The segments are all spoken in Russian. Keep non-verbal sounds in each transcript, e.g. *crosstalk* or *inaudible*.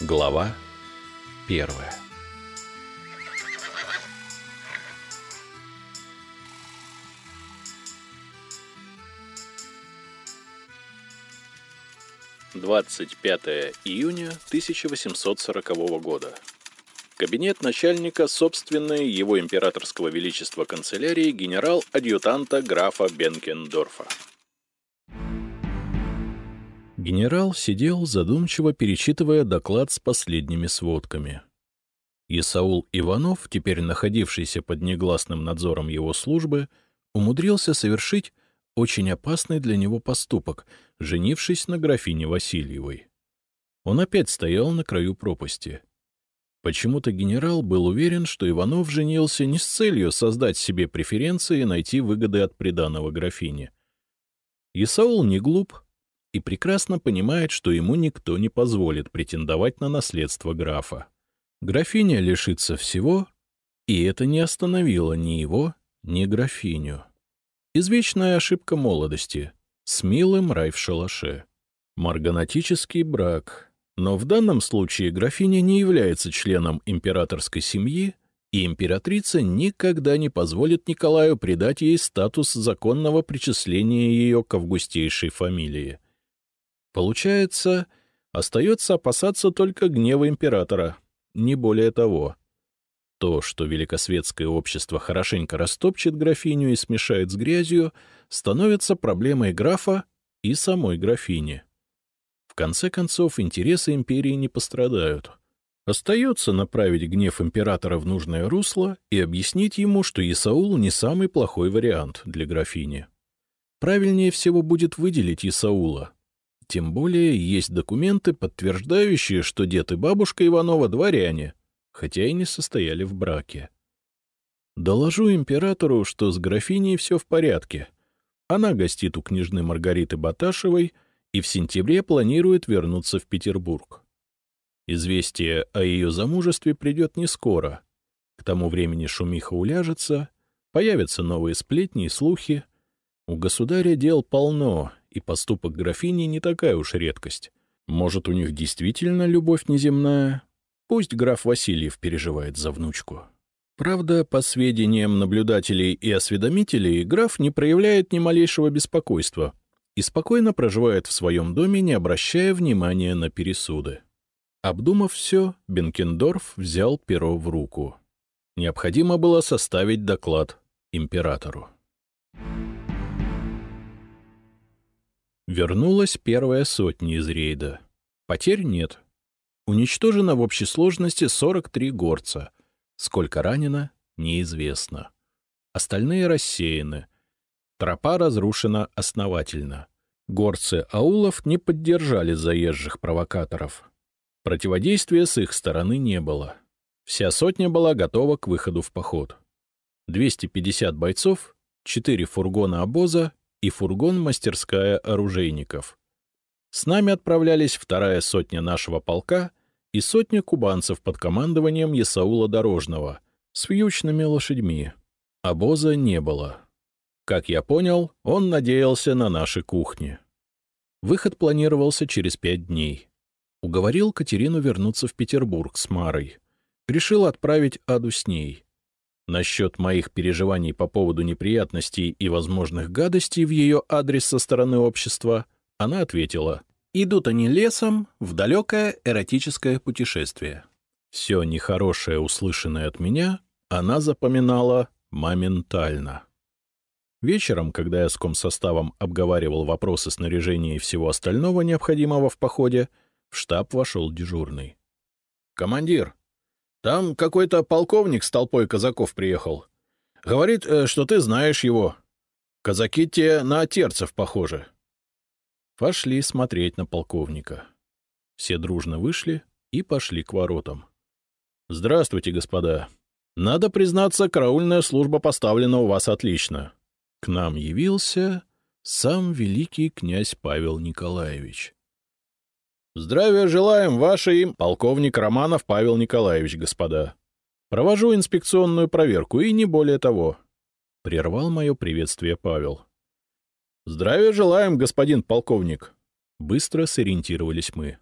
Глава первая Двадцать пятое июня 1840 года. Кабинет начальника собственной его императорского величества канцелярии генерал-адъютанта графа Бенкендорфа. Генерал сидел, задумчиво перечитывая доклад с последними сводками. Исаул Иванов, теперь находившийся под негласным надзором его службы, умудрился совершить очень опасный для него поступок, женившись на графине Васильевой. Он опять стоял на краю пропасти. Почему-то генерал был уверен, что Иванов женился не с целью создать себе преференции и найти выгоды от приданого графине. Исаул не глуп, и прекрасно понимает, что ему никто не позволит претендовать на наследство графа. Графиня лишится всего, и это не остановило ни его, ни графиню. Извечная ошибка молодости — с милым рай в шалаше. Марганатический брак. Но в данном случае графиня не является членом императорской семьи, и императрица никогда не позволит Николаю придать ей статус законного причисления ее к августейшей фамилии — Получается, остается опасаться только гнева императора, не более того. То, что великосветское общество хорошенько растопчет графиню и смешает с грязью, становится проблемой графа и самой графини. В конце концов, интересы империи не пострадают. Остается направить гнев императора в нужное русло и объяснить ему, что Исаул не самый плохой вариант для графини. Правильнее всего будет выделить Исаула, тем более есть документы, подтверждающие, что дед и бабушка Иванова дворяне, хотя и не состояли в браке. Доложу императору, что с графиней все в порядке. Она гостит у княжны Маргариты Баташевой и в сентябре планирует вернуться в Петербург. Известие о ее замужестве придет не скоро. К тому времени шумиха уляжется, появятся новые сплетни и слухи. У государя дел полно, и поступок графини не такая уж редкость. Может, у них действительно любовь неземная? Пусть граф Васильев переживает за внучку. Правда, по сведениям наблюдателей и осведомителей, граф не проявляет ни малейшего беспокойства и спокойно проживает в своем доме, не обращая внимания на пересуды. Обдумав все, Бенкендорф взял перо в руку. Необходимо было составить доклад императору. Вернулась первая сотня из рейда. Потерь нет. Уничтожено в общей сложности 43 горца. Сколько ранено — неизвестно. Остальные рассеяны. Тропа разрушена основательно. Горцы аулов не поддержали заезжих провокаторов. Противодействия с их стороны не было. Вся сотня была готова к выходу в поход. 250 бойцов, 4 фургона обоза и фургон-мастерская оружейников. С нами отправлялись вторая сотня нашего полка и сотня кубанцев под командованием Ясаула Дорожного с вьючными лошадьми. Обоза не было. Как я понял, он надеялся на наши кухни. Выход планировался через пять дней. Уговорил Катерину вернуться в Петербург с Марой. Решил отправить Аду с ней. Насчет моих переживаний по поводу неприятностей и возможных гадостей в ее адрес со стороны общества она ответила. «Идут они лесом в далекое эротическое путешествие». Все нехорошее, услышанное от меня, она запоминала моментально. Вечером, когда я с комсоставом обговаривал вопросы снаряжения и всего остального необходимого в походе, в штаб вошел дежурный. — Командир, там какой-то полковник с толпой казаков приехал. Говорит, э, что ты знаешь его. Казаки те на отерцев похожи. Пошли смотреть на полковника. Все дружно вышли и пошли к воротам. — Здравствуйте, господа. Надо признаться, караульная служба поставлена у вас отлично. К нам явился сам великий князь Павел Николаевич. Здравия желаем, ваше им, полковник Романов Павел Николаевич, господа. Провожу инспекционную проверку, и не более того. Прервал мое приветствие Павел. Здравия желаем, господин полковник. Быстро сориентировались мы.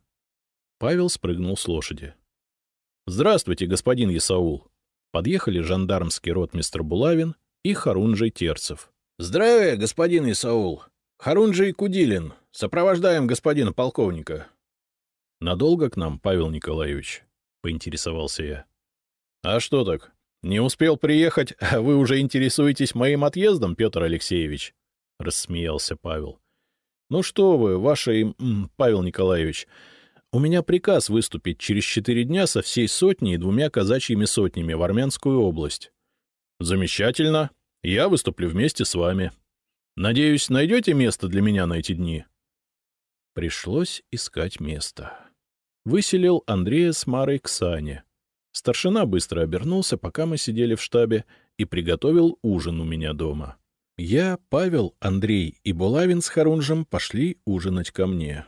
Павел спрыгнул с лошади. — Здравствуйте, господин Исаул. Подъехали жандармский ротмистр Булавин и Харунжий Терцев. — Здравия, господин Исаул. Харунжий Кудилин. Сопровождаем господина полковника. — Надолго к нам, Павел Николаевич? — поинтересовался я. — А что так? Не успел приехать, *laughs* а вы уже интересуетесь моим отъездом, Петр Алексеевич? — рассмеялся Павел. — Ну что вы, ваше, Павел Николаевич, у меня приказ выступить через четыре дня со всей сотней и двумя казачьими сотнями в Армянскую область. — Замечательно. Я выступлю вместе с вами. Надеюсь, найдете место для меня на эти дни? Пришлось искать место. Выселил Андрея с Марой к Сане. Старшина быстро обернулся, пока мы сидели в штабе, и приготовил ужин у меня дома. Я, Павел, Андрей и Булавин с Харунжем пошли ужинать ко мне.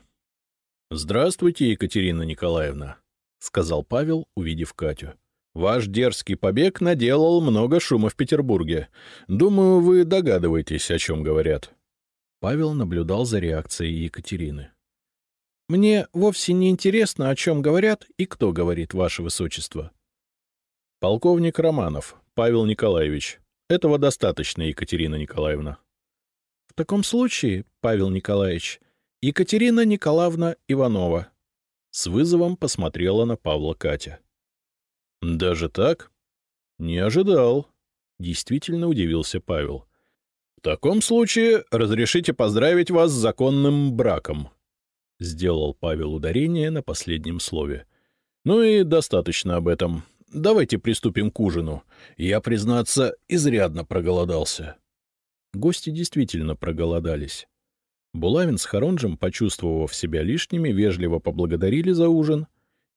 — Здравствуйте, Екатерина Николаевна, — сказал Павел, увидев Катю. Ваш дерзкий побег наделал много шума в Петербурге. Думаю, вы догадываетесь, о чем говорят. Павел наблюдал за реакцией Екатерины. — Мне вовсе не интересно, о чем говорят и кто говорит, ваше высочество. — Полковник Романов, Павел Николаевич. Этого достаточно, Екатерина Николаевна. — В таком случае, Павел Николаевич, Екатерина Николаевна Иванова. С вызовом посмотрела на Павла Катя. —— Даже так? — Не ожидал. Действительно удивился Павел. — В таком случае разрешите поздравить вас с законным браком. Сделал Павел ударение на последнем слове. — Ну и достаточно об этом. Давайте приступим к ужину. Я, признаться, изрядно проголодался. Гости действительно проголодались. Булавин с Харонжем, почувствовав себя лишними, вежливо поблагодарили за ужин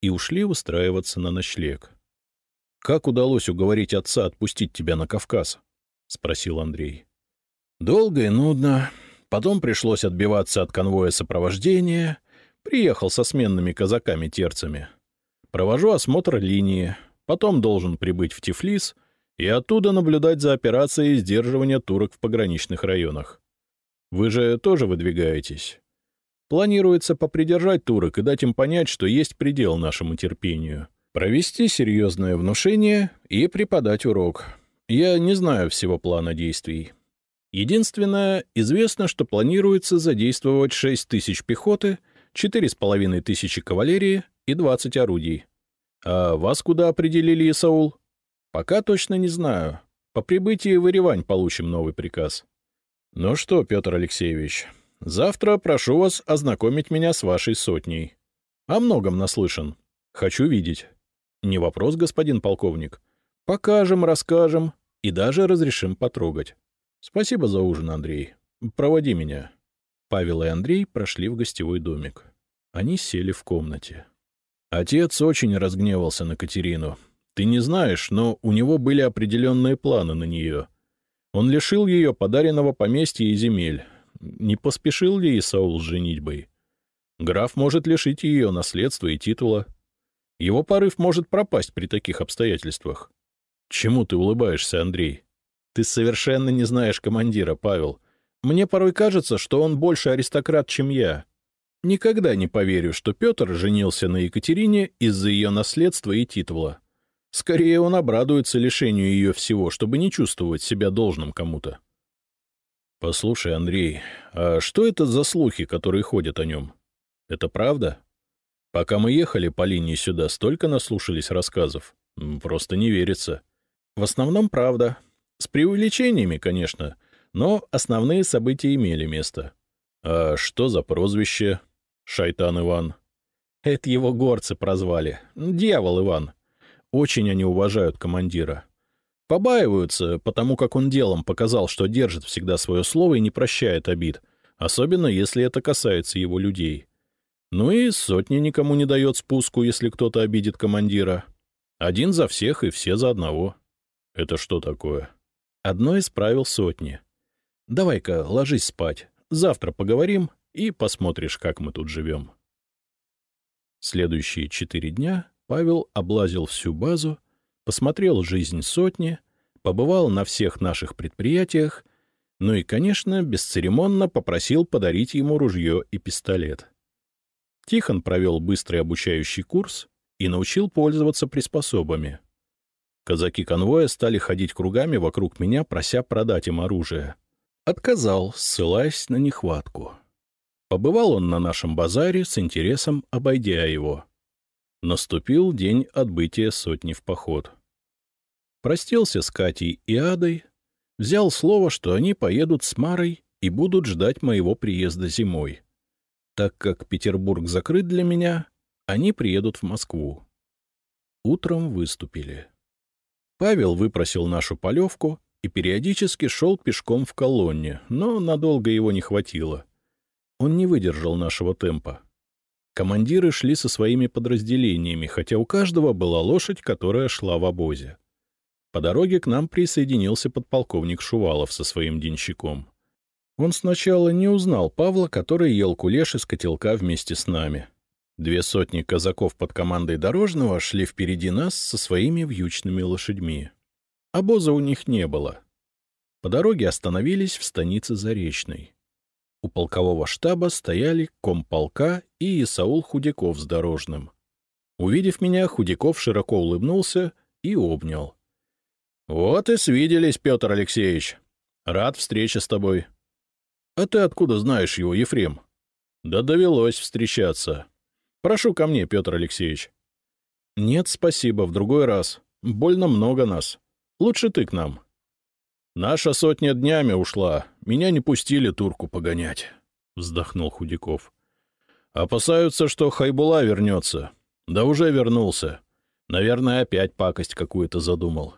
и ушли устраиваться на ночлег. — Как удалось уговорить отца отпустить тебя на Кавказ? — спросил Андрей. — Долго и нудно. Потом пришлось отбиваться от конвоя сопровождения. Приехал со сменными казаками-терцами. Провожу осмотр линии. Потом должен прибыть в Тифлис и оттуда наблюдать за операцией сдерживания турок в пограничных районах. Вы же тоже выдвигаетесь. Планируется попридержать турок и дать им понять, что есть предел нашему терпению — Провести серьезное внушение и преподать урок. Я не знаю всего плана действий. Единственное, известно, что планируется задействовать 6 тысяч пехоты, 4,5 тысячи кавалерии и 20 орудий. А вас куда определили, Исаул? Пока точно не знаю. По прибытии в Еревань получим новый приказ. Ну что, Петр Алексеевич, завтра прошу вас ознакомить меня с вашей сотней. О многом наслышан. Хочу видеть. — Не вопрос, господин полковник. Покажем, расскажем и даже разрешим потрогать. Спасибо за ужин, Андрей. Проводи меня. Павел и Андрей прошли в гостевой домик. Они сели в комнате. Отец очень разгневался на Катерину. Ты не знаешь, но у него были определенные планы на нее. Он лишил ее подаренного поместья и земель. Не поспешил ли Исаул с женитьбой? Граф может лишить ее наследства и титула. Его порыв может пропасть при таких обстоятельствах. Чему ты улыбаешься, Андрей? Ты совершенно не знаешь командира, Павел. Мне порой кажется, что он больше аристократ, чем я. Никогда не поверю, что Петр женился на Екатерине из-за ее наследства и титула. Скорее, он обрадуется лишению ее всего, чтобы не чувствовать себя должным кому-то. Послушай, Андрей, а что это за слухи, которые ходят о нем? Это правда? Пока мы ехали по линии сюда, столько наслушались рассказов. Просто не верится. В основном правда. С преувеличениями, конечно, но основные события имели место. А что за прозвище «Шайтан Иван»? Это его горцы прозвали. Дьявол Иван. Очень они уважают командира. Побаиваются, потому как он делом показал, что держит всегда свое слово и не прощает обид, особенно если это касается его людей. Ну и сотни никому не дает спуску, если кто-то обидит командира. Один за всех и все за одного. Это что такое? Одно из правил сотни. Давай-ка ложись спать. Завтра поговорим и посмотришь, как мы тут живем. Следующие четыре дня Павел облазил всю базу, посмотрел жизнь сотни, побывал на всех наших предприятиях, ну и, конечно, бесцеремонно попросил подарить ему ружье и пистолет. Тихон провел быстрый обучающий курс и научил пользоваться приспособами. Казаки конвоя стали ходить кругами вокруг меня, прося продать им оружие. Отказал, ссылаясь на нехватку. Побывал он на нашем базаре с интересом, обойдя его. Наступил день отбытия сотни в поход. Простился с Катей и Адой, взял слово, что они поедут с Марой и будут ждать моего приезда зимой. Так как Петербург закрыт для меня, они приедут в Москву. Утром выступили. Павел выпросил нашу полевку и периодически шел пешком в колонне, но надолго его не хватило. Он не выдержал нашего темпа. Командиры шли со своими подразделениями, хотя у каждого была лошадь, которая шла в обозе. По дороге к нам присоединился подполковник Шувалов со своим денщиком. Он сначала не узнал Павла, который ел кулеш из котелка вместе с нами. Две сотни казаков под командой Дорожного шли впереди нас со своими вьючными лошадьми. Обоза у них не было. По дороге остановились в станице Заречной. У полкового штаба стояли комполка и Исаул Худяков с Дорожным. Увидев меня, Худяков широко улыбнулся и обнял. — Вот и свиделись, Петр Алексеевич. Рад встрече с тобой. — А ты откуда знаешь его, Ефрем? — Да довелось встречаться. Прошу ко мне, Петр Алексеевич. — Нет, спасибо, в другой раз. Больно много нас. Лучше ты к нам. — Наша сотня днями ушла, меня не пустили турку погонять, — вздохнул Худяков. Опасаются, что Хайбула вернется. Да уже вернулся. Наверное, опять пакость какую-то задумал.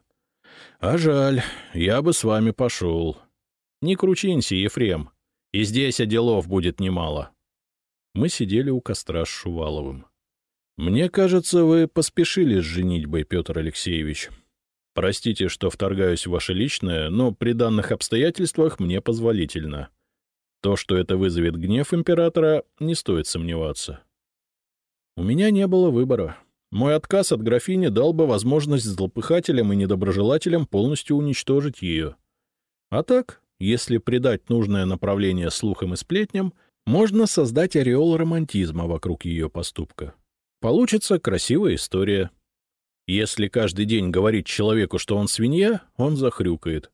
А жаль, я бы с вами пошел. Не кручинься, Ефрем, и здесь делов будет немало. Мы сидели у костра с Шуваловым. — Мне кажется, вы поспешили с женитьбой, Петр Алексеевич, Простите, что вторгаюсь в ваше личное, но при данных обстоятельствах мне позволительно. То, что это вызовет гнев императора, не стоит сомневаться. У меня не было выбора. Мой отказ от графини дал бы возможность злопыхателям и недоброжелателям полностью уничтожить ее. А так, если придать нужное направление слухам и сплетням, можно создать ореол романтизма вокруг ее поступка. Получится красивая история — если каждый день говорить человеку, что он свинья, он захрюкает.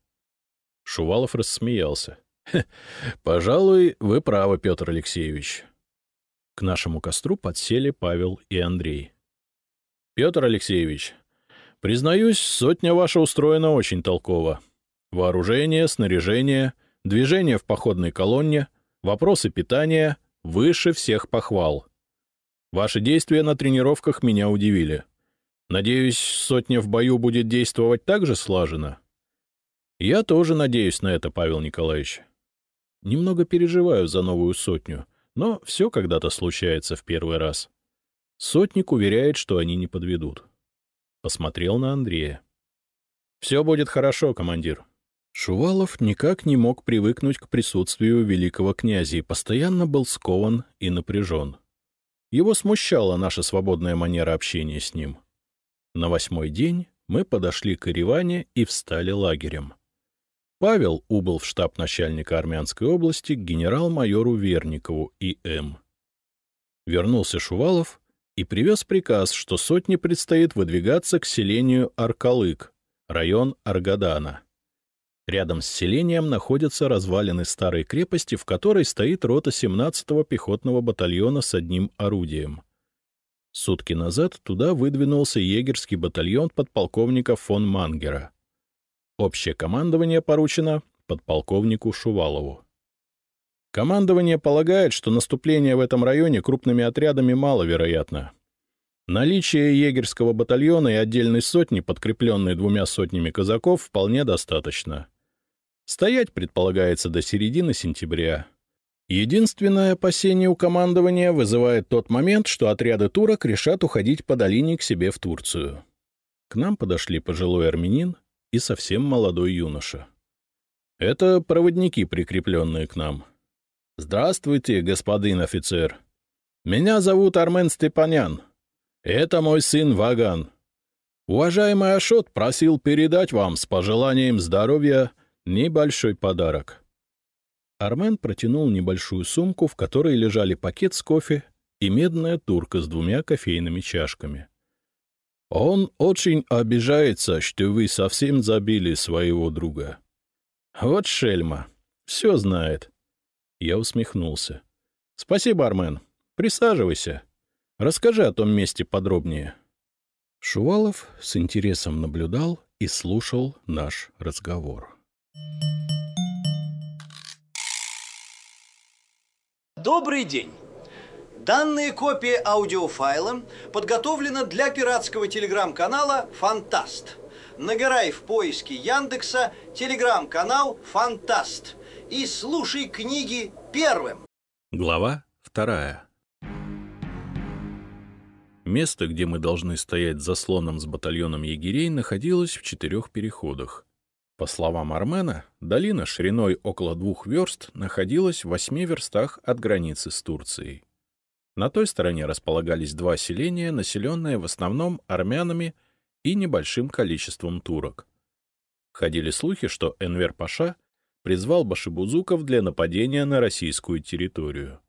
Шувалов рассмеялся. — Пожалуй, вы правы, Петр Алексеевич. К нашему костру подсели Павел и Андрей. — Петр Алексеевич, признаюсь, сотня ваша устроена очень толково. Вооружение, снаряжение, движение в походной колонне, вопросы питания — выше всех похвал. Ваши действия на тренировках меня удивили. Надеюсь, сотня в бою будет действовать так же слаженно? Я тоже надеюсь на это, Павел Николаевич. Немного переживаю за новую сотню, но все когда-то случается в первый раз. Сотник уверяет, что они не подведут. Посмотрел на Андрея. — Все будет хорошо, командир. Шувалов никак не мог привыкнуть к присутствию великого князя и постоянно был скован и напряжен. Его смущала наша свободная манера общения с ним. — на восьмой день мы подошли к Ереване и встали лагерем. Павел убыл в штаб начальника Армянской области к генерал-майору Верникову И.М. Вернулся Шувалов и привез приказ, что сотне предстоит выдвигаться к селению Аркалык, район Аргадана. Рядом с селением находятся развалины старой крепости, в которой стоит рота 17-го пехотного батальона с одним орудием. Сутки назад туда выдвинулся егерский батальон подполковника фон Мангера. Общее командование поручено подполковнику Шувалову. Командование полагает, что наступление в этом районе крупными отрядами маловероятно. Наличие егерского батальона и отдельной сотни, подкрепленной двумя сотнями казаков, вполне достаточно. Стоять предполагается до середины сентября. Единственное опасение у командования вызывает тот момент, что отряды турок решат уходить по долине к себе в Турцию. К нам подошли пожилой армянин и совсем молодой юноша. Это проводники, прикрепленные к нам. «Здравствуйте, господин офицер. Меня зовут Армен Степанян. Это мой сын Ваган. Уважаемый Ашот просил передать вам с пожеланием здоровья небольшой подарок». Армен протянул небольшую сумку, в которой лежали пакет с кофе и медная турка с двумя кофейными чашками. «Он очень обижается, что вы совсем забили своего друга». «Вот шельма, все знает». Я усмехнулся. «Спасибо, Армен. Присаживайся. Расскажи о том месте подробнее». Шувалов с интересом наблюдал и слушал наш разговор. Добрый день! Данная копия аудиофайла подготовлена для пиратского телеграм-канала «Фантаст». Нагорай в поиске Яндекса телеграм-канал «Фантаст» и слушай книги первым. Глава вторая Место, где мы должны стоять заслоном с батальоном егерей, находилось в четырех переходах. По словам Армена, долина шириной около двух верст находилась в восьми верстах от границы с Турцией. На той стороне располагались два селения, населенные в основном армянами и небольшим количеством турок. Ходили слухи, что Энвер Паша призвал башибузуков для нападения на российскую территорию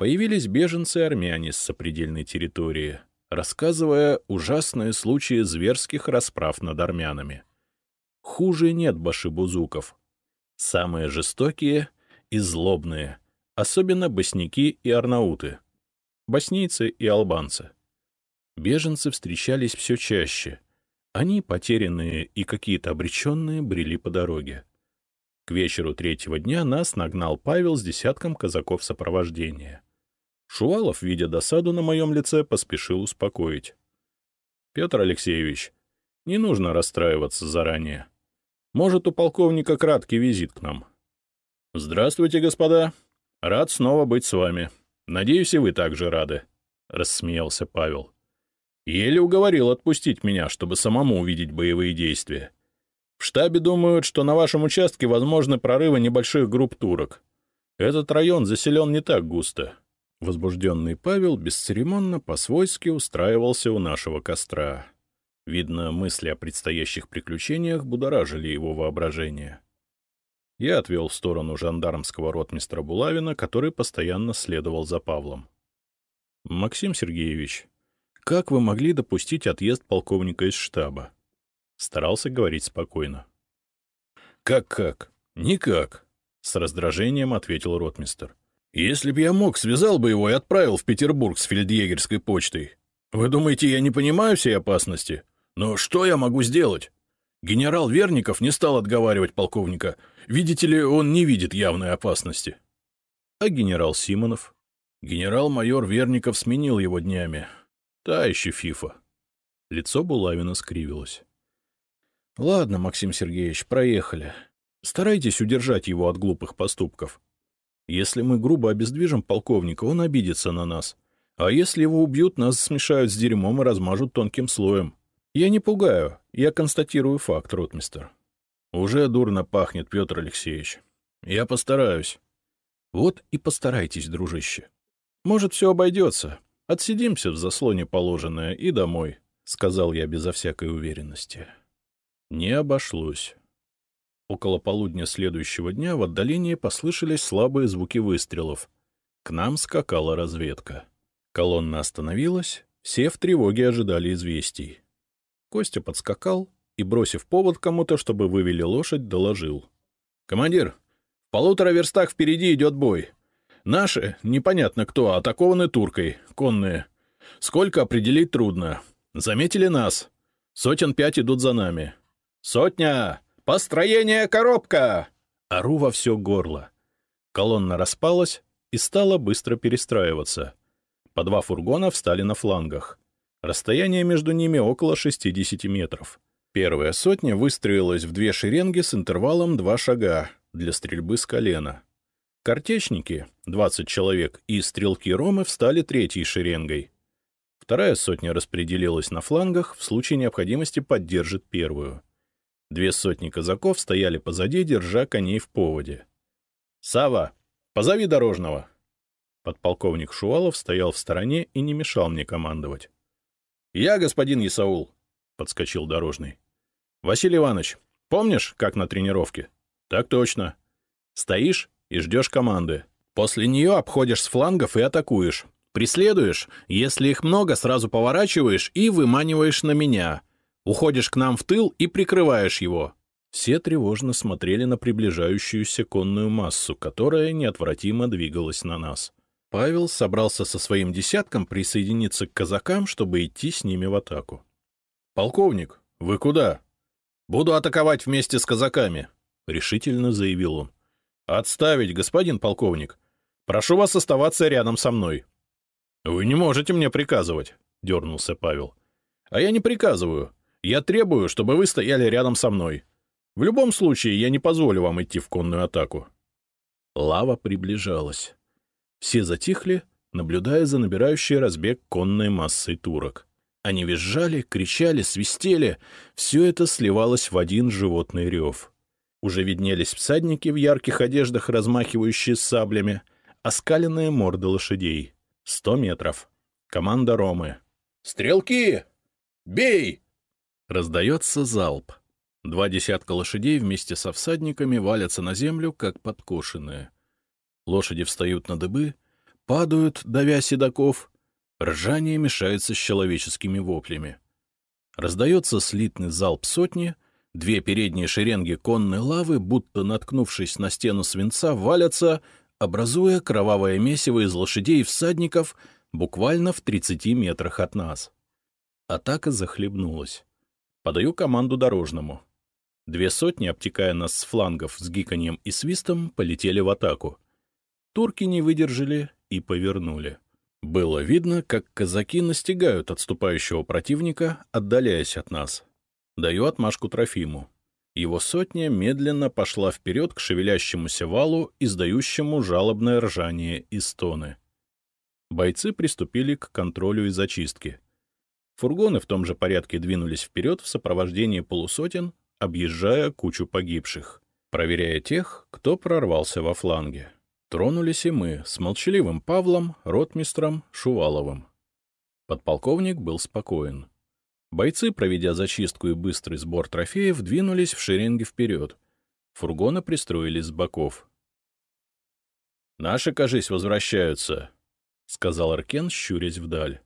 появились беженцы-армяне с сопредельной территории, рассказывая ужасные случаи зверских расправ над армянами. Хуже нет башибузуков. Самые жестокие и злобные, особенно босняки и арнауты, боснийцы и албанцы. Беженцы встречались все чаще. Они, потерянные и какие-то обреченные, брели по дороге. К вечеру третьего дня нас нагнал Павел с десятком казаков сопровождения. Шувалов, видя досаду на моем лице, поспешил успокоить. — Петр Алексеевич, не нужно расстраиваться заранее. Может, у полковника краткий визит к нам. — Здравствуйте, господа. Рад снова быть с вами. Надеюсь, и вы также рады, — рассмеялся Павел. Еле уговорил отпустить меня, чтобы самому увидеть боевые действия. В штабе думают, что на вашем участке возможны прорывы небольших групп турок. Этот район заселен не так густо, Возбужденный Павел бесцеремонно по-свойски устраивался у нашего костра. Видно, мысли о предстоящих приключениях будоражили его воображение. Я отвел в сторону жандармского ротмистра Булавина, который постоянно следовал за Павлом. — Максим Сергеевич, как вы могли допустить отъезд полковника из штаба? Старался говорить спокойно. «Как — Никак, — с раздражением ответил ротмистр. Если б я мог, связал бы его и отправил в Петербург с фельдъегерской почтой. Вы думаете, я не понимаю всей опасности? Но что я могу сделать? Генерал Верников не стал отговаривать полковника. Видите ли, он не видит явной опасности. А генерал Симонов? Генерал-майор Верников сменил его днями. Та еще фифа. Лицо Булавина скривилось. — Ладно, Максим Сергеевич, проехали. Старайтесь удержать его от глупых поступков. Если мы грубо обездвижим полковника, он обидится на нас. А если его убьют, нас смешают с дерьмом и размажут тонким слоем. Я не пугаю, я констатирую факт, ротмистер. Уже дурно пахнет, Петр Алексеевич. Я постараюсь. Вот и постарайтесь, дружище. Может, все обойдется. Отсидимся в заслоне положенное и домой, — сказал я безо всякой уверенности. Не обошлось. Около полудня следующего дня в отдалении послышались слабые звуки выстрелов. К нам скакала разведка. Колонна остановилась, все в тревоге ожидали известий. Костя подскакал и, бросив повод кому-то, чтобы вывели лошадь, доложил. — Командир, в полутора верстах впереди идет бой. Наши, непонятно кто, атакованы туркой, конные. Сколько определить трудно. Заметили нас. Сотен пять идут за нами. — Сотня! «Построение коробка!» Ору во все горло. Колонна распалась и стала быстро перестраиваться. По два фургона встали на флангах. Расстояние между ними около 60 метров. Первая сотня выстроилась в две шеренги с интервалом два шага для стрельбы с колена. Картечники, 20 человек, и стрелки Ромы встали третьей шеренгой. Вторая сотня распределилась на флангах, в случае необходимости поддержит первую. Две сотни казаков стояли позади, держа коней в поводе. — Сава, позови дорожного! Подполковник Шуалов стоял в стороне и не мешал мне командовать. — Я, господин Исаул, — подскочил дорожный. — Василий Иванович, помнишь, как на тренировке? — Так точно. Стоишь и ждешь команды. После нее обходишь с флангов и атакуешь. Преследуешь, если их много, сразу поворачиваешь и выманиваешь на меня. Уходишь к нам в тыл и прикрываешь его. Все тревожно смотрели на приближающуюся конную массу, которая неотвратимо двигалась на нас. Павел собрался со своим десятком присоединиться к казакам, чтобы идти с ними в атаку. — Полковник, вы куда? — Буду атаковать вместе с казаками, — решительно заявил он. — Отставить, господин полковник. Прошу вас оставаться рядом со мной. — Вы не можете мне приказывать, — дернулся Павел. — А я не приказываю. Я требую, чтобы вы стояли рядом со мной. В любом случае, я не позволю вам идти в конную атаку. Лава приближалась. Все затихли, наблюдая за набирающей разбег конной массой турок. Они визжали, кричали, свистели. Все это сливалось в один животный рев. Уже виднелись всадники в ярких одеждах, размахивающие саблями, оскаленные морды лошадей. Сто метров. Команда Ромы. «Стрелки! Бей!» Раздается залп. Два десятка лошадей вместе со всадниками валятся на землю, как подкошенные. Лошади встают на дыбы, падают, давя седаков. Ржание мешается с человеческими воплями. Раздается слитный залп сотни, две передние шеренги конной лавы, будто наткнувшись на стену свинца, валятся, образуя кровавое месиво из лошадей и всадников буквально в 30 метрах от нас. Атака захлебнулась. Подаю команду дорожному. Две сотни, обтекая нас с флангов с гиканьем и свистом, полетели в атаку. Турки не выдержали и повернули. Было видно, как казаки настигают отступающего противника, отдаляясь от нас. Даю отмашку Трофиму. Его сотня медленно пошла вперед к шевелящемуся валу, издающему жалобное ржание и стоны. Бойцы приступили к контролю и зачистке. Фургоны в том же порядке двинулись вперед в сопровождении полусотен, объезжая кучу погибших, проверяя тех, кто прорвался во фланге. Тронулись и мы с молчаливым Павлом, ротмистром, Шуваловым. Подполковник был спокоен. Бойцы, проведя зачистку и быстрый сбор трофеев, двинулись в шеренге вперед. Фургоны пристроились с боков. — Наши, кажись, возвращаются, — сказал Аркен, щурясь вдаль.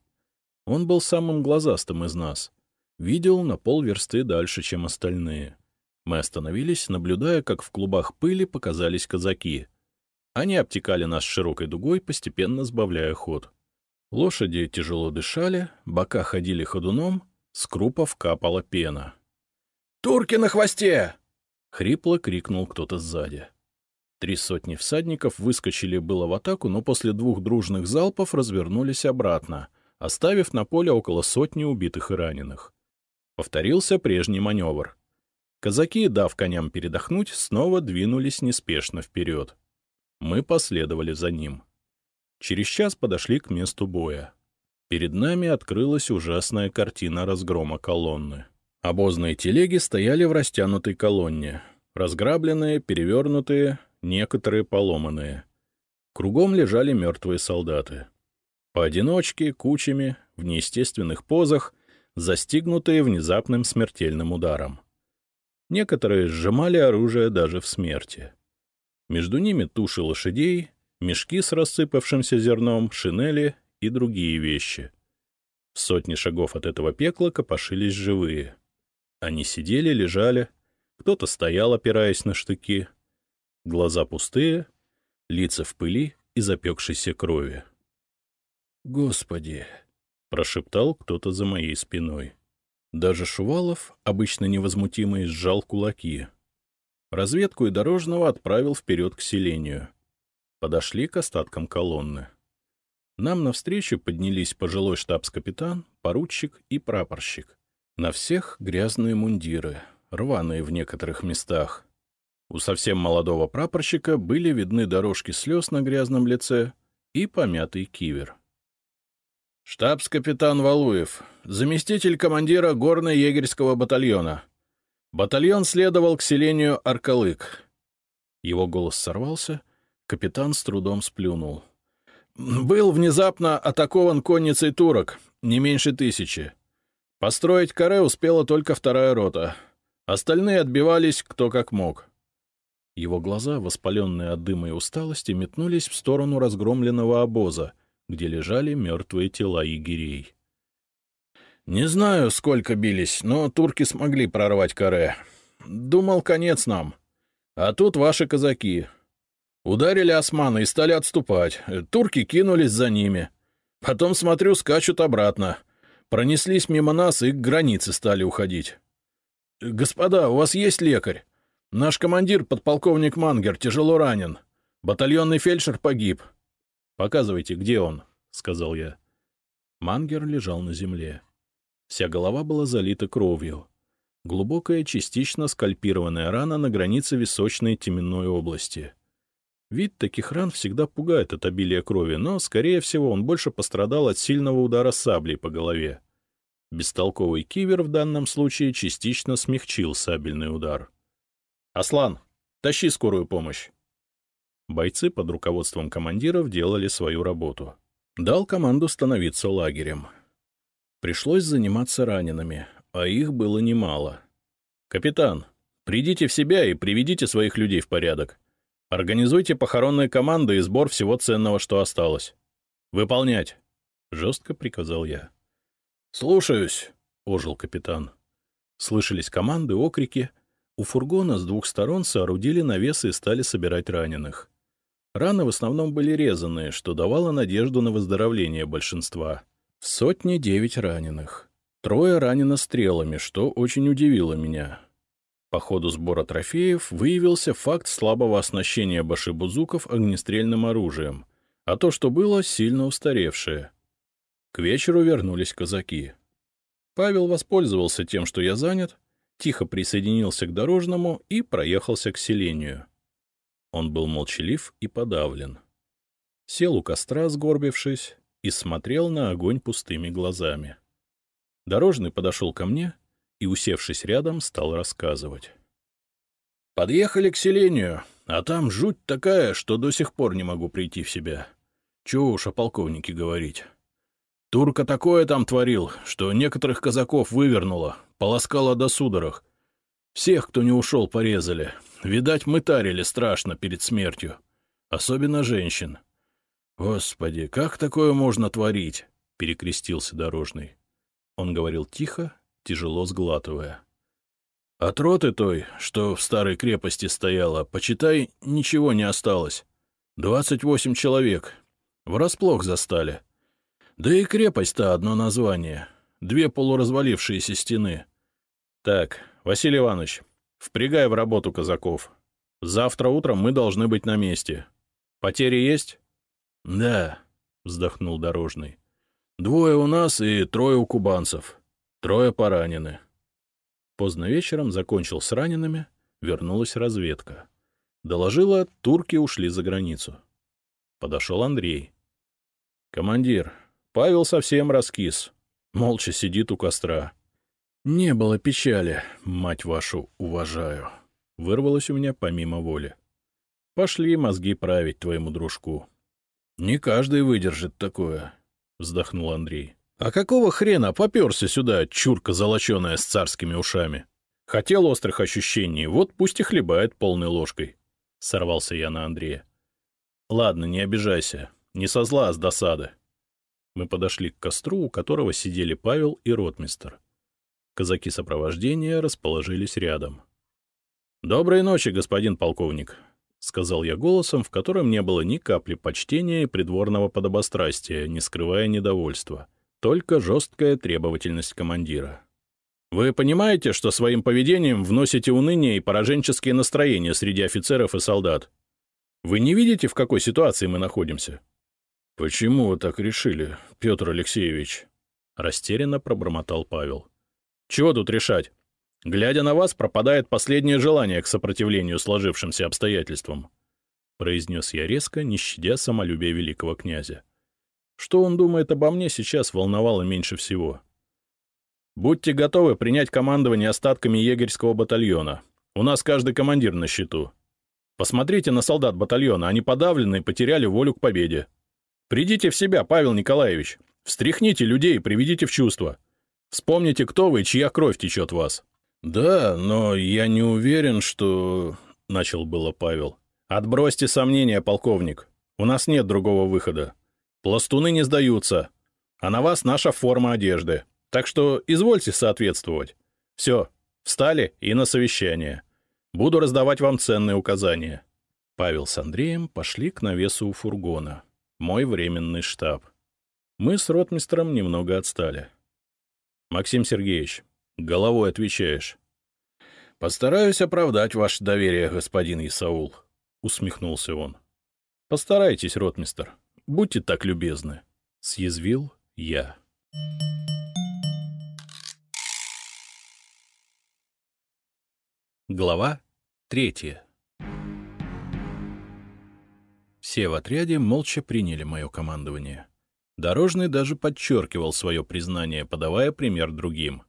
Он был самым глазастым из нас. Видел на полверсты дальше, чем остальные. Мы остановились, наблюдая, как в клубах пыли показались казаки — они обтекали нас широкой дугой, постепенно сбавляя ход. Лошади тяжело дышали, бока ходили ходуном, с крупов капала пена. «Турки на хвосте!» — хрипло крикнул кто-то сзади. Три сотни всадников выскочили было в атаку, но после двух дружных залпов развернулись обратно, оставив на поле около сотни убитых и раненых. Повторился прежний маневр. Казаки, дав коням передохнуть, снова двинулись неспешно вперед. Мы последовали за ним. Через час подошли к месту боя. Перед нами открылась ужасная картина разгрома колонны. Обозные телеги стояли в растянутой колонне. Разграбленные, перевернутые, некоторые поломанные. Кругом лежали мертвые солдаты. Поодиночке, кучами, в неестественных позах, застигнутые внезапным смертельным ударом. Некоторые сжимали оружие даже в смерти. Между ними туши лошадей, мешки с рассыпавшимся зерном, шинели и другие вещи. В сотни шагов от этого пекла копошились живые. Они сидели, лежали, кто-то стоял, опираясь на штыки. Глаза пустые, лица в пыли и запекшейся крови. «Господи!» — прошептал кто-то за моей спиной. Даже Шувалов, обычно невозмутимый, сжал кулаки — Разведку и дорожного отправил вперед к селению. Подошли к остаткам колонны. Нам навстречу поднялись пожилой штабс-капитан, поручик и прапорщик. На всех грязные мундиры, рваные в некоторых местах. У совсем молодого прапорщика были видны дорожки слез на грязном лице и помятый кивер. «Штабс-капитан Валуев, заместитель командира горно-егерского батальона», Батальон следовал к селению Аркалык. Его голос сорвался, капитан с трудом сплюнул. Был внезапно атакован конницей турок, не меньше тысячи. Построить каре успела только вторая рота. Остальные отбивались кто как мог. Его глаза, воспаленные от дыма и усталости, метнулись в сторону разгромленного обоза, где лежали мертвые тела егерей. Не знаю, сколько бились, но турки смогли прорвать каре. Думал, конец нам. А тут ваши казаки. Ударили османы и стали отступать. Турки кинулись за ними. Потом, смотрю, скачут обратно. Пронеслись мимо нас и к границе стали уходить. «Господа, у вас есть лекарь? Наш командир, подполковник Мангер, тяжело ранен. Батальонный фельдшер погиб. Показывайте, где он», — сказал я. Мангер лежал на земле. Вся голова была залита кровью. Глубокая, частично скальпированная рана на границе височной теменной области. Вид таких ран всегда пугает от обилия крови, но, скорее всего, он больше пострадал от сильного удара саблей по голове. Бестолковый кивер в данном случае частично смягчил сабельный удар. «Аслан, тащи скорую помощь!» Бойцы под руководством командиров делали свою работу. Дал команду становиться лагерем. Пришлось заниматься ранеными, а их было немало. «Капитан, придите в себя и приведите своих людей в порядок. Организуйте похоронные команды и сбор всего ценного, что осталось. Выполнять!» — жестко приказал я. «Слушаюсь!» — ожил капитан. Слышались команды, окрики. У фургона с двух сторон соорудили навесы и стали собирать раненых. Раны в основном были резанные, что давало надежду на выздоровление большинства. В сотне девять раненых. Трое ранено стрелами, что очень удивило меня. По ходу сбора трофеев выявился факт слабого оснащения башибузуков огнестрельным оружием, а то, что было, сильно устаревшее. К вечеру вернулись казаки. Павел воспользовался тем, что я занят, тихо присоединился к дорожному и проехался к селению. Он был молчалив и подавлен. Сел у костра, сгорбившись, и смотрел на огонь пустыми глазами. Дорожный подошел ко мне и, усевшись рядом, стал рассказывать. «Подъехали к селению, а там жуть такая, что до сих пор не могу прийти в себя. Чего уж о полковнике говорить. Турка такое там творил, что некоторых казаков вывернуло, полоскало до судорог. Всех, кто не ушел, порезали. Видать, мытарили страшно перед смертью. Особенно женщин. «Господи, как такое можно творить?» — перекрестился дорожный. Он говорил тихо, тяжело сглатывая. «От роты той, что в старой крепости стояла, почитай, ничего не осталось. Двадцать восемь человек. Врасплох застали. Да и крепость-то одно название. Две полуразвалившиеся стены. Так, Василий Иванович, впрягай в работу казаков. Завтра утром мы должны быть на месте. Потери есть?» — Да, — вздохнул Дорожный. — Двое у нас и трое у кубанцев. Трое поранены. Поздно вечером закончил с ранеными, вернулась разведка. Доложила, турки ушли за границу. Подошел Андрей. — Командир, Павел совсем раскис. Молча сидит у костра. — Не было печали, мать вашу, уважаю. Вырвалось у меня помимо воли. Пошли мозги править твоему дружку. — Не каждый выдержит такое, — вздохнул Андрей. — А какого хрена поперся сюда, чурка золоченая с царскими ушами? Хотел острых ощущений, вот пусть и хлебает полной ложкой. Сорвался я на Андрея. — Ладно, не обижайся. Не со зла, а с досады. Мы подошли к костру, у которого сидели Павел и ротмистер. Казаки сопровождения расположились рядом. — Доброй ночи, господин полковник, — сказал я голосом, в котором не было ни капли почтения и придворного подобострастия, не скрывая недовольства, только жесткая требовательность командира. «Вы понимаете, что своим поведением вносите уныние и пораженческие настроения среди офицеров и солдат? Вы не видите, в какой ситуации мы находимся?» «Почему вы так решили, Петр Алексеевич?» — растерянно пробормотал Павел. «Чего тут решать? Глядя на вас, пропадает последнее желание к сопротивлению сложившимся обстоятельствам», — произнес я резко, не щадя самолюбия великого князя. Что он думает обо мне, сейчас волновало меньше всего. «Будьте готовы принять командование остатками егерского батальона. У нас каждый командир на счету. Посмотрите на солдат батальона, они подавлены и потеряли волю к победе. Придите в себя, Павел Николаевич, встряхните людей и приведите в чувство. Вспомните, кто вы и чья кровь течет в вас». «Да, но я не уверен, что...» — начал было Павел. «Отбросьте сомнения, полковник. У нас нет другого выхода. Пластуны не сдаются. А на вас наша форма одежды. Так что извольте соответствовать. Все, встали и на совещание. Буду раздавать вам ценные указания. Павел с Андреем пошли к навесу у фургона. Мой временный штаб. Мы с ротмистром немного отстали. — Максим Сергеевич, головой отвечаешь. — Постараюсь оправдать ваше доверие, господин Исаул, — усмехнулся он. — Постарайтесь, ротмистр. Будьте так любезны, — съязвил я. Глава третья Все в отряде молча приняли мое командование. Дорожный даже подчеркивал свое признание, подавая пример другим.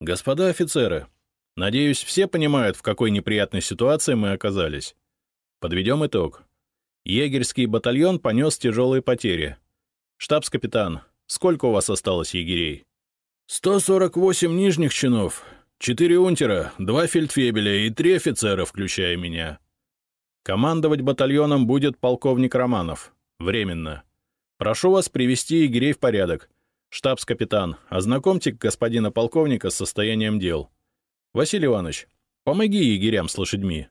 «Господа офицеры, надеюсь, все понимают, в какой неприятной ситуации мы оказались. Подведем итог. Егерский батальон понес тяжелые потери. Штабс-капитан, сколько у вас осталось егерей?» «148 нижних чинов, четыре унтера, два фельдфебеля и три офицера, включая меня. Командовать батальоном будет полковник Романов. Временно. Прошу вас привести егерей в порядок. Штабс-капитан, ознакомьте господина полковника с состоянием дел. Василий Иванович, помоги егерям с лошадьми.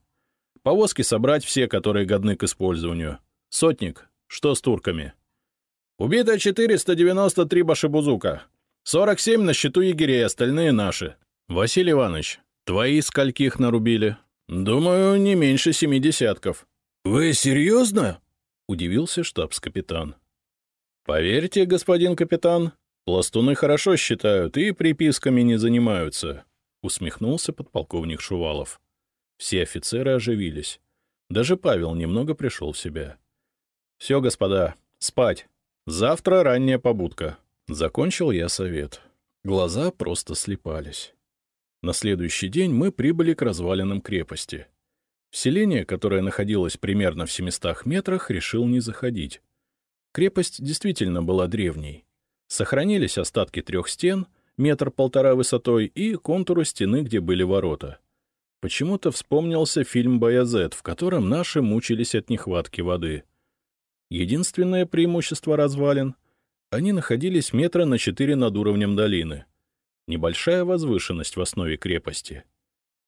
Повозки собрать все, которые годны к использованию. Сотник, что с турками? Убито 493 башебузука. 47 на счету егерей, остальные наши. Василий Иванович, твои скольких нарубили? Думаю, не меньше семи десятков. Вы серьезно? Удивился штабс-капитан. «Поверьте, господин капитан, пластуны хорошо считают и приписками не занимаются», — усмехнулся подполковник Шувалов. Все офицеры оживились. Даже Павел немного пришел в себя. «Все, господа, спать. Завтра ранняя побудка». Закончил я совет. Глаза просто слепались. На следующий день мы прибыли к развалинам крепости. В селение, которое находилось примерно в 700 метрах, решил не заходить. Крепость действительно была древней. Сохранились остатки трех стен, метр-полтора высотой, и контуры стены, где были ворота. Почему-то вспомнился фильм «Баязет», в котором наши мучились от нехватки воды. Единственное преимущество развалин — они находились метра на четыре над уровнем долины. Небольшая возвышенность в основе крепости.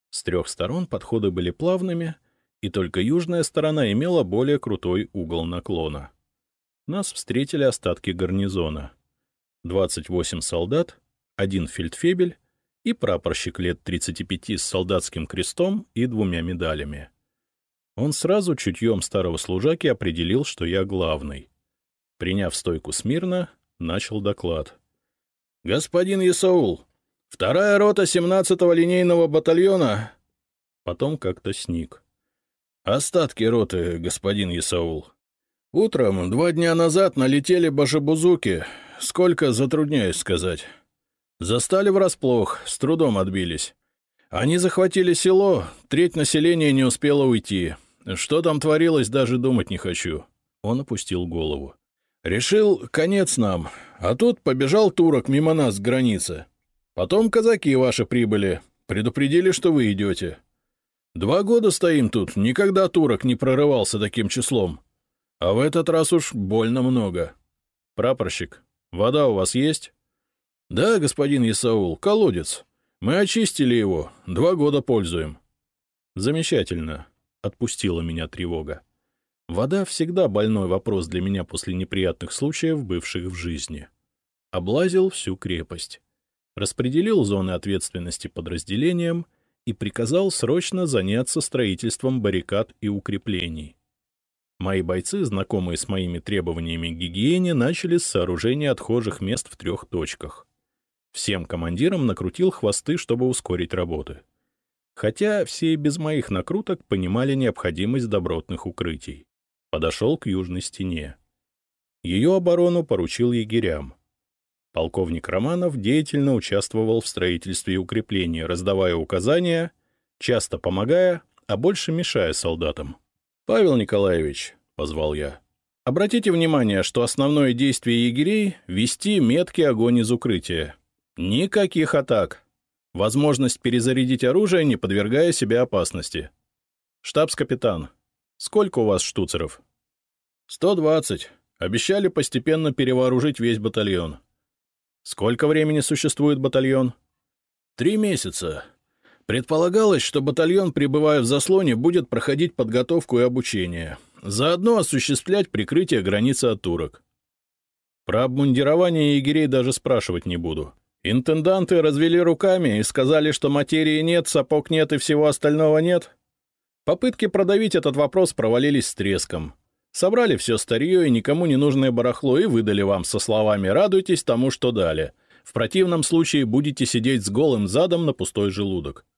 С трех сторон подходы были плавными, и только южная сторона имела более крутой угол наклона нас встретили остатки гарнизона. 28 солдат, один фельдфебель и прапорщик лет 35 с солдатским крестом и двумя медалями. Он сразу чутьем старого служаки определил, что я главный. Приняв стойку смирно, начал доклад. — Господин Исаул, вторая рота 17-го линейного батальона... Потом как-то сник. — Остатки роты, господин Исаул. Утром, два дня назад, налетели башебузуки. Сколько, затрудняюсь сказать. Застали врасплох, с трудом отбились. Они захватили село, треть населения не успела уйти. Что там творилось, даже думать не хочу. Он опустил голову. Решил, конец нам. А тут побежал турок мимо нас с границы. Потом казаки ваши прибыли, предупредили, что вы идете. Два года стоим тут, никогда турок не прорывался таким числом. А в этот раз уж больно много. Прапорщик, вода у вас есть? Да, господин Исаул, колодец. Мы очистили его, два года пользуем. Замечательно. Отпустила меня тревога. Вода всегда больной вопрос для меня после неприятных случаев, бывших в жизни. Облазил всю крепость. Распределил зоны ответственности подразделениям и приказал срочно заняться строительством баррикад и укреплений. Мои бойцы, знакомые с моими требованиями к гигиене, начали с сооружения отхожих мест в трех точках. Всем командирам накрутил хвосты, чтобы ускорить работы. Хотя все без моих накруток понимали необходимость добротных укрытий. Подошел к южной стене. Ее оборону поручил егерям. Полковник Романов деятельно участвовал в строительстве укрепления, раздавая указания, часто помогая, а больше мешая солдатам. «Павел Николаевич», — позвал я, — «обратите внимание, что основное действие егерей — вести меткий огонь из укрытия. Никаких атак. Возможность перезарядить оружие, не подвергая себя опасности. Штабс-капитан, сколько у вас штуцеров?» «Сто двадцать. Обещали постепенно перевооружить весь батальон. Сколько времени существует батальон? Три месяца. Предполагалось, что батальон, пребывая в заслоне, будет проходить подготовку и обучение. Заодно осуществлять прикрытие границы от турок. Про обмундирование егерей даже спрашивать не буду. Интенданты развели руками и сказали, что материи нет, сапог нет и всего остального нет. Попытки продавить этот вопрос провалились с треском. Собрали все старье и никому не нужное барахло и выдали вам со словами «радуйтесь тому, что дали». В противном случае будете сидеть с голым задом на пустой желудок. —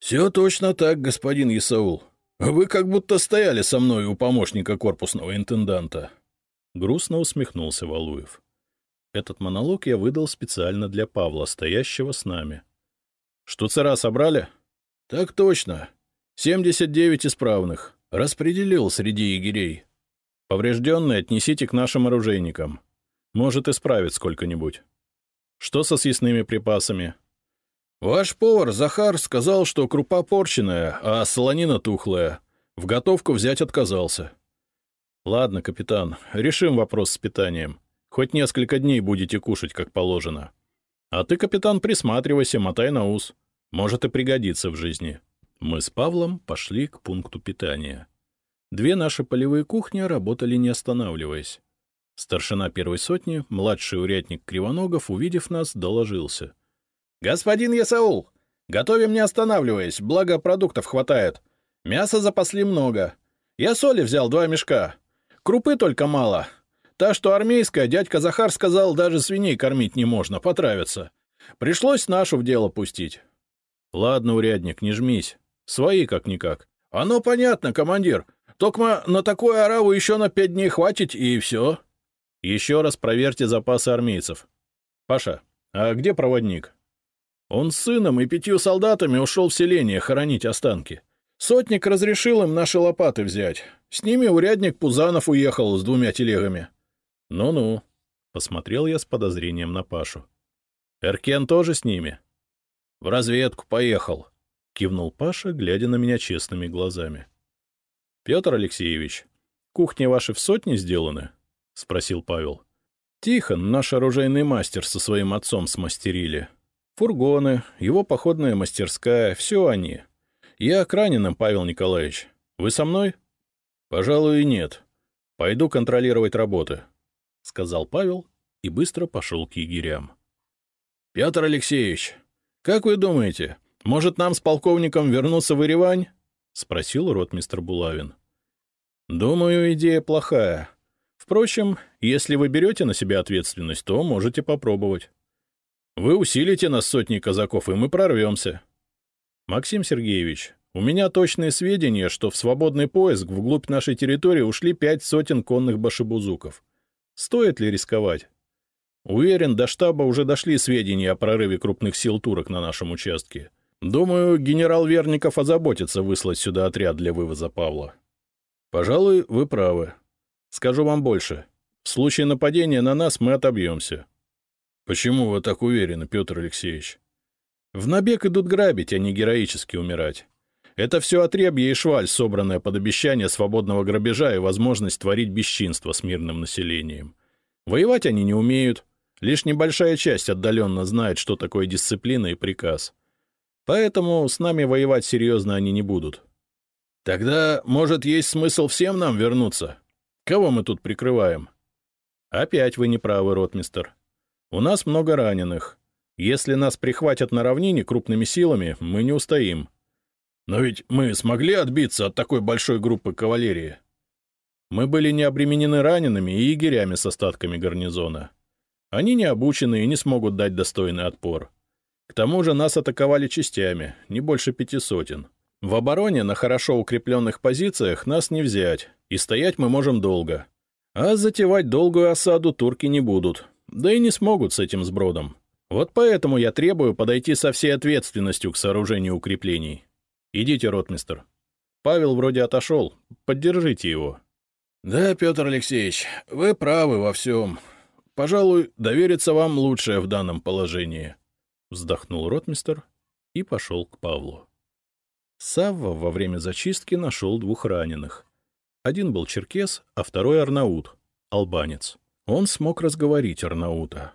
Все точно так, господин Исаул. Вы как будто стояли со мной у помощника корпусного интенданта. Грустно усмехнулся Валуев. Этот монолог я выдал специально для Павла, стоящего с нами. — Штуцера собрали? — Так точно. Семьдесят девять исправных. Распределил среди егерей. Поврежденные отнесите к нашим оружейникам. Может, исправить сколько-нибудь. Что со съестными припасами? — Ваш повар Захар сказал, что крупа порченная, а солонина тухлая. В готовку взять отказался. Ладно, капитан, решим вопрос с питанием. Хоть несколько дней будете кушать, как положено. А ты, капитан, присматривайся, мотай на ус. Может и пригодится в жизни. Мы с Павлом пошли к пункту питания. Две наши полевые кухни работали не останавливаясь. Старшина первой сотни, младший урядник Кривоногов, увидев нас, доложился. — Господин Ясаул, готовим не останавливаясь, благо продуктов хватает. Мяса запасли много. Я соли взял два мешка. Крупы только мало. Та, что армейская, дядька Захар сказал, даже свиней кормить не можно, потравятся. Пришлось нашу в дело пустить. — Ладно, урядник, не жмись. Свои как-никак. — Оно понятно, командир. Только на такую ораву еще на пять дней хватит, и все. — Еще раз проверьте запасы армейцев. — Паша, а где проводник? Он с сыном и пятью солдатами ушел в селение хоронить останки. Сотник разрешил им наши лопаты взять. С ними урядник Пузанов уехал с двумя телегами. Ну — посмотрел я с подозрением на Пашу. — Эркен тоже с ними? — В разведку поехал, — кивнул Паша, глядя на меня честными глазами. — Петр Алексеевич, кухни ваши в сотне сделаны? — спросил Павел. — Тихон, наш оружейный мастер, со своим отцом смастерили. Фургоны, его походная мастерская — все они. Я к раненым, Павел Николаевич. Вы со мной? — Пожалуй, нет. Пойду контролировать работы, — сказал Павел и быстро пошел к егерям. — Петр Алексеевич, как вы думаете, может нам с полковником вернуться в Еревань? — спросил ротмистр Булавин. — Думаю, идея плохая. Впрочем, если вы берете на себя ответственность, то можете попробовать. Вы усилите нас сотни казаков, и мы прорвемся. Максим Сергеевич, у меня точные сведения, что в свободный поиск вглубь нашей территории ушли пять сотен конных башебузуков. Стоит ли рисковать? Уверен, до штаба уже дошли сведения о прорыве крупных сил турок на нашем участке. Думаю, генерал Верников озаботится выслать сюда отряд для вывоза Павла. Пожалуй, вы правы. Скажу вам больше. В случае нападения на нас мы отобьемся. Почему вы так уверены, Петр Алексеевич? В набег идут грабить, а не героически умирать. Это все отребье и шваль, собранное под обещание свободного грабежа и возможность творить бесчинство с мирным населением. Воевать они не умеют. Лишь небольшая часть отдаленно знает, что такое дисциплина и приказ. Поэтому с нами воевать серьезно они не будут. Тогда, может, есть смысл всем нам вернуться? Кого мы тут прикрываем? Опять вы не правы, ротмистер. У нас много раненых. Если нас прихватят на равнине крупными силами, мы не устоим. Но ведь мы смогли отбиться от такой большой группы кавалерии. Мы были не обременены ранеными и егерями с остатками гарнизона. Они не обучены и не смогут дать достойный отпор. К тому же нас атаковали частями, не больше пяти сотен. В обороне на хорошо укрепленных позициях нас не взять, и стоять мы можем долго. А затевать долгую осаду турки не будут, да и не смогут с этим сбродом. Вот поэтому я требую подойти со всей ответственностью к сооружению укреплений. Идите, ротмистер. Павел вроде отошел. Поддержите его. — Да, Петр Алексеевич, вы правы во всем. Пожалуй, довериться вам лучшее в данном положении. Вздохнул ротмистер и пошел к Павлу. Савва во время зачистки нашел двух раненых. Один был черкес, а второй — арнаут. албанец. Он смог разговорить Арнаута.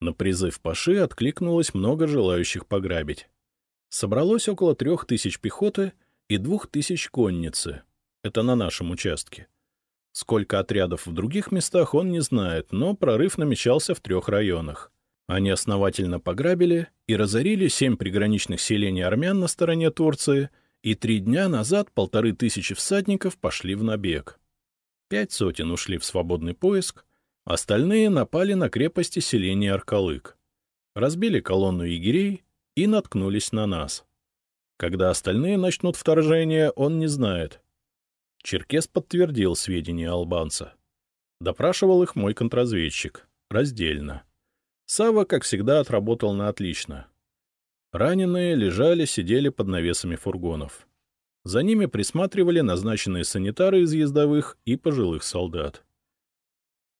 На призыв Паши откликнулось много желающих пограбить. Собралось около трех тысяч пехоты и двух тысяч конницы. Это на нашем участке. Сколько отрядов в других местах он не знает, но прорыв намечался в трех районах. Они основательно пограбили и разорили семь приграничных селений армян на стороне Турции, и три дня назад полторы тысячи всадников пошли в набег. Пять сотен ушли в свободный поиск, остальные напали на крепости селения Аркалык. Разбили колонну егерей и наткнулись на нас. Когда остальные начнут вторжение, он не знает. Черкес подтвердил сведения албанца. Допрашивал их мой контрразведчик. Раздельно. Сава, как всегда, отработал на отлично. Раненые лежали, сидели под навесами фургонов. За ними присматривали назначенные санитары из ездовых и пожилых солдат. —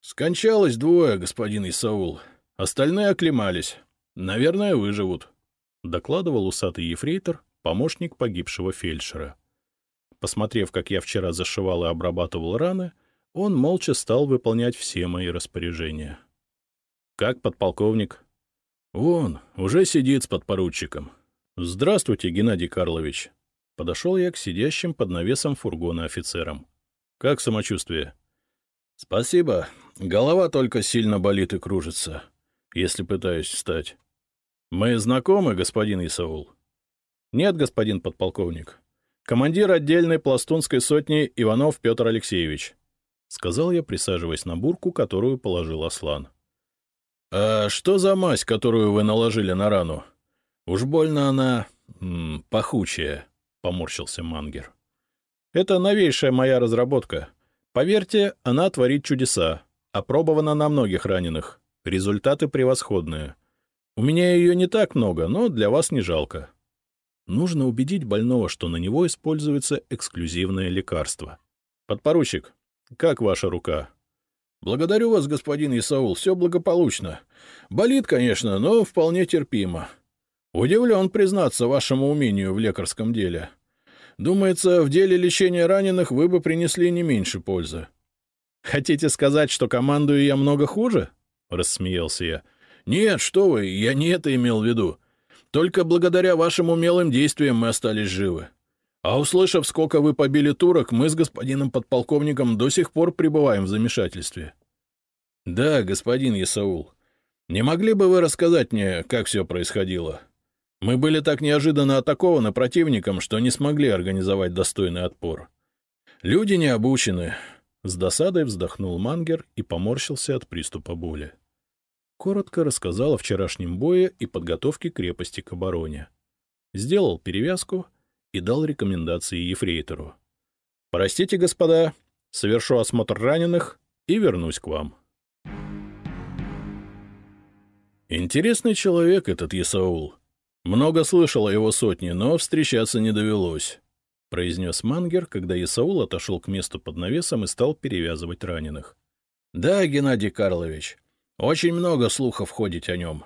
Скончалось двое, господин Исаул. Остальные оклемались. Наверное, выживут, — докладывал усатый ефрейтор, помощник погибшего фельдшера. Посмотрев, как я вчера зашивал и обрабатывал раны, он молча стал выполнять все мои распоряжения. — как подполковник? Вон, уже сидит с подпоручиком. Здравствуйте, Геннадий Карлович. Подошел я к сидящим под навесом фургона офицерам. Как самочувствие? Спасибо. Голова только сильно болит и кружится, если пытаюсь встать. Мы знакомы, господин Исаул? Нет, господин подполковник. Командир отдельной пластунской сотни Иванов Петр Алексеевич. — сказал я, присаживаясь на бурку, которую положил Аслан. — «А что за мазь, которую вы наложили на рану? Уж больно она... М -м, пахучая», — поморщился Мангер. «Это новейшая моя разработка. Поверьте, она творит чудеса. Опробована на многих раненых. Результаты превосходные. У меня ее не так много, но для вас не жалко. Нужно убедить больного, что на него используется эксклюзивное лекарство. Подпоручик, как ваша рука?» — Благодарю вас, господин Исаул, все благополучно. Болит, конечно, но вполне терпимо. Удивлен, признаться, вашему умению в лекарском деле. Думается, в деле лечения раненых вы бы принесли не меньше пользы. — Хотите сказать, что командую я много хуже? — рассмеялся я. — Нет, что вы, я не это имел в виду. Только благодаря вашим умелым действиям мы остались живы. А услышав, сколько вы побили турок, мы с господином подполковником до сих пор пребываем в замешательстве. — Да, господин Исаул. Не могли бы вы рассказать мне, как все происходило? Мы были так неожиданно атакованы противником, что не смогли организовать достойный отпор. Люди не обучены. С досадой вздохнул Мангер и поморщился от приступа боли. Коротко рассказал о вчерашнем бое и подготовке крепости к обороне. Сделал перевязку — и дал рекомендации ефрейтору. — Простите, господа, совершу осмотр раненых и вернусь к вам. Интересный человек этот Исаул. Много слышал о его сотне, но встречаться не довелось, — произнес Мангер, когда Исаул отошел к месту под навесом и стал перевязывать раненых. — Да, Геннадий Карлович, очень много слухов ходить о нем.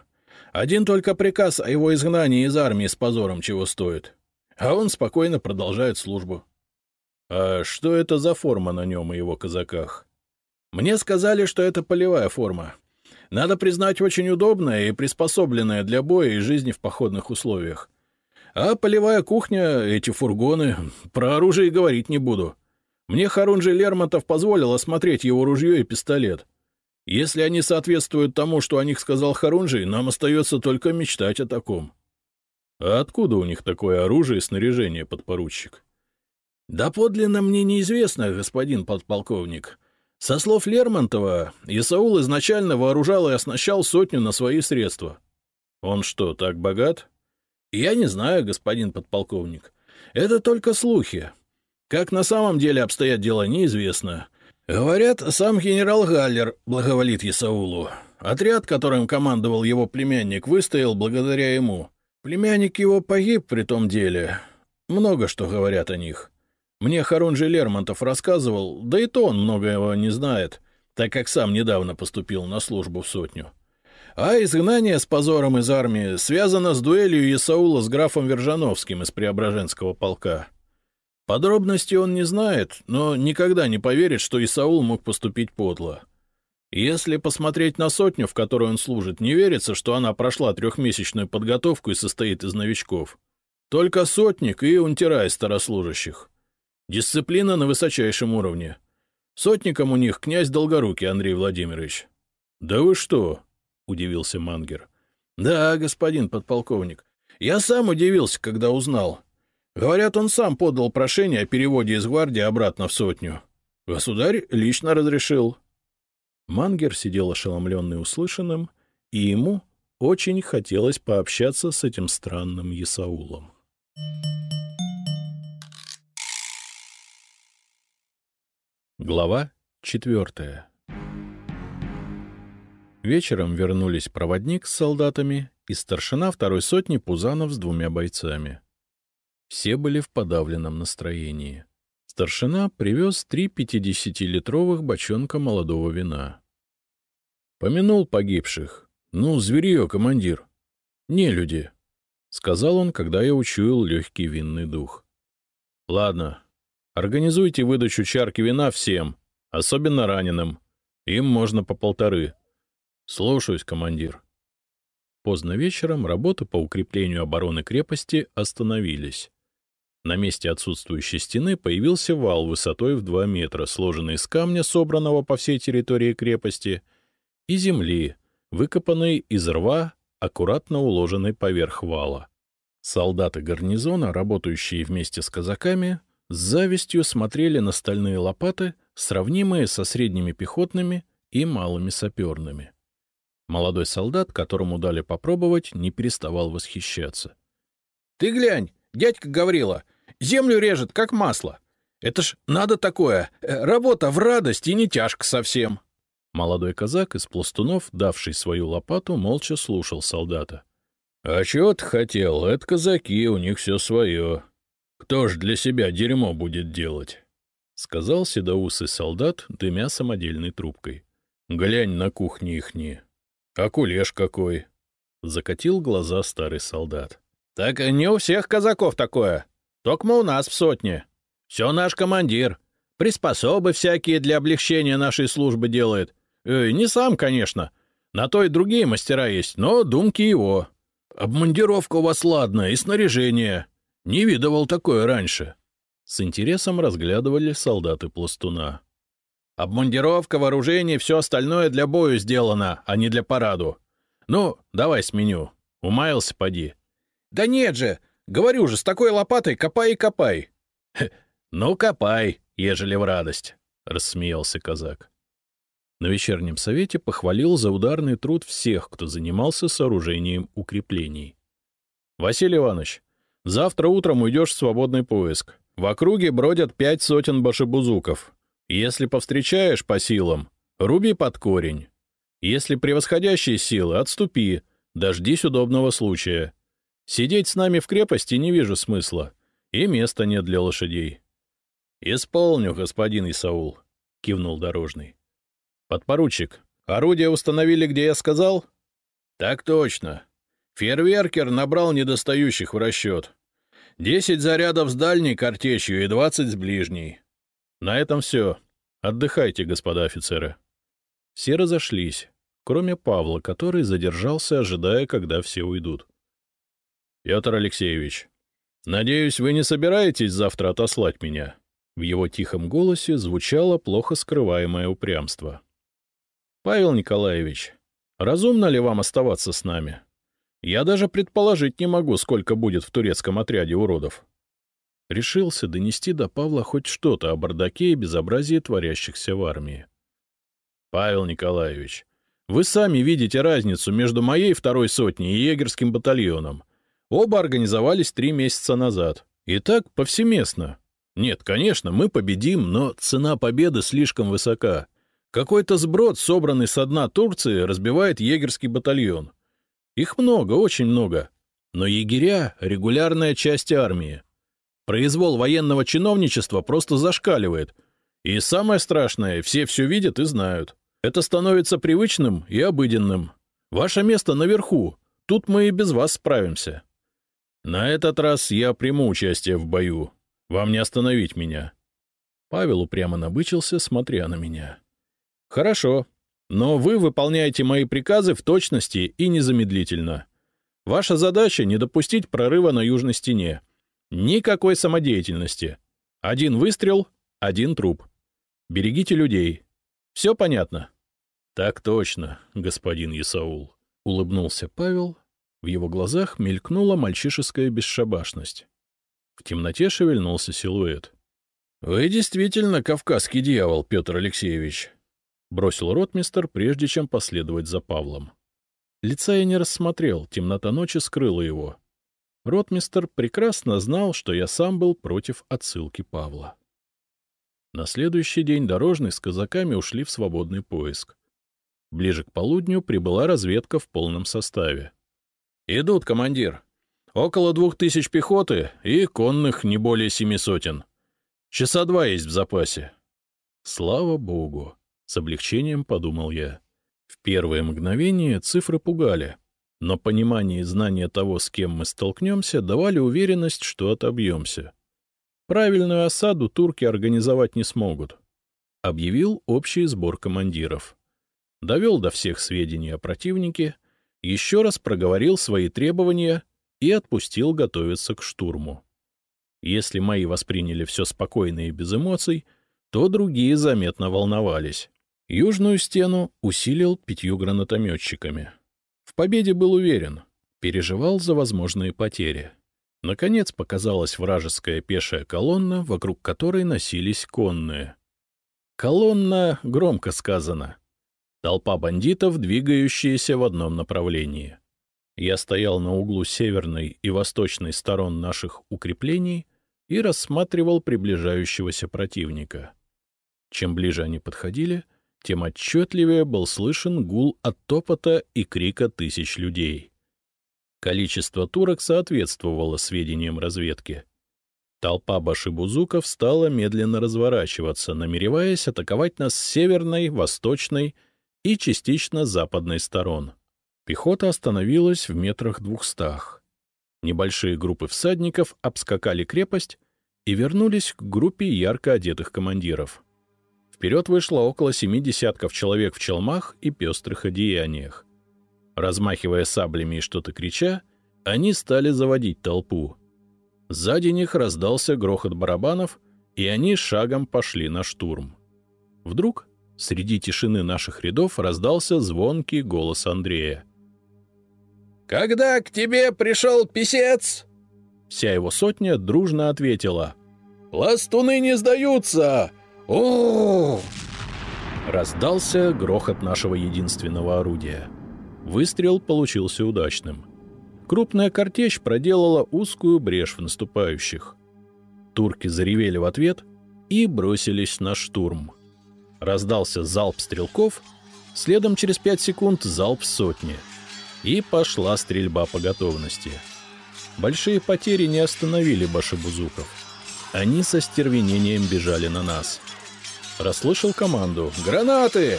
Один только приказ о его изгнании из армии с позором чего стоит а он спокойно продолжает службу. А что это за форма на нем и его казаках? Мне сказали, что это полевая форма. Надо признать, очень удобная и приспособленная для боя и жизни в походных условиях. А полевая кухня, эти фургоны, про оружие говорить не буду. Мне Харунжи Лермонтов позволил осмотреть его ружье и пистолет. Если они соответствуют тому, что о них сказал Харунжий, нам остается только мечтать о таком. А откуда у них такое оружие и снаряжение, подпоручик? — Да подлинно мне неизвестно, господин подполковник. Со слов Лермонтова, Исаул изначально вооружал и оснащал сотню на свои средства. Он что, так богат? — Я не знаю, господин подполковник. Это только слухи. Как на самом деле обстоят дела, неизвестно. Говорят, сам генерал Галлер благоволит Исаулу. Отряд, которым командовал его племянник, выстоял благодаря ему. Племянник его погиб при том деле. Много что говорят о них. Мне Харунжи Лермонтов рассказывал, да и то он многого не знает, так как сам недавно поступил на службу в сотню. А изгнание с позором из армии связано с дуэлью Исаула с графом Вержановским из Преображенского полка. Подробности он не знает, но никогда не поверит, что Исаул мог поступить подло. Если посмотреть на сотню, в которой он служит, не верится, что она прошла трехмесячную подготовку и состоит из новичков. Только сотник и унтера из старослужащих. Дисциплина на высочайшем уровне. Сотником у них князь Долгорукий Андрей Владимирович. — Да вы что? — удивился Мангер. — Да, господин подполковник. Я сам удивился, когда узнал. Говорят, он сам подал прошение о переводе из гвардии обратно в сотню. Государь лично разрешил. Мангер сидел ошеломленный услышанным, и ему очень хотелось пообщаться с этим странным Исаулом. Глава четвертая Вечером вернулись проводник с солдатами и старшина второй сотни Пузанов с двумя бойцами. Все были в подавленном настроении. Старшина привез три пятидесятилитровых бочонка молодого вина. Помянул погибших. Ну, зверье, командир. Не люди, — сказал он, когда я учуял легкий винный дух. — Ладно, организуйте выдачу чарки вина всем, особенно раненым. Им можно по полторы. — Слушаюсь, командир. Поздно вечером работы по укреплению обороны крепости остановились. На месте отсутствующей стены появился вал высотой в 2 метра, сложенный из камня, собранного по всей территории крепости, и земли, выкопанной из рва, аккуратно уложенной поверх вала. Солдаты гарнизона, работающие вместе с казаками, с завистью смотрели на стальные лопаты, сравнимые со средними пехотными и малыми саперными. Молодой солдат, которому дали попробовать, не переставал восхищаться. — Ты глянь, дядька Гаврила, Землю режет, как масло. Это ж надо такое. Э, работа в радость и не тяжко совсем. Молодой казак из пластунов, давший свою лопату, молча слушал солдата. — А чего ты хотел? Это казаки, у них все свое. Кто ж для себя дерьмо будет делать? — сказал седоусый солдат, дымя самодельной трубкой. — Глянь на кухне ихни. А кулеш какой? — закатил глаза старый солдат. — Так не у всех казаков такое. Токмо у нас в сотне. Все наш командир. Приспособы всякие для облегчения нашей службы делает. Э, не сам, конечно. На то и другие мастера есть, но думки его. Обмундировка у вас ладная и снаряжение. Не видывал такое раньше. С интересом разглядывали солдаты пластуна. Обмундировка, вооружение, все остальное для бою сделано, а не для параду. Ну, давай сменю. Умаялся, поди. — Да нет же, Говорю же, с такой лопатой копай и копай. — Ну, копай, ежели в радость, — рассмеялся казак. На вечернем совете похвалил за ударный труд всех, кто занимался сооружением укреплений. — Василий Иванович, завтра утром уйдешь в свободный поиск. В округе бродят пять сотен башебузуков. Если повстречаешь по силам, руби под корень. Если превосходящие силы, отступи, дождись удобного случая. Сидеть с нами в крепости не вижу смысла, и места нет для лошадей. — Исполню, господин Исаул, — кивнул дорожный. — Подпоручик, орудие установили, где я сказал? — Так точно. Фейерверкер набрал недостающих в расчет. Десять зарядов с дальней картечью и двадцать с ближней. На этом все. Отдыхайте, господа офицеры. Все разошлись, кроме Павла, который задержался, ожидая, когда все уйдут. Петр Алексеевич, надеюсь, вы не собираетесь завтра отослать меня?» В его тихом голосе звучало плохо скрываемое упрямство. «Павел Николаевич, разумно ли вам оставаться с нами? Я даже предположить не могу, сколько будет в турецком отряде уродов». Решился донести до Павла хоть что-то о бардаке и безобразии творящихся в армии. «Павел Николаевич, вы сами видите разницу между моей второй сотней и егерским батальоном. Оба организовались три месяца назад. И так повсеместно. Нет, конечно, мы победим, но цена победы слишком высока. Какой-то сброд, собранный со дна Турции, разбивает егерский батальон. Их много, очень много. Но егеря — регулярная часть армии. Произвол военного чиновничества просто зашкаливает. И самое страшное, все все видят и знают. Это становится привычным и обыденным. Ваше место наверху. Тут мы и без вас справимся. На этот раз я приму участие в бою. Вам не остановить меня. Павел упрямо набычился, смотря на меня. — Хорошо. Но вы выполняете мои приказы в точности и незамедлительно. Ваша задача — не допустить прорыва на южной стене. Никакой самодеятельности. Один выстрел — один труп. Берегите людей. Все понятно? — Так точно, господин Исаул, — улыбнулся Павел. В его глазах мелькнула мальчишеская бесшабашность. В темноте шевельнулся силуэт. — Вы действительно кавказский дьявол, Петр Алексеевич, — бросил ротмистер, прежде чем последовать за Павлом. Лица я не рассмотрел, темнота ночи скрыла его. Ротмистер прекрасно знал, что я сам был против отсылки Павла. На следующий день дорожный с казаками ушли в свободный поиск. Ближе к полудню прибыла разведка в полном составе. — Идут, командир. Около двух тысяч пехоты и конных не более семи сотен. Часа два есть в запасе. Слава богу! С облегчением подумал я. В первое мгновение цифры пугали, но понимание и знание того, с кем мы столкнемся, давали уверенность, что отобьемся. Правильную осаду турки организовать не смогут. Объявил общий сбор командиров. Довел до всех сведений о противнике, еще раз проговорил свои требования — и отпустил готовиться к штурму. Если мои восприняли все спокойно и без эмоций, то другие заметно волновались. Южную стену усилил пятью гранатометчиками. Победе был уверен, переживал за возможные потери. Наконец показалась вражеская пешая колонна, вокруг которой носились конные. Колонна громко сказано. Толпа бандитов, двигающаяся в одном направлении. Я стоял на углу северной и восточной сторон наших укреплений и рассматривал приближающегося противника. Чем ближе они подходили, тем отчетливее был слышен гул от топота и крика тысяч людей. Количество турок соответствовало сведениям разведки. Толпа башибузуков стала медленно разворачиваться, намереваясь атаковать нас с северной, восточной и частично западной сторон. Пехота остановилась в метрах двухстах. Небольшие группы всадников обскакали крепость и вернулись к группе ярко одетых командиров. Вперед вышло около семи десятков человек в челмах и пестрых одеяниях. Размахивая саблями и что-то крича, они стали заводить толпу. Сзади них раздался грохот барабанов, и они шагом пошли на штурм. Вдруг среди тишины наших рядов раздался звонкий голос Андрея. «Когда к тебе пришел писец?» Вся его сотня дружно ответила. «Пластуны не сдаются! О Раздался грохот нашего единственного орудия. Выстрел получился удачным. Крупная картечь проделала узкую брешь в наступающих. Турки заревели в ответ и бросились на штурм. Раздался залп стрелков, следом через пять секунд залп сотни — и пошла стрельба по готовности. Большие потери не остановили башебузуков. Они со стервенением бежали на нас. Расслышал команду «Гранаты!»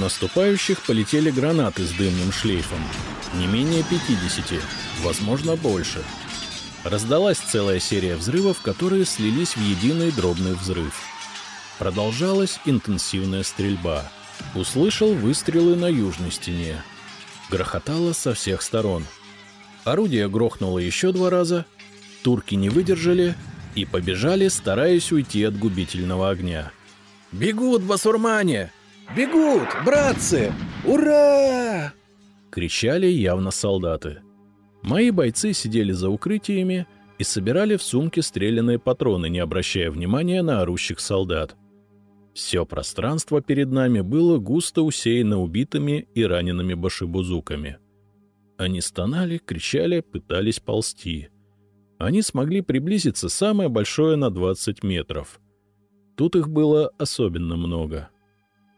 Наступающих полетели гранаты с дымным шлейфом. Не менее 50, возможно больше. Раздалась целая серия взрывов, которые слились в единый дробный взрыв. Продолжалась интенсивная стрельба. Услышал выстрелы на южной стене грохотало со всех сторон. Орудие грохнуло еще два раза, турки не выдержали и побежали, стараясь уйти от губительного огня. «Бегут, басурмане! Бегут, братцы! Ура!» — кричали явно солдаты. Мои бойцы сидели за укрытиями и собирали в сумке стрелянные патроны, не обращая внимания на орущих солдат. Все пространство перед нами было густо усеяно убитыми и ранеными башибузуками. Они стонали, кричали, пытались ползти. Они смогли приблизиться самое большое на 20 метров. Тут их было особенно много.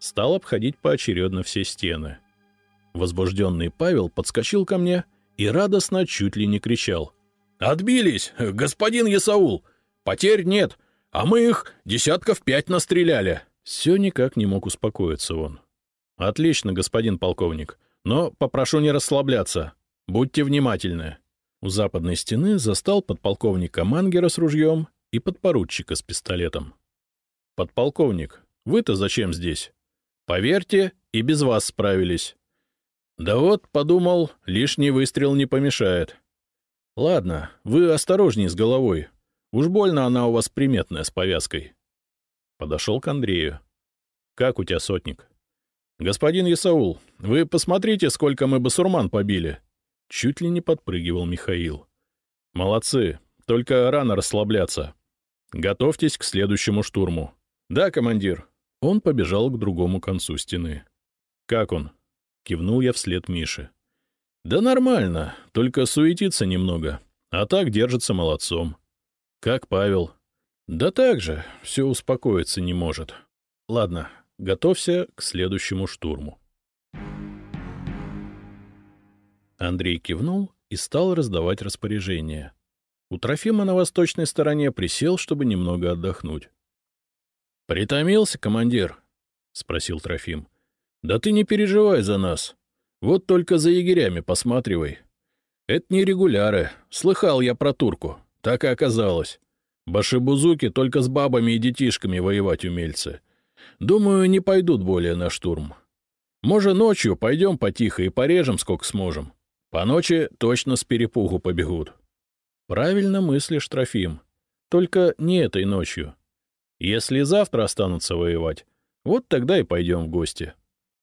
Стал обходить поочередно все стены. Возбужденный Павел подскочил ко мне и радостно чуть ли не кричал. «Отбились, господин Ясаул! Потерь нет, а мы их десятков пять настреляли. Все никак не мог успокоиться он. Отлично, господин полковник, но попрошу не расслабляться. Будьте внимательны. У западной стены застал подполковника Мангера с ружьем и подпоручика с пистолетом. «Подполковник, вы-то зачем здесь?» Поверьте, и без вас справились. Да вот, подумал, лишний выстрел не помешает. Ладно, вы осторожней с головой. Уж больно она у вас приметная с повязкой. Подошел к Андрею. Как у тебя сотник? Господин Исаул, вы посмотрите, сколько мы басурман побили. Чуть ли не подпрыгивал Михаил. Молодцы, только рано расслабляться. Готовьтесь к следующему штурму. Да, командир. Он побежал к другому концу стены. Как он? Кивнул я вслед Мише. Да нормально, только суетится немного. А так держится молодцом. Как Павел. Да так же, все успокоиться не может. Ладно, готовься к следующему штурму. Андрей кивнул и стал раздавать распоряжения. У Трофима на восточной стороне присел, чтобы немного отдохнуть. — Притомился, командир? — спросил Трофим. — Да ты не переживай за нас. Вот только за егерями посматривай. Это не регуляры. Слыхал я про турку. Так и оказалось. Башибузуки только с бабами и детишками воевать умельцы. Думаю, не пойдут более на штурм. Может, ночью пойдем потихо и порежем, сколько сможем. По ночи точно с перепугу побегут. Правильно мыслишь, Трофим. Только не этой ночью. Если завтра останутся воевать, вот тогда и пойдем в гости.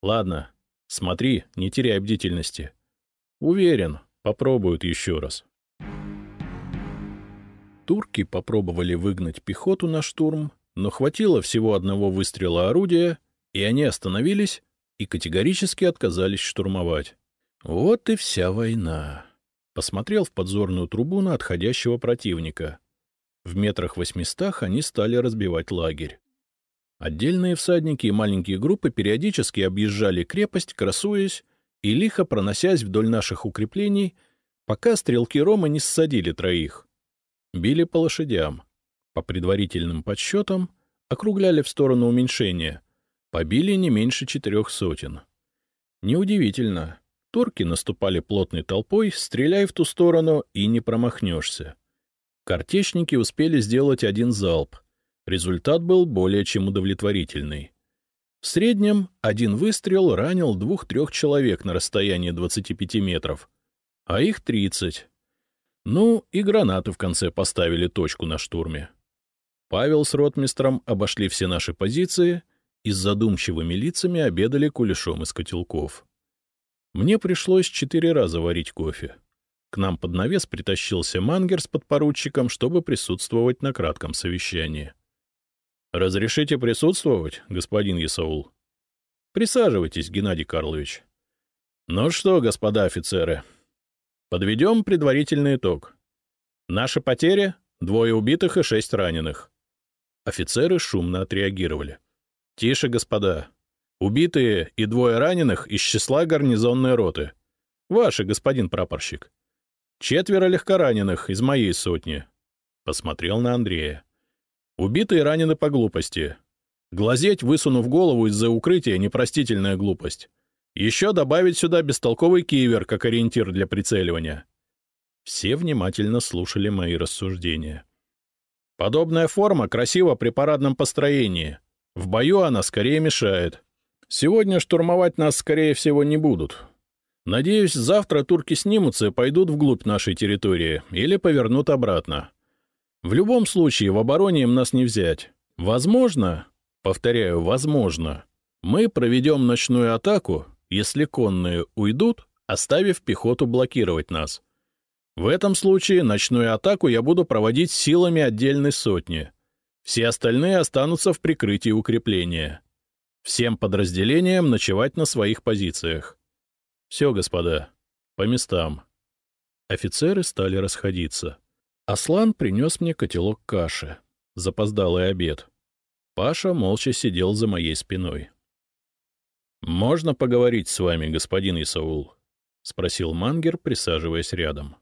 Ладно, смотри, не теряй бдительности. Уверен, попробуют еще раз. Турки попробовали выгнать пехоту на штурм, но хватило всего одного выстрела орудия, и они остановились и категорически отказались штурмовать. Вот и вся война. Посмотрел в подзорную трубу на отходящего противника. В метрах восьмистах они стали разбивать лагерь. Отдельные всадники и маленькие группы периодически объезжали крепость, красуясь и лихо проносясь вдоль наших укреплений, пока стрелки Рома не ссадили троих. Били по лошадям. По предварительным подсчетам округляли в сторону уменьшения. Побили не меньше четырех сотен. Неудивительно. Турки наступали плотной толпой, стреляя в ту сторону, и не промахнешься. Картечники успели сделать один залп. Результат был более чем удовлетворительный. В среднем один выстрел ранил двух-трех человек на расстоянии 25 метров, а их 30. Ну, и гранаты в конце поставили точку на штурме. Павел с ротмистром обошли все наши позиции и с задумчивыми лицами обедали кулешом из котелков. Мне пришлось четыре раза варить кофе. К нам под навес притащился мангер с подпоручиком, чтобы присутствовать на кратком совещании. — Разрешите присутствовать, господин Исаул? — Присаживайтесь, Геннадий Карлович. — Ну что, господа офицеры, Подведем предварительный итог. Наши потери — двое убитых и шесть раненых. Офицеры шумно отреагировали. Тише, господа. Убитые и двое раненых из числа гарнизонной роты. Ваши, господин прапорщик. Четверо легкораненых из моей сотни. Посмотрел на Андрея. Убитые ранены по глупости. Глазеть, высунув голову из-за укрытия, непростительная глупость. Еще добавить сюда бестолковый кивер как ориентир для прицеливания. Все внимательно слушали мои рассуждения. Подобная форма красива при парадном построении. В бою она скорее мешает. Сегодня штурмовать нас, скорее всего, не будут. Надеюсь, завтра турки снимутся и пойдут вглубь нашей территории или повернут обратно. В любом случае, в обороне им нас не взять. Возможно, повторяю, возможно, мы проведем ночную атаку если конные уйдут, оставив пехоту блокировать нас. В этом случае ночную атаку я буду проводить силами отдельной сотни. Все остальные останутся в прикрытии укрепления. Всем подразделениям ночевать на своих позициях. Все, господа, по местам. Офицеры стали расходиться. Аслан принес мне котелок каши. Запоздалый обед. Паша молча сидел за моей спиной. — Можно поговорить с вами, господин Исаул? — спросил Мангер, присаживаясь рядом.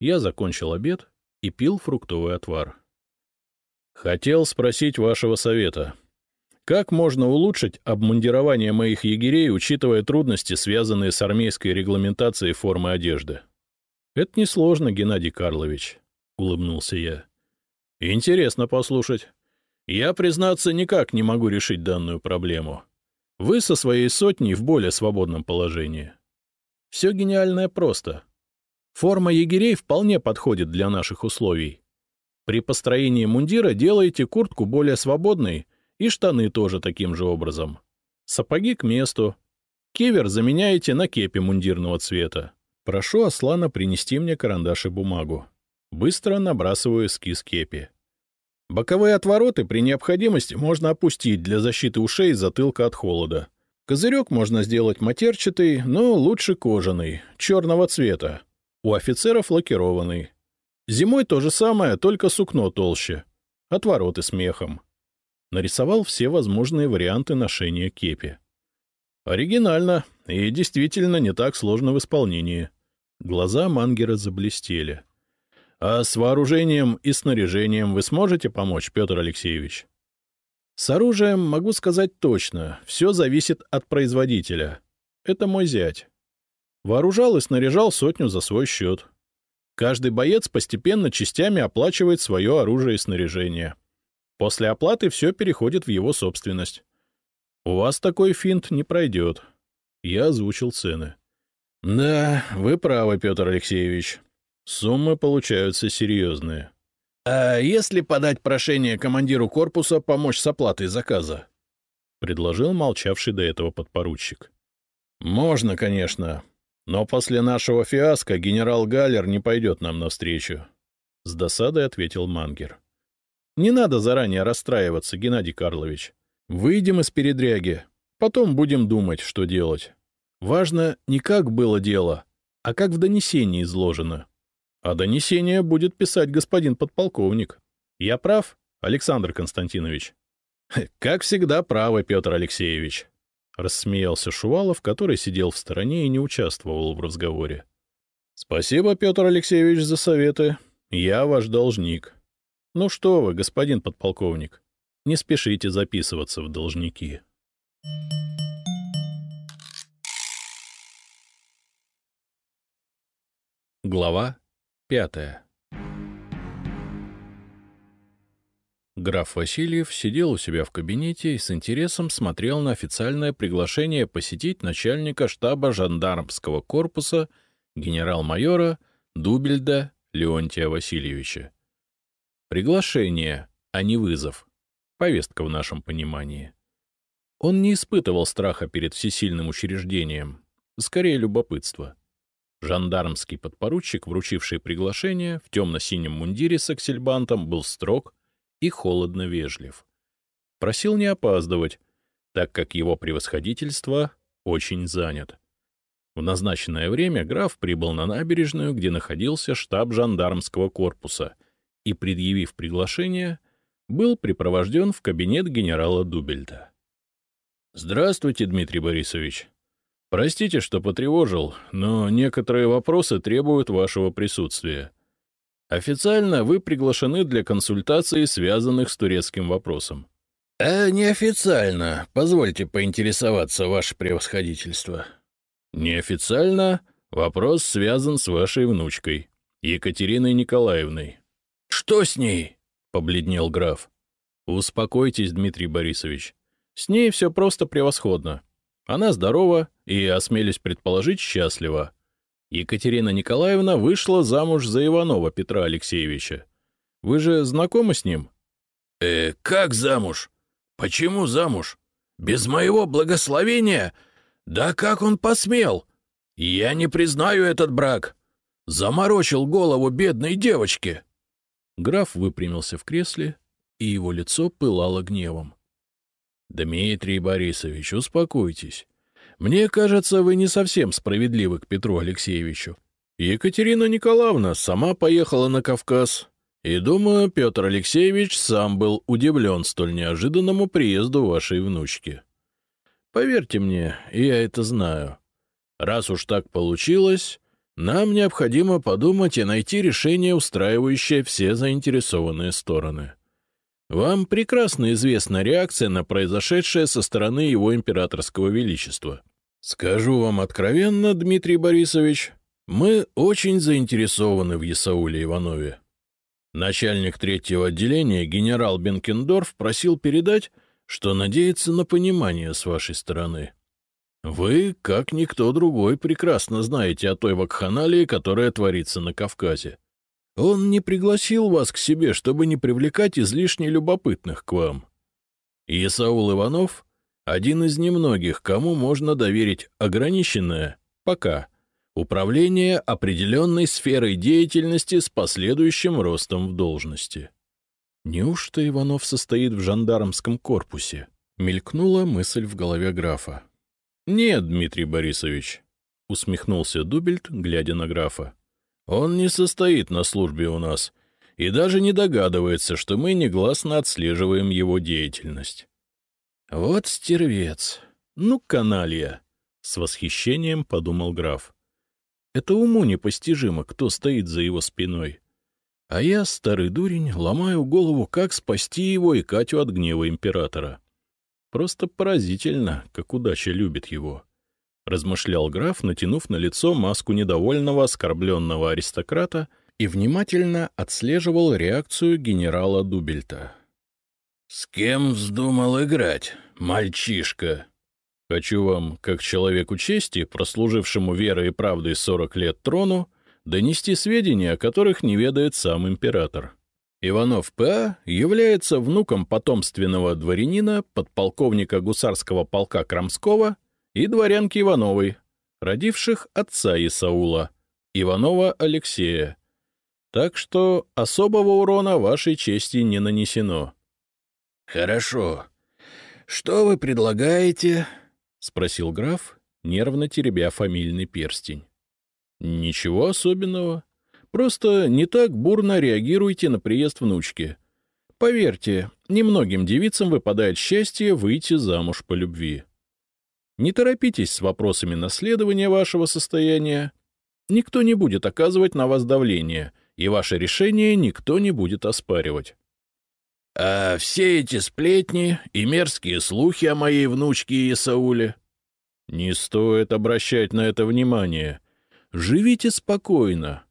Я закончил обед и пил фруктовый отвар. — Хотел спросить вашего совета. Как можно улучшить обмундирование моих егерей, учитывая трудности, связанные с армейской регламентацией формы одежды? — Это несложно, Геннадий Карлович, — улыбнулся я. — Интересно послушать. Я, признаться, никак не могу решить данную проблему. — Вы со своей сотней в более свободном положении. Все гениальное просто. Форма егерей вполне подходит для наших условий. При построении мундира делаете куртку более свободной и штаны тоже таким же образом. Сапоги к месту. Кивер заменяете на кепи мундирного цвета. Прошу Аслана принести мне карандаш и бумагу. Быстро набрасываю эскиз кепи. Боковые отвороты при необходимости можно опустить для защиты ушей и затылка от холода. Козырек можно сделать матерчатый, но лучше кожаный, черного цвета. У офицеров лакированный. Зимой то же самое, только сукно толще. Отвороты с мехом. Нарисовал все возможные варианты ношения кепи. Оригинально и действительно не так сложно в исполнении. Глаза Мангера заблестели. — А с вооружением и снаряжением вы сможете помочь, Петр Алексеевич? — С оружием могу сказать точно. Все зависит от производителя. Это мой зять. Вооружал и снаряжал сотню за свой счет. Каждый боец постепенно частями оплачивает свое оружие и снаряжение. После оплаты все переходит в его собственность. У вас такой финт не пройдет. Я озвучил цены. — Да, вы правы, Петр Алексеевич. Суммы получаются серьезные. — А если подать прошение командиру корпуса помочь с оплатой заказа? — предложил молчавший до этого подпоручик. — Можно, конечно, но после нашего фиаско генерал Галлер не пойдет нам навстречу. С досадой ответил Мангер. — Не надо заранее расстраиваться, Геннадий Карлович. Выйдем из передряги, потом будем думать, что делать. Важно не как было дело, а как в донесении изложено. А донесение будет писать господин подполковник. Я прав, Александр Константинович? *laughs* — Как всегда правы, Петр Алексеевич. Рассмеялся Шувалов, который сидел в стороне и не участвовал в разговоре. — Спасибо, Петр Алексеевич, за советы. Я ваш должник. Ну что вы, господин подполковник, не спешите записываться в должники. Глава Пятое. Граф Васильев сидел у себя в кабинете и с интересом смотрел на официальное приглашение посетить начальника штаба жандармского корпуса генерал-майора Дубельда Леонтия Васильевича. Приглашение, а не вызов. Повестка в нашем понимании. Он не испытывал страха перед всесильным учреждением, скорее любопытство. Жандармский подпоручик, вручивший приглашение, в темно-синем мундире с аксельбантом, был строг и холодно вежлив. Просил не опаздывать, так как его превосходительство очень занят. В назначенное время граф прибыл на набережную, где находился штаб жандармского корпуса, и, предъявив приглашение, был припровожден в кабинет генерала Дубельта. — Здравствуйте, Дмитрий Борисович. Простите, что потревожил, но некоторые вопросы требуют вашего присутствия. Официально вы приглашены для консультаций, связанных с турецким вопросом. — А неофициально, позвольте поинтересоваться, ваше превосходительство. — Неофициально вопрос связан с вашей внучкой, Екатериной Николаевной. — Что с ней? — побледнел граф. — Успокойтесь, Дмитрий Борисович. С ней все просто превосходно. Она здорова и, осмелюсь предположить, счастлива. Екатерина Николаевна вышла замуж за Иванова Петра Алексеевича. Вы же знакомы с ним? — Э, как замуж? Почему замуж? Без моего благословения? Да как он посмел? Я не признаю этот брак. Заморочил голову бедной девочке. Граф выпрямился в кресле, и его лицо пылало гневом. — Дмитрий Борисович, успокойтесь. Мне кажется, вы не совсем справедливы к Петру Алексеевичу. Екатерина Николаевна сама поехала на Кавказ, и, думаю, Петр Алексеевич сам был удивлен столь неожиданному приезду вашей внучки. Поверьте мне, я это знаю. Раз уж так получилось, нам необходимо подумать и найти решение, устраивающее все заинтересованные стороны. Вам прекрасно известна реакция на произошедшее со стороны его императорского величества. Скажу вам откровенно, Дмитрий Борисович, мы очень заинтересованы в Исауле Иванове. Начальник третьего отделения генерал Бенкендорф просил передать, что надеется на понимание с вашей стороны. Вы, как никто другой, прекрасно знаете о той вакханалии, которая творится на Кавказе. Он не пригласил вас к себе, чтобы не привлекать излишне любопытных к вам. Исаул Иванов — один из немногих, кому можно доверить ограниченное, пока, управление определенной сферой деятельности с последующим ростом в должности. Неужто Иванов состоит в жандармском корпусе? Мелькнула мысль в голове графа. — Нет, Дмитрий Борисович, — усмехнулся Дубельт, глядя на графа. — Он не состоит на службе у нас и даже не догадывается, что мы негласно отслеживаем его деятельность. — Вот стервец! Ну, каналья! — с восхищением подумал граф. — Это уму непостижимо, кто стоит за его спиной. — а я, старый дурень, ломаю голову, как спасти его и Катю от гнева императора. Просто поразительно, как удача любит его. Размышлял граф, натянув на лицо маску недовольного, оскорбленного аристократа и внимательно отслеживал реакцию генерала Дубельта. — С кем вздумал играть, мальчишка? Хочу вам, как человеку чести, прослужившему верой и правдой сорок лет трону, донести сведения, о которых не ведает сам император. Иванов П.А. является внуком потомственного дворянина, подполковника гусарского полка Крамского и дворянки Ивановой, родивших отца Исаула, Иванова Алексея. Так что особого урона вашей чести не нанесено. — Хорошо. Что вы предлагаете? — спросил граф, нервно теребя фамильный перстень. Ничего особенного. Просто не так бурно реагируйте на приезд внучки. Поверьте, немногим девицам выпадает счастье выйти замуж по любви. Не торопитесь с вопросами наследования вашего состояния. Никто не будет оказывать на вас давление, и ваше решение никто не будет оспаривать. А все эти сплетни и мерзкие слухи о моей внучке Исауле? Не стоит обращать на это внимание — живите спокойно.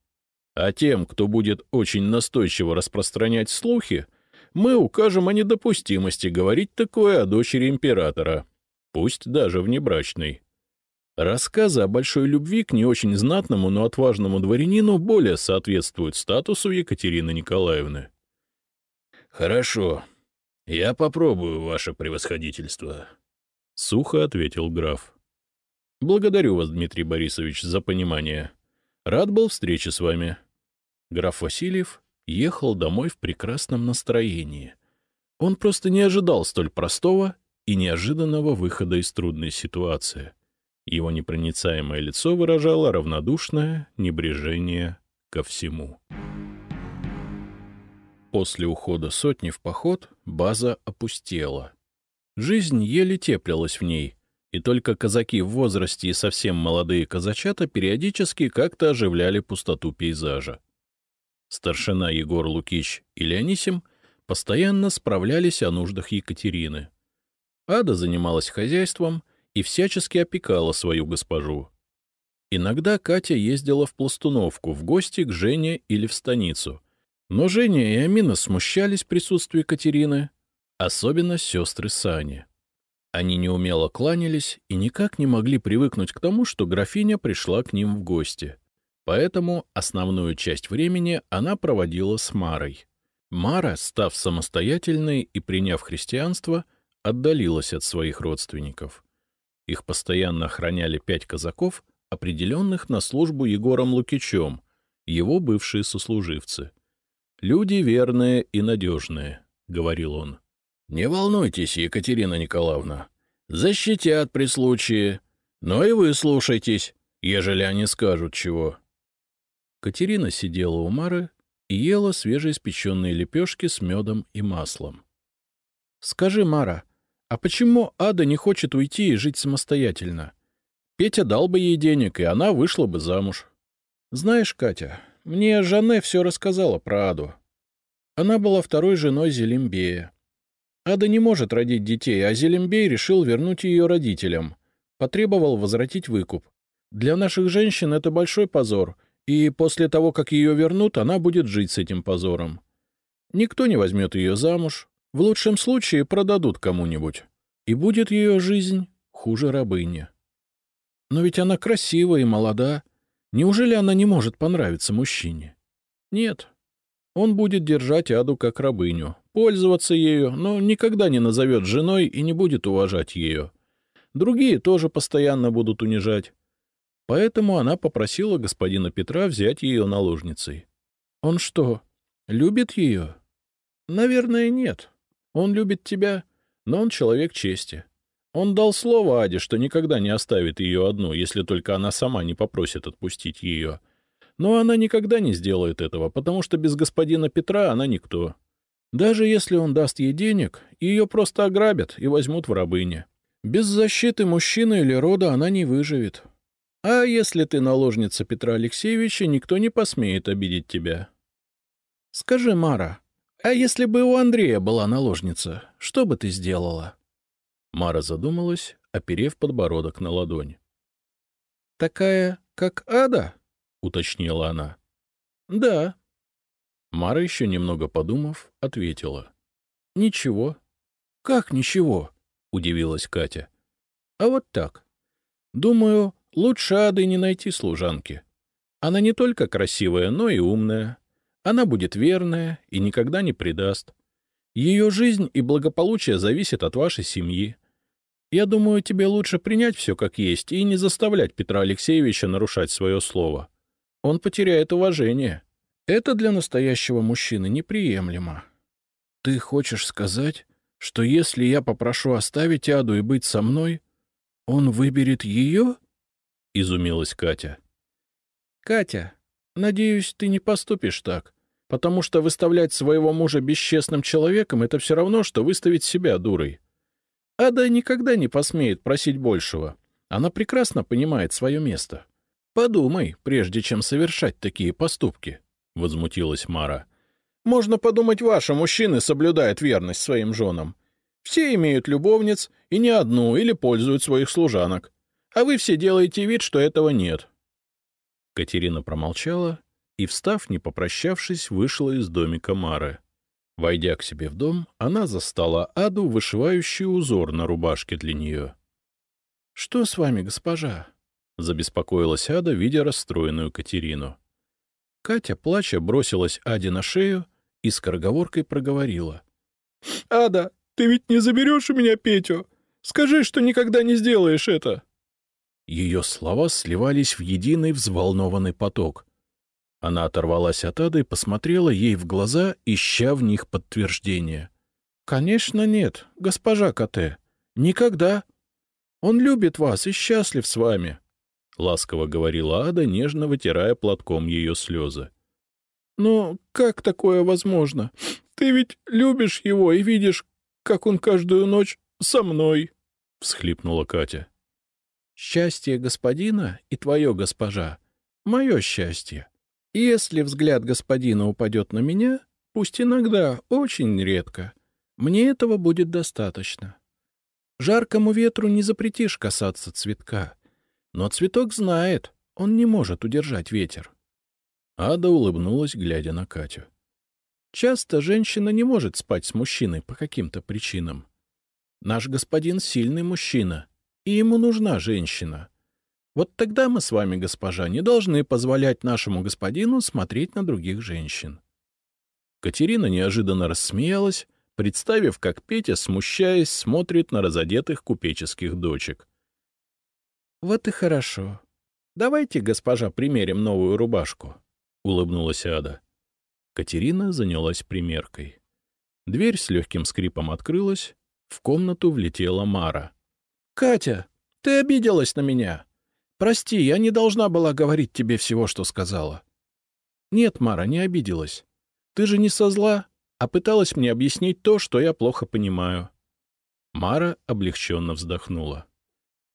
А тем, кто будет очень настойчиво распространять слухи, мы укажем о недопустимости говорить такое о дочери императора, пусть даже внебрачной. Рассказы о большой любви к не очень знатному, но отважному дворянину более соответствуют статусу Екатерины Николаевны. — Хорошо. Я попробую, ваше превосходительство, — сухо ответил граф. Благодарю вас, Дмитрий Борисович, за понимание. Рад был встрече с вами. Граф Васильев ехал домой в прекрасном настроении. Он просто не ожидал столь простого и неожиданного выхода из трудной ситуации. Его непроницаемое лицо выражало равнодушное небрежение ко всему. После ухода сотни в поход база опустела. Жизнь еле теплилась в ней, и только казаки в возрасте и совсем молодые казачата периодически как-то оживляли пустоту пейзажа. Старшина Егор Лукич и Леонисим постоянно справлялись о нуждах Екатерины. Ада занималась хозяйством и всячески опекала свою госпожу. Иногда Катя ездила в Пластуновку в гости к Жене или в станицу. Но Женя и Амина смущались присутствия Катерины, особенно сестры Сани. Они неумело кланялись и никак не могли привыкнуть к тому, что графиня пришла к ним в гости. Поэтому основную часть времени она проводила с Марой. Мара, став самостоятельной и приняв христианство, отдалилась от своих родственников. Их постоянно охраняли пять казаков, определенных на службу Егором Лукичем, его бывшие сослуживцы. «Люди верные и надежные», — говорил он. — Не волнуйтесь, Екатерина Николаевна. Защитят при случае. Но и вы слушайтесь, ежели они скажут чего. Катерина сидела у Мары и ела свежеиспеченные лепешки с медом и маслом. — Скажи, Мара, а почему Ада не хочет уйти и жить самостоятельно? Петя дал бы ей денег, и она вышла бы замуж. Знаешь, Катя, мне Жанне все рассказала про Аду. Она была второй женой Зелимбея. Ада не может родить детей, а Зелембей решил вернуть ее родителям. Потребовал возвратить выкуп. Для наших женщин это большой позор, и после того, как ее вернут, она будет жить с этим позором. Никто не возьмет ее замуж. В лучшем случае продадут кому-нибудь, и будет ее жизнь хуже рабыни. Но ведь она красива и молода. Неужели она не может понравиться мужчине? Нет. Он будет держать Аду как рабыню, пользоваться ею, но никогда не назовет женой и не будет уважать ее. Другие тоже постоянно будут унижать. Поэтому она попросила господина Петра взять ее наложницей. Он что, любит ее? Наверное, нет. Он любит тебя, но он человек чести. Он дал слово Аде, что никогда не оставит ее одну, если только она сама не попросит отпустить ее. Но она никогда не сделает этого, потому что без господина Петра она никто. Даже если он даст ей денег, ее просто ограбят и возьмут в рабыне. Без защиты мужчины или рода она не выживет. А если ты наложница Петра Алексеевича, никто не посмеет обидеть тебя. Скажи, Мара, а если бы у Андрея была наложница, что бы ты сделала? Мара задумалась, оперев подбородок на ладонь. — Такая, как Ада? — уточнила она. — Да. Мара, еще немного подумав, ответила. — Ничего. — Как ничего? — удивилась Катя. — А вот так. Думаю, лучше Ады не найти служанки. Она не только красивая, но и умная. Она будет верная и никогда не предаст. Ее жизнь и благополучие зависят от вашей семьи. Я думаю, тебе лучше принять все как есть и не заставлять Петра Алексеевича нарушать свое слово. Он потеряет уважение. Это для настоящего мужчины неприемлемо. Ты хочешь сказать, что если я попрошу оставить Аду и быть со мной, он выберет ее? — изумилась Катя. — Катя, надеюсь, ты не поступишь так, потому что выставлять своего мужа бесчестным человеком — это все равно, что выставить себя дурой. Ада никогда не посмеет просить большего. Она прекрасно понимает свое место. Подумай, прежде чем совершать такие поступки, — возмутилась Мара. Можно подумать, ваши мужчины соблюдают верность своим женам. Все имеют любовниц, и не одну, или пользуют своих служанок. А вы все делаете вид, что этого нет. Катерина промолчала и, встав, не попрощавшись, вышла из домика Мары. Войдя к себе в дом, она застала Аду, вышивающую узор на рубашке для нее. — Что с вами, госпожа? — забеспокоилась Ада, видя расстроенную Катерину. Катя, плача, бросилась Аде на шею и скороговоркой проговорила. — Ада, ты ведь не заберешь у меня Петю? Скажи, что никогда не сделаешь это! Ее слова сливались в единый взволнованный поток. Она оторвалась от Ады и посмотрела ей в глаза, ища в них подтверждение. — Конечно, нет, госпожа Коте. Никогда. Он любит вас и счастлив с вами, — ласково говорила Ада, нежно вытирая платком ее слезы. — Но как такое возможно? Ты ведь любишь его и видишь, как он каждую ночь со мной, — всхлипнула Катя. — Счастье господина и твое, госпожа, — мое счастье. Если взгляд господина упадет на меня, пусть иногда, очень редко, мне этого будет достаточно. Жаркому ветру не запретишь касаться цветка, но цветок знает, он не может удержать ветер. Ада улыбнулась, глядя на Катю. Часто женщина не может спать с мужчиной по каким-то причинам. Наш господин сильный мужчина, и ему нужна женщина. Вот тогда мы с вами, госпожа, не должны позволять нашему господину смотреть на других женщин. Катерина неожиданно рассмеялась, представив, как Петя, смущаясь, смотрит на разодетых купеческих дочек. — Вот и хорошо. Давайте, госпожа, примерим новую рубашку, — улыбнулась Ада. Катерина занялась примеркой. Дверь с легким скрипом открылась, в комнату влетела Мара. — Катя, ты обиделась на меня? Прости, я не должна была говорить тебе всего, что сказала. Нет, Мара, не обиделась. Ты же не со зла, а пыталась мне объяснить то, что я плохо понимаю. Мара облегченно вздохнула.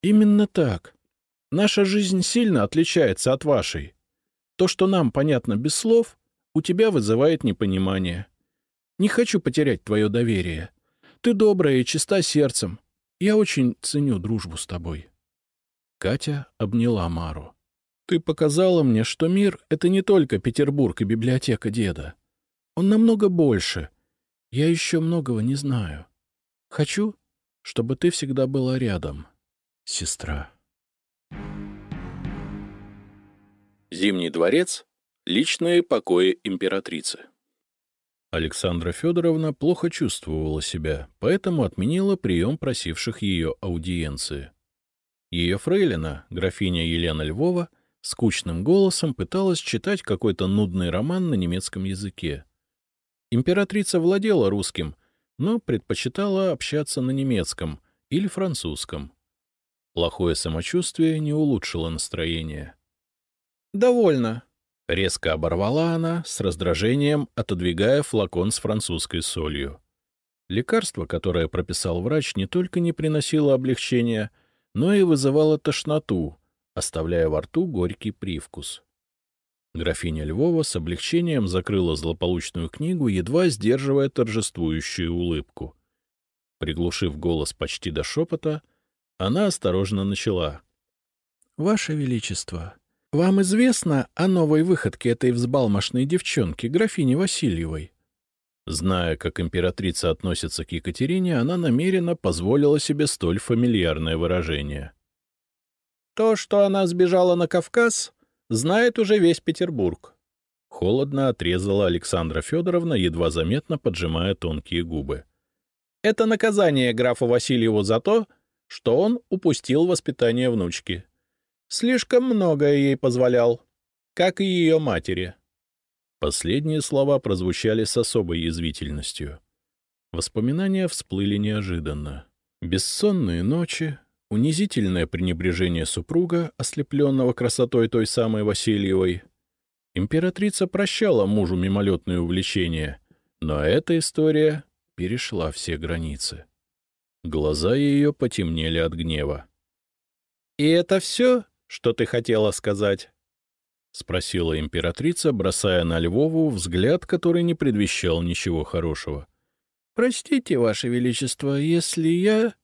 Именно так. Наша жизнь сильно отличается от вашей. То, что нам понятно без слов, у тебя вызывает непонимание. Не хочу потерять твое доверие. Ты добрая и чиста сердцем. Я очень ценю дружбу с тобой. Катя обняла Мару. «Ты показала мне, что мир — это не только Петербург и библиотека деда. Он намного больше. Я еще многого не знаю. Хочу, чтобы ты всегда была рядом, сестра. Зимний дворец. Личные покои императрицы. Александра Федоровна плохо чувствовала себя, поэтому отменила прием просивших ее аудиенции. Ее фрейлина, графиня Елена Львова, скучным голосом пыталась читать какой-то нудный роман на немецком языке. Императрица владела русским, но предпочитала общаться на немецком или французском. Плохое самочувствие не улучшило настроение. «Довольно», — резко оборвала она, с раздражением отодвигая флакон с французской солью. Лекарство, которое прописал врач, не только не приносило облегчения, но и вызывало тошноту, оставляя во рту горький привкус. Графиня Львова с облегчением закрыла злополучную книгу, едва сдерживая торжествующую улыбку. Приглушив голос почти до шепота, она осторожно начала. — Ваше Величество, вам известно о новой выходке этой взбалмошной девчонки, графини Васильевой? Зная, как императрица относится к Екатерине, она намеренно позволила себе столь фамильярное выражение. — То, что она сбежала на Кавказ, знает уже весь Петербург. Холодно отрезала Александра Федоровна, едва заметно поджимая тонкие губы. — Это наказание графу Васильеву за то, что он упустил воспитание внучки. Слишком многое ей позволял, как и ее матери. Последние слова прозвучали с особой язвительностью. Воспоминания всплыли неожиданно. Бессонные ночи, унизительное пренебрежение супруга, ослепленного красотой той самой Васильевой. Императрица прощала мужу мимолетные увлечения, но эта история перешла все границы. Глаза ее потемнели от гнева. — И это все, что ты хотела сказать? — спросила императрица, бросая на Львову взгляд, который не предвещал ничего хорошего. — Простите, Ваше Величество, если я...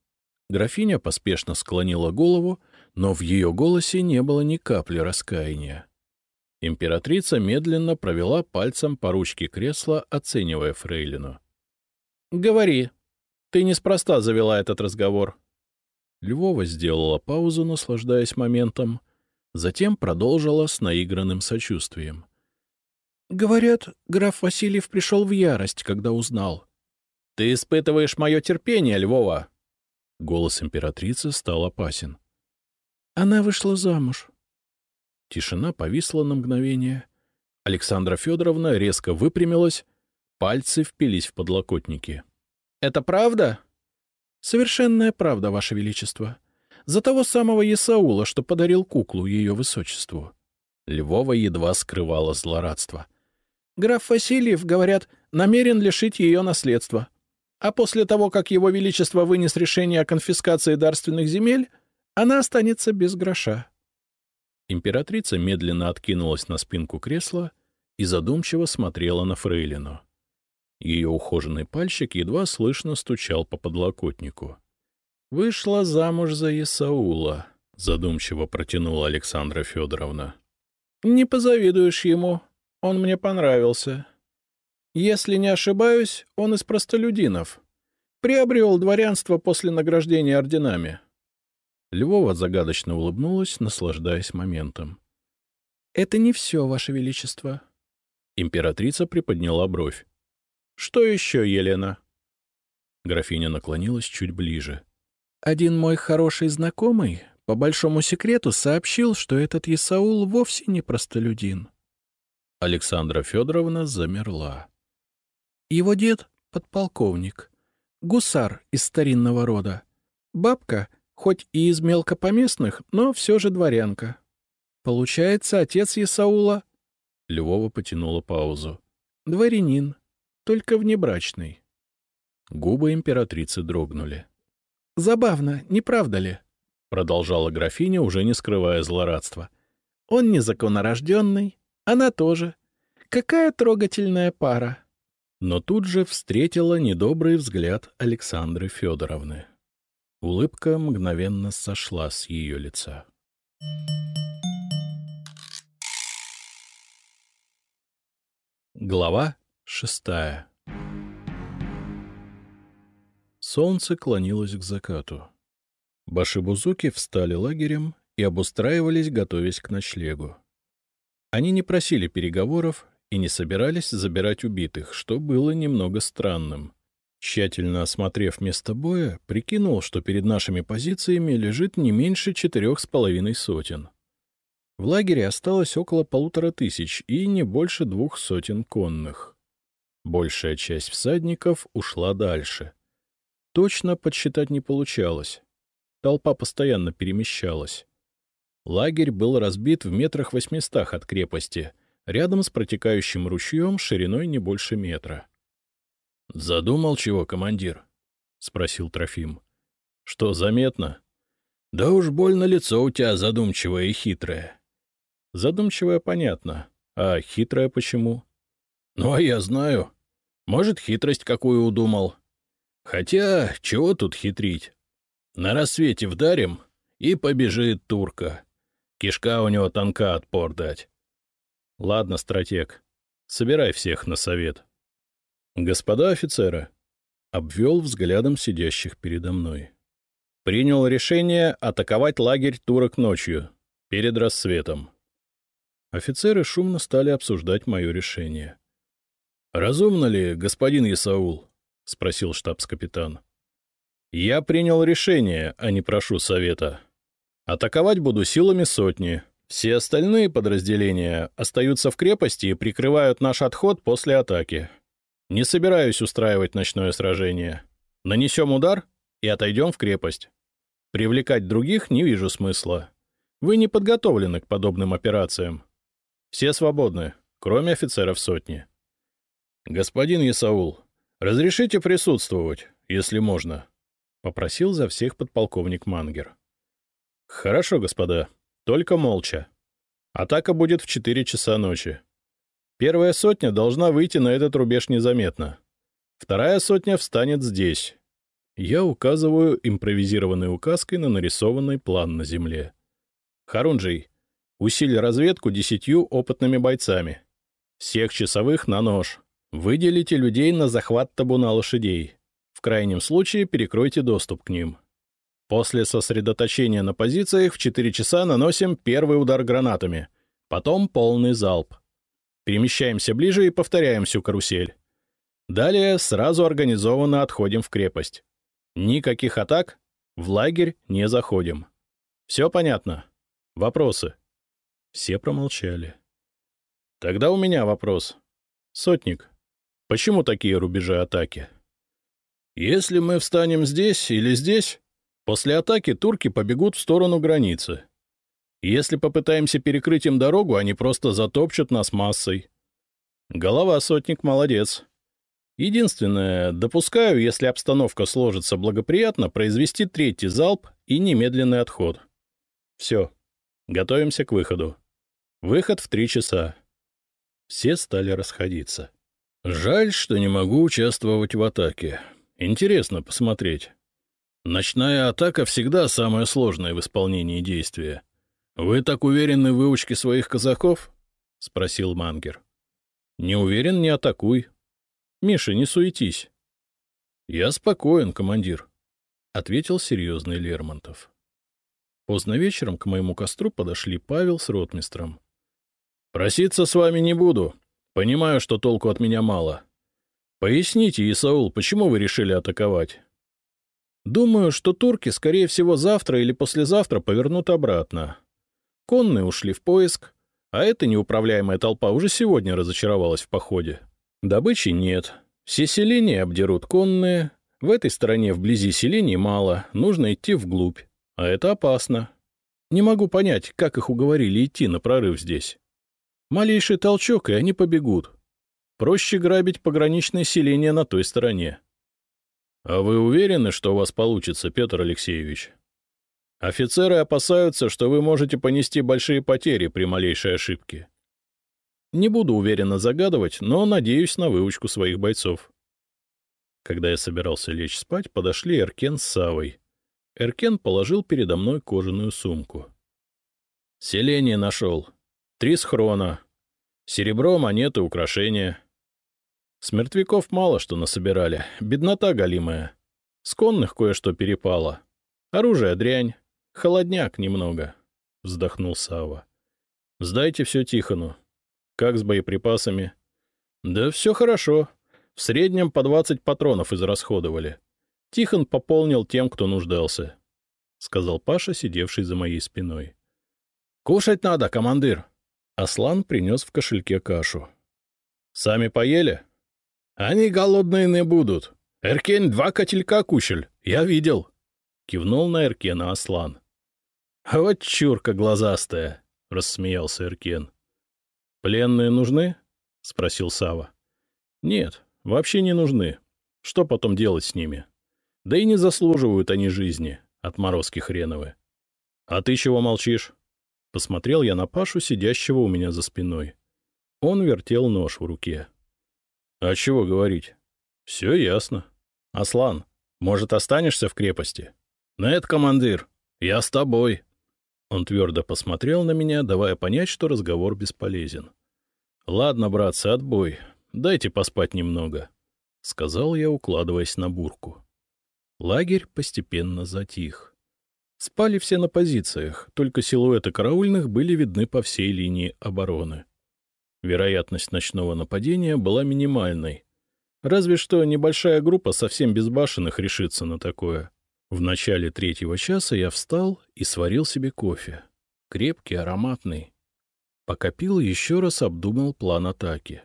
Графиня поспешно склонила голову, но в ее голосе не было ни капли раскаяния. Императрица медленно провела пальцем по ручке кресла, оценивая фрейлину. — Говори. Ты неспроста завела этот разговор. Львова сделала паузу, наслаждаясь моментом, затем продолжила с наигранным сочувствием. — Говорят, граф Васильев пришел в ярость, когда узнал. — Ты испытываешь мое терпение, Львова! Голос императрицы стал опасен. Она вышла замуж. Тишина повисла на мгновение. Александра Федоровна резко выпрямилась, пальцы впились в подлокотники. — Это правда? — Совершенная правда, Ваше Величество. За того самого Исаула, что подарил куклу ее высочеству. Львова едва скрывала злорадство. Граф Васильев, говорят, намерен лишить ее наследства. А после того, как его величество вынес решение о конфискации дарственных земель, она останется без гроша. Императрица медленно откинулась на спинку кресла и задумчиво смотрела на фрейлину. Ее ухоженный пальчик едва слышно стучал по подлокотнику. «Вышла замуж за Исаула», — задумчиво протянула Александра Федоровна. «Не позавидуешь ему, он мне понравился. Если не ошибаюсь, он из простолюдинов. Приобрел дворянство после награждения орденами. Львова загадочно улыбнулась, наслаждаясь моментом. — Это не все, Ваше Величество. Императрица приподняла бровь. — Что еще, Елена? Графиня наклонилась чуть ближе. — Один мой хороший знакомый по большому секрету сообщил, что этот Исаул вовсе не простолюдин. Александра Федоровна замерла. Его дед — подполковник, гусар из старинного рода. Бабка, хоть и из мелкопоместных, но все же дворянка. Получается, отец Исаула... Львова потянула паузу. Дворянин, только внебрачный. Губы императрицы дрогнули. — Забавно, не правда ли? — продолжала графиня, уже не скрывая злорадства. — Он незаконнорожденный, она тоже. Какая трогательная пара! но тут же встретила недобрый взгляд Александры Федоровны. Улыбка мгновенно сошла с ее лица. Глава шестая Солнце клонилось к закату. Башибузуки встали лагерем и обустраивались, готовясь к ночлегу. Они не просили переговоров и не собирались забирать убитых, что было немного странным. Тщательно осмотрев место боя, прикинул, что перед нашими позициями лежит не меньше четырех с половиной сотен. В лагере осталось около полутора тысяч и не больше двух сотен конных. Большая часть всадников ушла дальше. Точно подсчитать не получалось. Толпа постоянно перемещалась. Лагерь был разбит в метрах восьмистах от крепости, рядом с протекающим ручьем шириной не больше метра. — Задумал чего, командир? — спросил Трофим. — Что, заметно? — Да уж больно лицо у тебя задумчивое и хитрое. — Задумчивое понятно. А хитрое почему? — Ну, а я знаю. Может, хитрость какую удумал. Хотя, чего тут хитрить? На рассвете вдарим, и побежит турка. Кишка у него тонка отпор дать. Ладно, стратег, собирай всех на совет. Господа офицеры, обвел взглядом сидящих передо мной. Принял решение атаковать лагерь турок ночью, перед рассветом. Офицеры шумно стали обсуждать мое решение. — Разумно ли, господин Исаул? — спросил штабс-капитан. — Я принял решение, а не прошу совета. Атаковать буду силами сотни. Все остальные подразделения остаются в крепости и прикрывают наш отход после атаки. Не собираюсь устраивать ночное сражение. Нанесем удар и отойдем в крепость. Привлекать других не вижу смысла. Вы не подготовлены к подобным операциям. Все свободны, кроме офицеров сотни. Господин Исаул, разрешите присутствовать, если можно, — попросил за всех подполковник Мангер. — Хорошо, господа, только молча. Атака будет в четыре часа ночи. Первая сотня должна выйти на этот рубеж незаметно. Вторая сотня встанет здесь. Я указываю импровизированной указкой на нарисованный план на земле. Харунжий, усиль разведку десятью опытными бойцами. Всех часовых на нож. Выделите людей на захват табуна лошадей. В крайнем случае перекройте доступ к ним. После сосредоточения на позициях в 4 часа наносим первый удар гранатами, потом полный залп. Перемещаемся ближе и повторяем всю карусель. Далее сразу организованно отходим в крепость. Никаких атак, в лагерь не заходим. Все понятно? Вопросы? Все промолчали. Тогда у меня вопрос. Сотник, почему такие рубежи атаки? Если мы встанем здесь или здесь, После атаки турки побегут в сторону границы. Если попытаемся перекрыть им дорогу, они просто затопчут нас массой. Голова сотник молодец. Единственное, допускаю, если обстановка сложится благоприятно, произвести третий залп и немедленный отход. Все. Готовимся к выходу. Выход в три часа. Все стали расходиться. Жаль, что не могу участвовать в атаке. Интересно посмотреть. Ночная атака всегда самое сложное в исполнении действия. Вы так уверены в выучке своих казаков? — спросил Мангер. — Не уверен, не атакуй. Миша, не суетись. — Я спокоен, командир, — ответил серьезный Лермонтов. Поздно вечером к моему костру подошли Павел с ротмистром. — Проситься с вами не буду. Понимаю, что толку от меня мало. Поясните, Исаул, почему вы решили атаковать? Думаю, что турки, скорее всего, завтра или послезавтра повернут обратно. Конные ушли в поиск, а эта неуправляемая толпа уже сегодня разочаровалась в походе. Добычи нет. Все селения обдерут конные. В этой стороне вблизи селений мало, нужно идти вглубь. А это опасно. Не могу понять, как их уговорили идти на прорыв здесь. Малейший толчок, и они побегут. Проще грабить пограничное селение на той стороне. А вы уверены, что у вас получится, Петр Алексеевич? Офицеры опасаются, что вы можете понести большие потери при малейшей ошибке. Не буду уверенно загадывать, но надеюсь на выучку своих бойцов. Когда я собирался лечь спать, подошли Эркен с Савой. Эркен положил передо мной кожаную сумку. Селение нашел. Три схрона. Серебро, монеты, украшения. С мертвяков мало что насобирали, беднота галимая. С конных кое-что перепало. Оружие дрянь, холодняк немного, — вздохнул Сава. Сдайте все Тихону. Как с боеприпасами? Да все хорошо. В среднем по 20 патронов израсходовали. Тихон пополнил тем, кто нуждался, — сказал Паша, сидевший за моей спиной. — Кушать надо, командир. Аслан принес в кошельке кашу. — Сами поели? — Они голодные не будут. Эркен два котелька кушаль, я видел. Кивнул на Эркена Аслан. — Вот чурка глазастая, — рассмеялся Эркен. — Пленные нужны? — спросил Сава. Нет, вообще не нужны. Что потом делать с ними? Да и не заслуживают они жизни, отморозки хреновы. — А ты чего молчишь? Посмотрел я на Пашу, сидящего у меня за спиной. Он вертел нож в руке. — А чего говорить? — Все ясно. — Аслан, может, останешься в крепости? — Нет, командир, я с тобой. Он твердо посмотрел на меня, давая понять, что разговор бесполезен. — Ладно, братцы, отбой. Дайте поспать немного, — сказал я, укладываясь на бурку. Лагерь постепенно затих. Спали все на позициях, только силуэты караульных были видны по всей линии обороны. Вероятность ночного нападения была минимальной. Разве что небольшая группа совсем безбашенных решится на такое. В начале третьего часа я встал и сварил себе кофе. Крепкий, ароматный. Пока пил, еще раз обдумал план атаки.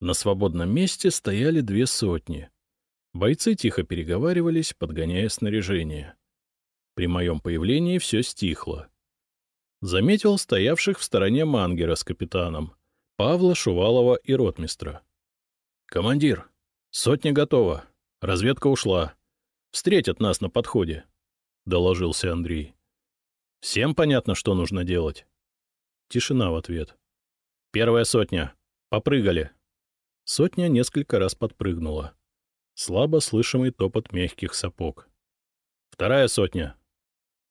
На свободном месте стояли две сотни. Бойцы тихо переговаривались, подгоняя снаряжение. При моем появлении все стихло. Заметил стоявших в стороне Мангера с капитаном, Павла Шувалова и ротмистра. — Командир, сотня готова. Разведка ушла. Встретят нас на подходе, — доложился Андрей. — Всем понятно, что нужно делать? Тишина в ответ. — Первая сотня. Попрыгали. Сотня несколько раз подпрыгнула. Слабо слышимый топот мягких сапог. — Вторая сотня.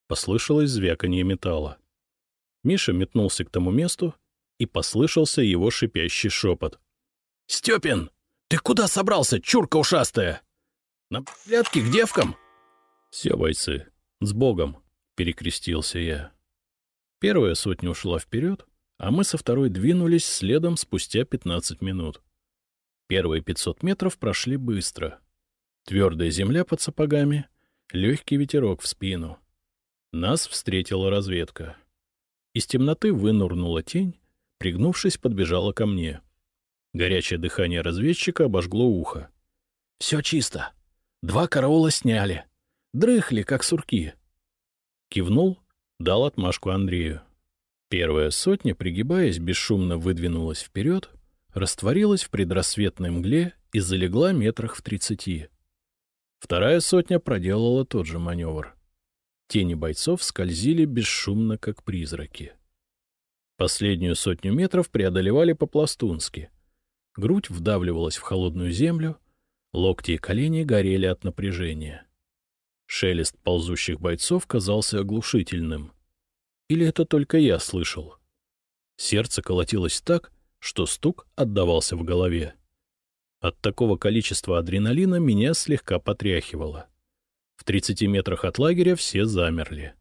Послышалось звяканье металла. Миша метнулся к тому месту, и послышался его шипящий шепот. — Степин, ты куда собрался, чурка ушастая? — На плятки к девкам? — Все, бойцы, с Богом, — перекрестился я. Первая сотня ушла вперед, а мы со второй двинулись следом спустя 15 минут. Первые 500 метров прошли быстро. Твердая земля под сапогами, легкий ветерок в спину — нас встретила разведка. Из темноты вынурнула тень, пригнувшись, подбежала ко мне. Горячее дыхание разведчика обожгло ухо. — Все чисто. Два караула сняли. Дрыхли, как сурки. Кивнул, дал отмашку Андрею. Первая сотня, пригибаясь, бесшумно выдвинулась вперед, растворилась в предрассветной мгле и залегла метрах в тридцати. Вторая сотня проделала тот же маневр. Тени бойцов скользили бесшумно, как призраки. Последнюю сотню метров преодолевали по-пластунски. Грудь вдавливалась в холодную землю, локти и колени горели от напряжения. Шелест ползущих бойцов казался оглушительным. Или это только я слышал? Сердце колотилось так, что стук отдавался в голове. От такого количества адреналина меня слегка потряхивало. В 30 метрах от лагеря все замерли.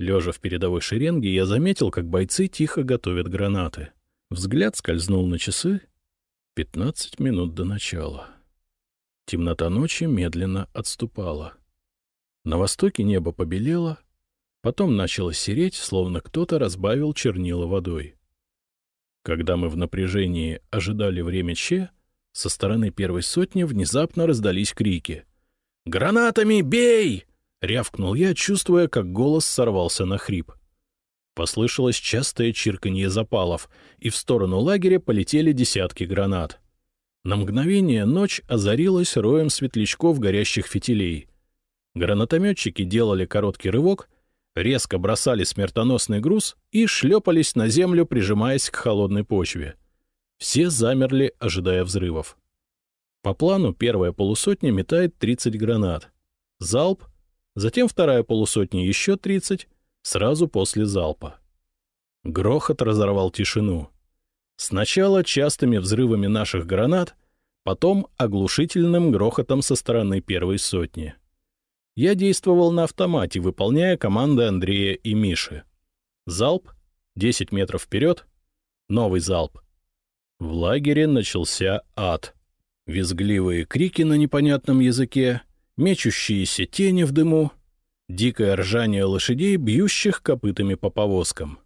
Лежа в передовой шеренге, я заметил, как бойцы тихо готовят гранаты. Взгляд скользнул на часы. Пятнадцать минут до начала. Темнота ночи медленно отступала. На востоке небо побелело, потом начало сереть, словно кто-то разбавил чернила водой. Когда мы в напряжении ожидали время Че, со стороны первой сотни внезапно раздались крики — «Гранатами бей!» — рявкнул я, чувствуя, как голос сорвался на хрип. Послышалось частое чирканье запалов, и в сторону лагеря полетели десятки гранат. На мгновение ночь озарилась роем светлячков горящих фитилей. Гранатометчики делали короткий рывок, резко бросали смертоносный груз и шлепались на землю, прижимаясь к холодной почве. Все замерли, ожидая взрывов. По плану первая полусотня метает 30 гранат. Залп, затем вторая полусотня еще 30, сразу после залпа. Грохот разорвал тишину. Сначала частыми взрывами наших гранат, потом оглушительным грохотом со стороны первой сотни. Я действовал на автомате, выполняя команды Андрея и Миши. Залп, 10 метров вперед, новый залп. В лагере начался ад. Визгливые крики на непонятном языке, мечущиеся тени в дыму, дикое ржание лошадей, бьющих копытами по повозкам.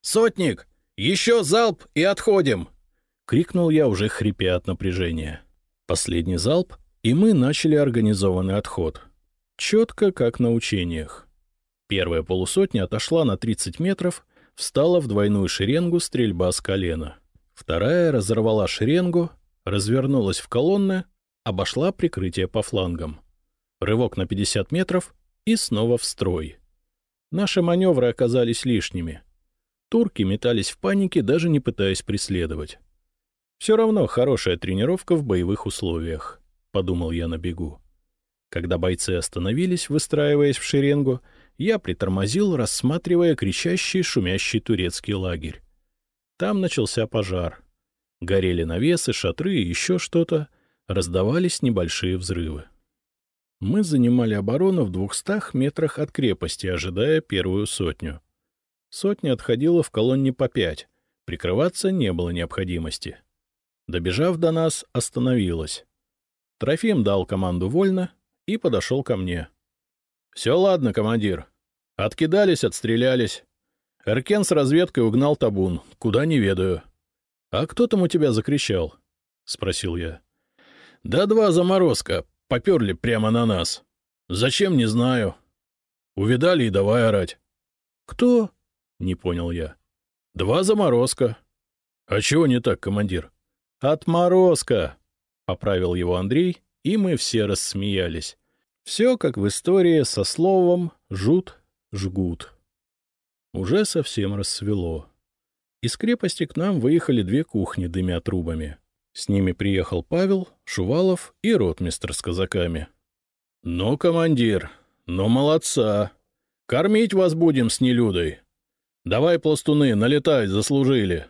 «Сотник! Еще залп и отходим!» — крикнул я, уже хрипя от напряжения. Последний залп, и мы начали организованный отход. Четко, как на учениях. Первая полусотня отошла на 30 метров, встала в двойную шеренгу стрельба с колена. Вторая разорвала шеренгу, развернулась в колонны, обошла прикрытие по флангам. Рывок на 50 метров и снова в строй. Наши маневры оказались лишними. Турки метались в панике, даже не пытаясь преследовать. Все равно хорошая тренировка в боевых условиях, — подумал я на бегу. Когда бойцы остановились, выстраиваясь в шеренгу, я притормозил, рассматривая кричащий, шумящий турецкий лагерь. Там начался пожар. Горели навесы, шатры и еще что-то, раздавались небольшие взрывы. Мы занимали оборону в двухстах метрах от крепости, ожидая первую сотню. Сотня отходила в колонне по пять, прикрываться не было необходимости. Добежав до нас, остановилась. Трофим дал команду вольно и подошел ко мне. — Все ладно, командир. Откидались, отстрелялись. Эркен с разведкой угнал табун. Куда не ведаю. — А кто там у тебя закричал? — спросил я. — Да два заморозка. Поперли прямо на нас. Зачем, не знаю. Увидали и давай орать. — Кто? — не понял я. — Два заморозка. — А чего не так, командир? — Отморозка! — поправил его Андрей, и мы все рассмеялись. Все как в истории со словом «жут», «жгут». Уже совсем рассвело. Из крепости к нам выехали две кухни, дымя трубами. С ними приехал Павел, Шувалов и ротмистр с казаками. — Ну, командир, ну молодца. Кормить вас будем с нелюдой. Давай, пластуны, налетай, заслужили.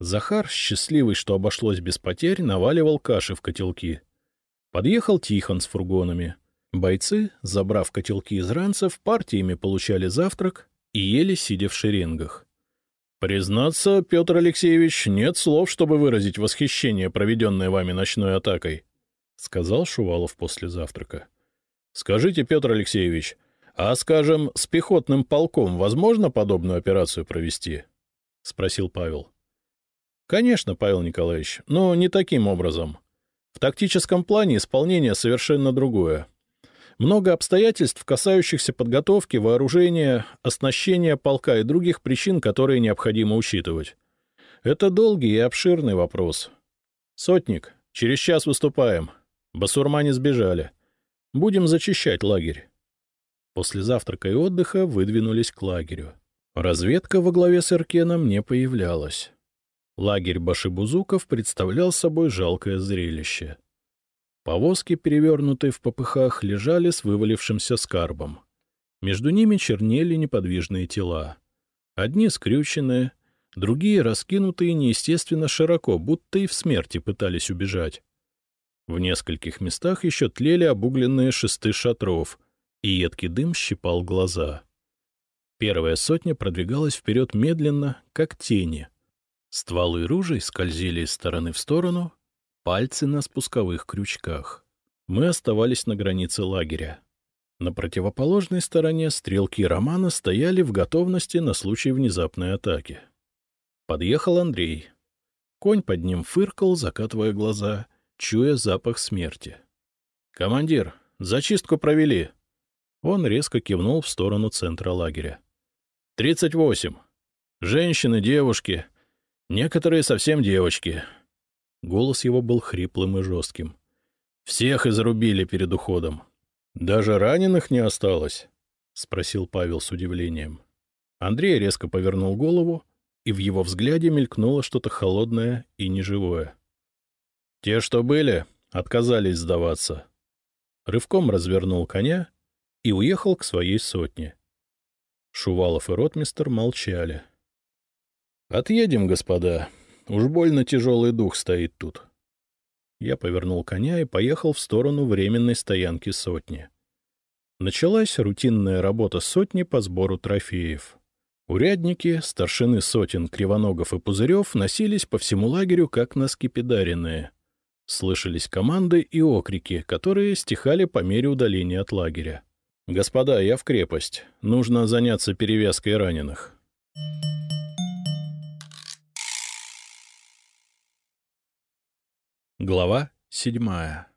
Захар, счастливый, что обошлось без потерь, наваливал каши в котелки. Подъехал Тихон с фургонами. Бойцы, забрав котелки из ранцев, партиями получали завтрак и ели, сидя в шеренгах. Признаться, Петр Алексеевич, нет слов, чтобы выразить восхищение, проведенной вами ночной атакой, — сказал Шувалов после завтрака. — Скажите, Петр Алексеевич, а, скажем, с пехотным полком возможно подобную операцию провести? — спросил Павел. — Конечно, Павел Николаевич, но не таким образом. В тактическом плане исполнение совершенно другое. Много обстоятельств, касающихся подготовки, вооружения, оснащения полка и других причин, которые необходимо учитывать. Это долгий и обширный вопрос. Сотник, через час выступаем. Басурмане сбежали. Будем зачищать лагерь. После завтрака и отдыха выдвинулись к лагерю. Разведка во главе с Эркеном не появлялась. Лагерь башибузуков представлял собой жалкое зрелище — Повозки, перевернутые в попыхах, лежали с вывалившимся скарбом. Между ними чернели неподвижные тела. Одни скрюченные, другие раскинутые неестественно широко, будто и в смерти пытались убежать. В нескольких местах еще тлели обугленные шесты шатров, и едкий дым щипал глаза. Первая сотня продвигалась вперед медленно, как тени. Стволы ружей скользили из стороны в сторону, пальцы на спусковых крючках. Мы оставались на границе лагеря. На противоположной стороне стрелки Романа стояли в готовности на случай внезапной атаки. Подъехал Андрей. Конь под ним фыркал, закатывая глаза, чуя запах смерти. — Командир, зачистку провели. Он резко кивнул в сторону центра лагеря. — Тридцать восемь. Женщины, девушки. Некоторые совсем девочки. Голос его был хриплым и жестким. — Всех изрубили перед уходом. — Даже раненых не осталось? — спросил Павел с удивлением. Андрей резко повернул голову, и в его взгляде мелькнуло что-то холодное и неживое. — Те, что были, отказались сдаваться. Рывком развернул коня и уехал к своей сотне. Шувалов и ротмистер молчали. — Отъедем, господа, Уж больно тяжелый дух стоит тут. Я повернул коня и поехал в сторону временной стоянки сотни. Началась рутинная работа сотни по сбору трофеев. Урядники, старшины сотен кривоногов и пузырев носились по всему лагерю, как на скипидаренные. Слышались команды и окрики, которые стихали по мере удаления от лагеря. «Господа, я в крепость. Нужно заняться перевязкой раненых». Глава седьмая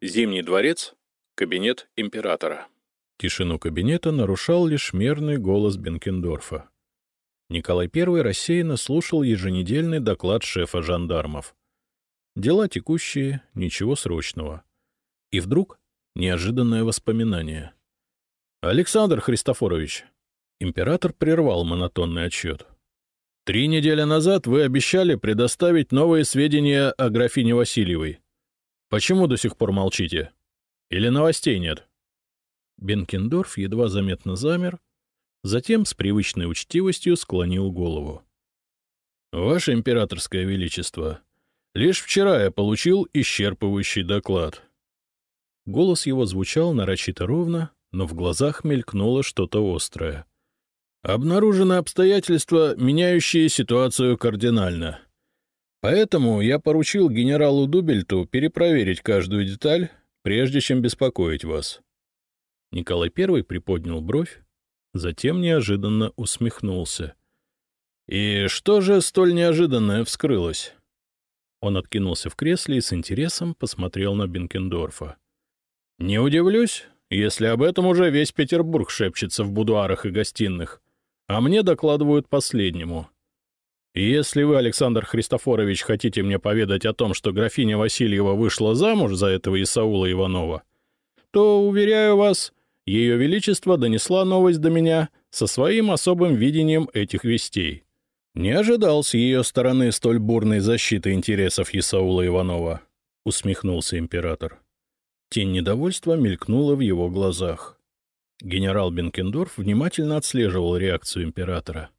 Зимний дворец, кабинет императора. Тишину кабинета нарушал лишь мерный голос Бенкендорфа. Николай I рассеянно слушал еженедельный доклад шефа жандармов. Дела текущие, ничего срочного. И вдруг неожиданное воспоминание. «Александр Христофорович!» Император прервал монотонный отчет. «Три недели назад вы обещали предоставить новые сведения о графине Васильевой. Почему до сих пор молчите? Или новостей нет?» Бенкендорф едва заметно замер, затем с привычной учтивостью склонил голову. — Ваше императорское величество, лишь вчера я получил исчерпывающий доклад. Голос его звучал нарочито ровно, но в глазах мелькнуло что-то острое. Обнаружено обстоятельства, меняющие ситуацию кардинально. Поэтому я поручил генералу Дубельту перепроверить каждую деталь, прежде чем беспокоить вас. Николай I приподнял бровь, затем неожиданно усмехнулся. «И что же столь неожиданное вскрылось?» Он откинулся в кресле и с интересом посмотрел на Бенкендорфа. «Не удивлюсь, если об этом уже весь Петербург шепчется в будуарах и гостиных, а мне докладывают последнему. Если вы, Александр Христофорович, хотите мне поведать о том, что графиня Васильева вышла замуж за этого Исаула Иванова, то, уверяю вас, ее Величество донесла новость до меня со своим особым видением этих вестей. Не ожидал с ее стороны столь бурной защиты интересов Исаула Иванова, — усмехнулся император. Тень недовольства мелькнула в его глазах. Генерал Бенкендорф внимательно отслеживал реакцию императора.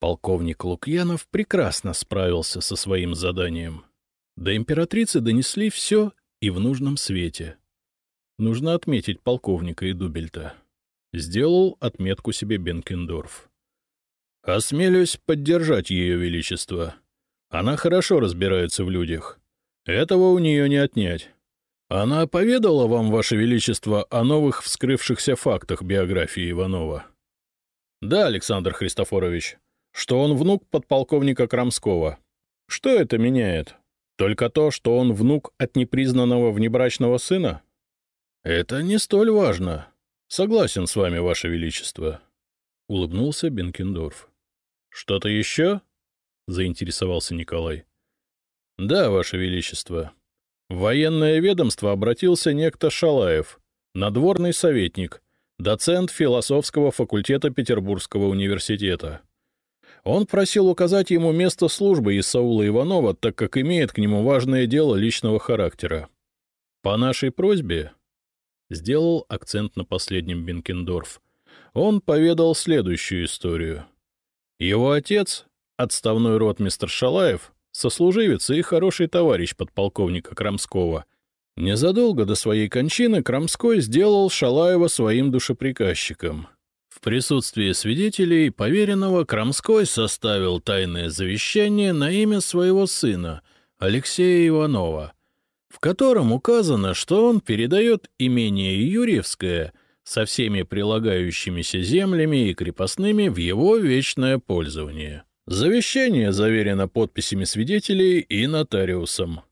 Полковник Лукьянов прекрасно справился со своим заданием. До императрицы донесли все и в нужном свете — Нужно отметить полковника и Дубельта. Сделал отметку себе Бенкендорф. Осмелюсь поддержать ее величество. Она хорошо разбирается в людях. Этого у нее не отнять. Она поведала вам, ваше величество, о новых вскрывшихся фактах биографии Иванова? Да, Александр Христофорович, что он внук подполковника Крамского. Что это меняет? Только то, что он внук от непризнанного внебрачного сына? — Это не столь важно. Согласен с вами, Ваше Величество. — улыбнулся Бенкендорф. — Что-то еще? — заинтересовался Николай. — Да, Ваше Величество. В военное ведомство обратился некто Шалаев, надворный советник, доцент философского факультета Петербургского университета. Он просил указать ему место службы Исаула Иванова, так как имеет к нему важное дело личного характера. По нашей просьбе Сделал акцент на последнем Бенкендорф. Он поведал следующую историю. Его отец, отставной ротмистр Шалаев, сослуживец и хороший товарищ подполковника Крамского. Незадолго до своей кончины Крамской сделал Шалаева своим душеприказчиком. В присутствии свидетелей поверенного Крамской составил тайное завещание на имя своего сына, Алексея Иванова — в котором указано, что он передает имение Юрьевское со всеми прилагающимися землями и крепостными в его вечное пользование. Завещание заверено подписями свидетелей и нотариусом.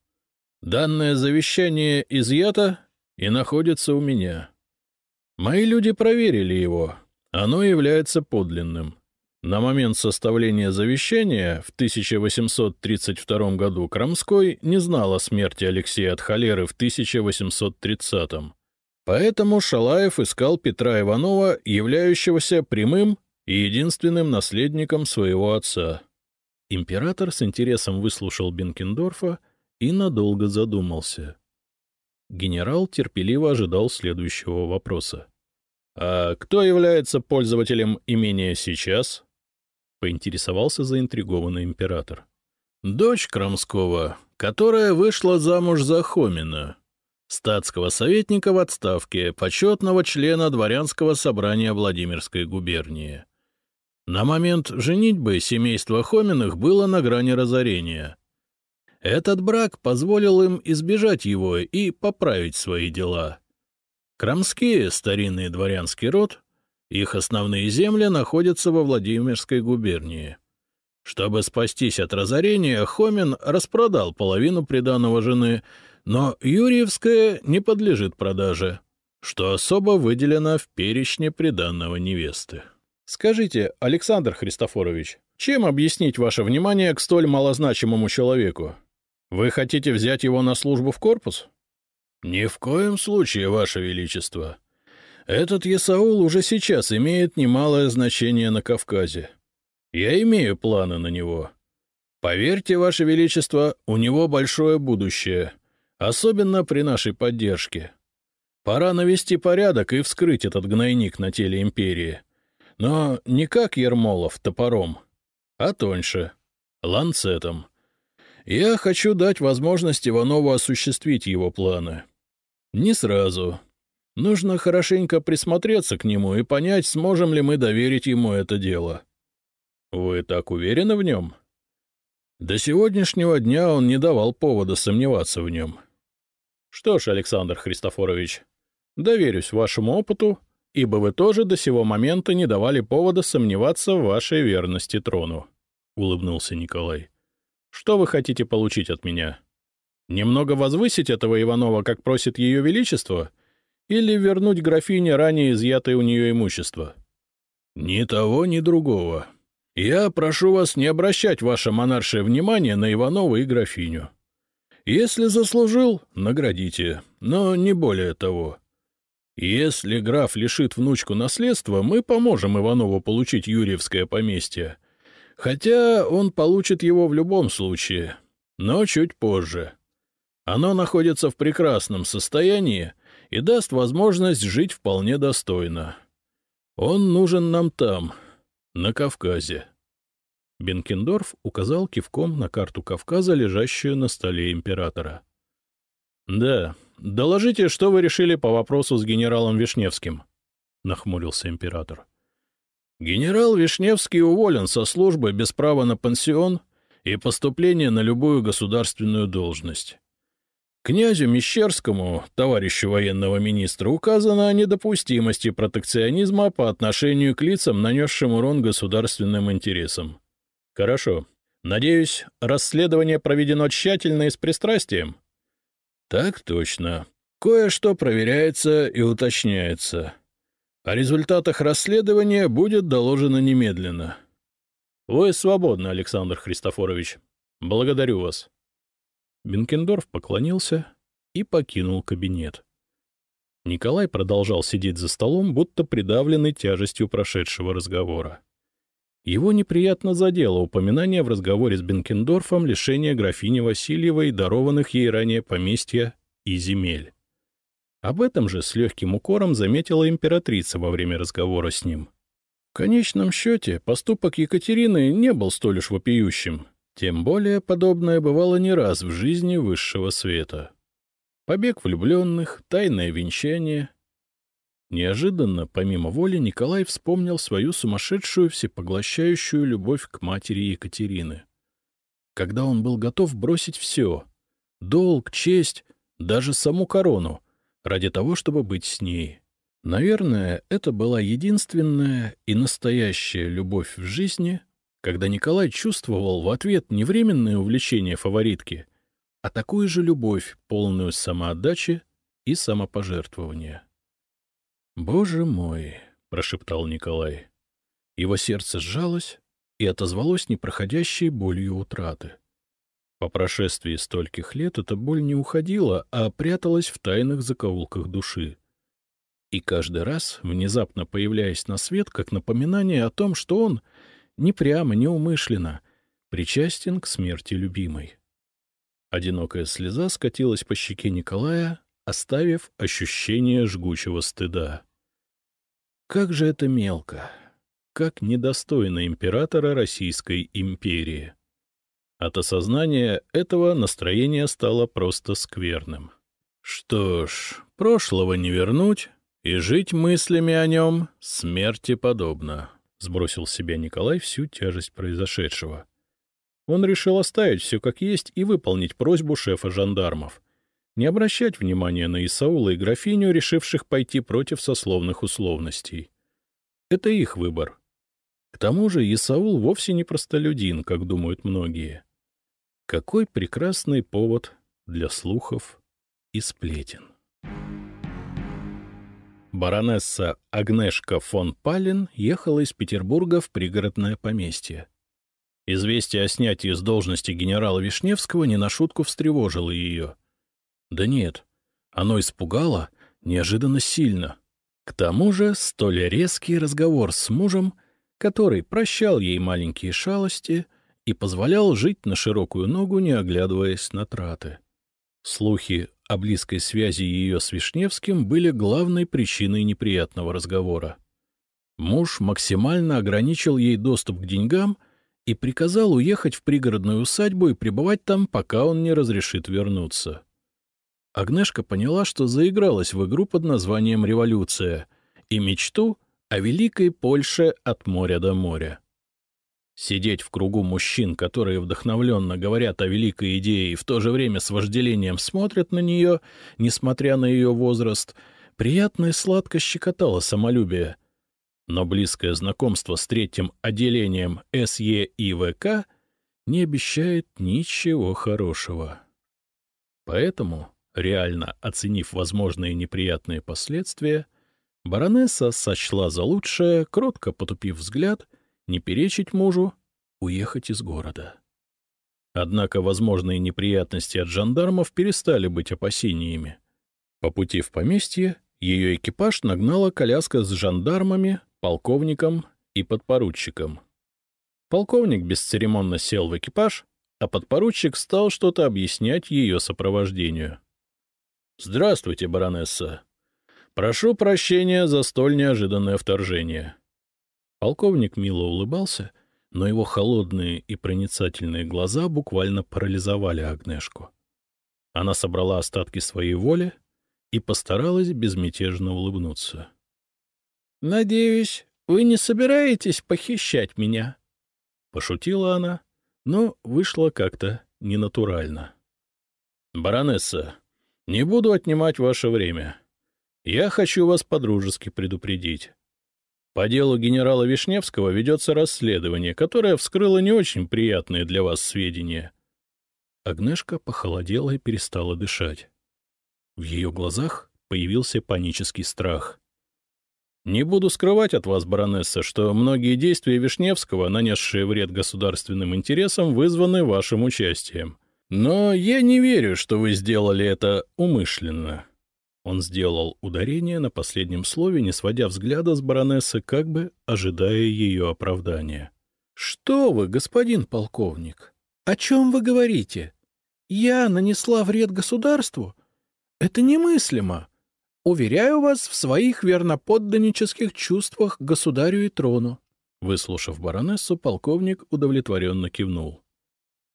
Данное завещание изъято и находится у меня. Мои люди проверили его. Оно является подлинным. На момент составления завещания в 1832 году Крамской не знал о смерти Алексея от холеры в 1830 -м. Поэтому Шалаев искал Петра Иванова, являющегося прямым и единственным наследником своего отца. Император с интересом выслушал Бенкендорфа и надолго задумался. Генерал терпеливо ожидал следующего вопроса. — А кто является пользователем имения сейчас? поинтересовался заинтригованный император. — Дочь Крамского, которая вышла замуж за Хомина. статского советника в отставке, почетного члена дворянского собрания Владимирской губернии. На момент женитьбы семейство Хоминых было на грани разорения. Этот брак позволил им избежать его и поправить свои дела. Крамские, старинный дворянский род, их основные земли находятся во Владимирской губернии. Чтобы спастись от разорения, Хомин распродал половину приданого жены, но Юрьевская не подлежит продаже, что особо выделено в перечне приданного невесты. Скажите, Александр Христофорович, чем объяснить ваше внимание к столь малозначимому человеку? Вы хотите взять его на службу в корпус? — Ни в коем случае, ваше величество. Этот Есаул уже сейчас имеет немалое значение на Кавказе. Я имею планы на него. Поверьте, ваше величество, у него большое будущее, особенно при нашей поддержке. Пора навести порядок и вскрыть этот гнойник на теле империи. Но не как Ермолов топором, а тоньше, ланцетом. Я хочу дать возможность Иванову осуществить его планы. Не сразу. Нужно хорошенько присмотреться к нему и понять, сможем ли мы доверить ему это дело. Вы так уверены в нем? До сегодняшнего дня он не давал повода сомневаться в нем. Что ж, Александр Христофорович, доверюсь вашему опыту, ибо вы тоже до сего момента не давали повода сомневаться в вашей верности трону, — улыбнулся Николай. Что вы хотите получить от меня? Немного возвысить этого Иванова, как просит ее величество, или вернуть графине ранее изъятое у нее имущество? Ни того, ни другого. Я прошу вас не обращать ваше монаршее внимание на Иванова и графиню. Если заслужил, наградите, но не более того. Если граф лишит внучку наследства, мы поможем Иванову получить Юрьевское поместье. Хотя он получит его в любом случае, но чуть позже. Оно находится в прекрасном состоянии и даст возможность жить вполне достойно. Он нужен нам там, на Кавказе. Бенкендорф указал кивком на карту Кавказа, лежащую на столе императора. — Да, доложите, что вы решили по вопросу с генералом Вишневским, — нахмурился император. Генерал Вишневский уволен со службы без права на пансион и поступление на любую государственную должность. Князю Мещерскому, товарищу военного министра, указано о недопустимости протекционизма по отношению к лицам, нанесшим урон государственным интересам. Хорошо. Надеюсь, расследование проведено тщательно и с пристрастием? Так точно. Кое-что проверяется и уточняется. О результатах расследования будет доложено немедленно. Вы свободны, Александр Христофорович. Благодарю вас. Бенкендорф поклонился и покинул кабинет. Николай продолжал сидеть за столом, будто придавленный тяжестью прошедшего разговора. Его неприятно задело упоминание в разговоре с Бенкендорфом лишения графини Васильевой, дарованных ей ранее поместья и земель. Об этом же с легким укором заметила императрица во время разговора с ним. В конечном счете, поступок Екатерины не был столь уж вопиющим, тем более подобное бывало не раз в жизни высшего света. Побег влюбленных, тайное венчание. Неожиданно, помимо воли, Николай вспомнил свою сумасшедшую всепоглощающую любовь к матери Екатерины. Когда он был готов бросить все — долг, честь, даже саму корону — ради того, чтобы быть с ней. Наверное, это была единственная и настоящая любовь в жизни, когда Николай чувствовал в ответ не временное увлечение фаворитки, а такую же любовь, полную самоотдачи и самопожертвования. «Боже мой!» — прошептал Николай. Его сердце сжалось и отозвалось непроходящей болью утраты. По прошествии стольких лет эта боль не уходила, а пряталась в тайных закоулках души. И каждый раз, внезапно появляясь на свет, как напоминание о том, что он, не прямо, не умышленно, причастен к смерти любимой. Одинокая слеза скатилась по щеке Николая, оставив ощущение жгучего стыда. Как же это мелко! Как недостойно императора Российской империи! От осознания этого настроение стало просто скверным. Что ж, прошлого не вернуть, и жить мыслями о нем смерти подобно, — сбросил с себя Николай всю тяжесть произошедшего. Он решил оставить все как есть и выполнить просьбу шефа жандармов. Не обращать внимания на Исаула и графиню, решивших пойти против сословных условностей. Это их выбор. К тому же Исаул вовсе не простолюдин, как думают многие. Какой прекрасный повод для слухов и сплетен. Баронесса Агнешка фон Пален ехала из Петербурга в пригородное поместье. Известие о снятии с должности генерала Вишневского не на шутку встревожило ее. Да нет, оно испугало неожиданно сильно. К тому же столь резкий разговор с мужем, который прощал ей маленькие шалости и позволял жить на широкую ногу, не оглядываясь на траты. Слухи о близкой связи ее с Вишневским были главной причиной неприятного разговора. Муж максимально ограничил ей доступ к деньгам и приказал уехать в пригородную усадьбу и пребывать там, пока он не разрешит вернуться. Агнешка поняла, что заигралась в игру под названием «Революция» и мечту о великой Польше от моря до моря. Сидеть в кругу мужчин, которые вдохновленно говорят о великой идее и в то же время с вожделением смотрят на нее, несмотря на ее возраст, приятно и сладко щекотало самолюбие. Но близкое знакомство с третьим отделением СЕИВК не обещает ничего хорошего. Поэтому Реально оценив возможные неприятные последствия, баронесса сочла за лучшее, кротко потупив взгляд, не перечить мужу, уехать из города. Однако возможные неприятности от жандармов перестали быть опасениями. По пути в поместье ее экипаж нагнала коляска с жандармами, полковником и подпоручиком. Полковник бесцеремонно сел в экипаж, а подпоручик стал что-то объяснять ее сопровождению. «Здравствуйте, баронесса. Прошу прощения за столь неожиданное вторжение». Полковник мило улыбался, но его холодные и проницательные глаза буквально парализовали Агнешку. Она собрала остатки своей воли и постаралась безмятежно улыбнуться. — Надеюсь, вы не собираетесь похищать меня? — пошутила она, но вышло как-то ненатурально. — Баронесса, не буду отнимать ваше время. Я хочу вас подружески предупредить. По делу генерала Вишневского ведется расследование, которое вскрыло не очень приятные для вас сведения. Агнешка похолодела и перестала дышать. В ее глазах появился панический страх. Не буду скрывать от вас, баронесса, что многие действия Вишневского, нанесшие вред государственным интересам, вызваны вашим участием. Но я не верю, что вы сделали это умышленно. Он сделал ударение на последнем слове, не сводя взгляда с баронессы, как бы ожидая ее оправдания. — Что вы, господин полковник? О чем вы говорите? Я нанесла вред государству? Это немыслимо. Уверяю вас в своих верноподданнических чувствах к государю и трону. Выслушав баронессу, полковник удовлетворенно кивнул.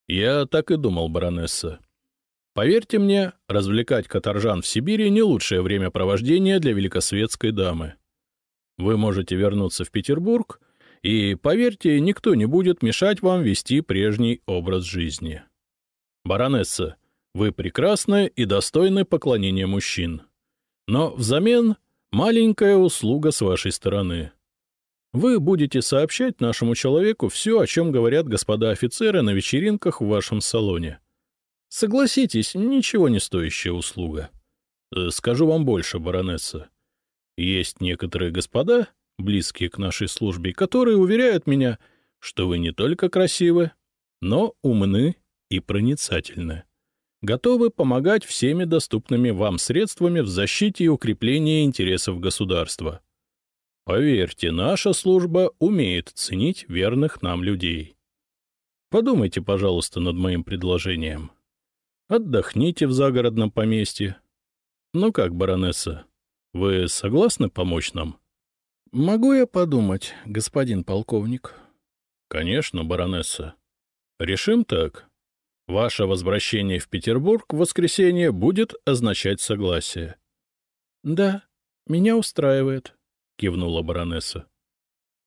Я так и думал, баронесса. Поверьте мне, развлекать каторжан в Сибири — не лучшее времяпровождение для великосветской дамы. Вы можете вернуться в Петербург, и, поверьте, никто не будет мешать вам вести прежний образ жизни. Баронесса, вы прекрасны и достойны поклонения мужчин. Но взамен маленькая услуга с вашей стороны — вы будете сообщать нашему человеку все, о чем говорят господа офицеры на вечеринках в вашем салоне. Согласитесь, ничего не стоящая услуга. Э, скажу вам больше, баронесса. Есть некоторые господа, близкие к нашей службе, которые уверяют меня, что вы не только красивы, но умны и проницательны. Готовы помогать всеми доступными вам средствами в защите и укреплении интересов государства. Поверьте, наша служба умеет ценить верных нам людей. Подумайте, пожалуйста, над моим предложением. Отдохните в загородном поместье. Ну как, баронесса, вы согласны помочь нам? — Могу я подумать, господин полковник? — Конечно, баронесса. Решим так. Ваше возвращение в Петербург в воскресенье будет означать согласие. — Да, меня устраивает, — кивнула баронесса.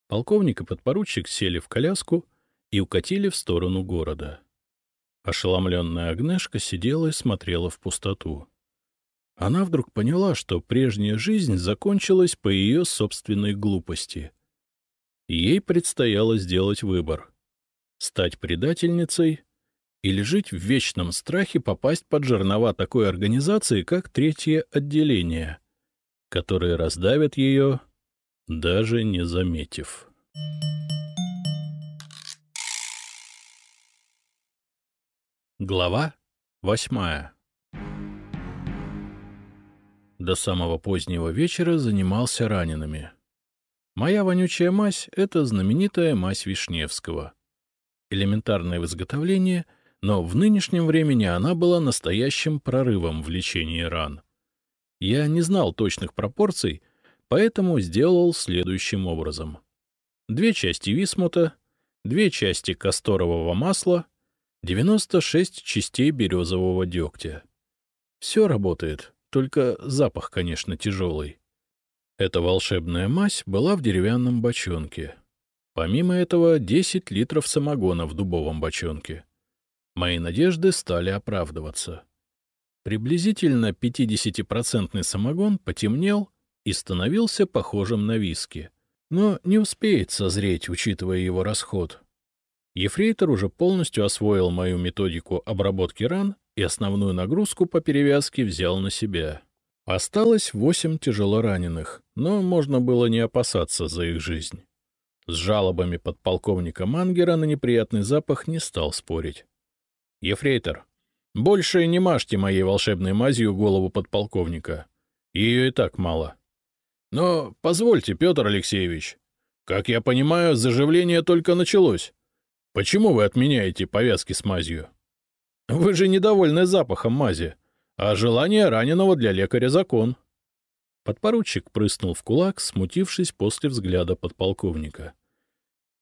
Полковник и подпоручик сели в коляску и укатили в сторону города. Ошеломленная Агнешка сидела и смотрела в пустоту. Она вдруг поняла, что прежняя жизнь закончилась по ее собственной глупости. Ей предстояло сделать выбор — стать предательницей или жить в вечном страхе попасть под жернова такой организации, как Третье отделение, которые раздавят ее, даже не заметив. Глава восьмая До самого позднего вечера занимался ранеными. Моя вонючая мазь — это знаменитая мазь Вишневского. Элементарное в изготовлении — но в нынешнем времени она была настоящим прорывом в лечении ран. Я не знал точных пропорций, поэтому сделал следующим образом. Две части висмута, две части касторового масла, 96 частей березового дегтя. Все работает, только запах, конечно, тяжелый. Эта волшебная мазь была в деревянном бочонке. Помимо этого, 10 литров самогона в дубовом бочонке — Мои надежды стали оправдываться. Приблизительно 50-процентный самогон потемнел и становился похожим на виски, но не успеет созреть, учитывая его расход. Ефрейтор уже полностью освоил мою методику обработки ран и основную нагрузку по перевязке взял на себя. Осталось восемь тяжелораненых, но можно было не опасаться за их жизнь. С жалобами подполковника Мангера на неприятный запах не стал спорить. — Ефрейтор, больше не мажьте моей волшебной мазью голову подполковника. Ее и так мало. Но позвольте, Петр Алексеевич, как я понимаю, заживление только началось. Почему вы отменяете повязки с мазью? Вы же недовольны запахом мази, а желание раненого для лекаря закон. Подпоручик прыснул в кулак, смутившись после взгляда подполковника.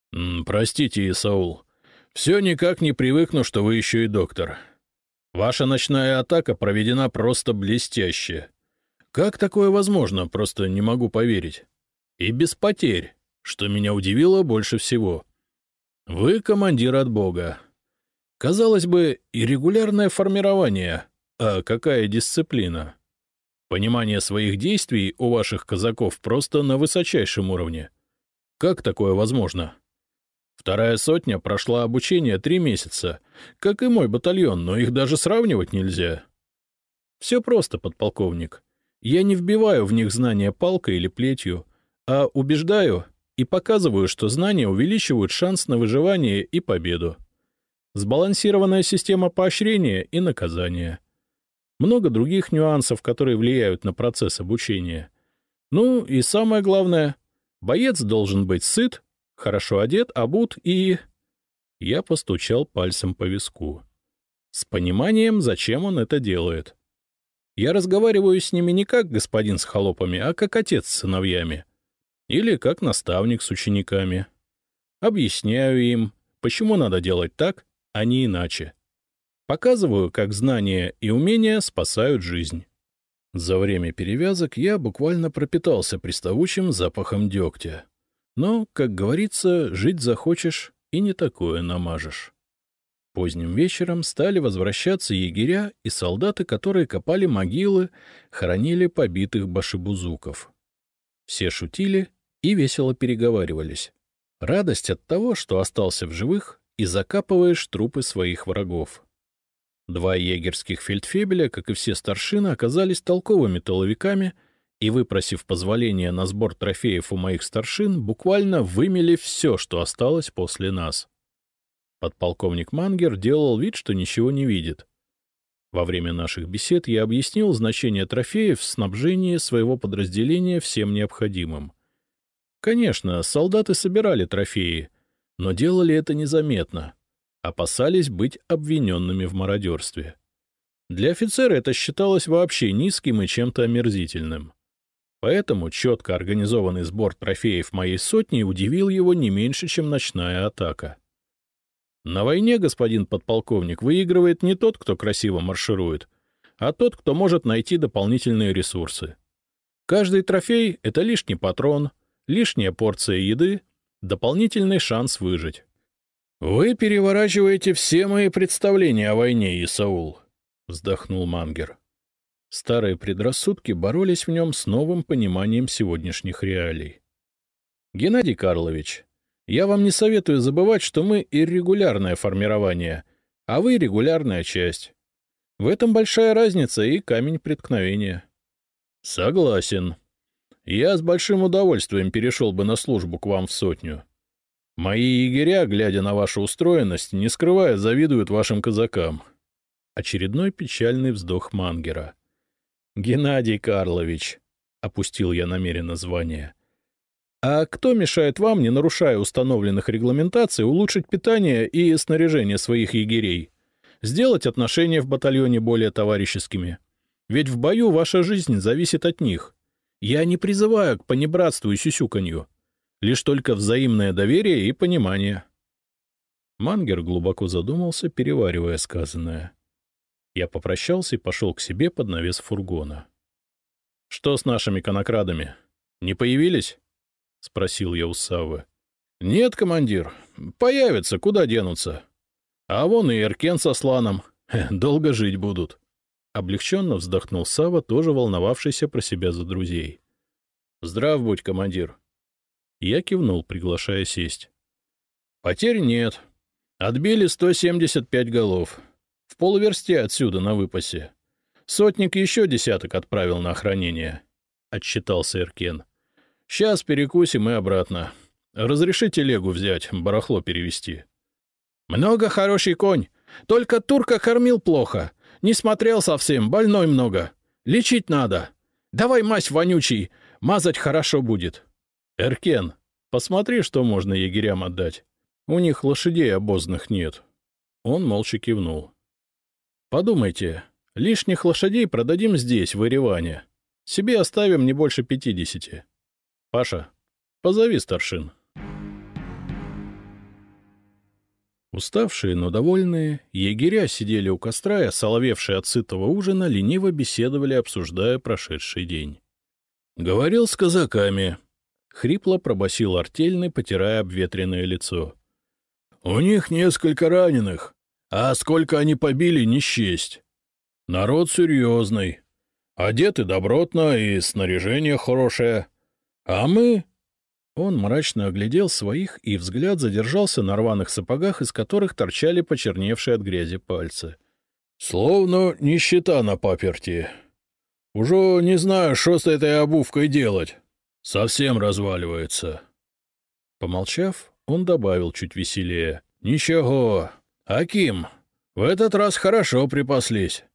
— Простите, Исаул, все никак не привыкну, что вы еще и доктор. Ваша ночная атака проведена просто блестяще. Как такое возможно, просто не могу поверить. И без потерь, что меня удивило больше всего. Вы командир от Бога. Казалось бы, и регулярное формирование, а какая дисциплина? Понимание своих действий у ваших казаков просто на высочайшем уровне. Как такое возможно? Вторая сотня прошла обучение три месяца, как и мой батальон, но их даже сравнивать нельзя. Все просто, подполковник. Я не вбиваю в них знания палкой или плетью, а убеждаю и показываю, что знания увеличивают шанс на выживание и победу. Сбалансированная система поощрения и наказания. Много других нюансов, которые влияют на процесс обучения. Ну и самое главное, боец должен быть сыт, хорошо одет, обут и... Я постучал пальцем по виску. С пониманием, зачем он это делает. Я разговариваю с ними не как господин с холопами, а как отец с сыновьями. Или как наставник с учениками. Объясняю им, почему надо делать так, а не иначе. Показываю, как знания и умения спасают жизнь. За время перевязок я буквально пропитался приставучим запахом дегтя. Но, как говорится, жить захочешь и не такое намажешь. Поздним вечером стали возвращаться егеря и солдаты, которые копали могилы, хоронили побитых башибузуков. Все шутили и весело переговаривались. Радость от того, что остался в живых и закапываешь трупы своих врагов. Два егерских фельдфебеля, как и все старшины, оказались толковыми толовиками — и, выпросив позволения на сбор трофеев у моих старшин, буквально вымели все, что осталось после нас. Подполковник Мангер делал вид, что ничего не видит. Во время наших бесед я объяснил значение трофеев в снабжении своего подразделения всем необходимым. Конечно, солдаты собирали трофеи, но делали это незаметно, опасались быть обвиненными в мародерстве. Для офицера это считалось вообще низким и чем-то омерзительным. Поэтому четко организованный сбор трофеев моей сотни удивил его не меньше, чем ночная атака. На войне, господин подполковник, выигрывает не тот, кто красиво марширует, а тот, кто может найти дополнительные ресурсы. Каждый трофей — это лишний патрон, лишняя порция еды, дополнительный шанс выжить. «Вы переворачиваете все мои представления о войне, Исаул», — вздохнул Мангер. Старые предрассудки боролись в нем с новым пониманием сегодняшних реалий. «Геннадий Карлович, я вам не советую забывать, что мы иррегулярное формирование, а вы регулярная часть. В этом большая разница и камень преткновения». «Согласен. Я с большим удовольствием перешел бы на службу к вам в сотню. Мои егеря, глядя на вашу устроенность, не скрывая, завидуют вашим казакам. Очередной печальный вздох Мангера. — Геннадий Карлович, — опустил я намеренно звание, — а кто мешает вам, не нарушая установленных регламентаций, улучшить питание и снаряжение своих егерей? Сделать отношения в батальоне более товарищескими? Ведь в бою ваша жизнь зависит от них. Я не призываю к понебратству и сюсюканью. Лишь только взаимное доверие и понимание. Мангер глубоко задумался, переваривая сказанное. Я попрощался и пошел к себе под навес фургона. — Что с нашими конокрадами? Не появились? — спросил я у Саввы. — Нет, командир. Появятся, куда денутся. А вон и Эркен со Сланом. Долго жить будут. Облегченно вздохнул Сава, тоже волновавшийся про себя за друзей. — Здрав будь, командир. Я кивнул, приглашая сесть. Потерь нет. Отбили 175 голов. В полуверсте отсюда, на выпасе. Сотник еще десяток отправил на охранение. Отчитался Эркен. Сейчас перекусим и обратно. Разрешите легу взять, барахло перевести. Много хороший конь. Только турка кормил плохо. Не смотрел совсем, больной много. Лечить надо. Давай мазь вонючий, мазать хорошо будет. «Эркен, посмотри, что можно егерям отдать. У них лошадей обозных нет». Он молча кивнул. «Подумайте, лишних лошадей продадим здесь, в Ереване. Себе оставим не больше пятидесяти. Паша, позови старшин». Уставшие, но довольные, егеря сидели у костра и, осоловевшие от сытого ужина, лениво беседовали, обсуждая прошедший день. Говорил с казаками, — хрипло пробасил артельный, потирая обветренное лицо. — У них несколько раненых, а сколько они побили, не счесть. Народ серьезный, одеты добротно и снаряжение хорошее. А мы... Он мрачно оглядел своих, и взгляд задержался на рваных сапогах, из которых торчали почерневшие от грязи пальцы. — Словно нищета на паперти. Уже не знаю, что с этой обувкой делать. Совсем разваливается. Помолчав, он добавил чуть веселее. — Ничего. Аким, в этот раз хорошо припаслись.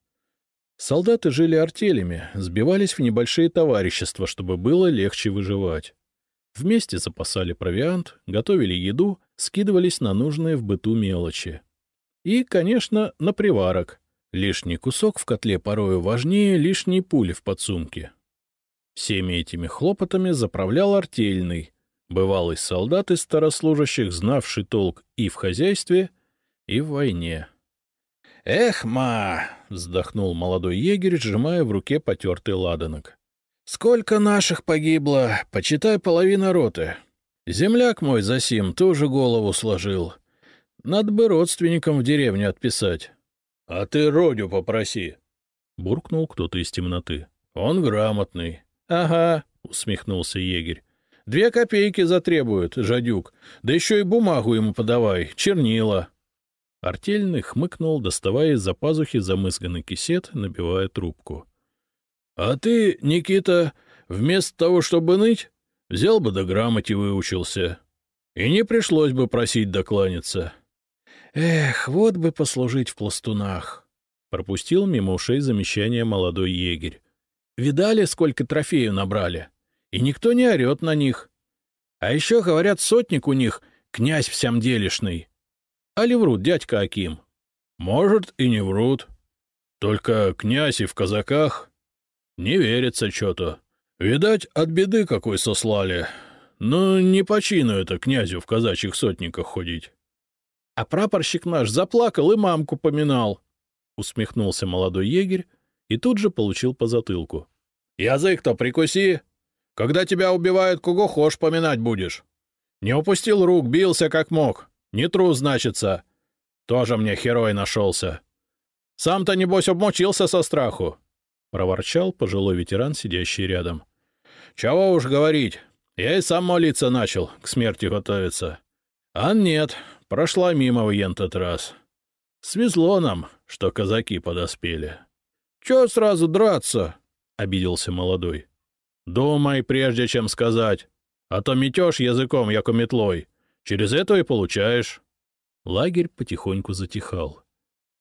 Солдаты жили артелями, сбивались в небольшие товарищества, чтобы было легче выживать. Вместе запасали провиант, готовили еду, скидывались на нужные в быту мелочи. И, конечно, на приварок. Лишний кусок в котле порою важнее лишней пули в подсумке. Всеми этими хлопотами заправлял артельный, бывалый солдат из старослужащих, знавший толк и в хозяйстве, и в войне. — Эх, ма! — вздохнул молодой егерь, сжимая в руке потертый ладанок. — Сколько наших погибло, почитай половина роты. Земляк мой Засим тоже голову сложил. Надо бы родственникам в деревню отписать. — А ты Родю попроси, — буркнул кто-то из темноты. — Он грамотный. — Ага, — усмехнулся егерь. — Две копейки затребуют, жадюк. Да еще и бумагу ему подавай, чернила. Артельный хмыкнул, доставая из-за пазухи замызганный кисет, набивая трубку. — А ты, Никита, вместо того, чтобы ныть, взял бы до грамоте выучился. И не пришлось бы просить докланяться. — Эх, вот бы послужить в пластунах! — пропустил мимо ушей замечание молодой егерь. Видали, сколько трофеев набрали? И никто не орет на них. А еще, говорят, сотник у них — князь всем делишный. А ли врут, дядька Аким? Может, и не врут. Только князь и в казаках не верится что-то. Видать, от беды какой сослали. Но не по чину это князю в казачьих сотниках ходить. А прапорщик наш заплакал и мамку поминал. Усмехнулся молодой егерь и тут же получил по затылку. — Язык-то прикуси! Когда тебя убивают, кого хошь поминать будешь. Не упустил рук, бился как мог. Не трус, значится. Тоже мне герой нашелся. Сам-то, небось, обмочился со страху, — проворчал пожилой ветеран, сидящий рядом. — Чего уж говорить, я и сам молиться начал, к смерти готовиться. А нет, прошла мимо в тот раз. Свезло нам, что казаки подоспели. — Чего сразу драться? — обиделся молодой. — Думай, прежде чем сказать. А то метешь языком, яко метлой. Через это и получаешь. Лагерь потихоньку затихал.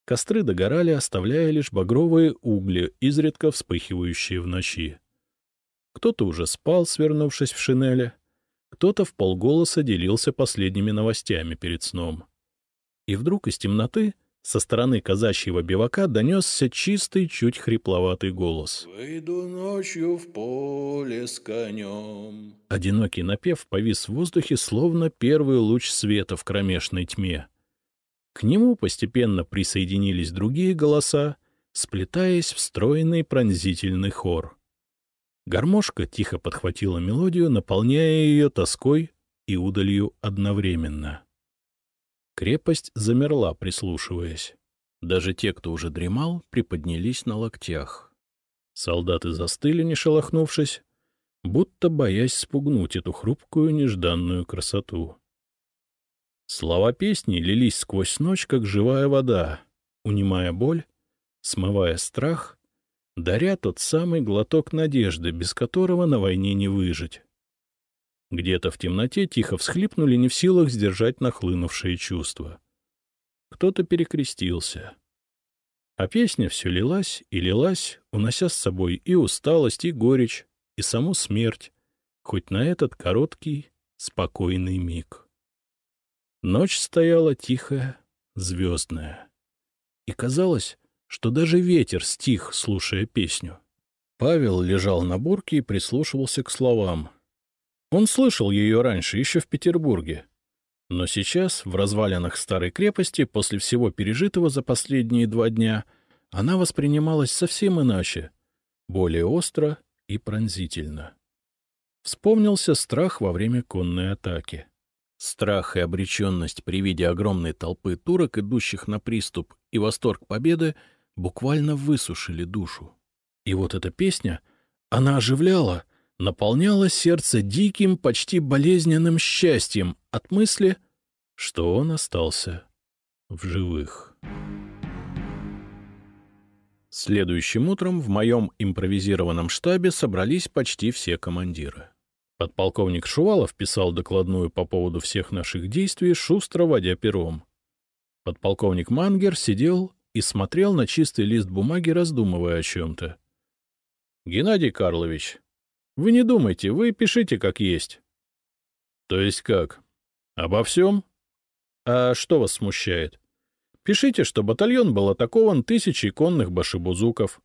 Костры догорали, оставляя лишь багровые угли, изредка вспыхивающие в ночи. Кто-то уже спал, свернувшись в шинели, кто-то в полголоса делился последними новостями перед сном. И вдруг из темноты со стороны казачьего бивака донесся чистый, чуть хрипловатый голос. «Выйду ночью в поле с конем». Одинокий напев повис в воздухе, словно первый луч света в кромешной тьме. К нему постепенно присоединились другие голоса, сплетаясь в стройный пронзительный хор. Гармошка тихо подхватила мелодию, наполняя ее тоской и удалью одновременно. Крепость замерла, прислушиваясь. Даже те, кто уже дремал, приподнялись на локтях. Солдаты застыли, не шелохнувшись, будто боясь спугнуть эту хрупкую нежданную красоту. Слова песни лились сквозь ночь, как живая вода, унимая боль, смывая страх, даря тот самый глоток надежды, без которого на войне не выжить. Где-то в темноте тихо всхлипнули, не в силах сдержать нахлынувшие чувства. Кто-то перекрестился. А песня все лилась и лилась, унося с собой и усталость, и горечь, и саму смерть, хоть на этот короткий, спокойный миг. Ночь стояла тихая, звездная. И казалось, что даже ветер стих, слушая песню. Павел лежал на бурке и прислушивался к словам. Он слышал ее раньше, еще в Петербурге. Но сейчас, в развалинах старой крепости, после всего пережитого за последние два дня, она воспринималась совсем иначе, более остро и пронзительно. Вспомнился страх во время конной атаки. Страх и обреченность при виде огромной толпы турок, идущих на приступ, и восторг победы буквально высушили душу. И вот эта песня, она оживляла, наполняла сердце диким, почти болезненным счастьем от мысли, что он остался в живых. Следующим утром в моем импровизированном штабе собрались почти все командиры. Подполковник Шувалов писал докладную по поводу всех наших действий, шустро водя пером. Подполковник Мангер сидел и смотрел на чистый лист бумаги, раздумывая о чем-то. — Геннадий Карлович, вы не думайте, вы пишите как есть. — То есть как? Обо всем? А что вас смущает? Пишите, что батальон был атакован тысячей конных башибузуков.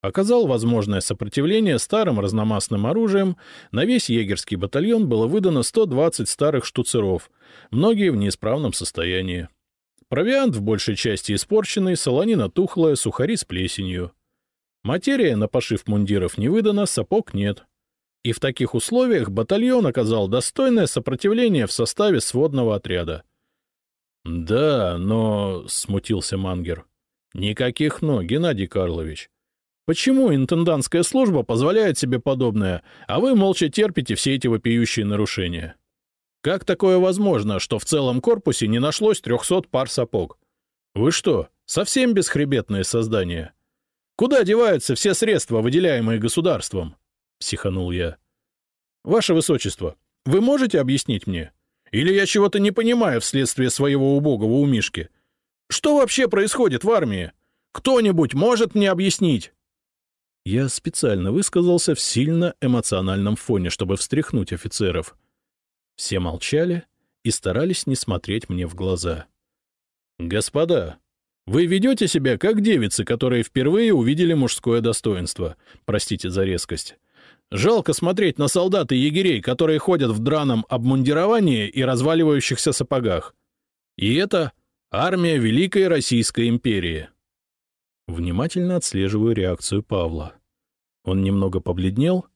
Оказал возможное сопротивление старым разномастным оружием, на весь егерский батальон было выдано 120 старых штуцеров, многие в неисправном состоянии. Провиант в большей части испорченный, солонина тухлая, сухари с плесенью. Материя на пошив мундиров не выдана, сапог нет. И в таких условиях батальон оказал достойное сопротивление в составе сводного отряда. — Да, но... — смутился Мангер. — Никаких «но», Геннадий Карлович. Почему интендантская служба позволяет себе подобное, а вы молча терпите все эти вопиющие нарушения? Как такое возможно, что в целом корпусе не нашлось трехсот пар сапог? Вы что, совсем бесхребетное создание? Куда деваются все средства, выделяемые государством? Психанул я. Ваше Высочество, вы можете объяснить мне? Или я чего-то не понимаю вследствие своего убогого умишки? Что вообще происходит в армии? Кто-нибудь может мне объяснить? Я специально высказался в сильно эмоциональном фоне, чтобы встряхнуть офицеров — все молчали и старались не смотреть мне в глаза. «Господа, вы ведете себя как девицы, которые впервые увидели мужское достоинство. Простите за резкость. Жалко смотреть на солдат и егерей, которые ходят в драном обмундировании и разваливающихся сапогах. И это Армия Великой Российской империи. Внимательно отслеживаю реакцию Павла. Он немного побледнел,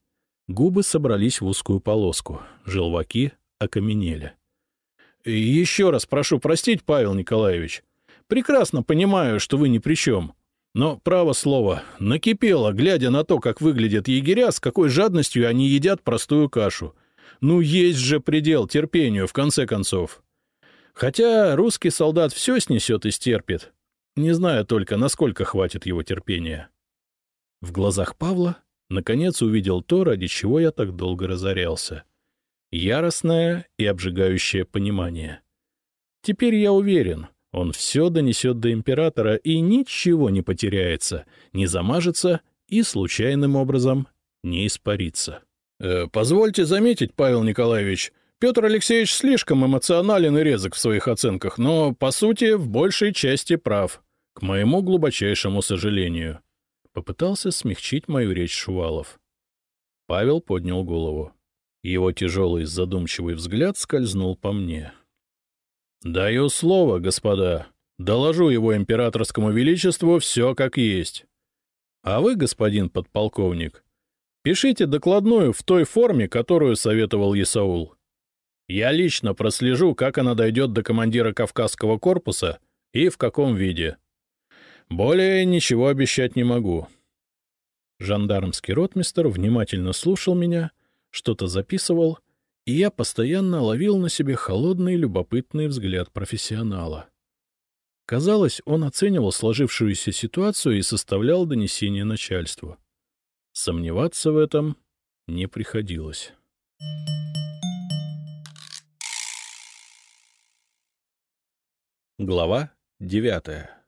губы собрались в узкую полоску, желваки окаменели. — Еще раз прошу простить, Павел Николаевич. Прекрасно понимаю, что вы ни при чем. Но, право слово, накипело, глядя на то, как выглядят егеря, с какой жадностью они едят простую кашу. Ну, есть же предел терпению, в конце концов. Хотя русский солдат все снесет и стерпит. Не знаю только, насколько хватит его терпения. В глазах Павла, наконец, увидел то, ради чего я так долго разорялся. Яростное и обжигающее понимание. Теперь я уверен, он все донесет до императора и ничего не потеряется, не замажется и случайным образом не испарится. «Э, «Позвольте заметить, Павел Николаевич, Петр Алексеевич слишком эмоционален и резок в своих оценках, но, по сути, в большей части прав, к моему глубочайшему сожалению». Попытался смягчить мою речь Шувалов. Павел поднял голову. Его тяжелый задумчивый взгляд скользнул по мне. «Даю слово, господа. Доложу его императорскому величеству все как есть. А вы, господин подполковник, пишите докладную в той форме, которую советовал Исаул. Я лично прослежу, как она дойдет до командира Кавказского корпуса и в каком виде. Более ничего обещать не могу. Жандармский ротмистер внимательно слушал меня, что-то записывал, и я постоянно ловил на себе холодный любопытный взгляд профессионала. Казалось, он оценивал сложившуюся ситуацию и составлял донесение начальству. Сомневаться в этом не приходилось. Глава девятая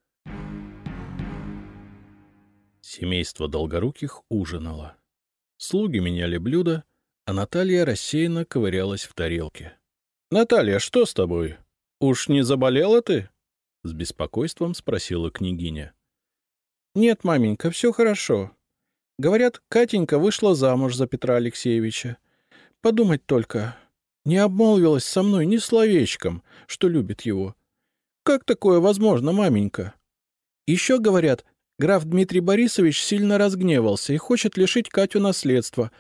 Семейство Долгоруких ужинало. Слуги меняли блюда, а Наталья рассеянно ковырялась в тарелке. — Наталья, что с тобой? Уж не заболела ты? — с беспокойством спросила княгиня. — Нет, маменька, все хорошо. Говорят, Катенька вышла замуж за Петра Алексеевича. Подумать только, не обмолвилась со мной ни словечком, что любит его. Как такое возможно, маменька? Еще, говорят, Граф Дмитрий Борисович сильно разгневался и хочет лишить Катю наследства,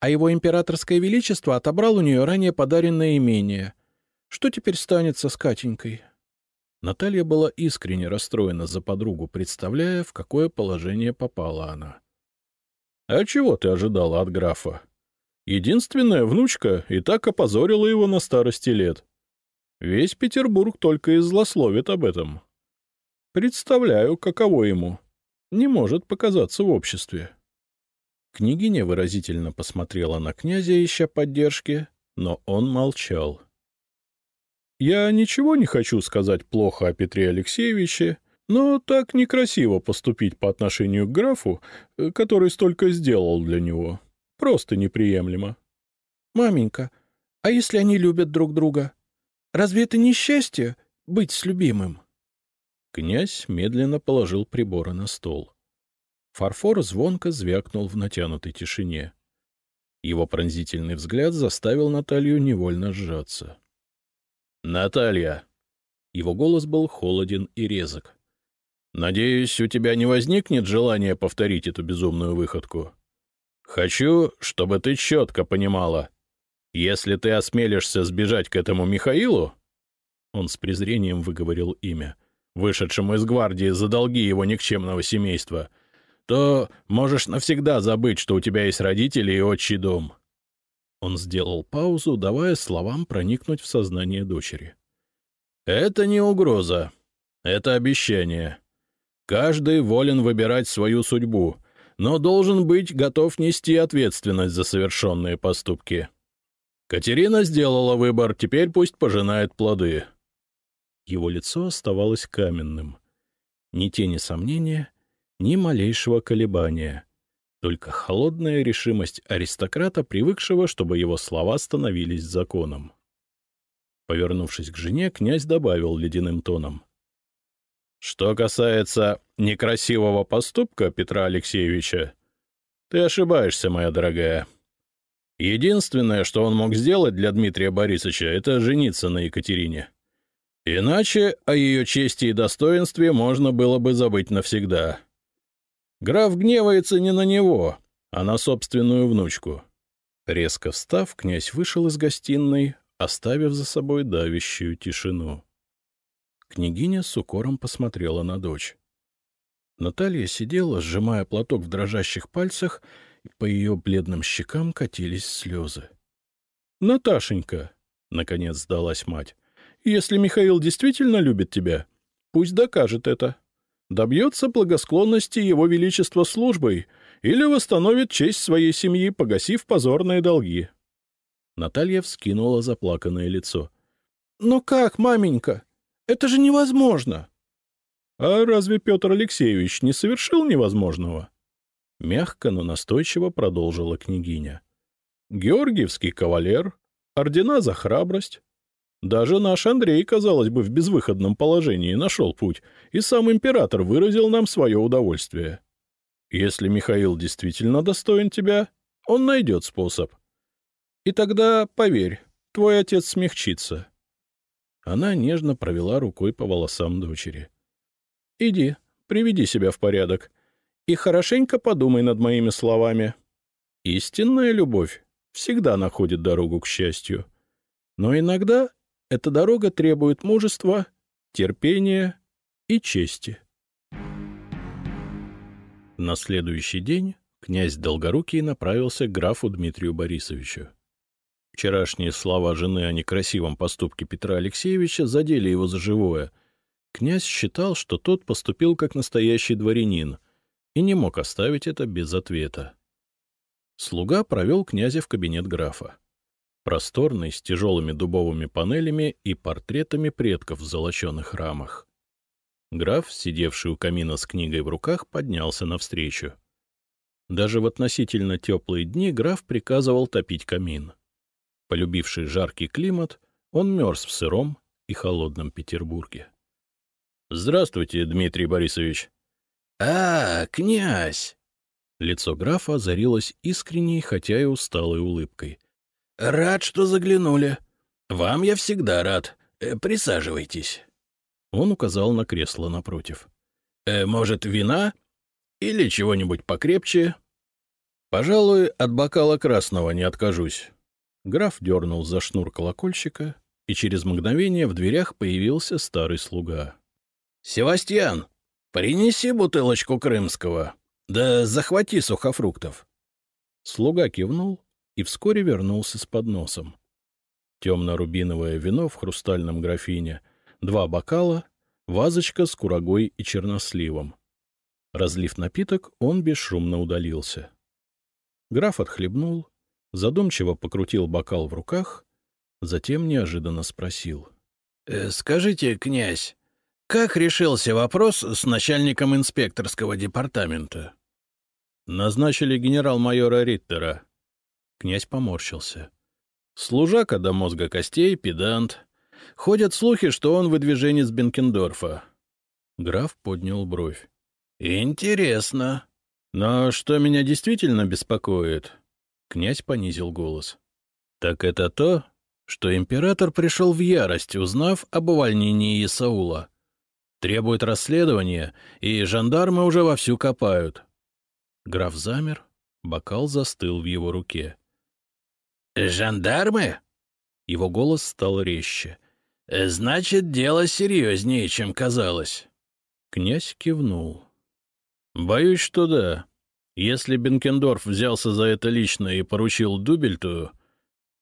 а его императорское величество отобрал у нее ранее подаренное имение. Что теперь станется с Катенькой? Наталья была искренне расстроена за подругу, представляя, в какое положение попала она. — А чего ты ожидала от графа? Единственная внучка и так опозорила его на старости лет. Весь Петербург только и злословит об этом. Представляю, каково ему не может показаться в обществе. Княгиня выразительно посмотрела на князя, ища поддержки, но он молчал. — Я ничего не хочу сказать плохо о Петре Алексеевиче, но так некрасиво поступить по отношению к графу, э, который столько сделал для него. Просто неприемлемо. — Маменька, а если они любят друг друга? Разве это не счастье — быть с любимым? — Князь медленно положил приборы на стол. Фарфор звонко звякнул в натянутой тишине. Его пронзительный взгляд заставил Наталью невольно сжаться. — Наталья! Его голос был холоден и резок. — Надеюсь, у тебя не возникнет желания повторить эту безумную выходку? Хочу, чтобы ты четко понимала. Если ты осмелишься сбежать к этому Михаилу... Он с презрением выговорил имя — вышедшему из гвардии за долги его никчемного семейства, то можешь навсегда забыть, что у тебя есть родители и отчий дом. Он сделал паузу, давая словам проникнуть в сознание дочери. «Это не угроза. Это обещание. Каждый волен выбирать свою судьбу, но должен быть готов нести ответственность за совершенные поступки. Катерина сделала выбор, теперь пусть пожинает плоды. Его лицо оставалось каменным. Ни тени сомнения, ни малейшего колебания. Только холодная решимость аристократа, привыкшего, чтобы его слова становились законом. Повернувшись к жене, князь добавил ледяным тоном. — Что касается некрасивого поступка Петра Алексеевича, ты ошибаешься, моя дорогая. Единственное, что он мог сделать для Дмитрия Борисовича, это жениться на Екатерине. Иначе о ее чести и достоинстве можно было бы забыть навсегда. Граф гневается не на него, а на собственную внучку. Резко встав, князь вышел из гостиной, оставив за собой давящую тишину. Княгиня с укором посмотрела на дочь. Наталья сидела, сжимая платок в дрожащих пальцах, и по ее бледным щекам катились слезы. — Наташенька, — наконец сдалась мать, — если Михаил действительно любит тебя, пусть докажет это. Добьется благосклонности его величества службой или восстановит честь своей семьи, погасив позорные долги. Наталья вскинула заплаканное лицо. — Но как, маменька? Это же невозможно! А разве Петр Алексеевич не совершил невозможного? Мягко, но настойчиво продолжила княгиня. Георгиевский кавалер, ордена за храбрость. Даже наш Андрей, казалось бы, в безвыходном положении нашел путь, и сам император выразил нам свое удовольствие. Если Михаил действительно достоин тебя, он найдет способ. И тогда, поверь, твой отец смягчится. Она нежно провела рукой по волосам дочери. — Иди, приведи себя в порядок и хорошенько подумай над моими словами. Истинная любовь всегда находит дорогу к счастью. Но иногда эта дорога требует мужества, терпения и чести. На следующий день князь Долгорукий направился к графу Дмитрию Борисовичу. Вчерашние слова жены о некрасивом поступке Петра Алексеевича задели его за живое, Князь считал, что тот поступил как настоящий дворянин и не мог оставить это без ответа. Слуга провел князя в кабинет графа. Просторный, с тяжелыми дубовыми панелями и портретами предков в золоченых рамах. Граф, сидевший у камина с книгой в руках, поднялся навстречу. Даже в относительно теплые дни граф приказывал топить камин. Полюбивший жаркий климат, он мерз в сыром и холодном Петербурге. — Здравствуйте, Дмитрий Борисович. — А, князь! Лицо графа озарилось искренней, хотя и усталой улыбкой. — Рад, что заглянули. Вам я всегда рад. Э, присаживайтесь. Он указал на кресло напротив. «Э, — Может, вина? Или чего-нибудь покрепче? — Пожалуй, от бокала красного не откажусь. Граф дернул за шнур колокольчика, и через мгновение в дверях появился старый слуга. — Севастьян, принеси бутылочку крымского, да захвати сухофруктов. Слуга кивнул и вскоре вернулся с подносом. Темно-рубиновое вино в хрустальном графине, два бокала, вазочка с курагой и черносливом. Разлив напиток, он бесшумно удалился. Граф отхлебнул, задумчиво покрутил бокал в руках, затем неожиданно спросил. «Э, — Скажите, князь, как решился вопрос с начальником инспекторского департамента? Назначили генерал-майора Риттера. Князь поморщился. Служака до мозга костей, педант. Ходят слухи, что он выдвиженец Бенкендорфа. Граф поднял бровь. Интересно. Но что меня действительно беспокоит? Князь понизил голос. Так это то, что император пришел в ярость, узнав об увольнении Исаула. Требует расследования, и жандармы уже вовсю копают. Граф замер, бокал застыл в его руке. — Жандармы? Его голос стал резче. — Значит, дело серьезнее, чем казалось. Князь кивнул. — Боюсь, что да. Если Бенкендорф взялся за это лично и поручил Дубельту...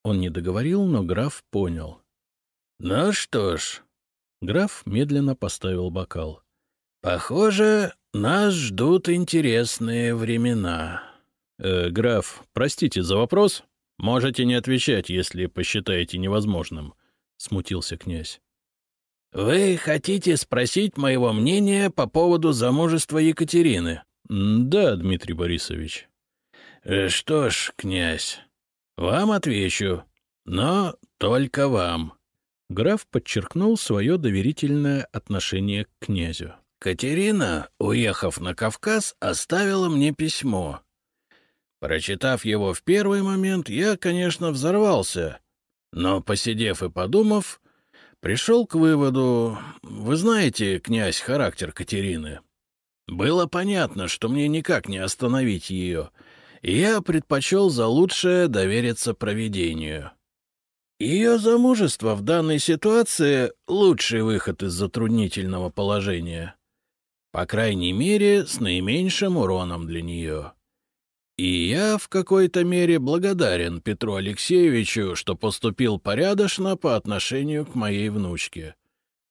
Он не договорил, но граф понял. — Ну что ж, Граф медленно поставил бокал. — Похоже, нас ждут интересные времена. Э, — Граф, простите за вопрос. Можете не отвечать, если посчитаете невозможным, — смутился князь. — Вы хотите спросить моего мнения по поводу замужества Екатерины? — Да, Дмитрий Борисович. Э, — Что ж, князь, вам отвечу, но только вам. — Граф подчеркнул свое доверительное отношение к князю. «Катерина, уехав на Кавказ, оставила мне письмо. Прочитав его в первый момент, я, конечно, взорвался, но, посидев и подумав, Пришел к выводу... Вы знаете, князь, характер Катерины. Было понятно, что мне никак не остановить ее, и я предпочел за лучшее довериться проведению. Ее замужество в данной ситуации — лучший выход из затруднительного положения. По крайней мере, с наименьшим уроном для нее. И я в какой-то мере благодарен Петру Алексеевичу, что поступил порядочно по отношению к моей внучке.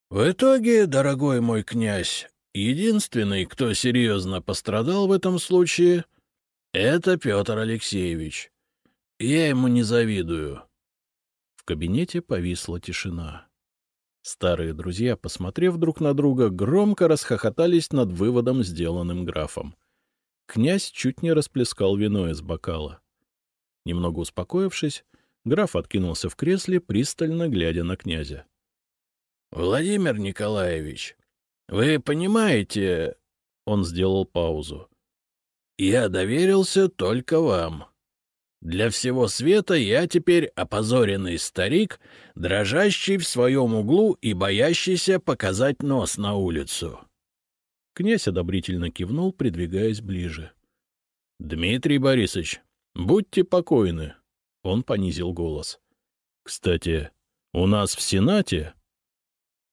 В итоге, дорогой мой князь, единственный, кто серьезно пострадал в этом случае, — это Петр Алексеевич. Я ему не завидую. В кабинете повисла тишина. Старые друзья, посмотрев друг на друга, громко расхохотались над выводом, сделанным графом. Князь чуть не расплескал вино из бокала. Немного успокоившись, граф откинулся в кресле, пристально глядя на князя. — Владимир Николаевич, вы понимаете... — он сделал паузу. — Я доверился только вам. Для всего света я теперь опозоренный старик, дрожащий в своем углу и боящийся показать нос на улицу. Князь одобрительно кивнул, придвигаясь ближе. — Дмитрий Борисович, будьте покойны. Он понизил голос. — Кстати, у нас в Сенате...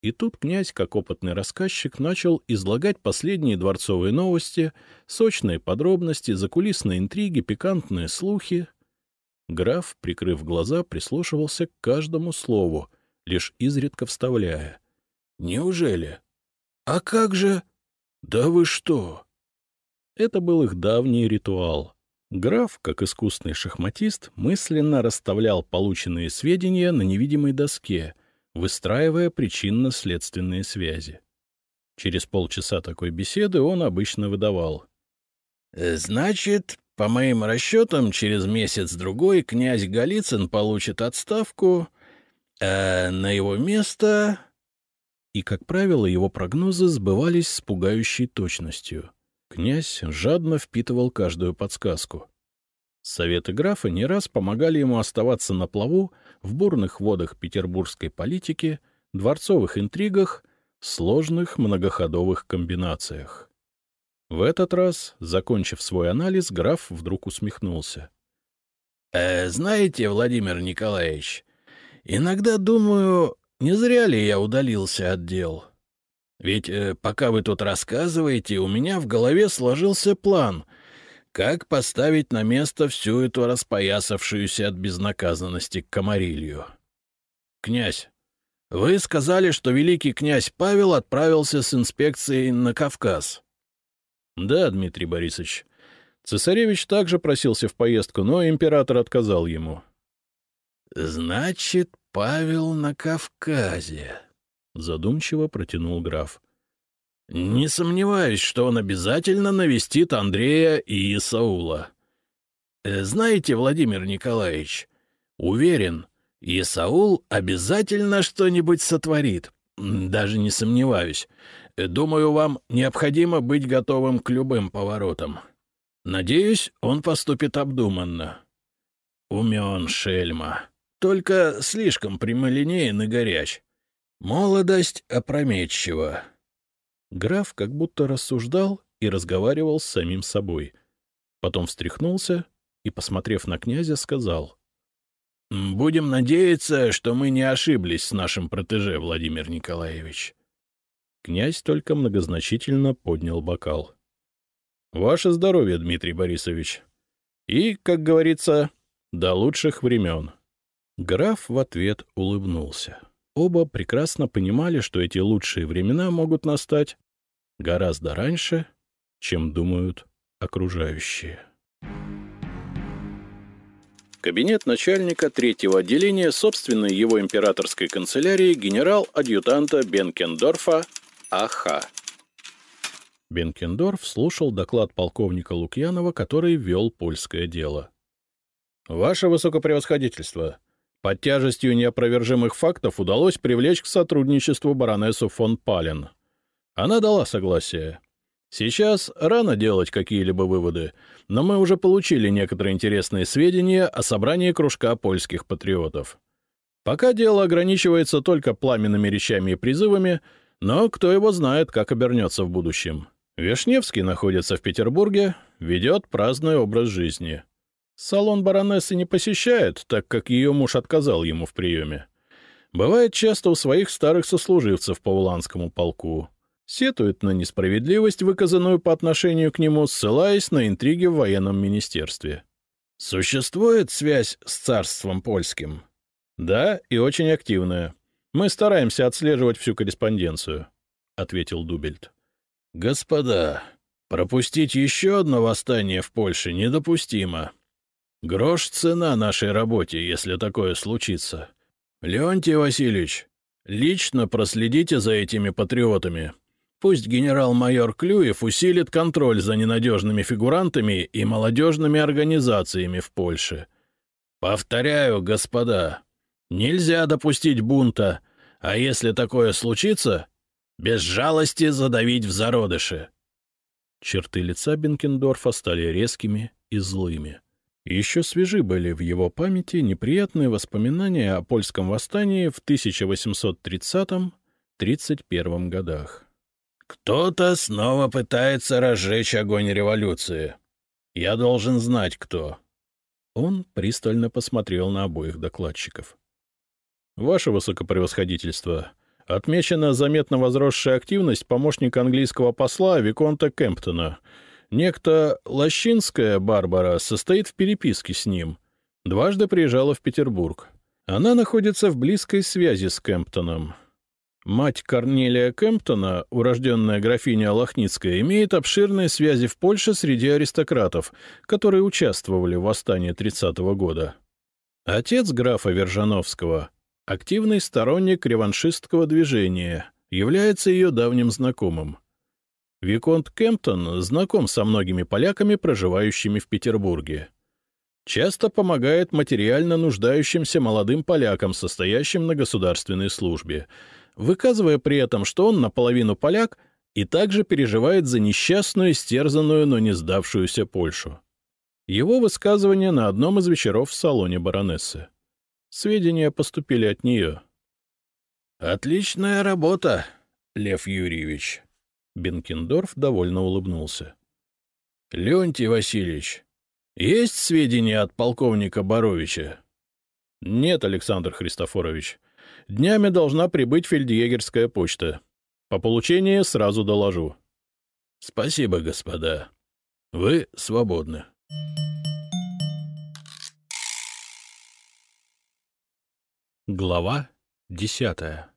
И тут князь, как опытный рассказчик, начал излагать последние дворцовые новости, сочные подробности, закулисные интриги, пикантные слухи. Граф, прикрыв глаза, прислушивался к каждому слову, лишь изредка вставляя. — Неужели? А как же... «Да вы что?» Это был их давний ритуал. Граф, как искусный шахматист, мысленно расставлял полученные сведения на невидимой доске, выстраивая причинно-следственные связи. Через полчаса такой беседы он обычно выдавал. «Значит, по моим расчетам, через месяц-другой князь Голицын получит отставку, а на его место и, как правило, его прогнозы сбывались с пугающей точностью. Князь жадно впитывал каждую подсказку. Советы графа не раз помогали ему оставаться на плаву в бурных водах петербургской политики, дворцовых интригах, сложных многоходовых комбинациях. В этот раз, закончив свой анализ, граф вдруг усмехнулся. «Э, — Знаете, Владимир Николаевич, иногда думаю, не зря ли я удалился от дел? Ведь э, пока вы тут рассказываете, у меня в голове сложился план, как поставить на место всю эту распоясавшуюся от безнаказанности комарилью. Князь, вы сказали, что великий князь Павел отправился с инспекцией на Кавказ. Да, Дмитрий Борисович. Цесаревич также просился в поездку, но император отказал ему. Значит, Павел на Кавказе, — задумчиво протянул граф. — Не сомневаюсь, что он обязательно навестит Андрея и Исаула. Э, знаете, Владимир Николаевич, уверен, Исаул обязательно что-нибудь сотворит. Даже не сомневаюсь. Думаю, вам необходимо быть готовым к любым поворотам. Надеюсь, он поступит обдуманно. Умен, шельма только слишком прямолинеен и горяч. Молодость опрометчива. Граф как будто рассуждал и разговаривал с самим собой. Потом встряхнулся и, посмотрев на князя, сказал. — Будем надеяться, что мы не ошиблись с нашим протеже, Владимир Николаевич. Князь только многозначительно поднял бокал. — Ваше здоровье, Дмитрий Борисович. И, как говорится, до лучших времен. Граф в ответ улыбнулся. Оба прекрасно понимали, что эти лучшие времена могут настать гораздо раньше, чем думают окружающие. Кабинет начальника третьего отделения собственной его императорской канцелярии генерал-адъютанта Бенкендорфа А.Х. Бенкендорф слушал доклад полковника Лукьянова, который вел польское дело. — Ваше Высокопревосходительство, под тяжестью неопровержимых фактов удалось привлечь к сотрудничеству баронессу фон Пален. Она дала согласие. Сейчас рано делать какие-либо выводы, но мы уже получили некоторые интересные сведения о собрании кружка польских патриотов. Пока дело ограничивается только пламенными речами и призывами, но кто его знает, как обернется в будущем. Вишневский находится в Петербурге, ведет праздный образ жизни. Салон баронессы не посещает, так как ее муж отказал ему в приеме. Бывает часто у своих старых сослуживцев по Уланскому полку. Сетует на несправедливость, выказанную по отношению к нему, ссылаясь на интриги в военном министерстве. Существует связь с царством польским? Да, и очень активная. Мы стараемся отслеживать всю корреспонденцию, — ответил Дубельт. Господа, пропустить еще одно восстание в Польше недопустимо. Грош цена нашей работе, если такое случится. Леонтий Васильевич, лично проследите за этими патриотами. Пусть генерал-майор Клюев усилит контроль за ненадежными фигурантами и молодежными организациями в Польше. Повторяю, господа, нельзя допустить бунта, а если такое случится, без жалости задавить в зародыше. Черты лица Бенкендорфа стали резкими и злыми. Еще свежи были в его памяти неприятные воспоминания о польском восстании в 1830-31 годах. «Кто-то снова пытается разжечь огонь революции. Я должен знать, кто». Он пристально посмотрел на обоих докладчиков. «Ваше высокопревосходительство, отмечена заметно возросшая активность помощника английского посла Виконта Кемптона. Некто Лощинская Барбара состоит в переписке с ним. Дважды приезжала в Петербург. Она находится в близкой связи с Кемптоном. Мать Корнелия Кемптона, урожденная графиня Лохницкая, имеет обширные связи в Польше среди аристократов, которые участвовали в восстании 30-го года. Отец графа Вержановского, активный сторонник реваншистского движения, является ее давним знакомым. Виконт Кемптон знаком со многими поляками, проживающими в Петербурге. Часто помогает материально нуждающимся молодым полякам, состоящим на государственной службе — выказывая при этом, что он наполовину поляк и также переживает за несчастную, стерзанную, но не сдавшуюся Польшу. Его высказывание на одном из вечеров в салоне баронессы. Сведения поступили от нее. «Отличная работа, Лев Юрьевич!» Бенкендорф довольно улыбнулся. «Леонтий Васильевич, есть сведения от полковника Боровича?» «Нет, Александр Христофорович. Днями должна прибыть фельдъегерская почта. По получении сразу доложу. — Спасибо, господа. Вы свободны. Глава десятая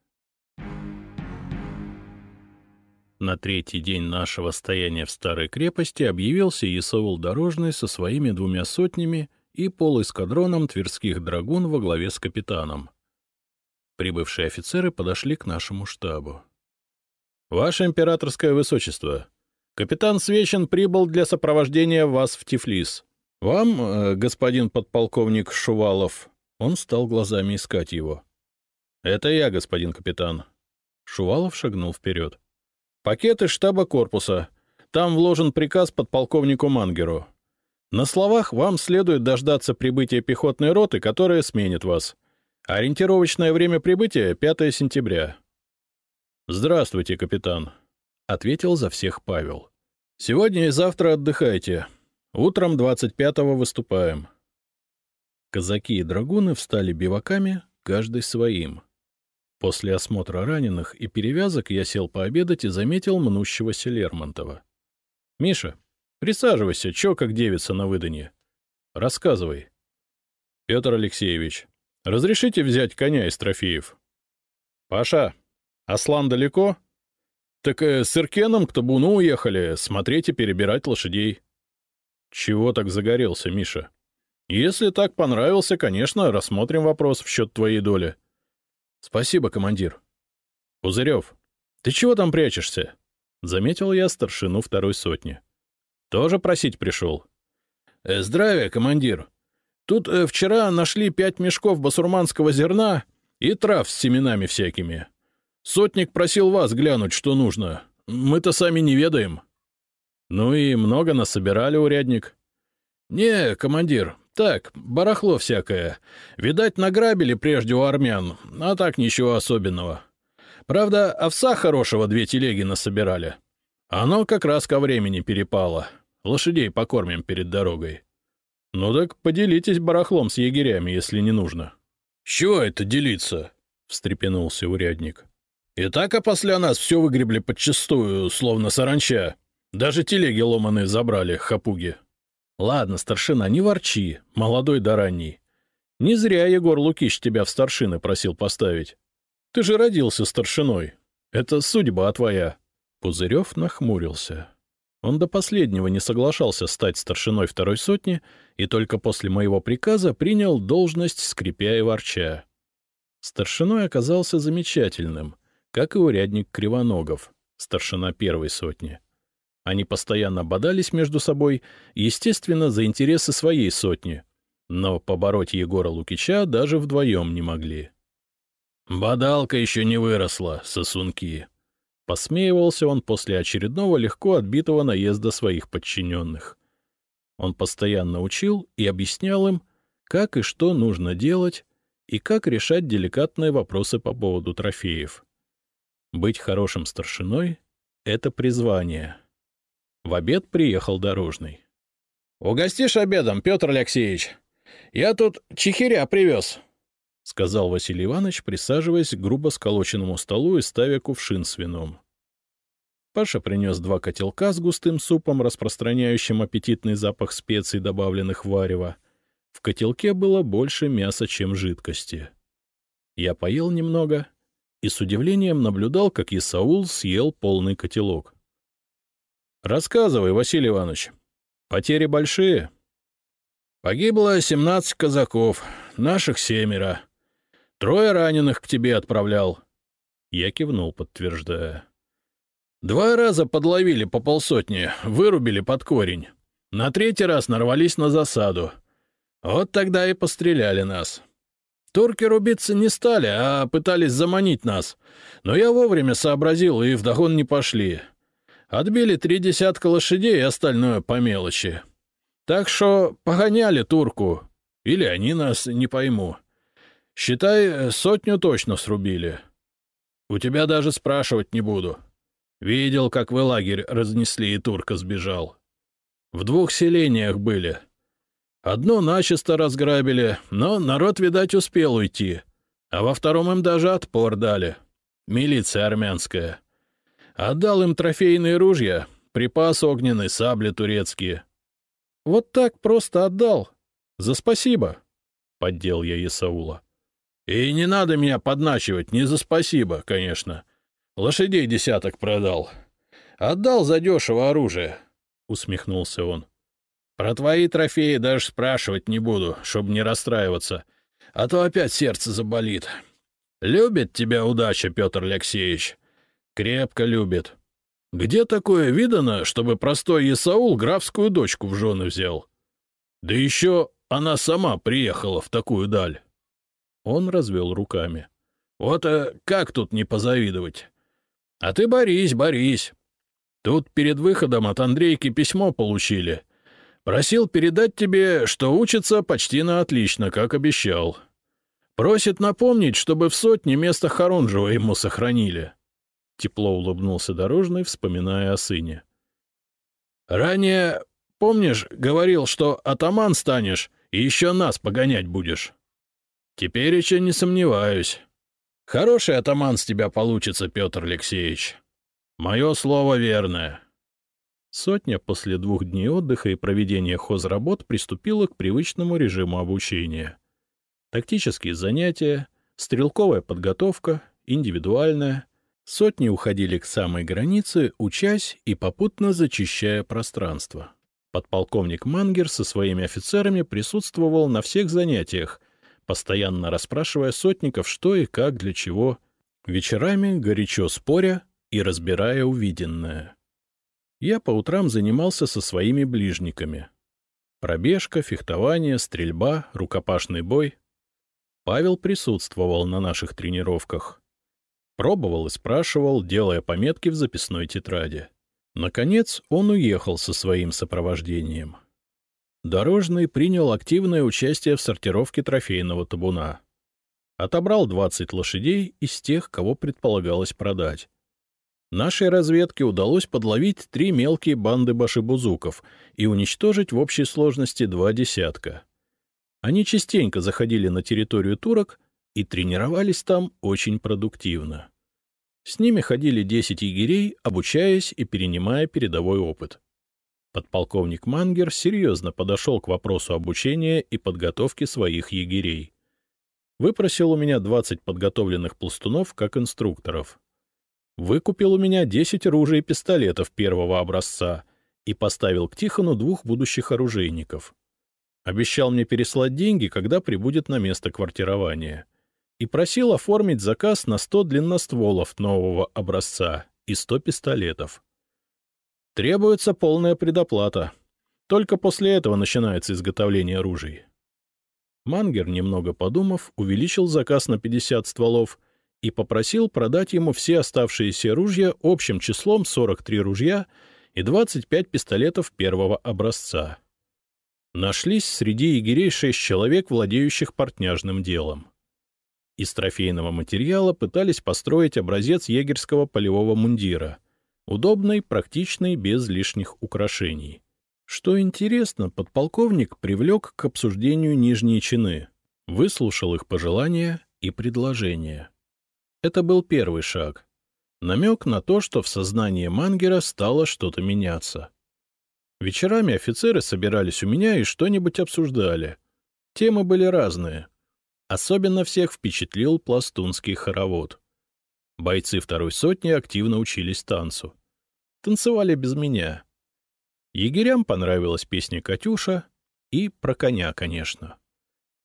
На третий день нашего стояния в старой крепости объявился Исаул Дорожный со своими двумя сотнями и полэскадроном тверских драгун во главе с капитаном. Прибывшие офицеры подошли к нашему штабу. — Ваше императорское высочество, капитан Свечин прибыл для сопровождения вас в Тифлис. Вам, э, господин подполковник Шувалов... Он стал глазами искать его. — Это я, господин капитан. Шувалов шагнул вперед. — Пакеты штаба корпуса. Там вложен приказ подполковнику Мангеру. На словах вам следует дождаться прибытия пехотной роты, которая сменит вас. — Ориентировочное время прибытия — 5 сентября. — Здравствуйте, капитан, — ответил за всех Павел. — Сегодня и завтра отдыхайте. Утром 25-го выступаем. Казаки и драгуны встали биваками, каждый своим. После осмотра раненых и перевязок я сел пообедать и заметил мнущегося Лермонтова. — Миша, присаживайся, чё как девица на выданье. Рассказывай. — Петр Алексеевич, — Разрешите взять коня из трофеев? — Паша, Аслан далеко? — Так э, с Иркеном к табуну уехали, смотреть и перебирать лошадей. — Чего так загорелся, Миша? — Если так понравился, конечно, рассмотрим вопрос в счет твоей доли. — Спасибо, командир. — Пузырев, ты чего там прячешься? — заметил я старшину второй сотни. — Тоже просить пришел? «Э, — Здравия, командир. Тут э, вчера нашли пять мешков басурманского зерна и трав с семенами всякими. Сотник просил вас глянуть, что нужно. Мы-то сами не ведаем. Ну и много насобирали, урядник. Не, командир, Так, барахло всякое. Видать, награбили прежде у армян, а так ничего особенного. Правда, овса хорошего две телеги насобирали. Оно как раз ко времени перепало. Лошадей покормим перед дорогой. Ну так поделитесь барахлом с егерями, если не нужно. — чего это делиться? — встрепенулся урядник. — И так, а после нас все выгребли подчистую, словно саранча. Даже телеги ломаные забрали, хапуги. — Ладно, старшина, не ворчи, молодой да ранний. Не зря Егор Лукич тебя в старшины просил поставить. Ты же родился старшиной. Это судьба твоя. Пузырев нахмурился. Он до последнего не соглашался стать старшиной второй сотни и только после моего приказа принял должность, скрипя и ворча. Старшиной оказался замечательным, как и урядник Кривоногов, старшина первой сотни. Они постоянно бодались между собой, естественно, за интересы своей сотни, но побороть Егора Лукича даже вдвоем не могли. «Бодалка еще не выросла, сосунки», Посмеивался он после очередного легко отбитого наезда своих подчиненных. Он постоянно учил и объяснял им, как и что нужно делать, и как решать деликатные вопросы по поводу трофеев. Быть хорошим старшиной — это призвание. В обед приехал дорожный. — Угостишь обедом, Петр Алексеевич? Я тут чехиря привез, — сказал Василий Иванович, присаживаясь к грубо сколоченному столу и ставя кувшин с вином. Паша принес два котелка с густым супом, распространяющим аппетитный запах специй, добавленных в варево. В котелке было больше мяса, чем жидкости. Я поел немного и с удивлением наблюдал, как Исаул съел полный котелок. — Рассказывай, Василий Иванович. Потери большие? — Погибло семнадцать казаков, наших семеро. Трое раненых к тебе отправлял. Я кивнул, подтверждая. Два раза подловили по полсотни, вырубили под корень. На третий раз нарвались на засаду. Вот тогда и постреляли нас. Турки рубиться не стали, а пытались заманить нас. Но я вовремя сообразил, и вдогон не пошли. Отбили три десятка лошадей и остальное по мелочи. Так что погоняли турку. Или они нас, не пойму. Считай, сотню точно срубили. У тебя даже спрашивать не буду. Видел, как вы лагерь разнесли, и турка сбежал. В двух селениях были. Одно начисто разграбили, но народ, видать, успел уйти. А во втором им даже отпор дали. Милиция армянская. Отдал им трофейные ружья, припас огненный, сабли турецкие. Вот так просто отдал. За спасибо, — поддел я Исаула. И не надо меня подначивать, не за спасибо, конечно. Лошадей десяток продал. Отдал задешево оружие, — усмехнулся он. Про твои трофеи даже спрашивать не буду, чтобы не расстраиваться, а то опять сердце заболит. Любит тебя удача, Петр Алексеевич. Крепко любит. Где такое видано, чтобы простой Исаул графскую дочку в жены взял? Да еще она сама приехала в такую даль. Он развел руками. Вот а как тут не позавидовать? А ты борись, борись. Тут перед выходом от Андрейки письмо получили. Просил передать тебе, что учится почти на отлично, как обещал. Просит напомнить, чтобы в сотне место Харунжева ему сохранили. Тепло улыбнулся Дорожный, вспоминая о сыне. Ранее, помнишь, говорил, что атаман станешь и еще нас погонять будешь? Теперь еще не сомневаюсь. Хороший атаман с тебя получится, Петр Алексеевич. Мое слово верное. Сотня после двух дней отдыха и проведения хозработ приступила к привычному режиму обучения. Тактические занятия, стрелковая подготовка, индивидуальная. Сотни уходили к самой границе, учась и попутно зачищая пространство. Подполковник Мангер со своими офицерами присутствовал на всех занятиях, постоянно расспрашивая сотников, что и как, для чего, вечерами горячо споря и разбирая увиденное. Я по утрам занимался со своими ближниками. Пробежка, фехтование, стрельба, рукопашный бой. Павел присутствовал на наших тренировках. Пробовал и спрашивал, делая пометки в записной тетради. Наконец он уехал со своим сопровождением. Дорожный принял активное участие в сортировке трофейного табуна. Отобрал 20 лошадей из тех, кого предполагалось продать. Нашей разведке удалось подловить три мелкие банды башибузуков и уничтожить в общей сложности два десятка. Они частенько заходили на территорию турок и тренировались там очень продуктивно. С ними ходили 10 егерей, обучаясь и перенимая передовой опыт. Подполковник Мангер серьезно подошел к вопросу обучения и подготовки своих егерей. Выпросил у меня 20 подготовленных пластунов как инструкторов. Выкупил у меня 10 ружей и пистолетов первого образца и поставил к Тихону двух будущих оружейников. Обещал мне переслать деньги, когда прибудет на место квартирования. И просил оформить заказ на 100 длинностволов нового образца и 100 пистолетов. Требуется полная предоплата. Только после этого начинается изготовление оружий. Мангер, немного подумав, увеличил заказ на 50 стволов и попросил продать ему все оставшиеся ружья общим числом 43 ружья и 25 пистолетов первого образца. Нашлись среди егерей шесть человек, владеющих портняжным делом. Из трофейного материала пытались построить образец егерского полевого мундира — Удобный, практичный, без лишних украшений. Что интересно, подполковник привлек к обсуждению нижние чины, выслушал их пожелания и предложения. Это был первый шаг. Намек на то, что в сознании Мангера стало что-то меняться. Вечерами офицеры собирались у меня и что-нибудь обсуждали. Темы были разные. Особенно всех впечатлил пластунский хоровод. Бойцы второй сотни активно учились танцу. Танцевали без меня. Егерям понравилась песня «Катюша» и про коня, конечно.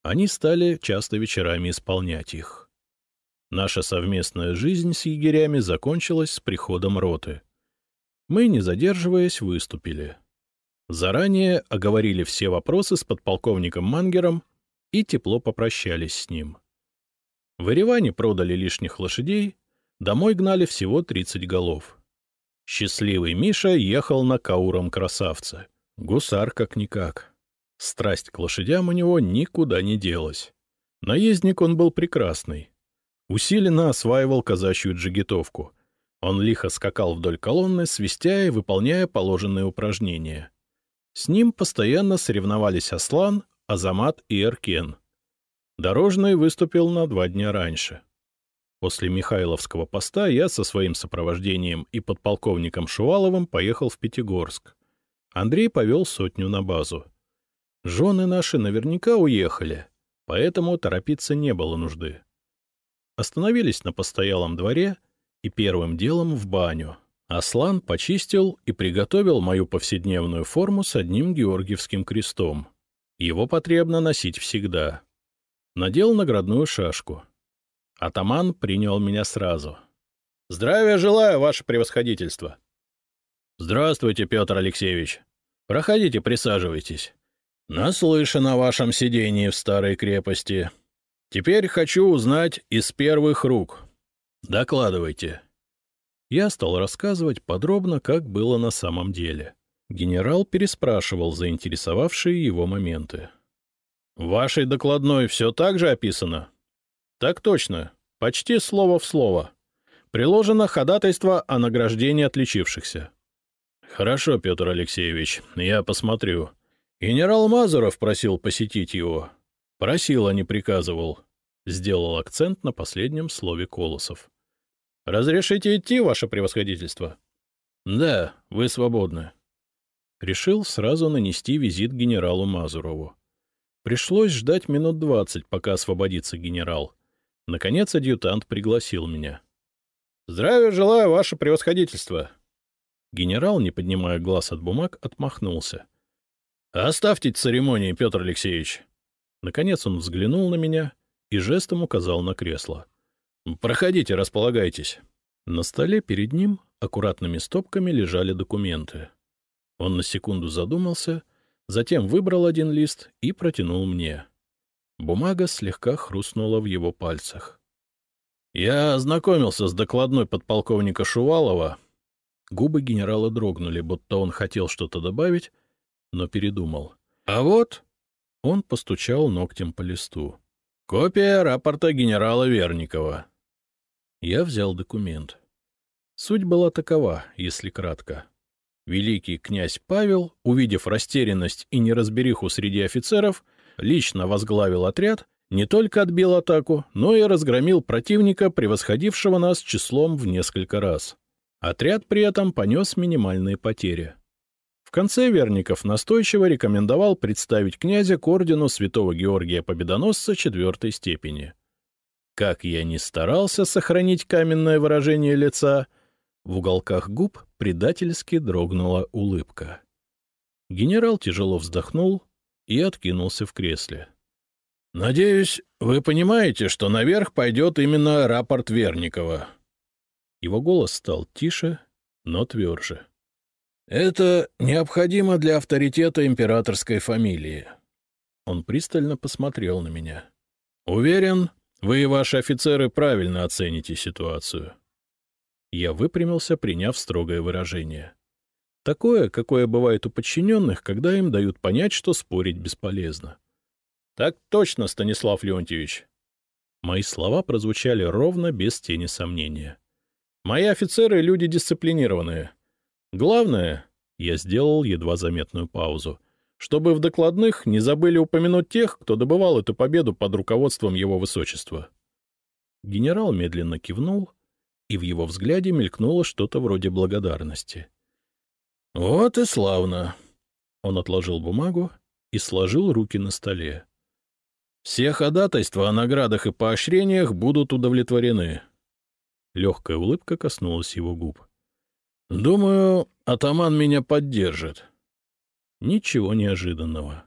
Они стали часто вечерами исполнять их. Наша совместная жизнь с егерями закончилась с приходом роты. Мы, не задерживаясь, выступили. Заранее оговорили все вопросы с подполковником Мангером и тепло попрощались с ним. В Ереване продали лишних лошадей, домой гнали всего 30 голов. Счастливый Миша ехал на кауром красавце. Гусар как-никак. Страсть к лошадям у него никуда не делась. Наездник он был прекрасный. Усиленно осваивал казачью джигитовку. Он лихо скакал вдоль колонны, свистя и выполняя положенные упражнения. С ним постоянно соревновались Аслан, Азамат и Эркен. Дорожный выступил на два дня раньше. После Михайловского поста я со своим сопровождением и подполковником Шуваловым поехал в Пятигорск. Андрей повел сотню на базу. Жены наши наверняка уехали, поэтому торопиться не было нужды. Остановились на постоялом дворе и первым делом в баню. Аслан почистил и приготовил мою повседневную форму с одним георгиевским крестом. Его потребно носить всегда. Надел наградную шашку — Атаман принял меня сразу. — Здравия желаю, ваше превосходительство. — Здравствуйте, Петр Алексеевич. Проходите, присаживайтесь. Наслышан о вашем сидении в старой крепости. Теперь хочу узнать из первых рук. Докладывайте. Я стал рассказывать подробно, как было на самом деле. Генерал переспрашивал заинтересовавшие его моменты. — В вашей докладной все так же описано? Так точно, почти слово в слово. Приложено ходатайство о награждении отличившихся. Хорошо, Петр Алексеевич, я посмотрю. Генерал Мазуров просил посетить его. Просил, а не приказывал. Сделал акцент на последнем слове Колосов. «Разрешите идти, ваше превосходительство?» «Да, вы свободны». Решил сразу нанести визит генералу Мазурову. Пришлось ждать минут двадцать, пока освободится генерал. Наконец адъютант пригласил меня. — Здравия желаю, ваше превосходительство! Генерал, не поднимая глаз от бумаг, отмахнулся. — Оставьте церемонии, Петр Алексеевич. Наконец он взглянул на меня и жестом указал на кресло. — Проходите, располагайтесь. На столе перед ним аккуратными стопками лежали документы. Он на секунду задумался, затем выбрал один лист и протянул мне. Бумага слегка хрустнула в его пальцах. «Я ознакомился с докладной подполковника Шувалова». Губы генерала дрогнули, будто он хотел что-то добавить, но передумал. — А вот... — он постучал ногтем по листу. — Копия рапорта генерала Верникова. Я взял документ. Суть была такова, если кратко. Великий князь Павел, увидев растерянность и неразбериху среди офицеров, лично возглавил отряд, не только отбил атаку, но и разгромил противника, превосходившего нас числом в несколько раз. Отряд при этом понес минимальные потери. В конце Верников настойчиво рекомендовал представить князя к ордену святого Георгия Победоносца четвертой степени. Как я ни старался сохранить каменное выражение лица, в уголках губ предательски дрогнула улыбка. Генерал тяжело вздохнул и откинулся в кресле. — Надеюсь, вы понимаете, что наверх пойдет именно рапорт Верникова. Его голос стал тише, но тверже. — Это необходимо для авторитета императорской фамилии. Он пристально посмотрел на меня. — Уверен, вы и ваши офицеры правильно оцените ситуацию. Я выпрямился, приняв строгое выражение. Такое, какое бывает у подчиненных, когда им дают понять, что спорить бесполезно. — Так точно, Станислав Леонтьевич. Мои слова прозвучали ровно, без тени сомнения. Мои офицеры — люди дисциплинированные. Главное, я сделал едва заметную паузу, чтобы в докладных не забыли упомянуть тех, кто добывал эту победу под руководством его высочества. Генерал медленно кивнул, и в его взгляде мелькнуло что-то вроде благодарности. — Вот и славно! Он отложил бумагу и сложил руки на столе. — Все ходатайства о наградах и поощрениях будут удовлетворены. Легкая улыбка коснулась его губ. — Думаю, атаман меня поддержит. Ничего неожиданного.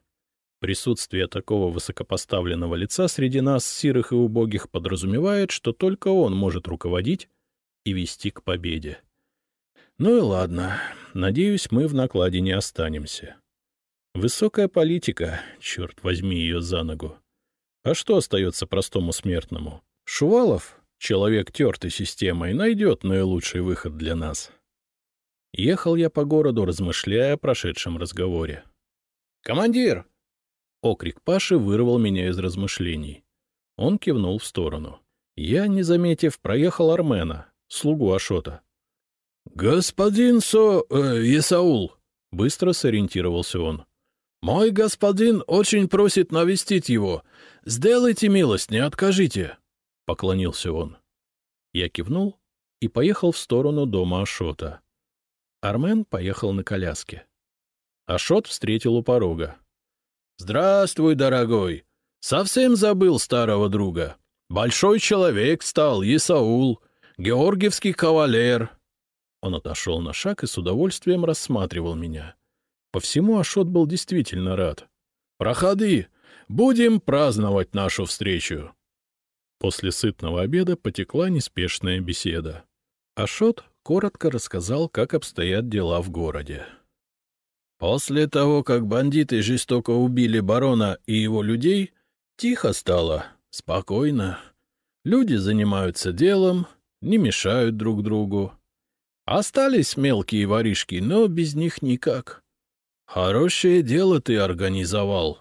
Присутствие такого высокопоставленного лица среди нас, сирых и убогих, подразумевает, что только он может руководить и вести к победе. Ну и ладно, надеюсь, мы в накладе не останемся. Высокая политика, черт возьми ее за ногу. А что остается простому смертному? Шувалов Человек тертой системой найдет наилучший выход для нас. Ехал я по городу, размышляя о прошедшем разговоре. «Командир!» Окрик Паши вырвал меня из размышлений. Он кивнул в сторону. Я, не заметив, проехал Армена, слугу Ашота. «Господин Со... Э, Исаул!» — быстро сориентировался он. «Мой господин очень просит навестить его. Сделайте милость, не откажите!» — поклонился он. Я кивнул и поехал в сторону дома Ашота. Армен поехал на коляске. Ашот встретил у порога. — Здравствуй, дорогой! Совсем забыл старого друга. Большой человек стал, Исаул, георгиевский кавалер. Он отошел на шаг и с удовольствием рассматривал меня. По всему Ашот был действительно рад. — Проходи, будем праздновать нашу встречу. После сытного обеда потекла неспешная беседа. Ашот коротко рассказал, как обстоят дела в городе. После того, как бандиты жестоко убили барона и его людей, тихо стало, спокойно. Люди занимаются делом, не мешают друг другу. Остались мелкие воришки, но без них никак. Хорошее дело ты организовал.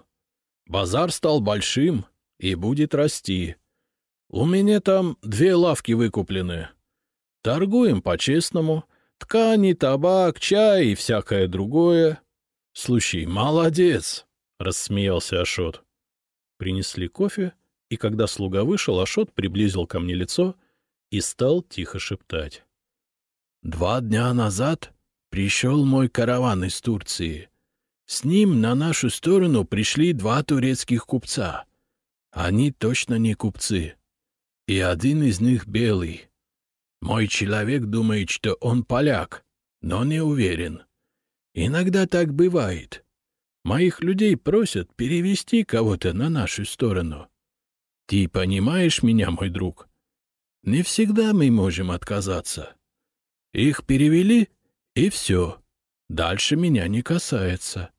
Базар стал большим и будет расти. У меня там две лавки выкуплены. Торгуем по-честному. Ткани, табак, чай и всякое другое. Слушай, молодец, — рассмеялся Ашот. Принесли кофе, и когда слуга вышел, Ашот приблизил ко мне лицо и стал тихо шептать. Два дня назад пришел мой караван из Турции. С ним на нашу сторону пришли два турецких купца. Они точно не купцы и один из них белый. Мой человек думает, что он поляк, но не уверен. Иногда так бывает. Моих людей просят перевести кого-то на нашу сторону. Ты понимаешь меня, мой друг? Не всегда мы можем отказаться. Их перевели, и все. Дальше меня не касается.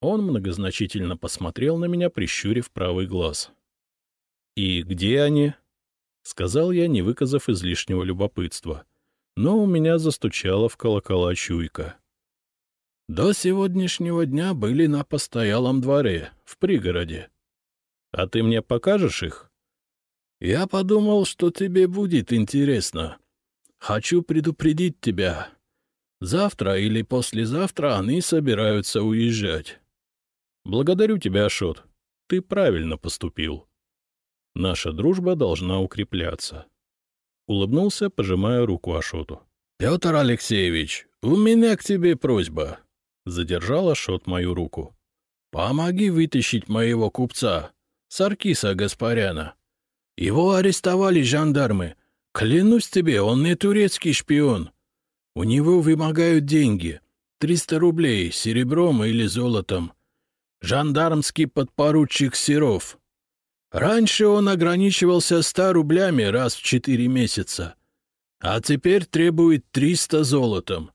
Он многозначительно посмотрел на меня, прищурив правый глаз. — И где они? — сказал я, не выказав излишнего любопытства. Но у меня застучала в колокола чуйка. До сегодняшнего дня были на постоялом дворе, в пригороде. А ты мне покажешь их? Я подумал, что тебе будет интересно. Хочу предупредить тебя. Завтра или послезавтра они собираются уезжать. Благодарю тебя, Ашот. Ты правильно поступил. Наша дружба должна укрепляться. Улыбнулся, пожимая руку Ашоту. — Петр Алексеевич, у меня к тебе просьба. Задержал Ашот мою руку. — Помоги вытащить моего купца, Саркиса Гаспаряна. Его арестовали жандармы. Клянусь тебе, он не турецкий шпион. У него вымогают деньги. Триста рублей, серебром или золотом. Жандармский подпоручик Серов. Раньше он ограничивался ста рублями раз в четыре месяца, а теперь требует триста золотом.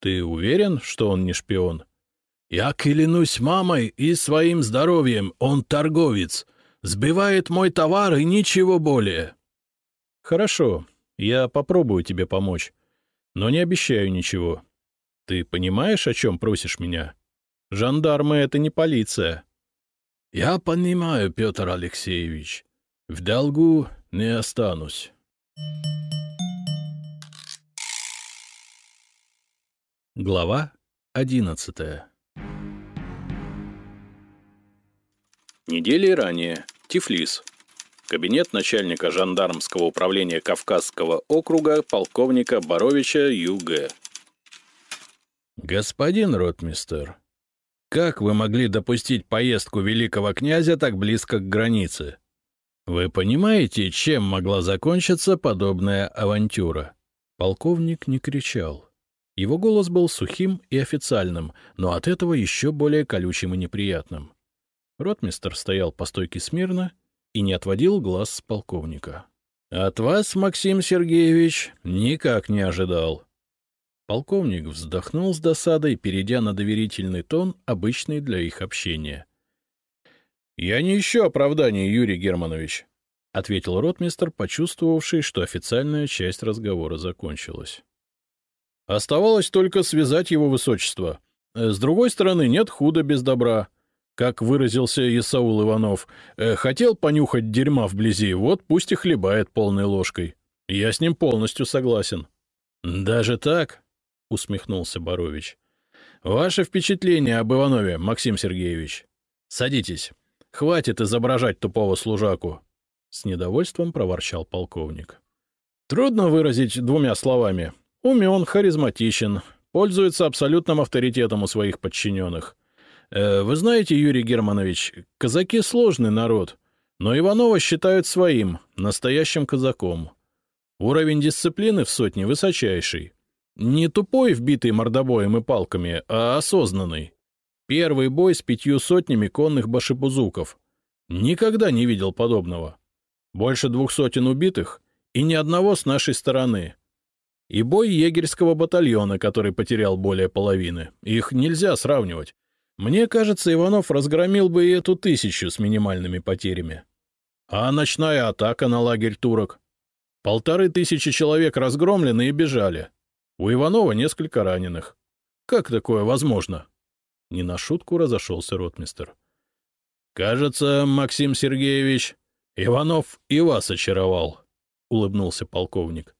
Ты уверен, что он не шпион? Я клянусь мамой и своим здоровьем, он торговец. Сбивает мой товар и ничего более. Хорошо, я попробую тебе помочь, но не обещаю ничего. Ты понимаешь, о чем просишь меня? Жандармы — это не полиция. — Я понимаю, Петр Алексеевич. В долгу не останусь. Глава одиннадцатая Недели ранее. Тифлис. Кабинет начальника жандармского управления Кавказского округа полковника Боровича Ю.Г. «Господин ротмистер, как вы могли допустить поездку великого князя так близко к границе? Вы понимаете, чем могла закончиться подобная авантюра? Полковник не кричал. Его голос был сухим и официальным, но от этого еще более колючим и неприятным. Ротмистер стоял по стойке смирно и не отводил глаз с полковника. — От вас, Максим Сергеевич, никак не ожидал. Полковник вздохнул с досадой, перейдя на доверительный тон, обычный для их общения. — Я не ищу оправдания, Юрий Германович, — ответил ротмистр, почувствовавший, что официальная часть разговора закончилась. — Оставалось только связать его высочество. С другой стороны, нет худа без добра. Как выразился Исаул Иванов, «Э, хотел понюхать дерьма вблизи, вот пусть и хлебает полной ложкой. Я с ним полностью согласен. — Даже так? — усмехнулся Борович. — Ваше впечатление об Иванове, Максим Сергеевич. Садитесь. Хватит изображать тупого служаку. С недовольством проворчал полковник. Трудно выразить двумя словами. Умен, харизматичен, пользуется абсолютным авторитетом у своих подчиненных. Э, вы знаете, Юрий Германович, казаки — сложный народ, но Иванова считают своим, настоящим казаком. Уровень дисциплины в сотне высочайший. Не тупой, вбитый мордобоем и палками, а осознанный. Первый бой с пятью сотнями конных башибузуков. Никогда не видел подобного. Больше двух сотен убитых и ни одного с нашей стороны. И бой егерского батальона, который потерял более половины. Их нельзя сравнивать. Мне кажется, Иванов разгромил бы и эту тысячу с минимальными потерями. А ночная атака на лагерь турок? Полторы тысячи человек разгромлены и бежали. У Иванова несколько раненых. Как такое возможно? Не на шутку разошелся ротмистер. — Кажется, Максим Сергеевич, Иванов и вас очаровал, — улыбнулся полковник. —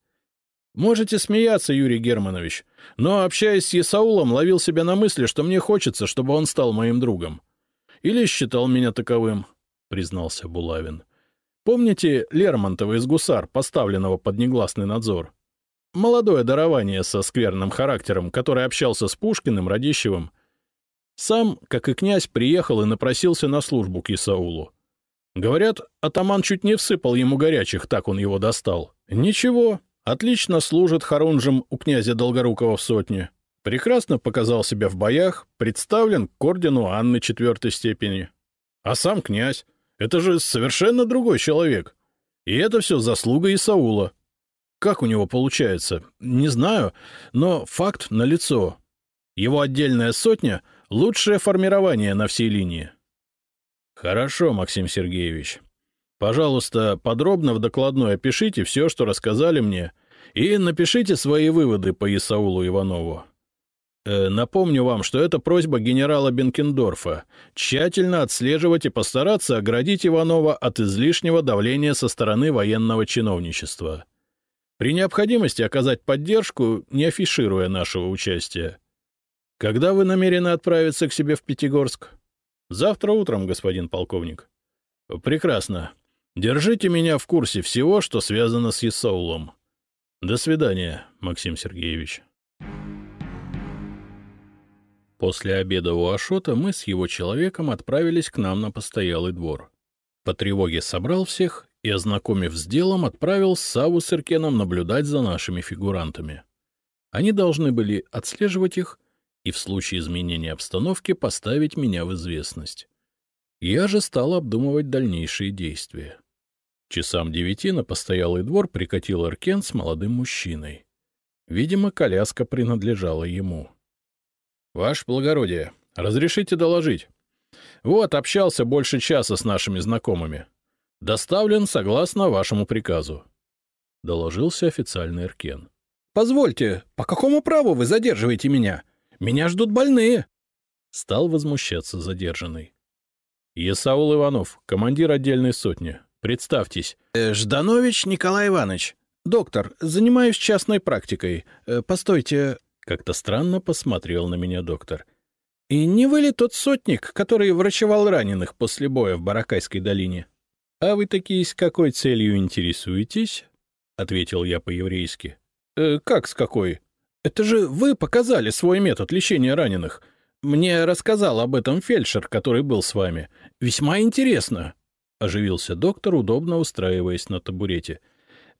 Можете смеяться, Юрий Германович, но, общаясь с Исаулом, ловил себя на мысли, что мне хочется, чтобы он стал моим другом. Или считал меня таковым, — признался Булавин. — Помните Лермонтова из «Гусар», поставленного под негласный надзор? Молодое дарование со скверным характером, который общался с Пушкиным, Радищевым. Сам, как и князь, приехал и напросился на службу к Исаулу. Говорят, атаман чуть не всыпал ему горячих, так он его достал. Ничего, отлично служит Харунжем у князя Долгорукова в сотне. Прекрасно показал себя в боях, представлен к ордену Анны четвертой степени. А сам князь — это же совершенно другой человек. И это все заслуга Исаула. Как у него получается? Не знаю, но факт налицо. Его отдельная сотня — лучшее формирование на всей линии. Хорошо, Максим Сергеевич. Пожалуйста, подробно в докладной опишите все, что рассказали мне, и напишите свои выводы по Исаулу Иванову. Э, напомню вам, что это просьба генерала Бенкендорфа — тщательно отслеживать и постараться оградить Иванова от излишнего давления со стороны военного чиновничества. При необходимости оказать поддержку, не афишируя нашего участия. Когда вы намерены отправиться к себе в Пятигорск? Завтра утром, господин полковник. Прекрасно. Держите меня в курсе всего, что связано с Исаулом. До свидания, Максим Сергеевич. После обеда у Ашота мы с его человеком отправились к нам на постоялый двор. По тревоге собрал всех и, ознакомив с делом, отправил Саву с Иркеном наблюдать за нашими фигурантами. Они должны были отслеживать их и в случае изменения обстановки поставить меня в известность. Я же стал обдумывать дальнейшие действия. Часам девяти на постоялый двор прикатил Иркен с молодым мужчиной. Видимо, коляска принадлежала ему. — Ваше благородие, разрешите доложить? Вот, общался больше часа с нашими знакомыми. Доставлен согласно вашему приказу. Доложился официальный Эркен. — Позвольте, по какому праву вы задерживаете меня? Меня ждут больные. Стал возмущаться задержанный. — Есаул Иванов, командир отдельной сотни. Представьтесь. Э, — Жданович Николай Иванович. Доктор, занимаюсь частной практикой. Э, постойте, как-то странно посмотрел на меня доктор. — И не вы ли тот сотник, который врачевал раненых после боя в Баракайской долине? — А вы такие с какой целью интересуетесь? — ответил я по-еврейски. «Э, — Как с какой? Это же вы показали свой метод лечения раненых. Мне рассказал об этом фельдшер, который был с вами. Весьма интересно. — оживился доктор, удобно устраиваясь на табурете.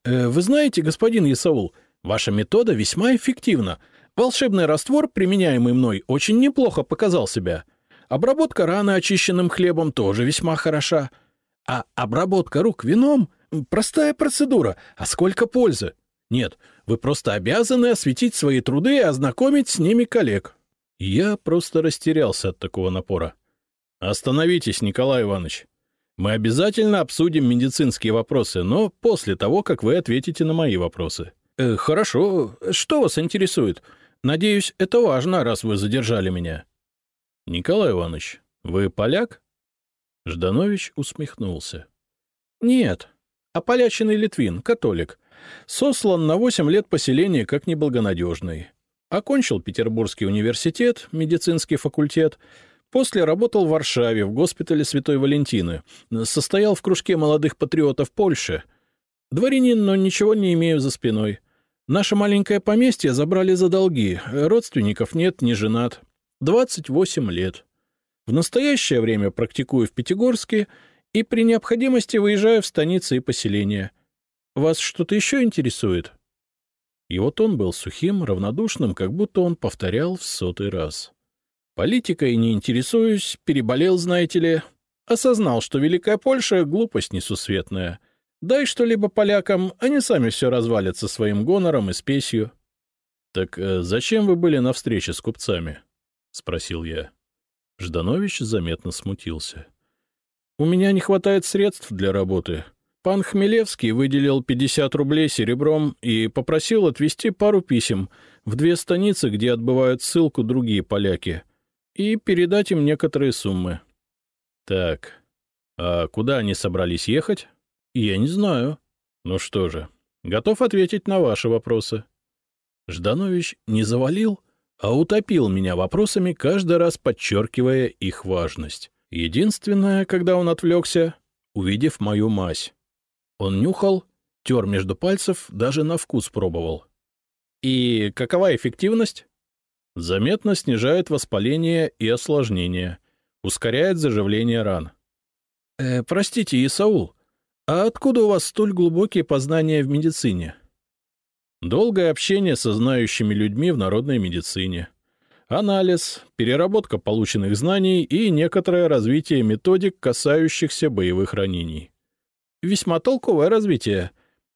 «Э, — Вы знаете, господин Исаул, ваша метода весьма эффективна. Волшебный раствор, применяемый мной, очень неплохо показал себя. Обработка раны очищенным хлебом тоже весьма хороша. А обработка рук вином — простая процедура, а сколько пользы. Нет, вы просто обязаны осветить свои труды и ознакомить с ними коллег. Я просто растерялся от такого напора. Остановитесь, Николай Иванович. Мы обязательно обсудим медицинские вопросы, но после того, как вы ответите на мои вопросы. Э, хорошо. Что вас интересует? Надеюсь, это важно, раз вы задержали меня. — Николай Иванович, вы поляк? Жданович усмехнулся. — Нет, а полячиный литвин, католик. Сослан на восемь лет поселения как неблагонадежный. Окончил Петербургский университет, медицинский факультет. После работал в Варшаве, в госпитале Святой Валентины. Состоял в кружке молодых патриотов Польши. Дворянин, но ничего не имею за спиной. — Наше маленькое поместье забрали за долги, родственников нет, не женат. 28 лет. В настоящее время практикую в Пятигорске и при необходимости выезжаю в станицы и поселения. Вас что-то еще интересует?» И вот он был сухим, равнодушным, как будто он повторял в сотый раз. «Политикой не интересуюсь, переболел, знаете ли. Осознал, что Великая Польша — глупость несусветная». Дай что-либо полякам, они сами все развалятся своим гонором и спесью. — Так э, зачем вы были на встрече с купцами? — спросил я. Жданович заметно смутился. — У меня не хватает средств для работы. Пан Хмелевский выделил 50 рублей серебром и попросил отвезти пару писем в две станицы, где отбывают ссылку другие поляки, и передать им некоторые суммы. — Так, а куда они собрались ехать? — Я не знаю. — Ну что же, готов ответить на ваши вопросы. Жданович не завалил, а утопил меня вопросами, каждый раз подчеркивая их важность. Единственное, когда он отвлекся, увидев мою мазь. Он нюхал, тер между пальцев, даже на вкус пробовал. И какова эффективность? Заметно снижает воспаление и осложнение, ускоряет заживление ран. Э, — Простите, Исаул, а откуда у вас столь глубокие познания в медицине? Долгое общение со знающими людьми в народной медицине. Анализ, переработка полученных знаний и некоторое развитие методик, касающихся боевых ранений. Весьма толковое развитие.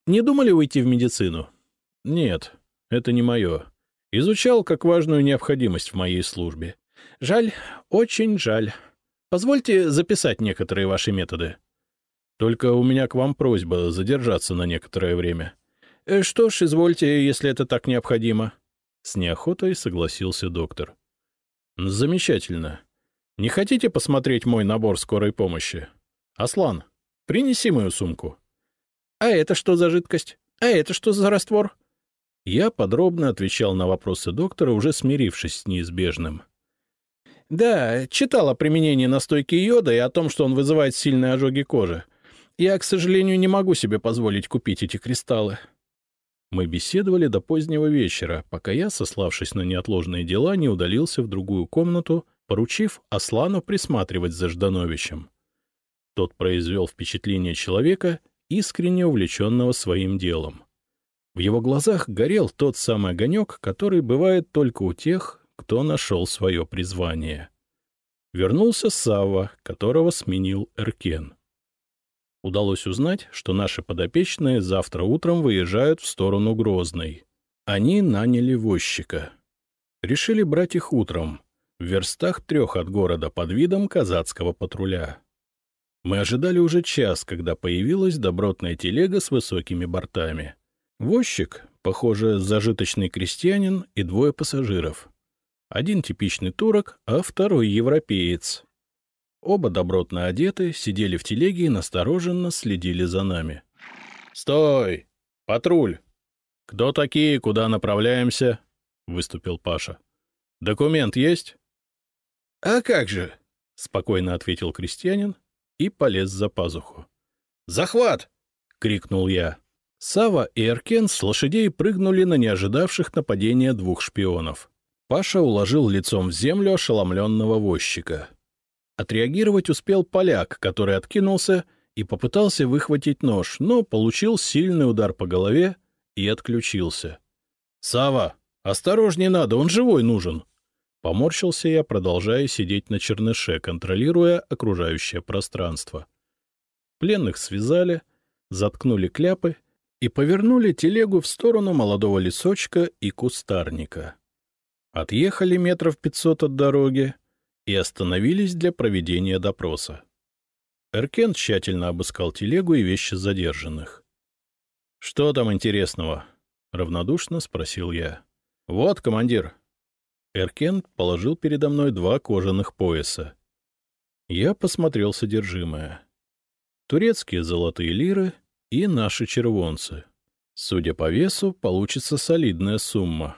Не думали уйти в медицину? Нет, это не мое. Изучал как важную необходимость в моей службе. Жаль, очень жаль. Позвольте записать некоторые ваши методы. Только у меня к вам просьба задержаться на некоторое время. Э, — Что ж, извольте, если это так необходимо. С неохотой согласился доктор. — Замечательно. Не хотите посмотреть мой набор скорой помощи? Аслан, принеси мою сумку. — А это что за жидкость? А это что за раствор? Я подробно отвечал на вопросы доктора, уже смирившись с неизбежным. — Да, читал о применении настойки йода и о том, что он вызывает сильные ожоги кожи. Я, к сожалению, не могу себе позволить купить эти кристаллы. Мы беседовали до позднего вечера, пока я, сославшись на неотложные дела, не удалился в другую комнату, поручив Аслану присматривать за Ждановичем. Тот произвел впечатление человека, искренне увлеченного своим делом. В его глазах горел тот самый огонек, который бывает только у тех, кто нашел свое призвание. Вернулся Савва, которого сменил Эркен. Удалось узнать, что наши подопечные завтра утром выезжают в сторону Грозной. Они наняли возчика. Решили брать их утром, в верстах трех от города под видом казацкого патруля. Мы ожидали уже час, когда появилась добротная телега с высокими бортами. Возчик, похоже, зажиточный крестьянин и двое пассажиров. Один типичный турок, а второй европеец. Оба добротно одеты, сидели в телеге и настороженно следили за нами. — Стой! Патруль! Кто такие, куда направляемся? — выступил Паша. — Документ есть? — А как же? — спокойно ответил крестьянин и полез за пазуху. «Захват!» — крикнул я. Сава и Эркен с лошадей прыгнули на неожидавших нападения двух шпионов. Паша уложил лицом в землю ошеломленного возчика. Отреагировать успел поляк, который откинулся и попытался выхватить нож, но получил сильный удар по голове и отключился. — Сава, осторожнее надо, он живой нужен! Поморщился я, продолжая сидеть на черныше, контролируя окружающее пространство. Пленных связали, заткнули кляпы и повернули телегу в сторону молодого лесочка и кустарника. Отъехали метров пятьсот от дороги и остановились для проведения допроса. Эркен тщательно обыскал телегу и вещи задержанных. — Что там интересного? — равнодушно спросил я. — Вот, командир. Эркен положил передо мной два кожаных пояса. Я посмотрел содержимое. Турецкие золотые лиры — и наши червонцы. Судя по весу, получится солидная сумма.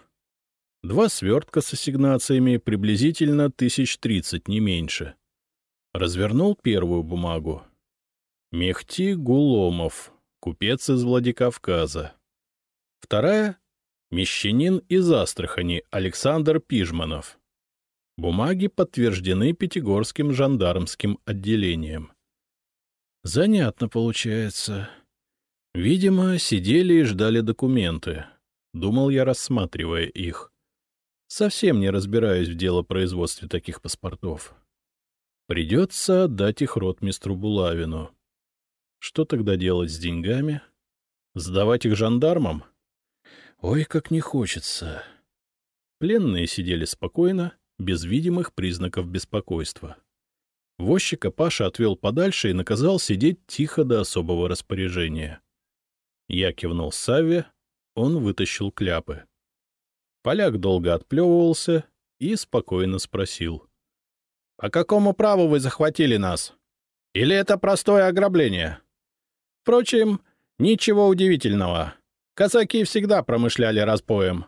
Два свертка с ассигнациями приблизительно тысяч тридцать, не меньше. Развернул первую бумагу. Мехти Гуломов, купец из Владикавказа. Вторая — мещанин из Астрахани Александр Пижманов. Бумаги подтверждены Пятигорским жандармским отделением. Занятно получается. Видимо, сидели и ждали документы. Думал я, рассматривая их. Совсем не разбираюсь в делопроизводстве таких паспортов. Придется отдать их ротмистру Булавину. Что тогда делать с деньгами? Сдавать их жандармам? Ой, как не хочется. Пленные сидели спокойно, без видимых признаков беспокойства. Возчика Паша отвел подальше и наказал сидеть тихо до особого распоряжения. Я кивнул Савве, он вытащил кляпы. Поляк долго отплевывался и спокойно спросил. — По какому праву вы захватили нас? Или это простое ограбление? Впрочем, ничего удивительного. Казаки всегда промышляли разбоем.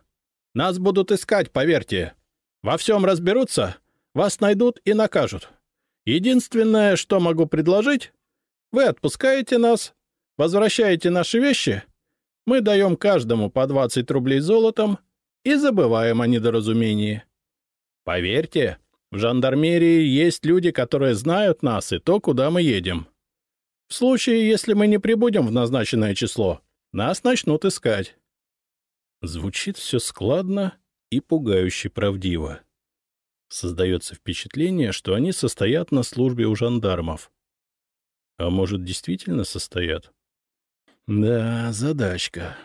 Нас будут искать, поверьте. Во всем разберутся, вас найдут и накажут. Единственное, что могу предложить, вы отпускаете нас Возвращаете наши вещи, мы даем каждому по 20 рублей золотом и забываем о недоразумении. Поверьте, в жандармерии есть люди, которые знают нас и то, куда мы едем. В случае, если мы не прибудем в назначенное число, нас начнут искать. Звучит все складно и пугающе правдиво. Создается впечатление, что они состоят на службе у жандармов. А может, действительно состоят? Да, задачка.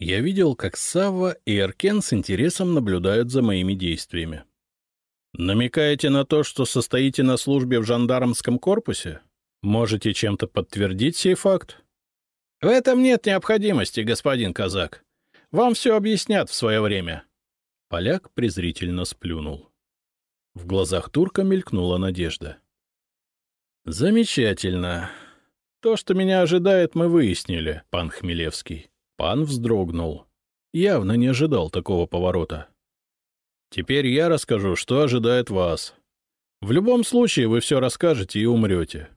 Я видел, как Савва и Эркен с интересом наблюдают за моими действиями. Намекаете на то, что состоите на службе в жандармском корпусе? Можете чем-то подтвердить сей факт? В этом нет необходимости, господин казак. Вам все объяснят в свое время. Поляк презрительно сплюнул. В глазах турка мелькнула надежда. — Замечательно. То, что меня ожидает, мы выяснили, пан Хмелевский. Пан вздрогнул. Явно не ожидал такого поворота. Теперь я расскажу, что ожидает вас. В любом случае вы все расскажете и умрете.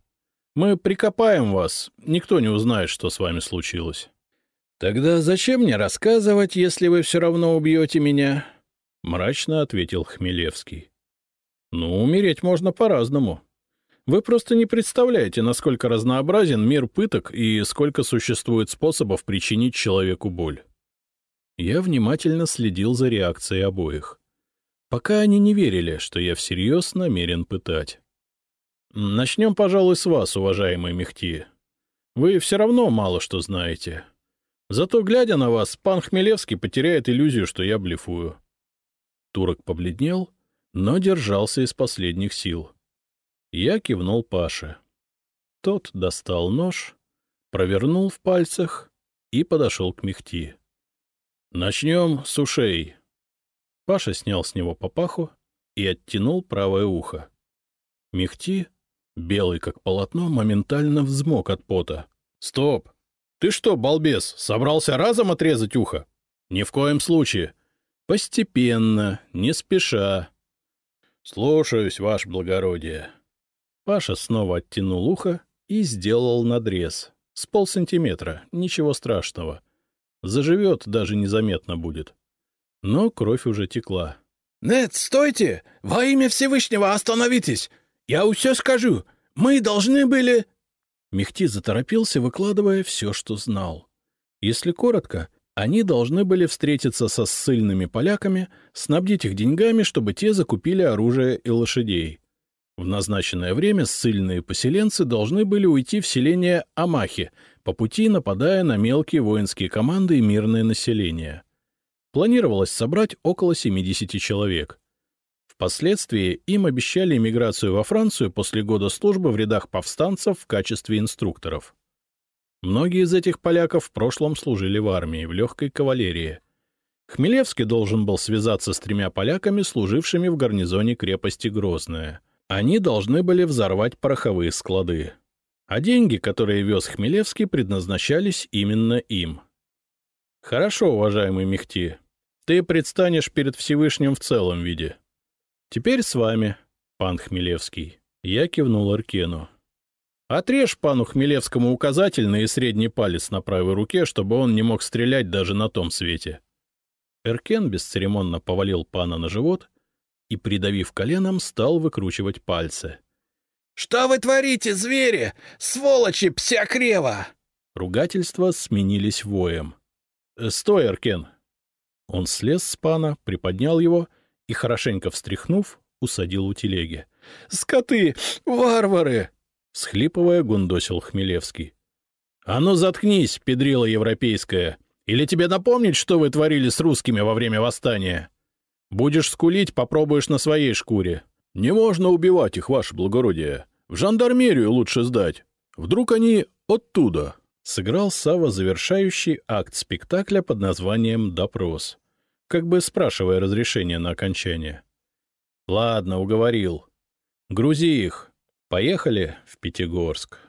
Мы прикопаем вас, никто не узнает, что с вами случилось. — Тогда зачем мне рассказывать, если вы все равно убьете меня? — мрачно ответил Хмелевский. — Ну, умереть можно по-разному. Вы просто не представляете, насколько разнообразен мир пыток и сколько существует способов причинить человеку боль. Я внимательно следил за реакцией обоих. Пока они не верили, что я всерьез намерен пытать. Начнем, пожалуй, с вас, уважаемый Мехти. Вы все равно мало что знаете. Зато, глядя на вас, пан Хмелевский потеряет иллюзию, что я блефую. Турок побледнел, но держался из последних сил. Я кивнул Паше. Тот достал нож, провернул в пальцах и подошел к Мехти. — Начнем с ушей. Паша снял с него папаху и оттянул правое ухо. Мехти, белый как полотно, моментально взмок от пота. — Стоп! Ты что, балбес, собрался разом отрезать ухо? Ни в коем случае. Постепенно, не спеша. — Слушаюсь, ваше благородие. Паша снова оттянул ухо и сделал надрез. С полсантиметра, ничего страшного. Заживет, даже незаметно будет. Но кровь уже текла. — Нет, стойте! Во имя Всевышнего остановитесь! Я все скажу! Мы должны были... Мехти заторопился, выкладывая все, что знал. Если коротко, они должны были встретиться со ссыльными поляками, снабдить их деньгами, чтобы те закупили оружие и лошадей. В назначенное время ссыльные поселенцы должны были уйти в селение Амахи, по пути нападая на мелкие воинские команды и мирное население. Планировалось собрать около 70 человек. Впоследствии им обещали эмиграцию во Францию после года службы в рядах повстанцев в качестве инструкторов. Многие из этих поляков в прошлом служили в армии, в легкой кавалерии. Хмелевский должен был связаться с тремя поляками, служившими в гарнизоне крепости Грозная — они должны были взорвать пороховые склады. А деньги, которые вез Хмелевский, предназначались именно им. Хорошо, уважаемый Мехти, ты предстанешь перед Всевышним в целом виде. Теперь с вами, пан Хмелевский. Я кивнул Аркену. Отрежь пану Хмелевскому указательный и средний палец на правой руке, чтобы он не мог стрелять даже на том свете. Эркен бесцеремонно повалил пана на живот и, придавив коленом, стал выкручивать пальцы. — Что вы творите, звери? Сволочи, псякрева! Ругательства сменились воем. «Э, — Стой, Аркен! Он слез с пана, приподнял его и, хорошенько встряхнув, усадил у телеги. — Скоты! Варвары! — схлипывая, гундосил Хмелевский. — А ну заткнись, педрила европейская! Или тебе напомнить, что вы творили с русскими во время восстания? — Будешь скулить, попробуешь на своей шкуре. Не можно убивать их, ваше благородие. В жандармерию лучше сдать. Вдруг они оттуда. Сыграл Сава завершающий акт спектакля под названием «Допрос», как бы спрашивая разрешение на окончание. Ладно, уговорил. Грузи их. Поехали в Пятигорск.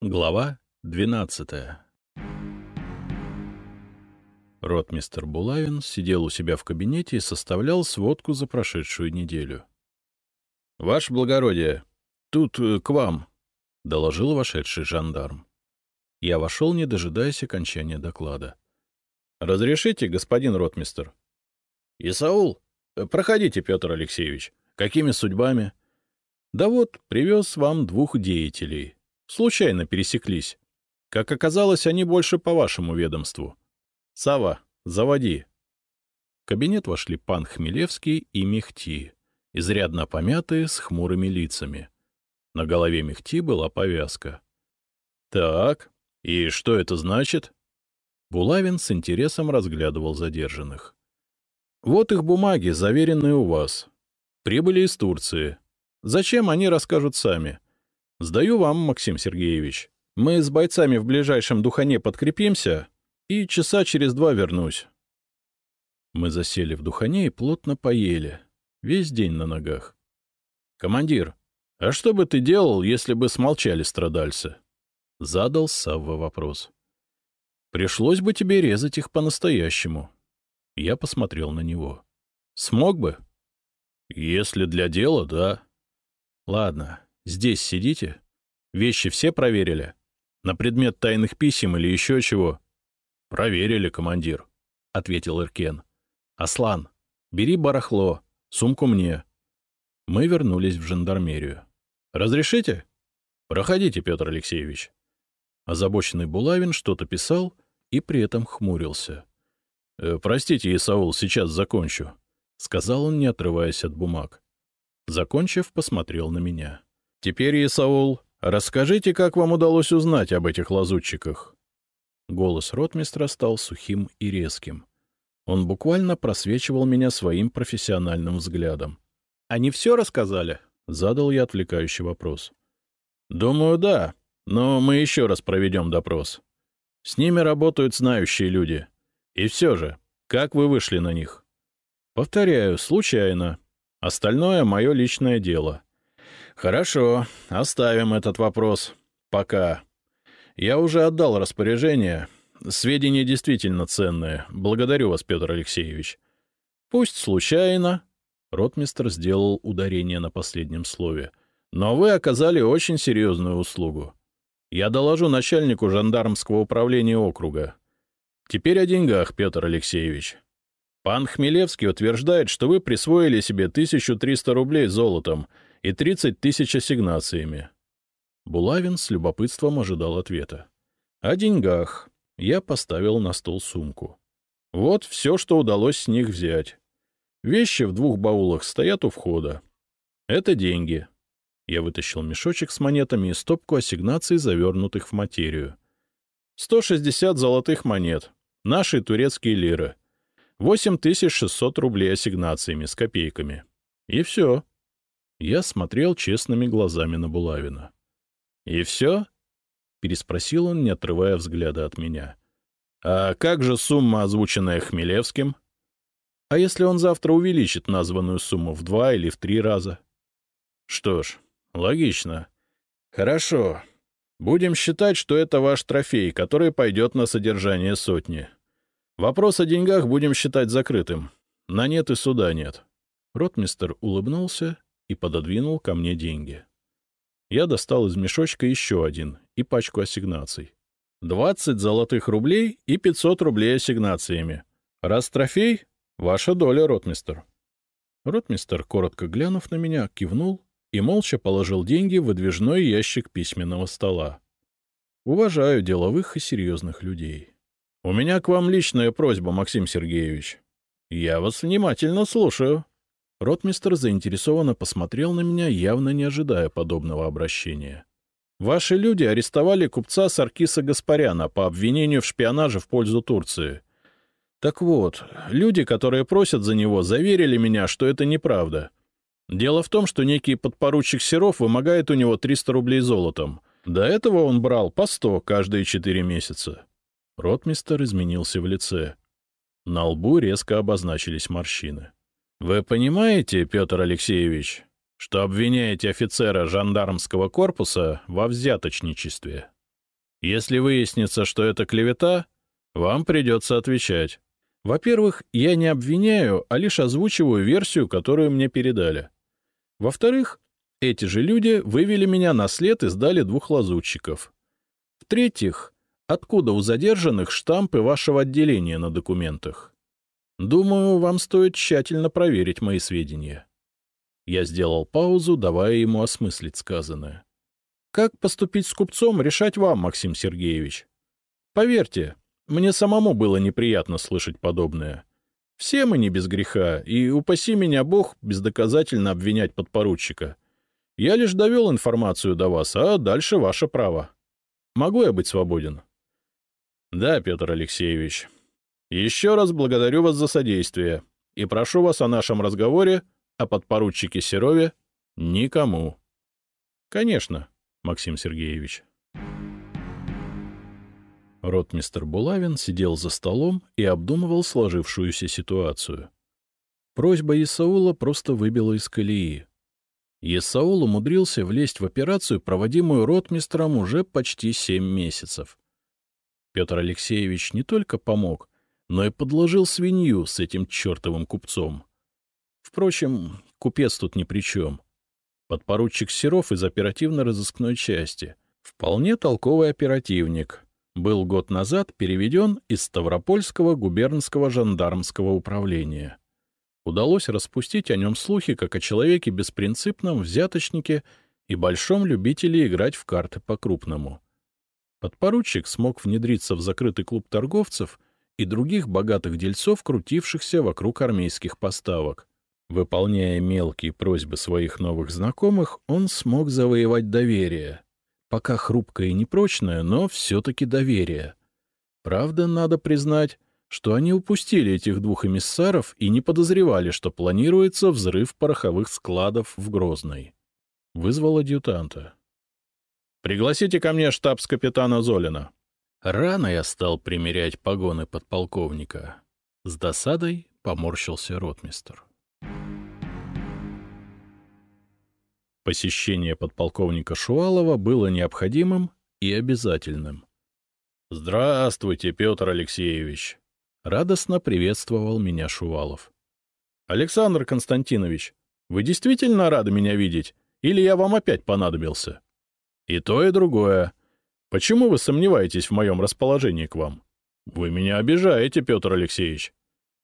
Глава двенадцатая Ротмистер Булавин сидел у себя в кабинете и составлял сводку за прошедшую неделю. — Ваше благородие, тут э, к вам, — доложил вошедший жандарм. Я вошел, не дожидаясь окончания доклада. — Разрешите, господин ротмистер? — Исаул, проходите, Петр Алексеевич. Какими судьбами? — Да вот, привез вам двух деятелей. Случайно пересеклись. Как оказалось, они больше по вашему ведомству. — Сава, заводи. В кабинет вошли пан Хмелевский и Мехти, изрядно помятые, с хмурыми лицами. На голове Мехти была повязка. — Так, и что это значит? Булавин с интересом разглядывал задержанных. — Вот их бумаги, заверенные у вас. Прибыли из Турции. Зачем, они расскажут сами. Сдаю вам, Максим Сергеевич. Мы с бойцами в ближайшем Духане подкрепимся, и часа через два вернусь. Мы засели в духане и плотно поели. Весь день на ногах. — Командир, а что бы ты делал, если бы смолчали страдальцы? — задал Савва вопрос. — Пришлось бы тебе резать их по-настоящему. Я посмотрел на него. — Смог бы? — Если для дела, да. — Ладно, здесь сидите. Вещи все проверили? На предмет тайных писем или еще чего? — Проверили, командир, — ответил Иркен. — Аслан, бери барахло, сумку мне. Мы вернулись в жандармерию. — Разрешите? — Проходите, Петр Алексеевич. Озабоченный Булавин что-то писал и при этом хмурился. «Э, — Простите, Исаул, сейчас закончу, — сказал он, не отрываясь от бумаг. Закончив, посмотрел на меня. — Теперь, Исаул, расскажите, как вам удалось узнать об этих лазутчиках? Голос ротмистра стал сухим и резким. Он буквально просвечивал меня своим профессиональным взглядом. Они все рассказали? — задал я отвлекающий вопрос. — Думаю, да, но мы еще раз проведем допрос. С ними работают знающие люди. И все же, как вы вышли на них? — Повторяю, случайно. Остальное — мое личное дело. — Хорошо, оставим этот вопрос. Пока. Я уже отдал распоряжение. Сведения действительно ценные. Благодарю вас, Петр Алексеевич. — Пусть случайно, Ротмистр сделал ударение на последнем слове. «Но вы оказали очень серьезную услугу. Я доложу начальнику жандармского управления округа. Теперь о деньгах, Петр Алексеевич. Пан Хмелевский утверждает, что вы присвоили себе 1300 рублей золотом и 30 тысяч ассигнациями». Булавин с любопытством ожидал ответа. «О деньгах. Я поставил на стол сумку. Вот все, что удалось с них взять. Вещи в двух баулах стоят у входа. Это деньги. Я вытащил мешочек с монетами и стопку ассигнаций, завернутых в материю. 160 золотых монет. Наши турецкие лиры. 8600 рублей ассигнациями с копейками. И все. Я смотрел честными глазами на Булавина. — И все? — переспросил он, не отрывая взгляда от меня. — А как же сумма, озвученная Хмелевским? — а если он завтра увеличит названную сумму в два или в три раза? Что ж, логично. Хорошо. Будем считать, что это ваш трофей, который пойдет на содержание сотни. Вопрос о деньгах будем считать закрытым. На нет и суда нет. Ротмистер улыбнулся и пододвинул ко мне деньги. Я достал из мешочка еще один и пачку ассигнаций. Двадцать золотых рублей и пятьсот рублей ассигнациями. Раз трофей, Ваша доля, ротмистер. Ротмистер, коротко глянув на меня, кивнул и молча положил деньги в выдвижной ящик письменного стола. Уважаю деловых и серьезных людей. У меня к вам личная просьба, Максим Сергеевич. Я вас внимательно слушаю. Ротмистер заинтересованно посмотрел на меня, явно не ожидая подобного обращения. Ваши люди арестовали купца Саркиса Гаспаряна по обвинению в шпионаже в пользу Турции. Так вот, люди, которые просят за него, заверили меня, что это неправда. Дело в том, что некий подпоручик Серов вымогает у него 300 рублей золотом. До этого он брал по 100 каждые четыре месяца. Ротмистер изменился в лице. На лбу резко обозначились морщины. — Вы понимаете, Петр Алексеевич, что обвиняете офицера жандармского корпуса во взяточничестве? Если выяснится, что это клевета, вам придется отвечать. Во-первых, я не обвиняю, а лишь озвучиваю версию, которую мне передали. Во-вторых, эти же люди вывели меня на след и сдали двух лазутчиков. В-третьих, откуда у задержанных штампы вашего отделения на документах? Думаю, вам стоит тщательно проверить мои сведения. Я сделал паузу, давая ему осмыслить сказанное. Как поступить с купцом, решать вам, Максим Сергеевич. Поверьте, мне самому было неприятно слышать подобное. Все мы не без греха, и упаси меня Бог бездоказательно обвинять подпоручика. Я лишь довел информацию до вас, а дальше ваше право. Могу я быть свободен? Да, Петр Алексеевич. Еще раз благодарю вас за содействие и прошу вас о нашем разговоре о подпоручике Серове никому. Конечно, Максим Сергеевич. Ротмистер Булавин сидел за столом и обдумывал сложившуюся ситуацию. Просьба Исаула просто выбила из колеи. Исаул умудрился влезть в операцию, проводимую ротмистром уже почти семь месяцев. Петр Алексеевич не только помог, но и подложил свинью с этим чертовым купцом. Впрочем, купец тут ни при чем. Подпоручик Серов из оперативно-розыскной части. Вполне толковый оперативник. Был год назад переведен из Ставропольского губернского жандармского управления. Удалось распустить о нем слухи, как о человеке беспринципном, взяточнике и большом любителе играть в карты по-крупному. Подпоручик смог внедриться в закрытый клуб торговцев и других богатых дельцов, крутившихся вокруг армейских поставок. Выполняя мелкие просьбы своих новых знакомых, он смог завоевать доверие. Пока хрупкое и непрочное, но все-таки доверие. Правда, надо признать, что они упустили этих двух эмиссаров и не подозревали, что планируется взрыв пороховых складов в Грозной. Вызвал адъютанта. «Пригласите ко мне штабс-капитана Золина». Рано я стал примерять погоны подполковника. С досадой поморщился ротмистр. Посещение подполковника Шуалова было необходимым и обязательным. «Здравствуйте, Петр Алексеевич!» — радостно приветствовал меня Шувалов. «Александр Константинович, вы действительно рады меня видеть, или я вам опять понадобился?» «И то, и другое. Почему вы сомневаетесь в моем расположении к вам? Вы меня обижаете, Петр Алексеевич».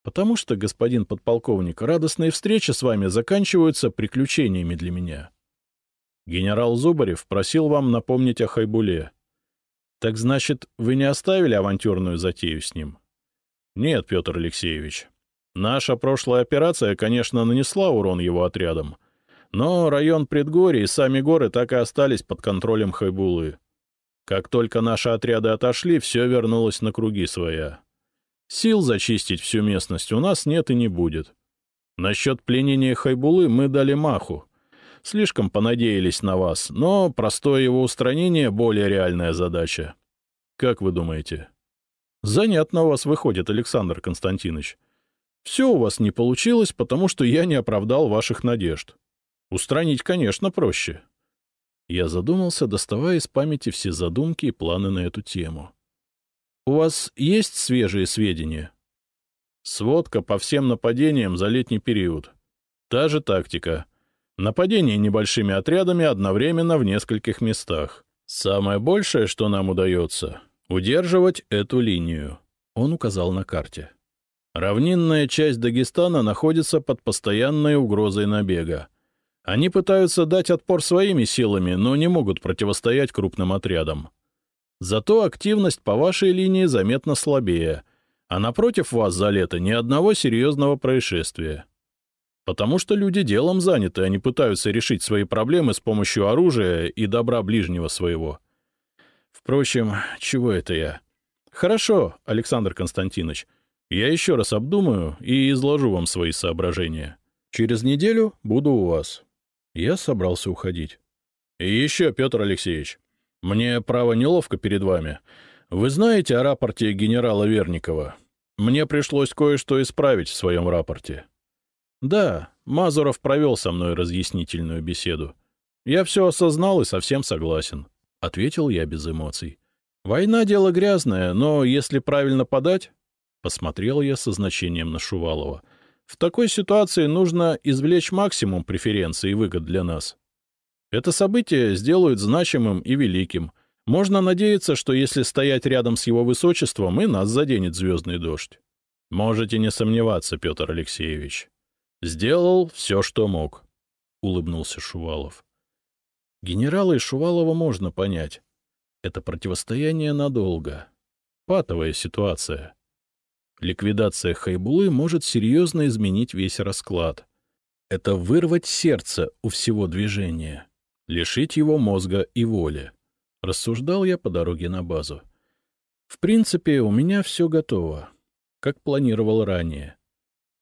«Потому что, господин подполковник, радостные встречи с вами заканчиваются приключениями для меня. Генерал Зубарев просил вам напомнить о Хайбуле. Так значит, вы не оставили авантюрную затею с ним? Нет, Петр Алексеевич. Наша прошлая операция, конечно, нанесла урон его отрядам, но район предгорий и сами горы так и остались под контролем Хайбулы. Как только наши отряды отошли, все вернулось на круги своя. Сил зачистить всю местность у нас нет и не будет. Насчет пленения Хайбулы мы дали маху. Слишком понадеялись на вас, но простое его устранение — более реальная задача. Как вы думаете? Занятно у вас выходит, Александр Константинович. Все у вас не получилось, потому что я не оправдал ваших надежд. Устранить, конечно, проще. Я задумался, доставая из памяти все задумки и планы на эту тему. У вас есть свежие сведения? Сводка по всем нападениям за летний период. Та же тактика. Нападение небольшими отрядами одновременно в нескольких местах. Самое большее, что нам удается — удерживать эту линию. Он указал на карте. Равнинная часть Дагестана находится под постоянной угрозой набега. Они пытаются дать отпор своими силами, но не могут противостоять крупным отрядам. Зато активность по вашей линии заметно слабее, а напротив вас за лето ни одного серьезного происшествия. Потому что люди делом заняты, они пытаются решить свои проблемы с помощью оружия и добра ближнего своего. Впрочем, чего это я? Хорошо, Александр Константинович, я еще раз обдумаю и изложу вам свои соображения. Через неделю буду у вас. Я собрался уходить. И еще, Петр Алексеевич, мне, право, неловко перед вами. Вы знаете о рапорте генерала Верникова? Мне пришлось кое-что исправить в своем рапорте. Да, Мазуров провел со мной разъяснительную беседу. Я все осознал и совсем согласен, — ответил я без эмоций. Война — дело грязное, но если правильно подать... Посмотрел я со значением на Шувалова. В такой ситуации нужно извлечь максимум преференций и выгод для нас. Это событие сделают значимым и великим. Можно надеяться, что если стоять рядом с его высочеством, и нас заденет звездный дождь. Можете не сомневаться, Петр Алексеевич. Сделал все, что мог, — улыбнулся Шувалов. Генерала и Шувалова можно понять. Это противостояние надолго. Патовая ситуация. Ликвидация Хайбулы может серьезно изменить весь расклад. Это вырвать сердце у всего движения, лишить его мозга и воли. Рассуждал я по дороге на базу. В принципе, у меня все готово, как планировал ранее.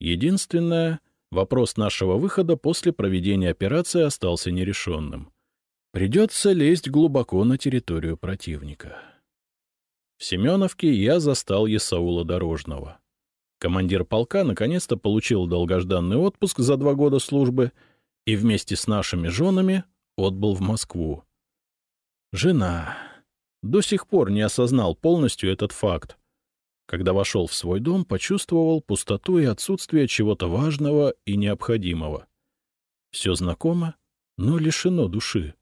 Единственное, Вопрос нашего выхода после проведения операции остался нерешенным. Придется лезть глубоко на территорию противника. В Семеновке я застал Есаула Дорожного. Командир полка наконец-то получил долгожданный отпуск за два года службы и вместе с нашими женами отбыл в Москву. Жена. До сих пор не осознал полностью этот факт. Когда вошел в свой дом, почувствовал пустоту и отсутствие чего-то важного и необходимого. Все знакомо, но лишено души.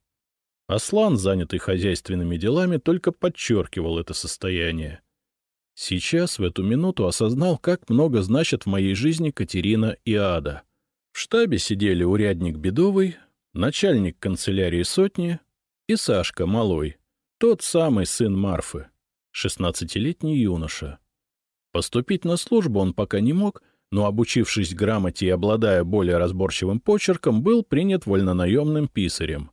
Аслан, занятый хозяйственными делами, только подчеркивал это состояние. Сейчас, в эту минуту, осознал, как много значат в моей жизни Катерина и Ада. В штабе сидели урядник Бедовый, начальник канцелярии сотни и Сашка Малой, тот самый сын Марфы, шестнадцатилетний юноша. Поступить на службу он пока не мог, но, обучившись грамоте и обладая более разборчивым почерком, был принят вольнонаемным писарем,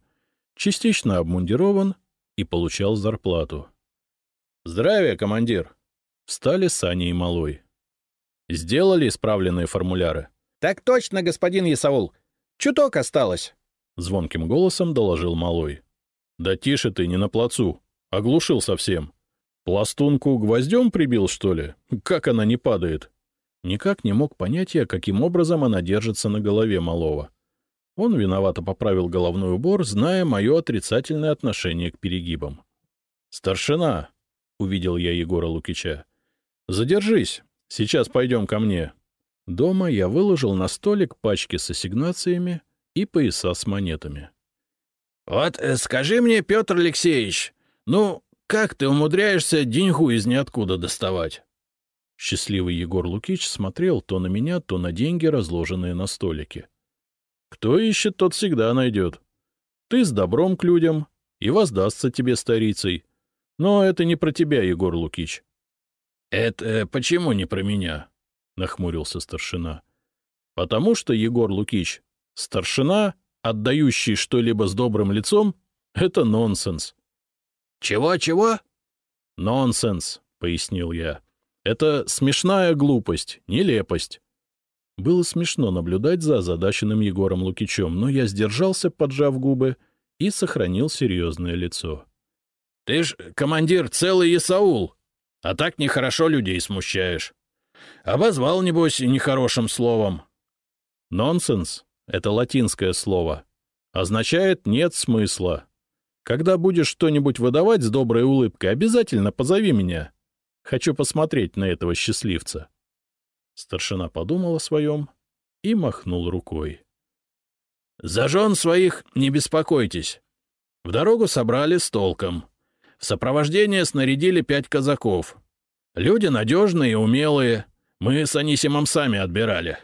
частично обмундирован и получал зарплату. — Здравия, командир! Встали Саня и Малой. — Сделали исправленные формуляры? — Так точно, господин Исаул. Чуток осталось. — звонким голосом доложил Малой. — Да тише ты, не на плацу. Оглушил совсем. Пластунку гвоздем прибил, что ли? Как она не падает? Никак не мог понять я, каким образом она держится на голове малого. Он виновато поправил головной убор, зная мое отрицательное отношение к перегибам. «Старшина!» — увидел я Егора Лукича. «Задержись, сейчас пойдем ко мне». Дома я выложил на столик пачки с ассигнациями и пояса с монетами. — Вот э, скажи мне, Петр Алексеевич, ну, как ты умудряешься деньгу из ниоткуда доставать? Счастливый Егор Лукич смотрел то на меня, то на деньги, разложенные на столике. Кто ищет, тот всегда найдет. Ты с добром к людям, и воздастся тебе старицей. Но это не про тебя, Егор Лукич. — Это почему не про меня? — нахмурился старшина. — Потому что, Егор Лукич, старшина, отдающий что-либо с добрым лицом, — это нонсенс. «Чего-чего?» «Нонсенс», — пояснил я. «Это смешная глупость, нелепость». Было смешно наблюдать за озадаченным Егором Лукичем, но я сдержался, поджав губы, и сохранил серьезное лицо. — Ты ж, командир, целый Исаул, а так нехорошо людей смущаешь. Обозвал, небось, нехорошим словом. — Нонсенс — это латинское слово. Означает «нет смысла». Когда будешь что-нибудь выдавать с доброй улыбкой, обязательно позови меня. Хочу посмотреть на этого счастливца. Старшина подумал о своем и махнул рукой. — За жен своих не беспокойтесь. В дорогу собрали с толком. В сопровождение снарядили пять казаков. Люди надежные и умелые. Мы с Анисимом сами отбирали.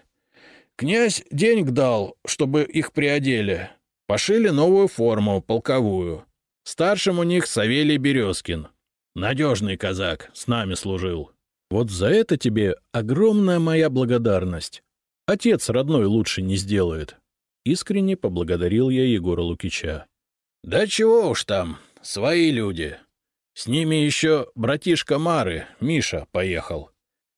Князь денег дал, чтобы их приодели. Пошили новую форму, полковую. Старшим у них Савелий Березкин. Надежный казак, с нами служил. Вот за это тебе огромная моя благодарность. Отец родной лучше не сделает. Искренне поблагодарил я Егора Лукича. Да чего уж там, свои люди. С ними еще братишка Мары, Миша, поехал.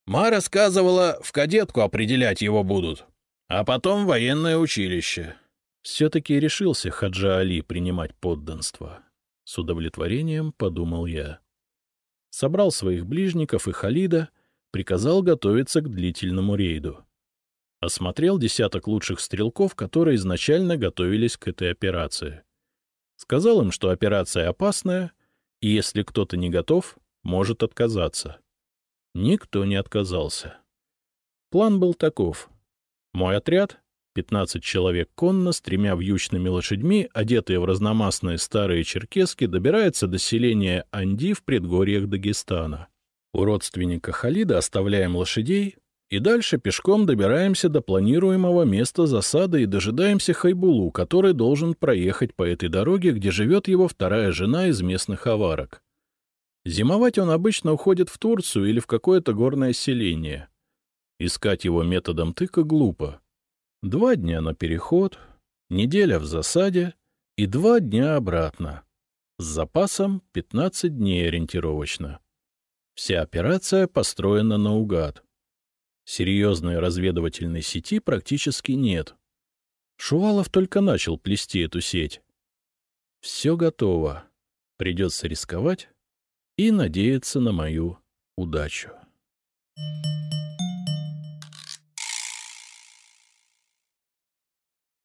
Мара сказывала, в кадетку определять его будут, а потом военное училище. Все-таки решился Хаджа Али принимать подданство. С удовлетворением подумал я. Собрал своих ближников и Халида, приказал готовиться к длительному рейду. Осмотрел десяток лучших стрелков, которые изначально готовились к этой операции. Сказал им, что операция опасная, и если кто-то не готов, может отказаться. Никто не отказался. План был таков. Мой отряд 15 человек конно с тремя вьючными лошадьми, одетые в разномастные старые черкески, добираются до селения Анди в предгорьях Дагестана. У родственника Халида оставляем лошадей и дальше пешком добираемся до планируемого места засады и дожидаемся Хайбулу, который должен проехать по этой дороге, где живет его вторая жена из местных аварок. Зимовать он обычно уходит в Турцию или в какое-то горное селение. Искать его методом тыка глупо. Два дня на переход, неделя в засаде и два дня обратно. С запасом 15 дней ориентировочно. Вся операция построена наугад. Серьезной разведывательной сети практически нет. Шувалов только начал плести эту сеть. Все готово. Придется рисковать и надеяться на мою удачу.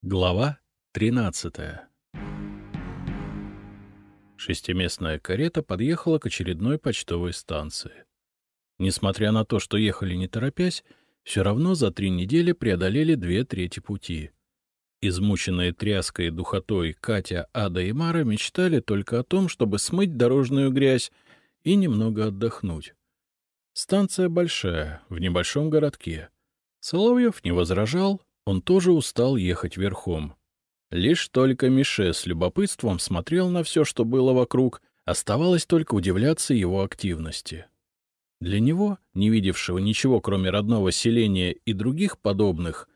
Глава 13 Шестиместная карета подъехала к очередной почтовой станции. Несмотря на то, что ехали не торопясь, все равно за три недели преодолели две трети пути. Измученные тряской и духотой Катя, Ада и Мара мечтали только о том, чтобы смыть дорожную грязь и немного отдохнуть. Станция большая, в небольшом городке. Соловьев не возражал, он тоже устал ехать верхом. Лишь только Мише с любопытством смотрел на все, что было вокруг, оставалось только удивляться его активности. Для него, не видевшего ничего, кроме родного селения и других подобных,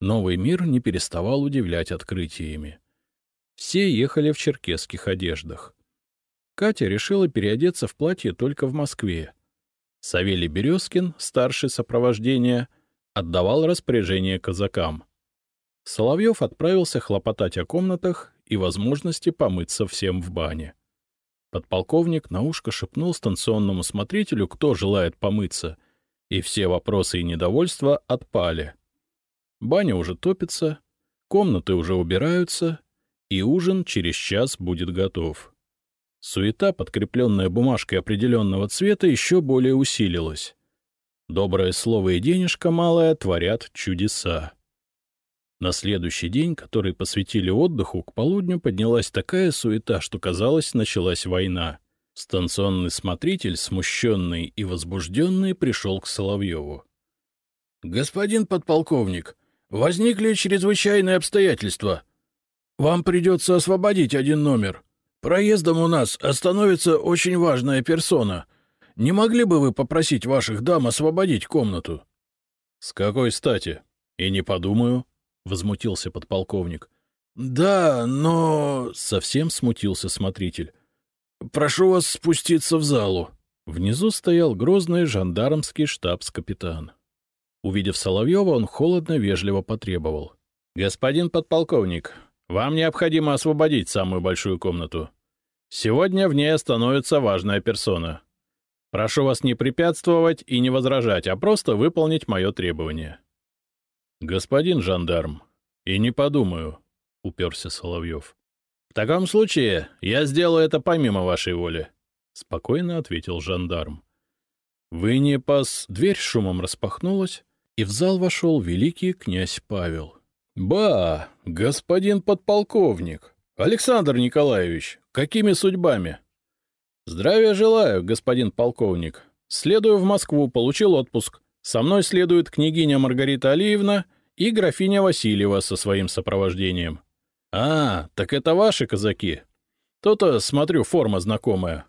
новый мир не переставал удивлять открытиями. Все ехали в черкесских одеждах. Катя решила переодеться в платье только в Москве. Савелий Березкин, старший сопровождения, отдавал распоряжение казакам. Соловьев отправился хлопотать о комнатах и возможности помыться всем в бане. Подполковник на ушко шепнул станционному смотрителю, кто желает помыться, и все вопросы и недовольства отпали. Баня уже топится, комнаты уже убираются, и ужин через час будет готов. Суета, подкрепленная бумажкой определенного цвета, еще более усилилась. Доброе слово и денежка малая творят чудеса. На следующий день, который посвятили отдыху, к полудню поднялась такая суета, что, казалось, началась война. Станционный смотритель, смущенный и возбужденный, пришел к Соловьеву. — Господин подполковник, возникли чрезвычайные обстоятельства. Вам придется освободить один номер. Проездом у нас остановится очень важная персона. Не могли бы вы попросить ваших дам освободить комнату? — С какой стати? И не подумаю. — возмутился подполковник. — Да, но... — совсем смутился смотритель. — Прошу вас спуститься в залу. Внизу стоял грозный жандармский штабс-капитан. Увидев Соловьева, он холодно-вежливо потребовал. — Господин подполковник, вам необходимо освободить самую большую комнату. Сегодня в ней остановится важная персона. Прошу вас не препятствовать и не возражать, а просто выполнить мое требование. — Господин жандарм, и не подумаю, — уперся Соловьев. — В таком случае я сделаю это помимо вашей воли, — спокойно ответил жандарм. Вы не пас... Дверь шумом распахнулась, и в зал вошел великий князь Павел. — Ба, господин подполковник! Александр Николаевич, какими судьбами? — Здравия желаю, господин полковник. Следую в Москву, получил отпуск. Со мной следует княгиня Маргарита Алиевна и графиня Васильева со своим сопровождением. — А, так это ваши казаки. То-то, смотрю, форма знакомая.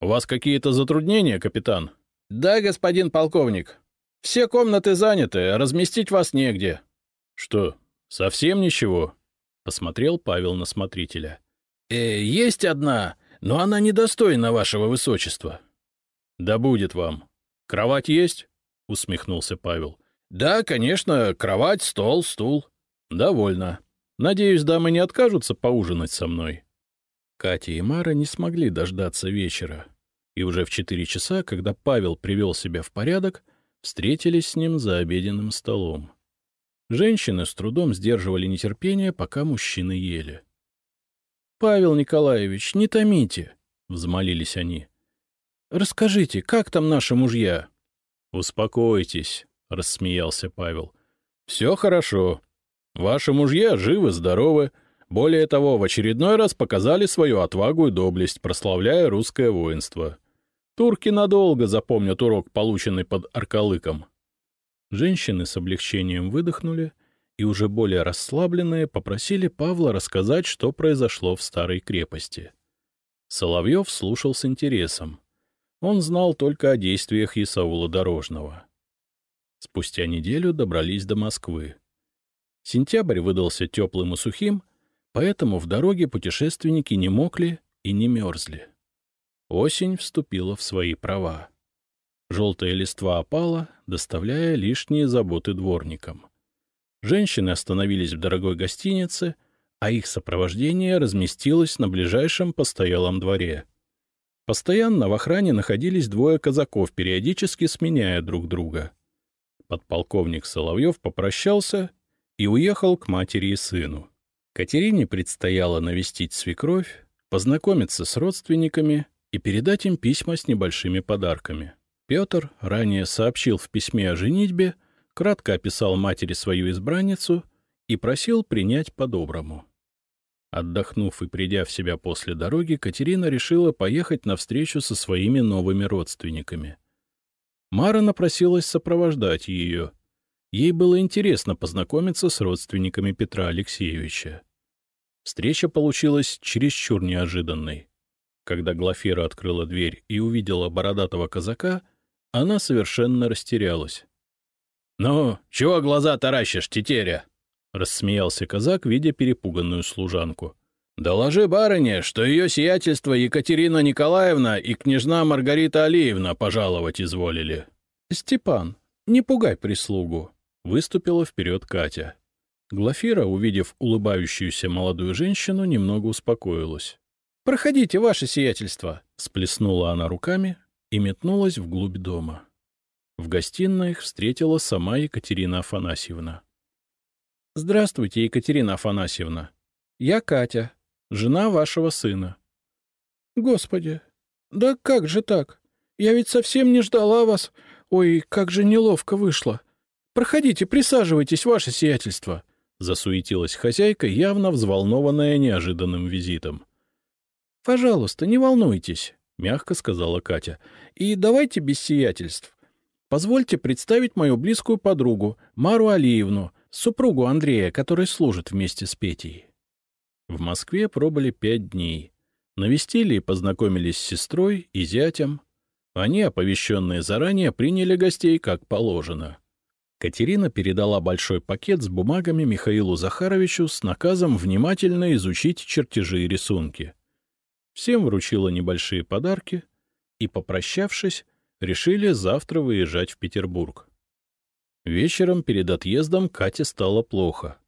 У вас какие-то затруднения, капитан? — Да, господин полковник. Все комнаты заняты, разместить вас негде. — Что, совсем ничего? — посмотрел Павел на смотрителя. «Э, — Есть одна, но она недостойна вашего высочества. — Да будет вам. Кровать есть? — усмехнулся Павел. — Да, конечно, кровать, стол, стул. — Довольно. Надеюсь, дамы не откажутся поужинать со мной. Катя и Мара не смогли дождаться вечера, и уже в четыре часа, когда Павел привел себя в порядок, встретились с ним за обеденным столом. Женщины с трудом сдерживали нетерпение, пока мужчины ели. — Павел Николаевич, не томите, — взмолились они. — Расскажите, как там наши мужья? — Успокойтесь, — рассмеялся Павел. — Все хорошо. Ваши мужья живы-здоровы. Более того, в очередной раз показали свою отвагу и доблесть, прославляя русское воинство. Турки надолго запомнят урок, полученный под Аркалыком. Женщины с облегчением выдохнули и уже более расслабленные попросили Павла рассказать, что произошло в старой крепости. Соловьев слушал с интересом. Он знал только о действиях Исаула Дорожного. Спустя неделю добрались до Москвы. Сентябрь выдался теплым и сухим, поэтому в дороге путешественники не мокли и не мерзли. Осень вступила в свои права. Желтая листва опала, доставляя лишние заботы дворникам. Женщины остановились в дорогой гостинице, а их сопровождение разместилось на ближайшем постоялом дворе. Постоянно в охране находились двое казаков, периодически сменяя друг друга. Подполковник Соловьев попрощался и уехал к матери и сыну. Катерине предстояло навестить свекровь, познакомиться с родственниками и передать им письма с небольшими подарками. Петр ранее сообщил в письме о женитьбе, кратко описал матери свою избранницу и просил принять по-доброму. Отдохнув и придя в себя после дороги, Катерина решила поехать на встречу со своими новыми родственниками. Мара напросилась сопровождать ее. Ей было интересно познакомиться с родственниками Петра Алексеевича. Встреча получилась чересчур неожиданной. Когда Глафира открыла дверь и увидела бородатого казака, она совершенно растерялась. — Ну, чего глаза таращишь, тетеря? — рассмеялся казак, видя перепуганную служанку. — Доложи барыне, что ее сиятельство Екатерина Николаевна и княжна Маргарита Алиевна пожаловать изволили. — Степан, не пугай прислугу, — выступила вперед Катя. Глафира, увидев улыбающуюся молодую женщину, немного успокоилась. — Проходите, ваше сиятельство! — сплеснула она руками и метнулась вглубь дома. В гостиной их встретила сама Екатерина Афанасьевна. — Здравствуйте, Екатерина Афанасьевна. Я Катя, жена вашего сына. — Господи, да как же так? Я ведь совсем не ждала вас. Ой, как же неловко вышло. Проходите, присаживайтесь, ваше сиятельство. Засуетилась хозяйка, явно взволнованная неожиданным визитом. — Пожалуйста, не волнуйтесь, — мягко сказала Катя. — И давайте без сиятельств. Позвольте представить мою близкую подругу, Мару Алиевну, супругу Андрея, который служит вместе с Петей. В Москве пробыли пять дней. Навестили и познакомились с сестрой и зятем. Они, оповещенные заранее, приняли гостей как положено. Катерина передала большой пакет с бумагами Михаилу Захаровичу с наказом внимательно изучить чертежи и рисунки. Всем вручила небольшие подарки и, попрощавшись, решили завтра выезжать в Петербург. Вечером перед отъездом Кате стало плохо.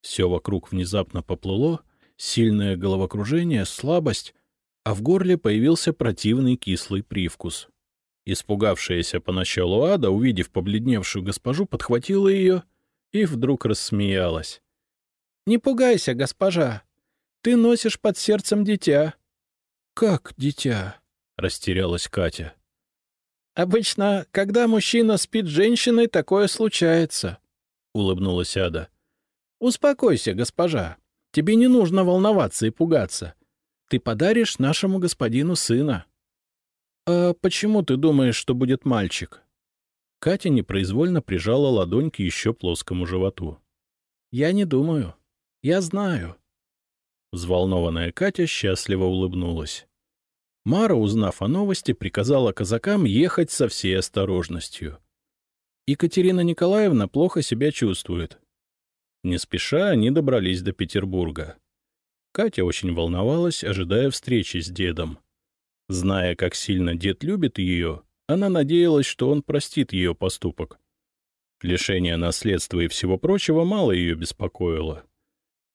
Все вокруг внезапно поплыло, сильное головокружение, слабость, а в горле появился противный кислый привкус. Испугавшаяся поначалу ада, увидев побледневшую госпожу, подхватила ее и вдруг рассмеялась. — Не пугайся, госпожа, ты носишь под сердцем дитя. — Как дитя? — растерялась Катя. — Обычно, когда мужчина спит с женщиной, такое случается, — улыбнулась Ада. — Успокойся, госпожа. Тебе не нужно волноваться и пугаться. Ты подаришь нашему господину сына. — А почему ты думаешь, что будет мальчик? Катя непроизвольно прижала ладонь к еще плоскому животу. — Я не думаю. Я знаю. Взволнованная Катя счастливо улыбнулась. Мара, узнав о новости, приказала казакам ехать со всей осторожностью. Екатерина Николаевна плохо себя чувствует. Не спеша они добрались до Петербурга. Катя очень волновалась, ожидая встречи с дедом. Зная, как сильно дед любит ее, она надеялась, что он простит ее поступок. Лишение наследства и всего прочего мало ее беспокоило.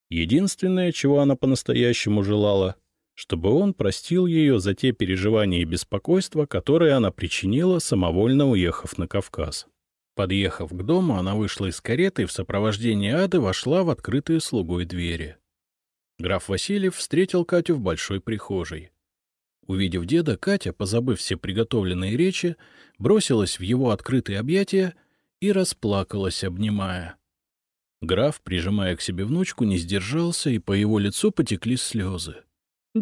Единственное, чего она по-настоящему желала — чтобы он простил ее за те переживания и беспокойства, которые она причинила, самовольно уехав на Кавказ. Подъехав к дому, она вышла из кареты и в сопровождении Ады вошла в открытые слугой двери. Граф Васильев встретил Катю в большой прихожей. Увидев деда, Катя, позабыв все приготовленные речи, бросилась в его открытые объятия и расплакалась, обнимая. Граф, прижимая к себе внучку, не сдержался, и по его лицу потекли слезы. —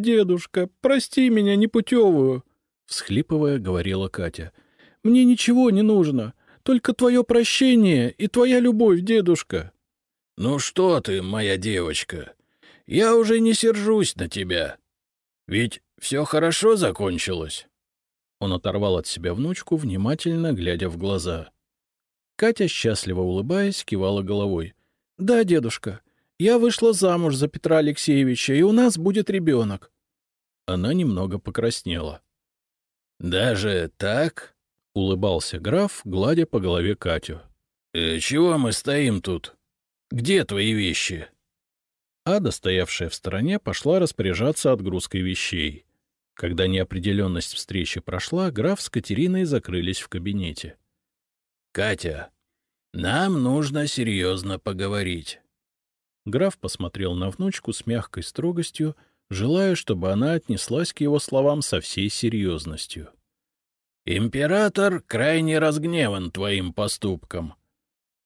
Дедушка, прости меня непутевую, — всхлипывая, говорила Катя. — Мне ничего не нужно, только твое прощение и твоя любовь, дедушка. — Ну что ты, моя девочка, я уже не сержусь на тебя. Ведь все хорошо закончилось. Он оторвал от себя внучку, внимательно глядя в глаза. Катя, счастливо улыбаясь, кивала головой. — Да, дедушка, я вышла замуж за Петра Алексеевича, и у нас будет ребенок. Она немного покраснела. — Даже так? — улыбался граф, гладя по голове Катю. «Э, — Чего мы стоим тут? Где твои вещи? Ада, стоявшая в стороне, пошла распоряжаться отгрузкой вещей. Когда неопределенность встречи прошла, граф с Катериной закрылись в кабинете. — Катя, нам нужно серьезно поговорить. Граф посмотрел на внучку с мягкой строгостью, желая, чтобы она отнеслась к его словам со всей серьезностью. — Император крайне разгневан твоим поступком.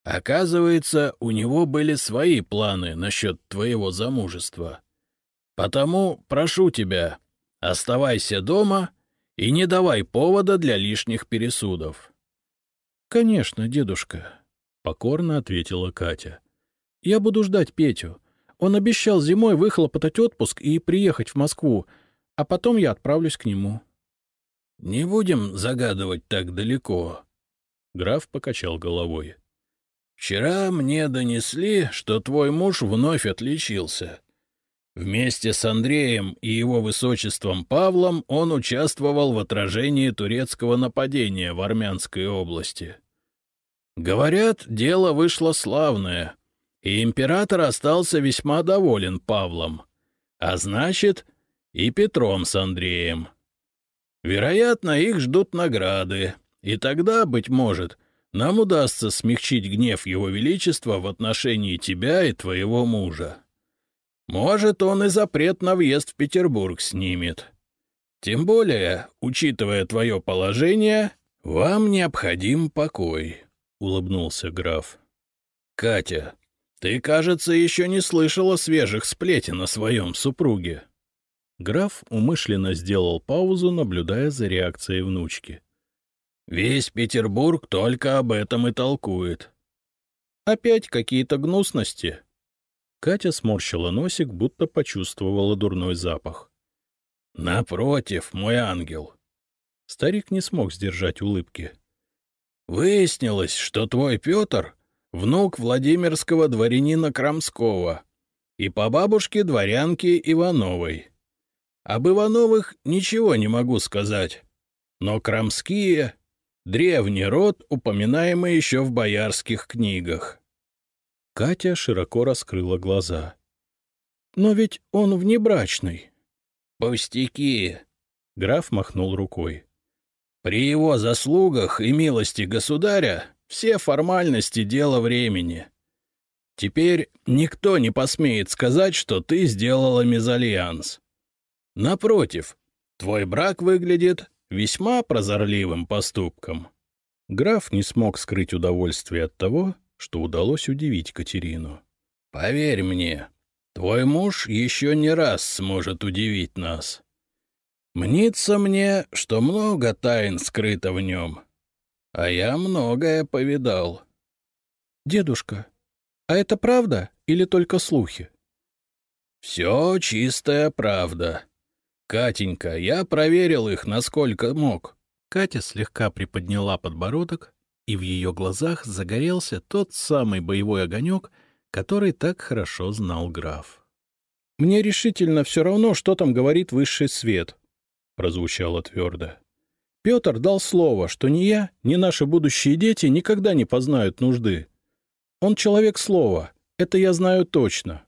Оказывается, у него были свои планы насчет твоего замужества. Потому прошу тебя, оставайся дома и не давай повода для лишних пересудов. — Конечно, дедушка, — покорно ответила Катя. — Я буду ждать Петю. Он обещал зимой выхлопотать отпуск и приехать в Москву, а потом я отправлюсь к нему. — Не будем загадывать так далеко. Граф покачал головой. — Вчера мне донесли, что твой муж вновь отличился. Вместе с Андреем и его высочеством Павлом он участвовал в отражении турецкого нападения в Армянской области. Говорят, дело вышло славное, и император остался весьма доволен Павлом, а значит, и Петром с Андреем. Вероятно, их ждут награды, и тогда, быть может, нам удастся смягчить гнев его величества в отношении тебя и твоего мужа. Может, он и запрет на въезд в Петербург снимет. Тем более, учитывая твое положение, вам необходим покой. — улыбнулся граф. — Катя, ты, кажется, еще не слышала свежих сплетен о своем супруге. Граф умышленно сделал паузу, наблюдая за реакцией внучки. — Весь Петербург только об этом и толкует. — Опять какие-то гнусности? Катя сморщила носик, будто почувствовала дурной запах. — Напротив, мой ангел. Старик не смог сдержать улыбки. — Выяснилось, что твой Петр — внук Владимирского дворянина Крамского и по бабушке дворянки Ивановой. Об Ивановых ничего не могу сказать, но Крамские — древний род, упоминаемый еще в боярских книгах. Катя широко раскрыла глаза. — Но ведь он внебрачный. — Пустяки! — граф махнул рукой. При его заслугах и милости государя все формальности — дело времени. Теперь никто не посмеет сказать, что ты сделала мезальянс. Напротив, твой брак выглядит весьма прозорливым поступком. Граф не смог скрыть удовольствие от того, что удалось удивить Катерину. — Поверь мне, твой муж еще не раз сможет удивить нас. Мнится мне, что много тайн скрыто в нем, а я многое повидал. — Дедушка, а это правда или только слухи? — Все чистая правда. Катенька, я проверил их, насколько мог. Катя слегка приподняла подбородок, и в ее глазах загорелся тот самый боевой огонек, который так хорошо знал граф. — Мне решительно все равно, что там говорит высший свет прозвучало твердо. Петр дал слово, что ни я, ни наши будущие дети никогда не познают нужды. Он человек слова, это я знаю точно.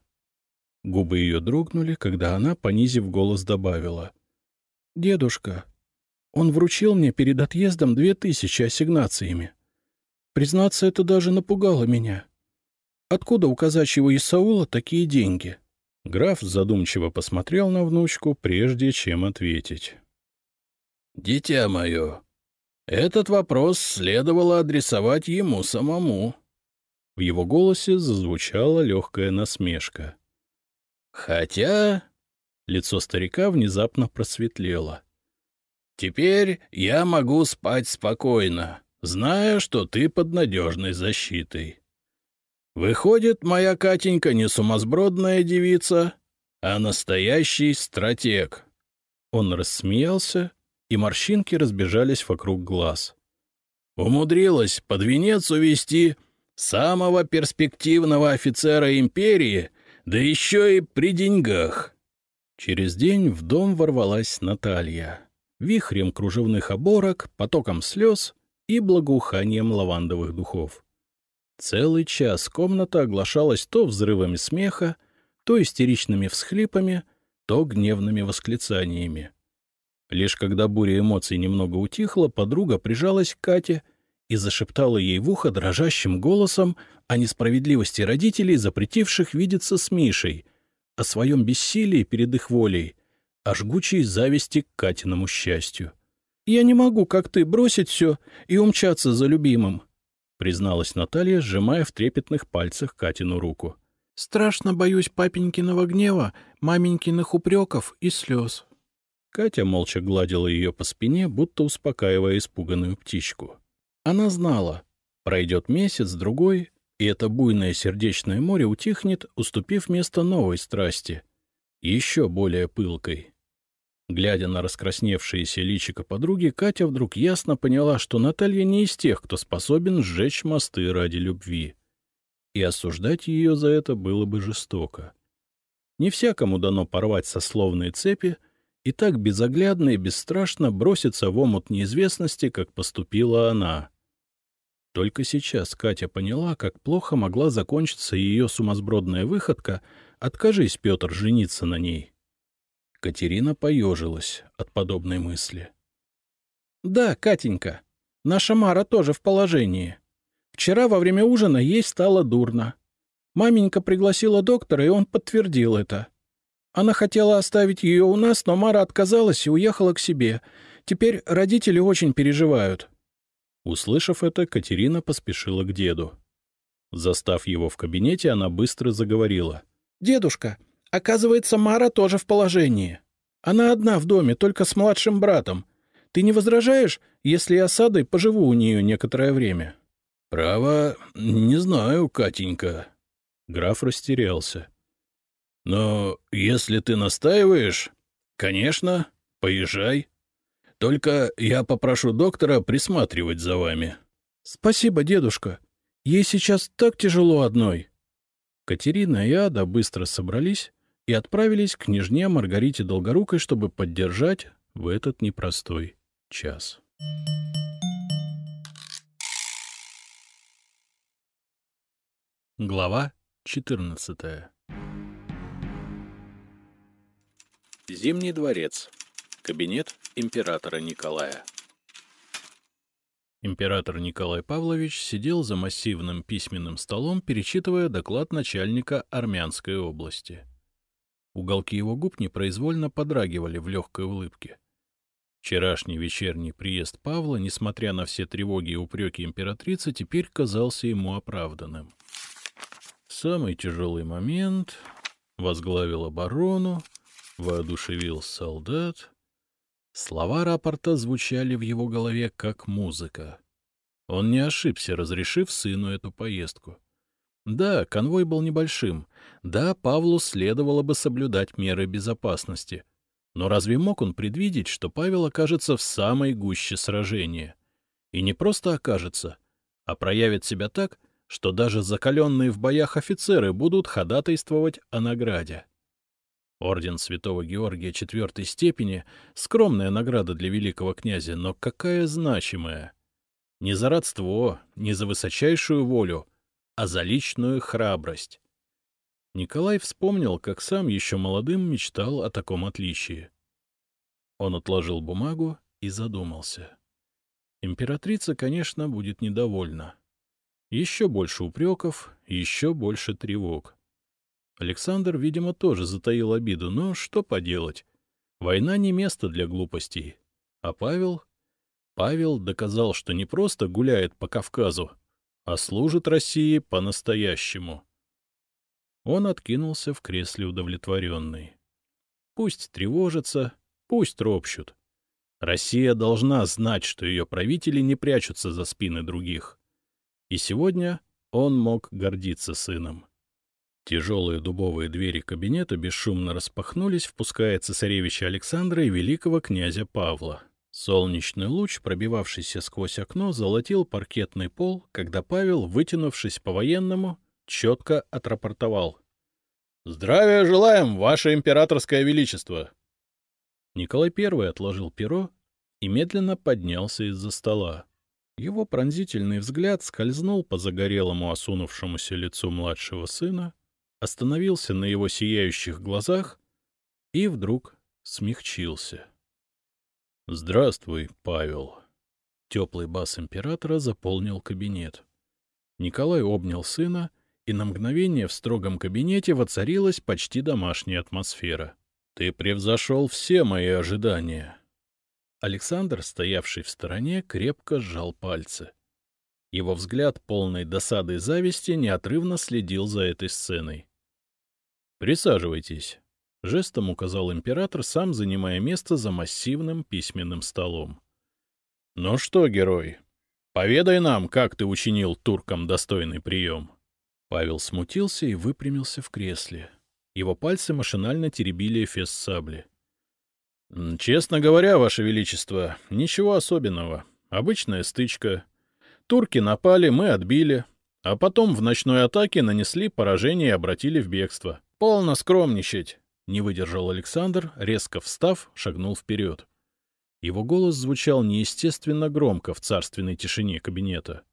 Губы ее дрогнули, когда она, понизив голос, добавила. — Дедушка, он вручил мне перед отъездом две тысячи ассигнациями. Признаться, это даже напугало меня. Откуда у казачьего Исаула такие деньги? Граф задумчиво посмотрел на внучку, прежде чем ответить. Дитя мое, этот вопрос следовало адресовать ему самому. В его голосе зазвучала легкая насмешка. Хотя... Лицо старика внезапно просветлело. «Теперь я могу спать спокойно, зная, что ты под надежной защитой. Выходит, моя Катенька не сумасбродная девица, а настоящий стратег». Он рассмеялся и морщинки разбежались вокруг глаз. Умудрилась под венец увести самого перспективного офицера империи, да еще и при деньгах. Через день в дом ворвалась Наталья. Вихрем кружевных оборок, потоком слез и благоуханием лавандовых духов. Целый час комната оглашалась то взрывами смеха, то истеричными всхлипами, то гневными восклицаниями. Лишь когда буря эмоций немного утихла, подруга прижалась к Кате и зашептала ей в ухо дрожащим голосом о несправедливости родителей, запретивших видеться с Мишей, о своем бессилии перед их волей, о жгучей зависти к Катиному счастью. — Я не могу, как ты, бросить все и умчаться за любимым, — призналась Наталья, сжимая в трепетных пальцах Катину руку. — Страшно боюсь папенькиного гнева, маменькиных упреков и слез. Катя молча гладила ее по спине, будто успокаивая испуганную птичку. Она знала, пройдет месяц-другой, и это буйное сердечное море утихнет, уступив место новой страсти, еще более пылкой. Глядя на раскрасневшееся личико подруги, Катя вдруг ясно поняла, что Наталья не из тех, кто способен сжечь мосты ради любви. И осуждать ее за это было бы жестоко. Не всякому дано порвать сословные цепи и так безоглядно и бесстрашно броситься в омут неизвестности, как поступила она. Только сейчас Катя поняла, как плохо могла закончиться ее сумасбродная выходка, откажись Петр жениться на ней. Катерина поежилась от подобной мысли. — Да, Катенька, наша Мара тоже в положении. Вчера во время ужина ей стало дурно. Маменька пригласила доктора, и он подтвердил это. Она хотела оставить ее у нас, но Мара отказалась и уехала к себе. Теперь родители очень переживают. Услышав это, Катерина поспешила к деду. Застав его в кабинете, она быстро заговорила. — Дедушка, оказывается, Мара тоже в положении. Она одна в доме, только с младшим братом. Ты не возражаешь, если я с Адой поживу у нее некоторое время? — Право, не знаю, Катенька. Граф растерялся. — Но если ты настаиваешь, конечно, поезжай. Только я попрошу доктора присматривать за вами. — Спасибо, дедушка. Ей сейчас так тяжело одной. Катерина и Ада быстро собрались и отправились к княжне Маргарите Долгорукой, чтобы поддержать в этот непростой час. Глава 14 Зимний дворец. Кабинет императора Николая. Император Николай Павлович сидел за массивным письменным столом, перечитывая доклад начальника Армянской области. Уголки его губ непроизвольно подрагивали в легкой улыбке. Вчерашний вечерний приезд Павла, несмотря на все тревоги и упреки императрицы, теперь казался ему оправданным. самый тяжелый момент возглавил оборону, воодушевил солдат, Слова рапорта звучали в его голове как музыка. Он не ошибся, разрешив сыну эту поездку. Да, конвой был небольшим. Да, Павлу следовало бы соблюдать меры безопасности. Но разве мог он предвидеть, что Павел окажется в самой гуще сражения? И не просто окажется, а проявит себя так, что даже закаленные в боях офицеры будут ходатайствовать о награде. Орден Святого Георгия четвертой степени — скромная награда для великого князя, но какая значимая! Не за родство, не за высочайшую волю, а за личную храбрость. Николай вспомнил, как сам еще молодым мечтал о таком отличии. Он отложил бумагу и задумался. Императрица, конечно, будет недовольна. Еще больше упреков, еще больше тревог. Александр, видимо, тоже затаил обиду, но что поделать? Война не место для глупостей. А Павел? Павел доказал, что не просто гуляет по Кавказу, а служит России по-настоящему. Он откинулся в кресле удовлетворенный. Пусть тревожатся, пусть ропщут. Россия должна знать, что ее правители не прячутся за спины других. И сегодня он мог гордиться сыном. Тяжелые дубовые двери кабинета бесшумно распахнулись, впуская цесаревича Александра и великого князя Павла. Солнечный луч, пробивавшийся сквозь окно, золотил паркетный пол, когда Павел, вытянувшись по-военному, четко отрапортовал. — Здравия желаем, ваше императорское величество! Николай I отложил перо и медленно поднялся из-за стола. Его пронзительный взгляд скользнул по загорелому осунувшемуся лицу младшего сына, остановился на его сияющих глазах и вдруг смягчился. Здравствуй, Павел. Теплый бас императора заполнил кабинет. Николай обнял сына, и на мгновение в строгом кабинете воцарилась почти домашняя атмосфера. Ты превзошел все мои ожидания. Александр, стоявший в стороне, крепко сжал пальцы. Его взгляд, полный досады и зависти, неотрывно следил за этой сценой. «Присаживайтесь», — жестом указал император, сам занимая место за массивным письменным столом. «Ну что, герой, поведай нам, как ты учинил туркам достойный прием». Павел смутился и выпрямился в кресле. Его пальцы машинально теребили эфес сабли. «Честно говоря, Ваше Величество, ничего особенного. Обычная стычка. Турки напали, мы отбили, а потом в ночной атаке нанесли поражение и обратили в бегство. Полно скромничать, — не выдержал Александр, резко встав, шагнул вперед. Его голос звучал неестественно громко в царственной тишине кабинета.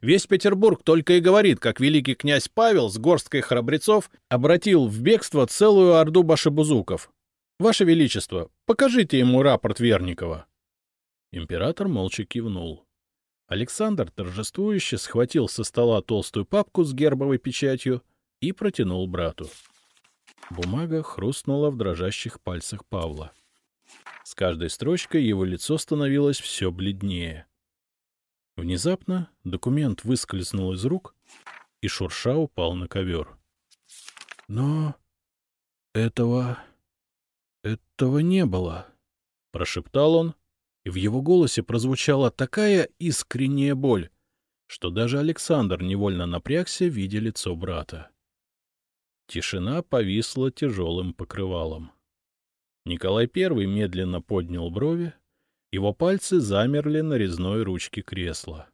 Весь Петербург только и говорит, как великий князь Павел с горсткой храбрецов обратил в бегство целую орду башебузуков. Ваше Величество, покажите ему рапорт Верникова. Император молча кивнул. Александр торжествующе схватил со стола толстую папку с гербовой печатью и протянул брату. Бумага хрустнула в дрожащих пальцах Павла. С каждой строчкой его лицо становилось все бледнее. Внезапно документ выскользнул из рук и шурша упал на ковер. — Но этого... этого не было, — прошептал он, и в его голосе прозвучала такая искренняя боль, что даже Александр невольно напрягся, видя лицо брата. Тишина повисла тяжелым покрывалом. Николай I медленно поднял брови, его пальцы замерли на резной ручке кресла.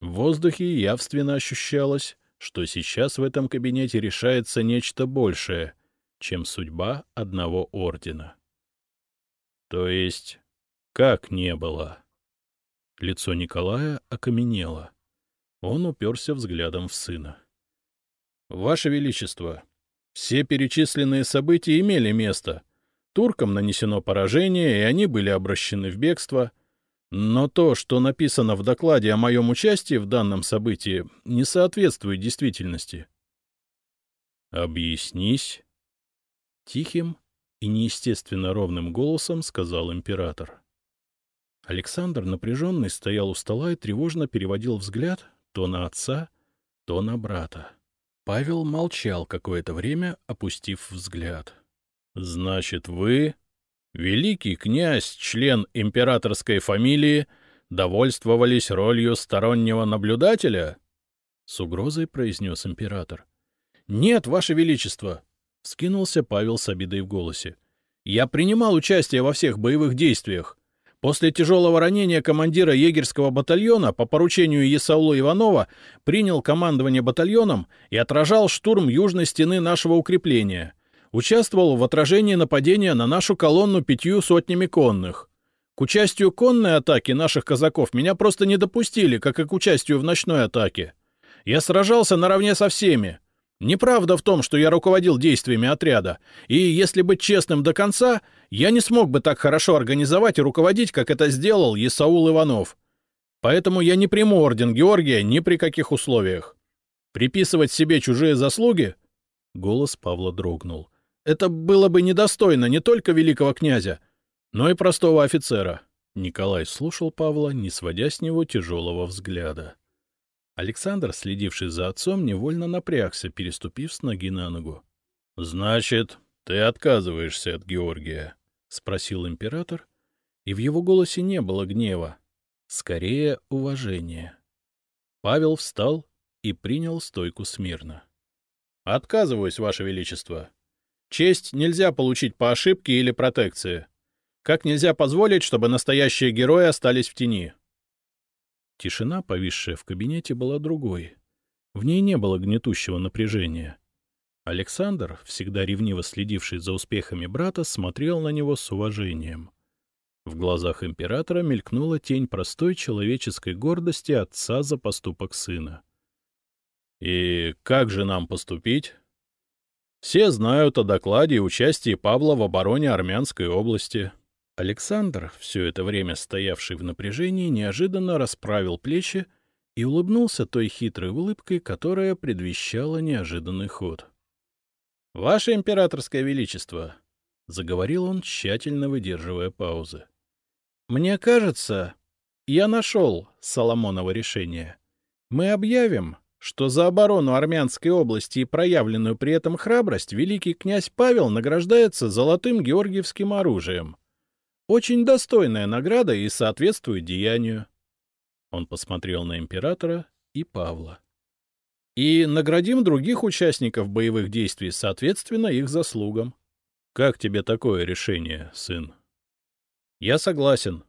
В воздухе явственно ощущалось, что сейчас в этом кабинете решается нечто большее, чем судьба одного ордена. То есть как не было? Лицо Николая окаменело. Он уперся взглядом в сына. — Ваше Величество, все перечисленные события имели место. Туркам нанесено поражение, и они были обращены в бегство. Но то, что написано в докладе о моем участии в данном событии, не соответствует действительности. — Объяснись. Тихим и неестественно ровным голосом сказал император. Александр, напряженный, стоял у стола и тревожно переводил взгляд то на отца, то на брата. Павел молчал какое-то время, опустив взгляд. — Значит, вы, великий князь, член императорской фамилии, довольствовались ролью стороннего наблюдателя? — с угрозой произнес император. — Нет, ваше величество! — скинулся Павел с обидой в голосе. — Я принимал участие во всех боевых действиях. После тяжелого ранения командира егерского батальона по поручению Исаула Иванова принял командование батальоном и отражал штурм южной стены нашего укрепления. Участвовал в отражении нападения на нашу колонну пятью сотнями конных. К участию конной атаки наших казаков меня просто не допустили, как и к участию в ночной атаке. Я сражался наравне со всеми. Неправда в том, что я руководил действиями отряда, и, если быть честным до конца, я не смог бы так хорошо организовать и руководить, как это сделал Исаул Иванов. Поэтому я не приму орден Георгия ни при каких условиях. Приписывать себе чужие заслуги? Голос Павла дрогнул. Это было бы недостойно не только великого князя, но и простого офицера. Николай слушал Павла, не сводя с него тяжелого взгляда. Александр, следивший за отцом, невольно напрягся, переступив с ноги на ногу. — Значит, ты отказываешься от Георгия? — спросил император, и в его голосе не было гнева, скорее уважения. Павел встал и принял стойку смирно. — Отказываюсь, Ваше Величество. Честь нельзя получить по ошибке или протекции. Как нельзя позволить, чтобы настоящие герои остались в тени? Тишина, повисшая в кабинете, была другой. В ней не было гнетущего напряжения. Александр, всегда ревниво следивший за успехами брата, смотрел на него с уважением. В глазах императора мелькнула тень простой человеческой гордости отца за поступок сына. — И как же нам поступить? Все знают о докладе и участии Павла в обороне Армянской области. Александр, все это время стоявший в напряжении, неожиданно расправил плечи и улыбнулся той хитрой улыбкой, которая предвещала неожиданный ход. — Ваше императорское величество! — заговорил он, тщательно выдерживая паузы. — Мне кажется, я нашел Соломоново решение. Мы объявим, что за оборону Армянской области и проявленную при этом храбрость великий князь Павел награждается золотым георгиевским оружием. Очень достойная награда и соответствует деянию. Он посмотрел на императора и Павла. И наградим других участников боевых действий соответственно их заслугам. Как тебе такое решение, сын? Я согласен.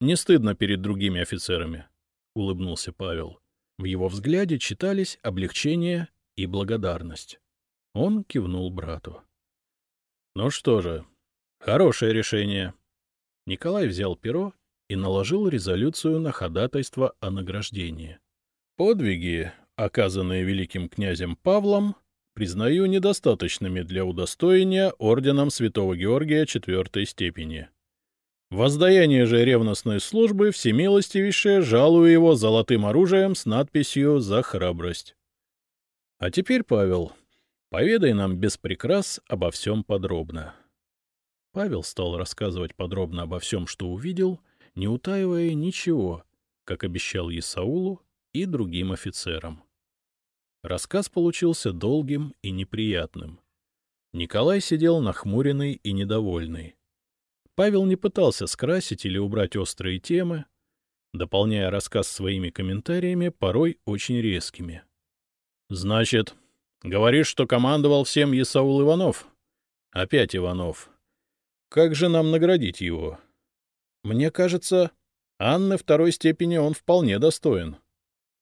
Не стыдно перед другими офицерами, — улыбнулся Павел. В его взгляде читались облегчение и благодарность. Он кивнул брату. — Ну что же, хорошее решение. Николай взял перо и наложил резолюцию на ходатайство о награждении. Подвиги, оказанные великим князем Павлом, признаю недостаточными для удостоения орденом Святого Георгия четвертой степени. Воздаяние же ревностной службы всемилостивейшее жалую его золотым оружием с надписью «За храбрость». А теперь, Павел, поведай нам без прикрас обо всем подробно. Павел стал рассказывать подробно обо всем, что увидел — не утаивая ничего, как обещал Исаулу и другим офицерам. Рассказ получился долгим и неприятным. Николай сидел нахмуренный и недовольный. Павел не пытался скрасить или убрать острые темы, дополняя рассказ своими комментариями, порой очень резкими. — Значит, говоришь, что командовал всем Исаул Иванов? — Опять Иванов. Как же нам наградить его? — мне кажется, Анны второй степени он вполне достоин.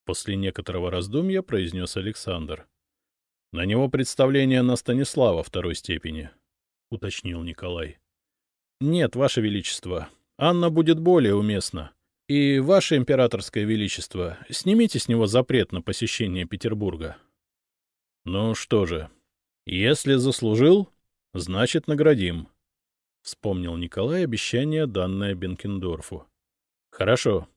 После некоторого раздумья произнес Александр. — На него представление на Станислава второй степени, — уточнил Николай. — Нет, Ваше Величество, Анна будет более уместна. И, Ваше Императорское Величество, снимите с него запрет на посещение Петербурга. — Ну что же, если заслужил, значит наградим, — вспомнил Николай обещание, данное Бенкендорфу. — Хорошо.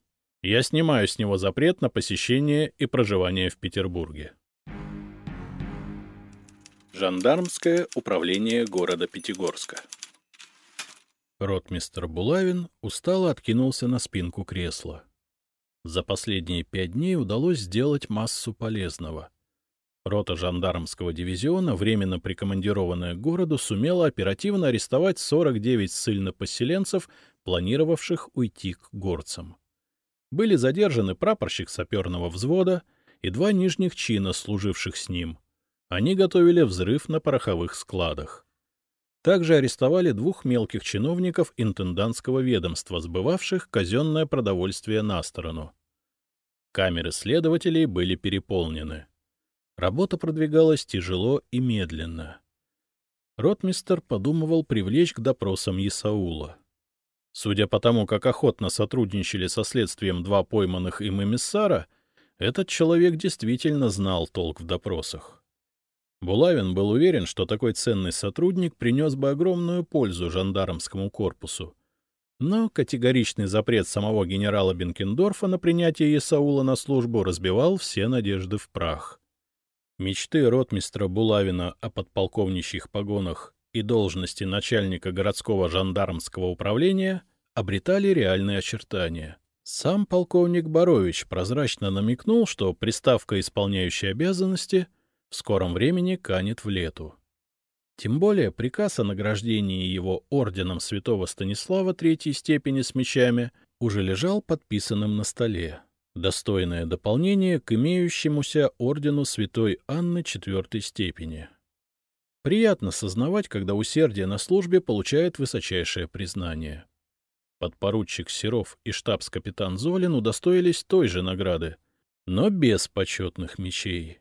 Я снимаю с него запрет на посещение и проживание в Петербурге. Жандармское управление города Пятигорска Ротмистр Булавин устало откинулся на спинку кресла. За последние пять дней удалось сделать массу полезного — Рота жандармского дивизиона, временно прикомандированная к городу, сумела оперативно арестовать 49 ссыльнопоселенцев, планировавших уйти к горцам. Были задержаны прапорщик саперного взвода и два нижних чина, служивших с ним. Они готовили взрыв на пороховых складах. Также арестовали двух мелких чиновников интендантского ведомства, сбывавших казенное продовольствие на сторону. Камеры следователей были переполнены. Работа продвигалась тяжело и медленно. Ротмистер подумывал привлечь к допросам Исаула. Судя по тому, как охотно сотрудничали со следствием два пойманных им эмиссара, этот человек действительно знал толк в допросах. Булавин был уверен, что такой ценный сотрудник принес бы огромную пользу жандармскому корпусу. Но категоричный запрет самого генерала Бенкендорфа на принятие Исаула на службу разбивал все надежды в прах. Мечты ротмистра Булавина о подполковничьих погонах и должности начальника городского жандармского управления обретали реальные очертания. Сам полковник Борович прозрачно намекнул, что приставка «исполняющей обязанности» в скором времени канет в лету. Тем более приказ о награждении его орденом святого Станислава третьей степени с мечами уже лежал подписанным на столе достойное дополнение к имеющемуся ордену святой Анны четвертой степени. Приятно сознавать, когда усердие на службе получает высочайшее признание. Подпоручик Серов и штабс-капитан Золин удостоились той же награды, но без почетных мечей.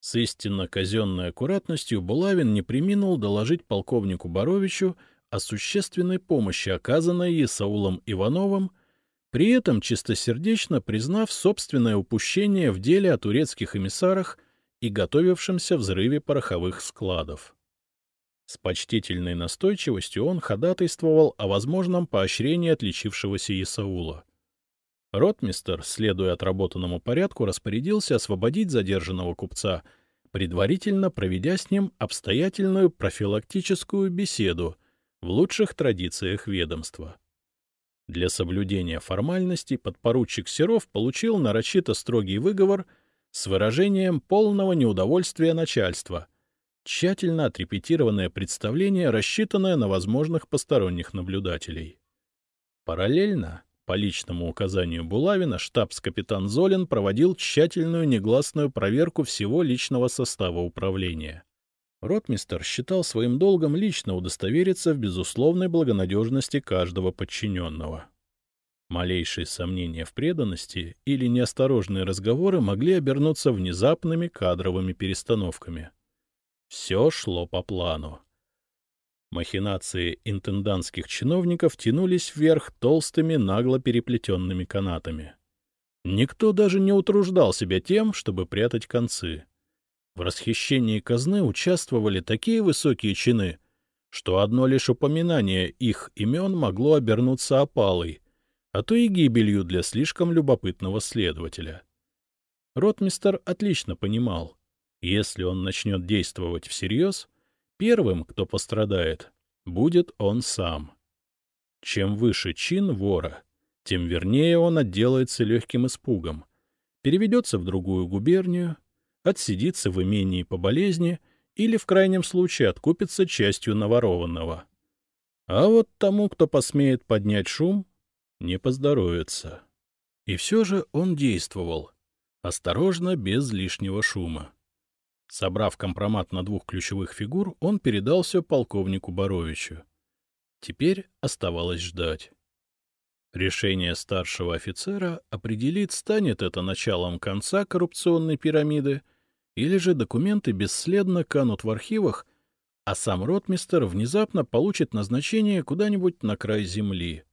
С истинно казенной аккуратностью Булавин не приминул доложить полковнику Боровичу о существенной помощи, оказанной Исаулом Ивановым при этом чистосердечно признав собственное упущение в деле о турецких эмиссарах и готовившемся взрыве пороховых складов. С почтительной настойчивостью он ходатайствовал о возможном поощрении отличившегося Исаула. Ротмистер, следуя отработанному порядку, распорядился освободить задержанного купца, предварительно проведя с ним обстоятельную профилактическую беседу в лучших традициях ведомства. Для соблюдения формальностей подпоручик Серов получил нарочито строгий выговор с выражением полного неудовольствия начальства, тщательно отрепетированное представление, рассчитанное на возможных посторонних наблюдателей. Параллельно, по личному указанию Булавина, штабс-капитан Золин проводил тщательную негласную проверку всего личного состава управления. Ротмистер считал своим долгом лично удостовериться в безусловной благонадежности каждого подчиненного. Малейшие сомнения в преданности или неосторожные разговоры могли обернуться внезапными кадровыми перестановками. Все шло по плану. Махинации интендантских чиновников тянулись вверх толстыми нагло переплетенными канатами. Никто даже не утруждал себя тем, чтобы прятать концы. В расхищении казны участвовали такие высокие чины, что одно лишь упоминание их имен могло обернуться опалой, а то и гибелью для слишком любопытного следователя. Ротмистер отлично понимал, если он начнет действовать всерьез, первым, кто пострадает, будет он сам. Чем выше чин вора, тем вернее он отделается легким испугом, переведется в другую губернию отсидится в имении по болезни или, в крайнем случае, откупится частью наворованного. А вот тому, кто посмеет поднять шум, не поздоровится. И все же он действовал, осторожно, без лишнего шума. Собрав компромат на двух ключевых фигур, он передал все полковнику Боровичу. Теперь оставалось ждать. Решение старшего офицера определит, станет это началом конца коррупционной пирамиды — или же документы бесследно канут в архивах, а сам ротмистер внезапно получит назначение куда-нибудь на край земли.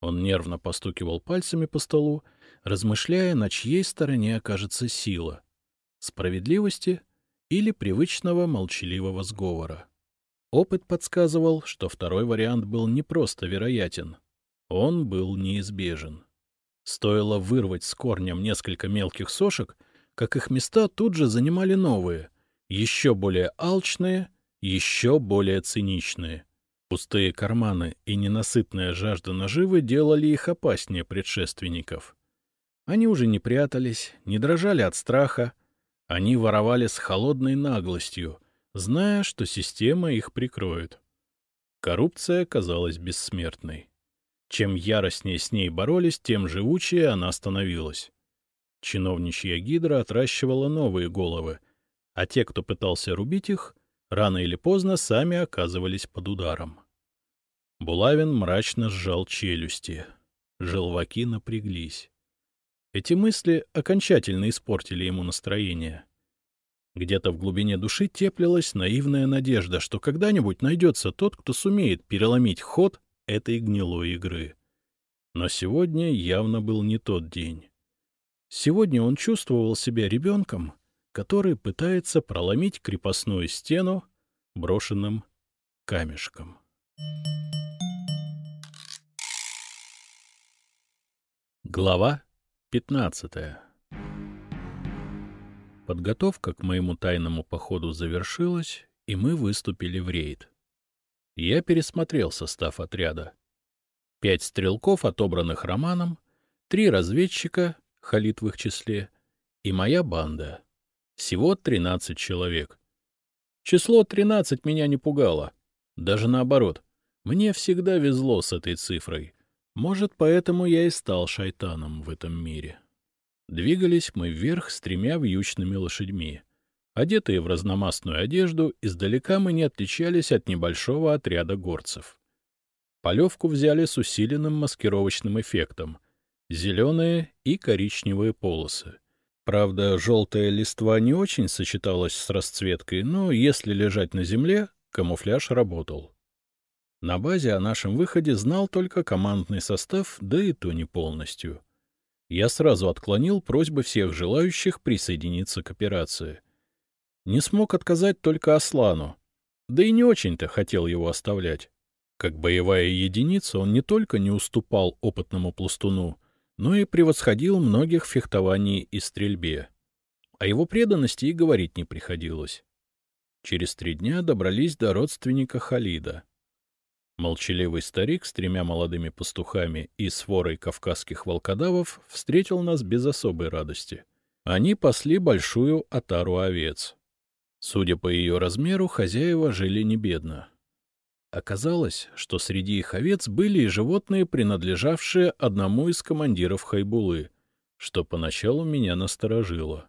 Он нервно постукивал пальцами по столу, размышляя, на чьей стороне окажется сила — справедливости или привычного молчаливого сговора. Опыт подсказывал, что второй вариант был не просто вероятен, он был неизбежен. Стоило вырвать с корнем несколько мелких сошек — как их места тут же занимали новые, еще более алчные, еще более циничные. Пустые карманы и ненасытная жажда наживы делали их опаснее предшественников. Они уже не прятались, не дрожали от страха, они воровали с холодной наглостью, зная, что система их прикроет. Коррупция казалась бессмертной. Чем яростнее с ней боролись, тем живучее она становилась. Чиновничья гидра отращивала новые головы, а те, кто пытался рубить их, рано или поздно сами оказывались под ударом. Булавин мрачно сжал челюсти. Желваки напряглись. Эти мысли окончательно испортили ему настроение. Где-то в глубине души теплилась наивная надежда, что когда-нибудь найдется тот, кто сумеет переломить ход этой гнилой игры. Но сегодня явно был не тот день. Сегодня он чувствовал себя ребенком, который пытается проломить крепостную стену брошенным камешком. Глава 15 Подготовка к моему тайному походу завершилась, и мы выступили в рейд. Я пересмотрел состав отряда. Пять стрелков, отобранных Романом, три разведчика Халит в их числе, и моя банда. Всего тринадцать человек. Число тринадцать меня не пугало. Даже наоборот, мне всегда везло с этой цифрой. Может, поэтому я и стал шайтаном в этом мире. Двигались мы вверх с тремя вьючными лошадьми. Одетые в разномастную одежду, издалека мы не отличались от небольшого отряда горцев. Полевку взяли с усиленным маскировочным эффектом, зеленые и коричневые полосы. Правда, желтая листва не очень сочеталась с расцветкой, но если лежать на земле, камуфляж работал. На базе о нашем выходе знал только командный состав, да и то не полностью. Я сразу отклонил просьбы всех желающих присоединиться к операции. Не смог отказать только Аслану. да и не очень-то хотел его оставлять. Как боевая единица он не только не уступал опытному пластуну, но и превосходил многих в фехтовании и стрельбе. О его преданности и говорить не приходилось. Через три дня добрались до родственника Халида. Молчаливый старик с тремя молодыми пастухами и сворой кавказских волкодавов встретил нас без особой радости. Они пасли большую отару овец. Судя по ее размеру, хозяева жили не бедно. Оказалось, что среди их овец были и животные, принадлежавшие одному из командиров Хайбулы, что поначалу меня насторожило.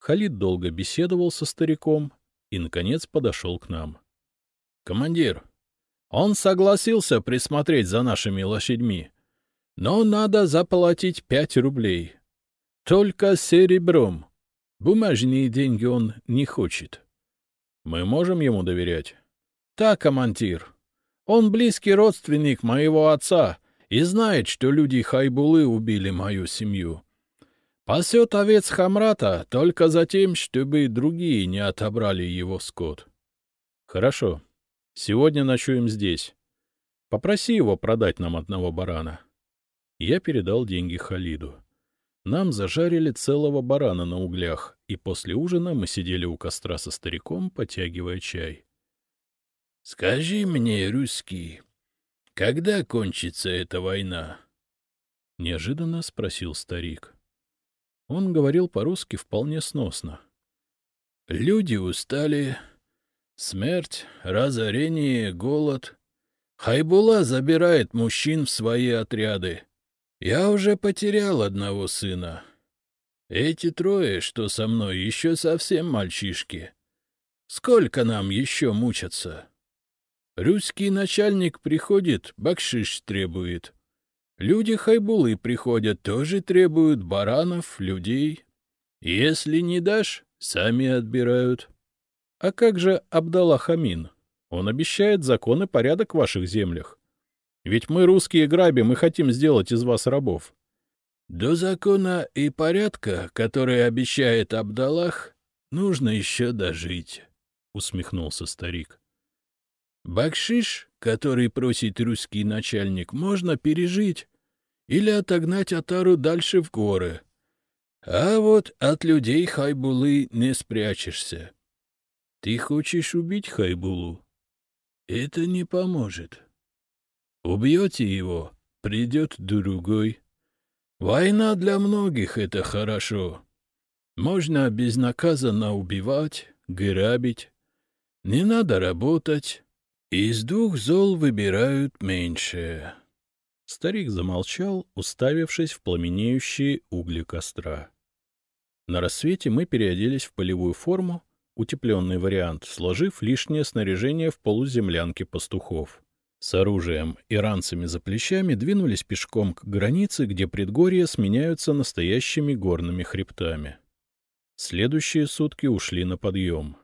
Халид долго беседовал со стариком и, наконец, подошел к нам. — Командир, он согласился присмотреть за нашими лошадьми, но надо заплатить пять рублей. Только серебром. Бумажные деньги он не хочет. Мы можем ему доверять? Да, командир. Он близкий родственник моего отца и знает, что люди Хайбулы убили мою семью. Пасет овец Хамрата только за тем, чтобы другие не отобрали его скот. Хорошо. Сегодня ночуем здесь. Попроси его продать нам одного барана. Я передал деньги Халиду. Нам зажарили целого барана на углях, и после ужина мы сидели у костра со стариком, потягивая чай. — Скажи мне, русский, когда кончится эта война? — неожиданно спросил старик. Он говорил по-русски вполне сносно. — Люди устали. Смерть, разорение, голод. Хайбула забирает мужчин в свои отряды. Я уже потерял одного сына. Эти трое, что со мной, еще совсем мальчишки. Сколько нам еще мучаться? Русский начальник приходит, бакшиш требует. Люди хайбулы приходят, тоже требуют баранов, людей. Если не дашь, сами отбирают. А как же Абдалла Хамин? Он обещает закон и порядок в ваших землях. Ведь мы, русские, грабим и хотим сделать из вас рабов. — До закона и порядка, который обещает Абдаллах, нужно еще дожить, — усмехнулся старик. — Бакшиш, который просит русский начальник, можно пережить или отогнать Атару дальше в горы. А вот от людей Хайбулы не спрячешься. Ты хочешь убить Хайбулу? Это не поможет. — Убьете его, придет другой. Война для многих — это хорошо. Можно безнаказанно убивать, грабить. Не надо работать. Из двух зол выбирают меньшее. Старик замолчал, уставившись в пламенеющие угли костра. На рассвете мы переоделись в полевую форму, утепленный вариант, сложив лишнее снаряжение в полуземлянке пастухов. С оружием и ранцами за плечами двинулись пешком к границе, где предгорья сменяются настоящими горными хребтами. Следующие сутки ушли на подъем.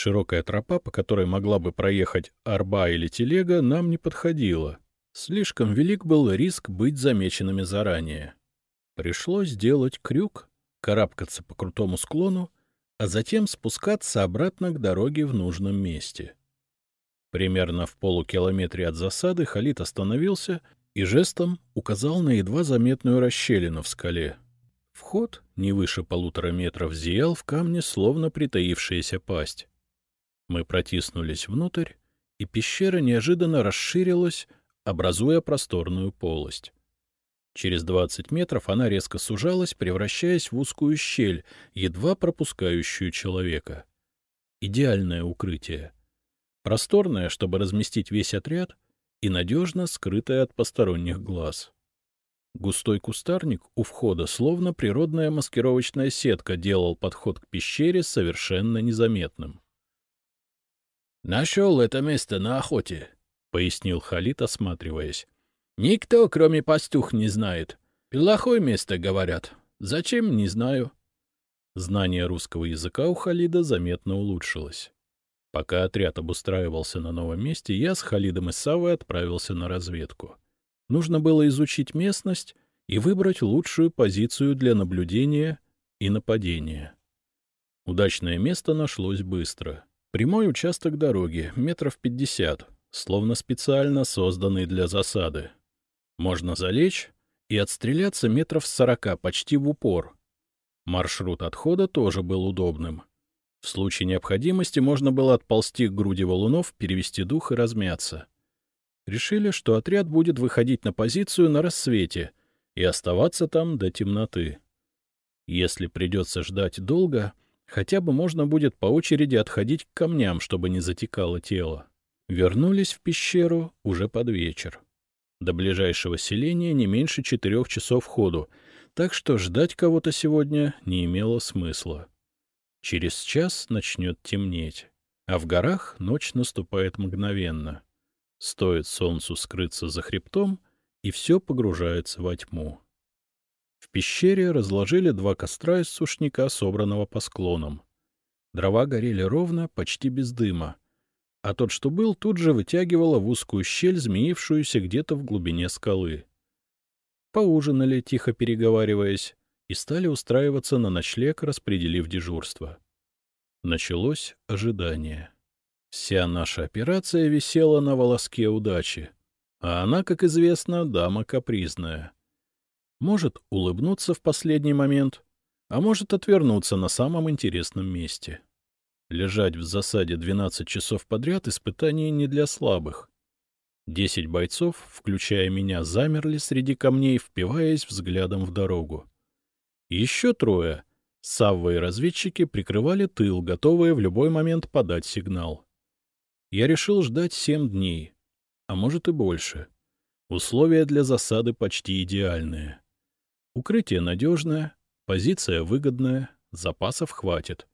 Широкая тропа, по которой могла бы проехать арба или телега, нам не подходила. Слишком велик был риск быть замеченными заранее. Пришлось сделать крюк, карабкаться по крутому склону, а затем спускаться обратно к дороге в нужном месте. Примерно в полукилометре от засады Халид остановился и жестом указал на едва заметную расщелину в скале. Вход, не выше полутора метров, зиял в камне, словно притаившаяся пасть. Мы протиснулись внутрь, и пещера неожиданно расширилась, образуя просторную полость. Через двадцать метров она резко сужалась, превращаясь в узкую щель, едва пропускающую человека. Идеальное укрытие — просторная, чтобы разместить весь отряд, и надежно скрытая от посторонних глаз. Густой кустарник у входа, словно природная маскировочная сетка, делал подход к пещере совершенно незаметным. — Нашел это место на охоте, — пояснил Халид, осматриваясь. — Никто, кроме пастух, не знает. Плохое место, говорят. Зачем, не знаю. Знание русского языка у Халида заметно улучшилось. Пока отряд обустраивался на новом месте, я с Халидом и Савой отправился на разведку. Нужно было изучить местность и выбрать лучшую позицию для наблюдения и нападения. Удачное место нашлось быстро. Прямой участок дороги, метров пятьдесят, словно специально созданный для засады. Можно залечь и отстреляться метров с сорока почти в упор. Маршрут отхода тоже был удобным. В случае необходимости можно было отползти к груди валунов, перевести дух и размяться. Решили, что отряд будет выходить на позицию на рассвете и оставаться там до темноты. Если придется ждать долго, Хотя бы можно будет по очереди отходить к камням, чтобы не затекало тело. Вернулись в пещеру уже под вечер. До ближайшего селения не меньше четырех часов ходу, так что ждать кого-то сегодня не имело смысла. Через час начнет темнеть, а в горах ночь наступает мгновенно. Стоит солнцу скрыться за хребтом, и все погружается во тьму. В пещере разложили два костра из сушняка, собранного по склонам. Дрова горели ровно, почти без дыма, а тот, что был, тут же вытягивало в узкую щель, змеившуюся где-то в глубине скалы. Поужинали, тихо переговариваясь, и стали устраиваться на ночлег, распределив дежурство. Началось ожидание. Вся наша операция висела на волоске удачи, а она, как известно, дама капризная — может улыбнуться в последний момент, а может отвернуться на самом интересном месте. Лежать в засаде 12 часов подряд — испытание не для слабых. Десять бойцов, включая меня, замерли среди камней, впиваясь взглядом в дорогу. Еще трое, Савва и разведчики, прикрывали тыл, готовые в любой момент подать сигнал. Я решил ждать семь дней, а может и больше. Условия для засады почти идеальные. Укрытие надежное, позиция выгодная, запасов хватит.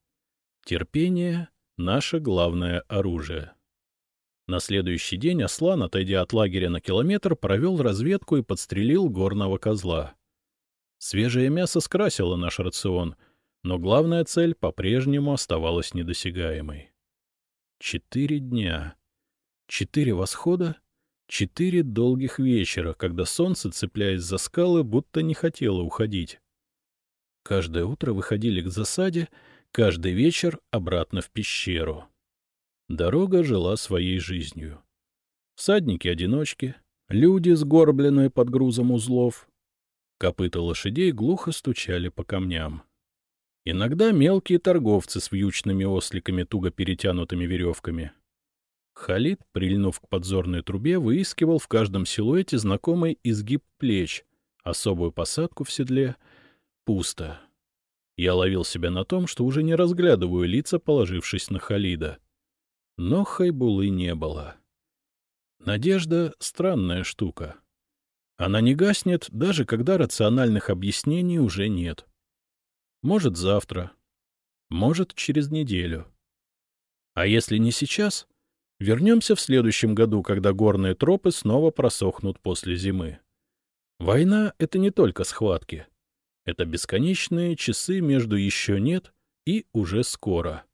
Терпение — наше главное оружие. На следующий день Аслан, отойдя от лагеря на километр, провел разведку и подстрелил горного козла. Свежее мясо скрасило наш рацион, но главная цель по-прежнему оставалась недосягаемой. Четыре дня. Четыре восхода Четыре долгих вечера, когда солнце, цепляясь за скалы, будто не хотело уходить. Каждое утро выходили к засаде, каждый вечер обратно в пещеру. Дорога жила своей жизнью. Всадники-одиночки, люди, сгорбленные под грузом узлов. Копыта лошадей глухо стучали по камням. Иногда мелкие торговцы с вьючными осликами, туго перетянутыми веревками — Халид, прильнув к подзорной трубе, выискивал в каждом силуэте знакомый изгиб плеч, особую посадку в седле. Пусто. Я ловил себя на том, что уже не разглядываю лица, положившись на Халида. Но Хайбулы не было. Надежда — странная штука. Она не гаснет, даже когда рациональных объяснений уже нет. Может, завтра. Может, через неделю. А если не сейчас — Вернемся в следующем году, когда горные тропы снова просохнут после зимы. Война — это не только схватки. Это бесконечные часы между «еще нет» и «уже скоро».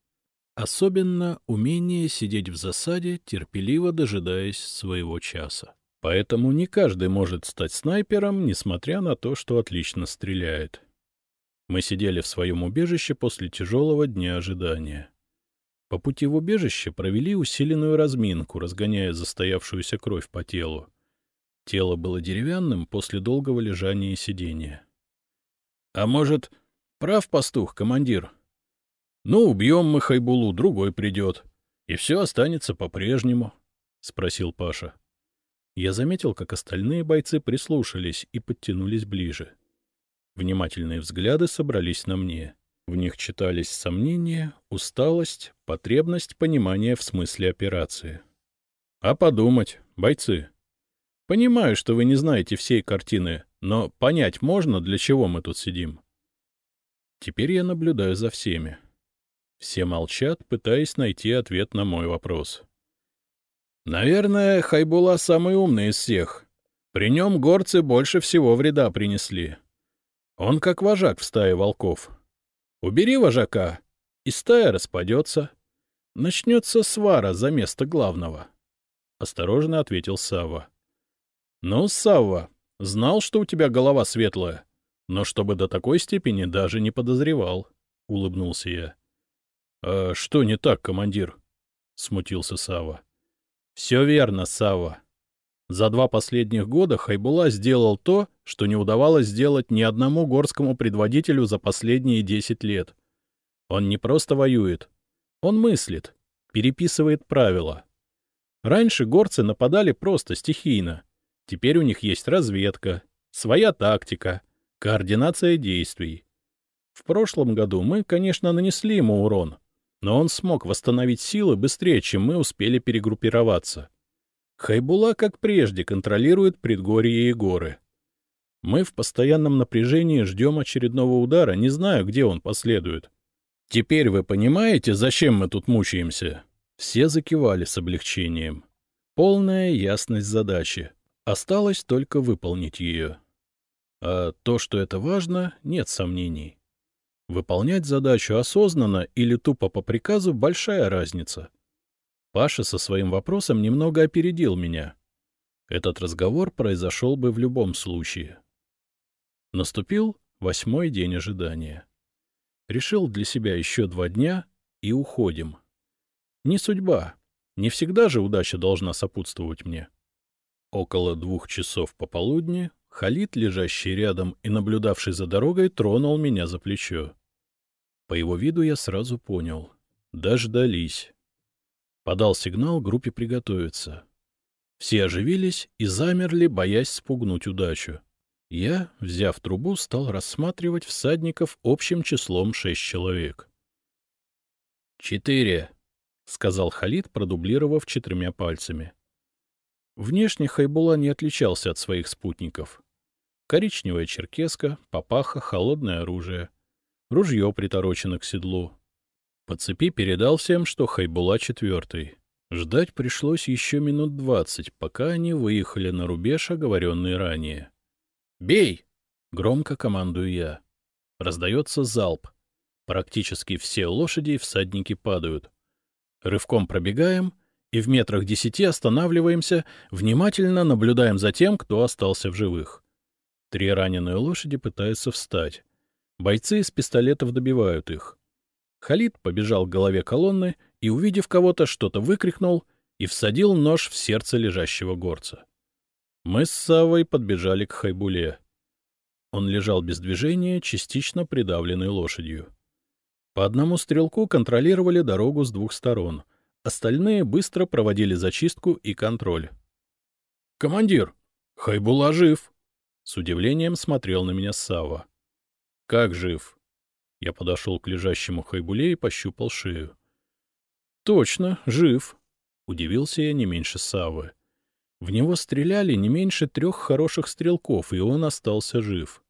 Особенно умение сидеть в засаде, терпеливо дожидаясь своего часа. Поэтому не каждый может стать снайпером, несмотря на то, что отлично стреляет. Мы сидели в своем убежище после тяжелого дня ожидания. По пути в убежище провели усиленную разминку, разгоняя застоявшуюся кровь по телу. Тело было деревянным после долгого лежания и сидения. — А может, прав пастух, командир? — Ну, убьем мы Хайбулу, другой придет, и все останется по-прежнему, — спросил Паша. Я заметил, как остальные бойцы прислушались и подтянулись ближе. Внимательные взгляды собрались на мне. В них читались сомнения, усталость, потребность понимания в смысле операции. А подумать, бойцы. Понимаю, что вы не знаете всей картины, но понять можно, для чего мы тут сидим. Теперь я наблюдаю за всеми. Все молчат, пытаясь найти ответ на мой вопрос. Наверное, Хайбула самый умный из всех. При нем горцы больше всего вреда принесли. Он как вожак в стае волков. Убери вожака, и стая распадется. Начнется свара за место главного. Осторожно ответил Савва. Ну, Савва, знал, что у тебя голова светлая, но чтобы до такой степени даже не подозревал, — улыбнулся я. — А что не так, командир? смутился Сава. Все верно, Сава. За два последних года Хайбула сделал то, что не удавалось сделать ни одному горскому предводителю за последние десять лет. Он не просто воюет. Он мыслит, переписывает правила. Раньше горцы нападали просто стихийно. Теперь у них есть разведка, своя тактика, координация действий. В прошлом году мы, конечно, нанесли ему урон, но он смог восстановить силы быстрее, чем мы успели перегруппироваться. Хайбула, как прежде, контролирует предгорье и горы. Мы в постоянном напряжении ждем очередного удара, не знаю, где он последует. Теперь вы понимаете, зачем мы тут мучаемся? Все закивали с облегчением. Полная ясность задачи. Осталось только выполнить ее. А то, что это важно, нет сомнений. Выполнять задачу осознанно или тупо по приказу — большая разница. Паша со своим вопросом немного опередил меня. Этот разговор произошел бы в любом случае. Наступил восьмой день ожидания. Решил для себя еще два дня и уходим. Не судьба. Не всегда же удача должна сопутствовать мне. Около двух часов пополудни Халид, лежащий рядом и наблюдавший за дорогой, тронул меня за плечо. По его виду я сразу понял. Дождались. Подал сигнал группе приготовиться. Все оживились и замерли, боясь спугнуть удачу. Я, взяв трубу, стал рассматривать всадников общим числом шесть человек. «Четыре», — сказал Халид, продублировав четырьмя пальцами. Внешне Хайбула не отличался от своих спутников. Коричневая черкеска, папаха, холодное оружие — Ружье приторочено к седлу. По цепи передал всем, что Хайбула четвертый. Ждать пришлось еще минут двадцать, пока они выехали на рубеж, оговоренный ранее. «Бей!» — громко командую я. Раздается залп. Практически все лошади и всадники падают. Рывком пробегаем и в метрах десяти останавливаемся, внимательно наблюдаем за тем, кто остался в живых. Три раненые лошади пытаются встать. Бойцы из пистолетов добивают их. Халид побежал к голове колонны и, увидев кого-то, что-то выкрикнул и всадил нож в сердце лежащего горца. Мы с Савой подбежали к Хайбуле. Он лежал без движения, частично придавленный лошадью. По одному стрелку контролировали дорогу с двух сторон. Остальные быстро проводили зачистку и контроль. — Командир, Хайбула жив! — с удивлением смотрел на меня Сава. Как жив? Я подошел к лежащему хайбуле и пощупал шею. — Точно, жив. Удивился я не меньше Савы. В него стреляли не меньше трех хороших стрелков, и он остался жив.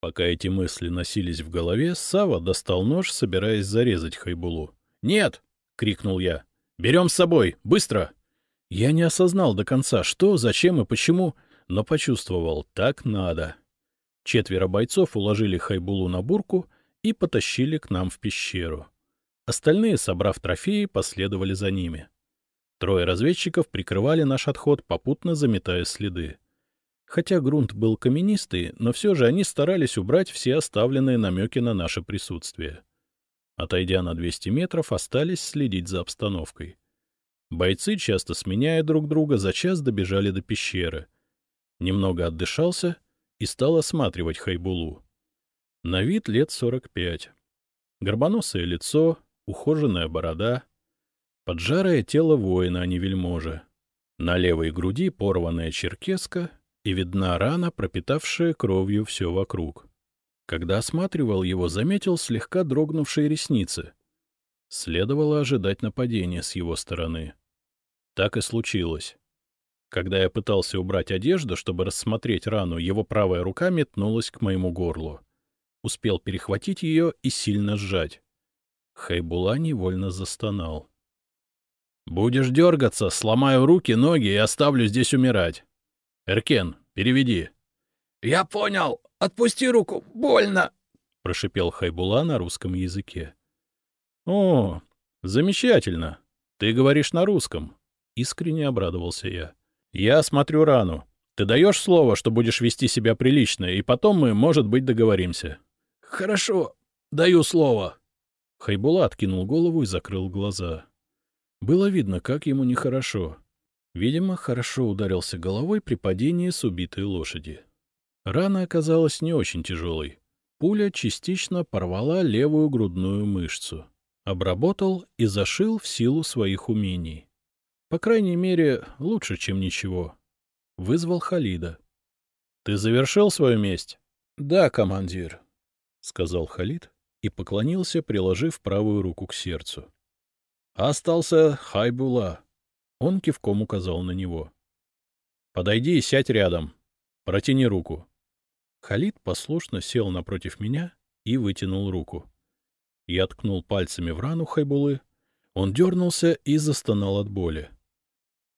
Пока эти мысли носились в голове, Сава достал нож, собираясь зарезать Хайбулу. «Нет!» — крикнул я. «Берем с собой! Быстро!» Я не осознал до конца, что, зачем и почему, но почувствовал — так надо. Четверо бойцов уложили Хайбулу на бурку и потащили к нам в пещеру. Остальные, собрав трофеи, последовали за ними. Трое разведчиков прикрывали наш отход, попутно заметая следы. Хотя грунт был каменистый, но все же они старались убрать все оставленные намеки на наше присутствие. Отойдя на 200 метров, остались следить за обстановкой. Бойцы, часто сменяя друг друга, за час добежали до пещеры. Немного отдышался — и стал осматривать Хайбулу. На вид лет сорок пять. Горбоносое лицо, ухоженная борода, поджарое тело воина, а не вельможа. На левой груди порванная черкеска и видна рана, пропитавшая кровью все вокруг. Когда осматривал его, заметил слегка дрогнувшие ресницы. Следовало ожидать нападения с его стороны. Так и случилось. Когда я пытался убрать одежду, чтобы рассмотреть рану, его правая рука метнулась к моему горлу. Успел перехватить ее и сильно сжать. Хайбула невольно застонал. — Будешь дергаться, сломаю руки, ноги и оставлю здесь умирать. Эркен, переведи. — Я понял. Отпусти руку. Больно. — прошипел Хайбула на русском языке. — О, замечательно. Ты говоришь на русском. Искренне обрадовался я. Я смотрю рану. Ты даешь слово, что будешь вести себя прилично, и потом мы, может быть, договоримся. — Хорошо, даю слово. Хайбула откинул голову и закрыл глаза. Было видно, как ему нехорошо. Видимо, хорошо ударился головой при падении с убитой лошади. Рана оказалась не очень тяжелой. Пуля частично порвала левую грудную мышцу. Обработал и зашил в силу своих умений. По крайней мере, лучше, чем ничего. Вызвал Халида. — Ты завершил свою месть? — Да, командир, — сказал Халид и поклонился, приложив правую руку к сердцу. — Остался Хайбула. Он кивком указал на него. — Подойди и сядь рядом. Протяни руку. Халид послушно сел напротив меня и вытянул руку. Я ткнул пальцами в рану Хайбулы. Он дернулся и застонал от боли.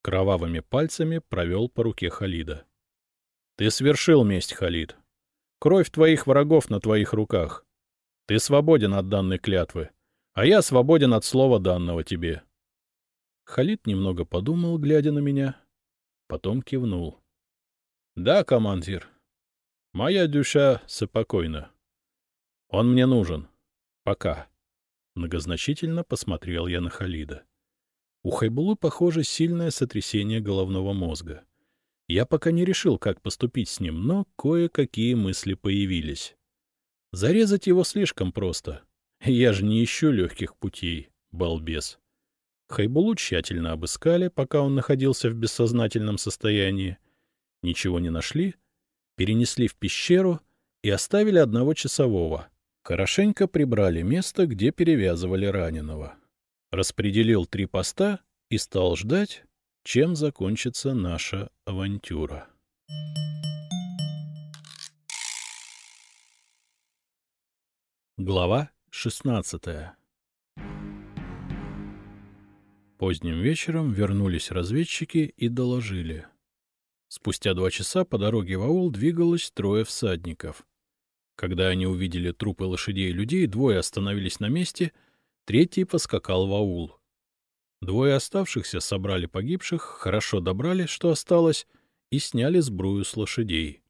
Кровавыми пальцами провел по руке Халида. — Ты свершил месть, Халид. Кровь твоих врагов на твоих руках. Ты свободен от данной клятвы, а я свободен от слова данного тебе. Халид немного подумал, глядя на меня, потом кивнул. — Да, командир, Моя душа спокойна. Он мне нужен. Пока. Многозначительно посмотрел я на Халида. У Хайбулы, похоже, сильное сотрясение головного мозга. Я пока не решил, как поступить с ним, но кое-какие мысли появились. Зарезать его слишком просто. Я же не ищу легких путей, балбес. Хайбулу тщательно обыскали, пока он находился в бессознательном состоянии. Ничего не нашли, перенесли в пещеру и оставили одного часового. Хорошенько прибрали место, где перевязывали раненого. Распределил три поста и стал ждать, чем закончится наша авантюра. Глава 16 Поздним вечером вернулись разведчики и доложили. Спустя два часа по дороге в аул двигалось трое всадников. Когда они увидели трупы лошадей и людей, двое остановились на месте, третий поскакал в аул. Двое оставшихся собрали погибших, хорошо добрали, что осталось, и сняли сбрую с лошадей.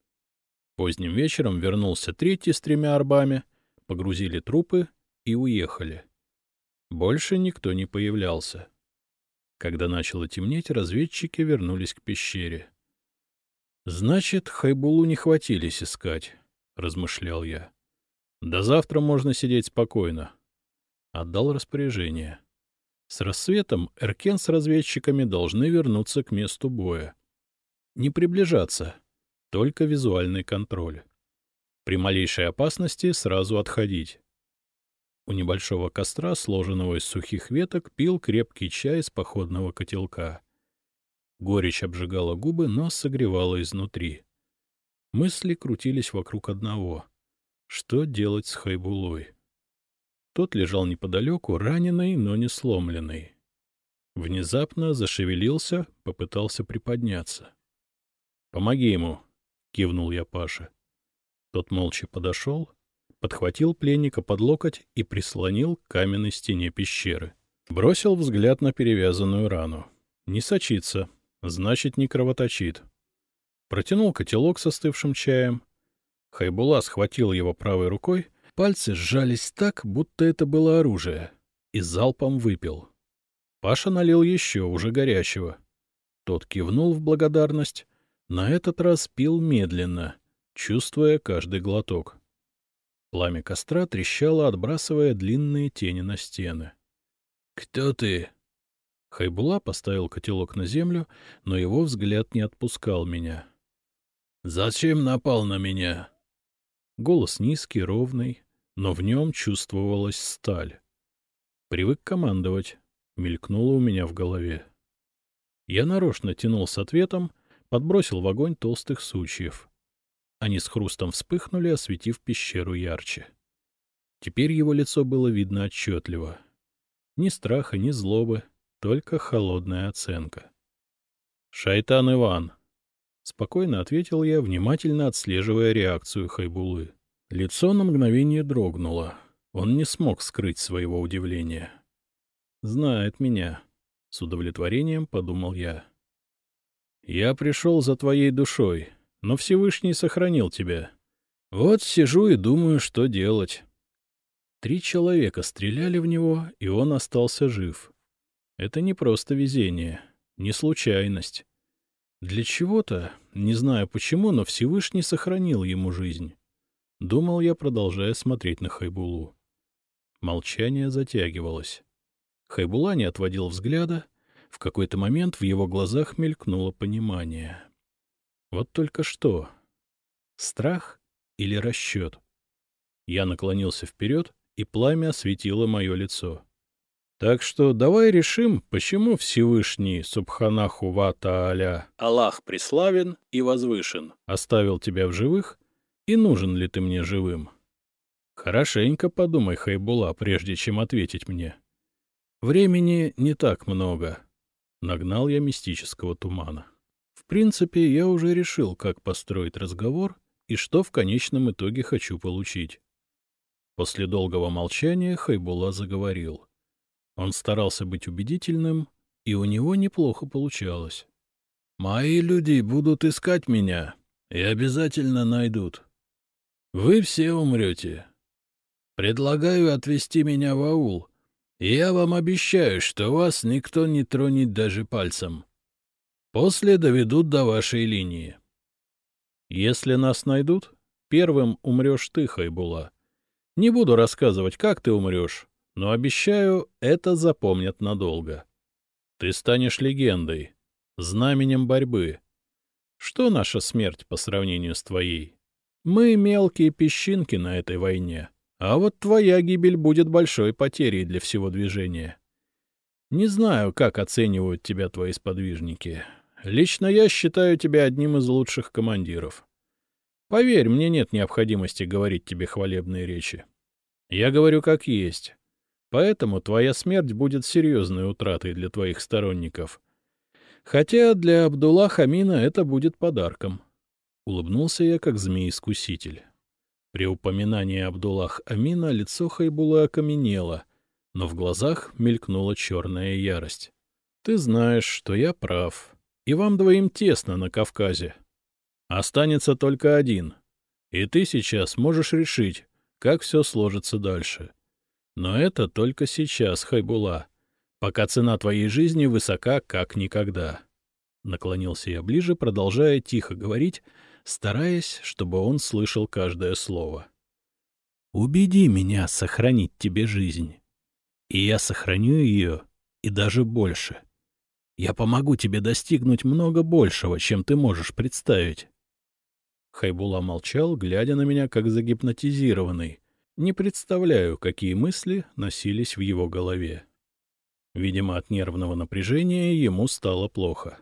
Поздним вечером вернулся третий с тремя арбами, погрузили трупы и уехали. Больше никто не появлялся. Когда начало темнеть, разведчики вернулись к пещере. — Значит, Хайбулу не хватились искать, — размышлял я. — До завтра можно сидеть спокойно. Отдал распоряжение. С рассветом Эркен с разведчиками должны вернуться к месту боя. Не приближаться, только визуальный контроль. При малейшей опасности сразу отходить. У небольшого костра, сложенного из сухих веток, пил крепкий чай из походного котелка — Горечь обжигала губы, но согревала изнутри. Мысли крутились вокруг одного. Что делать с Хайбулой? Тот лежал неподалеку, раненый, но не сломленный. Внезапно зашевелился, попытался приподняться. — Помоги ему, — кивнул я Паше. Тот молча подошел, подхватил пленника под локоть и прислонил к каменной стене пещеры. Бросил взгляд на перевязанную рану. Не сочится, Значит, не кровоточит. Протянул котелок с остывшим чаем. Хайбула схватил его правой рукой, пальцы сжались так, будто это было оружие, и залпом выпил. Паша налил еще, уже горячего. Тот кивнул в благодарность, на этот раз пил медленно, чувствуя каждый глоток. Пламя костра трещало, отбрасывая длинные тени на стены. — Кто ты? Хайбула поставил котелок на землю, но его взгляд не отпускал меня. — Зачем напал на меня? Голос низкий, ровный, но в нем чувствовалась сталь. Привык командовать, мелькнуло у меня в голове. Я нарочно тянул с ответом, подбросил в огонь толстых сучьев. Они с хрустом вспыхнули, осветив пещеру ярче. Теперь его лицо было видно отчетливо. Ни страха, ни злобы, только холодная оценка. «Шайтан Иван», — спокойно ответил я, внимательно отслеживая реакцию Хайбулы. Лицо на мгновение дрогнуло. Он не смог скрыть своего удивления. «Знает меня», — с удовлетворением подумал я. «Я пришел за твоей душой, но Всевышний сохранил тебя. Вот сижу и думаю, что делать». Три человека стреляли в него, и он остался жив. Это не просто везение, не случайность. Для чего-то, не знаю почему, но Всевышний сохранил ему жизнь. Думал я, продолжая смотреть на Хайбулу. Молчание затягивалось. Хайбула не отводил взгляда. В какой-то момент в его глазах мелькнуло понимание. Вот только что. Страх или расчет? Я наклонился вперед, и пламя осветило мое лицо. Так что давай решим, почему Всевышний Субханаху ва Тааля Аллах преславен и возвышен, оставил тебя в живых, и нужен ли ты мне живым? Хорошенько подумай, Хайбула, прежде чем ответить мне. Времени не так много. Нагнал я мистического тумана. В принципе, я уже решил, как построить разговор и что в конечном итоге хочу получить. После долгого молчания Хайбула заговорил — он старался быть убедительным, и у него неплохо получалось. «Мои люди будут искать меня и обязательно найдут. Вы все умрете. Предлагаю отвезти меня в аул, и я вам обещаю, что вас никто не тронет даже пальцем. После доведут до вашей линии. Если нас найдут, первым умрешь ты, Хайбула. Не буду рассказывать, как ты умрешь, но обещаю, это запомнят надолго. Ты станешь легендой, знаменем борьбы. Что наша смерть по сравнению с твоей? Мы мелкие песчинки на этой войне, а вот твоя гибель будет большой потерей для всего движения. Не знаю, как оценивают тебя твои сподвижники. Лично я считаю тебя одним из лучших командиров. Поверь, мне нет необходимости говорить тебе хвалебные речи. Я говорю как есть. Поэтому твоя смерть будет серьезной утратой для твоих сторонников. Хотя для Абдулла Хамина это будет подарком. Улыбнулся я, как змей-искуситель. При упоминании Абдуллах Амина лицо Хайбула окаменело, но в глазах мелькнула черная ярость. «Ты знаешь, что я прав, и вам двоим тесно на Кавказе. Останется только один, и ты сейчас можешь решить, как все сложится дальше. Но это только сейчас, Хайбула, пока цена твоей жизни высока как никогда. Наклонился я ближе, продолжая тихо говорить, стараясь, чтобы он слышал каждое слово. «Убеди меня сохранить тебе жизнь, и я сохраню ее, и даже больше. Я помогу тебе достигнуть много большего, чем ты можешь представить». Хайбула молчал, глядя на меня, как загипнотизированный, не представляю, какие мысли носились в его голове. Видимо, от нервного напряжения ему стало плохо.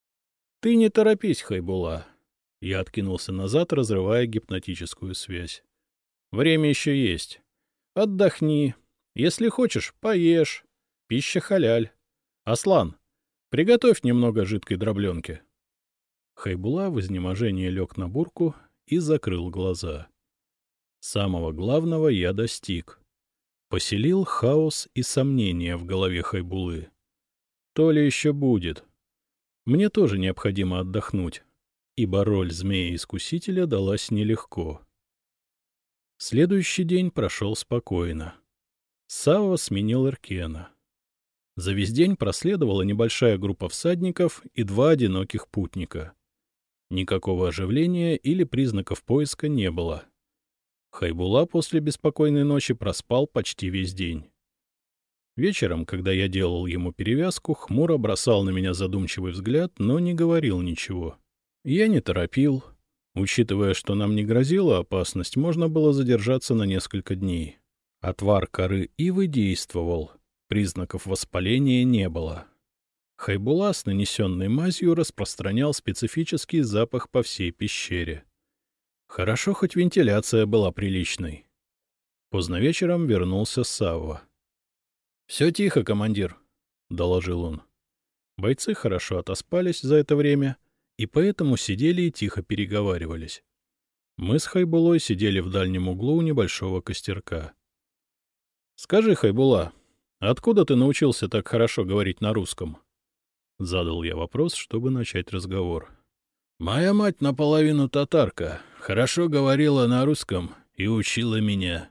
— Ты не торопись, Хайбула. Я откинулся назад, разрывая гипнотическую связь. — Время еще есть. Отдохни. Если хочешь, поешь. Пища халяль. Аслан, приготовь немного жидкой дробленки. Хайбула в изнеможении лег на бурку и закрыл глаза. — Самого главного я достиг. Поселил хаос и сомнения в голове Хайбулы. То ли еще будет. Мне тоже необходимо отдохнуть, ибо роль змея-искусителя далась нелегко. Следующий день прошел спокойно. Сава сменил Эркена. За весь день проследовала небольшая группа всадников и два одиноких путника. Никакого оживления или признаков поиска не было. Хайбула после беспокойной ночи проспал почти весь день. Вечером, когда я делал ему перевязку, хмуро бросал на меня задумчивый взгляд, но не говорил ничего. Я не торопил. Учитывая, что нам не грозила опасность, можно было задержаться на несколько дней. Отвар коры ивы действовал, признаков воспаления не было. Хайбула с нанесенной мазью распространял специфический запах по всей пещере. Хорошо, хоть вентиляция была приличной. Поздно вечером вернулся Савва. — Все тихо, командир, — доложил он. Бойцы хорошо отоспались за это время, и поэтому сидели и тихо переговаривались. Мы с Хайбулой сидели в дальнем углу у небольшого костерка. — Скажи, Хайбула, откуда ты научился так хорошо говорить на русском? Задал я вопрос, чтобы начать разговор. — Моя мать наполовину татарка, хорошо говорила на русском и учила меня.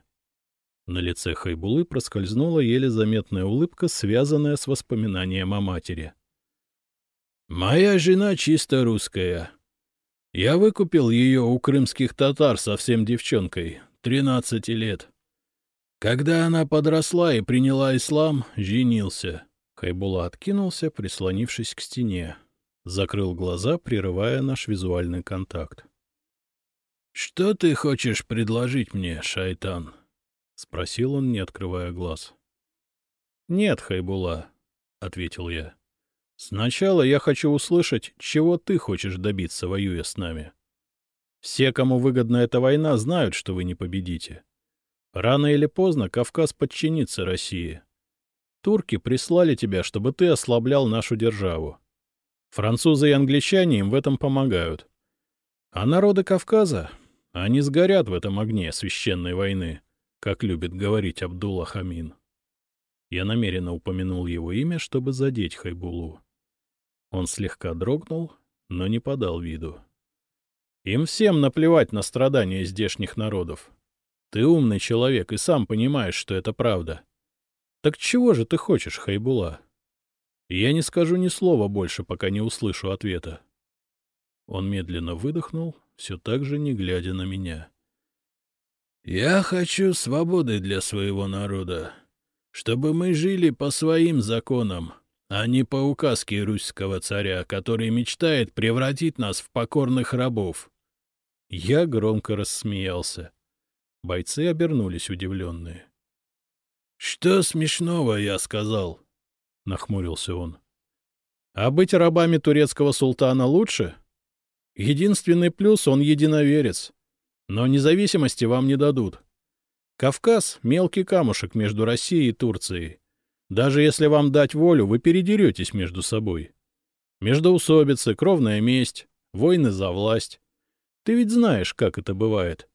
На лице Хайбулы проскользнула еле заметная улыбка, связанная с воспоминанием о матери. — Моя жена чисто русская. Я выкупил ее у крымских татар совсем девчонкой, тринадцати лет. Когда она подросла и приняла ислам, женился. Хайбула откинулся, прислонившись к стене. Закрыл глаза, прерывая наш визуальный контакт. — Что ты хочешь предложить мне, шайтан? — спросил он, не открывая глаз. — Нет, Хайбула, — ответил я. — Сначала я хочу услышать, чего ты хочешь добиться, воюя с нами. Все, кому выгодна эта война, знают, что вы не победите. Рано или поздно Кавказ подчинится России. Турки прислали тебя, чтобы ты ослаблял нашу державу. Французы и англичане им в этом помогают. А народы Кавказа, они сгорят в этом огне священной войны как любит говорить Абдулла Хамин. Я намеренно упомянул его имя, чтобы задеть Хайбулу. Он слегка дрогнул, но не подал виду. Им всем наплевать на страдания здешних народов. Ты умный человек и сам понимаешь, что это правда. Так чего же ты хочешь, Хайбула? Я не скажу ни слова больше, пока не услышу ответа. Он медленно выдохнул, все так же не глядя на меня. Я хочу свободы для своего народа, чтобы мы жили по своим законам, а не по указке русского царя, который мечтает превратить нас в покорных рабов. Я громко рассмеялся. Бойцы обернулись удивленные. — Что смешного, я сказал? — нахмурился он. — А быть рабами турецкого султана лучше? Единственный плюс — он единоверец. Но независимости вам не дадут. Кавказ — мелкий камушек между Россией и Турцией. Даже если вам дать волю, вы передеретесь между собой. Междоусобицы, кровная месть, войны за власть. Ты ведь знаешь, как это бывает.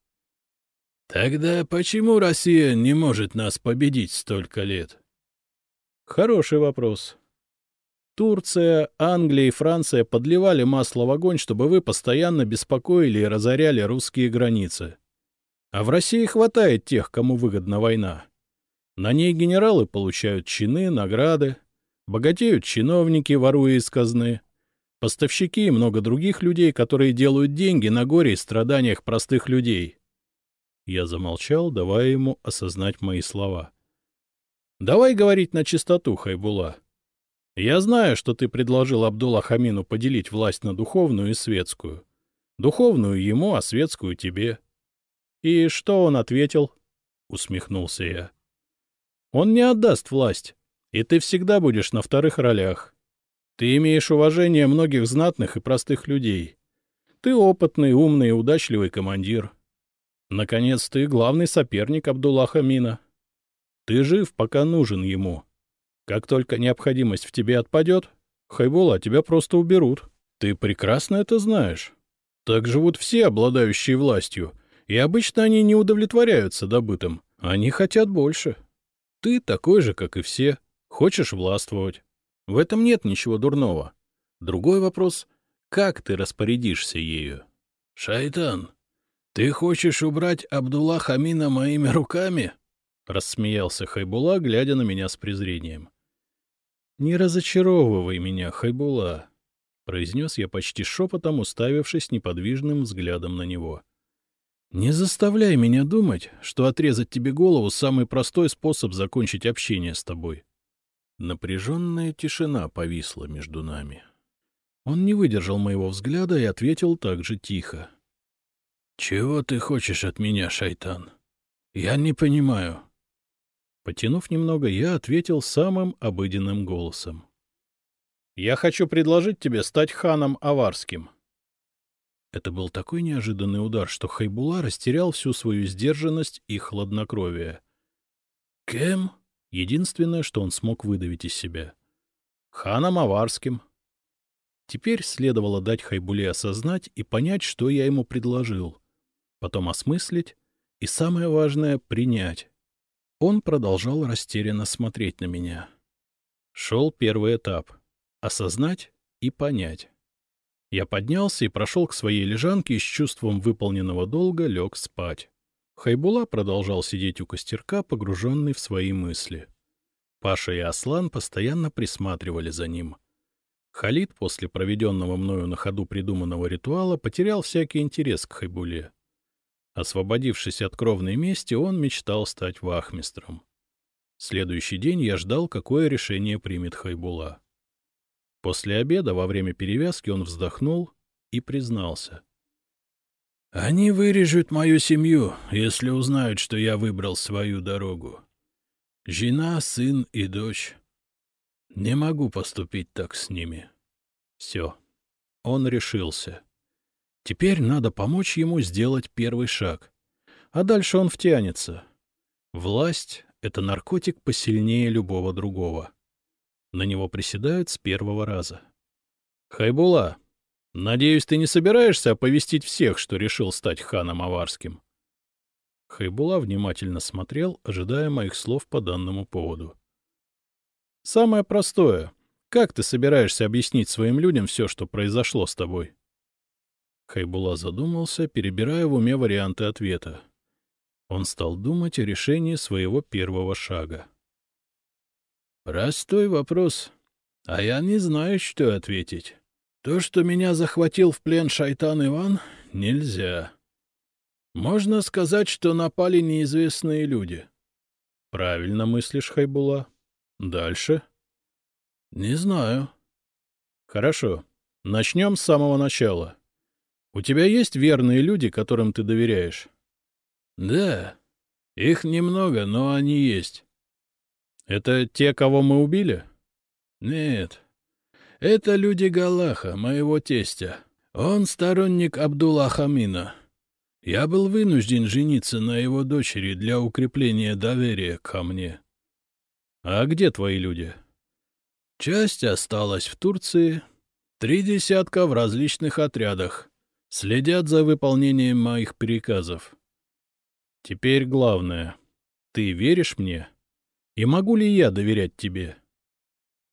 Тогда почему Россия не может нас победить столько лет? Хороший вопрос. Турция, Англия и Франция подливали масло в огонь, чтобы вы постоянно беспокоили и разоряли русские границы. А в России хватает тех, кому выгодна война. На ней генералы получают чины, награды, богатеют чиновники, воруя из казны, поставщики и много других людей, которые делают деньги на горе и страданиях простых людей. Я замолчал, давая ему осознать мои слова. — Давай говорить на чистоту, Хайбула. Я знаю, что ты предложил Абдулла Хамину поделить власть на духовную и светскую. Духовную ему, а светскую тебе. И что он ответил? — усмехнулся я. Он не отдаст власть, и ты всегда будешь на вторых ролях. Ты имеешь уважение многих знатных и простых людей. Ты опытный, умный и удачливый командир. Наконец, ты главный соперник Абдулла Хамина. Ты жив, пока нужен ему. — как только необходимость в тебе отпадет, Хайбула тебя просто уберут. Ты прекрасно это знаешь. Так живут все, обладающие властью, и обычно они не удовлетворяются добытым. Они хотят больше. Ты такой же, как и все, хочешь властвовать. В этом нет ничего дурного. Другой вопрос — как ты распорядишься ею? — Шайтан, ты хочешь убрать Абдулла Хамина моими руками? — рассмеялся Хайбула, глядя на меня с презрением. «Не разочаровывай меня, Хайбула», — произнес я почти шепотом, уставившись неподвижным взглядом на него. «Не заставляй меня думать, что отрезать тебе голову — самый простой способ закончить общение с тобой». Напряженная тишина повисла между нами. Он не выдержал моего взгляда и ответил так же тихо. — Чего ты хочешь от меня, шайтан? Я не понимаю. Потянув немного, я ответил самым обыденным голосом. — Я хочу предложить тебе стать ханом Аварским. Это был такой неожиданный удар, что Хайбула растерял всю свою сдержанность и хладнокровие. — Кем? — единственное, что он смог выдавить из себя. — Ханом Аварским. Теперь следовало дать Хайбуле осознать и понять, что я ему предложил, потом осмыслить и, самое важное, принять. Он продолжал растерянно смотреть на меня. Шел первый этап — осознать и понять. Я поднялся и прошел к своей лежанке и с чувством выполненного долга лег спать. Хайбула продолжал сидеть у костерка, погруженный в свои мысли. Паша и Аслан постоянно присматривали за ним. Халид после проведенного мною на ходу придуманного ритуала потерял всякий интерес к Хайбуле. Освободившись от кровной мести, он мечтал стать вахмистром. Следующий день я ждал, какое решение примет Хайбула. После обеда, во время перевязки, он вздохнул и признался. — Они вырежут мою семью, если узнают, что я выбрал свою дорогу. Жена, сын и дочь. Не могу поступить так с ними. Все. Он решился. Теперь надо помочь ему сделать первый шаг. А дальше он втянется. Власть — это наркотик посильнее любого другого. На него приседают с первого раза. Хайбула, надеюсь, ты не собираешься оповестить всех, что решил стать ханом аварским? Хайбула внимательно смотрел, ожидая моих слов по данному поводу. — Самое простое. Как ты собираешься объяснить своим людям все, что произошло с тобой? Хайбула задумался, перебирая в уме варианты ответа. Он стал думать о решении своего первого шага. — Простой вопрос, а я не знаю, что ответить. То, что меня захватил в плен шайтан Иван, нельзя. Можно сказать, что напали неизвестные люди. — Правильно мыслишь, Хайбула. Дальше? — Не знаю. — Хорошо. Начнем с самого начала. У тебя есть верные люди, которым ты доверяешь? — Да. Их немного, но они есть. — Это те, кого мы убили? — Нет. Это люди Галаха, моего тестя. Он сторонник Абдулла Хамина. Я был вынужден жениться на его дочери для укрепления доверия ко мне. — А где твои люди? — Часть осталась в Турции, три десятка в различных отрядах. Следят за выполнением моих приказов. Теперь главное. Ты веришь мне? И могу ли я доверять тебе?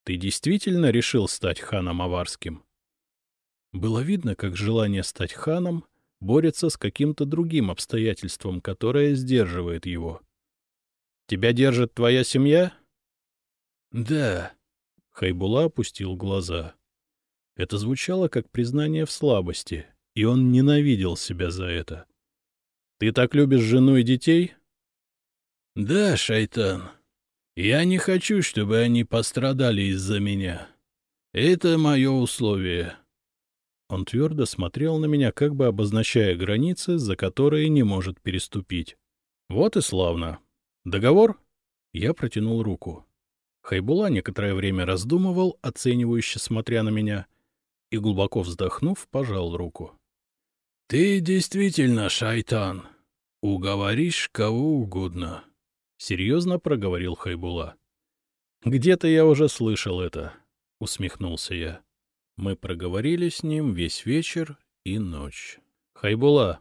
Ты действительно решил стать ханом аварским? Было видно, как желание стать ханом — борется с каким-то другим обстоятельством, которое сдерживает его. «Тебя держит твоя семья?» «Да». Хайбула опустил глаза. Это звучало как признание в слабости, и он ненавидел себя за это. «Ты так любишь жену и детей?» «Да, шайтан. Я не хочу, чтобы они пострадали из-за меня. Это мое условие». Он твердо смотрел на меня, как бы обозначая границы, за которые не может переступить. Вот и славно. Договор? Я протянул руку. Хайбула некоторое время раздумывал, оценивающе смотря на меня, и, глубоко вздохнув, пожал руку. — Ты действительно шайтан. Уговоришь кого угодно, — серьезно проговорил Хайбула. — Где-то я уже слышал это, — усмехнулся я. Мы проговорили с ним весь вечер и ночь. Хайбула,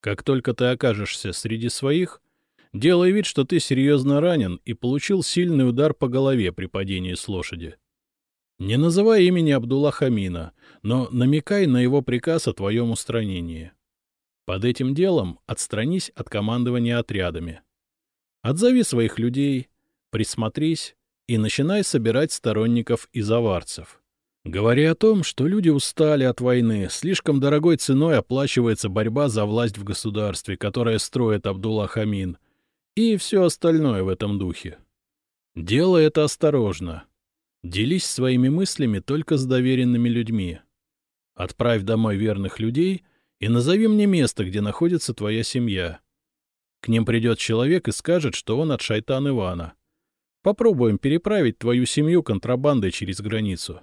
как только ты окажешься среди своих, делай вид, что ты серьезно ранен и получил сильный удар по голове при падении с лошади. Не называй имени Абдулла Хамина, но намекай на его приказ о твоем устранении. Под этим делом отстранись от командования отрядами. Отзови своих людей, присмотрись и начинай собирать сторонников и заварцев. Говори о том, что люди устали от войны, слишком дорогой ценой оплачивается борьба за власть в государстве, которое строит Абдулла Хамин, и все остальное в этом духе. Делай это осторожно. Делись своими мыслями только с доверенными людьми. Отправь домой верных людей и назови мне место, где находится твоя семья. К ним придет человек и скажет, что он от шайтан Ивана. Попробуем переправить твою семью контрабандой через границу.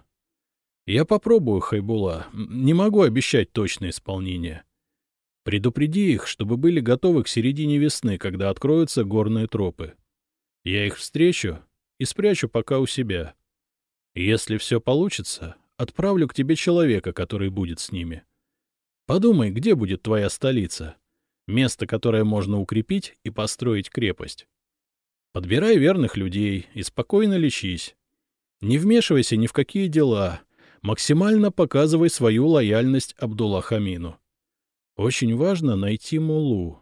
Я попробую, Хайбула. Не могу обещать точное исполнение. Предупреди их, чтобы были готовы к середине весны, когда откроются горные тропы. Я их встречу и спрячу пока у себя. Если все получится, отправлю к тебе человека, который будет с ними. Подумай, где будет твоя столица? Место, которое можно укрепить и построить крепость. Подбирай верных людей и спокойно лечись. Не вмешивайся ни в какие дела, максимально показывай свою лояльность Абдулла Хамину. Очень важно найти Мулу.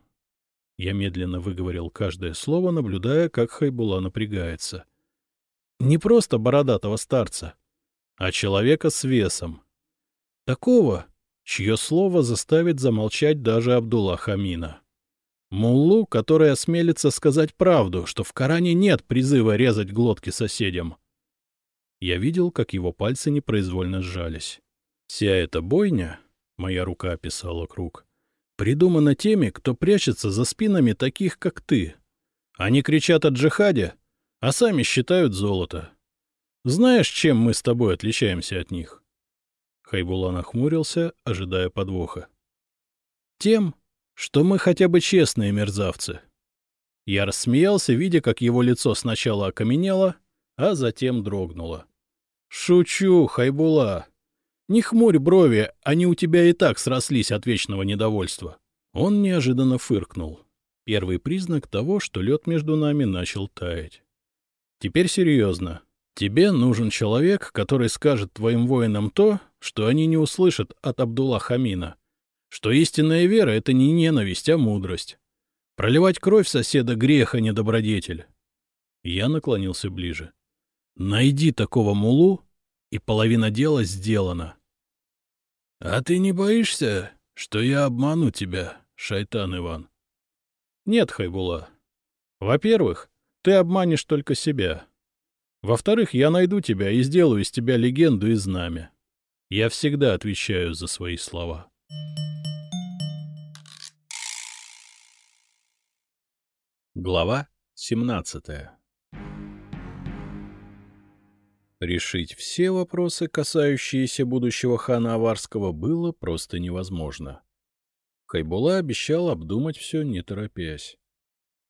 Я медленно выговорил каждое слово, наблюдая, как Хайбула напрягается. Не просто бородатого старца, а человека с весом. Такого, чье слово заставит замолчать даже Абдулла Хамина. Муллу, который осмелится сказать правду, что в Коране нет призыва резать глотки соседям. Я видел, как его пальцы непроизвольно сжались. Вся эта бойня, моя рука описала круг, придумана теми, кто прячется за спинами таких, как ты. Они кричат о джихаде, а сами считают золото. Знаешь, чем мы с тобой отличаемся от них? Хайбула нахмурился, ожидая подвоха. Тем, что мы хотя бы честные мерзавцы. Я рассмеялся, видя, как его лицо сначала окаменело, а затем дрогнуло. — Шучу, Хайбула. Не хмурь брови, они у тебя и так срослись от вечного недовольства. Он неожиданно фыркнул. Первый признак того, что лед между нами начал таять. Теперь серьезно. Тебе нужен человек, который скажет твоим воинам то, что они не услышат от Абдулла Хамина что истинная вера — это не ненависть, а мудрость. Проливать кровь соседа — грех, а не добродетель. Я наклонился ближе. Найди такого мулу, и половина дела сделана. — А ты не боишься, что я обману тебя, шайтан Иван? — Нет, Хайбула. Во-первых, ты обманешь только себя. Во-вторых, я найду тебя и сделаю из тебя легенду и знамя. Я всегда отвечаю за свои слова. Глава 17 Решить все вопросы, касающиеся будущего хана Аварского, было просто невозможно. Хайбула обещал обдумать все, не торопясь.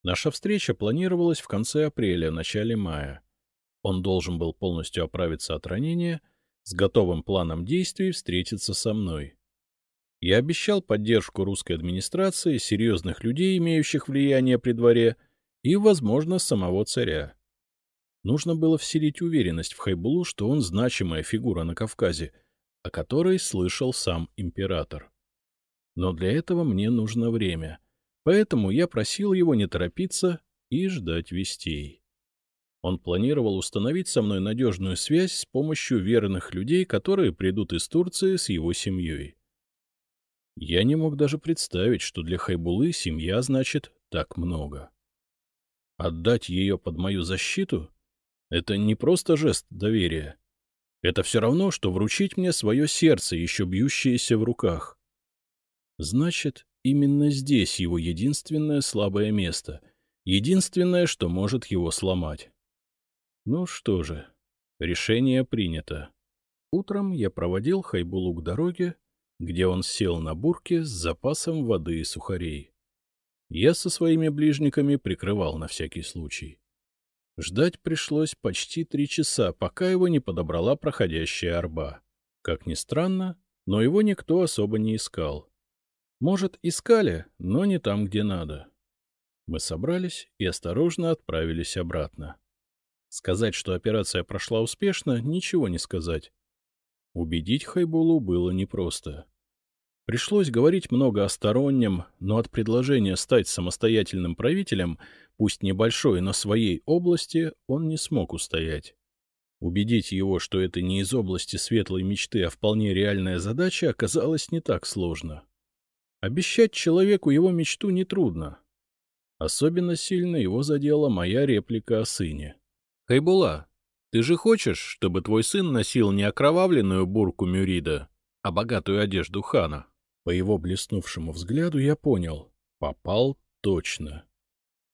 Наша встреча планировалась в конце апреля, начале мая. Он должен был полностью оправиться от ранения, с готовым планом действий встретиться со мной. Я обещал поддержку русской администрации, серьезных людей, имеющих влияние при дворе, и, возможно, самого царя. Нужно было вселить уверенность в Хайбулу, что он значимая фигура на Кавказе, о которой слышал сам император. Но для этого мне нужно время, поэтому я просил его не торопиться и ждать вестей. Он планировал установить со мной надежную связь с помощью верных людей, которые придут из Турции с его семьей. Я не мог даже представить, что для Хайбулы семья значит так много. Отдать ее под мою защиту — это не просто жест доверия. Это все равно, что вручить мне свое сердце, еще бьющееся в руках. Значит, именно здесь его единственное слабое место, единственное, что может его сломать. Ну что же, решение принято. Утром я проводил Хайбулу к дороге, где он сел на бурке с запасом воды и сухарей. Я со своими ближниками прикрывал на всякий случай. Ждать пришлось почти три часа, пока его не подобрала проходящая арба. Как ни странно, но его никто особо не искал. Может, искали, но не там, где надо. Мы собрались и осторожно отправились обратно. Сказать, что операция прошла успешно, ничего не сказать. Убедить Хайбулу было непросто. Пришлось говорить много о стороннем, но от предложения стать самостоятельным правителем, пусть небольшой, но своей области, он не смог устоять. Убедить его, что это не из области светлой мечты, а вполне реальная задача, оказалось не так сложно. Обещать человеку его мечту нетрудно. Особенно сильно его задела моя реплика о сыне. — Хайбула, ты же хочешь, чтобы твой сын носил не окровавленную бурку Мюрида, а богатую одежду хана? По его блеснувшему взгляду я понял — попал точно.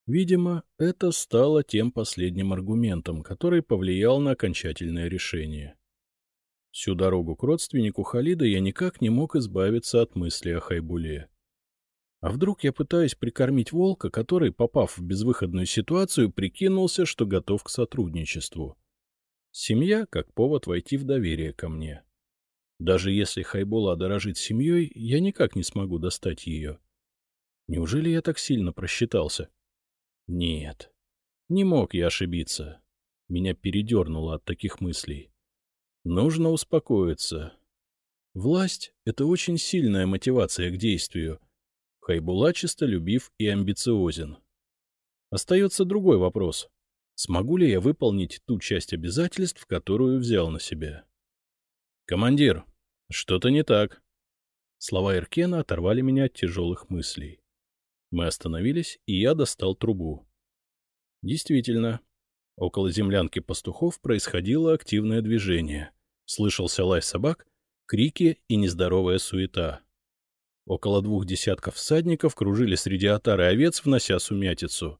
Видимо, это стало тем последним аргументом, который повлиял на окончательное решение. Всю дорогу к родственнику Халида я никак не мог избавиться от мысли о Хайбуле. А вдруг я пытаюсь прикормить волка, который, попав в безвыходную ситуацию, прикинулся, что готов к сотрудничеству? Семья — как повод войти в доверие ко мне. Даже если Хайбула дорожит семьей, я никак не смогу достать ее. Неужели я так сильно просчитался? Нет, не мог я ошибиться. Меня передернуло от таких мыслей. Нужно успокоиться. Власть — это очень сильная мотивация к действию. Хайбула чистолюбив и амбициозен. Остается другой вопрос. Смогу ли я выполнить ту часть обязательств, которую взял на себя? «Командир, что-то не так». Слова Иркена оторвали меня от тяжелых мыслей. Мы остановились, и я достал трубу. Действительно, около землянки пастухов происходило активное движение. Слышался лай собак, крики и нездоровая суета. Около двух десятков всадников кружили среди отары овец, внося сумятицу.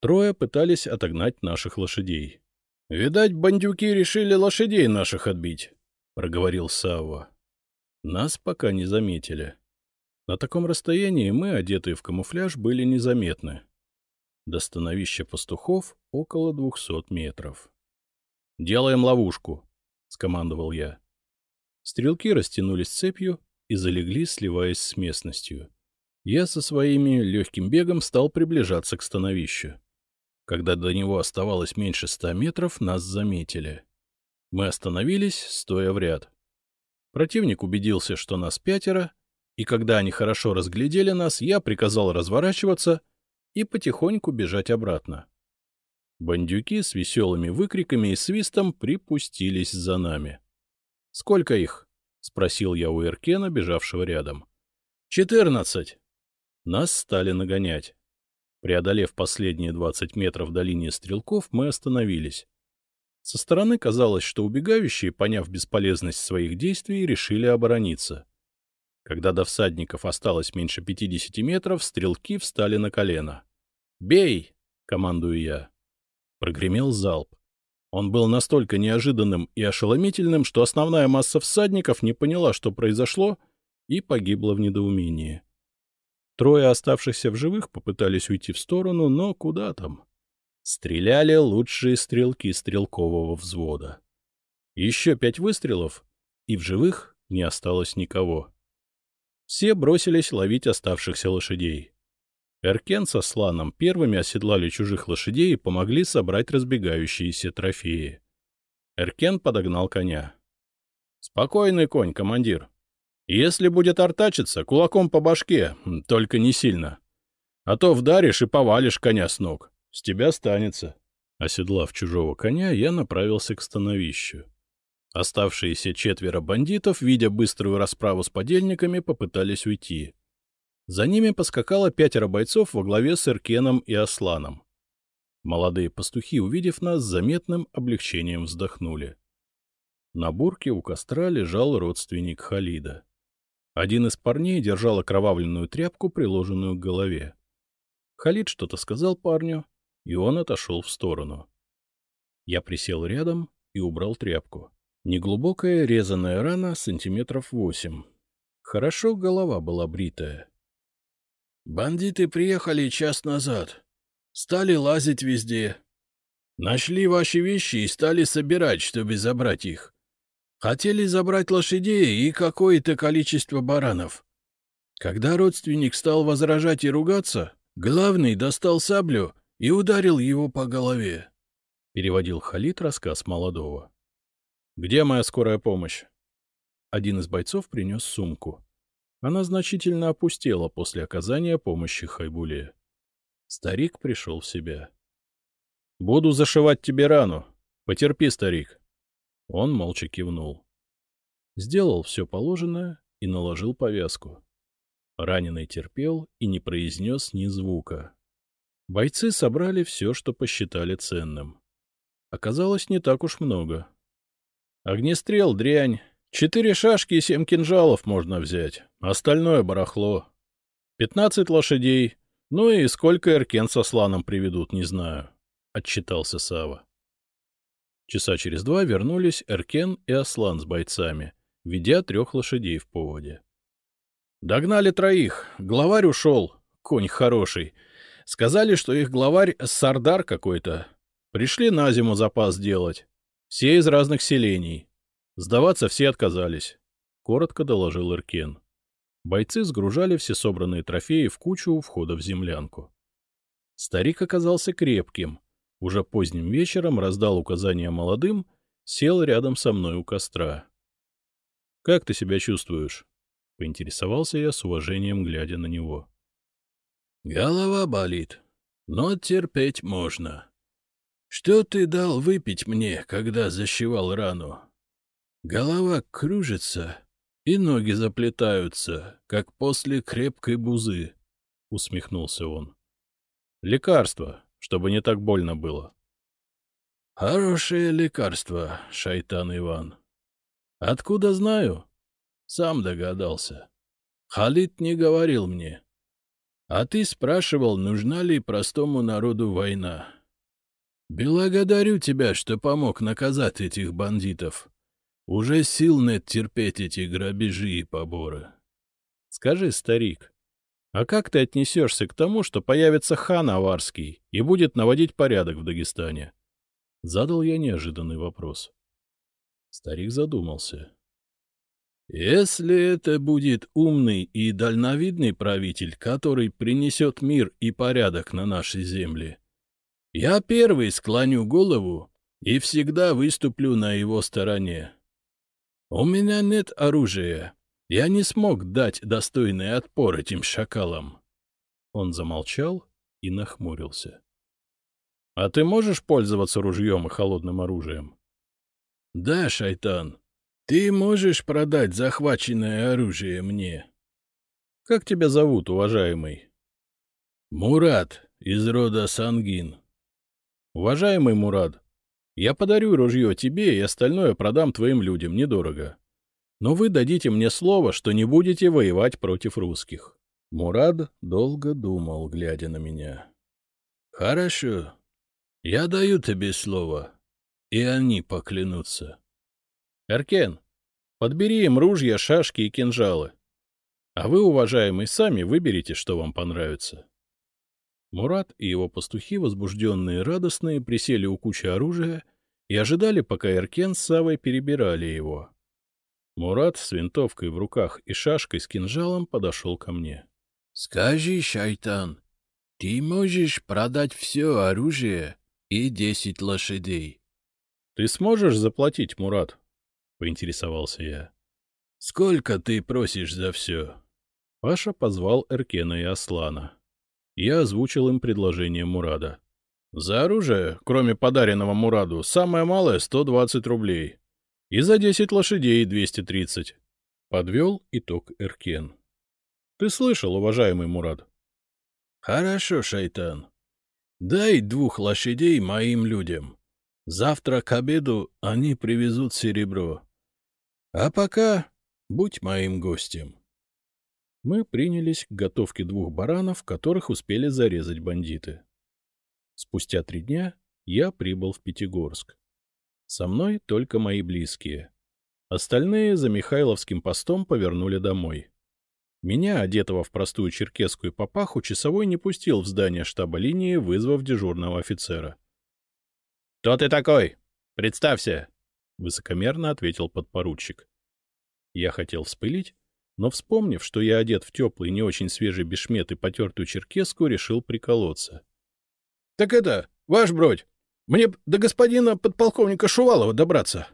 Трое пытались отогнать наших лошадей. — Видать, бандюки решили лошадей наших отбить, — проговорил Савва. Нас пока не заметили. На таком расстоянии мы, одетые в камуфляж, были незаметны. До становища пастухов около двухсот метров. — Делаем ловушку, — скомандовал я. Стрелки растянулись цепью и залегли, сливаясь с местностью. Я со своими легким бегом стал приближаться к становищу. Когда до него оставалось меньше ста метров, нас заметили. Мы остановились, стоя в ряд. Противник убедился, что нас пятеро, и когда они хорошо разглядели нас, я приказал разворачиваться и потихоньку бежать обратно. Бандюки с веселыми выкриками и свистом припустились за нами. — Сколько их? — спросил я у Эркена, бежавшего рядом. — Четырнадцать. Нас стали нагонять. Преодолев последние двадцать метров до линии стрелков, мы остановились. Со стороны казалось, что убегающие, поняв бесполезность своих действий, решили оборониться. Когда до всадников осталось меньше пятидесяти метров, стрелки встали на колено. «Бей!» — командую я. Прогремел залп. Он был настолько неожиданным и ошеломительным, что основная масса всадников не поняла, что произошло, и погибла в недоумении. Трое оставшихся в живых попытались уйти в сторону, но куда там? Стреляли лучшие стрелки стрелкового взвода. Еще пять выстрелов, и в живых не осталось никого. Все бросились ловить оставшихся лошадей. Эркен со Сланом первыми оседлали чужих лошадей и помогли собрать разбегающиеся трофеи. Эркен подогнал коня. — Спокойный конь, командир. Если будет артачиться, кулаком по башке, только не сильно. А то вдаришь и повалишь коня с ног. С тебя станется. Оседлав чужого коня, я направился к становищу. Оставшиеся четверо бандитов, видя быструю расправу с подельниками, попытались уйти. За ними поскакало пятеро бойцов во главе с Иркеном и Асланом. Молодые пастухи, увидев нас, с заметным облегчением вздохнули. На бурке у костра лежал родственник Халида. Один из парней держал окровавленную тряпку, приложенную к голове. Халид что-то сказал парню, и он отошел в сторону. Я присел рядом и убрал тряпку. Неглубокая резаная рана сантиметров восемь. Хорошо голова была бритая. «Бандиты приехали час назад. Стали лазить везде. Нашли ваши вещи и стали собирать, чтобы забрать их. Хотели забрать лошадей и какое-то количество баранов. Когда родственник стал возражать и ругаться, главный достал саблю и ударил его по голове. Переводил Халид рассказ молодого. «Где моя скорая помощь?» Один из бойцов принес сумку. Она значительно опустела после оказания помощи Хайбуле. Старик пришел в себя. — Буду зашивать тебе рану. Потерпи, старик. Он молча кивнул. Сделал все положенное и наложил повязку. Раненый терпел и не произнес ни звука. Бойцы собрали все, что посчитали ценным. Оказалось, не так уж много. Огнестрел — дрянь. Четыре шашки и семь кинжалов можно взять. Остальное — барахло. Пятнадцать лошадей. Ну и сколько Эркен со сланом приведут, не знаю. — отчитался Сава. Часа через два вернулись Эркен и Аслан с бойцами, ведя трех лошадей в поводе. Догнали троих. Главарь ушел. Конь хороший. Сказали, что их главарь сардар какой-то. Пришли на зиму запас делать. Все из разных селений. Сдаваться все отказались. Коротко доложил Эркен. Бойцы сгружали все собранные трофеи в кучу у входа в землянку. Старик оказался крепким, уже поздним вечером раздал указания молодым, сел рядом со мной у костра. — Как ты себя чувствуешь? — поинтересовался я с уважением, глядя на него. Голова болит, но терпеть можно. Что ты дал выпить мне, когда защивал рану? Голова кружится, и ноги заплетаются, как после крепкой бузы, — усмехнулся он. — Лекарство, чтобы не так больно было. — Хорошее лекарство, шайтан Иван. — Откуда знаю? Сам догадался. Халид не говорил мне. А ты спрашивал, нужна ли простому народу война. Благодарю тебя, что помог наказать этих бандитов. Уже сил нет терпеть эти грабежи и поборы. Скажи, старик, а как ты отнесешься к тому, что появится хан Аварский и будет наводить порядок в Дагестане? Задал я неожиданный вопрос. Старик задумался. Если это будет умный и дальновидный правитель, который принесет мир и порядок на нашей земле, я первый склоню голову и всегда выступлю на его стороне. У меня нет оружия. Я не смог дать достойный отпор этим шакалам. Он замолчал и нахмурился. — А ты можешь пользоваться ружьем и холодным оружием? — Да, шайтан. Ты можешь продать захваченное оружие мне. — Как тебя зовут, уважаемый? — Мурат из рода Сангин. Уважаемый Мурад, я подарю ружье тебе и остальное продам твоим людям недорого. Но вы дадите мне слово, что не будете воевать против русских. Мурад долго думал, глядя на меня. — Хорошо. Я даю тебе слово, и они поклянутся. — Эркен, подбери им ружья, шашки и кинжалы. А вы, уважаемый, сами выберите, что вам понравится. Мурат и его пастухи, возбужденные и радостные, присели у кучи оружия и ожидали, пока Эркен с Савой перебирали его. Мурат с винтовкой в руках и шашкой с кинжалом подошел ко мне. — Скажи, шайтан, ты можешь продать все оружие и десять лошадей? — Ты сможешь заплатить, Мурат? — поинтересовался я. — Сколько ты просишь за все? Паша позвал Эркена и Аслана. Я озвучил им предложение Мурада. За оружие, кроме подаренного Мураду, самое малое — 120 рублей. И за 10 лошадей — 230. Подвел итог Эркен. Ты слышал, уважаемый Мурад? Хорошо, шайтан. Дай двух лошадей моим людям. Завтра к обеду они привезут серебро. А пока будь моим гостем мы принялись к готовке двух баранов, которых успели зарезать бандиты. Спустя три дня я прибыл в Пятигорск. Со мной только мои близкие. Остальные за Михайловским постом повернули домой. Меня, одетого в простую черкесскую папаху, часовой не пустил в здание штаба линии, вызвав дежурного офицера. — Кто ты такой? Представься! — высокомерно ответил подпоручик. Я хотел вспылить, но, вспомнив, что я одет в теплый, не очень свежий бешмет и потертую черкеску, решил приколоться. — Так это, ваш бродь, мне до господина подполковника Шувалова добраться.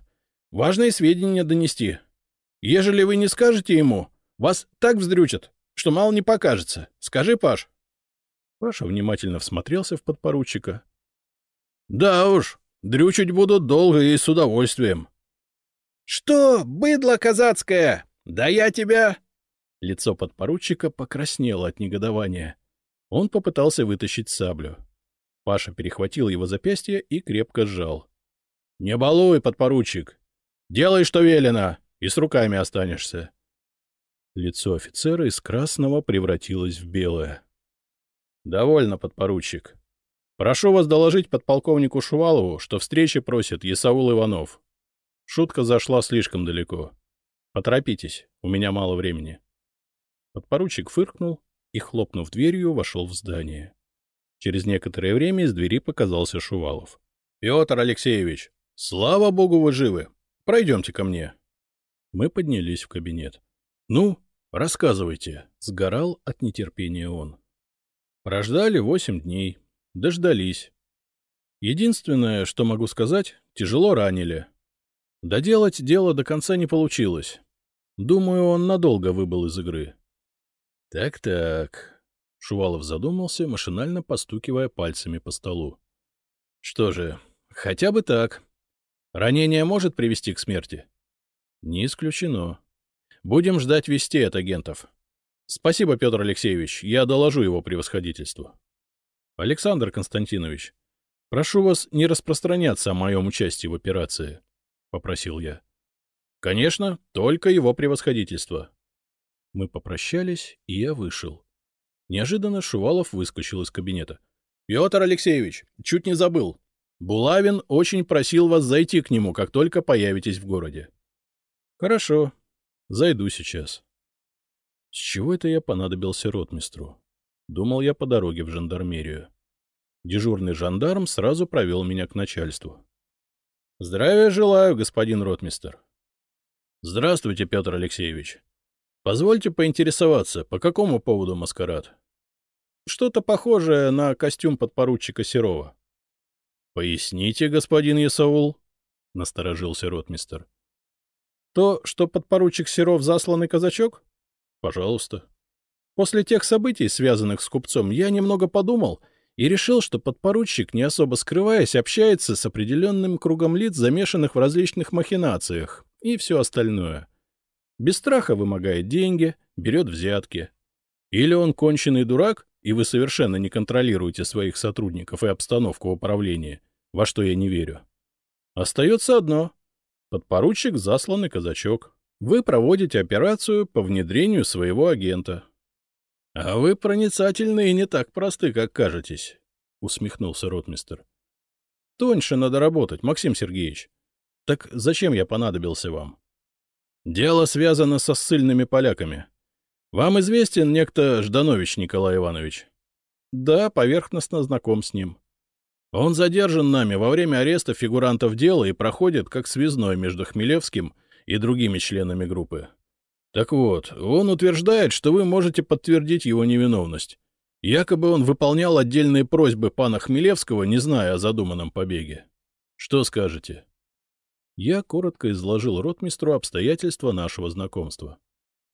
Важные сведения донести. Ежели вы не скажете ему, вас так вздрючат, что мало не покажется. Скажи, Паш. Паша внимательно всмотрелся в подпоручика. — Да уж, дрючить будут долго и с удовольствием. — Что, быдло казацкое? «Да я тебя...» Лицо подпоручика покраснело от негодования. Он попытался вытащить саблю. Паша перехватил его запястье и крепко сжал. — Не балуй, подпоручик! Делай, что велено, и с руками останешься. Лицо офицера из красного превратилось в белое. — Довольно, подпоручик. Прошу вас доложить подполковнику Шувалову, что встречи просит Исаул Иванов. Шутка зашла слишком далеко. Поторопитесь, у меня мало времени. Подпоручик фыркнул и, хлопнув дверью, вошел в здание. Через некоторое время из двери показался Шувалов. — Петр Алексеевич, слава богу, вы живы. Пройдемте ко мне. Мы поднялись в кабинет. — Ну, рассказывайте, — сгорал от нетерпения он. Прождали восемь дней, дождались. Единственное, что могу сказать, тяжело ранили. Доделать дело до конца не получилось. Думаю, он надолго выбыл из игры. Так — Так-так. Шувалов задумался, машинально постукивая пальцами по столу. — Что же, хотя бы так. Ранение может привести к смерти? — Не исключено. Будем ждать вести от агентов. Спасибо, Петр Алексеевич, я доложу его превосходительству. — Александр Константинович, прошу вас не распространяться о моем участии в операции, — попросил я. — Конечно, только его превосходительство. Мы попрощались, и я вышел. Неожиданно Шувалов выскочил из кабинета. — Петр Алексеевич, чуть не забыл. Булавин очень просил вас зайти к нему, как только появитесь в городе. — Хорошо, зайду сейчас. С чего это я понадобился ротмистру? Думал я по дороге в жандармерию. Дежурный жандарм сразу провел меня к начальству. — Здравия желаю, господин ротмистер. — Здравствуйте, Петр Алексеевич. Позвольте поинтересоваться, по какому поводу маскарад? Что-то похожее на костюм подпоручика Серова. — Поясните, господин Ясаул, — насторожился ротмистер. — То, что подпоручик Серов засланный казачок? — Пожалуйста. После тех событий, связанных с купцом, я немного подумал и решил, что подпоручик, не особо скрываясь, общается с определенным кругом лиц, замешанных в различных махинациях, и все остальное — без страха вымогает деньги, берет взятки. Или он конченый дурак, и вы совершенно не контролируете своих сотрудников и обстановку в управлении, во что я не верю. Остается одно. Подпоручик засланный казачок. Вы проводите операцию по внедрению своего агента. — А вы проницательны и не так просты, как кажетесь, — усмехнулся ротмистер. — Тоньше надо работать, Максим Сергеевич. Так зачем я понадобился вам? Дело связано со ссыльными поляками. Вам известен некто Жданович Николай Иванович? Да, поверхностно знаком с ним. Он задержан нами во время ареста фигурантов дела и проходит как связной между Хмелевским и другими членами группы. Так вот, он утверждает, что вы можете подтвердить его невиновность. Якобы он выполнял отдельные просьбы пана Хмелевского, не зная о задуманном побеге. Что скажете? Я коротко изложил ротмистру обстоятельства нашего знакомства.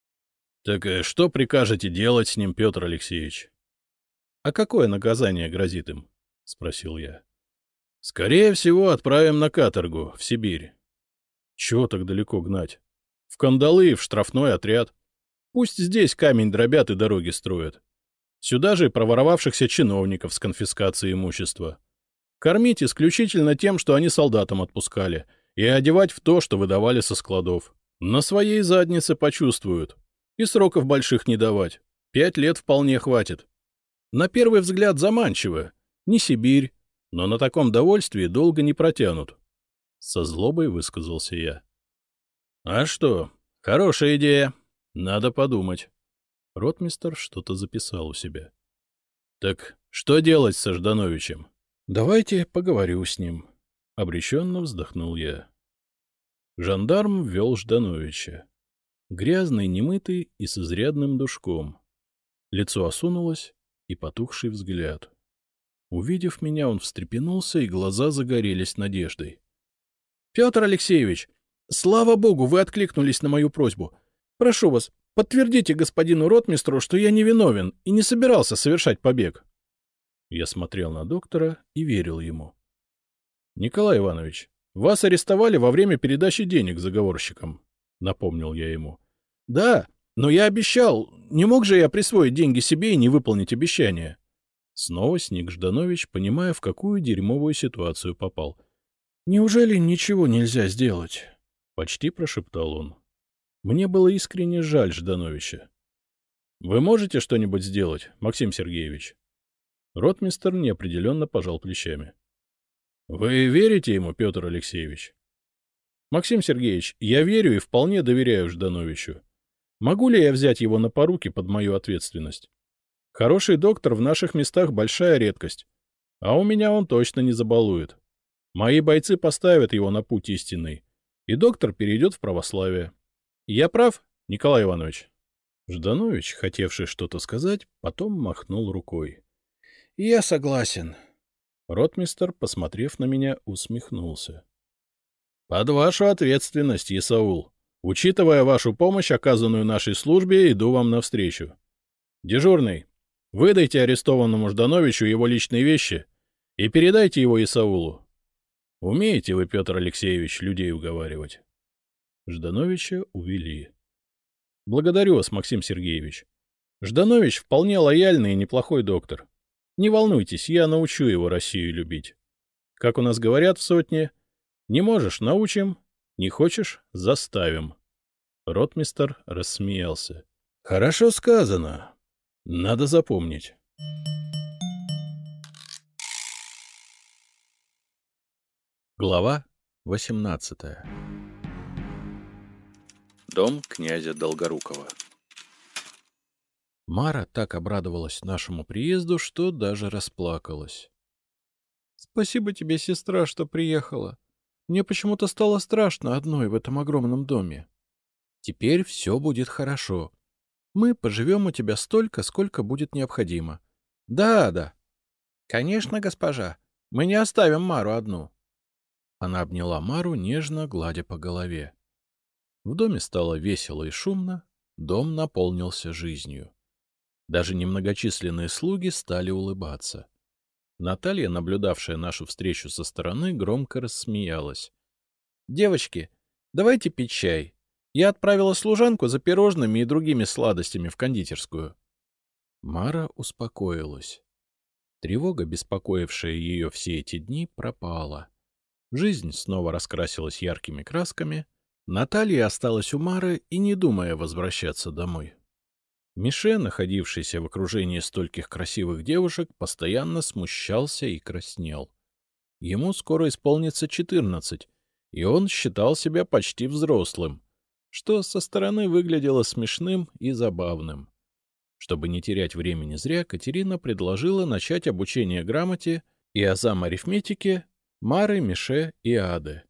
— Так э, что прикажете делать с ним, Петр Алексеевич? — А какое наказание грозит им? — спросил я. — Скорее всего, отправим на каторгу, в Сибирь. — Чего так далеко гнать? В кандалы и в штрафной отряд. Пусть здесь камень дробят и дороги строят. Сюда же проворовавшихся чиновников с конфискацией имущества. Кормить исключительно тем, что они солдатам отпускали — и одевать в то, что выдавали со складов. На своей заднице почувствуют. И сроков больших не давать. Пять лет вполне хватит. На первый взгляд заманчиво. Не Сибирь, но на таком довольствии долго не протянут. Со злобой высказался я. — А что, хорошая идея. Надо подумать. Ротмистер что-то записал у себя. — Так что делать со Ждановичем? — Давайте поговорю с ним. Обреченно вздохнул я. Жандарм ввел Ждановича. Грязный, немытый и с изрядным душком. Лицо осунулось и потухший взгляд. Увидев меня, он встрепенулся, и глаза загорелись надеждой. — Петр Алексеевич, слава богу, вы откликнулись на мою просьбу. Прошу вас, подтвердите господину ротмистру, что я не виновен и не собирался совершать побег. Я смотрел на доктора и верил ему. — Николай Иванович, вас арестовали во время передачи денег заговорщикам, — напомнил я ему. — Да, но я обещал. Не мог же я присвоить деньги себе и не выполнить обещание. Снова сник Жданович, понимая, в какую дерьмовую ситуацию попал. — Неужели ничего нельзя сделать? — почти прошептал он. Мне было искренне жаль Ждановича. — Вы можете что-нибудь сделать, Максим Сергеевич? Ротмистер неопределенно пожал плечами. — вы верите ему, Петр Алексеевич? Максим Сергеевич, я верю и вполне доверяю Ждановичу. Могу ли я взять его на поруки под мою ответственность? Хороший доктор в наших местах большая редкость, а у меня он точно не забалует. Мои бойцы поставят его на путь истинный, и доктор перейдет в православие. Я прав, Николай Иванович? Жданович, хотевший что-то сказать, потом махнул рукой. — Я согласен. Ротмистер, посмотрев на меня, усмехнулся. — Под вашу ответственность, Исаул. Учитывая вашу помощь, оказанную нашей службе, иду вам навстречу. Дежурный, Выдайте арестованному Ждановичу его личные вещи и передайте его Исаулу. Умеете вы, Петр Алексеевич, людей уговаривать? Ждановича увели. Благодарю вас, Максим Сергеевич. Жданович вполне лояльный и неплохой доктор. Не волнуйтесь, я научу его Россию любить. Как у нас говорят в сотне, не можешь — научим, не хочешь — заставим. Ротмистер рассмеялся. — Хорошо сказано. Надо запомнить. Глава 18 Дом князя Долгорукова Мара так обрадовалась нашему приезду, что даже расплакалась. — Спасибо тебе, сестра, что приехала. Мне почему-то стало страшно одной в этом огромном доме. Теперь все будет хорошо. Мы поживем у тебя столько, сколько будет необходимо. Да, да. Конечно, госпожа. Мы не оставим Мару одну. Она обняла Мару, нежно гладя по голове. В доме стало весело и шумно, дом наполнился жизнью. Даже немногочисленные слуги стали улыбаться. Наталья, наблюдавшая нашу встречу со стороны, громко рассмеялась. — Девочки, давайте пить чай. Я отправила служанку за пирожными и другими сладостями в кондитерскую. Мара успокоилась. Тревога, беспокоившая ее все эти дни, пропала. Жизнь снова раскрасилась яркими красками. Наталья осталась у Мары и не думая возвращаться домой. Мише, находившийся в окружении стольких красивых девушек, постоянно смущался и краснел. Ему скоро исполнится четырнадцать, и он считал себя почти взрослым что со стороны выглядело смешным и забавным. Чтобы не терять времени зря, Катерина предложила начать обучение грамоте и азам арифметике Мары, Мише и Ады.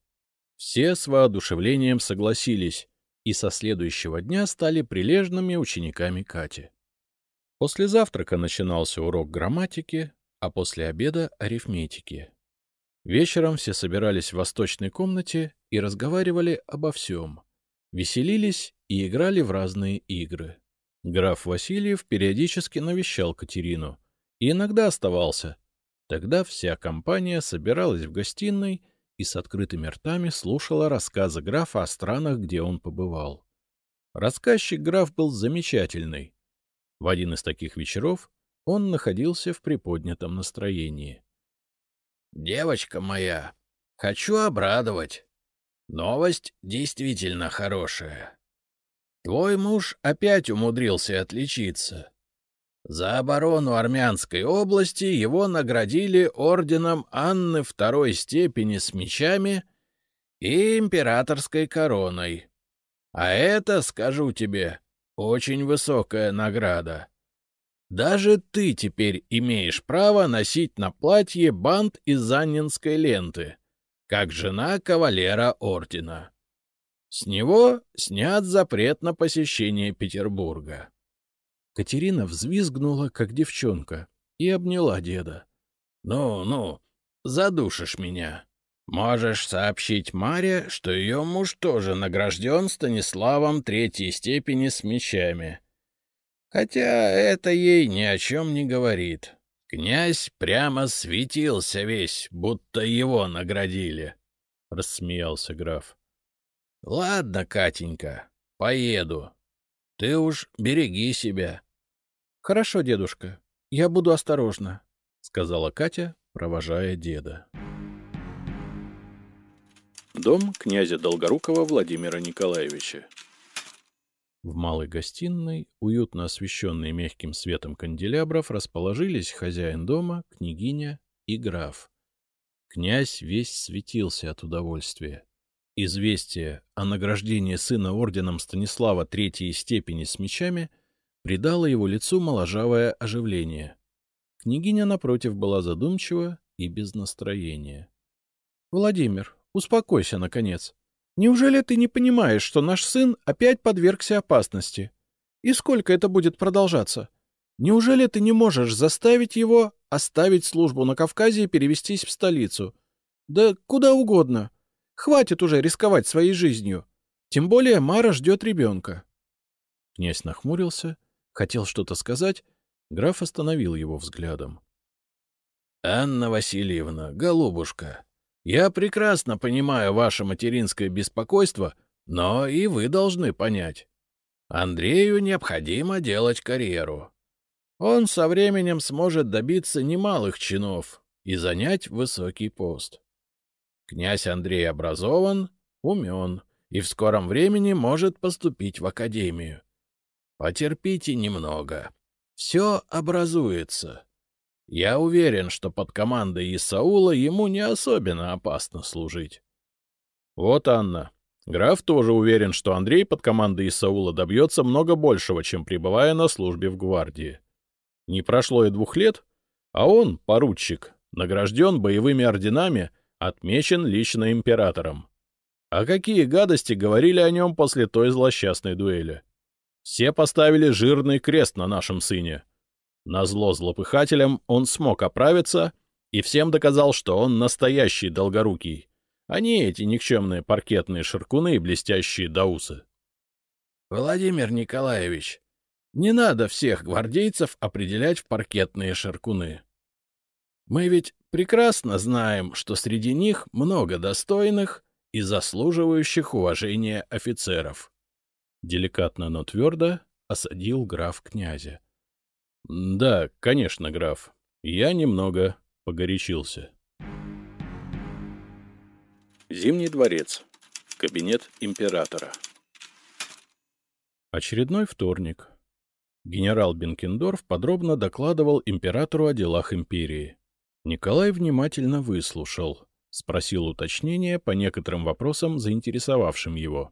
Все с воодушевлением согласились и со следующего дня стали прилежными учениками Кати. После завтрака начинался урок грамматики, а после обеда — арифметики. Вечером все собирались в восточной комнате и разговаривали обо всем веселились и играли в разные игры. Граф Васильев периодически навещал Катерину и иногда оставался. Тогда вся компания собиралась в гостиной и с открытыми ртами слушала рассказы графа о странах, где он побывал. Рассказчик граф был замечательный. В один из таких вечеров он находился в приподнятом настроении. — Девочка моя, хочу обрадовать. Новость действительно хорошая. Твой муж опять умудрился отличиться. За оборону Армянской области его наградили орденом Анны второй степени с мечами и императорской короной. А это, скажу тебе, очень высокая награда. Даже ты теперь имеешь право носить на платье бант из аннинской ленты как жена кавалера ордена. С него снят запрет на посещение Петербурга. Катерина взвизгнула, как девчонка, и обняла деда. — Ну, ну, задушишь меня. Можешь сообщить Маре, что ее муж тоже награжден Станиславом третьей степени с мечами. Хотя это ей ни о чем не говорит. Князь прямо светился весь, будто его наградили, — рассмеялся граф. — Ладно, Катенька, поеду. Ты уж береги себя. — Хорошо, дедушка, я буду осторожна, — сказала Катя, провожая деда. Дом князя Долгорукова Владимира Николаевича в малой гостиной, уютно освещенной мягким светом канделябров, расположились хозяин дома, княгиня и граф. Князь весь светился от удовольствия. Известие о награждении сына орденом Станислава третьей степени с мечами придало его лицу моложавое оживление. Княгиня, напротив, была задумчива и без настроения. — Владимир, успокойся, наконец. Неужели ты не понимаешь, что наш сын опять подвергся опасности? И сколько это будет продолжаться? Неужели ты не можешь заставить его оставить службу на Кавказе и перевестись в столицу? Да куда угодно. Хватит уже рисковать своей жизнью. Тем более Мара ждет ребенка. Князь нахмурился, хотел что-то сказать, Граф остановил его взглядом. — Анна Васильевна, голубушка, я прекрасно понимаю ваше материнское беспокойство, но и вы должны понять. Андрею необходимо делать карьеру. Он со временем сможет добиться немалых чинов и занять высокий пост. Князь Андрей образован, умен и в скором времени может поступить в академию. Потерпите немного. Все образуется. Я уверен, что под командой Исаула ему не особенно опасно служить. Вот Анна. Граф тоже уверен, что Андрей под командой Исаула добьется много большего, чем пребывая на службе в гвардии. Не прошло и двух лет, а он, поручик, награжден боевыми орденами, отмечен лично императором. А какие гадости говорили о нем после той злосчастной дуэли? Все поставили жирный крест на нашем сыне. Назло злопыхателям он смог оправиться и всем доказал, что он настоящий долгорукий, а не эти никчемные паркетные ширкуны и блестящие даусы. — Владимир Николаевич, не надо всех гвардейцев определять в паркетные ширкуны. Мы ведь прекрасно знаем, что среди них много достойных и заслуживающих уважения офицеров. Деликатно, но твердо осадил граф князя. — Да, конечно, граф. Я немного погорячился. Зимний дворец. Кабинет императора. Очередной вторник. Генерал Бенкендорф подробно докладывал императору о делах империи. Николай внимательно выслушал, спросил уточнения по некоторым вопросам, заинтересовавшим его.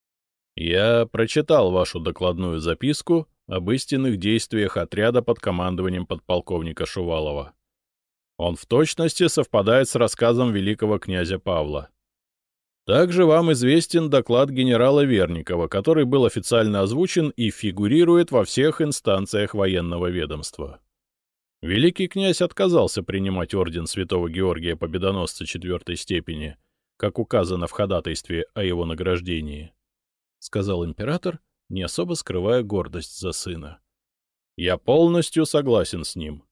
— Я прочитал вашу докладную записку об истинных действиях отряда под командованием подполковника Шувалова. Он в точности совпадает с рассказом великого князя Павла. Также вам известен доклад генерала Верникова, который был официально озвучен и фигурирует во всех инстанциях военного ведомства. Великий князь отказался принимать орден святого Георгия Победоносца четвертой степени, как указано в ходатайстве о его награждении, — сказал император, не особо скрывая гордость за сына. Я полностью согласен с ним.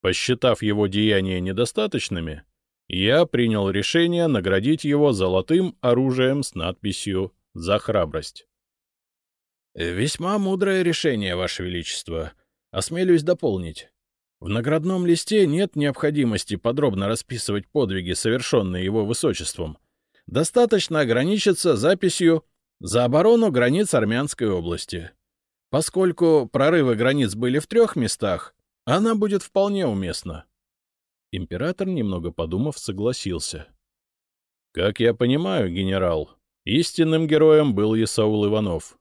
Посчитав его деяния недостаточными, я принял решение наградить его золотым оружием с надписью «За храбрость». — Весьма мудрое решение, Ваше Величество. Осмелюсь дополнить. В наградном листе нет необходимости подробно расписывать подвиги, совершенные его высочеством. Достаточно ограничиться записью «За оборону границ Армянской области». Поскольку прорывы границ были в трех местах, она будет вполне уместна. Император, немного подумав, согласился. — Как я понимаю, генерал, истинным героем был Исаул Иванов.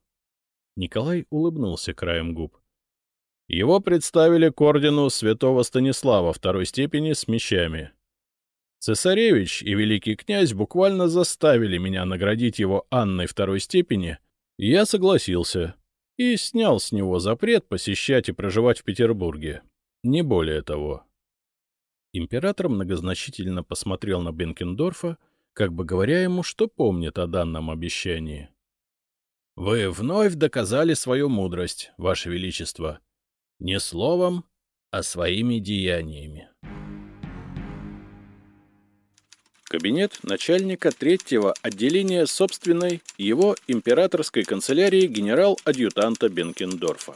Николай улыбнулся краем губ. Его представили к ордену святого Станислава второй степени с мечами. Цесаревич и великий князь буквально заставили меня наградить его Анной второй степени, и я согласился и снял с него запрет посещать и проживать в Петербурге. Не более того. Император многозначительно посмотрел на Бенкендорфа, как бы говоря ему, что помнит о данном обещании. — Вы вновь доказали свою мудрость, Ваше Величество, не словом, а своими деяниями. Кабинет начальника третьего отделения собственной его императорской канцелярии генерал-адъютанта Бенкендорфа.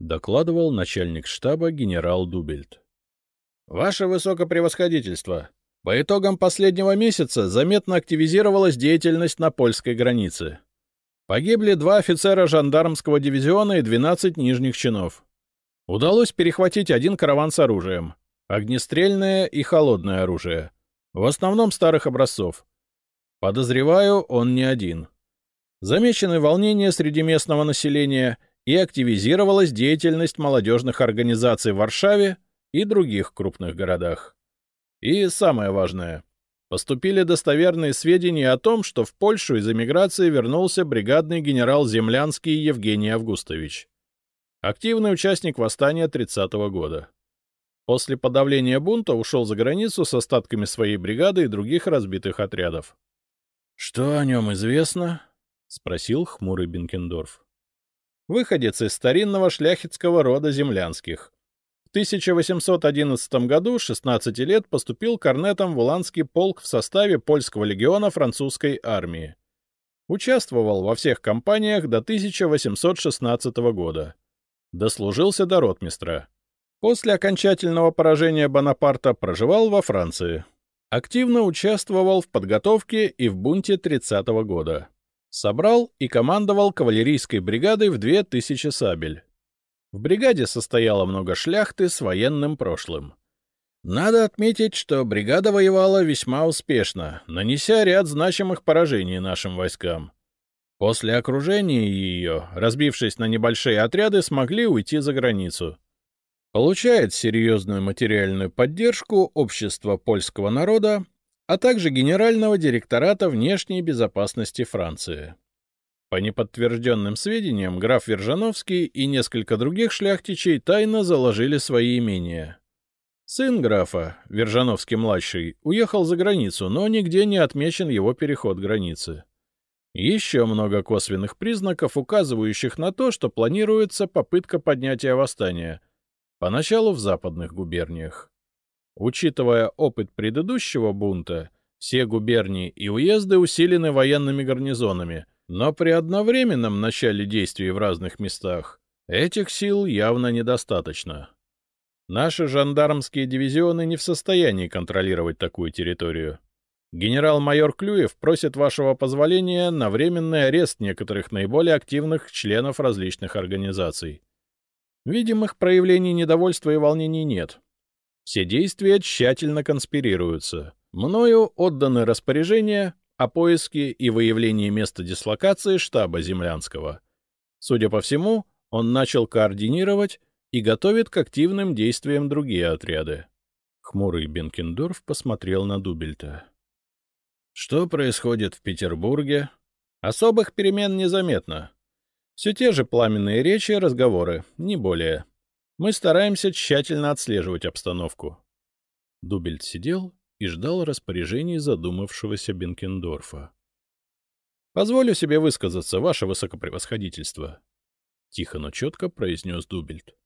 Докладывал начальник штаба генерал Дубельт. Ваше Высокопревосходительство, по итогам последнего месяца заметно активизировалась деятельность на польской границе. Погибли два офицера жандармского дивизиона и 12 нижних чинов. Удалось перехватить один караван с оружием. Огнестрельное и холодное оружие. В основном старых образцов. Подозреваю, он не один. Замечены волнения среди местного населения и активизировалась деятельность молодежных организаций в Варшаве и других крупных городах. И самое важное — поступили достоверные сведения о том, что в Польшу из эмиграции вернулся бригадный генерал Землянский Евгений Августович. Активный участник восстания 30-го года. После подавления бунта ушел за границу с остатками своей бригады и других разбитых отрядов. — Что о нем известно? — спросил хмурый Бенкендорф. выходец из старинного шляхетского рода землянских. В 1811 году 16 лет поступил корнетом в Уланский полк в составе польского легиона французской армии. Участвовал во всех кампаниях до 1816 года. Дослужился до ротмистра. После окончательного поражения Бонапарта проживал во Франции. Активно участвовал в подготовке и в бунте 30 -го года. Собрал и командовал кавалерийской бригадой в 2000 сабель. В бригаде состояло много шляхты с военным прошлым. Надо отметить, что бригада воевала весьма успешно, нанеся ряд значимых поражений нашим войскам. После окружения ее, разбившись на небольшие отряды, смогли уйти за границу. Получает серьезную материальную поддержку общества польского народа а также Генерального директората внешней безопасности Франции. По неподтвержденным сведениям, граф Вержановский и несколько других шляхтичей тайно заложили свои имения. Сын графа, Вержановский-младший, уехал за границу, но нигде не отмечен его переход границы. Еще много косвенных признаков, указывающих на то, что планируется попытка поднятия восстания, поначалу в западных губерниях. Учитывая опыт предыдущего бунта, все губернии и уезды усилены военными гарнизонами, но при одновременном начале действий в разных местах этих сил явно недостаточно. Наши жандармские дивизионы не в состоянии контролировать такую территорию. Генерал-майор Клюев просит вашего позволения на временный арест некоторых наиболее активных членов различных организаций. Видимых проявлений недовольства и волнений нет. Все действия тщательно конспирируются. Мною отданы распоряжения о поиске и выявлении места дислокации штаба землянского. Судя по всему, он начал координировать и готовит к активным действиям другие отряды. Хмурый Бенкендорф посмотрел на Дубельта. — Что происходит в Петербурге? Особых перемен незаметно. Все те же пламенные речи и разговоры, не более. Мы стараемся тщательно отслеживать обстановку. Дубельт сидел и ждал распоряжений задумавшегося Бенкендорфа. — Позволю себе высказаться, ваше высокопревосходительство, — тихо, но четко произнес Дубельт.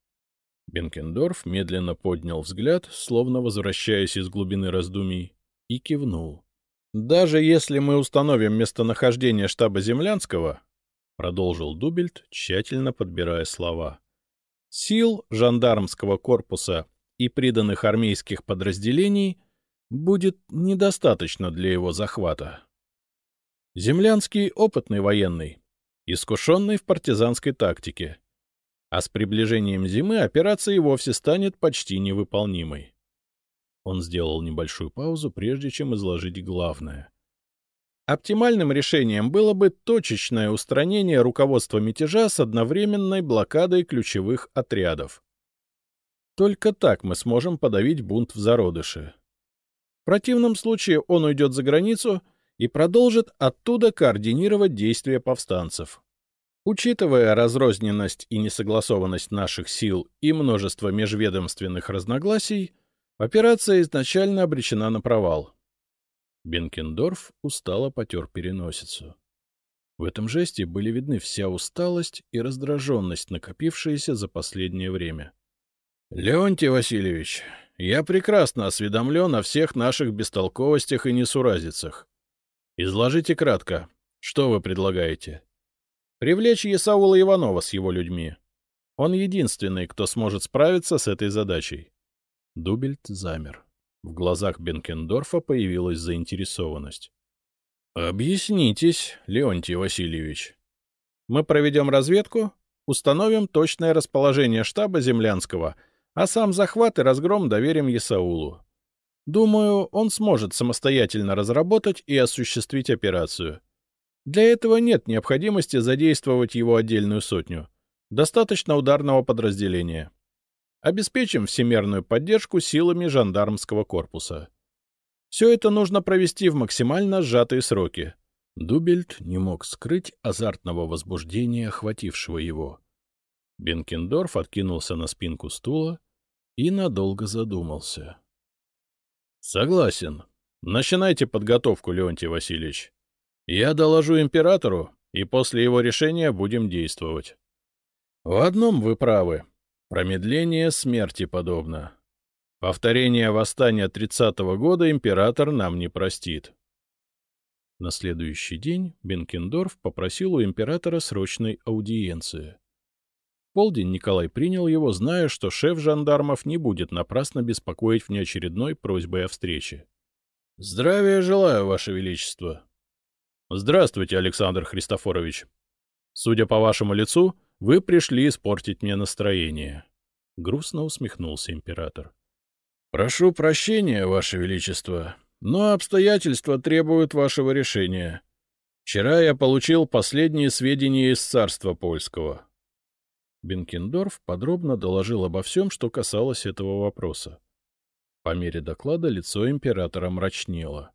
Бенкендорф медленно поднял взгляд, словно возвращаясь из глубины раздумий, и кивнул. — Даже если мы установим местонахождение штаба Землянского, — продолжил Дубельт, тщательно подбирая слова, — Сил жандармского корпуса и приданных армейских подразделений будет недостаточно для его захвата. Землянский опытный военный, искушенный в партизанской тактике, а с приближением зимы операция вовсе станет почти невыполнимой. Он сделал небольшую паузу, прежде чем изложить главное. Оптимальным решением было бы точечное устранение руководства мятежа с одновременной блокадой ключевых отрядов. Только так мы сможем подавить бунт в зародыше. Противном случае он уйдет за границу и продолжит оттуда координировать действия повстанцев. Учитывая разрозненность и несогласованность наших сил и множество межведомственных разногласий, операция изначально обречена на провал. Бенкендорф устало потер переносицу. В этом жесте были видны вся усталость и раздраженность, накопившиеся за последнее время. — Леонтий Васильевич, я прекрасно осведомлен о всех наших бестолковостях и несуразицах. Изложите кратко, что вы предлагаете? Привлечь Есаула Иванова с его людьми. Он единственный, кто сможет справиться с этой задачей. Дубельт замер. В глазах Бенкендорфа появилась заинтересованность. — Объяснитесь, Леонтий Васильевич. Мы проведем разведку, установим точное расположение штаба землянского, а сам захват и разгром доверим Есаулу. Думаю, он сможет самостоятельно разработать и осуществить операцию. Для этого нет необходимости задействовать его отдельную сотню. Достаточно ударного подразделения. Обеспечим всемерную поддержку силами жандармского корпуса. Все это нужно провести в максимально сжатые сроки. Дубельт не мог скрыть азартного возбуждения, охватившего его. Бенкендорф откинулся на спинку стула и надолго задумался. — Согласен. Начинайте подготовку, Леонтий Васильевич. Я доложу императору, и после его решения будем действовать. В одном вы правы. Промедление смерти подобно. Повторение восстания тридцатого года император нам не простит. На следующий день Бенкендорф попросил у императора срочной аудиенции. Полдень Николай принял его, зная, что шеф жандармов не будет напрасно беспокоить внеочередной просьбой о встрече. — Здравия желаю, Ваше Величество. — Здравствуйте, Александр Христофорович. Судя по вашему лицу, вы пришли испортить мне настроение. Грустно усмехнулся император. — Прошу прощения, Ваше Величество, но обстоятельства требуют вашего решения. Вчера я получил последние сведения из царства польского. Бенкендорф подробно доложил обо всем, что касалось этого вопроса. По мере доклада лицо императора мрачнело.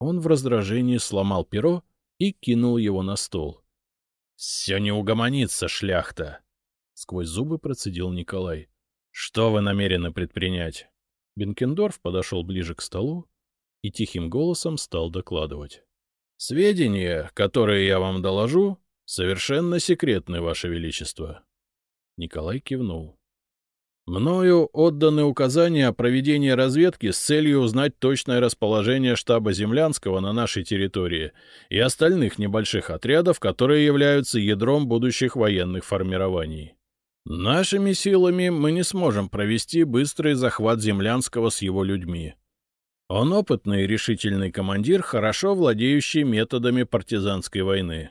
Он в раздражении сломал перо и кинул его на стол. — Все не угомонится, шляхта! — сквозь зубы процедил Николай. — Что вы намерены предпринять? Бенкендорф подошел ближе к столу и тихим голосом стал докладывать. — Сведения, которые я вам доложу, совершенно секретны, Ваше Величество. Николай кивнул. — Мною отданы указания о проведении разведки с целью узнать точное расположение штаба Землянского на нашей территории и остальных небольших отрядов, которые являются ядром будущих военных формирований. Нашими силами мы не сможем провести быстрый захват Землянского с его людьми. Он опытный и решительный командир, хорошо владеющий методами партизанской войны.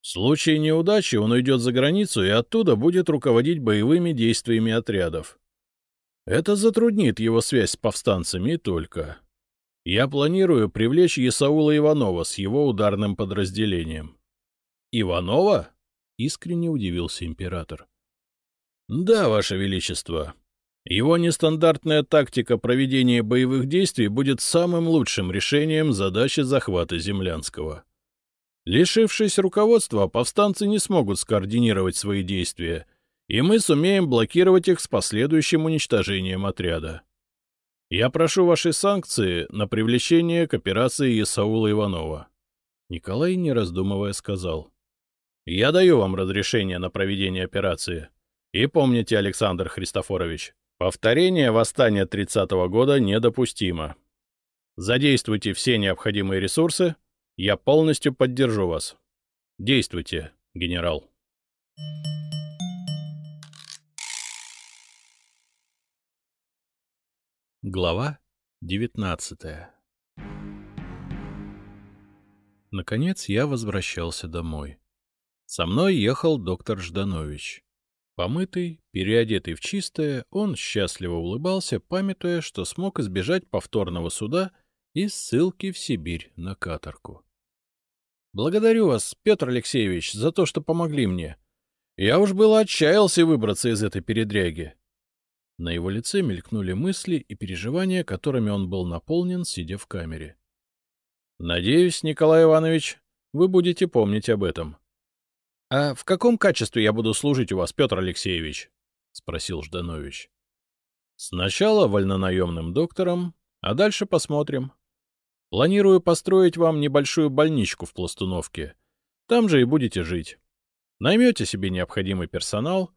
В случае неудачи он уйдет за границу и оттуда будет руководить боевыми действиями отрядов. Это затруднит его связь с повстанцами только. Я планирую привлечь Исаула Иванова с его ударным подразделением. — Иванова? — искренне удивился император. — Да, Ваше Величество, его нестандартная тактика проведения боевых действий будет самым лучшим решением задачи захвата Землянского. Лишившись руководства, повстанцы не смогут скоординировать свои действия, и мы сумеем блокировать их с последующим уничтожением отряда. Я прошу вашей санкции на привлечение к операции Исаула Иванова. Николай, не раздумывая, сказал. — Я даю вам разрешение на проведение операции. И помните, Александр Христофорович, Повторение восстания 30-го года недопустимо. Задействуйте все необходимые ресурсы, я полностью поддержу вас. Действуйте, генерал. Глава 19 Наконец я возвращался домой. Со мной ехал доктор Жданович. Помытый, переодетый в чистое, он счастливо улыбался, памятуя, что смог избежать повторного суда и ссылки в Сибирь на каторгу. — Благодарю вас, Петр Алексеевич, за то, что помогли мне. Я уж было отчаялся выбраться из этой передряги. На его лице мелькнули мысли и переживания, которыми он был наполнен, сидя в камере. — Надеюсь, Николай Иванович, вы будете помнить об этом. — А в каком качестве я буду служить у вас, Петр Алексеевич? — спросил Жданович. — Сначала вольнонаемным доктором, а дальше посмотрим. Планирую построить вам небольшую больничку в Пластуновке. Там же и будете жить. Наймете себе необходимый персонал.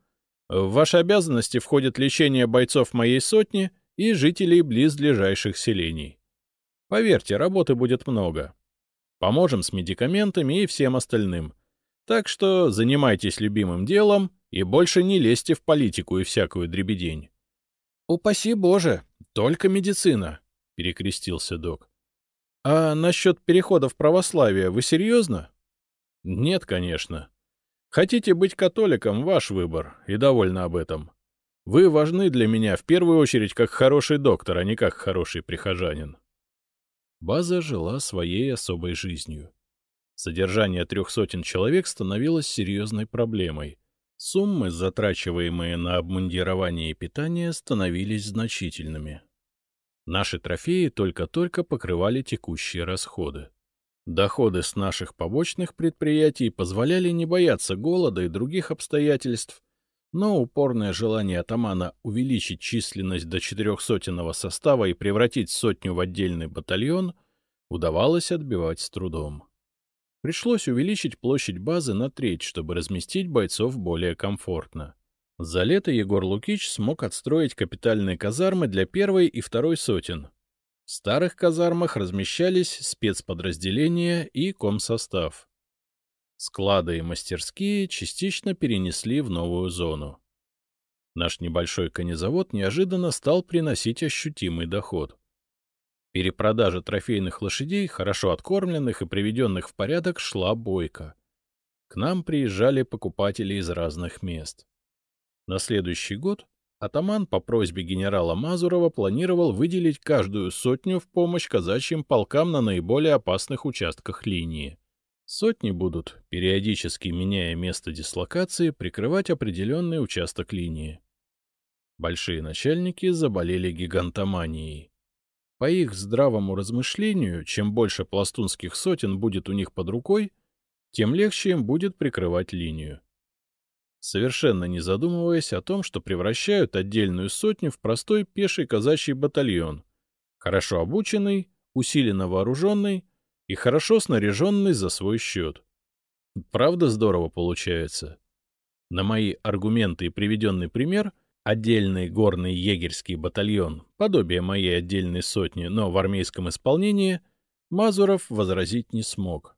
В ваши обязанности входит лечение бойцов моей сотни и жителей близлежащих селений. Поверьте, работы будет много. Поможем с медикаментами и всем остальным — так что занимайтесь любимым делом и больше не лезьте в политику и всякую дребедень. — Упаси Боже, только медицина, — перекрестился док. — А насчет перехода в православие вы серьезно? — Нет, конечно. Хотите быть католиком — ваш выбор, и довольна об этом. Вы важны для меня в первую очередь как хороший доктор, а не как хороший прихожанин. База жила своей особой жизнью. Содержание трех сотен человек становилось серьезной проблемой. Суммы, затрачиваемые на обмундирование и питание, становились значительными. Наши трофеи только-только покрывали текущие расходы. Доходы с наших побочных предприятий позволяли не бояться голода и других обстоятельств, но упорное желание атамана увеличить численность до четырехсотенного состава и превратить сотню в отдельный батальон удавалось отбивать с трудом. Пришлось увеличить площадь базы на треть, чтобы разместить бойцов более комфортно. За лето Егор Лукич смог отстроить капитальные казармы для первой и второй сотен. В старых казармах размещались спецподразделения и комсостав. Склады и мастерские частично перенесли в новую зону. Наш небольшой конезавод неожиданно стал приносить ощутимый доход. Перепродажа трофейных лошадей, хорошо откормленных и приведенных в порядок, шла бойко. К нам приезжали покупатели из разных мест. На следующий год атаман по просьбе генерала Мазурова планировал выделить каждую сотню в помощь казачьим полкам на наиболее опасных участках линии. Сотни будут, периодически меняя место дислокации, прикрывать определенный участок линии. Большие начальники заболели гигантоманией. По их здравому размышлению, чем больше пластунских сотен будет у них под рукой, тем легче им будет прикрывать линию. Совершенно не задумываясь о том, что превращают отдельную сотню в простой пеший казачий батальон, хорошо обученный, усиленно вооруженный и хорошо снаряженный за свой счет. Правда здорово получается? На мои аргументы и приведенный пример Отдельный горный егерский батальон, подобие моей отдельной сотни, но в армейском исполнении, Мазуров возразить не смог.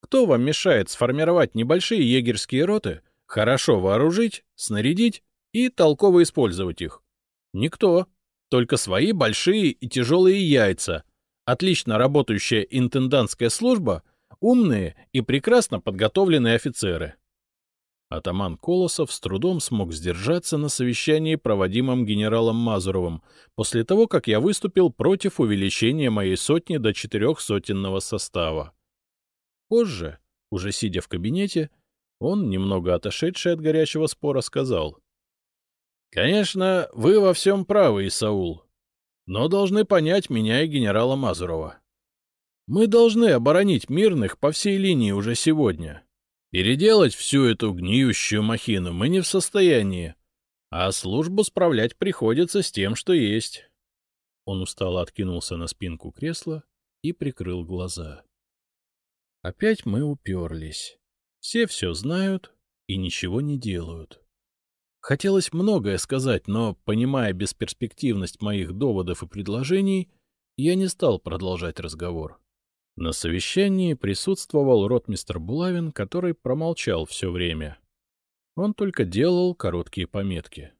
Кто вам мешает сформировать небольшие егерские роты, хорошо вооружить, снарядить и толково использовать их? Никто. Только свои большие и тяжелые яйца, отлично работающая интендантская служба, умные и прекрасно подготовленные офицеры. Атаман Колосов с трудом смог сдержаться на совещании, проводимом генералом Мазуровым, после того, как я выступил против увеличения моей сотни до четырехсотенного состава. Позже, уже сидя в кабинете, он, немного отошедший от горячего спора, сказал. — Конечно, вы во всем правы, Исаул, но должны понять меня и генерала Мазурова. Мы должны оборонить мирных по всей линии уже сегодня. — Переделать всю эту гниющую махину мы не в состоянии, а службу справлять приходится с тем, что есть. Он устало откинулся на спинку кресла и прикрыл глаза. Опять мы уперлись. Все все знают и ничего не делают. Хотелось многое сказать, но, понимая бесперспективность моих доводов и предложений, я не стал продолжать разговор. На совещании присутствовал ротмистр Булавин, который промолчал все время. Он только делал короткие пометки.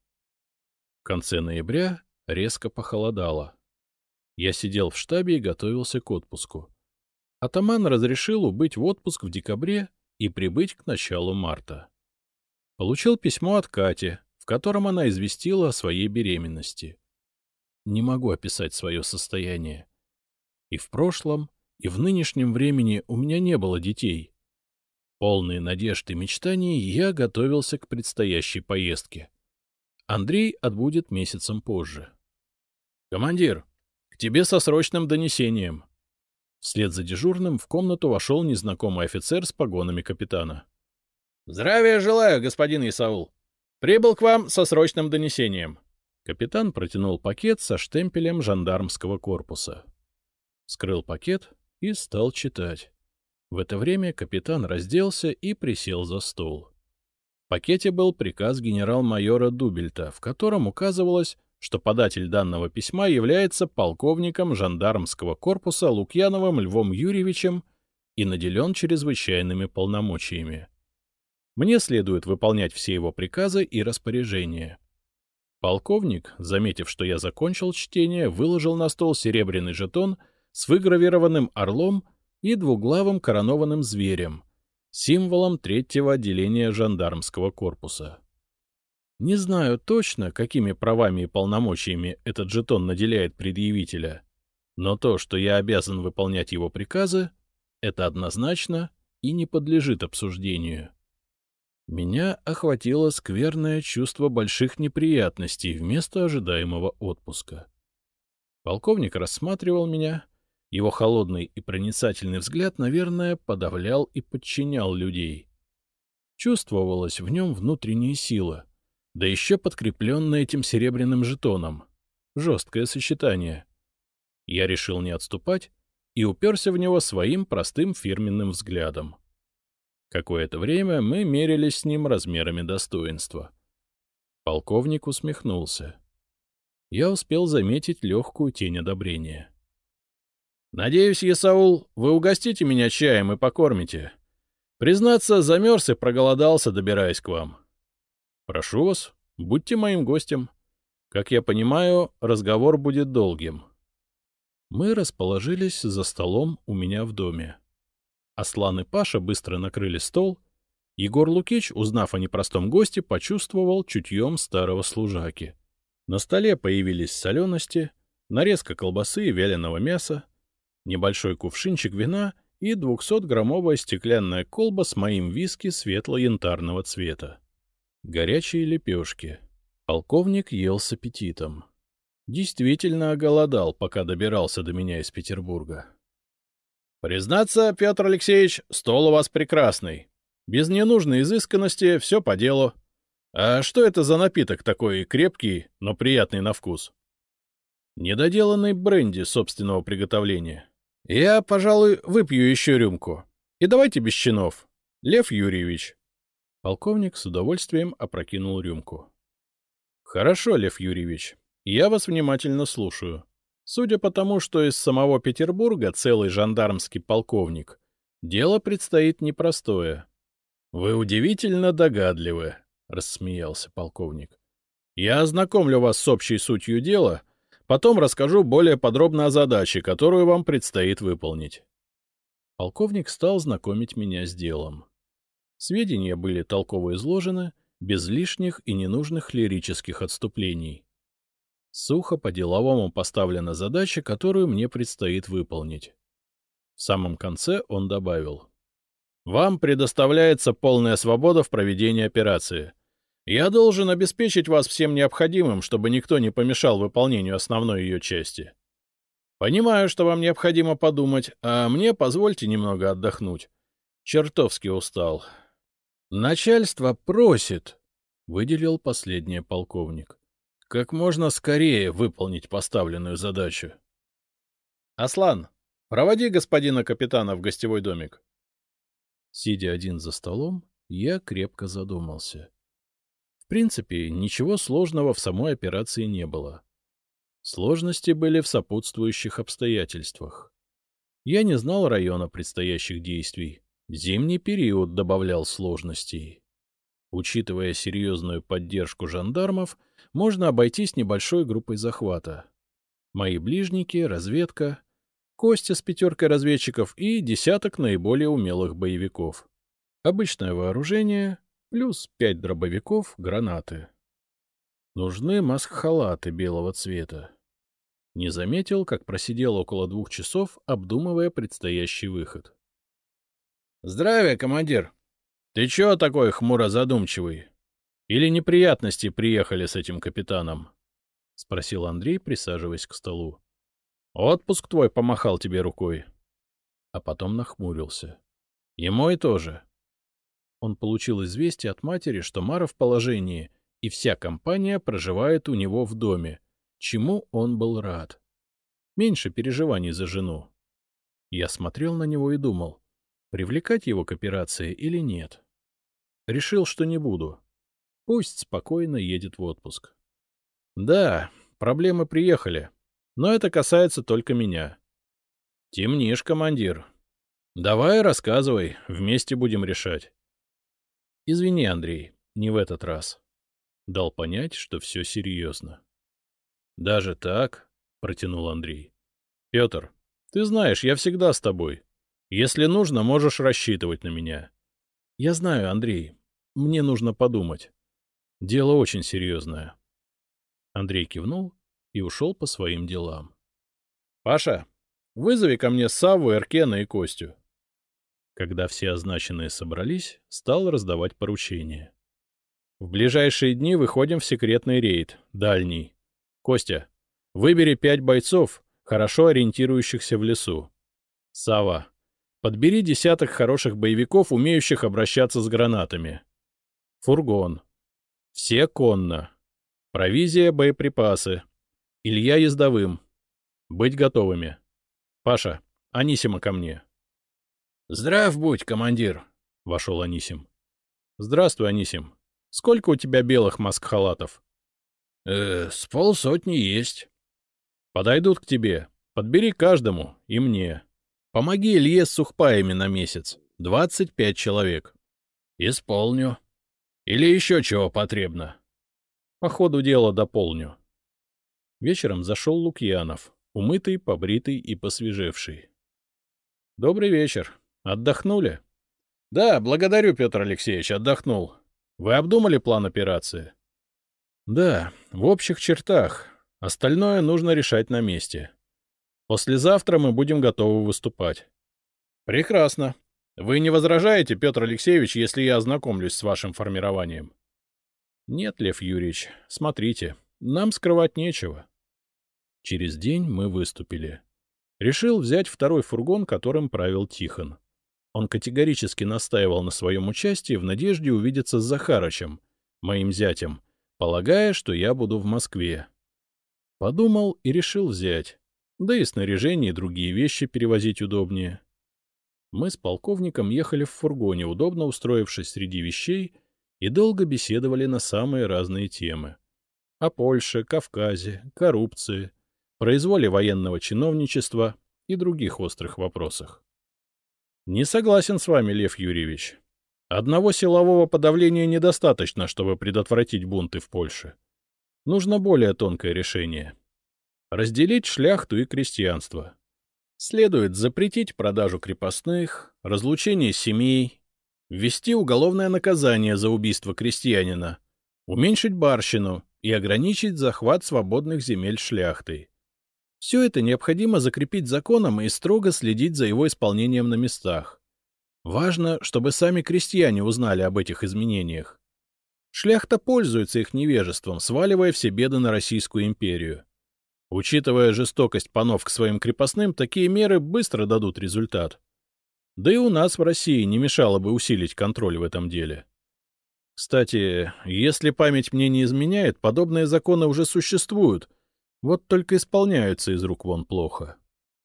В конце ноября резко похолодало. Я сидел в штабе и готовился к отпуску. Атаман разрешил убыть в отпуск в декабре и прибыть к началу марта. Получил письмо от Кати, в котором она известила о своей беременности. Не могу описать свое состояние. И в прошлом, и в нынешнем времени у меня не было детей. Полные надежд и мечтаний я готовился к предстоящей поездке. Андрей отбудет месяцем позже. — Командир, к тебе со срочным донесением. Вслед за дежурным в комнату вошел незнакомый офицер с погонами капитана. — Здравия желаю, господин Исаул. Прибыл к вам со срочным донесением. Капитан протянул пакет со штемпелем жандармского корпуса. Скрыл пакет и стал читать. В это время капитан разделся и присел за стол. В пакете был приказ генерал-майора Дубельта, в котором указывалось, что податель данного письма является полковником жандармского корпуса Лукьяновым Львом Юрьевичем и наделен чрезвычайными полномочиями. Мне следует выполнять все его приказы и распоряжения. Полковник, заметив, что я закончил чтение, выложил на стол серебряный жетон — с выгравированным орлом и двуглавым коронованным зверем, символом третьего отделения жандармского корпуса. Не знаю точно, какими правами и полномочиями этот жетон наделяет предъявителя, но то, что я обязан выполнять его приказы, это однозначно и не подлежит обсуждению. Меня охватило скверное чувство больших неприятностей вместо ожидаемого отпуска. Полковник рассматривал меня, его холодный и проницательный взгляд, наверное, подавлял и подчинял людей. Чувствовалась в нем внутренняя сила, да еще подкрепленная этим серебряным жетоном. Жесткое сочетание. Я решил не отступать и уперся в него своим простым фирменным взглядом. Какое-то время мы мерились с ним размерами достоинства. Полковник усмехнулся. Я успел заметить легкую тень одобрения. — Надеюсь, Есаул, вы угостите меня чаем и покормите. Признаться, замерз и проголодался, добираясь к вам. — Прошу вас, будьте моим гостем. Как я понимаю, разговор будет долгим. Мы расположились за столом у меня в доме. Аслан и Паша быстро накрыли стол. Егор Лукич, узнав о непростом госте, почувствовал чутьем старого служаки. На столе появились солености, нарезка колбасы и вяленого мяса, небольшой кувшинчик вина и 200-граммовая стеклянная колба с моим виски светло-янтарного цвета. Горячие лепешки. Полковник ел с аппетитом. Действительно оголодал, пока добирался до меня из Петербурга. — Признаться, Петр Алексеевич, стол у вас прекрасный. Без ненужной изысканности все по делу. А что это за напиток такой крепкий, но приятный на вкус? Недоделанный бренди собственного приготовления. Я, пожалуй, выпью еще рюмку. И давайте без чинов. Лев Юрьевич. Полковник с удовольствием опрокинул рюмку. — Хорошо, Лев Юрьевич, я вас внимательно слушаю. Судя по тому, что из самого Петербурга целый жандармский полковник, дело предстоит непростое. — Вы удивительно догадливы, — рассмеялся полковник. — Я ознакомлю вас с общей сутью дела, потом расскажу более подробно о задаче, которую вам предстоит выполнить. Полковник стал знакомить меня с делом. Сведения были толково изложены, без лишних и ненужных лирических отступлений. Сухо по-деловому поставлена задача, которую мне предстоит выполнить. В самом конце он добавил. «Вам предоставляется полная свобода в проведении операции. Я должен обеспечить вас всем необходимым, чтобы никто не помешал выполнению основной ее части. Понимаю, что вам необходимо подумать, а мне позвольте немного отдохнуть. Чертовски устал». «Начальство просит», — выделил последний полковник как можно скорее выполнить поставленную задачу. — Аслан, проводи господина капитана в гостевой домик. Сидя один за столом, я крепко задумался. В принципе, ничего сложного в самой операции не было. Сложности были в сопутствующих обстоятельствах. Я не знал района предстоящих действий. Зимний период добавлял сложностей. Учитывая серьезную поддержку жандармов, можно обойтись небольшой группой захвата. Мои ближники, разведка, Костя с пятеркой разведчиков и десяток наиболее умелых боевиков. Обычное вооружение, плюс пять дробовиков, гранаты. Нужны маск-халаты белого цвета. Не заметил, как просидел около двух часов, обдумывая предстоящий выход. — Здравия, командир! Ты чего такой хмуро-задумчивый? Или неприятности приехали с этим капитаном? — спросил Андрей, присаживаясь к столу. — Отпуск твой помахал тебе рукой. А потом нахмурился. — И мой тоже. Он получил известие от матери, что Мара в положении, и вся компания проживает у него в доме, чему он был рад. Меньше переживаний за жену. Я смотрел на него и думал, привлекать его к операции или нет. — Решил, что не буду. Пусть спокойно едет в отпуск. Да, проблемы приехали, но это касается только меня. Темнишь, командир. Давай рассказывай, вместе будем решать. Извини, Андрей, не в этот раз. Дал понять, что все серьезно. Даже так? Протянул Андрей. Петр, ты знаешь, я всегда с тобой. Если нужно, можешь рассчитывать на меня. Я знаю, Андрей. Мне нужно подумать. Дело очень серьезное. Андрей кивнул и ушел по своим делам. — Паша, вызови ко мне Савву, Эркена и Костю. Когда все означенные собрались, стал раздавать поручения. В ближайшие дни выходим в секретный рейд, дальний. Костя, выбери пять бойцов, хорошо ориентирующихся в лесу. Сава, Подбери десяток хороших боевиков, умеющих обращаться с гранатами. Фургон. Все конно. Провизия, боеприпасы. Илья ездовым. Быть готовыми. Паша, Анисима ко мне. — Здрав будь, командир. Вошел Анисим. — Здравствуй, Анисим. Сколько у тебя белых маск-халатов? Э, — С полсотни есть. — Подойдут к тебе. Подбери каждому, и мне. Помоги Илье с сухпаями на месяц. Двадцать пять человек. — Исполню. Или еще чего потребно? — По ходу дела дополню. Вечером зашел Лукьянов, умытый, побритый и посвежевший. — Добрый вечер. Отдохнули? — Да, благодарю, Петр Алексеевич, отдохнул. Вы обдумали план операции? — Да, в общих чертах. Остальное нужно решать на месте. Послезавтра мы будем готовы выступать. — Прекрасно. Вы не возражаете, Петр Алексеевич, если я ознакомлюсь с вашим формированием? — Нет, Лев Юрьевич, смотрите, нам скрывать нечего. Через день мы выступили. Решил взять второй фургон, которым правил Тихон. Он категорически настаивал на своем участии в надежде увидеться с Захарычем, моим зятем, полагая, что я буду в Москве. Подумал и решил взять. Да и снаряжение и другие вещи перевозить удобнее. Мы с полковником ехали в фургоне, удобно устроившись среди вещей, и долго беседовали на самые разные темы о Польше, Кавказе, коррупции, произволе военного чиновничества и других острых вопросах. Не согласен с вами, Лев Юрьевич. Одного силового подавления недостаточно, чтобы предотвратить бунты в Польше. Нужно более тонкое решение. Разделить шляхту и крестьянство. Следует запретить продажу крепостных, разлучение семей, ввести уголовное наказание за убийство крестьянина, уменьшить барщину и ограничить захват свободных земель шляхтой. Все это необходимо закрепить законом и строго следить за его исполнением на местах. Важно, чтобы сами крестьяне узнали об этих изменениях. Шляхта пользуется их невежеством, сваливая все беды на Российскую империю. Учитывая жестокость панов к своим крепостным, такие меры быстро дадут результат. Да и у нас в России не мешало бы усилить контроль в этом деле. Кстати, если память мне не изменяет, подобные законы уже существуют, вот только исполняются из рук вон плохо.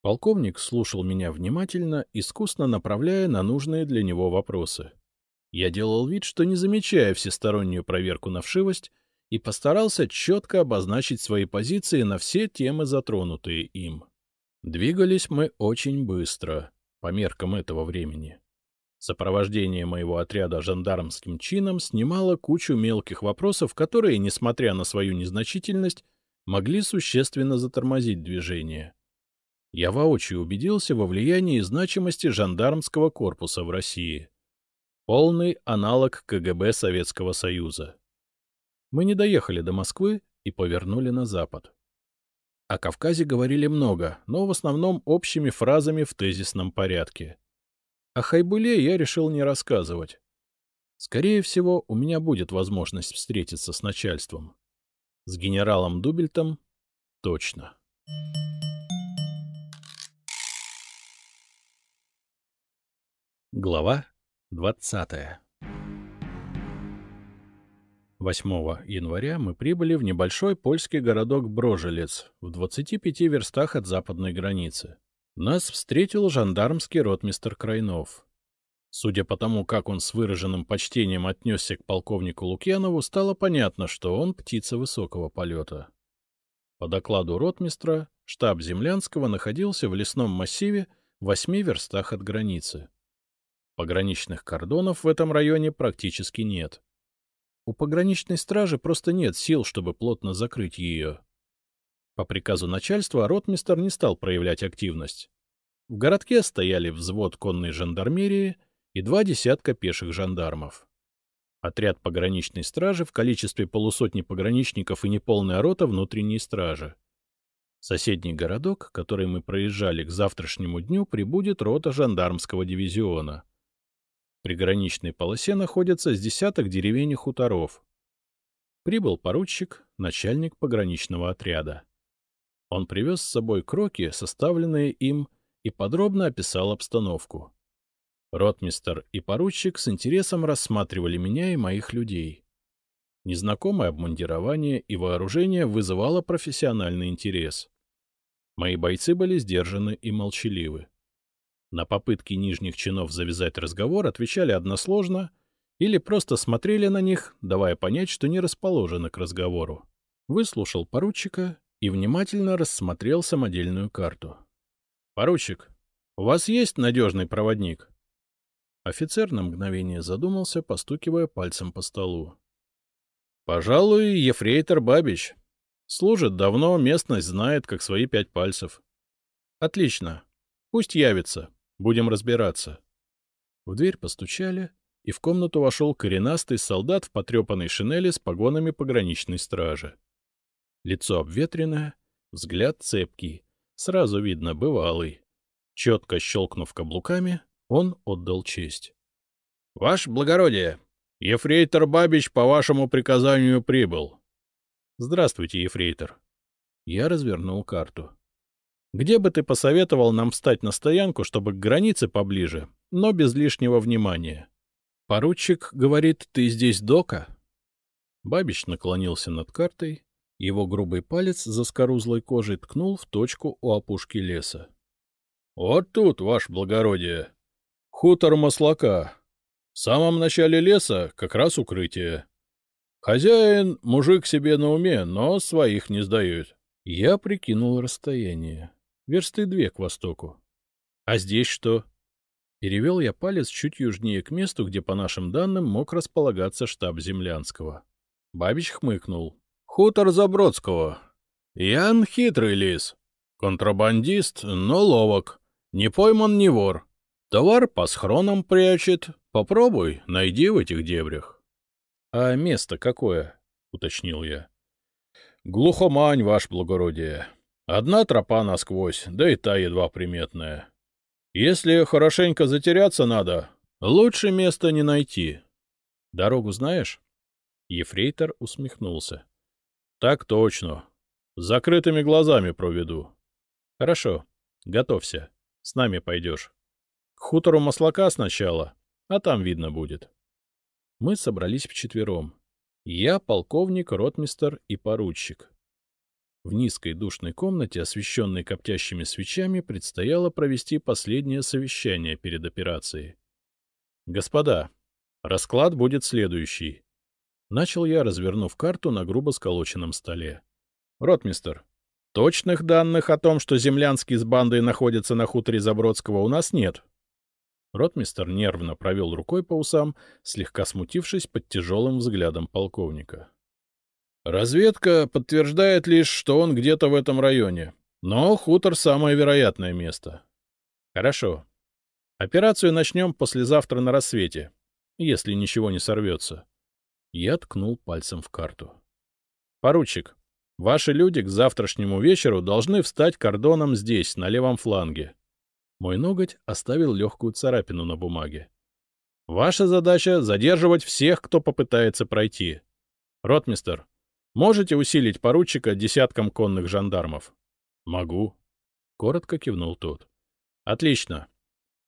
Полковник слушал меня внимательно, искусно направляя на нужные для него вопросы. Я делал вид, что не замечая всестороннюю проверку на вшивость, и постарался четко обозначить свои позиции на все темы, затронутые им. Двигались мы очень быстро, по меркам этого времени. Сопровождение моего отряда жандармским чином снимало кучу мелких вопросов, которые, несмотря на свою незначительность, могли существенно затормозить движение. Я воочию убедился во влиянии и значимости жандармского корпуса в России. Полный аналог КГБ Советского Союза. Мы не доехали до Москвы и повернули на запад. О Кавказе говорили много, но в основном общими фразами в тезисном порядке. О Хайбуле я решил не рассказывать. Скорее всего, у меня будет возможность встретиться с начальством. С генералом Дубельтом — точно. Глава двадцатая 8 января мы прибыли в небольшой польский городок Брожелец в 25 верстах от западной границы. Нас встретил жандармский ротмистр Крайнов. Судя по тому, как он с выраженным почтением отнесся к полковнику Лукьянову, стало понятно, что он птица высокого полета. По докладу ротмистра, штаб Землянского находился в лесном массиве в восьми верстах от границы. Пограничных кордонов в этом районе практически нет. У пограничной стражи просто нет сил, чтобы плотно закрыть ее. По приказу начальства ротмистр не стал проявлять активность. В городке стояли взвод конной жандармерии и два десятка пеших жандармов. Отряд пограничной стражи в количестве полусотни пограничников и неполная рота внутренней стражи. Соседний городок, который мы проезжали к завтрашнему дню, прибудет рота жандармского дивизиона. В приграничной полосе находятся с десяток деревень и хуторов. Прибыл поручик, начальник пограничного отряда. Он привез с собой кроки, составленные им, и подробно описал обстановку. Ротмистер и поручик с интересом рассматривали меня и моих людей. Незнакомое обмундирование и вооружение вызывало профессиональный интерес. Мои бойцы были сдержаны и молчаливы. На попытки нижних чинов завязать разговор отвечали односложно или просто смотрели на них, давая понять, что не расположены к разговору. Выслушал поручика и внимательно рассмотрел самодельную карту. — Поручик, у вас есть надежный проводник? Офицер на мгновение задумался, постукивая пальцем по столу. — Пожалуй, ефрейтор Бабич. Служит давно, местность знает, как свои пять пальцев. — Отлично. Пусть явится. Будем разбираться. В дверь постучали, и в комнату вошел коренастый солдат в потрепанной шинели с погонами пограничной стражи. Лицо обветренное, взгляд цепкий, сразу видно бывалый. Четко щелкнув каблуками, он отдал честь. — Ваше благородие, ефрейтор Бабич по вашему приказанию прибыл. — Здравствуйте, ефрейтор. Я развернул карту. Где бы ты посоветовал нам встать на стоянку, чтобы к границе поближе, но без лишнего внимания? Поручик говорит, ты здесь дока? Бабич наклонился над картой, его грубый палец за скорузлой кожей ткнул в точку у опушки леса. — Вот тут, ваше благородие. Хутор маслака. В самом начале леса как раз укрытие. Хозяин — мужик себе на уме, но своих не сдают. Я прикинул расстояние версты две к востоку. А здесь что? Перевел я палец чуть южнее к месту, где, по нашим данным, мог располагаться штаб Землянского. Бабич хмыкнул. Хутор Забродского. Ян хитрый лис. Контрабандист, но ловок. Не пойман, не вор. Товар по схронам прячет. Попробуй, найди в этих дебрях. — А место какое? — уточнил я. — Глухомань, ваше благородие. Одна тропа насквозь, да и та едва приметная. Если хорошенько затеряться надо, лучше места не найти. Дорогу знаешь? Ефрейтор усмехнулся. — Так точно. С закрытыми глазами проведу. — Хорошо. Готовься. С нами пойдешь. К хутору Маслака сначала, а там видно будет. Мы собрались вчетвером. Я, полковник, ротмистер и поручик. В низкой душной комнате, освещенной коптящими свечами, предстояло провести последнее совещание перед операцией. «Господа, расклад будет следующий». Начал я, развернув карту на грубо сколоченном столе. «Ротмистер, точных данных о том, что землянский с бандой находятся на хуторе Забродского, у нас нет». Ротмистер нервно провел рукой по усам, слегка смутившись под тяжелым взглядом полковника. Разведка подтверждает лишь, что он где-то в этом районе. Но хутор — самое вероятное место. Хорошо. Операцию начнем послезавтра на рассвете, если ничего не сорвется. Я ткнул пальцем в карту. Поручик, ваши люди к завтрашнему вечеру должны встать кордоном здесь, на левом фланге. Мой ноготь оставил легкую царапину на бумаге. Ваша задача — задерживать всех, кто попытается пройти. Ротмистер, Можете усилить поручика десятком конных жандармов? — Могу. — коротко кивнул тот. — Отлично.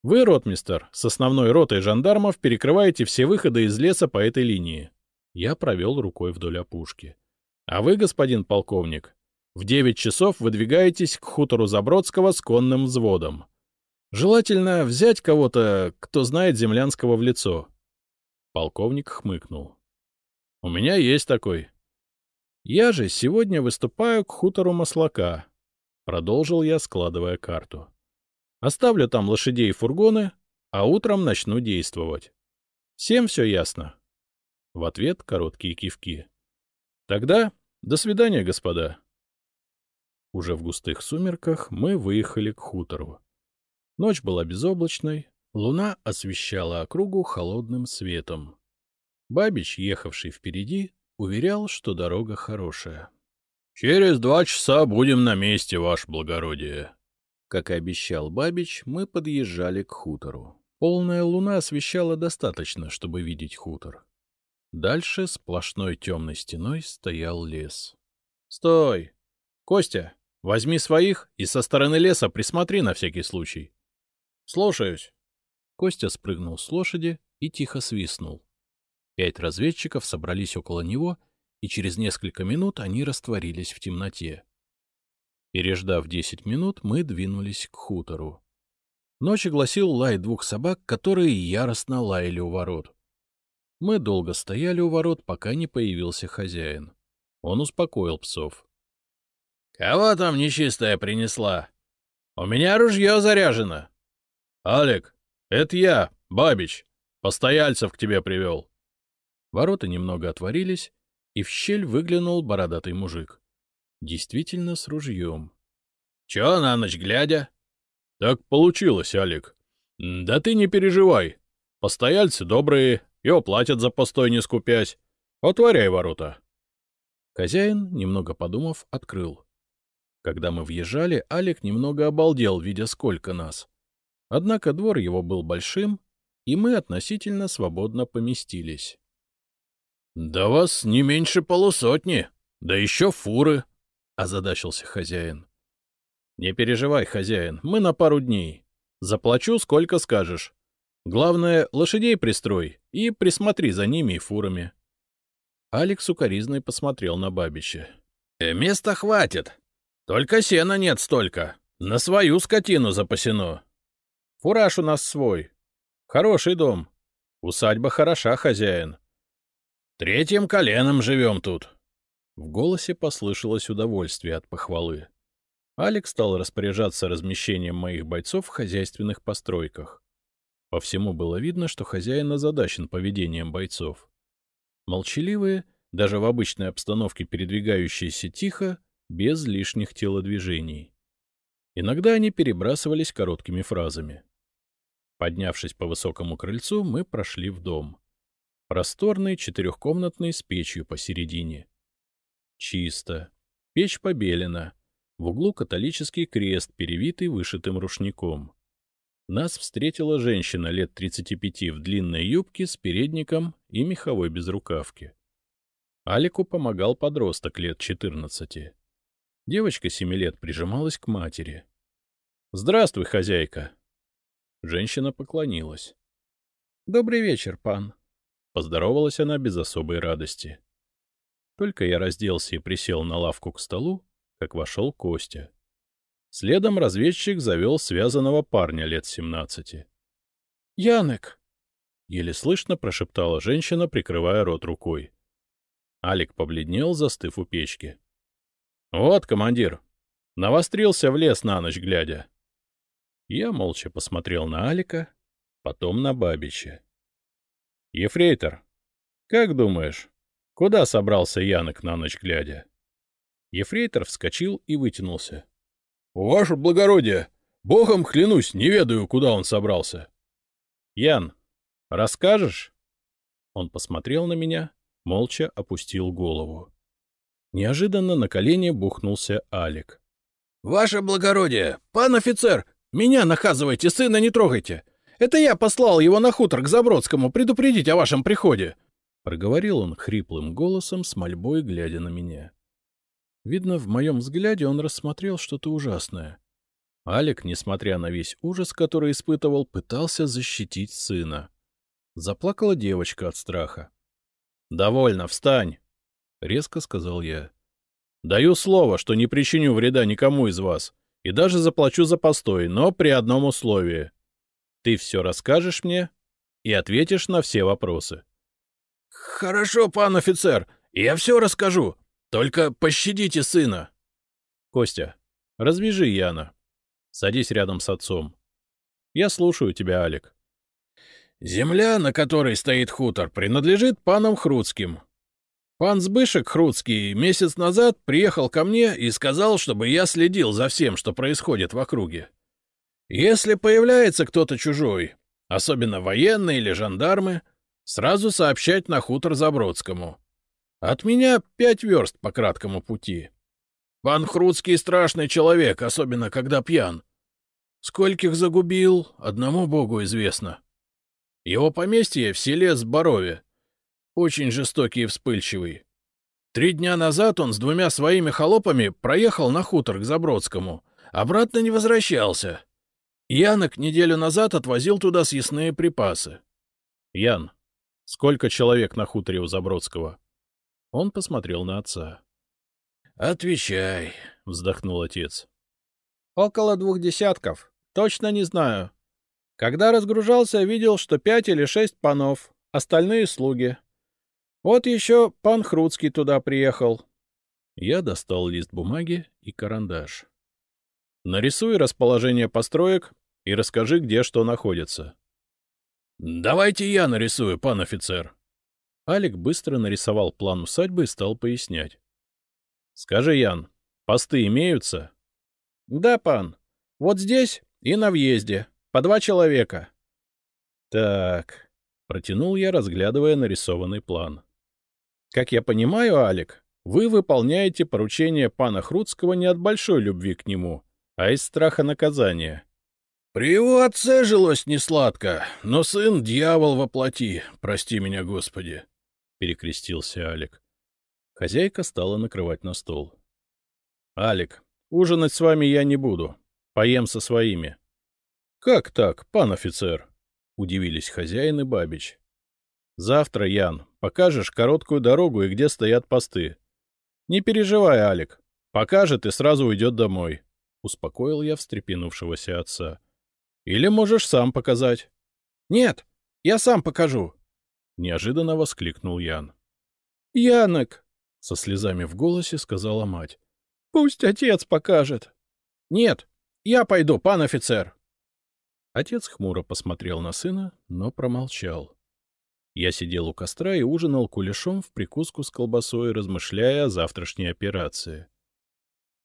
Вы, ротмистер, с основной ротой жандармов перекрываете все выходы из леса по этой линии. Я провел рукой вдоль опушки. А вы, господин полковник, в девять часов выдвигаетесь к хутору Забродского с конным взводом. Желательно взять кого-то, кто знает землянского в лицо. Полковник хмыкнул. — У меня есть такой. Я же сегодня выступаю к хутору Маслака. Продолжил я, складывая карту. Оставлю там лошадей и фургоны, а утром начну действовать. Всем все ясно? В ответ короткие кивки. Тогда до свидания, господа. Уже в густых сумерках мы выехали к хутору. Ночь была безоблачной, луна освещала округу холодным светом. Бабич, ехавший впереди, Уверял, что дорога хорошая. — Через два часа будем на месте, ваше благородие. Как и обещал Бабич, мы подъезжали к хутору. Полная луна освещала достаточно, чтобы видеть хутор. Дальше сплошной темной стеной стоял лес. — Стой! Костя, возьми своих и со стороны леса присмотри на всякий случай. — Слушаюсь. Костя спрыгнул с лошади и тихо свистнул. Пять разведчиков собрались около него, и через несколько минут они растворились в темноте. Переждав десять минут, мы двинулись к хутору. Ночь огласил лай двух собак, которые яростно лаяли у ворот. Мы долго стояли у ворот, пока не появился хозяин. Он успокоил псов. — Кого там нечистая принесла? У меня ружье заряжено. — Алик, это я, Бабич. Постояльцев к тебе привел. Ворота немного отворились, и в щель выглянул бородатый мужик. Действительно с ружьем. — Чё на ночь глядя? — Так получилось, Алик. Да ты не переживай. Постояльцы добрые и оплатят за постой, не скупясь. Отворяй ворота. Хозяин, немного подумав, открыл. Когда мы въезжали, Алик немного обалдел, видя сколько нас. Однако двор его был большим, и мы относительно свободно поместились. — Да вас не меньше полусотни, да еще фуры, — озадачился хозяин. — Не переживай, хозяин, мы на пару дней. Заплачу, сколько скажешь. Главное, лошадей пристрой и присмотри за ними и фурами. Алекс укоризной посмотрел на бабище. «Э, — Места хватит. Только сена нет столько. На свою скотину запасено. Фураж у нас свой. Хороший дом. Усадьба хороша, хозяин. Третьим коленом живем тут. В голосе послышалось удовольствие от похвалы. Алекс стал распоряжаться размещением моих бойцов в хозяйственных постройках. По всему было видно, что хозяин озадачен поведением бойцов. Молчаливые, даже в обычной обстановке передвигающиеся тихо, без лишних телодвижений. Иногда они перебрасывались короткими фразами. Поднявшись по высокому крыльцу, мы прошли в дом. Просторный, четырехкомнатный, с печью посередине. Чисто. Печь побелена. В углу католический крест, перевитый вышитым рушником. Нас встретила женщина лет 35 в длинной юбке с передником и меховой безрукавке. Алику помогал подросток лет 14. Девочка семи лет прижималась к матери. — Здравствуй, хозяйка! Женщина поклонилась. — Добрый вечер, пан. Поздоровалась она без особой радости. Только я разделся и присел на лавку к столу, как вошел Костя. Следом разведчик завел связанного парня лет семнадцати. — Янек! — еле слышно прошептала женщина, прикрывая рот рукой. Алик побледнел, застыв у печки. — Вот, командир, навострился в лес на ночь глядя. Я молча посмотрел на Алика, потом на Бабича. — Ефрейтор, как думаешь, куда собрался Янок на ночь глядя? Ефрейтор вскочил и вытянулся. — Ваше благородие, богом клянусь, не ведаю, куда он собрался. — Ян, расскажешь? Он посмотрел на меня, молча опустил голову. Неожиданно на колени бухнулся Алик. — Ваше благородие, пан офицер, меня наказывайте, сына не трогайте. Это я послал его на хутор к Забродскому предупредить о вашем приходе. Проговорил он хриплым голосом с мольбой, глядя на меня. Видно, в моем взгляде он рассмотрел что-то ужасное. Алик, несмотря на весь ужас, который испытывал, пытался защитить сына. Заплакала девочка от страха. — Довольно, встань! — резко сказал я. — Даю слово, что не причиню вреда никому из вас и даже заплачу за постой, но при одном условии. Ты все расскажешь мне и ответишь на все вопросы. — Хорошо, пан офицер, я все расскажу. Только пощадите сына. — Костя, развяжи Яна. Садись рядом с отцом. Я слушаю тебя, Алик. — Земля, на которой стоит хутор, принадлежит панам Хруцким. Пан Сбышек Хруцкий месяц назад приехал ко мне и сказал, чтобы я следил за всем, что происходит в округе. Если появляется кто-то чужой, особенно военные или жандармы, сразу сообщать на хутор Забродскому. От меня пять верст по краткому пути. Пан Хруцкий страшный человек, особенно когда пьян. Скольких загубил, одному богу известно. Его поместье в селе Сборове, очень жестокий и вспыльчивый. Три дня назад он с двумя своими холопами проехал на хутор к Забродскому, обратно не возвращался. Янок неделю назад отвозил туда съестные припасы. — Ян, сколько человек на хуторе у Забродского? Он посмотрел на отца. — Отвечай, — вздохнул отец. — Около двух десятков. Точно не знаю. Когда разгружался, видел, что пять или шесть панов, остальные слуги. Вот еще пан Хруцкий туда приехал. Я достал лист бумаги и карандаш. Нарисуй расположение построек и расскажи, где что находится. — Давайте я нарисую, пан офицер. Алик быстро нарисовал план усадьбы и стал пояснять. — Скажи, Ян, посты имеются? — Да, пан. Вот здесь и на въезде. По два человека. — Так, — протянул я, разглядывая нарисованный план. — Как я понимаю, Алик, вы выполняете поручение пана Хруцкого не от большой любви к нему, а из страха наказания. — При его отце жилось несладко, но сын — дьявол воплоти, прости меня, Господи, — перекрестился Алик. Хозяйка стала накрывать на стол. — Алик, ужинать с вами я не буду. Поем со своими. — Как так, пан офицер? — удивились хозяин и Бабич. — Завтра, Ян, покажешь короткую дорогу и где стоят посты. — Не переживай, Алик. Покажет и сразу уйдет домой. — успокоил я встрепенувшегося отца. — Или можешь сам показать. — Нет, я сам покажу. — неожиданно воскликнул Ян. — Янок, со слезами в голосе сказала мать. — Пусть отец покажет. — Нет, я пойду, пан офицер. Отец хмуро посмотрел на сына, но промолчал. Я сидел у костра и ужинал кулешом в прикуску с колбасой, размышляя о завтрашней операции.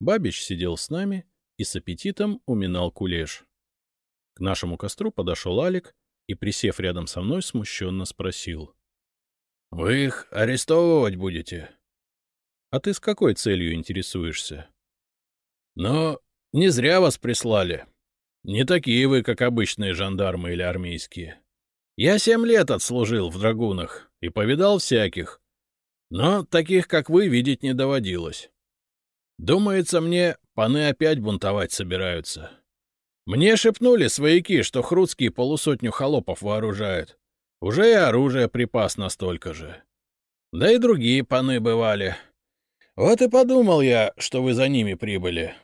Бабич сидел с нами и с аппетитом уминал кулеш. К нашему костру подошел Алик и, присев рядом со мной, смущенно спросил. — Вы их арестовывать будете? А ты с какой целью интересуешься? — Но не зря вас прислали. Не такие вы, как обычные жандармы или армейские. Я семь лет отслужил в драгунах и повидал всяких, но таких, как вы, видеть не доводилось. Думается мне, паны опять бунтовать собираются. Мне шепнули свояки, что Хруцкий полусотню холопов вооружает. Уже и оружие припас настолько же. Да и другие паны бывали. Вот и подумал я, что вы за ними прибыли.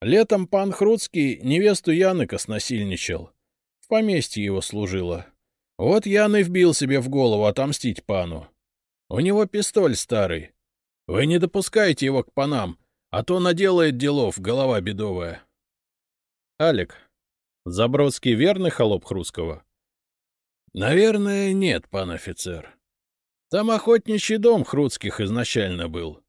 Летом пан Хруцкий невесту Яныка снасильничал. В поместье его служила. Вот Ян и вбил себе в голову отомстить пану. У него пистоль старый. Вы не допускайте его к панам, а то наделает делов, голова бедовая. Алик, Забродский верный холоп Хрусского? Наверное, нет, пан офицер. Там охотничий дом Хруцких изначально был.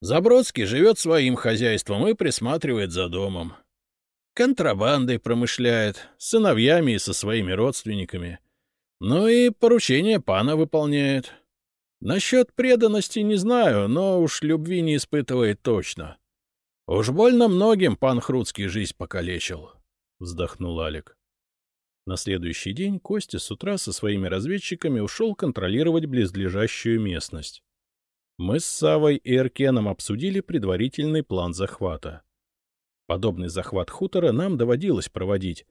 Забродский живет своим хозяйством и присматривает за домом. Контрабандой промышляет, с сыновьями и со своими родственниками. Ну и поручение пана выполняет. Насчет преданности не знаю, но уж любви не испытывает точно. Уж больно многим пан Хруцкий жизнь покалечил, — вздохнул Алик. На следующий день Костя с утра со своими разведчиками ушел контролировать близлежащую местность. Мы с Савой и Эркеном обсудили предварительный план захвата. Подобный захват хутора нам доводилось проводить,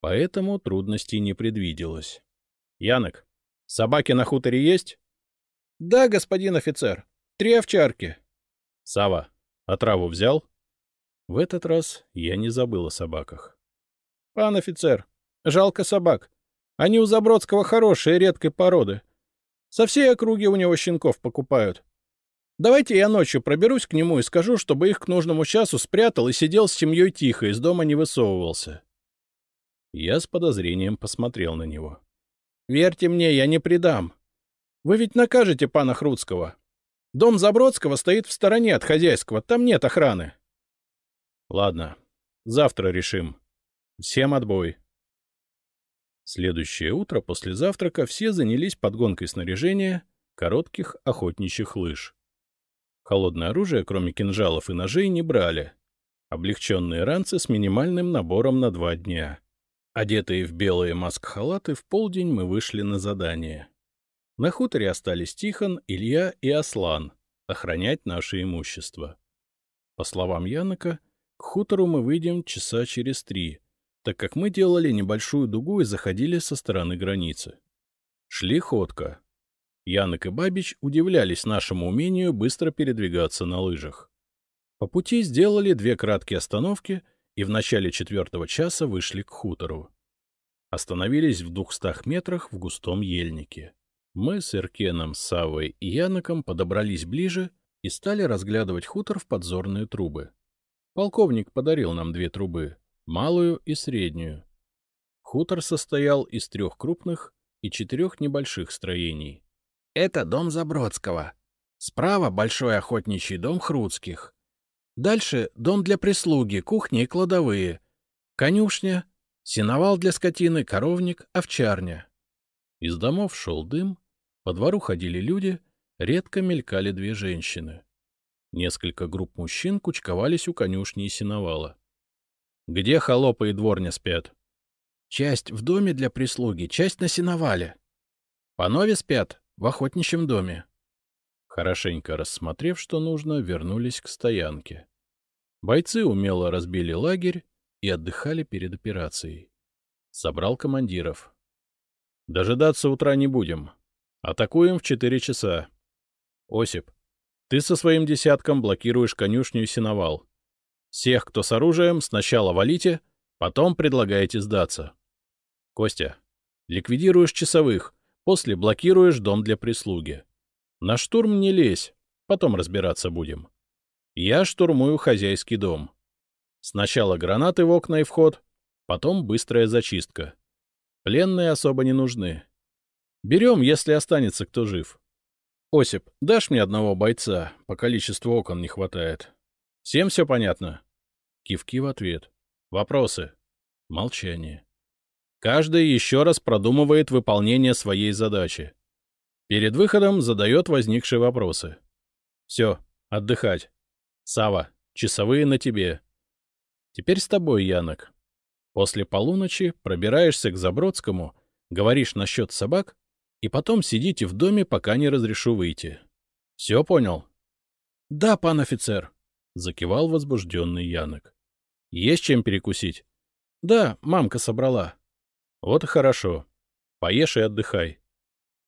поэтому трудностей не предвиделось. — Янок, собаки на хуторе есть? — Да, господин офицер. Три овчарки. — Сава, отраву взял? В этот раз я не забыл о собаках. — Пан офицер, жалко собак. Они у Забродского хорошие, редкой породы. Со всей округи у него щенков покупают. Давайте я ночью проберусь к нему и скажу, чтобы их к нужному часу спрятал и сидел с семьей тихо, из дома не высовывался. Я с подозрением посмотрел на него. — Верьте мне, я не предам. Вы ведь накажете пана Хруцкого. Дом Забродского стоит в стороне от хозяйского, там нет охраны. — Ладно, завтра решим. Всем отбой. Следующее утро после завтрака все занялись подгонкой снаряжения коротких охотничьих лыж. Холодное оружие, кроме кинжалов и ножей, не брали. Облегченные ранцы с минимальным набором на два дня. Одетые в белые маск-халаты, в полдень мы вышли на задание. На хуторе остались Тихон, Илья и Аслан охранять наше имущество. По словам Янока, к хутору мы выйдем часа через три, так как мы делали небольшую дугу и заходили со стороны границы. Шли ходко. Янок и Бабич удивлялись нашему умению быстро передвигаться на лыжах. По пути сделали две краткие остановки и в начале четвертого часа вышли к хутору. Остановились в двухстах метрах в густом ельнике. Мы с Иркеном, Савой и Яноком подобрались ближе и стали разглядывать хутор в подзорные трубы. Полковник подарил нам две трубы — малую и среднюю. Хутор состоял из трех крупных и четырех небольших строений. — Это дом Забродского. Справа — большой охотничий дом Хруцких. Дальше — дом для прислуги, кухня и кладовые. Конюшня, Сеновал для скотины, коровник, овчарня. Из домов шел дым, по двору ходили люди, редко мелькали две женщины. Несколько групп мужчин кучковались у конюшни и сеновала. — Где холопы и дворня спят? — Часть в доме для прислуги, часть на сеновале. — Панове спят в охотничьем доме. Хорошенько рассмотрев, что нужно, вернулись к стоянке. Бойцы умело разбили лагерь и отдыхали перед операцией. Собрал командиров. Дожидаться утра не будем. Атакуем в четыре часа. Осип, ты со своим десятком блокируешь конюшню и сеновал. Всех, кто с оружием, сначала валите, потом предлагаете сдаться. Костя, ликвидируешь часовых, после блокируешь дом для прислуги. На штурм не лезь, потом разбираться будем. Я штурмую хозяйский дом. Сначала гранаты в окна и вход, потом быстрая зачистка. Пленные особо не нужны. Берем, если останется кто жив. Осип, дашь мне одного бойца, по количеству окон не хватает. Всем все понятно? Кивки в ответ. Вопросы? Молчание. Каждый еще раз продумывает выполнение своей задачи. Перед выходом задает возникшие вопросы. Все, отдыхать. Сава, часовые на тебе. Теперь с тобой, Янок. После полуночи пробираешься к Забродскому, говоришь насчет собак, и потом сидите в доме, пока не разрешу выйти. Все понял? — Да, пан офицер, — закивал возбужденный Янок. — Есть чем перекусить? — Да, мамка собрала. — Вот и хорошо. Поешь и отдыхай.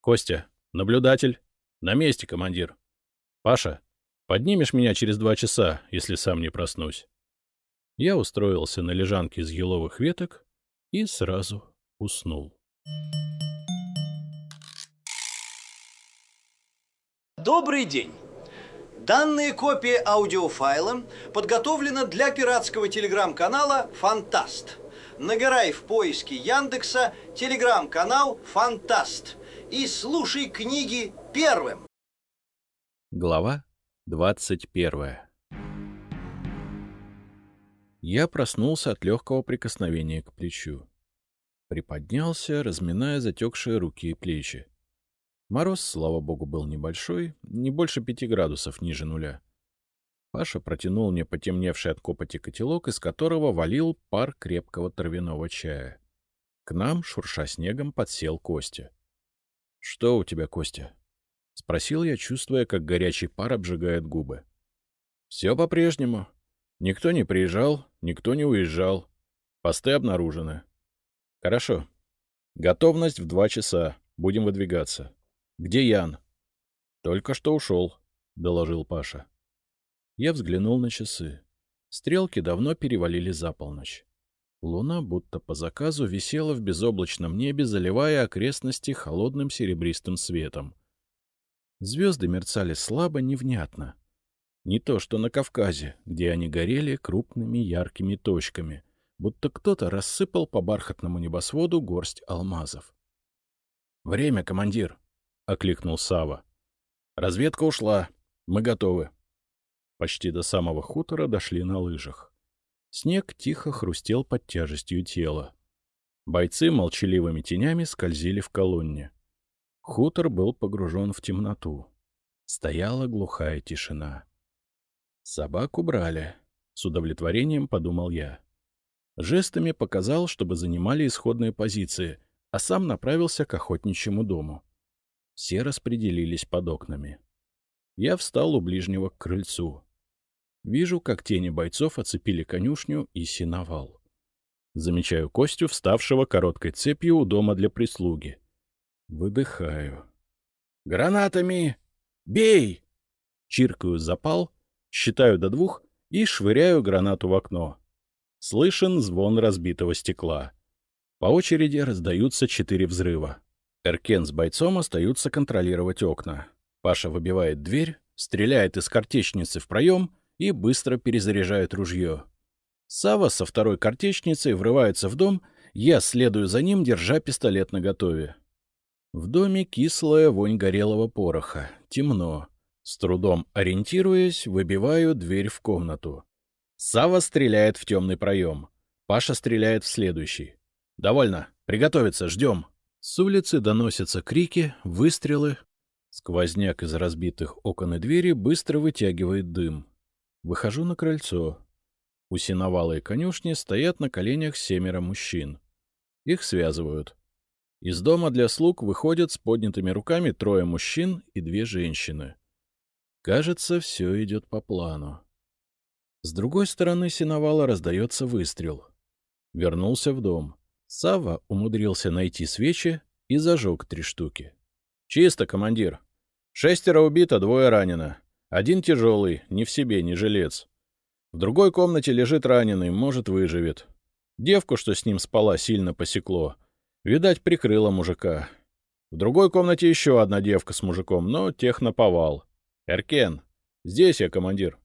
Костя, наблюдатель. На месте, командир. Паша, поднимешь меня через два часа, если сам не проснусь. Я устроился на лежанке из еловых веток и сразу уснул. Добрый день! Данная копия аудиофайла подготовлена для пиратского телеграм-канала «Фантаст». Нагорай в поиске Яндекса телеграм-канал «Фантаст» и слушай книги первым. Глава двадцать первая я проснулся от легкого прикосновения к плечу. Приподнялся, разминая затекшие руки и плечи. Мороз, слава богу, был небольшой, не больше пяти градусов ниже нуля. Паша протянул мне потемневший от копоти котелок, из которого валил пар крепкого травяного чая. К нам, шурша снегом, подсел Костя. — Что у тебя, Костя? — спросил я, чувствуя, как горячий пар обжигает губы. — Все по-прежнему, Никто не приезжал, никто не уезжал. Посты обнаружены. Хорошо. Готовность в два часа. Будем выдвигаться. Где Ян? Только что ушел, — доложил Паша. Я взглянул на часы. Стрелки давно перевалили за полночь. Луна, будто по заказу, висела в безоблачном небе, заливая окрестности холодным серебристым светом. Звезды мерцали слабо, невнятно. Не то, что на Кавказе, где они горели крупными яркими точками, будто кто-то рассыпал по бархатному небосводу горсть алмазов. — Время, командир! — окликнул Сава. Разведка ушла. Мы готовы. Почти до самого хутора дошли на лыжах. Снег тихо хрустел под тяжестью тела. Бойцы молчаливыми тенями скользили в колонне. Хутор был погружен в темноту. Стояла глухая тишина. Собак убрали. С удовлетворением подумал я. Жестами показал, чтобы занимали исходные позиции, а сам направился к охотничьему дому. Все распределились под окнами. Я встал у ближнего к крыльцу. Вижу, как тени бойцов оцепили конюшню и синовал. Замечаю Костю, вставшего короткой цепью у дома для прислуги. Выдыхаю. «Гранатами! Бей!» Чиркаю запал, считаю до двух и швыряю гранату в окно. Слышен звон разбитого стекла. По очереди раздаются четыре взрыва. Эркен с бойцом остаются контролировать окна. Паша выбивает дверь, стреляет из картечницы в проем и быстро перезаряжает ружье. Сава со второй картечницей врывается в дом, я следую за ним, держа пистолет наготове. В доме кислая вонь горелого пороха, темно. С трудом ориентируясь, выбиваю дверь в комнату. Сава стреляет в темный проем. Паша стреляет в следующий. «Довольно. Приготовиться. Ждем». С улицы доносятся крики, выстрелы. Сквозняк из разбитых окон и двери быстро вытягивает дым. Выхожу на крыльцо. У сеновалой конюшни стоят на коленях семеро мужчин. Их связывают. Из дома для слуг выходят с поднятыми руками трое мужчин и две женщины. Кажется, все идет по плану. С другой стороны сеновала раздается выстрел. Вернулся в дом. Сава умудрился найти свечи и зажег три штуки. — Чисто, командир. Шестеро убито, двое ранено. Один тяжелый, не в себе, не жилец. В другой комнате лежит раненый, может, выживет. Девку, что с ним спала, сильно посекло. Видать, прикрыла мужика. В другой комнате еще одна девка с мужиком, но тех наповал. Эркен, здесь я, командир.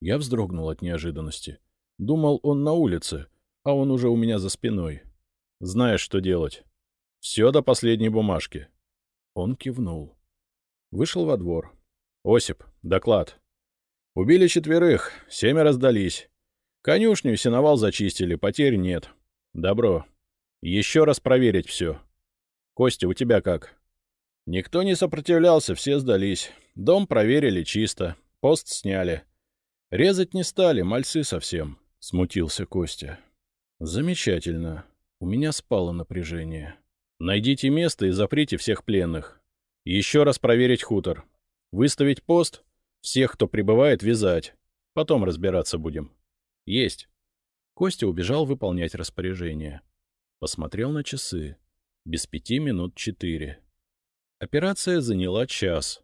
Я вздрогнул от неожиданности. Думал, он на улице, а он уже у меня за спиной. Знаешь, что делать. Все до последней бумажки. Он кивнул. Вышел во двор. Осип, доклад. Убили четверых, семеро сдались. Конюшню и сеновал зачистили, потерь нет. Добро. Еще раз проверить все. Костя, у тебя как? Никто не сопротивлялся, все сдались. Дом проверили чисто, пост сняли. Резать не стали, мальцы совсем, — смутился Костя. Замечательно. У меня спало напряжение. Найдите место и заприте всех пленных. Еще раз проверить хутор. Выставить пост, всех, кто прибывает, вязать. Потом разбираться будем. Есть. Костя убежал выполнять распоряжение. Посмотрел на часы. Без пяти минут четыре. Операция заняла час.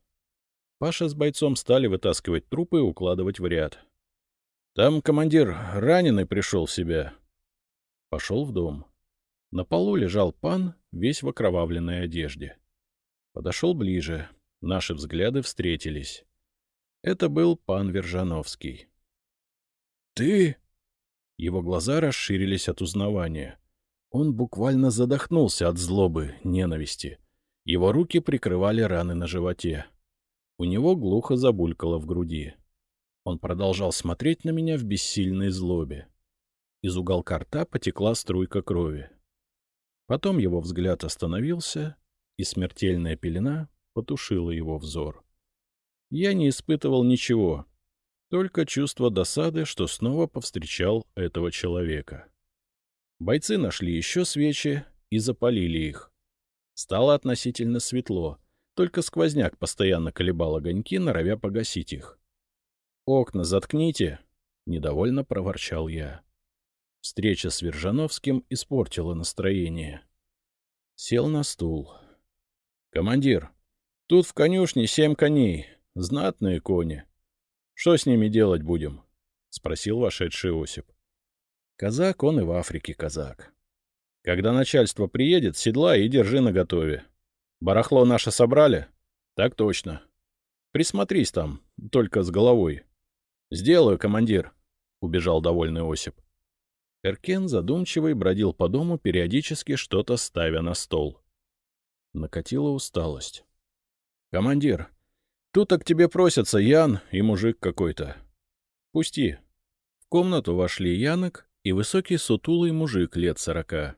Паша с бойцом стали вытаскивать трупы и укладывать в ряд. Там командир раненый пришел в себя. Пошел в дом. На полу лежал пан, весь в окровавленной одежде. Подошел ближе. Наши взгляды встретились. Это был пан Вержановский. — Ты? Его глаза расширились от узнавания. Он буквально задохнулся от злобы, ненависти. Его руки прикрывали раны на животе. У него глухо забулькало в груди. Он продолжал смотреть на меня в бессильной злобе. Из уголка рта потекла струйка крови. Потом его взгляд остановился, и смертельная пелена потушила его взор. Я не испытывал ничего, только чувство досады, что снова повстречал этого человека. Бойцы нашли еще свечи и запалили их. Стало относительно светло, только сквозняк постоянно колебал огоньки, норовя погасить их. «Окна заткните!» — недовольно проворчал я. Встреча с Вержановским испортила настроение. Сел на стул. — Командир, тут в конюшне семь коней, знатные кони. Что с ними делать будем? — спросил вошедший Осип. Казак он и в Африке казак. Когда начальство приедет, седла и держи наготове. Барахло наше собрали? Так точно. Присмотрись там, только с головой. Сделаю, командир, — убежал довольный Осип. Эркен, задумчивый, бродил по дому, периодически что-то ставя на стол. Накатила усталость. — Командир, тут к тебе просятся Ян и мужик какой-то. — Пусти. В комнату вошли Янок и высокий сутулый мужик лет сорока.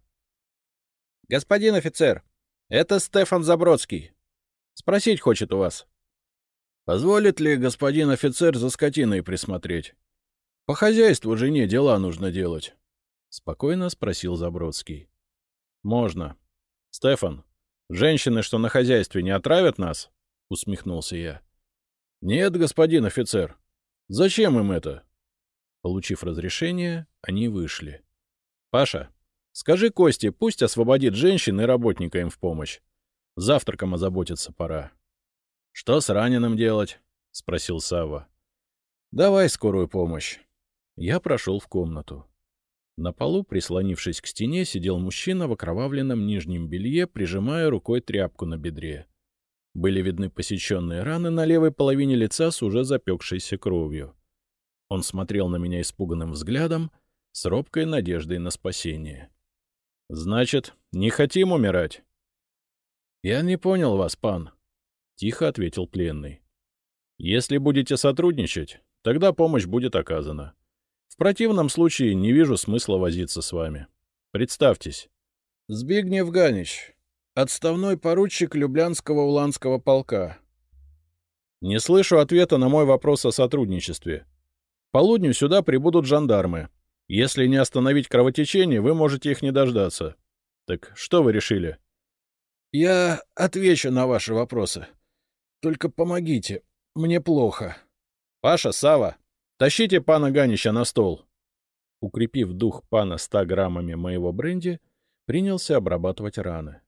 — Господин офицер, это Стефан Забродский. Спросить хочет у вас. — Позволит ли господин офицер за скотиной присмотреть? По хозяйству жене дела нужно делать. — спокойно спросил Забродский. — Можно. — Стефан, женщины, что на хозяйстве, не отравят нас? — усмехнулся я. — Нет, господин офицер. Зачем им это? Получив разрешение, они вышли. — Паша, скажи Косте, пусть освободит женщин и работника им в помощь. Завтраком озаботиться пора. — Что с раненым делать? — спросил Савва. — Давай скорую помощь. Я прошел в комнату. На полу, прислонившись к стене, сидел мужчина в окровавленном нижнем белье, прижимая рукой тряпку на бедре. Были видны посеченные раны на левой половине лица с уже запекшейся кровью. Он смотрел на меня испуганным взглядом, с робкой надеждой на спасение. — Значит, не хотим умирать? — Я не понял вас, пан, — тихо ответил пленный. — Если будете сотрудничать, тогда помощь будет оказана. В противном случае не вижу смысла возиться с вами. Представьтесь. — Збигнев Ганич, отставной поручик Люблянского Уланского полка. — Не слышу ответа на мой вопрос о сотрудничестве. К полудню сюда прибудут жандармы. Если не остановить кровотечение, вы можете их не дождаться. Так что вы решили? — Я отвечу на ваши вопросы. Только помогите. Мне плохо. — Паша, Сава, тащите пана Ганича на стол. Укрепив дух пана ста граммами моего бренди, принялся обрабатывать раны.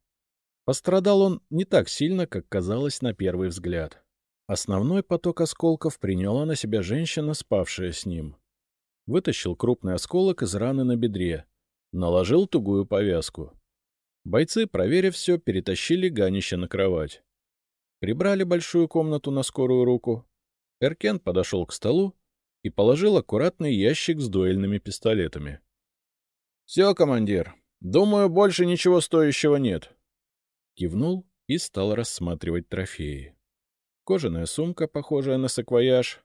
Пострадал он не так сильно, как казалось на первый взгляд. Основной поток осколков приняла на себя женщина, спавшая с ним вытащил крупный осколок из раны на бедре, наложил тугую повязку. Бойцы, проверив все, перетащили Ганище на кровать. Прибрали большую комнату на скорую руку. Эркен подошел к столу и положил аккуратный ящик с дуэльными пистолетами. — Все, командир, думаю, больше ничего стоящего нет. Кивнул и стал рассматривать трофеи. Кожаная сумка, похожая на саквояж,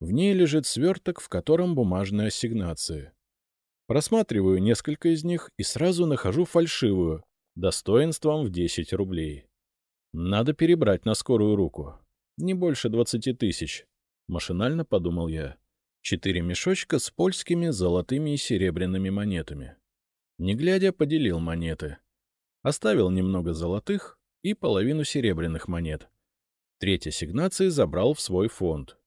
в ней лежит сверток, в котором бумажные ассигнации. Просматриваю несколько из них и сразу нахожу фальшивую, достоинством в 10 рублей. Надо перебрать на скорую руку. Не больше 20 тысяч, машинально подумал я. Четыре мешочка с польскими золотыми и серебряными монетами. Не глядя, поделил монеты. Оставил немного золотых и половину серебряных монет. Треть ассигнации забрал в свой фонд.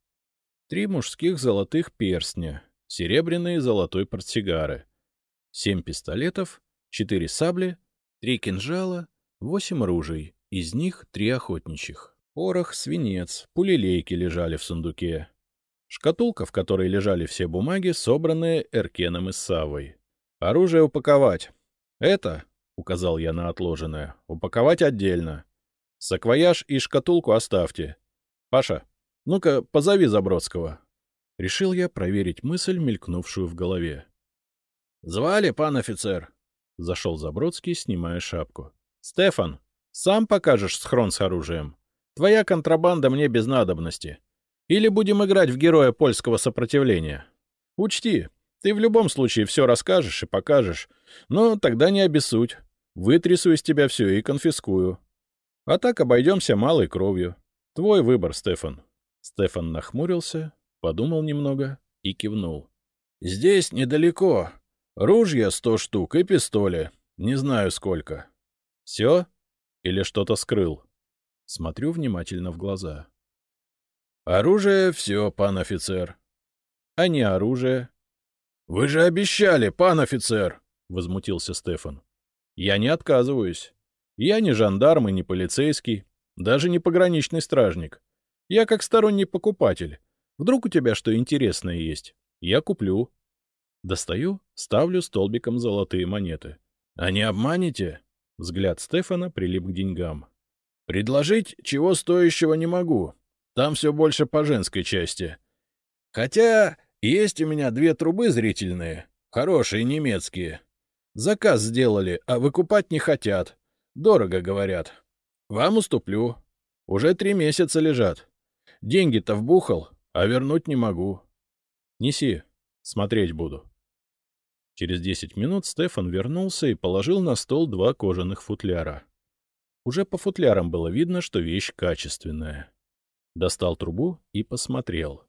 Три мужских золотых перстня, серебряные и золотой портсигары, семь пистолетов, четыре сабли, три кинжала, восемь ружей, из них три охотничьих. Порох, свинец, пулелейки лежали в сундуке. Шкатулка, в которой лежали все бумаги, собранные Эркеном и Савой. Оружие упаковать. Это, — указал я на отложенное, — упаковать отдельно. Саквояж и шкатулку оставьте. Паша, ну-ка, позови Забродского. Решил я проверить мысль, мелькнувшую в голове. — Звали, пан офицер? — зашел Забродский, снимая шапку. — Стефан, сам покажешь схрон с оружием? Твоя контрабанда мне без надобности. Или будем играть в героя польского сопротивления? Учти, ты в любом случае все расскажешь и покажешь, но тогда не обессудь. Вытрясу из тебя все и конфискую. А так обойдемся малой кровью. Твой выбор, Стефан. Стефан нахмурился, подумал немного и кивнул. — Здесь недалеко. Ружья сто штук и пистоли. Не знаю сколько. — Все? Или что-то скрыл? Смотрю внимательно в глаза. — Оружие — все, пан офицер. — А не оружие? — Вы же обещали, пан офицер! — возмутился Стефан. — Я не отказываюсь. Я не жандарм и не полицейский, даже не пограничный стражник. Я как сторонний покупатель. Вдруг у тебя что интересное есть? Я куплю. Достаю, ставлю столбиком золотые монеты. — А не обманете? Взгляд Стефана прилип к деньгам. — Предложить чего стоящего не могу. Там все больше по женской части. Хотя есть у меня две трубы зрительные, хорошие немецкие. Заказ сделали, а выкупать не хотят. Дорого, говорят. Вам уступлю. Уже три месяца лежат. Деньги-то вбухал, а вернуть не могу. Неси, смотреть буду. Через десять минут Стефан вернулся и положил на стол два кожаных футляра. Уже по футлярам было видно, что вещь качественная. Достал трубу и посмотрел.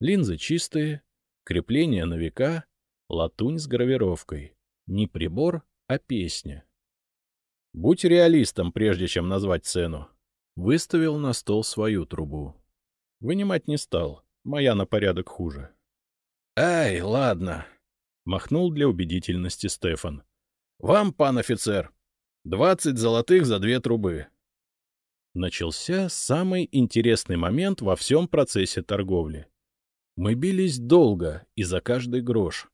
Линзы чистые, крепление на века, латунь с гравировкой. Не прибор, а песня. Будь реалистом, прежде чем назвать цену. Выставил на стол свою трубу. Вынимать не стал, моя на порядок хуже. — Ай, ладно, — махнул для убедительности Стефан. — Вам, пан офицер, двадцать золотых за две трубы. Начался самый интересный момент во всем процессе торговли. Мы бились долго и за каждый грош.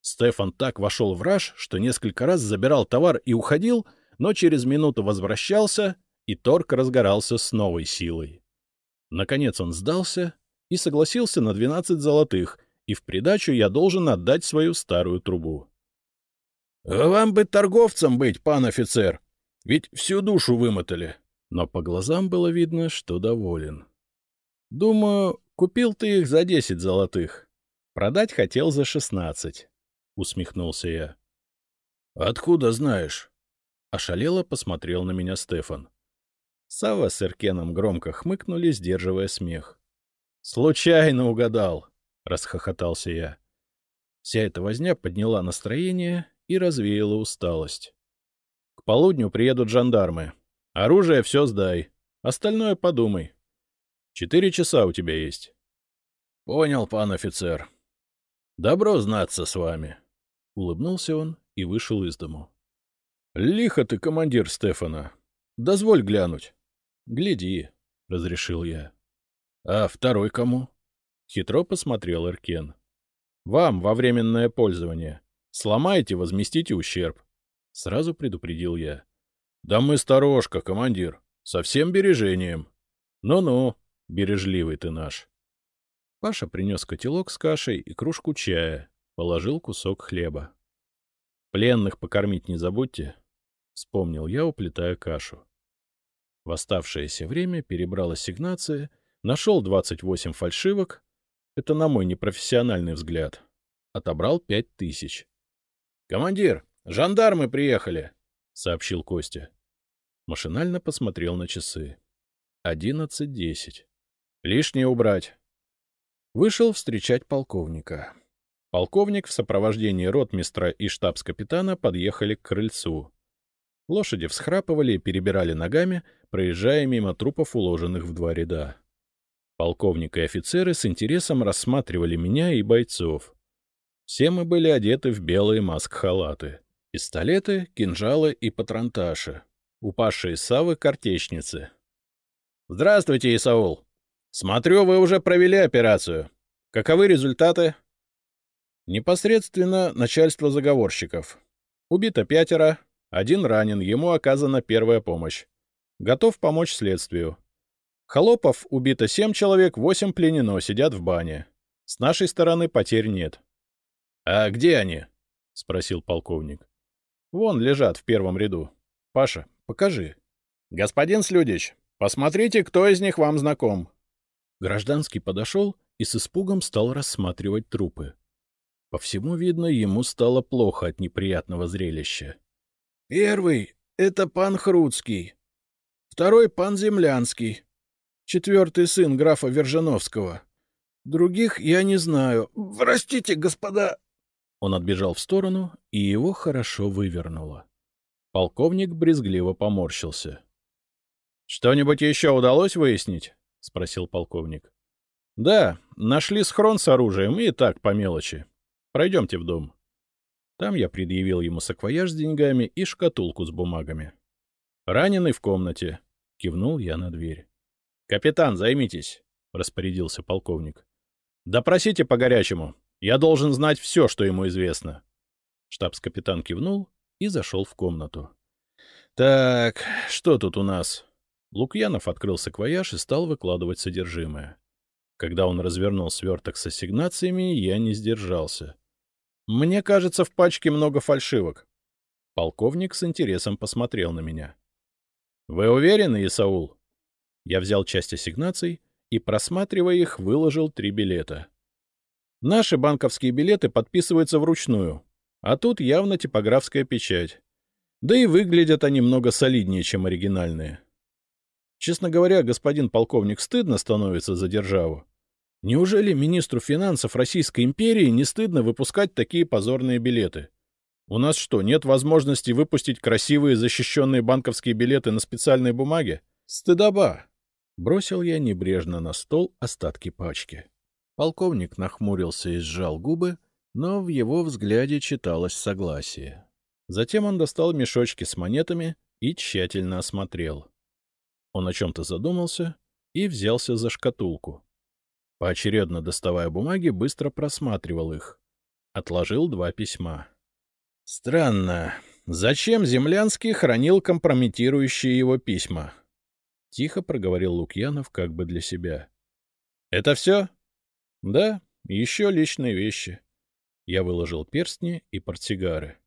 Стефан так вошел в раж, что несколько раз забирал товар и уходил, но через минуту возвращался, и торг разгорался с новой силой. Наконец он сдался и согласился на 12 золотых, и в придачу я должен отдать свою старую трубу. — Вам бы торговцем быть, пан офицер, ведь всю душу вымотали. Но по глазам было видно, что доволен. — Думаю, купил ты их за десять золотых. Продать хотел за шестнадцать, — усмехнулся я. — Откуда знаешь? — ошалело посмотрел на меня Стефан. Сава с Эркеном громко хмыкнули, сдерживая смех. — Случайно угадал, — расхохотался я. Вся эта возня подняла настроение и развеяла усталость. К полудню приедут жандармы. Оружие все сдай. Остальное подумай. Четыре часа у тебя есть. — Понял, пан офицер. — Добро знаться с вами. Улыбнулся он и вышел из дому. — Лихо ты, командир Стефана. Дозволь глянуть. — Гляди, — разрешил я. — А второй кому? — хитро посмотрел Эркен. — Вам во временное пользование. Сломайте, возместите ущерб. Сразу предупредил я. — Да мы сторожка, командир. Со всем бережением. Ну-ну, бережливый ты наш. Паша принес котелок с кашей и кружку чая, положил кусок хлеба. — Пленных покормить не забудьте, — вспомнил я, уплетая кашу. В оставшееся время перебрал ассигнации, нашел 28 фальшивок, это на мой непрофессиональный взгляд, отобрал пять тысяч. — Командир, жандармы приехали! — сообщил Костя. Машинально посмотрел на часы. Одиннадцать десять. Лишнее убрать. Вышел встречать полковника. Полковник в сопровождении ротмистра и штабс-капитана подъехали к крыльцу. Лошади всхрапывали и перебирали ногами, проезжая мимо трупов, уложенных в два ряда. Полковник и офицеры с интересом рассматривали меня и бойцов. Все мы были одеты в белые маск-халаты. Пистолеты, кинжалы и патронташи. Упавшие Савы — картечницы. — Здравствуйте, Исаул. Смотрю, вы уже провели операцию. Каковы результаты? Непосредственно начальство заговорщиков. Убито пятеро, один ранен, ему оказана первая помощь. Готов помочь следствию. Холопов убито семь человек, восемь пленено, сидят в бане. С нашей стороны потерь нет. — А где они? — спросил полковник. Вон лежат в первом ряду. Паша, покажи. Господин Слюдич, посмотрите, кто из них вам знаком. Гражданский подошел и с испугом стал рассматривать трупы. По всему видно, ему стало плохо от неприятного зрелища. — Первый — это пан Хруцкий. Второй — пан Землянский. Четвертый сын графа Вержановского. Других я не знаю. Простите, господа, он отбежал в сторону, и его хорошо вывернуло. Полковник брезгливо поморщился. — Что-нибудь еще удалось выяснить? — спросил полковник. — Да, нашли схрон с оружием и так по мелочи. Пройдемте в дом. Там я предъявил ему саквояж с деньгами и шкатулку с бумагами. — Раненый в комнате. — кивнул я на дверь. — Капитан, займитесь, — распорядился полковник. — Допросите по-горячему. Я должен знать все, что ему известно. Штабс-капитан кивнул и зашел в комнату. — Так, что тут у нас? Лукьянов открыл саквояж и стал выкладывать содержимое. Когда он развернул сверток с ассигнациями, я не сдержался. Мне кажется, в пачке много фальшивок. Полковник с интересом посмотрел на меня. — Вы уверены, Исаул? Я взял часть ассигнаций и, просматривая их, выложил три билета — Наши банковские билеты подписываются вручную, а тут явно типографская печать. Да и выглядят они много солиднее, чем оригинальные. Честно говоря, господин полковник, стыдно становится за державу. Неужели министру финансов Российской империи не стыдно выпускать такие позорные билеты? У нас что, нет возможности выпустить красивые защищенные банковские билеты на специальной бумаге? Стыдоба! Бросил я небрежно на стол остатки пачки. Полковник нахмурился и сжал губы, но в его взгляде читалось согласие. Затем он достал мешочки с монетами и тщательно осмотрел. Он о чем-то задумался и взялся за шкатулку. Поочередно доставая бумаги, быстро просматривал их. Отложил два письма. Странно. Зачем Землянский хранил компрометирующие его письма? Тихо проговорил Лукьянов как бы для себя. — Это все? — Да, еще личные вещи. Я выложил перстни и портсигары.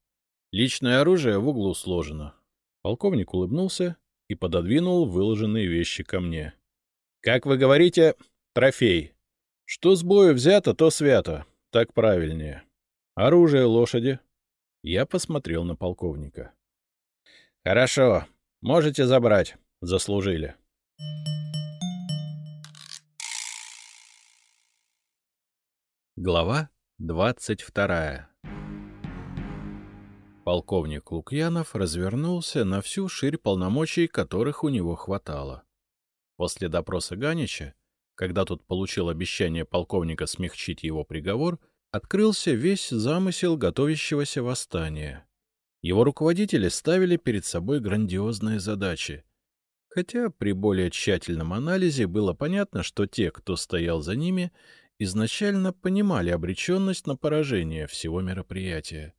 Личное оружие в углу сложено. Полковник улыбнулся и пододвинул выложенные вещи ко мне. — Как вы говорите, трофей. Что с бою взято, то свято. Так правильнее. Оружие лошади. Я посмотрел на полковника. — Хорошо, можете забрать. Заслужили. Глава двадцать вторая Полковник Лукьянов развернулся на всю ширь полномочий, которых у него хватало. После допроса Ганича, когда тот получил обещание полковника смягчить его приговор, открылся весь замысел готовящегося восстания. Его руководители ставили перед собой грандиозные задачи. Хотя при более тщательном анализе было понятно, что те, кто стоял за ними, изначально понимали обреченность на поражение всего мероприятия.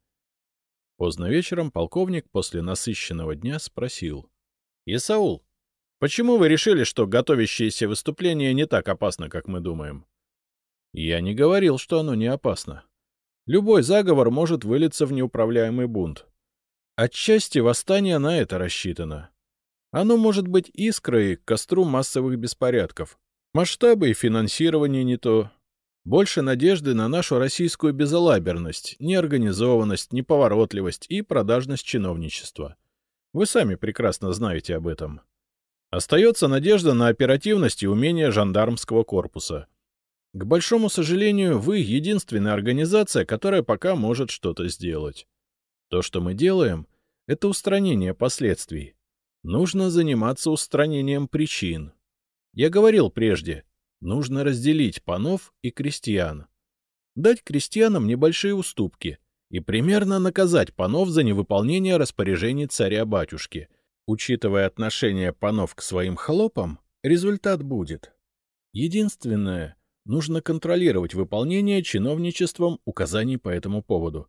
Поздно вечером полковник после насыщенного дня спросил. — Исаул, почему вы решили, что готовящееся выступление не так опасно, как мы думаем? — Я не говорил, что оно не опасно. Любой заговор может вылиться в неуправляемый бунт. Отчасти восстание на это рассчитано. Оно может быть искрой к костру массовых беспорядков. Масштабы и финансирование не то, больше надежды на нашу российскую безалаберность, неорганизованность, неповоротливость и продажность чиновничества. Вы сами прекрасно знаете об этом. Остается надежда на оперативность и умение жандармского корпуса. К большому сожалению, вы единственная организация, которая пока может что-то сделать. То, что мы делаем, — это устранение последствий. Нужно заниматься устранением причин. Я говорил прежде — Нужно разделить панов и крестьян. Дать крестьянам небольшие уступки и примерно наказать панов за невыполнение распоряжений царя-батюшки. Учитывая отношение панов к своим холопам, результат будет. Единственное, нужно контролировать выполнение чиновничеством указаний по этому поводу.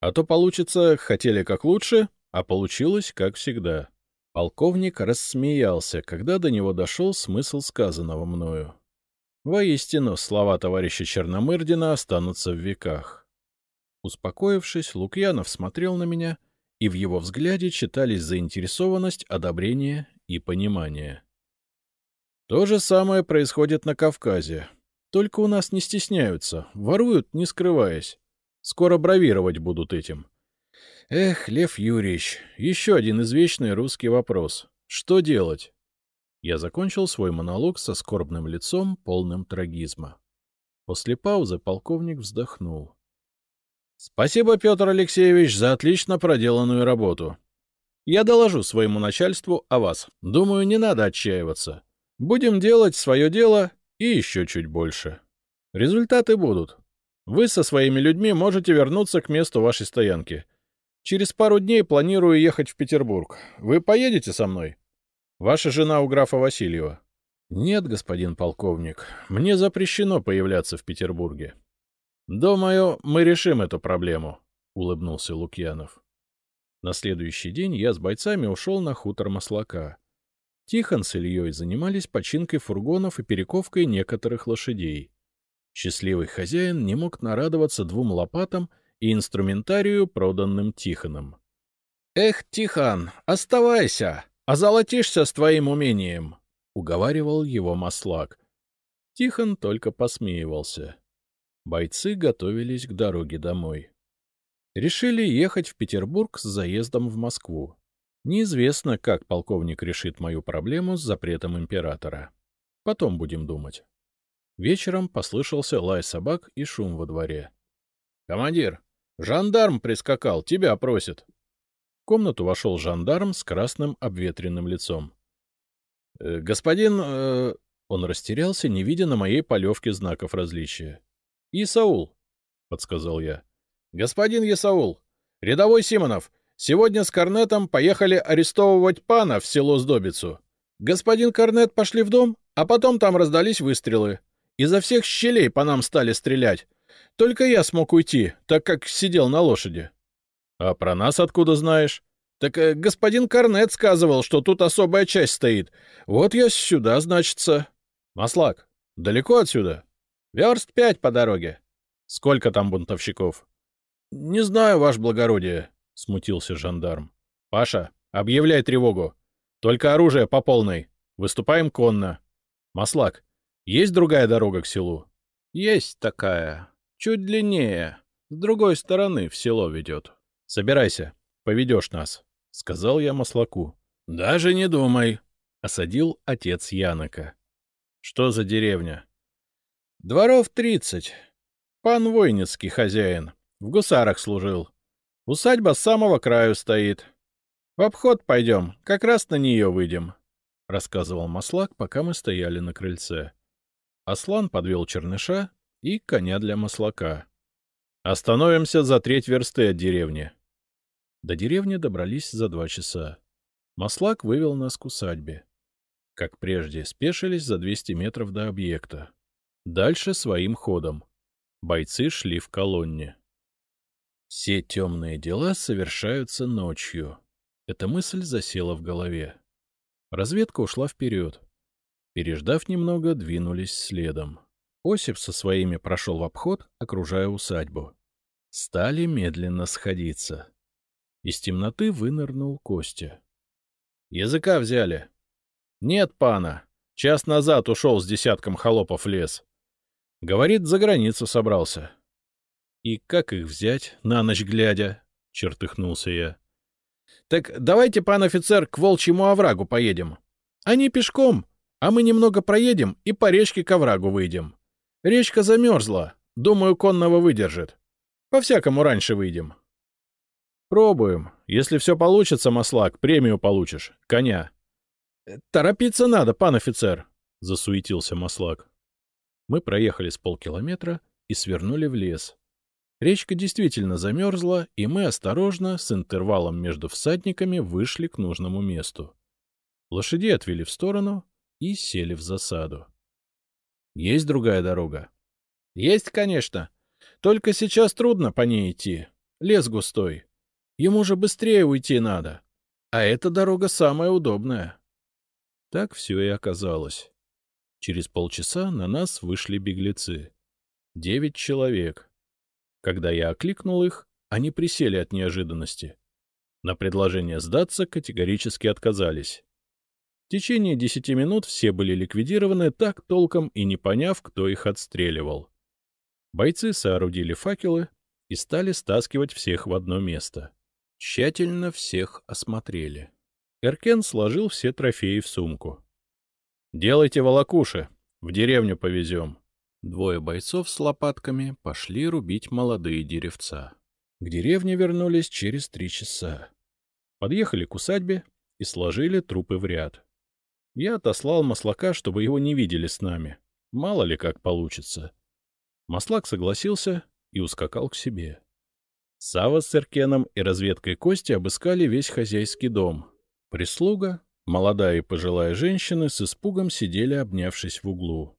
А то получится «хотели как лучше», а получилось как всегда. Полковник рассмеялся, когда до него дошел смысл сказанного мною. Воистину, слова товарища Черномырдина останутся в веках. Успокоившись, Лукьянов смотрел на меня, и в его взгляде читались заинтересованность, одобрение и понимание. То же самое происходит на Кавказе. Только у нас не стесняются, воруют, не скрываясь. Скоро бравировать будут этим. Эх, Лев Юрьевич, еще один извечный русский вопрос. Что делать? Я закончил свой монолог со скорбным лицом, полным трагизма. После паузы полковник вздохнул. — Спасибо, Петр Алексеевич, за отлично проделанную работу. Я доложу своему начальству о вас. Думаю, не надо отчаиваться. Будем делать свое дело и еще чуть больше. Результаты будут. Вы со своими людьми можете вернуться к месту вашей стоянки. Через пару дней планирую ехать в Петербург. Вы поедете со мной? — Ваша жена у графа Васильева? — Нет, господин полковник, мне запрещено появляться в Петербурге. — Думаю, мы решим эту проблему, — улыбнулся Лукьянов. На следующий день я с бойцами ушел на хутор Маслака. Тихон с Ильей занимались починкой фургонов и перековкой некоторых лошадей. Счастливый хозяин не мог нарадоваться двум лопатам и инструментарию, проданным Тихоном. — Эх, Тихон, оставайся! Озолотишься с твоим умением, — уговаривал его маслак. Тихон только посмеивался. Бойцы готовились к дороге домой. Решили ехать в Петербург с заездом в Москву. Неизвестно, как полковник решит мою проблему с запретом императора. Потом будем думать. Вечером послышался лай собак и шум во дворе. — Командир, жандарм прискакал, тебя просит комнату вошел жандарм с красным обветренным лицом. «Э, — Господин... Э, он растерялся, не видя на моей полевке знаков различия. — Исаул, — подсказал я. — Господин Исаул, рядовой Симонов, сегодня с Корнетом поехали арестовывать пана в село Сдобицу. Господин Корнет пошли в дом, а потом там раздались выстрелы. Изо всех щелей по нам стали стрелять. только я смог уйти, так как сидел на лошади. — А про нас откуда знаешь? — Так э, господин Корнет сказывал, что тут особая часть стоит. Вот я сюда, значится. — Маслак, далеко отсюда? — Верст пять по дороге. — Сколько там бунтовщиков? — Не знаю, ваше благородие, — смутился жандарм. — Паша, объявляй тревогу. Только оружие по полной. Выступаем конно. Маслак, есть другая дорога к селу? — Есть такая. Чуть длиннее. С другой стороны в село ведет. Собирайся, поведешь нас, — сказал я Маслаку. — Даже не думай, — осадил отец Янока. — Что за деревня? — Дворов тридцать. Пан Войницкий хозяин. В гусарах служил. Усадьба с самого краю стоит. В обход пойдем, как раз на нее выйдем, — рассказывал Маслак, пока мы стояли на крыльце. Аслан подвел черныша и коня для Маслака. Остановимся за треть версты от деревни. До деревни добрались за два часа. Маслак вывел нас к усадьбе. Как прежде, спешились за 200 метров до объекта. Дальше своим ходом. Бойцы шли в колонне. Все темные дела совершаются ночью. Эта мысль засела в голове. Разведка ушла вперед. Переждав немного, двинулись следом. Осип со своими прошел в обход, окружая усадьбу. Стали медленно сходиться. Из темноты вынырнул Костя. — Языка взяли. — Нет, пана. Час назад ушел с десятком холопов в лес. Говорит, за границу собрался. — И как их взять, на ночь глядя? — чертыхнулся я. — Так давайте, пан офицер, к волчьему оврагу поедем. Они пешком, а мы немного проедем и по речке к оврагу выйдем. Речка замерзла, думаю, конного выдержит. По-всякому раньше выйдем. — Пробуем. Если все получится, Маслак, премию получишь. Коня. Э, — Торопиться надо, пан офицер, — засуетился Маслак. Мы проехали с полкилометра и свернули в лес. Речка действительно замерзла, и мы осторожно, с интервалом между всадниками, вышли к нужному месту. Лошади отвели в сторону и сели в засаду. — Есть другая дорога? — Есть, конечно. Только сейчас трудно по ней идти. Лес густой. Ему же быстрее уйти надо. А эта дорога самая удобная. Так все и оказалось. Через полчаса на нас вышли беглецы. Девять человек. Когда я окликнул их, они присели от неожиданности. На предложение сдаться категорически отказались. В течение десяти минут все были ликвидированы, так толком и не поняв, кто их отстреливал. Бойцы соорудили факелы и стали стаскивать всех в одно место. Тщательно всех осмотрели. Эркен сложил все трофеи в сумку. — Делайте волокуши, в деревню повезем. Двое бойцов с лопатками пошли рубить молодые деревца. К деревне вернулись через три часа. Подъехали к усадьбе и сложили трупы в ряд. Я отослал Маслака, чтобы его не видели с нами. Мало ли как получится. Маслак согласился и ускакал к себе. Сава с Эркеном и разведкой Кости обыскали весь хозяйский дом. Прислуга, молодая и пожилая женщины, с испугом сидели, обнявшись в углу.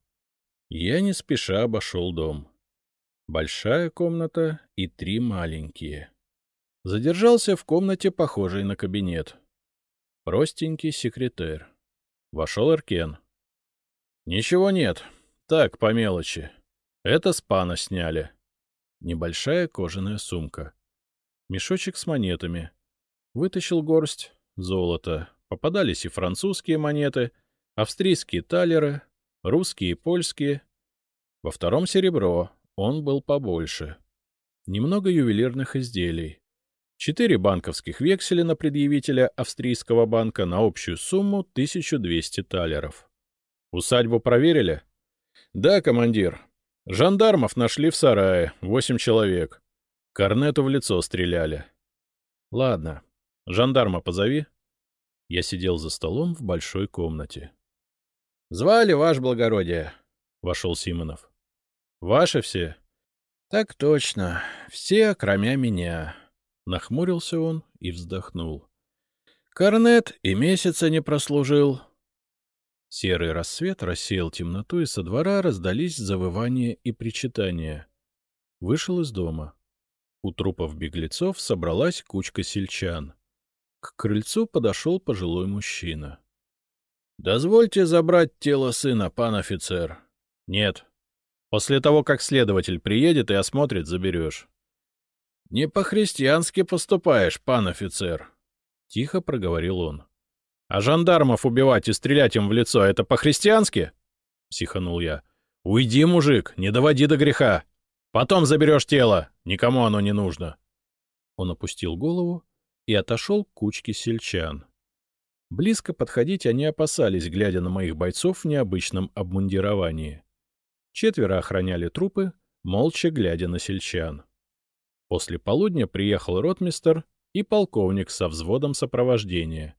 Я не спеша обошел дом. Большая комната и три маленькие. Задержался в комнате, похожей на кабинет. Простенький секретарь. Вошел Эркен. — Ничего нет. Так, по мелочи. Это с пана сняли. — Небольшая кожаная сумка. Мешочек с монетами. Вытащил горсть золота. Попадались и французские монеты, австрийские талеры, русские и польские. Во втором серебро, он был побольше. Немного ювелирных изделий. Четыре банковских векселя на предъявителя австрийского банка на общую сумму 1200 талеров. Усадьбу проверили? — Да, командир. Жандармов нашли в сарае, восемь человек. Корнету в лицо стреляли. — Ладно, жандарма позови. Я сидел за столом в большой комнате. — Звали, ваше благородие, — вошел Симонов. — Ваши все? — Так точно, все, кроме меня. Нахмурился он и вздохнул. — Корнет и месяца не прослужил, Серый рассвет рассеял темноту, и со двора раздались завывания и причитания. Вышел из дома. У трупов беглецов собралась кучка сельчан. К крыльцу подошел пожилой мужчина. — Дозвольте забрать тело сына, пан офицер. — Нет. После того, как следователь приедет и осмотрит, заберешь. — Не по-христиански поступаешь, пан офицер, — тихо проговорил он. — А жандармов убивать и стрелять им в лицо — это по-христиански? — психанул я. — Уйди, мужик, не доводи до греха. Потом заберешь тело, никому оно не нужно. Он опустил голову и отошел к кучке сельчан. Близко подходить они опасались, глядя на моих бойцов в необычном обмундировании. Четверо охраняли трупы, молча глядя на сельчан. После полудня приехал ротмистер и полковник со взводом сопровождения.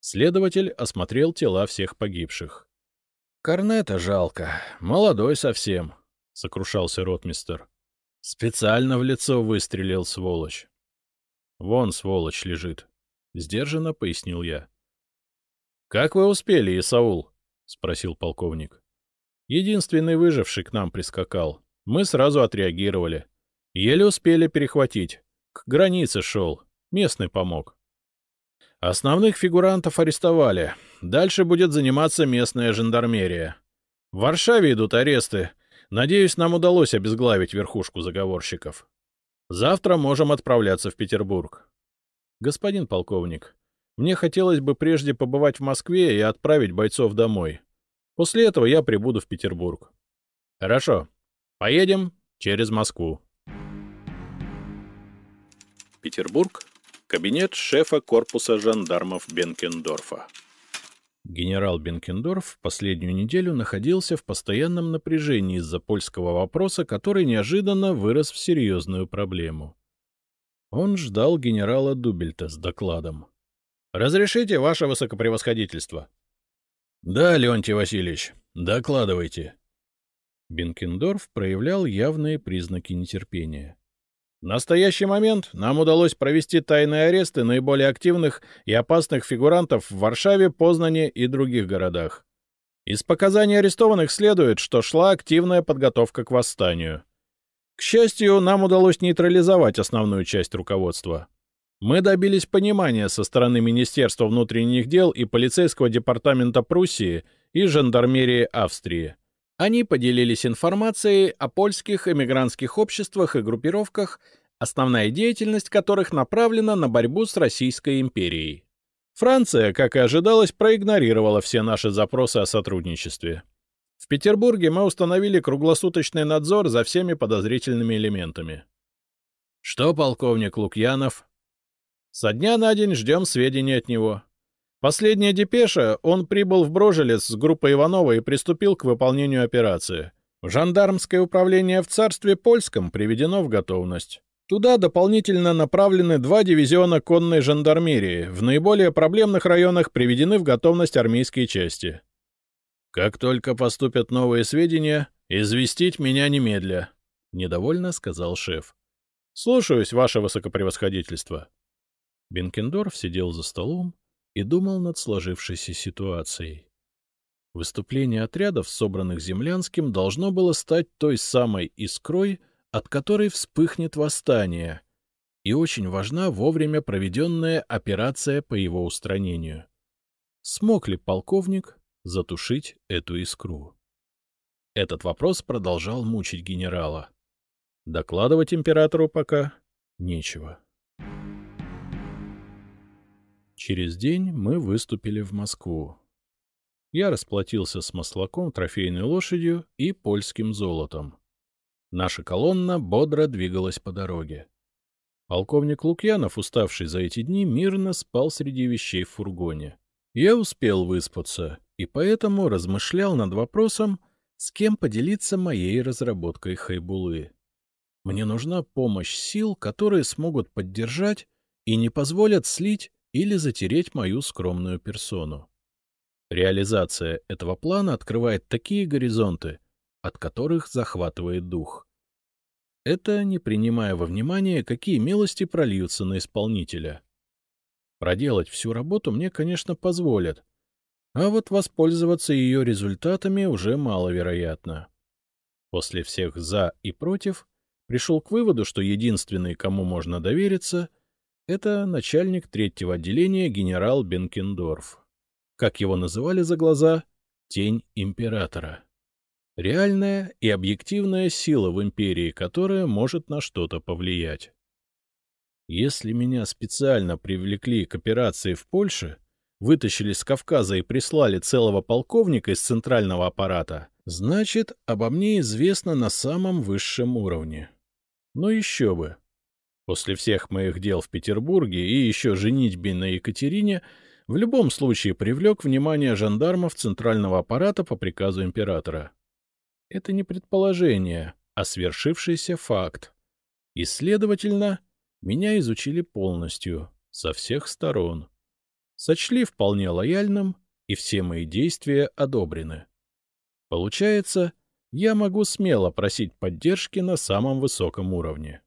Следователь осмотрел тела всех погибших. — Корнета жалко, молодой совсем, — сокрушался ротмистер. — Специально в лицо выстрелил, сволочь. — Вон сволочь лежит, — сдержанно пояснил я. — Как вы успели, Исаул? — спросил полковник. — Единственный выживший к нам прискакал. Мы сразу отреагировали. Еле успели перехватить. К границе шел. Местный помог. Основных фигурантов арестовали. Дальше будет заниматься местная жандармерия. В Варшаве идут аресты. Надеюсь, нам удалось обезглавить верхушку заговорщиков. Завтра можем отправляться в Петербург. Господин полковник, мне хотелось бы прежде побывать в Москве и отправить бойцов домой. После этого я прибуду в Петербург. Хорошо. Поедем через Москву. Петербург. Кабинет шефа корпуса жандармов Бенкендорфа. Генерал Бенкендорф последнюю неделю находился в постоянном напряжении из-за польского вопроса, который неожиданно вырос в серьезную проблему. Он ждал генерала Дубельта с докладом. — Разрешите, ваше высокопревосходительство? — Да, Леонтий Васильевич, докладывайте. Бенкендорф проявлял явные признаки нетерпения. В настоящий момент нам удалось провести тайные аресты наиболее активных и опасных фигурантов в Варшаве, Познане и других городах. Из показаний арестованных следует, что шла активная подготовка к восстанию. К счастью, нам удалось нейтрализовать основную часть руководства. Мы добились понимания со стороны Министерства внутренних дел и полицейского департамента Пруссии и жандармерии Австрии. Они поделились информацией о польских эмигрантских обществах и группировках, основная деятельность которых направлена на борьбу с Российской империей. Франция, как и ожидалось, проигнорировала все наши запросы о сотрудничестве. В Петербурге мы установили круглосуточный надзор за всеми подозрительными элементами. Что, полковник Лукьянов? Со дня на день ждем сведений от него. Последняя депеша, он прибыл в Брожелец с группой Иванова и приступил к выполнению операции. Жандармское управление в царстве польском приведено в готовность. Туда дополнительно направлены два дивизиона конной жандармерии, в наиболее проблемных районах приведены в готовность армейские части. «Как только поступят новые сведения, известить меня немедля», — недовольно сказал шеф. «Слушаюсь, ваше высокопревосходительство». Бенкендорф сидел за столом, и думал над сложившейся ситуацией. Выступление отрядов, собранных Землянским, должно было стать той самой искрой, от которой вспыхнет восстание, и очень важна вовремя проведенная операция по его устранению. Смог ли полковник затушить эту искру? Этот вопрос продолжал мучить генерала. Докладывать императору пока нечего. Через день мы выступили в Москву. Я расплатился с маслаком, трофейной лошадью и польским золотом. Наша колонна бодро двигалась по дороге. Полковник Лукьянов, уставший за эти дни, мирно спал среди вещей в фургоне. Я успел выспаться, и поэтому размышлял над вопросом, с кем поделиться моей разработкой хайбулы. Мне нужна помощь сил, которые смогут поддержать и не позволят слить или затереть мою скромную персону. Реализация этого плана открывает такие горизонты, от которых захватывает дух. Это не принимая во внимание, какие милости прольются на исполнителя. Проделать всю работу мне, конечно, позволят, а вот воспользоваться ее результатами уже маловероятно. После всех «за» и «против» пришел к выводу, что единственный, кому можно довериться, это начальник третьего отделения генерал Бенкендорф. Как его называли за глаза? Тень императора. Реальная и объективная сила в империи, которая может на что-то повлиять. Если меня специально привлекли к операции в Польше, вытащили с Кавказа и прислали целого полковника из центрального аппарата, значит, обо мне известно на самом высшем уровне. Но еще бы. После всех моих дел в Петербурге и еще женитьбе на Екатерине в любом случае привлек внимание жандармов центрального аппарата по приказу императора. Это не предположение, а свершившийся факт. И, следовательно, меня изучили полностью, со всех сторон. Сочли вполне лояльным, и все мои действия одобрены. Получается, я могу смело просить поддержки на самом высоком уровне.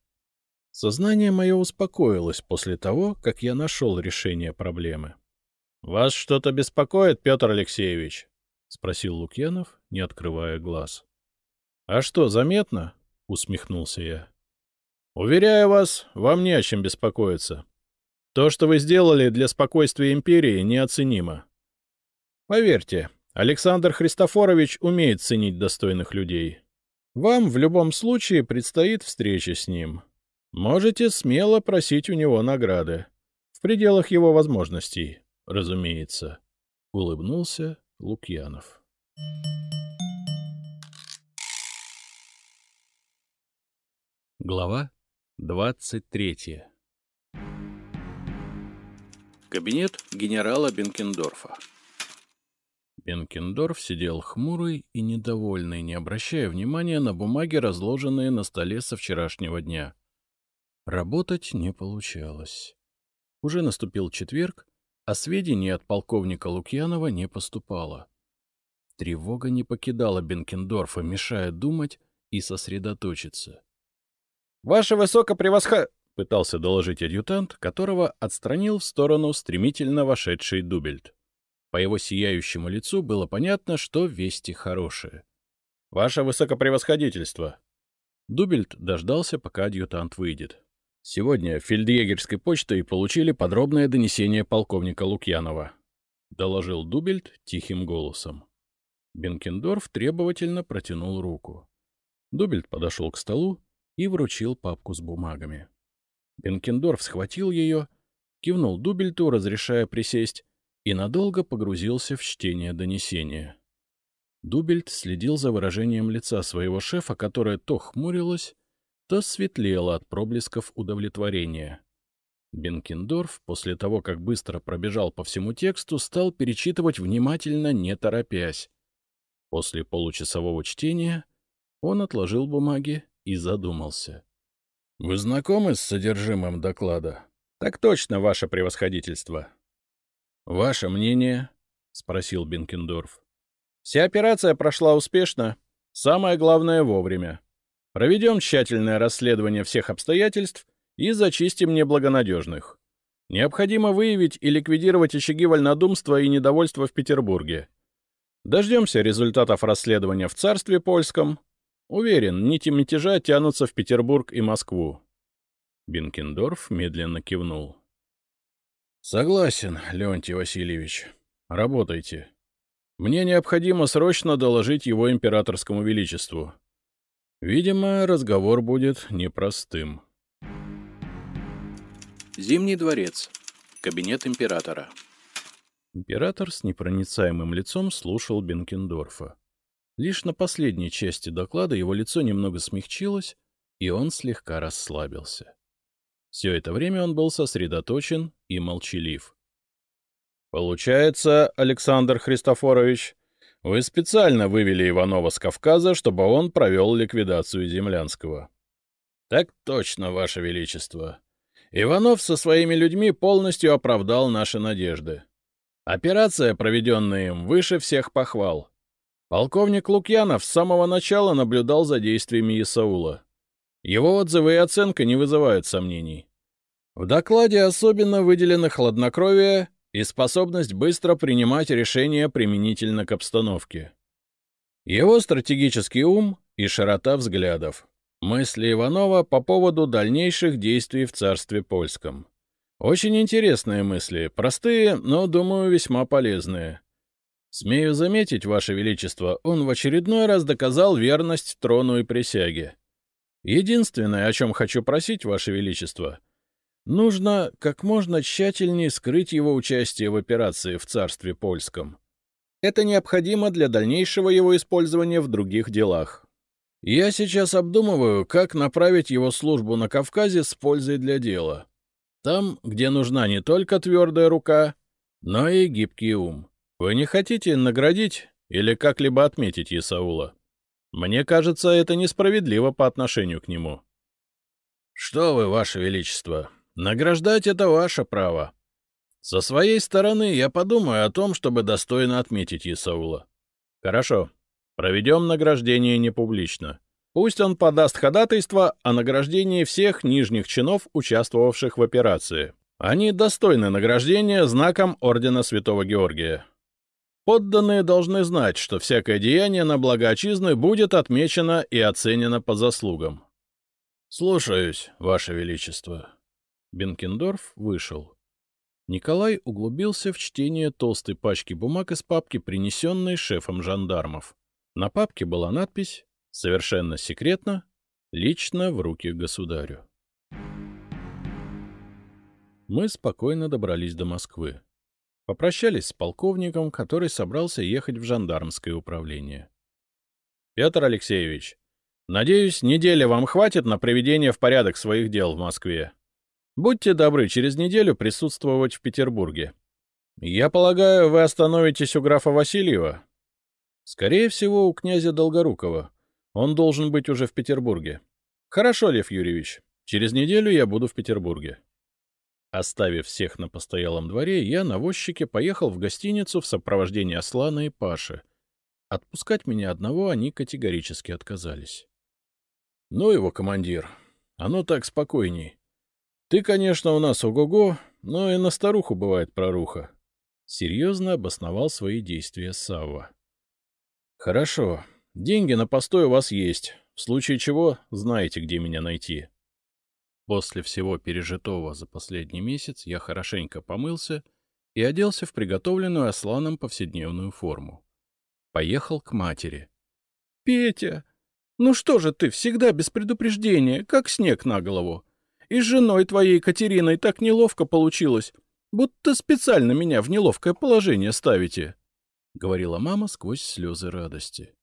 Сознание мое успокоилось после того, как я нашел решение проблемы. — Вас что-то беспокоит, Петр Алексеевич? — спросил Лукьянов, не открывая глаз. — А что, заметно? — усмехнулся я. — Уверяю вас, вам не о чем беспокоиться. То, что вы сделали для спокойствия империи, неоценимо. Поверьте, Александр Христофорович умеет ценить достойных людей. Вам в любом случае предстоит встреча с ним. Можете смело просить у него награды. В пределах его возможностей, разумеется. Улыбнулся Лукьянов. Глава двадцать третья Кабинет генерала Бенкендорфа Бенкендорф сидел хмурый и недовольный, не обращая внимания на бумаги, разложенные на столе со вчерашнего дня. Работать не получалось. Уже наступил четверг, а сведений от полковника Лукьянова не поступало. Тревога не покидала Бенкендорфа, мешая думать и сосредоточиться. — Ваше высокопревосход... — пытался доложить адъютант, которого отстранил в сторону стремительно вошедший Дубельт. По его сияющему лицу было понятно, что вести хорошие. — Ваше высокопревосходительство! Дубельт дождался, пока адъютант выйдет. Сегодня фельдъегерской почтой получили подробное донесение полковника Лукьянова. Доложил Дубельт тихим голосом. Бенкендорф требовательно протянул руку. Дубельт подошел к столу и вручил папку с бумагами. Бенкендорф схватил ее, кивнул Дубельту, разрешая присесть, и надолго погрузился в чтение донесения. Дубельт следил за выражением лица своего шефа, которое то хмурилось, то светлело от проблесков удовлетворения. Бенкендорф, после того, как быстро пробежал по всему тексту, стал перечитывать внимательно, не торопясь. После получасового чтения он отложил бумаги и задумался. — Вы знакомы с содержимым доклада? — Так точно, ваше превосходительство. — Ваше мнение? — спросил Бенкендорф. — Вся операция прошла успешно. Самое главное — вовремя. Проведем тщательное расследование всех обстоятельств и зачистим неблагонадежных. Необходимо выявить и ликвидировать очаги вольнодумства и недовольства в Петербурге. Дождемся результатов расследования в царстве польском, Уверен, нити мятежа тянутся в Петербург и Москву. Бенкендорф медленно кивнул. — Согласен, Леонтий Васильевич. Работайте. Мне необходимо срочно доложить его императорскому величеству. Видимо, разговор будет непростым. Зимний дворец. Кабинет императора. Император с непроницаемым лицом слушал Бенкендорфа. Лишь на последней части доклада его лицо немного смягчилось, и он слегка расслабился. Все это время он был сосредоточен и молчалив. — Получается, Александр Христофорович, вы специально вывели Иванова с Кавказа, чтобы он провел ликвидацию Землянского. — Так точно, Ваше Величество. Иванов со своими людьми полностью оправдал наши надежды. Операция, проведенная им, выше всех похвал — Полковник Лукьянов с самого начала наблюдал за действиями Исаула. Его отзывы и оценка не вызывают сомнений. В докладе особенно выделено хладнокровие и способность быстро принимать решения применительно к обстановке. Его стратегический ум и широта взглядов. Мысли Иванова по поводу дальнейших действий в царстве польском. Очень интересные мысли, простые, но, думаю, весьма полезные. Смею заметить, Ваше Величество, он в очередной раз доказал верность трону и присяге. Единственное, о чем хочу просить, Ваше Величество, нужно как можно тщательнее скрыть его участие в операции в царстве польском. Это необходимо для дальнейшего его использования в других делах. Я сейчас обдумываю, как направить его службу на Кавказе с пользой для дела. Там, где нужна не только твердая рука, но и гибкий ум. Вы не хотите наградить или как-либо отметить Исаула? Мне кажется, это несправедливо по отношению к нему. — Что вы, Ваше Величество, награждать — это ваше право. Со своей стороны я подумаю о том, чтобы достойно отметить Исаула. Хорошо, проведем награждение не публично. Пусть он подаст ходатайство о награждении всех нижних чинов, участвовавших в операции. Они достойны награждения знаком Ордена Святого Георгия. Подданные должны знать, что всякое деяние на благо отчизны будет отмечено и оценено по заслугам. — Слушаюсь, Ваше Величество. Бенкендорф вышел. Николай углубился в чтение толстой пачки бумаг из папки, принесенной шефом жандармов. На папке была надпись «Совершенно секретно, лично в руки государю». Мы спокойно добрались до Москвы. Попрощались с полковником, который собрался ехать в жандармское управление. — Петр Алексеевич, надеюсь, неделя вам хватит на приведение в порядок своих дел в Москве. Будьте добры через неделю присутствовать в Петербурге. Я полагаю, вы остановитесь у графа Васильева? Скорее всего, у князя Долгорукова. Он должен быть уже в Петербурге. Хорошо, Лев Юрьевич, через неделю я буду в Петербурге. Оставив всех на постоялом дворе, я на возчике поехал в гостиницу в сопровождении Аслана и Паши. Отпускать меня одного они категорически отказались. — Ну его, командир, оно так спокойней. Ты, конечно, у нас ого-го, но и на старуху бывает проруха. Серьезно обосновал свои действия Савва. — Хорошо, деньги на постой у вас есть, в случае чего знаете, где меня найти. — После всего пережитого за последний месяц я хорошенько помылся и оделся в приготовленную Асланом повседневную форму. Поехал к матери. — Петя, ну что же ты всегда без предупреждения, как снег на голову? И с женой твоей Катериной так неловко получилось, будто специально меня в неловкое положение ставите, — говорила мама сквозь слезы радости.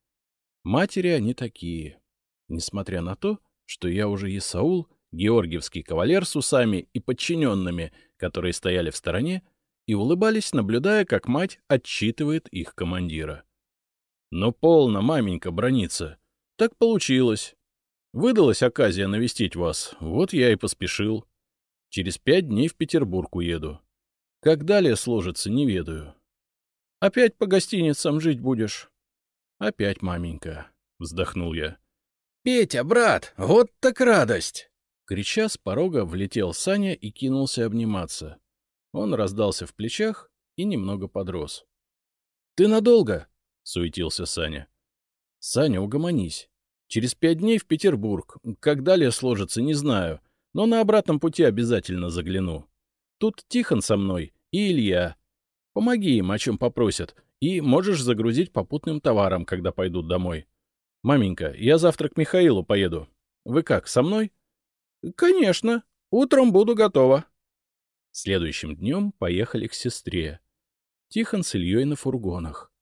Матери они такие. Несмотря на то, что я уже Исаул, — георгиевский кавалер с усами и подчиненными, которые стояли в стороне, и улыбались, наблюдая, как мать отчитывает их командира. «Но полно, маменька, брониться. Так получилось. Выдалась оказия навестить вас, вот я и поспешил. Через пять дней в Петербург уеду. Как далее сложится, не ведаю. Опять по гостиницам жить будешь?» «Опять, маменька», — вздохнул я. «Петя, брат, вот так радость!» Крича с порога влетел Саня и кинулся обниматься. Он раздался в плечах и немного подрос. — Ты надолго? — суетился Саня. — Саня, угомонись. Через пять дней в Петербург. Как далее сложится, не знаю, но на обратном пути обязательно загляну. Тут Тихон со мной и Илья. Помоги им, о чем попросят, и можешь загрузить попутным товаром, когда пойдут домой. Маменька, я завтра к Михаилу поеду. Вы как, со мной? —— Конечно. Утром буду готова. Следующим днем поехали к сестре. Тихон с Ильей на фургонах.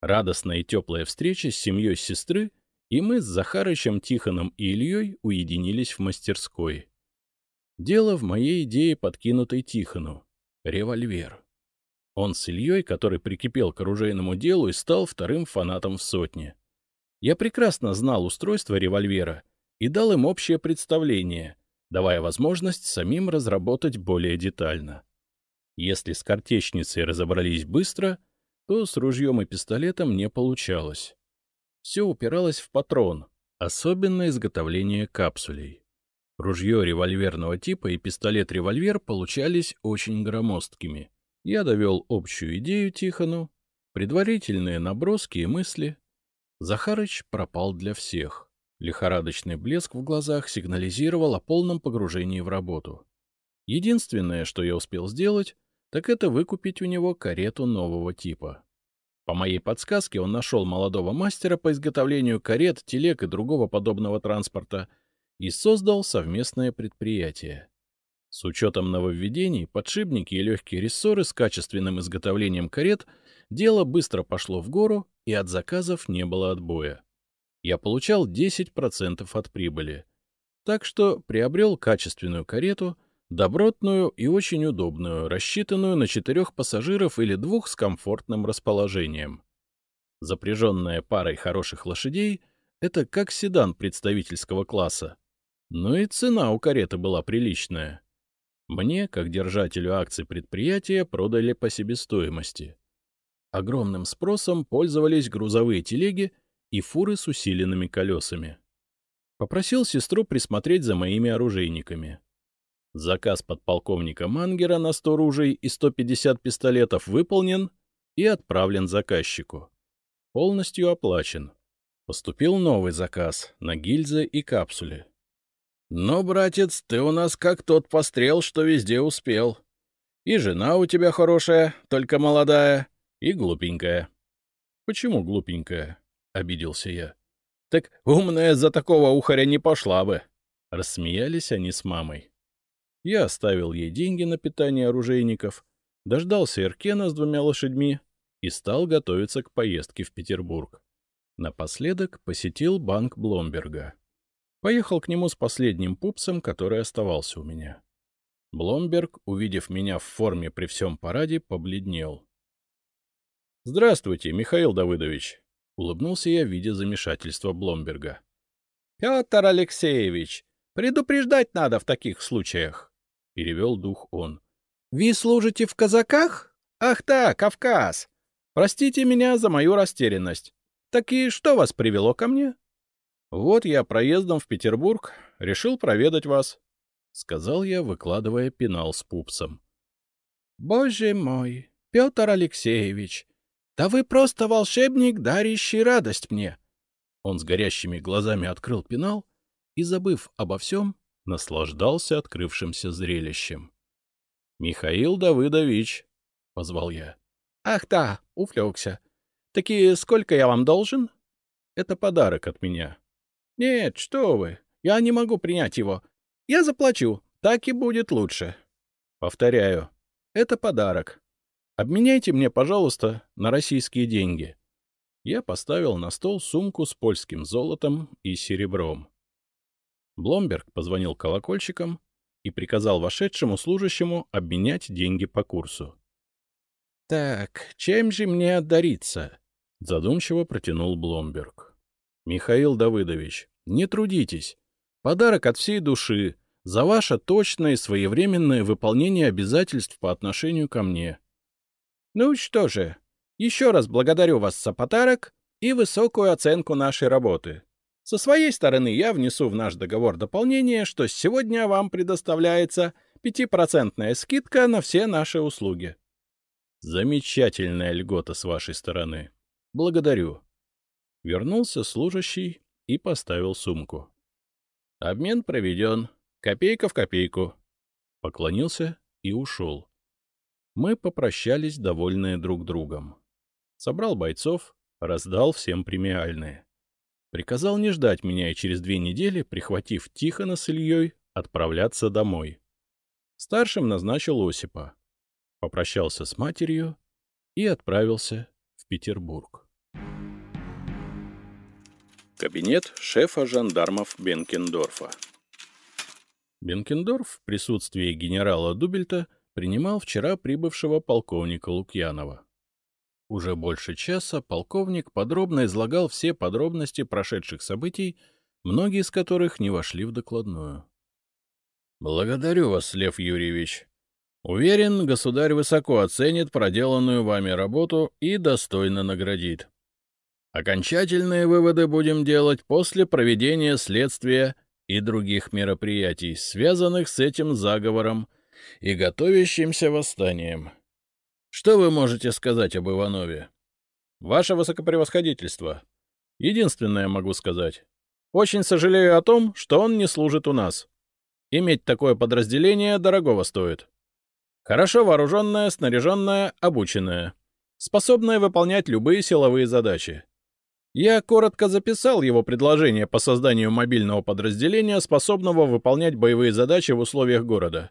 Радостная и теплая встреча с семьей сестры, и мы с Захарычем, Тихоном и Ильей уединились в мастерской. Дело в моей идее, подкинутой Тихону. Револьвер. Он с Ильей, который прикипел к оружейному делу и стал вторым фанатом в сотне. Я прекрасно знал устройство револьвера и дал им общее представление, давая возможность самим разработать более детально. Если с картечницей разобрались быстро, то с ружьем и пистолетом не получалось. Все упиралось в патрон, особенно изготовление капсулей. Ружье револьверного типа и пистолет-револьвер получались очень громоздкими. Я довел общую идею Тихону, предварительные наброски и мысли. Захарыч пропал для всех. Лихорадочный блеск в глазах сигнализировал о полном погружении в работу. Единственное, что я успел сделать, так это выкупить у него карету нового типа. По моей подсказке он нашел молодого мастера по изготовлению карет, телег и другого подобного транспорта и создал совместное предприятие. С учетом нововведений, подшипники и легкие рессоры с качественным изготовлением карет дело быстро пошло в гору, и от заказов не было отбоя. Я получал 10% от прибыли. Так что приобрел качественную карету, добротную и очень удобную, рассчитанную на четырех пассажиров или двух с комфортным расположением. Запряженная парой хороших лошадей — это как седан представительского класса. Но и цена у кареты была приличная. Мне, как держателю акций предприятия, продали по себестоимости. Огромным спросом пользовались грузовые телеги и фуры с усиленными колесами. Попросил сестру присмотреть за моими оружейниками. Заказ подполковника Мангера на 100 ружей и 150 пистолетов выполнен и отправлен заказчику. Полностью оплачен. Поступил новый заказ на гильзы и капсули. Но, братец, ты у нас как тот пострел, что везде успел. И жена у тебя хорошая, только молодая, и глупенькая. — Почему глупенькая? — обиделся я. — Так умная за такого ухаря не пошла бы. Рассмеялись они с мамой. Я оставил ей деньги на питание оружейников, дождался Эркена с двумя лошадьми и стал готовиться к поездке в Петербург. Напоследок посетил банк Бломберга. Поехал к нему с последним пупсом, который оставался у меня. Бломберг, увидев меня в форме при всем параде, побледнел. — Здравствуйте, Михаил Давыдович! — улыбнулся я, видя замешательство Бломберга. — Петр Алексеевич, предупреждать надо в таких случаях! — перевел дух он. — Вы служите в казаках? Ах да, Кавказ! Простите меня за мою растерянность. Так и что вас привело ко мне? —— Вот я проездом в Петербург решил проведать вас, — сказал я, выкладывая пенал с пупсом. — Боже мой, Петр Алексеевич, да вы просто волшебник, дарящий радость мне! Он с горящими глазами открыл пенал и, забыв обо всем, наслаждался открывшимся зрелищем. — Михаил Давыдович, — позвал я. — Ах да, увлекся. Таки сколько я вам должен? — Это подарок от меня. — Нет, что вы, я не могу принять его. Я заплачу, так и будет лучше. — Повторяю, это подарок. Обменяйте мне, пожалуйста, на российские деньги. Я поставил на стол сумку с польским золотом и серебром. Бломберг позвонил колокольчиком и приказал вошедшему служащему обменять деньги по курсу. — Так, чем же мне отдариться? — задумчиво протянул Бломберг. Михаил Давыдович, не трудитесь. Подарок от всей души за ваше точное и своевременное выполнение обязательств по отношению ко мне. Ну что же, еще раз благодарю вас за подарок и высокую оценку нашей работы. Со своей стороны я внесу в наш договор дополнение, что сегодня вам предоставляется пятипроцентная скидка на все наши услуги. Замечательная льгота с вашей стороны. Благодарю. Вернулся служащий и поставил сумку. Обмен проведен. Копейка в копейку. Поклонился и ушел. Мы попрощались, довольные друг другом. Собрал бойцов, раздал всем премиальные. Приказал не ждать меня и через две недели, прихватив Тихона с Ильей, отправляться домой. Старшим назначил Осипа. Попрощался с матерью и отправился в Петербург. Кабинет шефа жандармов Бенкендорфа. Бенкендорф в присутствии генерала Дубельта принимал вчера прибывшего полковника Лукьянова. Уже больше часа полковник подробно излагал все подробности прошедших событий, многие из которых не вошли в докладную. — Благодарю вас, Лев Юрьевич. Уверен, государь высоко оценит проделанную вами работу и достойно наградит. Окончательные выводы будем делать после проведения следствия и других мероприятий, связанных с этим заговором и готовящимся восстанием. Что вы можете сказать об Иванове? Ваше высокопревосходительство. Единственное могу сказать. Очень сожалею о том, что он не служит у нас. Иметь такое подразделение дорогого стоит. Хорошо вооруженное, снаряженное, обученное. Способное выполнять любые силовые задачи. Я коротко записал его предложение по созданию мобильного подразделения, способного выполнять боевые задачи в условиях города.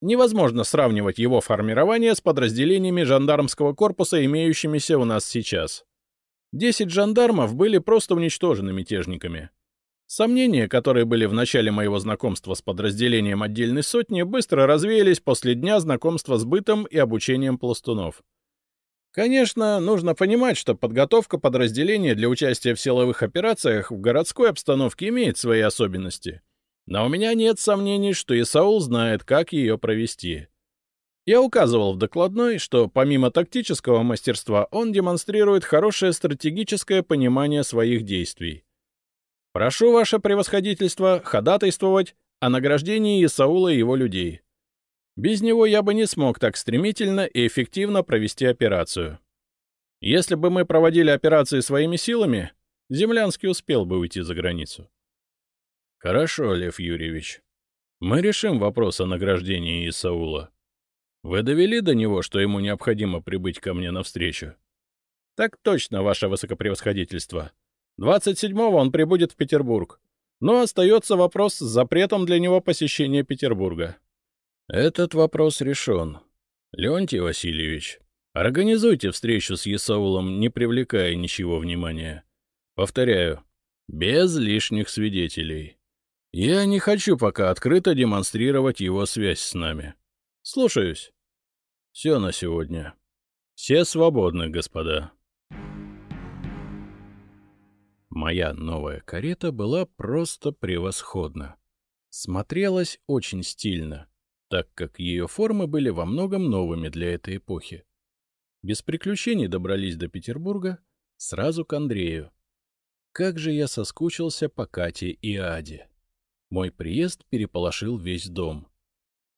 Невозможно сравнивать его формирование с подразделениями жандармского корпуса, имеющимися у нас сейчас. Десять жандармов были просто уничтожены мятежниками. Сомнения, которые были в начале моего знакомства с подразделением отдельной сотни, быстро развеялись после дня знакомства с бытом и обучением пластунов. Конечно, нужно понимать, что подготовка подразделения для участия в силовых операциях в городской обстановке имеет свои особенности. Но у меня нет сомнений, что Исаул знает, как ее провести. Я указывал в докладной, что помимо тактического мастерства он демонстрирует хорошее стратегическое понимание своих действий. Прошу ваше превосходительство ходатайствовать о награждении Исаула и его людей. Без него я бы не смог так стремительно и эффективно провести операцию. Если бы мы проводили операции своими силами, Землянский успел бы уйти за границу. Хорошо, Лев Юрьевич. Мы решим вопрос о награждении Исаула. Вы довели до него, что ему необходимо прибыть ко мне навстречу? — Так точно, ваше высокопревосходительство. 27-го он прибудет в Петербург. Но остается вопрос с запретом для него посещения Петербурга. Этот вопрос решен. Леонтий Васильевич, организуйте встречу с Исаулом, не привлекая ничего внимания. Повторяю, без лишних свидетелей. Я не хочу пока открыто демонстрировать его связь с нами. Слушаюсь. Все на сегодня. Все свободны, господа. Моя новая карета была просто превосходна. Смотрелась очень стильно, так как ее формы были во многом новыми для этой эпохи. Без приключений добрались до Петербурга, сразу к Андрею. Как же я соскучился по Кате и Аде. Мой приезд переполошил весь дом.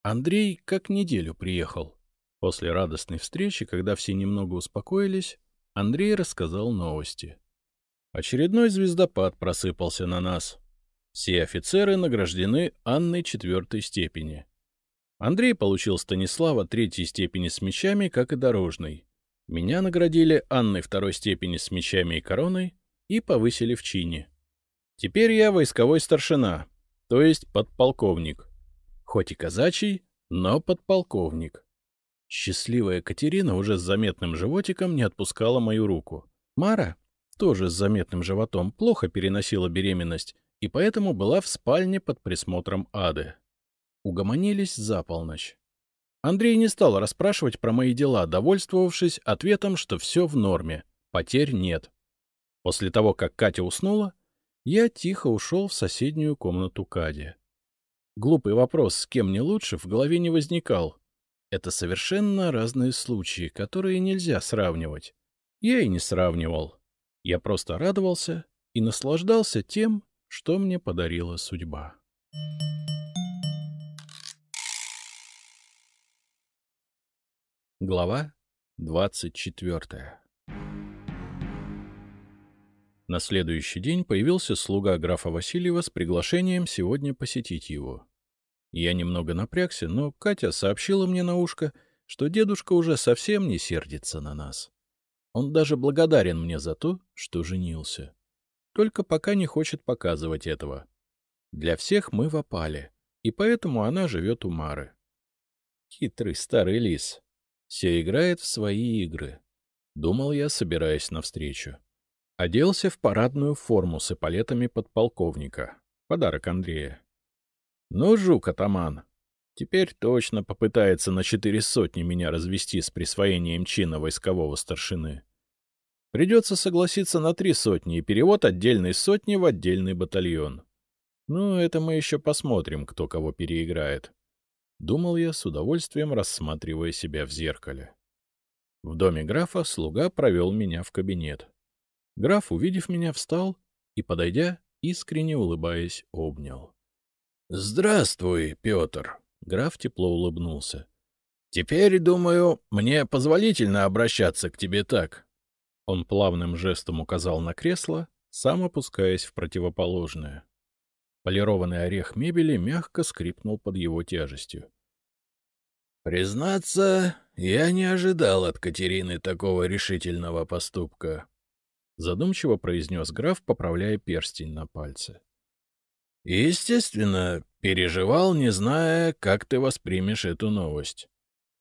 Андрей как неделю приехал. После радостной встречи, когда все немного успокоились, Андрей рассказал новости. Очередной звездопад просыпался на нас. Все офицеры награждены Анной четвертой степени. Андрей получил Станислава третьей степени с мечами, как и дорожный. Меня наградили Анной второй степени с мечами и короной и повысили в чине. Теперь я войсковой старшина, то есть подполковник хоть и казачий, но подполковник. Счастливая Катерина уже с заметным животиком не отпускала мою руку. Мара, тоже с заметным животом, плохо переносила беременность и поэтому была в спальне под присмотром Ады. Угомонились за полночь. Андрей не стал расспрашивать про мои дела, довольствовавшись ответом, что все в норме, потерь нет. После того, как Катя уснула, я тихо ушел в соседнюю комнату Кади. Глупый вопрос, с кем мне лучше, в голове не возникал. Это совершенно разные случаи, которые нельзя сравнивать. Я и не сравнивал. Я просто радовался и наслаждался тем, что мне подарила судьба. Глава двадцать четвертая на следующий день появился слуга графа Васильева с приглашением сегодня посетить его. Я немного напрягся, но Катя сообщила мне на ушко, что дедушка уже совсем не сердится на нас. Он даже благодарен мне за то, что женился. Только пока не хочет показывать этого. Для всех мы в опале, и поэтому она живет у Мары. Хитрый старый лис. Все играет в свои игры. Думал я, собираясь навстречу. Оделся в парадную форму с эполетами подполковника. Подарок Андрея. Ну, жук-атаман, теперь точно попытается на четыре сотни меня развести с присвоением чина войскового старшины. Придется согласиться на три сотни и перевод отдельной сотни в отдельный батальон. Ну, это мы еще посмотрим, кто кого переиграет. Думал я с удовольствием, рассматривая себя в зеркале. В доме графа слуга провел меня в кабинет. Граф, увидев меня, встал и, подойдя, искренне улыбаясь, обнял. — Здравствуй, Петр! — граф тепло улыбнулся. — Теперь, думаю, мне позволительно обращаться к тебе так. Он плавным жестом указал на кресло, сам опускаясь в противоположное. Полированный орех мебели мягко скрипнул под его тяжестью. — Признаться, я не ожидал от Катерины такого решительного поступка, — задумчиво произнес граф, поправляя перстень на пальце. — Естественно, переживал, не зная, как ты воспримешь эту новость.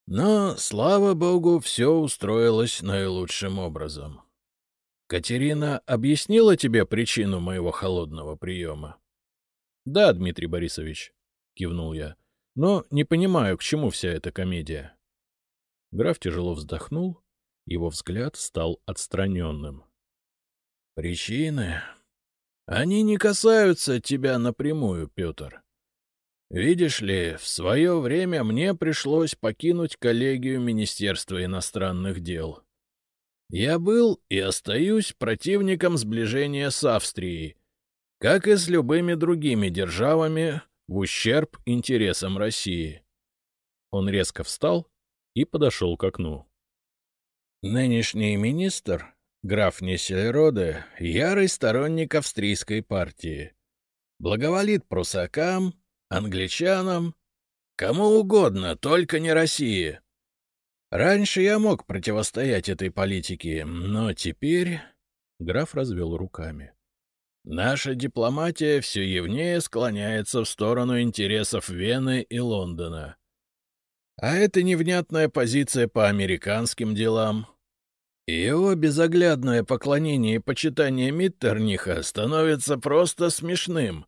Но, слава богу, все устроилось наилучшим образом. Катерина объяснила тебе причину моего холодного приема? — Да, Дмитрий Борисович, — кивнул я, — но не понимаю, к чему вся эта комедия. Граф тяжело вздохнул, его взгляд стал отстраненным. — Причины? Они не касаются тебя напрямую, Петр. Видишь ли, в свое время мне пришлось покинуть коллегию Министерства иностранных дел. Я был и остаюсь противником сближения с Австрией, как и с любыми другими державами в ущерб интересам России. Он резко встал и подошел к окну. Нынешний министр, граф Нессельроде, ярый сторонник австрийской партии. Благоволит прусакам, англичанам, кому угодно, только не России. Раньше я мог противостоять этой политике, но теперь... Граф развел руками. Наша дипломатия все явнее склоняется в сторону интересов Вены и Лондона. А это невнятная позиция по американским делам. Его безоглядное поклонение и почитание Миттерниха становится просто смешным,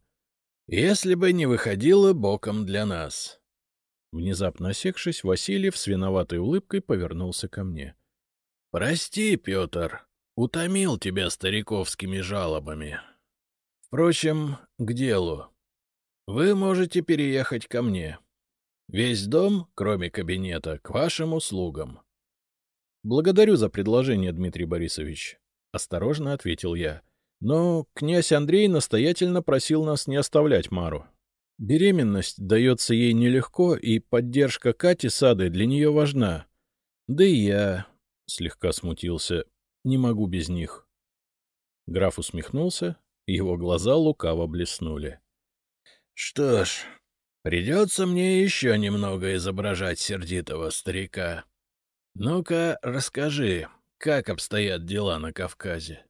если бы не выходило боком для нас. Внезапно осекшись, Васильев с виноватой улыбкой повернулся ко мне. — Прости, Петр, утомил тебя стариковскими жалобами. Впрочем, к делу. Вы можете переехать ко мне. Весь дом, кроме кабинета, к вашим услугам. — Благодарю за предложение, Дмитрий Борисович, — осторожно ответил я. Но князь Андрей настоятельно просил нас не оставлять Мару. Беременность дается ей нелегко, и поддержка Кати Сады для нее важна. Да и я, — слегка смутился, — не могу без них. Граф усмехнулся, его глаза лукаво блеснули. — Что ж, придется мне еще немного изображать сердитого старика. Ну-ка, расскажи, как обстоят дела на Кавказе?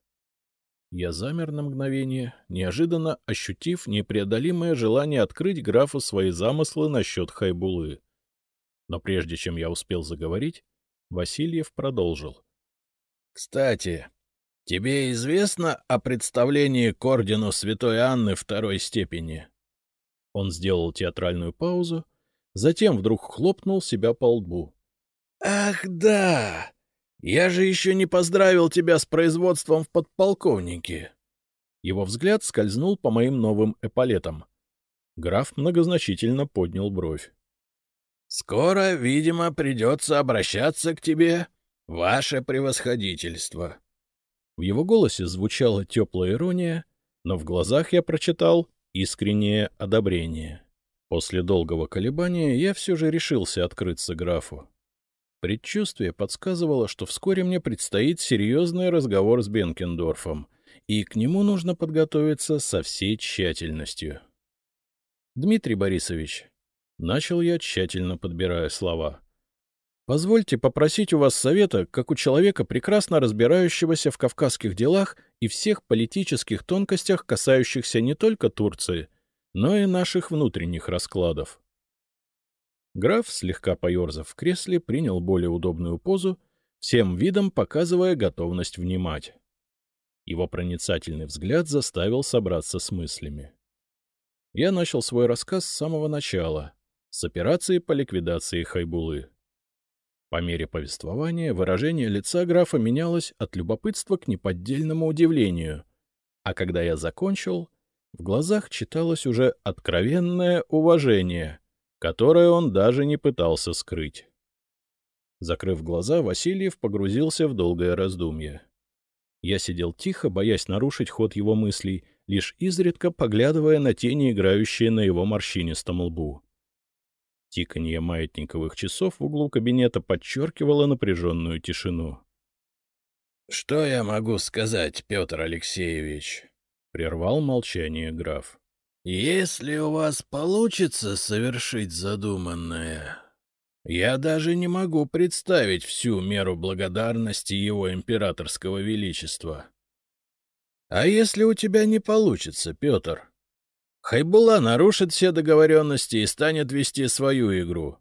Я замер на мгновение, неожиданно ощутив непреодолимое желание открыть графу свои замыслы насчет Хайбулы. Но прежде чем я успел заговорить, Васильев продолжил. — Кстати, Тебе известно о представлении к ордену святой Анны второй степени? Он сделал театральную паузу, затем вдруг хлопнул себя по лбу. — Ах, да! Я же еще не поздравил тебя с производством в подполковнике. Его взгляд скользнул по моим новым эполетам. Граф многозначительно поднял бровь. — Скоро, видимо, придется обращаться к тебе, ваше превосходительство. В его голосе звучала теплая ирония, но в глазах я прочитал искреннее одобрение. После долгого колебания я все же решился открыться графу. Предчувствие подсказывало, что вскоре мне предстоит серьезный разговор с Бенкендорфом, и к нему нужно подготовиться со всей тщательностью. — Дмитрий Борисович, — начал я, тщательно подбирая слова, Позвольте попросить у вас совета, как у человека, прекрасно разбирающегося в кавказских делах и всех политических тонкостях, касающихся не только Турции, но и наших внутренних раскладов. Граф, слегка поерзав в кресле, принял более удобную позу, всем видом показывая готовность внимать. Его проницательный взгляд заставил собраться с мыслями. Я начал свой рассказ с самого начала, с операции по ликвидации Хайбулы. По мере повествования выражение лица графа менялось от любопытства к неподдельному удивлению, а когда я закончил, в глазах читалось уже откровенное уважение, которое он даже не пытался скрыть. Закрыв глаза, Васильев погрузился в долгое раздумье. Я сидел тихо, боясь нарушить ход его мыслей, лишь изредка поглядывая на тени, играющие на его морщинистом лбу. Тиканье маятниковых часов в углу кабинета подчеркивало напряженную тишину. — Что я могу сказать, Петр Алексеевич? — прервал молчание граф. — Если у вас получится совершить задуманное, я даже не могу представить всю меру благодарности его императорского величества. А если у тебя не получится, Петр? Хайбула нарушит все договоренности и станет вести свою игру.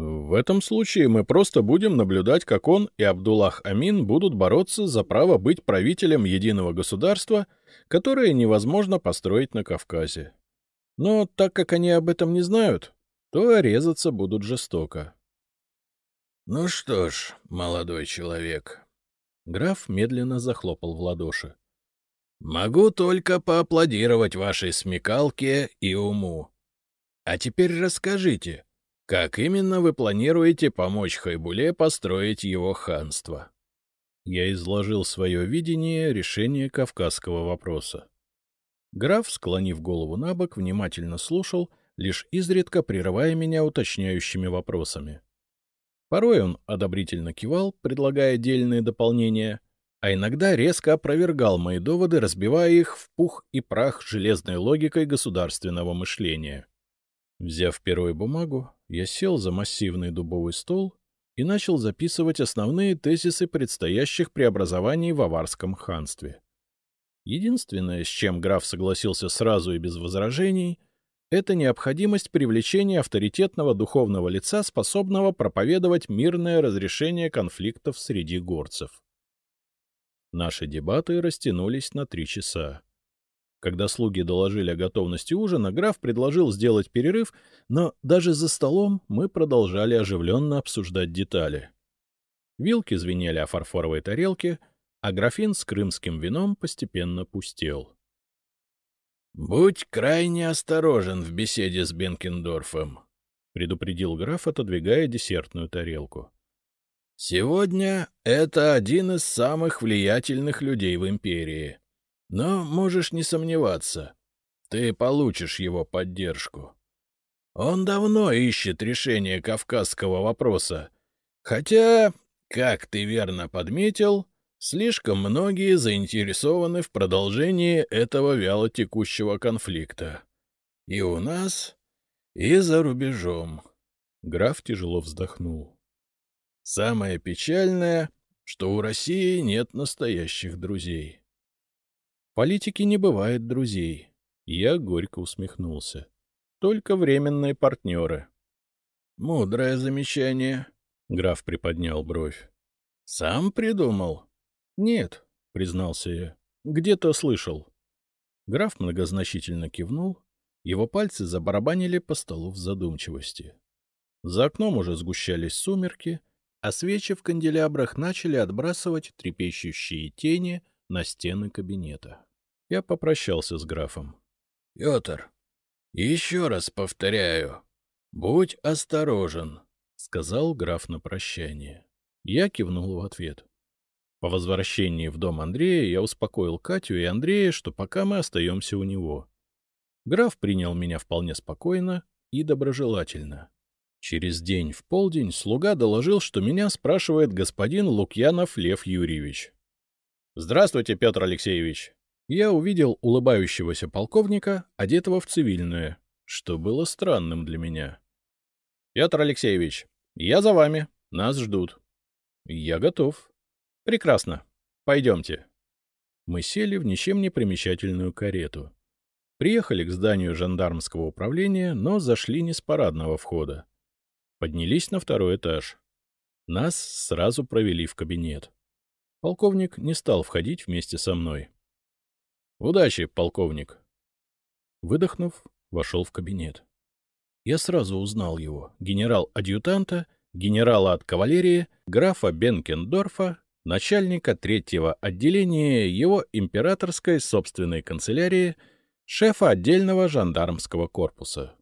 В этом случае мы просто будем наблюдать, как он и Абдуллах Амин будут бороться за право быть правителем единого государства, которое невозможно построить на Кавказе. Но так как они об этом не знают, то резаться будут жестоко. — Ну что ж, молодой человек. Граф медленно захлопал в ладоши. — Могу только поаплодировать вашей смекалке и уму. А теперь расскажите, как именно вы планируете помочь Хайбуле построить его ханство? Я изложил свое видение решения кавказского вопроса. Граф, склонив голову на бок, внимательно слушал, лишь изредка прерывая меня уточняющими вопросами. Порой он одобрительно кивал, предлагая отдельные дополнения, а иногда резко опровергал мои доводы, разбивая их в пух и прах железной логикой государственного мышления. Взяв перо и бумагу, я сел за массивный дубовый стол и начал записывать основные тезисы предстоящих преобразований в Аварском ханстве. Единственное, с чем граф согласился сразу и без возражений, это необходимость привлечения авторитетного духовного лица, способного проповедовать мирное разрешение конфликтов среди горцев. Наши дебаты растянулись на три часа. Когда слуги доложили о готовности ужина, граф предложил сделать перерыв, но даже за столом мы продолжали оживленно обсуждать детали. Вилки звенели о фарфоровой тарелке, а графин с крымским вином постепенно пустел. — Будь крайне осторожен в беседе с Бенкендорфом, — предупредил граф, отодвигая десертную тарелку. — Сегодня это один из самых влиятельных людей в империи. Но можешь не сомневаться, ты получишь его поддержку. Он давно ищет решение кавказского вопроса, хотя, как ты верно подметил, слишком многие заинтересованы в продолжении этого вялотекущего конфликта. И у нас, и за рубежом. Граф тяжело вздохнул. Самое печальное, что у России нет настоящих друзей политике не бывает друзей. Я горько усмехнулся. Только временные партнеры. — Мудрое замечание, — граф приподнял бровь. — Сам придумал? — Нет, — признался я. — Где-то слышал. Граф многозначительно кивнул. Его пальцы забарабанили по столу в задумчивости. За окном уже сгущались сумерки, а свечи в канделябрах начали отбрасывать трепещущие тени на стены кабинета. Я попрощался с графом. — Петр, еще раз повторяю, будь осторожен, — сказал граф на прощание. Я кивнул в ответ. По возвращении в дом Андрея я успокоил Катю и Андрея, что пока мы остаемся у него. Граф принял меня вполне спокойно и доброжелательно. Через день в полдень слуга доложил, что меня спрашивает господин Лукьянов Лев Юрьевич. — Здравствуйте, Петр Алексеевич я увидел улыбающегося полковника, одетого в цивильное, что было странным для меня. — Петр Алексеевич, я за вами, нас ждут. — Я готов. — Прекрасно. Пойдемте. Мы сели в ничем не примечательную карету. Приехали к зданию жандармского управления, но зашли не с парадного входа. Поднялись на второй этаж. Нас сразу провели в кабинет. Полковник не стал входить вместе со мной. — Удачи, полковник. Выдохнув, вошел в кабинет. Я сразу узнал его, генерал-адъютанта, генерала от кавалерии, графа Бенкендорфа, начальника третьего отделения его императорской собственной канцелярии, шефа отдельного жандармского корпуса.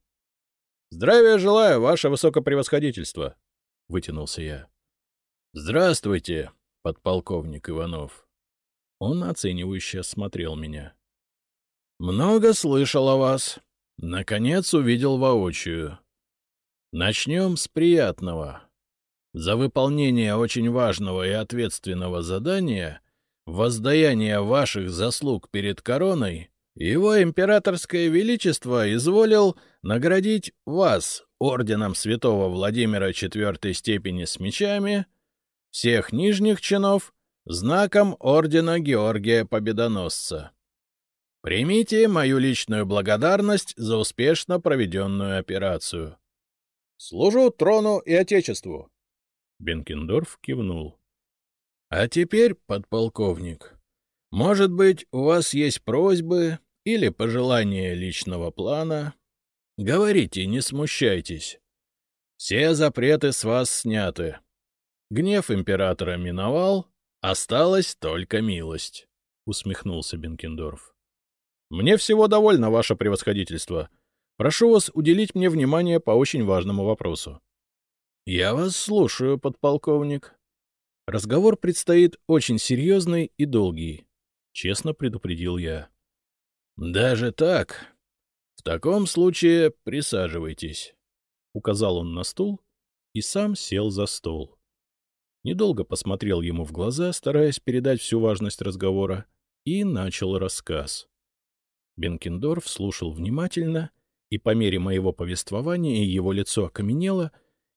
— Здравия желаю, ваше высокопревосходительство! — вытянулся я. — Здравствуйте, подполковник Иванов. Он оценивающе осмотрел меня. — Много слышал о вас. Наконец увидел воочию. Начнем с приятного. За выполнение очень важного и ответственного задания, воздаяние ваших заслуг перед короной, его императорское величество изволил наградить вас орденом святого Владимира четвертой степени с мечами, всех нижних чинов знаком ордена Георгия Победоносца. Примите мою личную благодарность за успешно проведенную операцию. — Служу трону и отечеству. Бенкендорф кивнул. — А теперь, подполковник, может быть, у вас есть просьбы или пожелания личного плана? Говорите, не смущайтесь. Все запреты с вас сняты. Гнев императора миновал, осталась только милость, — усмехнулся Бенкендорф. — Мне всего довольно, ваше превосходительство. Прошу вас уделить мне внимание по очень важному вопросу. — Я вас слушаю, подполковник. Разговор предстоит очень серьезный и долгий, — честно предупредил я. — Даже так? В таком случае присаживайтесь, — указал он на стул и сам сел за стол. Недолго посмотрел ему в глаза, стараясь передать всю важность разговора, и начал рассказ. Бенкендорф слушал внимательно, и по мере моего повествования его лицо окаменело,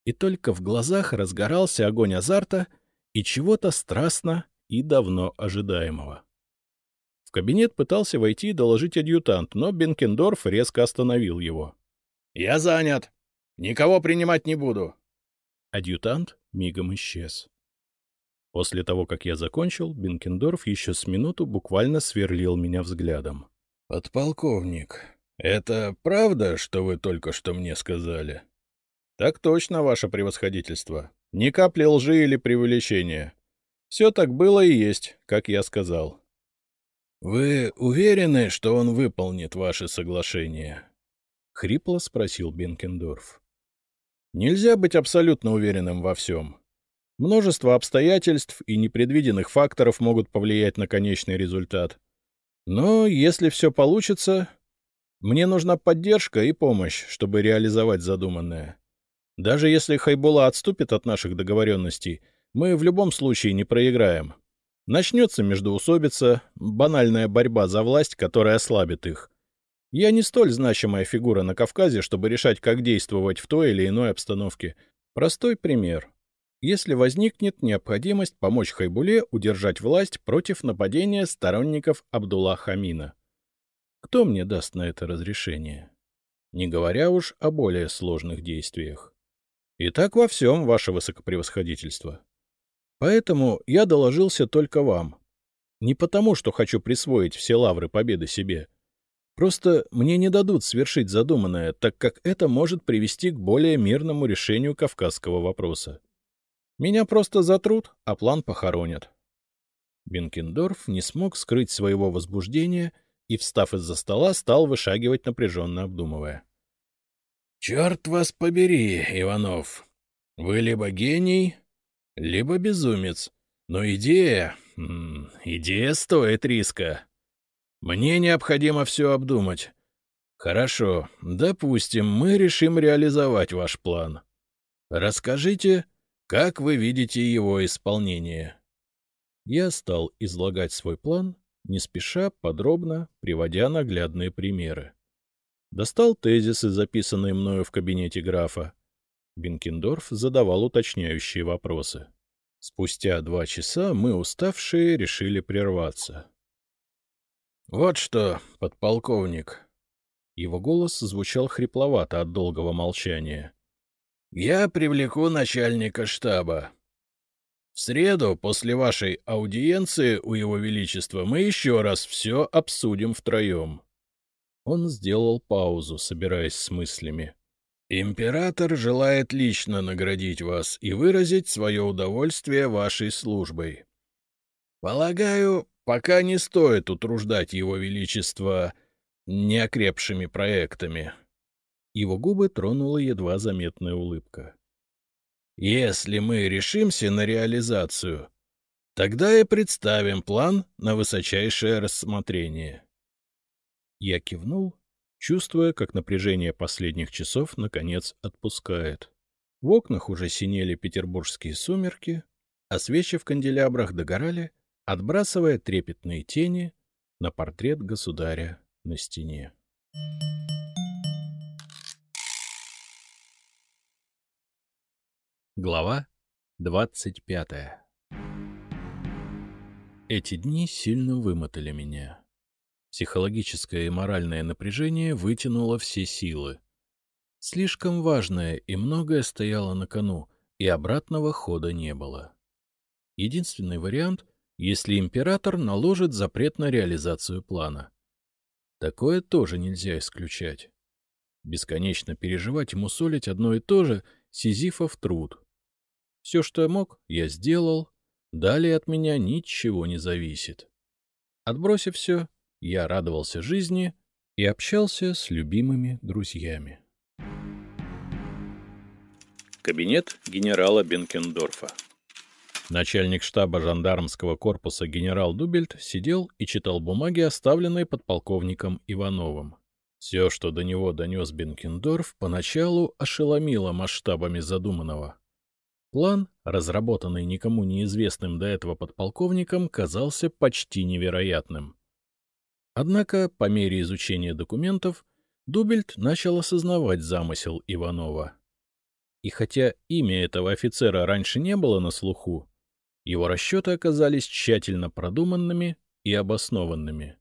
и только в глазах разгорался огонь азарта и чего-то страстно и давно ожидаемого. В кабинет пытался войти и доложить адъютант, но Бенкендорф резко остановил его. — Я занят. Никого принимать не буду. Адъютант мигом исчез. После того, как я закончил, Бенкендорф еще с минуту буквально сверлил меня взглядом. — Подполковник, это правда, что вы только что мне сказали? — Так точно, ваше превосходительство. Ни капли лжи или преувеличения. Все так было и есть, как я сказал. — Вы уверены, что он выполнит ваше соглашение? — хрипло спросил Бенкендорф. — Нельзя быть абсолютно уверенным во всем. Множество обстоятельств и непредвиденных факторов могут повлиять на конечный результат. Но если все получится, мне нужна поддержка и помощь, чтобы реализовать задуманное. Даже если Хайбула отступит от наших договоренностей, мы в любом случае не проиграем. Начнется междоусобица, банальная борьба за власть, которая ослабит их. Я не столь значимая фигура на Кавказе, чтобы решать, как действовать в той или иной обстановке. Простой пример если возникнет необходимость помочь Хайбуле удержать власть против нападения сторонников Абдулла Хамина. Кто мне даст на это разрешение? Не говоря уж о более сложных действиях. И так во всем, ваше высокопревосходительство. Поэтому я доложился только вам. Не потому, что хочу присвоить все лавры победы себе. Просто мне не дадут свершить задуманное, так как это может привести к более мирному решению кавказского вопроса. Меня просто затрут, а план похоронят. Бенкендорф не смог скрыть своего возбуждения и, встав из-за стола, стал вышагивать, напряженно обдумывая. — Черт вас побери, Иванов! Вы либо гений, либо безумец. Но идея... идея стоит риска. Мне необходимо все обдумать. Хорошо, допустим, мы решим реализовать ваш план. Расскажите, как вы видите его исполнение? Я стал излагать свой план, не спеша, подробно, приводя наглядные примеры. Достал тезисы, записанные мною в кабинете графа. Бенкендорф задавал уточняющие вопросы. Спустя два часа мы, уставшие, решили прерваться. — Вот что, подполковник. Его голос звучал хрипловато от долгого молчания. Я привлеку начальника штаба. В среду, после вашей аудиенции у Его Величества, мы еще раз все обсудим втроем. Он сделал паузу, собираясь с мыслями. Император желает лично наградить вас и выразить свое удовольствие вашей службой. Полагаю, пока не стоит утруждать Его Величество неокрепшими проектами. Его губы тронула едва заметная улыбка. «Если мы решимся на реализацию, тогда и представим план на высочайшее рассмотрение». Я кивнул, чувствуя, как напряжение последних часов наконец отпускает. В окнах уже синели петербургские сумерки, а свечи в канделябрах догорали, отбрасывая трепетные тени на портрет государя на стене. Глава двадцать пятая Эти дни сильно вымотали меня. Психологическое и моральное напряжение вытянуло все силы. Слишком важное и многое стояло на кону, и обратного хода не было. Единственный вариант, если император наложит запрет на реализацию плана. Такое тоже нельзя исключать. Бесконечно переживать и мусолить одно и то же — Сизифов труд. Все, что я мог, я сделал, далее от меня ничего не зависит. Отбросив все, я радовался жизни и общался с любимыми друзьями. Кабинет генерала Бенкендорфа Начальник штаба жандармского корпуса генерал Дубельт сидел и читал бумаги, оставленные подполковником Ивановым. Все, что до него донес Бенкендорф, поначалу ошеломило масштабами задуманного. План, разработанный никому неизвестным до этого подполковником, казался почти невероятным. Однако, по мере изучения документов, Дубельт начал осознавать замысел Иванова. И хотя имя этого офицера раньше не было на слуху, его расчеты оказались тщательно продуманными и обоснованными.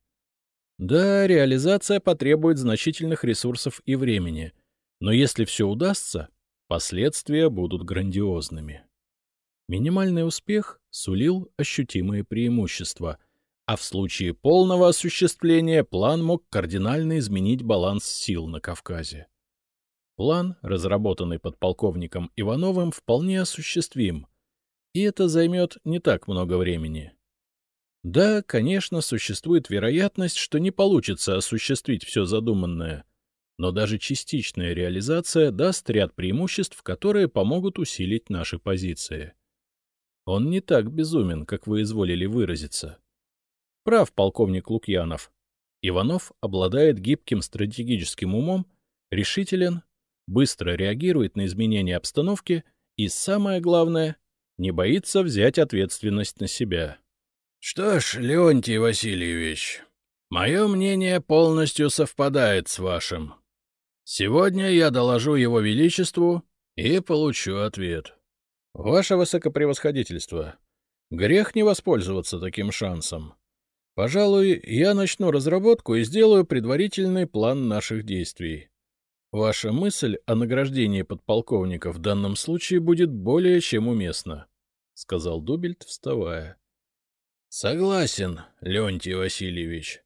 Да, реализация потребует значительных ресурсов и времени, но если все удастся, последствия будут грандиозными. Минимальный успех сулил ощутимые преимущества — а в случае полного осуществления план мог кардинально изменить баланс сил на Кавказе. План, разработанный подполковником Ивановым, вполне осуществим, и это займет не так много времени. Да, конечно, существует вероятность, что не получится осуществить все задуманное, но даже частичная реализация даст ряд преимуществ, которые помогут усилить наши позиции. Он не так безумен, как вы изволили выразиться. Прав полковник Лукьянов. Иванов обладает гибким стратегическим умом, решителен, быстро реагирует на изменения обстановки и, самое главное, не боится взять ответственность на себя. — Что ж, Леонтий Васильевич, мое мнение полностью совпадает с вашим. Сегодня я доложу его величеству и получу ответ. — Ваше высокопревосходительство, грех не воспользоваться таким шансом. Пожалуй, я начну разработку и сделаю предварительный план наших действий. Ваша мысль о награждении подполковника в данном случае будет более чем уместна, — сказал Дубельт, вставая. — Согласен, Леонтий Васильевич.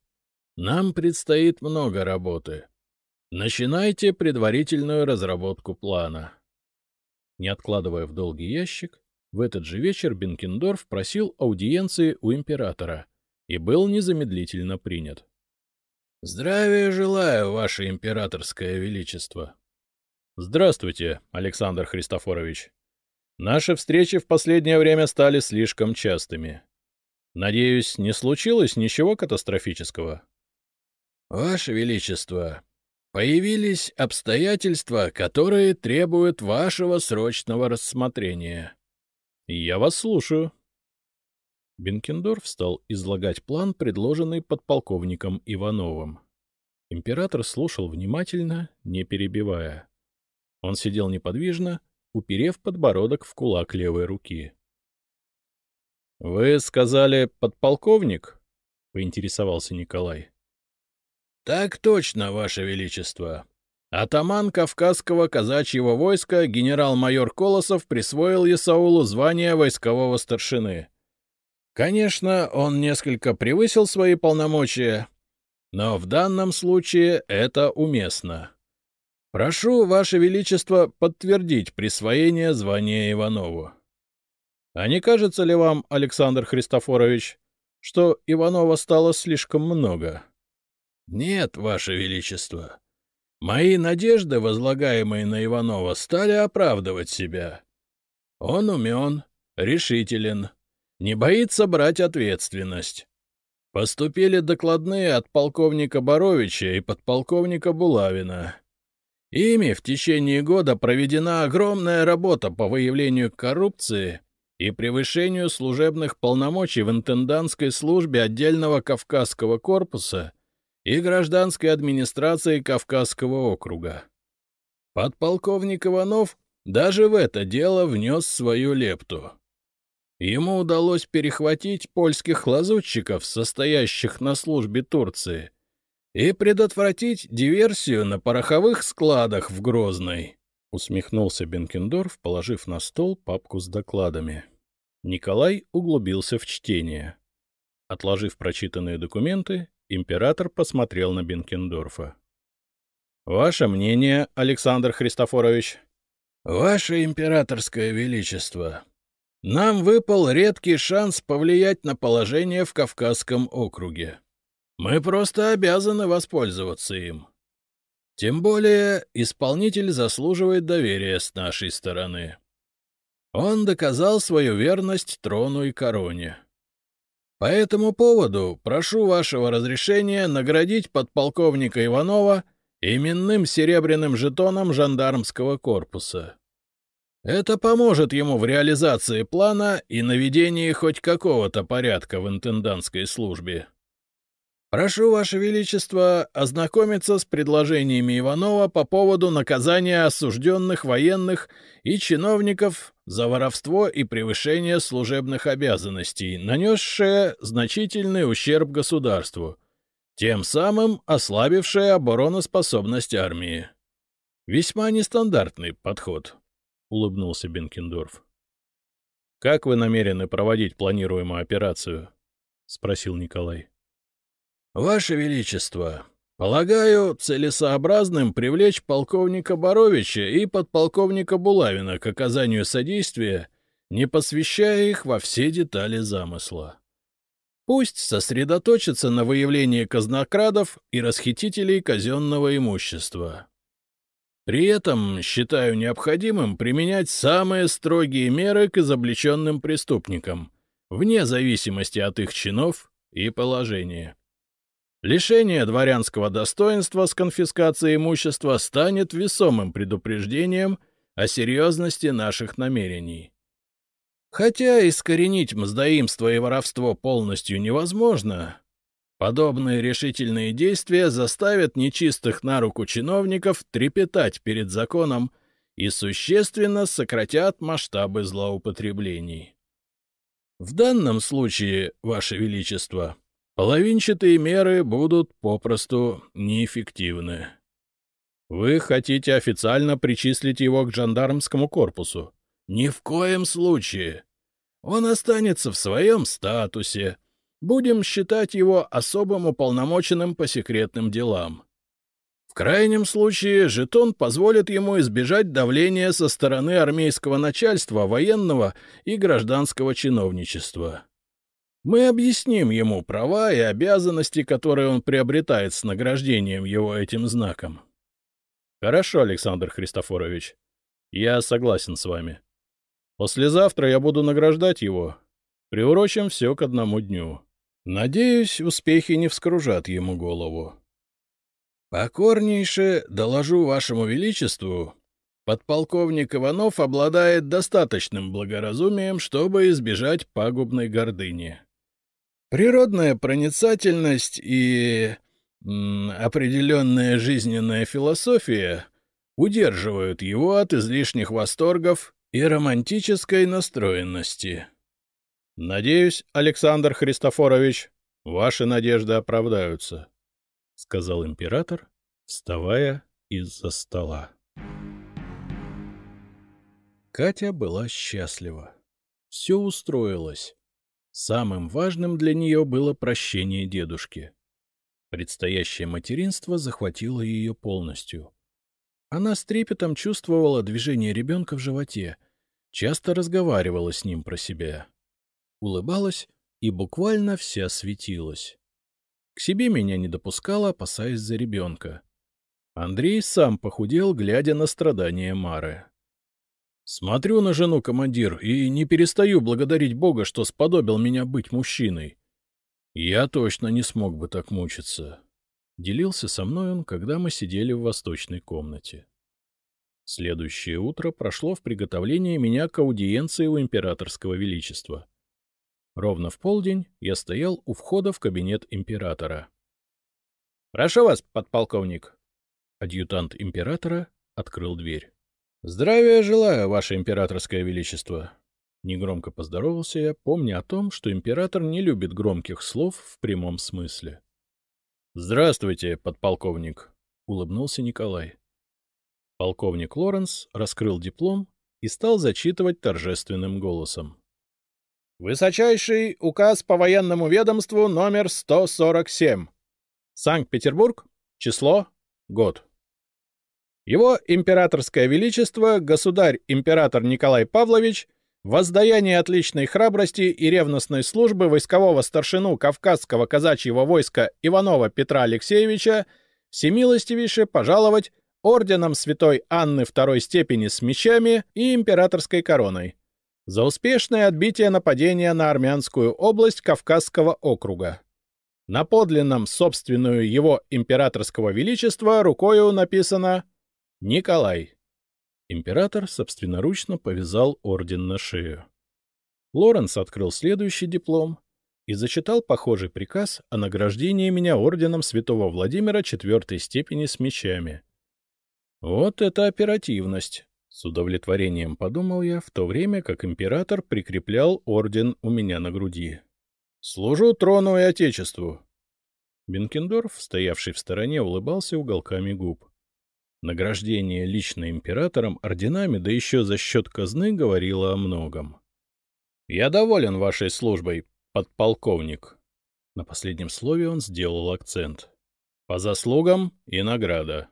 Нам предстоит много работы. Начинайте предварительную разработку плана. Не откладывая в долгий ящик, в этот же вечер Бенкендорф просил аудиенции у императора — и был незамедлительно принят. — Здравия желаю, ваше императорское величество. — Здравствуйте, Александр Христофорович. Наши встречи в последнее время стали слишком частыми. Надеюсь, не случилось ничего катастрофического? — Ваше Величество, появились обстоятельства, которые требуют вашего срочного рассмотрения. — Я вас слушаю. Бенкендорф стал излагать план, предложенный подполковником Ивановым. Император слушал внимательно, не перебивая. Он сидел неподвижно, уперев подбородок в кулак левой руки. — Вы сказали подполковник? — поинтересовался Николай. — Так точно, Ваше Величество. Атаман Кавказского казачьего войска генерал-майор Колосов присвоил Исаулу звание войскового старшины. Конечно, он несколько превысил свои полномочия, но в данном случае это уместно. Прошу, Ваше Величество, подтвердить присвоение звания Иванову. А не кажется ли вам, Александр Христофорович, что Иванова стало слишком много? Нет, Ваше Величество. Мои надежды, возлагаемые на Иванова, стали оправдывать себя. Он умен, решителен, не боится брать ответственность. Поступили докладные от полковника Боровича и подполковника Булавина. Ими в течение года проведена огромная работа по выявлению коррупции и превышению служебных полномочий в интендантской службе отдельного Кавказского корпуса и гражданской администрации Кавказского округа. Подполковник Иванов даже в это дело внес свою лепту. Ему удалось перехватить польских лазутчиков, состоящих на службе Турции, и предотвратить диверсию на пороховых складах в Грозной. Усмехнулся Бенкендорф, положив на стол папку с докладами. Николай углубился в чтение. Отложив прочитанные документы, император посмотрел на Бенкендорфа. — Ваше мнение, Александр Христофорович? — Ваше императорское величество, нам выпал редкий шанс повлиять на положение в Кавказском округе. Мы просто обязаны воспользоваться им. Тем более исполнитель заслуживает доверия с нашей стороны. Он доказал свою верность трону и короне. По этому поводу прошу вашего разрешения наградить подполковника Иванова именным серебряным жетоном жандармского корпуса. Это поможет ему в реализации плана и наведении хоть какого-то порядка в интендантской службе. Прошу, Ваше Величество, ознакомиться с предложениями Иванова по поводу наказания осужденных военных и чиновников за воровство и превышение служебных обязанностей, нанесшее значительный ущерб государству, тем самым ослабившее обороноспособность армии. Весьма нестандартный подход улыбнулся Бенкендорф. — Как вы намерены проводить планируемую операцию? — спросил Николай. — Ваше Величество, полагаю целесообразным привлечь полковника Боровича и подполковника Булавина к оказанию содействия, не посвящая их во все детали замысла. Пусть сосредоточатся на выявлении казнокрадов и расхитителей казенного имущества. При этом считаю необходимым применять самые строгие меры к изобличенным преступникам, вне зависимости от их чинов и положения. Лишение дворянского достоинства с конфискацией имущества станет весомым предупреждением о серьезности наших намерений. Хотя искоренить мздоимство и воровство полностью невозможно, Подобные решительные действия заставят нечистых на руку чиновников трепетать перед законом и существенно сократят масштабы злоупотреблений. В данном случае, Ваше Величество, половинчатые меры будут попросту неэффективны. Вы хотите официально причислить его к жандармскому корпусу? Ни в коем случае. Он останется в своем статусе, Будем считать его особым уполномоченным по секретным делам. В крайнем случае жетон позволит ему избежать давления со стороны армейского начальства, военного и гражданского чиновничества. Мы объясним ему права и обязанности, которые он приобретает с награждением его этим знаком. Хорошо, Александр Христофорович. Я согласен с вами. Послезавтра я буду награждать его. Приурочим все к одному дню. Надеюсь, успехи не вскружат ему голову. Покорнейше доложу вашему величеству, подполковник Иванов обладает достаточным благоразумием, чтобы избежать пагубной гордыни. Природная проницательность и определенная жизненная философия удерживают его от излишних восторгов и романтической настроенности. — Надеюсь, Александр Христофорович, ваши надежды оправдаются, — сказал император, вставая из-за стола. Катя была счастлива. Все устроилось. Самым важным для нее было прощение дедушки. Предстоящее материнство захватило ее полностью. Она с трепетом чувствовала движение ребенка в животе, часто разговаривала с ним про себя улыбалась и буквально вся светилась. К себе меня не допускала, опасаясь за ребенка. Андрей сам похудел, глядя на страдания Мары. Смотрю на жену, командир, и не перестаю благодарить Бога, что сподобил меня быть мужчиной. Я точно не смог бы так мучиться. Делился со мной он, когда мы сидели в восточной комнате. Следующее утро прошло в приготовлении меня к аудиенции у императорского величества. Ровно в полдень я стоял у входа в кабинет императора. — Прошу вас, подполковник. Адъютант императора открыл дверь. — Здравия желаю, ваше императорское величество. Негромко поздоровался я, помня о том, что император не любит громких слов в прямом смысле. — Здравствуйте, подполковник, — улыбнулся Николай. Полковник Лоренс раскрыл диплом и стал зачитывать торжественным голосом. «Высочайший указ по военному ведомству номер 147. Санкт-Петербург. Число. Год. Его императорское величество, государь-император Николай Павлович, воздаяние отличной храбрости и ревностной службы войскового старшину Кавказского казачьего войска Иванова Петра Алексеевича всемилостивейше пожаловать орденом святой Анны второй степени с мечами и императорской короной за успешное отбитие нападения на армянскую область Кавказского округа. На подлинном собственную его императорского величества рукою написано «Николай». Император собственноручно повязал орден на шею. Лоренс открыл следующий диплом и зачитал похожий приказ о награждении меня орденом святого Владимира четвертой степени с мечами. Вот это оперативность! С удовлетворением подумал я, в то время как император прикреплял орден у меня на груди. «Служу трону и отечеству!» Бенкендорф, стоявший в стороне, улыбался уголками губ. Награждение лично императором орденами, да еще за счет казны, говорило о многом. «Я доволен вашей службой, подполковник». На последнем слове он сделал акцент. «По заслугам и награда».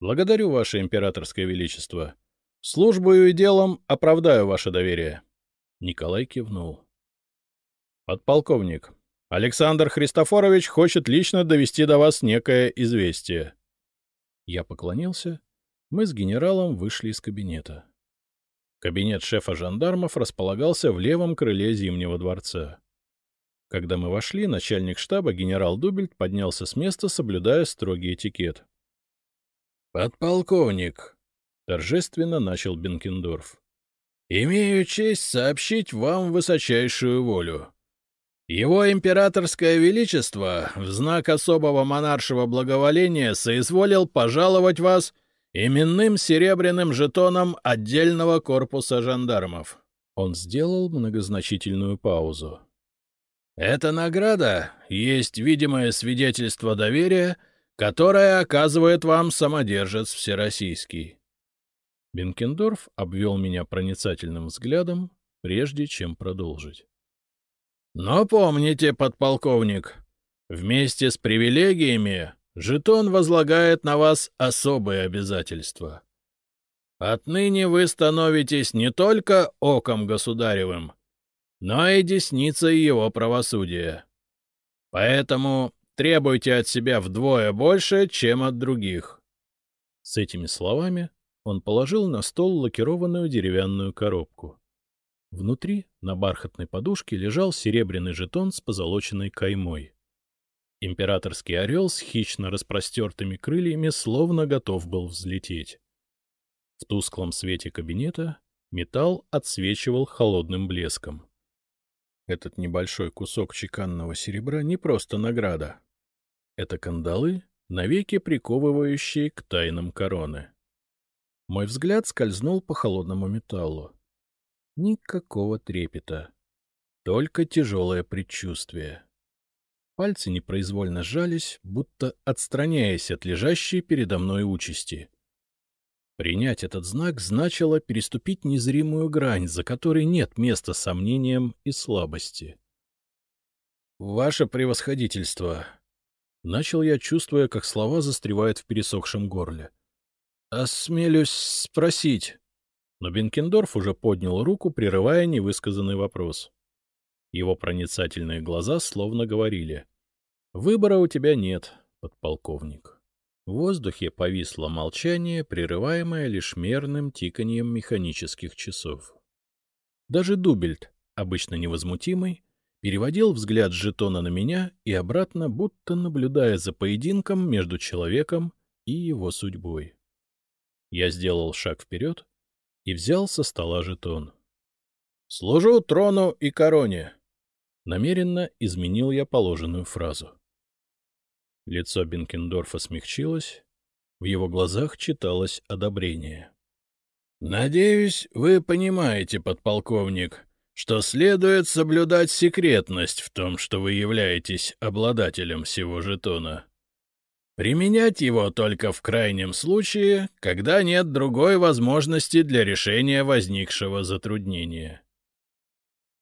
Благодарю, Ваше Императорское Величество. Службою и делом оправдаю ваше доверие. Николай кивнул. Подполковник, Александр Христофорович хочет лично довести до вас некое известие. Я поклонился. Мы с генералом вышли из кабинета. Кабинет шефа жандармов располагался в левом крыле Зимнего дворца. Когда мы вошли, начальник штаба генерал Дубельт поднялся с места, соблюдая строгий этикет. «Подполковник», — торжественно начал Бенкендорф, — «имею честь сообщить вам высочайшую волю. Его императорское величество в знак особого монаршего благоволения соизволил пожаловать вас именным серебряным жетоном отдельного корпуса жандармов». Он сделал многозначительную паузу. «Эта награда есть видимое свидетельство доверия — которое оказывает вам самодержец всероссийский. Бенкендорф обвел меня проницательным взглядом, прежде чем продолжить. Но помните, подполковник, вместе с привилегиями жетон возлагает на вас особые обязательства. Отныне вы становитесь не только оком государевым, но и десницей его правосудия. Поэтому Требуйте от себя вдвое больше, чем от других. С этими словами он положил на стол лакированную деревянную коробку. Внутри, на бархатной подушке, лежал серебряный жетон с позолоченной каймой. Императорский орел с хищно распростертыми крыльями словно готов был взлететь. В тусклом свете кабинета металл отсвечивал холодным блеском. Этот небольшой кусок чеканного серебра не просто награда. Это кандалы, навеки приковывающие к тайнам короны. Мой взгляд скользнул по холодному металлу. Никакого трепета. Только тяжелое предчувствие. Пальцы непроизвольно сжались, будто отстраняясь от лежащей передо мной участи. Принять этот знак значило переступить незримую грань, за которой нет места сомнениям и слабости. — Ваше превосходительство! Начал я, чувствуя, как слова застревают в пересохшем горле. «Осмелюсь спросить». Но Бенкендорф уже поднял руку, прерывая невысказанный вопрос. Его проницательные глаза словно говорили. «Выбора у тебя нет, подполковник». В воздухе повисло молчание, прерываемое лишь мерным тиканьем механических часов. Даже Дубельт, обычно невозмутимый, переводил взгляд с жетона на меня и обратно, будто наблюдая за поединком между человеком и его судьбой. Я сделал шаг вперед и взял со стола жетон. — Служу трону и короне. Намеренно изменил я положенную фразу. Лицо Бенкендорфа смягчилось, в его глазах читалось одобрение. — Надеюсь, вы понимаете, подполковник, что следует соблюдать секретность в том, что вы являетесь обладателем всего жетона. Применять его только в крайнем случае, когда нет другой возможности для решения возникшего затруднения.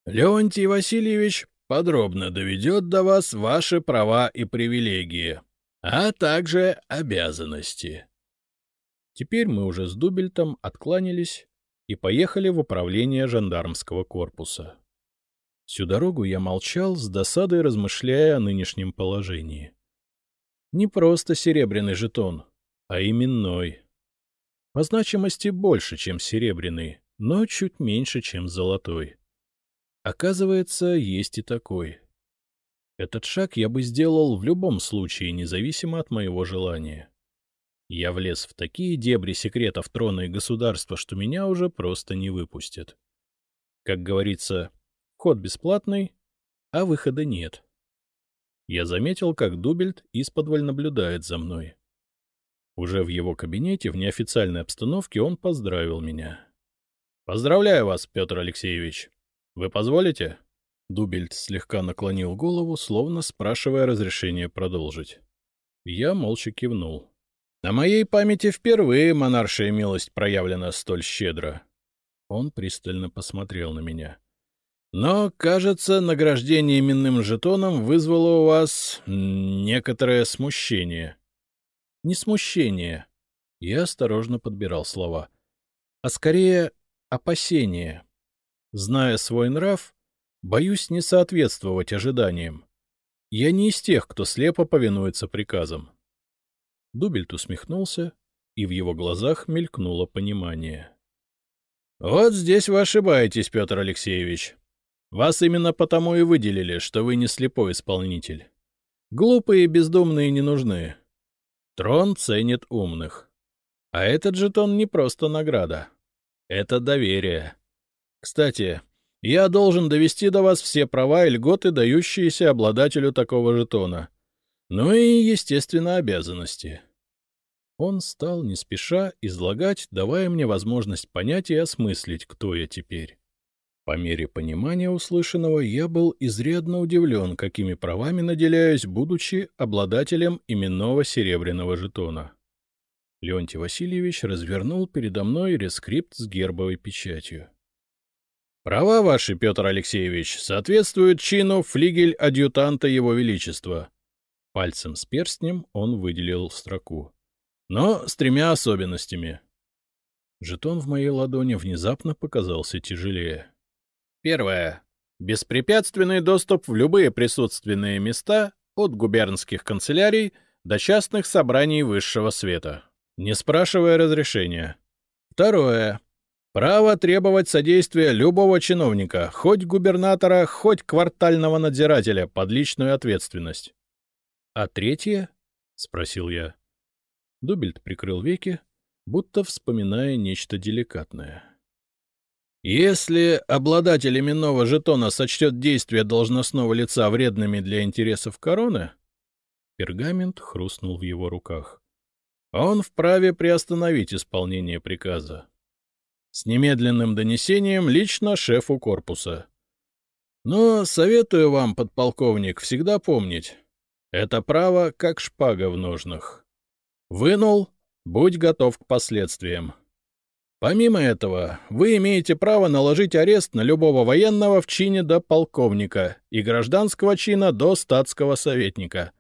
Леонтий Васильевич подробно доведет до вас ваши права и привилегии, а также обязанности. Теперь мы уже с Дубельтом откланялись и поехали в управление жандармского корпуса. Всю дорогу я молчал, с досадой размышляя о нынешнем положении. Не просто серебряный жетон, а именной. По значимости больше, чем серебряный, но чуть меньше, чем золотой. Оказывается, есть и такой. Этот шаг я бы сделал в любом случае, независимо от моего желания. Я влез в такие дебри секретов трона и государства, что меня уже просто не выпустят. Как говорится, ход бесплатный, а выхода нет. Я заметил, как Дубельт исподволь наблюдает за мной. Уже в его кабинете в неофициальной обстановке он поздравил меня. — Поздравляю вас, Петр Алексеевич. Вы позволите? Дубельт слегка наклонил голову, словно спрашивая разрешения продолжить. Я молча кивнул. На моей памяти впервые монаршая милость проявлена столь щедро. Он пристально посмотрел на меня. Но, кажется, награждение именным жетоном вызвало у вас некоторое смущение. Не смущение. Я осторожно подбирал слова. А скорее опасение. Зная свой нрав, боюсь не соответствовать ожиданиям. Я не из тех, кто слепо повинуется приказам. Дубельт усмехнулся, и в его глазах мелькнуло понимание. — Вот здесь вы ошибаетесь, Петр Алексеевич. Вас именно потому и выделили, что вы не слепой исполнитель. Глупые и бездумные не нужны. Трон ценит умных. А этот жетон не просто награда. Это доверие. Кстати, я должен довести до вас все права и льготы, дающиеся обладателю такого жетона. Ну и, естественно, обязанности. Он стал не спеша излагать, давая мне возможность понять и осмыслить, кто я теперь. По мере понимания услышанного я был изрядно удивлен, какими правами наделяюсь, будучи обладателем именного серебряного жетона. Леонтий Васильевич развернул передо мной рескрипт с гербовой печатью. Права ваши, Петр Алексеевич, соответствуют чину флигель-адъютанта Его Величества. Пальцем с перстнем он выделил строку. Но с тремя особенностями. Жетон в моей ладони внезапно показался тяжелее. Первое. Беспрепятственный доступ в любые присутственные места от губернских канцелярий до частных собраний высшего света, не спрашивая разрешения. Второе. Право требовать содействия любого чиновника, хоть губернатора, хоть квартального надзирателя, под личную ответственность. — А третье? — спросил я. Дубельт прикрыл веки, будто вспоминая нечто деликатное. — Если обладатель именного жетона сочтет действия должностного лица вредными для интересов короны... Пергамент хрустнул в его руках. Он вправе приостановить исполнение приказа с немедленным донесением лично шефу корпуса. Но советую вам, подполковник, всегда помнить, это право как шпага в ножнах. Вынул — будь готов к последствиям. Помимо этого, вы имеете право наложить арест на любого военного в чине до полковника и гражданского чина до статского советника.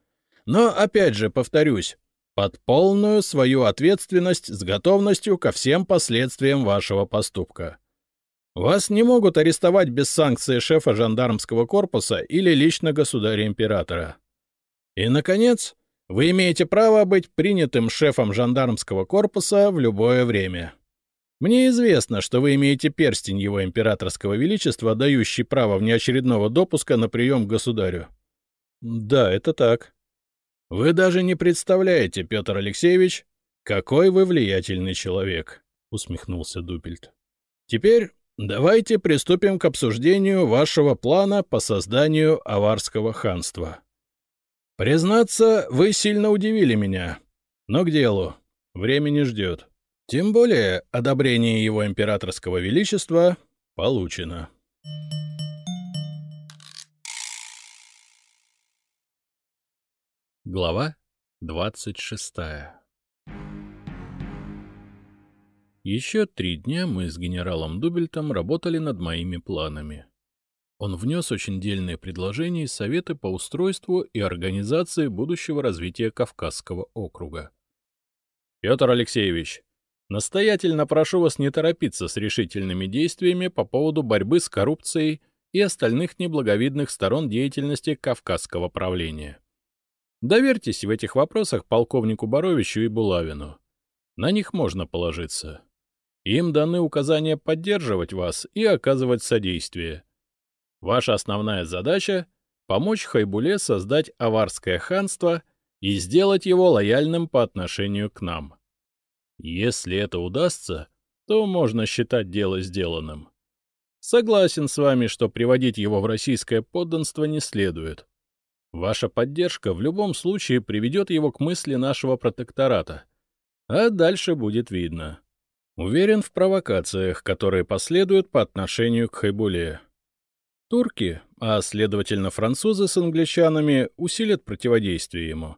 Но, опять же, повторюсь, под полную свою ответственность с готовностью ко всем последствиям вашего поступка. Вас не могут арестовать без санкции шефа жандармского корпуса или лично государя-императора. И, наконец, вы имеете право быть принятым шефом жандармского корпуса в любое время. Мне известно, что вы имеете перстень его императорского величества, дающий право внеочередного допуска на прием к государю. — Да, это так, вы даже не представляете, Петр Алексеевич, какой вы влиятельный человек, — усмехнулся Дупельт. — Теперь давайте приступим к обсуждению вашего плана по созданию аварского ханства. Признаться, вы сильно удивили меня, но к делу. Время не ждет. Тем более одобрение его императорского величества получено. Глава двадцать шестая Еще три дня мы с генералом Дубельтом работали над моими планами. Он внес очень дельные предложения и советы по устройству и организации будущего развития Кавказского округа. — Петр Алексеевич, настоятельно прошу вас не торопиться с решительными действиями по поводу борьбы с коррупцией и остальных неблаговидных сторон деятельности Кавказского правления. Доверьтесь в этих вопросах полковнику Боровичу и Булавину. На них можно положиться. Им даны указания поддерживать вас и оказывать содействие. Ваша основная задача — помочь Хайбуле создать аварское ханство и сделать его лояльным по отношению к нам. Если это удастся, то можно считать дело сделанным. Согласен с вами, что приводить его в российское подданство не следует. Ваша поддержка в любом случае приведет его к мысли нашего протектората. А дальше будет видно. Уверен в провокациях, которые последуют по отношению к Хайбуле. Турки, а следовательно французы с англичанами, усилят противодействие ему.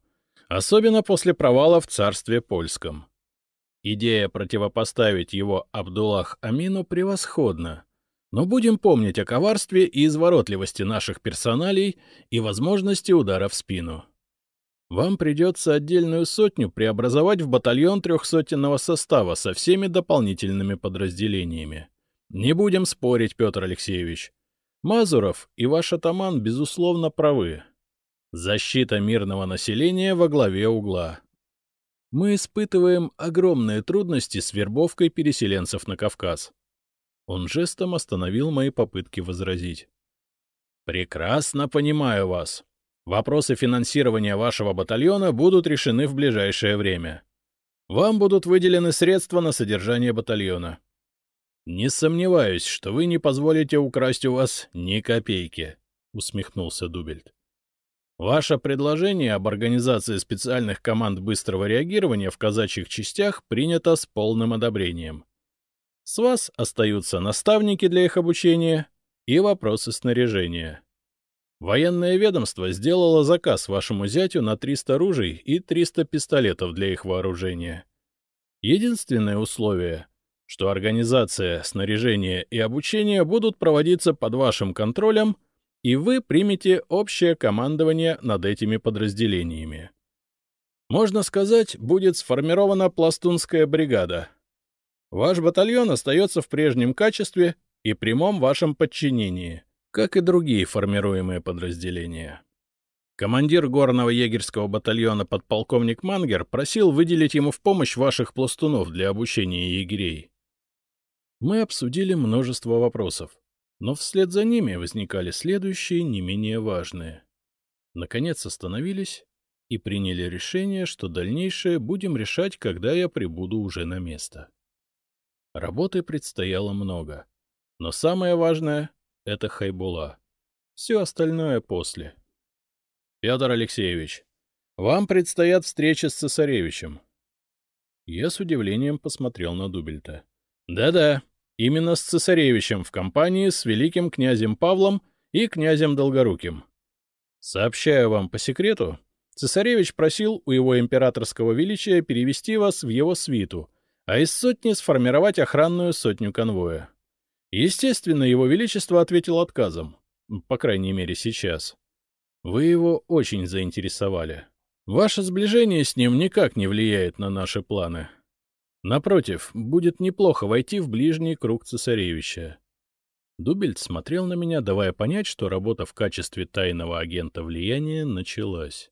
Особенно после провала в царстве польском. Идея противопоставить его Абдуллах Амину превосходна. Но будем помнить о коварстве и изворотливости наших персоналей и возможности удара в спину. Вам придется отдельную сотню преобразовать в батальон трехсотенного состава со всеми дополнительными подразделениями. Не будем спорить, Петр Алексеевич. Мазуров и ваш атаман, безусловно, правы. Защита мирного населения во главе угла. Мы испытываем огромные трудности с вербовкой переселенцев на Кавказ. Он жестом остановил мои попытки возразить. «Прекрасно понимаю вас. Вопросы финансирования вашего батальона будут решены в ближайшее время. Вам будут выделены средства на содержание батальона. Не сомневаюсь, что вы не позволите украсть у вас ни копейки», — усмехнулся Дубельт. «Ваше предложение об организации специальных команд быстрого реагирования в казачьих частях принято с полным одобрением. С вас остаются наставники для их обучения и вопросы снаряжения. Военное ведомство сделало заказ вашему зятю на 300 ружей и 300 пистолетов для их вооружения. Единственное условие, что организация, снаряжение и обучение будут проводиться под вашим контролем, и вы примете общее командование над этими подразделениями. Можно сказать, будет сформирована пластунская бригада — Ваш батальон остается в прежнем качестве и прямом вашем подчинении, как и другие формируемые подразделения. Командир горного егерского батальона подполковник Мангер просил выделить ему в помощь ваших пластунов для обучения егерей. Мы обсудили множество вопросов, но вслед за ними возникали следующие, не менее важные. Наконец остановились и приняли решение, что дальнейшее будем решать, когда я прибуду уже на место. Работы предстояло много. Но самое важное — это Хайбула. Все остальное после. Петр Алексеевич, вам предстоят встречи с цесаревичем. Я с удивлением посмотрел на Дубельта. Да-да, именно с цесаревичем в компании с великим князем Павлом и князем Долгоруким. Сообщаю вам по секрету, цесаревич просил у его императорского величия перевести вас в его свиту — а из сотни сформировать охранную сотню конвоя. Естественно, его величество ответил отказом, по крайней мере сейчас. Вы его очень заинтересовали. Ваше сближение с ним никак не влияет на наши планы. Напротив, будет неплохо войти в ближний круг цесаревича. Дубельт смотрел на меня, давая понять, что работа в качестве тайного агента влияния началась.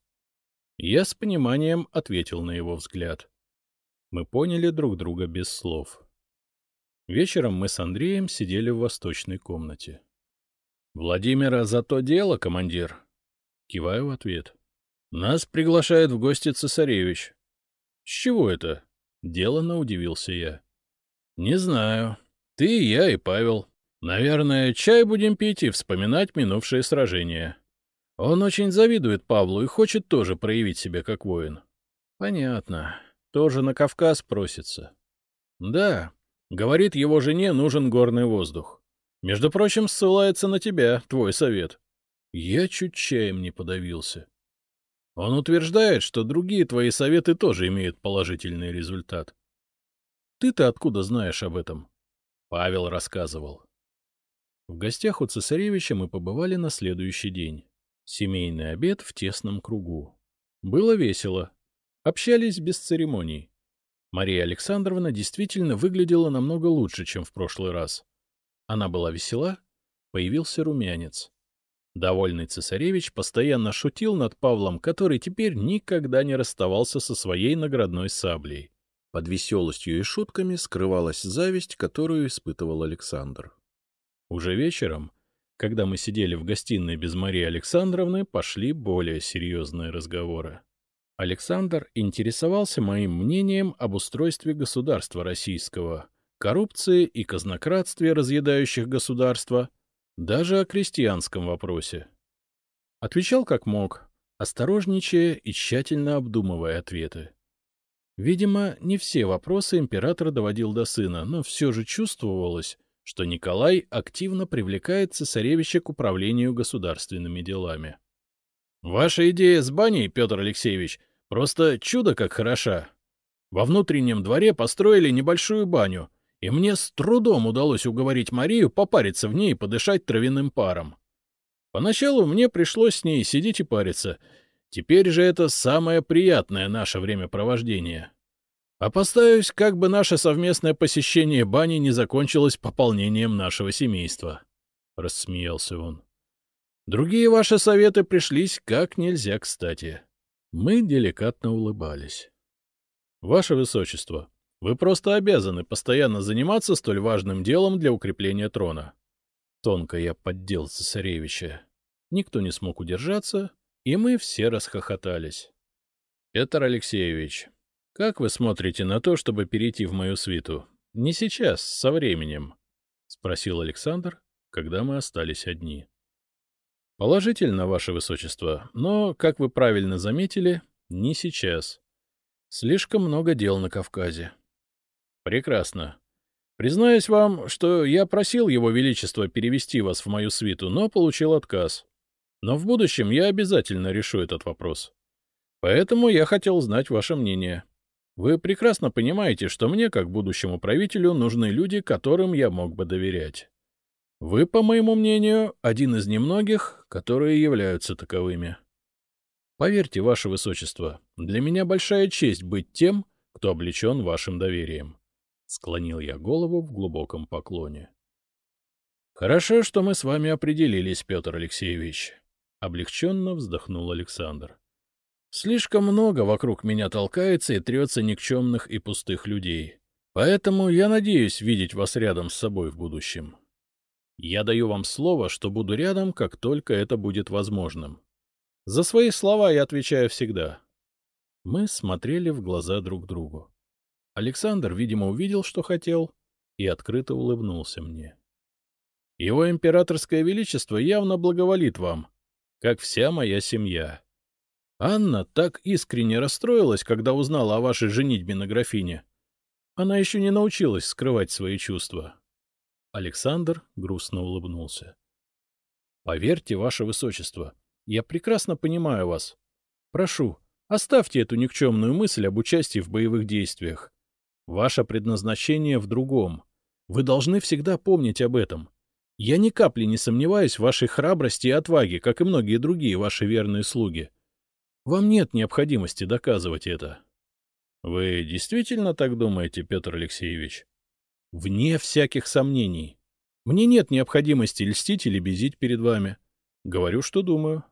Я с пониманием ответил на его взгляд. Мы поняли друг друга без слов. Вечером мы с Андреем сидели в восточной комнате. — Владимира за то дело, командир? Киваю в ответ. — Нас приглашает в гости цесаревич. — С чего это? — деланно удивился я. — Не знаю. Ты, я и Павел. Наверное, чай будем пить и вспоминать минувшие сражения. Он очень завидует Павлу и хочет тоже проявить себя как воин. — Понятно. Тоже на Кавказ просится. — Да. Говорит, его жене нужен горный воздух. Между прочим, ссылается на тебя, твой совет. Я чуть чаем не подавился. Он утверждает, что другие твои советы тоже имеют положительный результат. Ты-то откуда знаешь об этом? Павел рассказывал. В гостях у цесаревича мы побывали на следующий день. Семейный обед в тесном кругу. Было весело. Общались без церемоний. Мария Александровна действительно выглядела намного лучше, чем в прошлый раз. Она была весела, появился румянец. Довольный цесаревич постоянно шутил над Павлом, который теперь никогда не расставался со своей наградной саблей. Под веселостью и шутками скрывалась зависть, которую испытывал Александр. Уже вечером, когда мы сидели в гостиной без Марии Александровны, пошли более серьезные разговоры. Александр интересовался моим мнением об устройстве государства российского, коррупции и казнократстве, разъедающих государство — даже о крестьянском вопросе. Отвечал как мог, осторожничая и тщательно обдумывая ответы. Видимо, не все вопросы император доводил до сына, но все же чувствовалось, что Николай активно привлекает цесаревича к управлению государственными делами. — Ваша идея с баней, Петр Алексеевич, просто чудо как хороша. Во внутреннем дворе построили небольшую баню, и мне с трудом удалось уговорить Марию попариться в ней и подышать травяным паром. Поначалу мне пришлось с ней сидеть и париться. Теперь же это самое приятное наше времяпровождение. А поставюсь, как бы наше совместное посещение бани не закончилось пополнением нашего семейства. — рассмеялся он. Другие ваши советы пришлись как нельзя кстати. Мы деликатно улыбались. — Ваше Высочество, вы просто обязаны постоянно заниматься столь важным делом для укрепления трона. Тонко я поддел цесаревича. Никто не смог удержаться, и мы все расхохотались. — Петр Алексеевич, как вы смотрите на то, чтобы перейти в мою свиту? Не сейчас, со временем, — спросил Александр, когда мы остались одни. — Положительно, ваше высочество, но, как вы правильно заметили, не сейчас. Слишком много дел на Кавказе. Прекрасно. Признаюсь вам, что я просил Его Величество перевести вас в мою свиту, но получил отказ. Но в будущем я обязательно решу этот вопрос. Поэтому я хотел знать ваше мнение. Вы прекрасно понимаете, что мне, как будущему правителю, нужны люди, которым я мог бы доверять. Вы, по моему мнению, один из немногих, которые являются таковыми. Поверьте, ваше высочество, для меня большая честь быть тем, кто облечен вашим доверием. Склонил я голову в глубоком поклоне. — Хорошо, что мы с вами определились, Петр Алексеевич. Облегченно вздохнул Александр. — Слишком много вокруг меня толкается и трется никчемных и пустых людей. Поэтому я надеюсь видеть вас рядом с собой в будущем. Я даю вам слово, что буду рядом, как только это будет возможным. За свои слова я отвечаю всегда. Мы смотрели в глаза друг другу. Александр, видимо, увидел, что хотел, и открыто улыбнулся мне. Его императорское величество явно благоволит вам, как вся моя семья. Анна так искренне расстроилась, когда узнала о вашей женитьбе на графине. Она еще не научилась скрывать свои чувства. Александр грустно улыбнулся. — Поверьте, ваше высочество, я прекрасно понимаю вас. Прошу, оставьте эту никчемную мысль об участии в боевых действиях. Ваше предназначение в другом. Вы должны всегда помнить об этом. Я ни капли не сомневаюсь в вашей храбрости и отваге, как и многие другие ваши верные слуги. Вам нет необходимости доказывать это. Вы действительно так думаете, Петр Алексеевич? Вне всяких сомнений. Мне нет необходимости льстить или безить перед вами. Говорю, что думаю.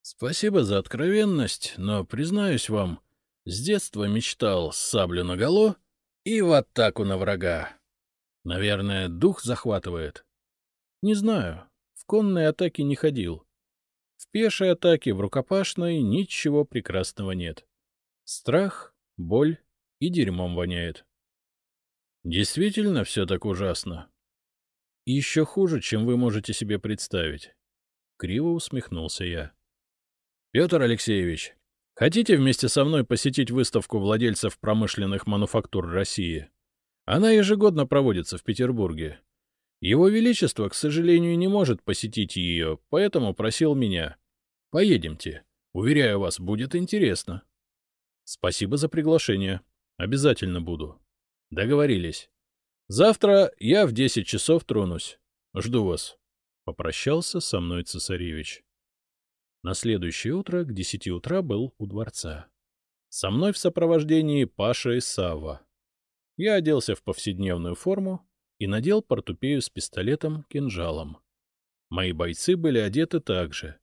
Спасибо за откровенность, но, признаюсь вам, с детства мечтал с саблю наголо и в атаку на врага. Наверное, дух захватывает. Не знаю, в конной атаке не ходил. В пешей атаке, в рукопашной ничего прекрасного нет. Страх, боль и дерьмом воняет. Действительно все так ужасно. Еще хуже, чем вы можете себе представить. Криво усмехнулся я. Петр Алексеевич, хотите вместе со мной посетить выставку владельцев промышленных мануфактур России? Она ежегодно проводится в Петербурге. Его Величество, к сожалению, не может посетить ее, поэтому просил меня. Поедемте. Уверяю вас, будет интересно. Спасибо за приглашение. Обязательно буду. Договорились. Завтра я в десять часов тронусь. Жду вас. Попрощался со мной цесаревич. На следующее утро к десяти утра был у дворца. Со мной в сопровождении Паша и Савва. Я оделся в повседневную форму и надел портупею с пистолетом, кинжалом. Мои бойцы были одеты так же.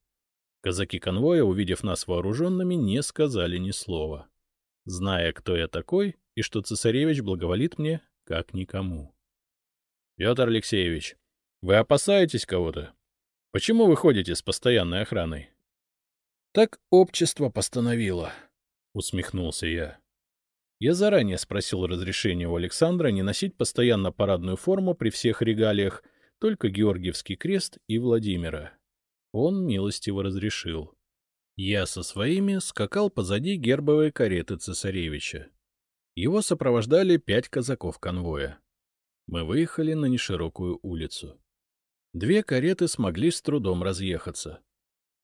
Казаки конвоя, увидев нас вооруженными, не сказали ни слова, зная, кто я такой и что цесаревич благоволит мне, как никому. — Петр Алексеевич, вы опасаетесь кого-то? Почему вы ходите с постоянной охраной? — Так общество постановило, — усмехнулся я. Я заранее спросил разрешения у Александра не носить постоянно парадную форму при всех регалиях, только Георгиевский крест и Владимира. Он милостиво разрешил. Я со своими скакал позади гербовой кареты цесаревича. Его сопровождали пять казаков конвоя. Мы выехали на неширокую улицу. Две кареты смогли с трудом разъехаться.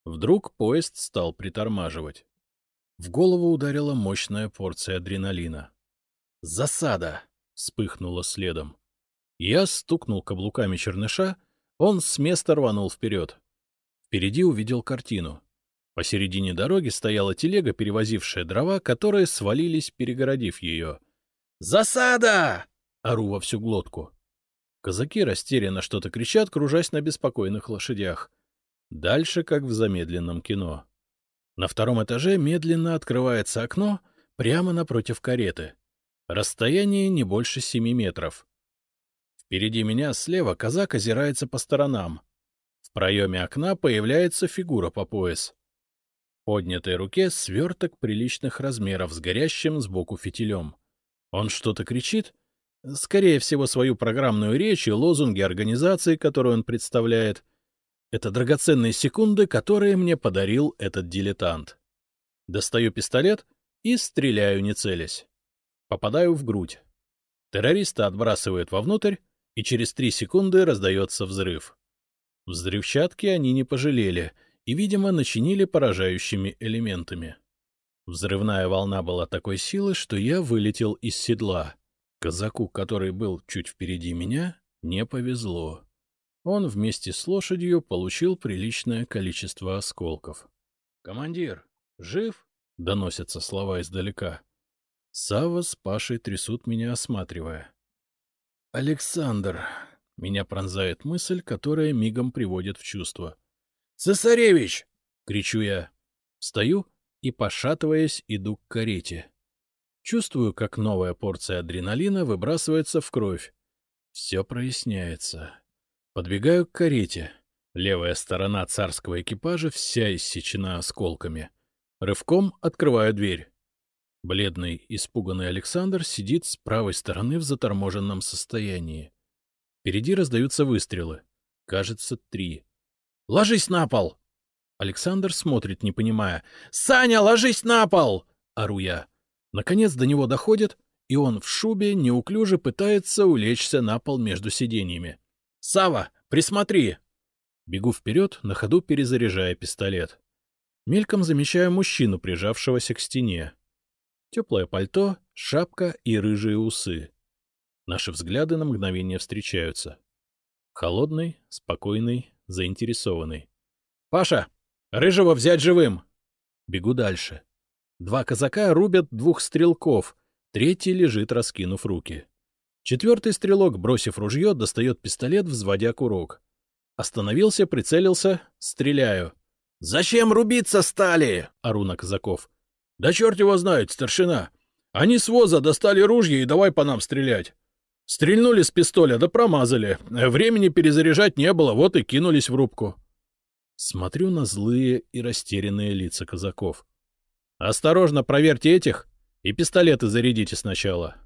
Вдруг поезд стал притормаживать. В голову ударила мощная порция адреналина. «Засада!» — вспыхнула следом. Я стукнул каблуками черныша, он с места рванул вперед. Впереди увидел картину. Посередине дороги стояла телега, перевозившая дрова, которые свалились, перегородив ее. «Засада!» — ору во всю глотку. Казаки растерянно что-то кричат, кружась на беспокойных лошадях. Дальше, как в замедленном кино. На втором этаже медленно открывается окно прямо напротив кареты. Расстояние не больше семи метров. Впереди меня слева казак озирается по сторонам. В проеме окна появляется фигура по пояс. В поднятой руке сверток приличных размеров с горящим сбоку фитилем. Он что-то кричит, скорее всего, свою программную речь и лозунги организации, которую он представляет — это драгоценные секунды, которые мне подарил этот дилетант. Достаю пистолет и стреляю, не целясь. Попадаю в грудь. Террориста отбрасывают вовнутрь, и через три секунды раздается взрыв. Взрывчатки они не пожалели и, видимо, начинили поражающими элементами. Взрывная волна была такой силы, что я вылетел из седла. Казаку, который был чуть впереди меня, не повезло он вместе с лошадью получил приличное количество осколков. — Командир, жив? — доносятся слова издалека. Сава с Пашей трясут меня, осматривая. — Александр! — меня пронзает мысль, которая мигом приводит в чувство. — Цесаревич! — кричу я. Встаю и, пошатываясь, иду к карете. Чувствую, как новая порция адреналина выбрасывается в кровь. Все проясняется. Подбегаю к карете. Левая сторона царского экипажа вся иссечена осколками. Рывком открываю дверь. Бледный, испуганный Александр сидит с правой стороны в заторможенном состоянии. Впереди раздаются выстрелы. Кажется, три. «Ложись на пол!» Александр смотрит, не понимая. «Саня, ложись на пол!» — ору я. Наконец до него доходит, и он в шубе неуклюже пытается улечься на пол между сиденьями. Сава, присмотри! Бегу вперед, на ходу перезаряжая пистолет. Мельком замечаю мужчину, прижавшегося к стене. Теплое пальто, шапка и рыжие усы. Наши взгляды на мгновение встречаются. Холодный, спокойный, заинтересованный. — Паша, рыжего взять живым! Бегу дальше. Два казака рубят двух стрелков, третий лежит, раскинув руки. Четвертый стрелок, бросив ружье, достает пистолет, взводя курок. Остановился, прицелился, стреляю. — Зачем рубиться стали? — ору на казаков. — Да черт его знает, старшина. Они с воза достали ружья и давай по нам стрелять. Стрельнули с пистоля, да промазали. Времени перезаряжать не было, вот и кинулись в рубку. Смотрю на злые и растерянные лица казаков. — Осторожно, проверьте этих И пистолеты зарядите сначала.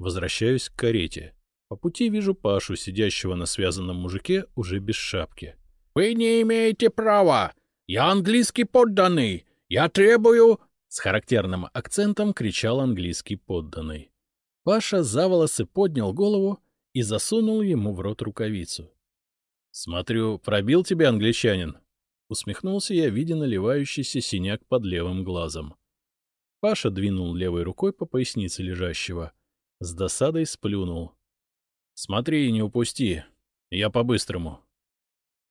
Возвращаюсь к карете. По пути вижу Пашу, сидящего на связанном мужике, уже без шапки. — Вы не имеете права! Я английский подданный! Я требую... С характерным акцентом кричал английский подданный. Паша за волосы поднял голову и засунул ему в рот рукавицу. — Смотрю, пробил тебя англичанин? Усмехнулся я, видя наливающийся синяк под левым глазом. Паша двинул левой рукой по пояснице лежащего. С досадой сплюнул. — Смотри, не упусти. Я по-быстрому.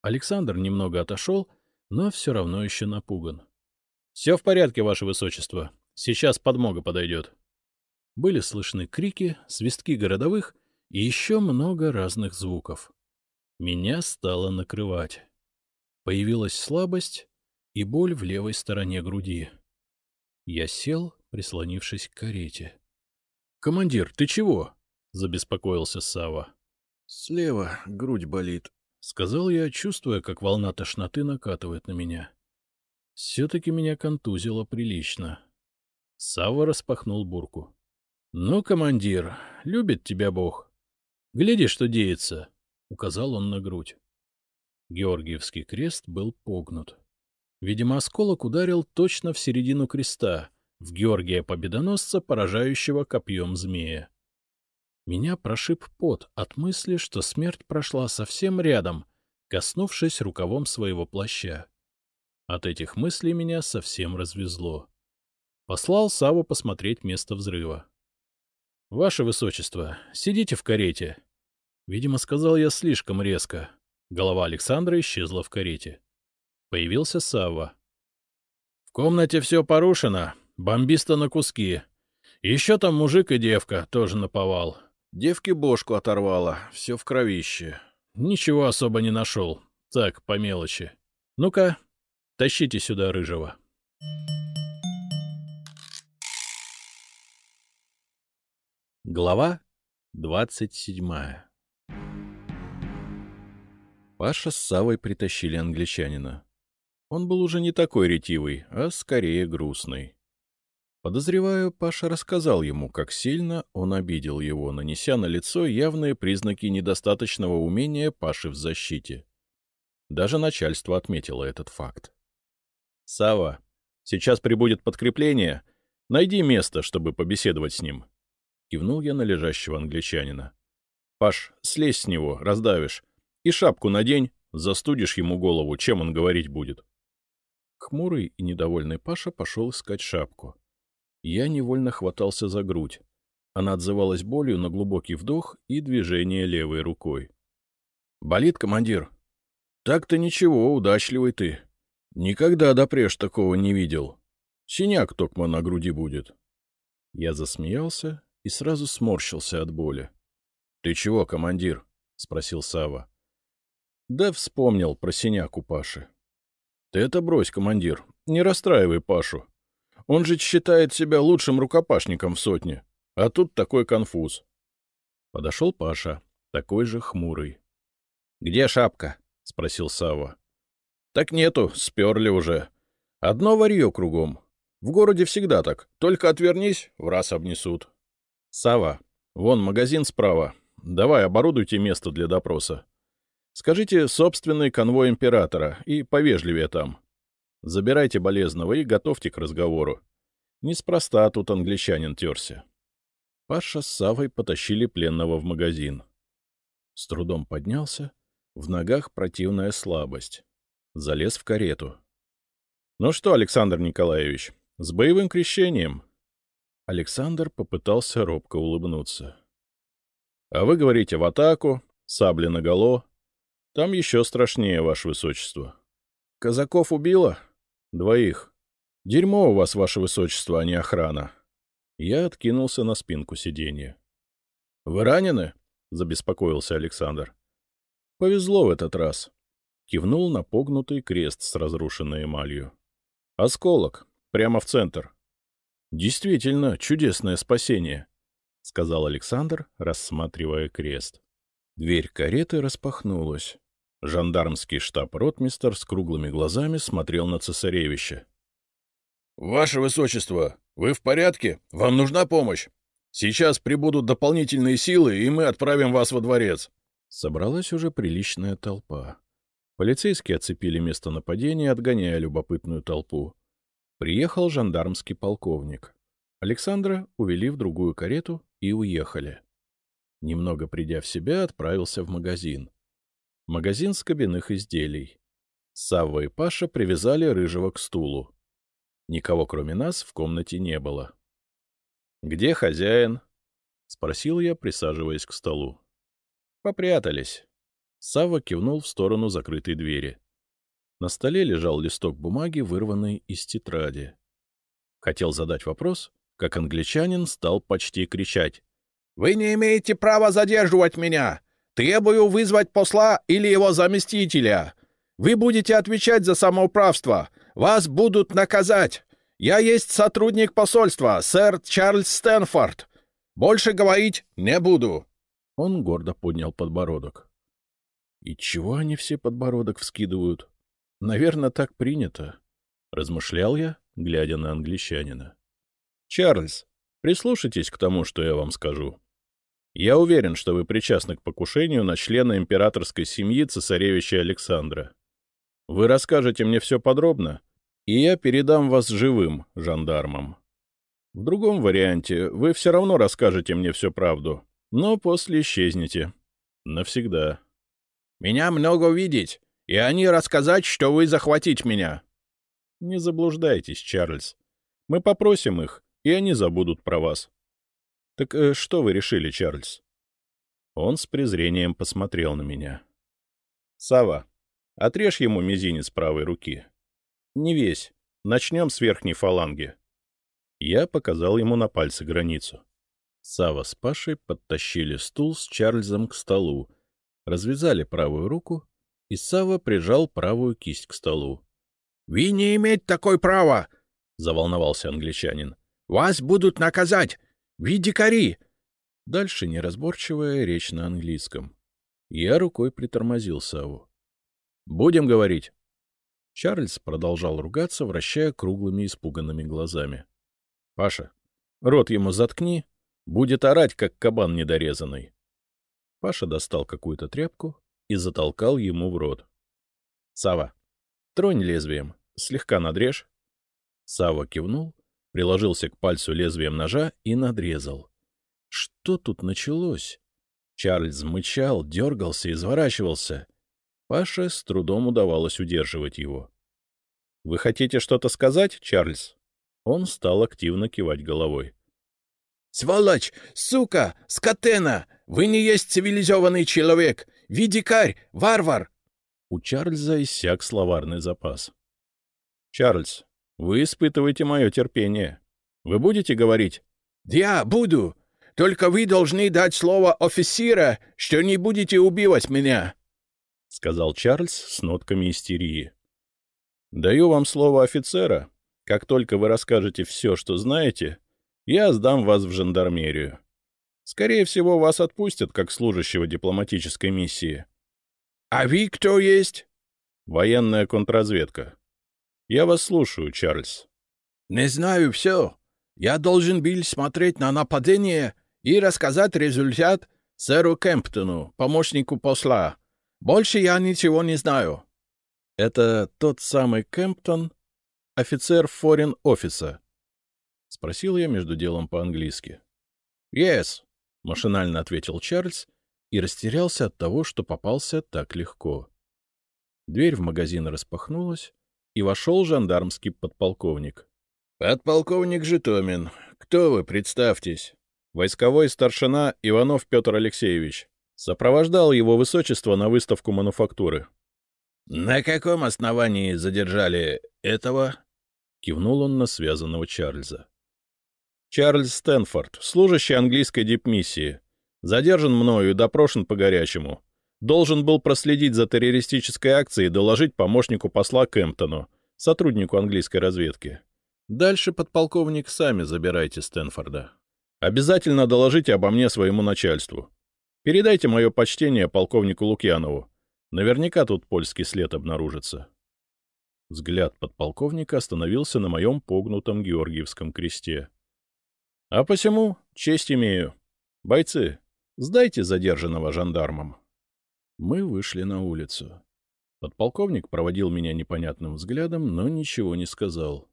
Александр немного отошел, но все равно еще напуган. — Все в порядке, ваше высочество. Сейчас подмога подойдет. Были слышны крики, свистки городовых и еще много разных звуков. Меня стало накрывать. Появилась слабость и боль в левой стороне груди. Я сел, прислонившись к карете. — Командир, ты чего? — забеспокоился Сава. Слева грудь болит, — сказал я, чувствуя, как волна тошноты накатывает на меня. Все-таки меня контузило прилично. Сава распахнул бурку. — Ну, командир, любит тебя Бог. Гляди, что деется, — указал он на грудь. Георгиевский крест был погнут. Видимо, осколок ударил точно в середину креста, в Георгия Победоносца, поражающего копьем змея. Меня прошиб пот от мысли, что смерть прошла совсем рядом, коснувшись рукавом своего плаща. От этих мыслей меня совсем развезло. Послал Саву посмотреть место взрыва. — Ваше Высочество, сидите в карете. Видимо, сказал я слишком резко. Голова Александра исчезла в карете. Появился Савва. — В комнате все порушено, бомбиста на куски. Еще там мужик и девка, тоже наповал. Девке бошку оторвало, все в кровище. Ничего особо не нашел. Так, по мелочи. Ну-ка, тащите сюда рыжего. Глава двадцать седьмая Паша с Савой притащили англичанина. Он был уже не такой ретивый, а скорее грустный. Подозреваю, Паша рассказал ему, как сильно он обидел его, нанеся на лицо явные признаки недостаточного умения Паши в защите. Даже начальство отметило этот факт. — Сава, сейчас прибудет подкрепление. Найди место, чтобы побеседовать с ним. Кивнул я на лежащего англичанина. — Паш, слезь с него, раздавишь. И шапку надень, застудишь ему голову, чем он говорить будет. Хмурый и недовольный Паша пошел искать шапку. Я невольно хватался за грудь. Она отзывалась болью на глубокий вдох и движение левой рукой. — Болит, командир? — Так-то ничего, удачливый ты. Никогда допреж такого не видел. Синяк токмо на груди будет. Я засмеялся и сразу сморщился от боли. — Ты чего, командир? — спросил Сава. Да вспомнил про синяк у Паши. — Ты это брось, командир, не расстраивай Пашу. Он же считает себя лучшим рукопашником в сотне, а тут такой конфуз. Подошел Паша, такой же хмурый. — Где шапка? — спросил Сава. Так нету, сперли уже. Одно варье кругом. В городе всегда так, только отвернись, в раз обнесут. — Сава, вон магазин справа. Давай оборудуйте место для допроса. Скажите собственный конвой императора и повежливее там. Забирайте болезного и готовьте к разговору. Неспроста тут англичанин терся. Паша с Савой потащили пленного в магазин. С трудом поднялся, в ногах противная слабость. Залез в карету. — Ну что, Александр Николаевич, с боевым крещением? Александр попытался робко улыбнуться. — А вы говорите в атаку, сабли наголо, там еще страшнее, ваше высочество. Казаков убило? Двоих. Дерьмо у вас, ваше высочество, а не охрана. Я откинулся на спинку сиденья. — Вы ранены? — забеспокоился Александр. — Повезло в этот раз. Кивнул на погнутый крест с разрушенной эмалью. — Осколок. Прямо в центр. — Действительно, чудесное спасение, — сказал Александр, рассматривая крест. Дверь кареты распахнулась. Жандармский штаб-ротмистер с круглыми глазами смотрел на цесаревича. — Ваше Высочество, Вы в порядке? Вам нужна помощь? Сейчас прибудут дополнительные силы, и мы отправим вас во дворец. Собралась уже приличная толпа. Полицейские оцепили место нападения, отгоняя любопытную толпу. Приехал жандармский полковник. Александра увели в другую карету и уехали. Немного придя в себя, отправился в магазин. Магазин скобяных изделий. Савва и Паша привязали Рыжего к стулу. Никого, кроме нас, в комнате не было. — Где хозяин? — спросил я, присаживаясь к столу. — Попрятались. Савва кивнул в сторону закрытой двери. На столе лежал листок бумаги, вырванный из тетради. Хотел задать вопрос, как англичанин стал почти кричать. — Вы не имеете права задерживать меня! Требую вызвать посла или его заместителя! Вы будете отвечать за самоуправство! Вас будут наказать! Я есть сотрудник посольства, сэр Чарльз Стэнфорд! Больше говорить не буду!» Он гордо поднял подбородок. «И чего они все подбородок вскидывают? Наверное, так принято», — размышлял я, глядя на англичанина. «Чарльз, прислушайтесь к тому, что я вам скажу. Я уверен, что вы причастны к покушению на члена императорской семьи цесаревича Александра. Вы расскажете мне все подробно, и я передам вас живым жандармам. В другом варианте вы все равно расскажете мне всю правду, но после исчезнете. Навсегда. Меня много видеть, и они рассказать, что вы захватить меня. Не заблуждайтесь, Чарльз. Мы попросим их, и они забудут про вас. Так э, что вы решили, Чарльз? Он с презрением посмотрел на меня. Сава, отрежь ему мизинец правой руки. Не весь. Начнем с верхней фаланги. Я показал ему на пальце границу. Сава с Пашей подтащили стул с Чарльзом к столу, развязали правую руку, и Сава прижал правую кисть к столу. — Вы не имеете такой права! — заволновался англичанин. — Вас будут наказать! «Ви дикари!» Дальше неразборчивая речь на английском. Я рукой притормозил Саву. «Будем говорить». Чарльз продолжал ругаться, вращая круглыми испуганными глазами. «Паша, рот ему заткни, будет орать, как кабан недорезанный». Паша достал какую-то тряпку и затолкал ему в рот. «Сава, тронь лезвием, слегка надрежь». Сава кивнул приложился к пальцу лезвием ножа и надрезал. Что тут началось? Чарльз мычал, дергался, изворачивался. Паше с трудом удавалось удерживать его. — Вы хотите что-то сказать, Чарльз? Он стал активно кивать головой. — Сволочь! Сука! Скотена! Вы не есть цивилизованный человек! Вы дикарь! Варвар! У Чарльза иссяк словарный запас. — Чарльз, вы испытываете мое терпение. Вы будете говорить? — Я буду. Только вы должны дать слово офицера, что не будете убивать меня, — сказал Чарльз с нотками истерии. — Даю вам слово офицера. Как только вы расскажете все, что знаете, я сдам вас в жандармерию. Скорее всего, вас отпустят, как служащего дипломатической миссии. — А вы кто есть? — Военная контрразведка. Я вас слушаю, Чарльз. — Не знаю все. Я должен был смотреть на нападение и рассказать результат сэру Кемптону, помощнику посла. Больше я ничего не знаю. — Это тот самый Кемптон, офицер форин-офиса? — спросил я между делом по-английски. — Yes, — машинально ответил Чарльз и растерялся от того, что попался так легко. Дверь в магазин распахнулась, и вошел жандармский подполковник. — Подполковник Житомин. Кто вы, представьтесь? Войсковой старшина Иванов Петр Алексеевич. Сопровождал его высочество на выставку мануфактуры. — На каком основании задержали этого? — кивнул он на связанного Чарльза. — Чарльз Стэнфорд, служащий английской дипмиссии. Задержан мною и допрошен по-горячему должен был проследить за террористической акцией и доложить помощнику посла Кемптону, сотруднику английской разведки. Дальше, подполковник, сами забирайте Стэнфорда. Обязательно доложите обо мне своему начальству. Передайте мое почтение полковнику Лукьянову. Наверняка тут польский след обнаружится. Взгляд подполковника остановился на моем погнутом Георгиевском кресте. — А посему честь имею. Бойцы, сдайте задержанного жандармам. Мы вышли на улицу. Подполковник проводил меня непонятным взглядом, но ничего не сказал.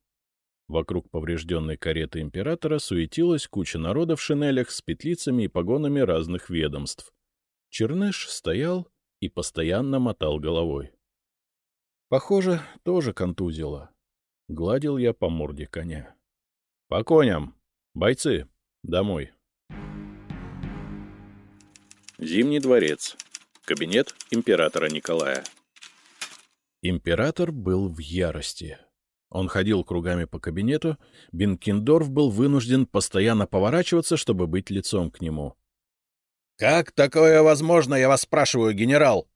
Вокруг поврежденной кареты императора суетилась куча народа в шинелях с петлицами и погонами разных ведомств. Черныш стоял и постоянно мотал головой. Похоже, тоже контузило. Гладил я по морде коня. — По коням! Бойцы! Домой! Зимний дворец. Кабинет императора Николая. Император был в ярости. Он ходил кругами по кабинету, Бенкендорф был вынужден постоянно поворачиваться, чтобы быть лицом к нему. — Как такое возможно, я вас спрашиваю, генерал?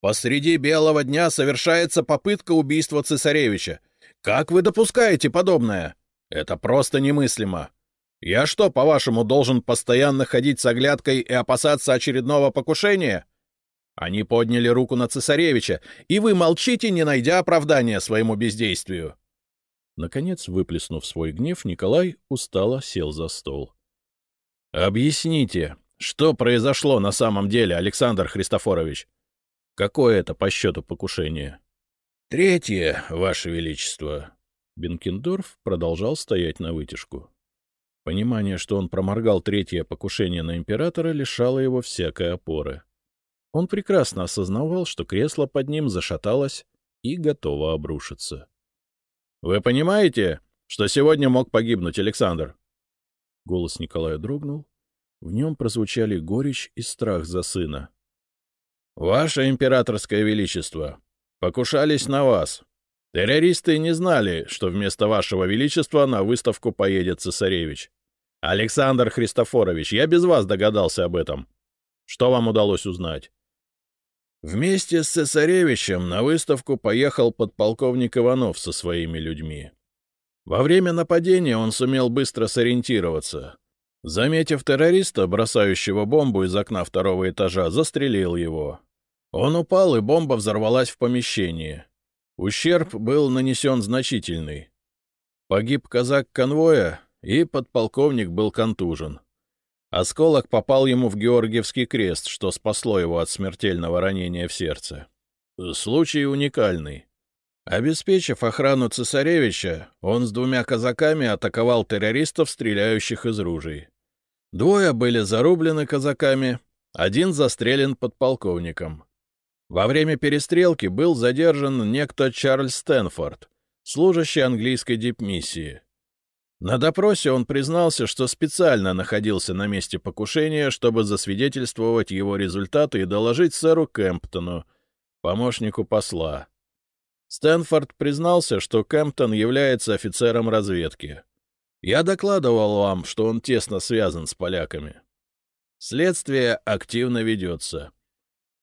Посреди белого дня совершается попытка убийства цесаревича. Как вы допускаете подобное? Это просто немыслимо. Я что, по-вашему, должен постоянно ходить с оглядкой и опасаться очередного покушения? Они подняли руку на цесаревича, и вы молчите, не найдя оправдания своему бездействию. Наконец, выплеснув свой гнев, Николай устало сел за стол. — Объясните, что произошло на самом деле, Александр Христофорович? Какое это по счету покушение? — Третье, Ваше Величество. Бенкендорф продолжал стоять на вытяжку. Понимание, что он проморгал третье покушение на императора, лишало его всякой опоры. Он прекрасно осознавал, что кресло под ним зашаталось и готово обрушиться. — Вы понимаете, что сегодня мог погибнуть Александр? Голос Николая дрогнул. В нем прозвучали горечь и страх за сына. — Ваше императорское величество, покушались на вас. Террористы не знали, что вместо вашего величества на выставку поедет цесаревич. Александр Христофорович, я без вас догадался об этом. Что вам удалось узнать? Вместе с цесаревичем на выставку поехал подполковник Иванов со своими людьми. Во время нападения он сумел быстро сориентироваться. Заметив террориста, бросающего бомбу из окна второго этажа, застрелил его. Он упал, и бомба взорвалась в помещении. Ущерб был нанесен значительный. Погиб казак конвоя, и подполковник был контужен. Осколок попал ему в Георгиевский крест, что спасло его от смертельного ранения в сердце. Случай уникальный. Обеспечив охрану цесаревича, он с двумя казаками атаковал террористов, стреляющих из ружей. Двое были зарублены казаками, один застрелен подполковником. Во время перестрелки был задержан некто Чарльз Стэнфорд, служащий английской дипмиссии. На допросе он признался, что специально находился на месте покушения, чтобы засвидетельствовать его результаты и доложить сэру Кемптону, помощнику посла. Стэнфорд признался, что Кемптон является офицером разведки. Я докладывал вам, что он тесно связан с поляками. Следствие активно ведется.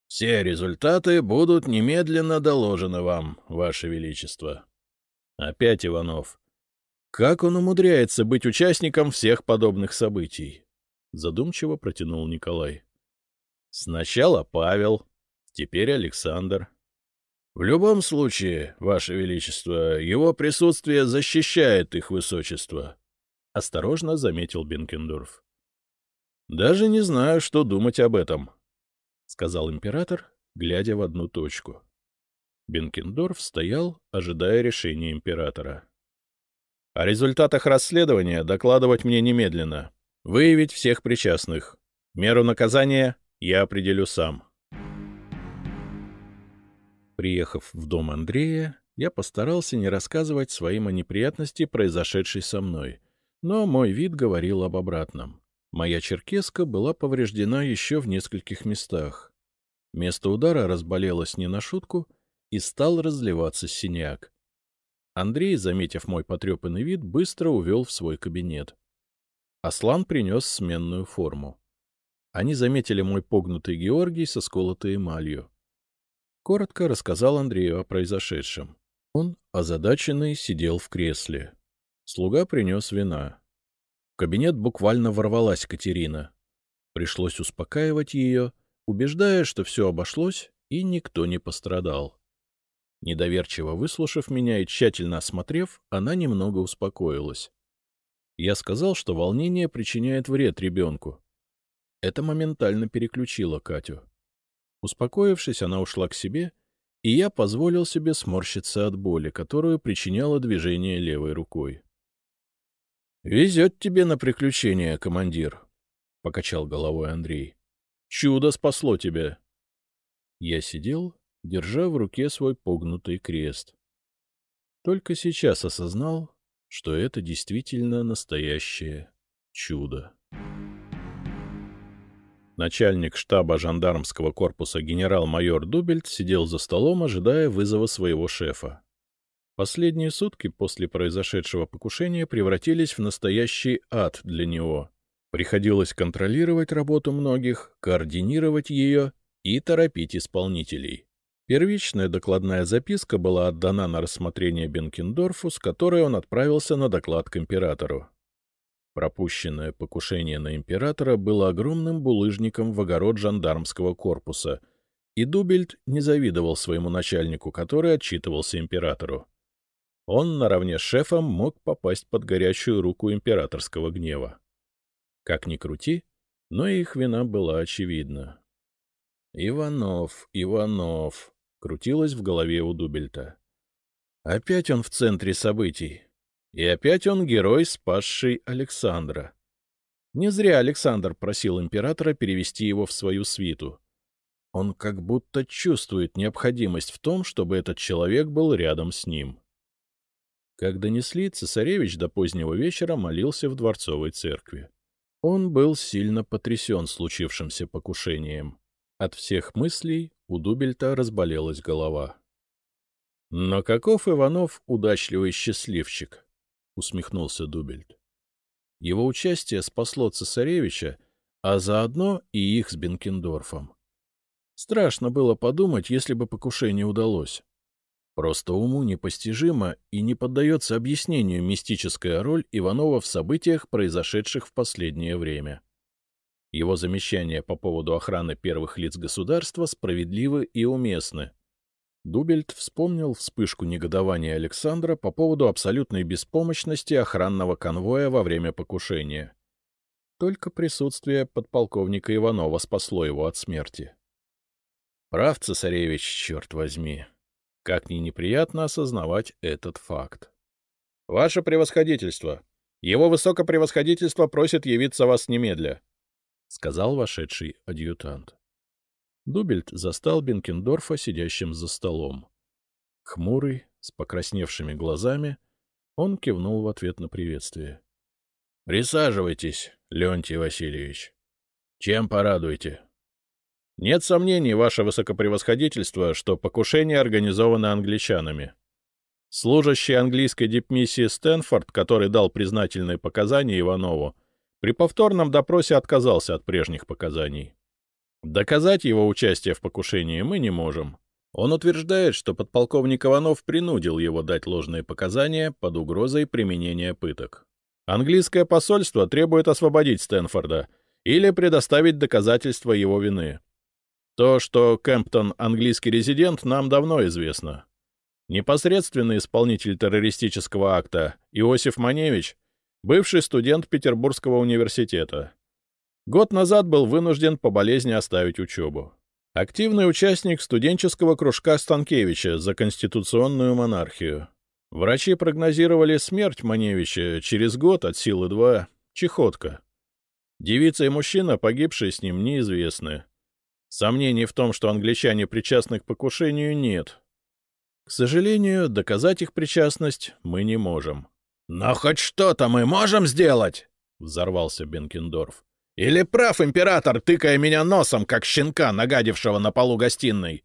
Все результаты будут немедленно доложены вам, Ваше Величество. Опять Иванов. Как он умудряется быть участником всех подобных событий? Задумчиво протянул Николай. Сначала Павел, теперь Александр. В любом случае, Ваше Величество, его присутствие защищает их высочество, — осторожно заметил Бенкендорф. — Даже не знаю, что думать об этом, — сказал император, глядя в одну точку. Бенкендорф стоял, ожидая решения императора. — о результатах расследования докладывать мне немедленно. Выявить всех причастных. Меру наказания я определю сам. Приехав в дом Андрея, я постарался не рассказывать своим о неприятности, произошедшей со мной, но мой вид говорил об обратном. Моя черкеска была повреждена еще в нескольких местах. Место удара разболелось не на шутку, и стал разливаться синяк. Андрей, заметив мой потрепанный вид, быстро увел в свой кабинет. Аслан принес сменную форму. Они заметили мой погнутый Георгий со сколотой эмалью. Коротко рассказал Андрею о произошедшем. Он, озадаченный, сидел в кресле. Слуга принес вина. В кабинет буквально ворвалась Катерина. Пришлось успокаивать ее, убеждая, что все обошлось и никто не пострадал. Недоверчиво выслушав меня и тщательно осмотрев, она немного успокоилась. Я сказал, что волнение причиняет вред ребенку. Это моментально переключило Катю. Успокоившись, она ушла к себе, и я позволил себе сморщиться от боли, которую причиняло движение левой рукой. — Везет тебе на приключения, командир, — покачал головой Андрей. — Чудо спасло тебя. Я сидел, держа в руке свой погнутый крест. Только сейчас осознал, что это действительно настоящее чудо. Начальник штаба жандармского корпуса генерал-майор Дубельт сидел за столом, ожидая вызова своего шефа. Последние сутки после произошедшего покушения превратились в настоящий ад для него. Приходилось контролировать работу многих, координировать ее и торопить исполнителей. Первичная докладная записка была отдана на рассмотрение Бенкендорфу, с которой он отправился на доклад к императору. Пропущенное покушение на императора было огромным булыжником в огород жандармского корпуса, и Дубельт не завидовал своему начальнику, который отчитывался императору. Он наравне с шефом мог попасть под горячую руку императорского гнева. Как ни крути, но их вина была очевидна. «Иванов, Иванов», — крутилось в голове у Дубельта. «Опять он в центре событий. И опять он герой, спасший Александра. Не зря Александр просил императора перевести его в свою свиту. Он как будто чувствует необходимость в том, чтобы этот человек был рядом с ним. Как донесли, цесаревич до позднего вечера молился в дворцовой церкви. Он был сильно потрясен случившимся покушением. От всех мыслей у Дубельта разболелась голова. Но каков Иванов удачливый счастливчик! усмехнулся Дубельт. Его участие спасло цесаревича, а заодно и их с Бенкендорфом. Страшно было подумать, если бы покушение удалось. Просто уму непостижимо и не поддается объяснению мистическая роль Иванова в событиях, произошедших в последнее время. Его замечания по поводу охраны первых лиц государства справедливы и уместны. Дубельт вспомнил вспышку негодования Александра по поводу абсолютной беспомощности охранного конвоя во время покушения. Только присутствие подполковника Иванова спасло его от смерти. Прав, цесаревич, черт возьми. Как ни неприятно осознавать этот факт. — Ваше превосходительство! Его высокопревосходительство просит явиться вас немедля, — сказал вошедший адъютант. Дубельт застал Бенкендорфа сидящим за столом. Хмурый, с покрасневшими глазами, он кивнул в ответ на приветствие. — Присаживайтесь, Леонтий Васильевич. Чем порадуете? — Нет сомнений, ваше высокопревосходительство, что покушение организовано англичанами. Служащий английской дипмиссии Стэнфорд, который дал признательные показания Иванову, при повторном допросе отказался от прежних показаний. Доказать его участие в покушении мы не можем. Он утверждает, что подполковник Иванов принудил его дать ложные показания под угрозой применения пыток. Английское посольство требует освободить Стэнфорда или предоставить доказательства его вины. То, что Кемптон — английский резидент, нам давно известно. Непосредственный исполнитель террористического акта Иосиф Маневич — бывший студент Петербургского университета. Год назад был вынужден по болезни оставить учебу. Активный участник студенческого кружка Станкевича за конституционную монархию. Врачи прогнозировали смерть Маневича через год от силы два, чехотка. Девица и мужчина, погибшие с ним, неизвестны. Сомнений в том, что англичане причастны к покушению, нет. К сожалению, доказать их причастность мы не можем. — Но хоть что-то мы можем сделать! — взорвался Бенкендорф. Или прав император, тыкая меня носом, как щенка, нагадившего на полу гостиной?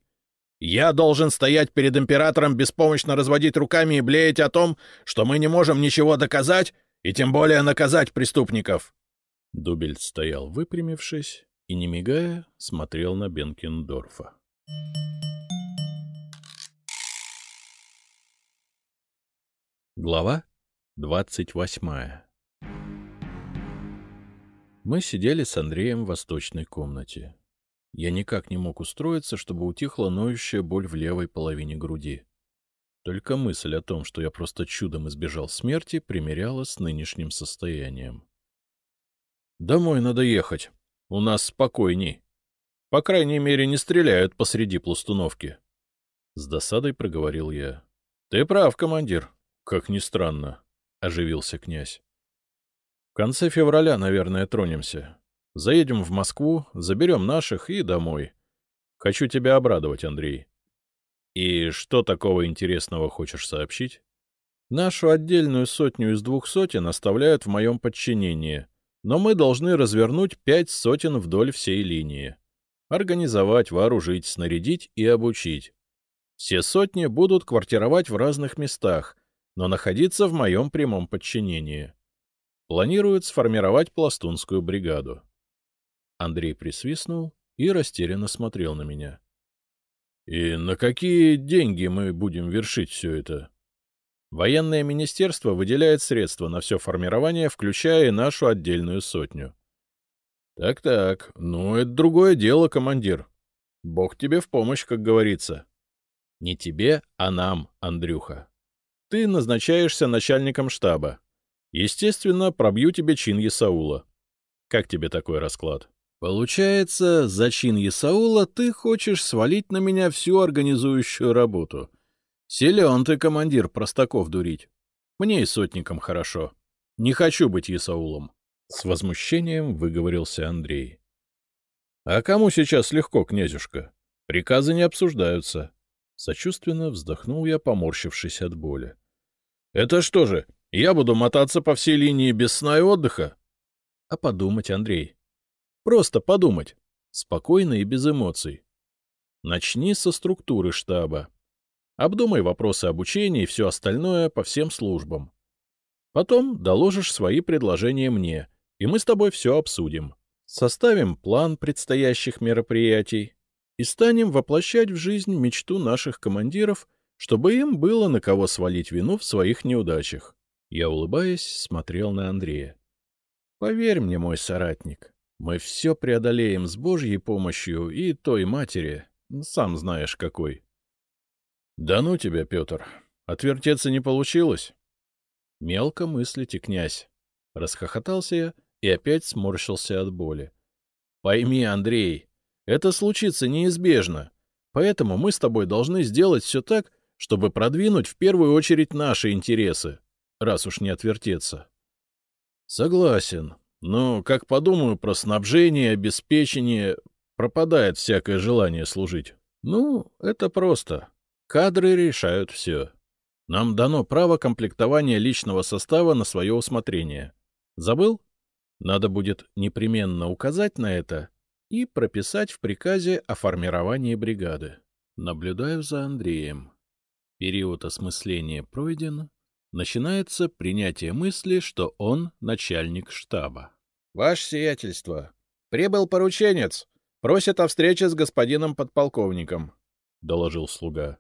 Я должен стоять перед императором, беспомощно разводить руками и блеять о том, что мы не можем ничего доказать и тем более наказать преступников. Дубельт стоял выпрямившись и, не мигая, смотрел на Бенкендорфа. Глава двадцать восьмая мы сидели с Андреем в восточной комнате. Я никак не мог устроиться, чтобы утихла ноющая боль в левой половине груди. Только мысль о том, что я просто чудом избежал смерти, примеряла с нынешним состоянием. — Домой надо ехать. У нас спокойней. По крайней мере, не стреляют посреди пластуновки. С досадой проговорил я. — Ты прав, командир. Как ни странно, — оживился князь. — В конце февраля, наверное, тронемся. Заедем в Москву, заберем наших и домой. Хочу тебя обрадовать, Андрей. И что такого интересного хочешь сообщить? Нашу отдельную сотню из двух сотен оставляют в моем подчинении, но мы должны развернуть пять сотен вдоль всей линии. Организовать, вооружить, снарядить и обучить. Все сотни будут квартировать в разных местах, но находиться в моем прямом подчинении. Планируют сформировать пластунскую бригаду. Андрей присвистнул и растерянно смотрел на меня. — И на какие деньги мы будем вершить все это? Военное министерство выделяет средства на все формирование, включая и нашу отдельную сотню. Так — Так-так, ну это другое дело, командир. Бог тебе в помощь, как говорится. Не тебе, а нам, Андрюха. Ты назначаешься начальником штаба. Естественно, пробью тебе чин Есаула. Как тебе такой расклад? Получается, за чин Исаула ты хочешь свалить на меня всю организующую работу. Силен ты, командир, простаков дурить. Мне и сотником хорошо. Не хочу быть Исаулом. С возмущением выговорился Андрей. — А кому сейчас легко, князюшка? Приказы не обсуждаются. Сочувственно вздохнул я, поморщившись от боли. — Это что же, я буду мотаться по всей линии без сна и отдыха? — А подумать, Андрей, Просто подумать. Спокойно и без эмоций. Начни со структуры штаба. Обдумай вопросы обучения и все остальное по всем службам. Потом доложишь свои предложения мне, и мы с тобой все обсудим. Составим план предстоящих мероприятий и станем воплощать в жизнь мечту наших командиров, чтобы им было на кого свалить вину в своих неудачах. Я, улыбаясь, смотрел на Андрея. Поверь мне, мой соратник, мы все преодолеем с Божьей помощью и той матери, сам знаешь какой. — Да ну тебя, Петр, отвертеться не получилось? — Мелко мыслите, князь. Расхохотался я и опять сморщился от боли. — Пойми, Андрей, это случится неизбежно, поэтому мы с тобой должны сделать все так, чтобы продвинуть в первую очередь наши интересы, раз уж не отвертеться. — Согласен, но, как подумаю про снабжение, обеспечение, пропадает всякое желание служить. Ну, это просто. Кадры решают все. Нам дано право комплектования личного состава на свое усмотрение. Забыл? Надо будет непременно указать на это и прописать в приказе о формировании бригады. Наблюдаю за Андреем. Период осмысления пройден. Начинается принятие мысли, что он начальник штаба. — Ваше сиятельство, прибыл порученец. Просит о встрече с господином подполковником, — доложил слуга.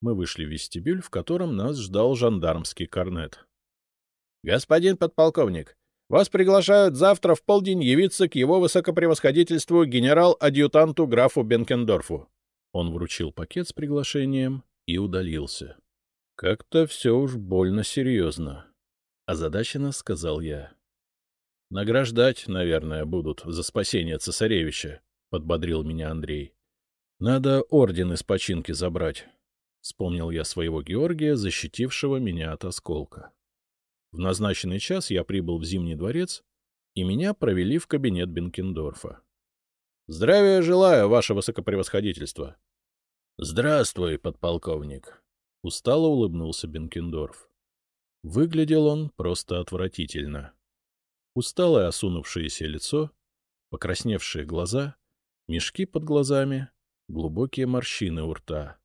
Мы вышли в вестибюль, в котором нас ждал жандармский корнет. — Господин подполковник, вас приглашают завтра в полдень явиться к его высокопревосходительству генерал-адъютанту графу Бенкендорфу. Он вручил пакет с приглашением и удалился. — Как-то все уж больно серьезно, — озадаченно сказал я. — Награждать, наверное, будут за спасение цесаревича, — подбодрил меня Андрей. — Надо орден из починки забрать, — вспомнил я своего Георгия, защитившего меня от осколка. В назначенный час я прибыл в Зимний дворец, и меня провели в кабинет Бенкендорфа. — Здравия желаю, ваше высокопревосходительство! — Здравствуй, подполковник! — устало улыбнулся Бенкендорф. Выглядел он просто отвратительно. Усталое осунувшееся лицо, покрасневшие глаза, мешки под глазами, глубокие морщины у рта.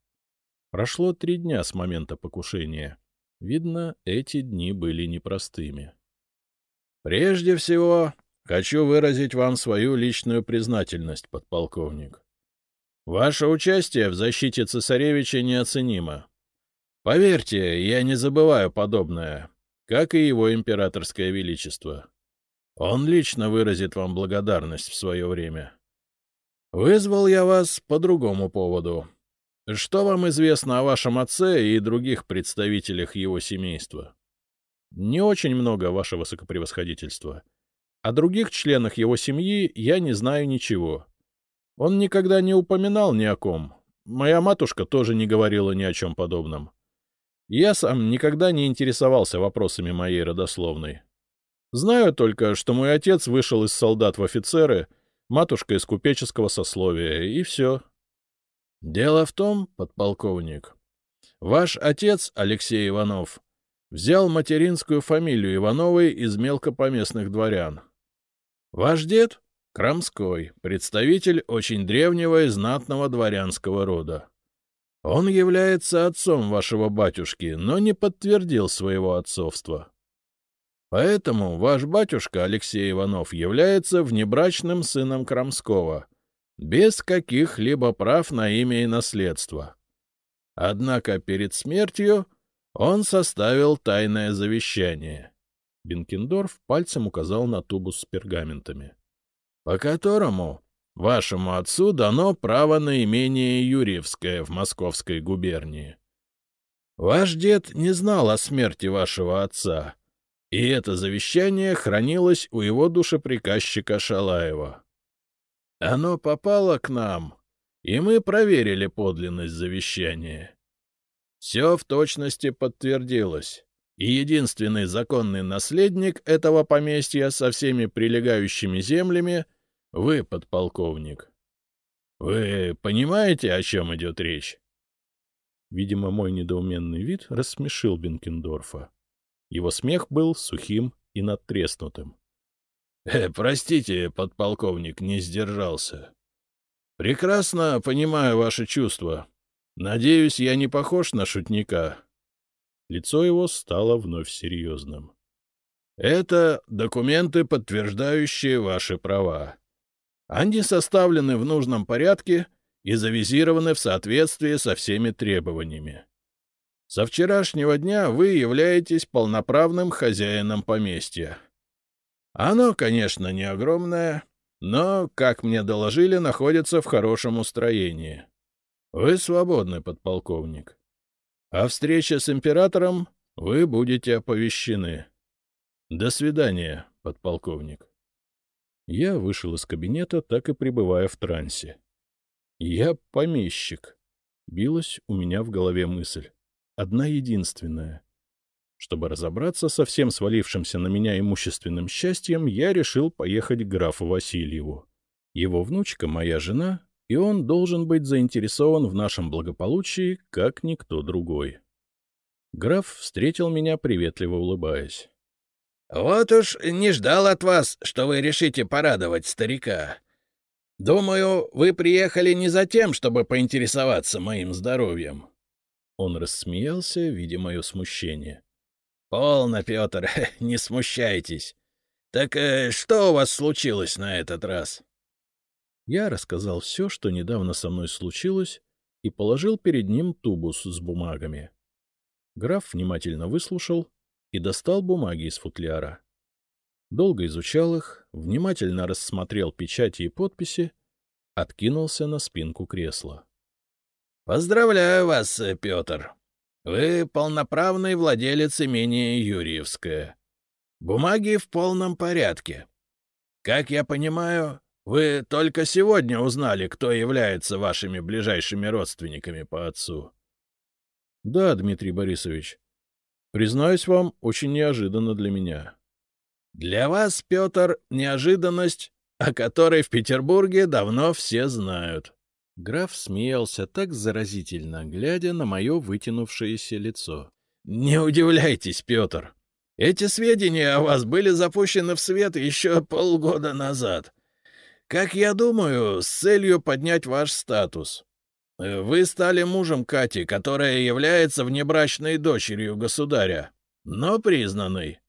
Прошло три дня с момента покушения. Видно, эти дни были непростыми. — Прежде всего, хочу выразить вам свою личную признательность, подполковник. Ваше участие в защите цесаревича неоценимо. Поверьте, я не забываю подобное, как и его императорское величество. Он лично выразит вам благодарность в свое время. Вызвал я вас по другому поводу. что вам известно о вашем отце и других представителях его семейства? — Не очень много, ваше высокопревосходительство. О других членах его семьи я не знаю ничего. Он никогда не упоминал ни о ком. Моя матушка тоже не говорила ни о чем подобном. Я сам никогда не интересовался вопросами моей родословной. Знаю только, что мой отец вышел из солдат в офицеры, матушка из купеческого сословия, и все. Дело в том, подполковник, ваш отец, Алексей Иванов, взял материнскую фамилию Ивановой из мелкопоместных дворян. Ваш дед — Крамской, представитель очень древнего и знатного дворянского рода. Он является отцом вашего батюшки, но не подтвердил своего отцовства. Поэтому ваш батюшка Алексей Иванов является внебрачным сыном Крамского, без каких-либо прав на имя и наследство. Однако перед смертью он составил тайное завещание. Бенкендорф пальцем указал на тубус с пергаментами. — По которому вашему отцу дано право на имение Юрьевское в Московской губернии. Ваш дед не знал о смерти вашего отца, и это завещание хранилось у его душеприказчика Шалаева. Оно попало к нам, и мы проверили подлинность завещания. Все в точности подтвердилось, и единственный законный наследник этого поместья со всеми прилегающими землями — вы, подполковник. Вы понимаете, о чем идет речь? Видимо, мой недоуменный вид рассмешил Бенкендорфа. Его смех был сухим и надтреснутым. Э, простите, подполковник, не сдержался. Прекрасно понимаю ваши чувства. Надеюсь, я не похож на шутника. Лицо его стало вновь серьезным. Это документы, подтверждающие ваши права. Они составлены в нужном порядке и завизированы в соответствии со всеми требованиями. Со вчерашнего дня вы являетесь полноправным хозяином поместья. Оно, конечно, не огромное, но, как мне доложили, находится в хорошем устроении. Вы свободны, подполковник. О встрече с императором вы будете оповещены. До свидания, подполковник. Я вышел из кабинета, так и пребывая в трансе. Я помещик. Билась у меня в голове мысль. Одна единственная. Чтобы разобраться со всем свалившимся на меня имущественным счастьем, я решил поехать к графу Васильеву. Его внучка — моя жена, и он должен быть заинтересован в нашем благополучии, как никто другой. Граф встретил меня, приветливо улыбаясь. — Вот уж не ждал от вас, что вы решите порадовать старика. Думаю, вы приехали не за тем, чтобы поинтересоваться моим здоровьем. Он рассмеялся, видя мое смущение. Полно, Петр, *laughs* не смущайтесь. Так э, что у вас случилось на этот раз? Я рассказал все, что недавно со мной случилось, и положил перед ним тубус с бумагами. Граф внимательно выслушал и достал бумаги из футляра. Долго изучал их, внимательно рассмотрел печати и подписи, откинулся на спинку кресла. — Поздравляю вас, Петр. Вы полноправный владелец имения Юрьевское. Бумаги в полном порядке. Как я понимаю, вы только сегодня узнали, кто является вашими ближайшими родственниками по отцу. — Да, Дмитрий Борисович. Признаюсь вам, очень неожиданно для меня. — Для вас, Петр, неожиданность, о которой в Петербурге давно все знают. Граф смеялся так заразительно, глядя на мое вытянувшееся лицо. — Не удивляйтесь, Петр. Эти сведения о вас были запущены в свет еще полгода назад. Как я думаю, с целью поднять ваш статус. Вы стали мужем Кати, которая является внебрачной дочерью государя, но признанной.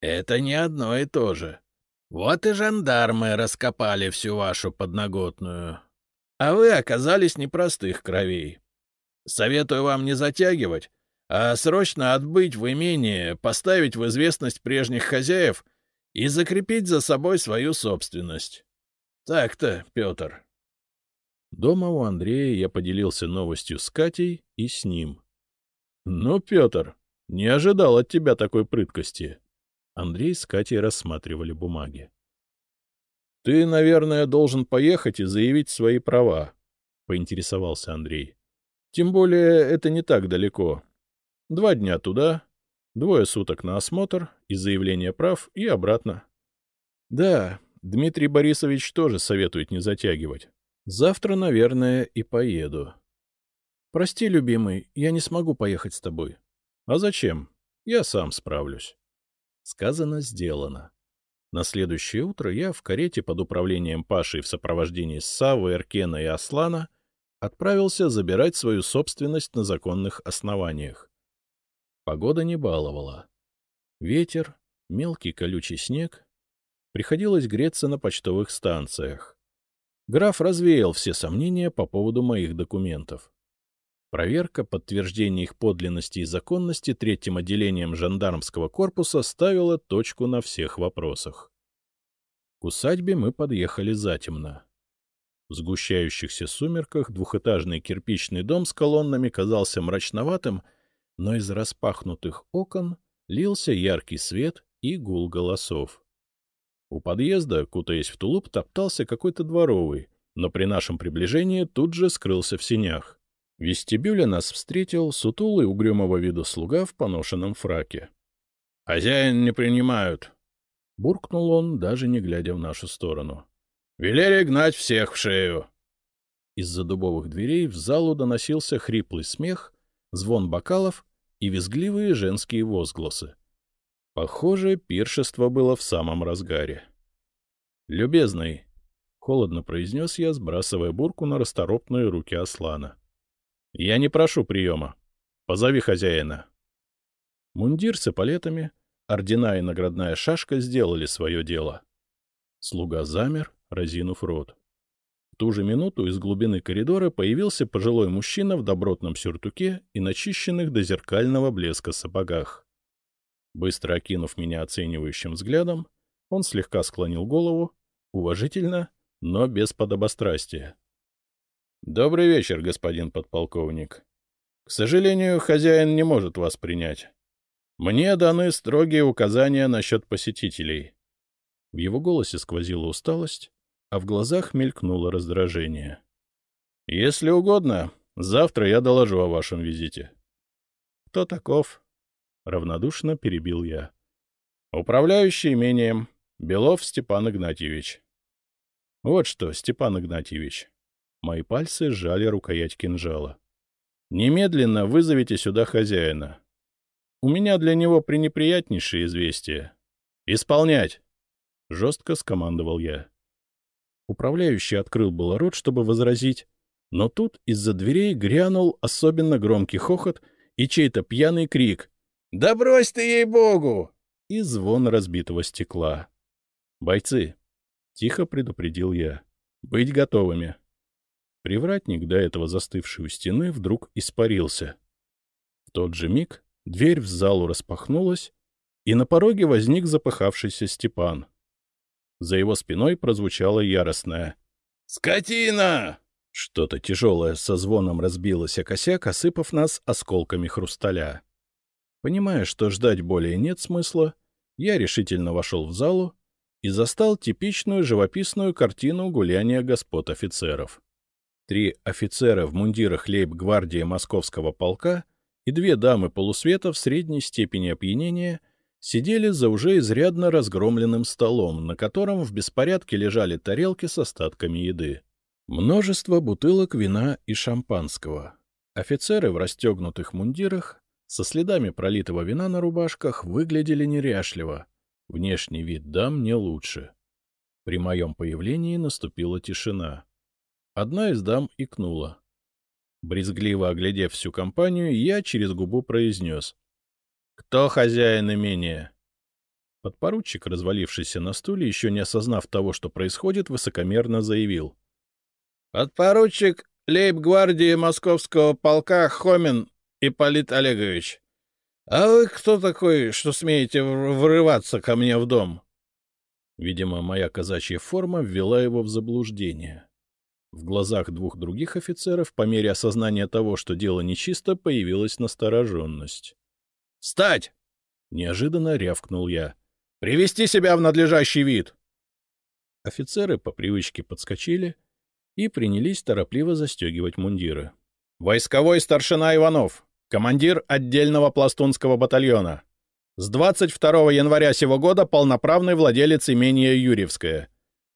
Это не одно и то же. Вот и жандармы раскопали всю вашу подноготную а вы оказались непростых кровей. Советую вам не затягивать, а срочно отбыть в имение, поставить в известность прежних хозяев и закрепить за собой свою собственность. Так-то, Петр. Дома у Андрея я поделился новостью с Катей и с ним. — Ну, Петр, не ожидал от тебя такой прыткости. Андрей с Катей рассматривали бумаги. — Ты, наверное, должен поехать и заявить свои права, — поинтересовался Андрей. — Тем более это не так далеко. Два дня туда, двое суток на осмотр и заявление прав, и обратно. — Да, Дмитрий Борисович тоже советует не затягивать. Завтра, наверное, и поеду. — Прости, любимый, я не смогу поехать с тобой. — А зачем? Я сам справлюсь. Сказано, сделано. На следующее утро я в карете под управлением Паши в сопровождении Савы, Эркена и Аслана отправился забирать свою собственность на законных основаниях. Погода не баловала. Ветер, мелкий колючий снег. Приходилось греться на почтовых станциях. Граф развеял все сомнения по поводу моих документов. Проверка подтверждения их подлинности и законности третьим отделением жандармского корпуса ставила точку на всех вопросах. К усадьбе мы подъехали затемно. В сгущающихся сумерках двухэтажный кирпичный дом с колоннами казался мрачноватым, но из распахнутых окон лился яркий свет и гул голосов. У подъезда, кутаясь в тулуп, топтался какой-то дворовый, но при нашем приближении тут же скрылся в синях. В вестибюле нас встретил сутулый угрюмого вида слуга в поношенном фраке. — Хозяин не принимают! — буркнул он, даже не глядя в нашу сторону. — Велели гнать всех в шею! Из-за дубовых дверей в залу доносился хриплый смех, звон бокалов и визгливые женские возгласы. Похоже, пиршество было в самом разгаре. — Любезный, — холодно произнес я, сбрасывая бурку на расторопные руки Аслана. — Я не прошу приема. Позови хозяина. Мундир с эполетами, ордена и наградная шашка сделали свое дело. Слуга замер, разинув рот. В ту же минуту из глубины коридора появился пожилой мужчина в добротном сюртуке и начищенных до зеркального блеска сапогах. Быстро окинув меня оценивающим взглядом, он слегка склонил голову, уважительно, но без подобострастия. — Добрый вечер, господин подполковник. К сожалению, хозяин не может вас принять. Мне даны строгие указания насчет посетителей. В его голосе сквозила усталость, а в глазах мелькнуло раздражение. — Если угодно, завтра я доложу о вашем визите. — Кто таков? Равнодушно перебил я. Управляющий имением Белов Степан Игнатьевич. Вот что, Степан Игнатьевич. Мои пальцы сжали рукоять кинжала. Немедленно вызовите сюда хозяина. У меня для него пренеприятнейшее известие. Исполнять! Жестко скомандовал я. Управляющий открыл было рот, чтобы возразить, но тут из-за дверей грянул особенно громкий хохот и чей-то пьяный крик. «Да брось ты ей-богу!» И звон разбитого стекла. «Бойцы!» — тихо предупредил я. «Быть готовыми!» Привратник, до этого застывший у стены, вдруг испарился. В тот же миг дверь в залу распахнулась, и на пороге возник запыхавшийся Степан. За его спиной прозвучало яростное «Скотина!» Что-то тяжелое со звоном разбилось о косяк, осыпав нас осколками хрусталя. Понимая, что ждать более нет смысла, я решительно вошел в залу и застал типичную живописную картину гуляния господ офицеров. Три офицера в мундирах лейб-гвардии московского полка и две дамы полусвета в средней степени опьянения сидели за уже изрядно разгромленным столом, на котором в беспорядке лежали тарелки с остатками еды. Множество бутылок вина и шампанского. Офицеры в расстегнутых мундирах со следами пролитого вина на рубашках выглядели неряшливо. Внешний вид дам не лучше. При моем появлении наступила тишина. Одна из дам икнула. Брезгливо оглядев всю компанию, я через губу произнес. — Кто хозяин имения? Подпоручик, развалившийся на стуле, еще не осознав того, что происходит, высокомерно заявил. — Подпоручик лейб-гвардии московского полка Хомин Ипполит Олегович, а вы кто такой, что смеете врываться ко мне в дом? Видимо, моя казачья форма ввела его в заблуждение. В глазах двух других офицеров, по мере осознания того, что дело нечисто, появилась настороженность. «Встать!» — неожиданно рявкнул я. «Привести себя в надлежащий вид!» Офицеры по привычке подскочили и принялись торопливо застегивать мундиры. «Войсковой старшина Иванов, командир отдельного пластунского батальона. С 22 января сего года полноправный владелец имения Юрьевское.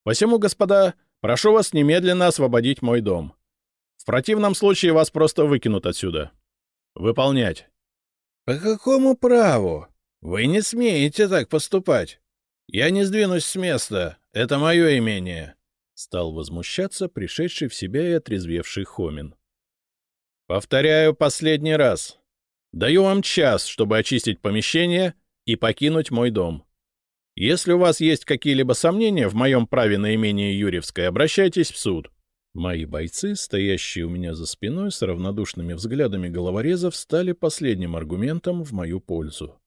Посему, господа, прошу вас немедленно освободить мой дом. В противном случае вас просто выкинут отсюда. Выполнять. — По какому праву? Вы не смеете так поступать. Я не сдвинусь с места. Это мое имение. Стал возмущаться пришедший в себя и отрезвевший Хомин. — Повторяю последний раз. Даю вам час, чтобы очистить помещение и покинуть мой дом. Если у вас есть какие-либо сомнения в моем праве на имение Юрьевское, обращайтесь в суд. Мои бойцы, стоящие у меня за спиной с равнодушными взглядами головорезов, стали последним аргументом в мою пользу.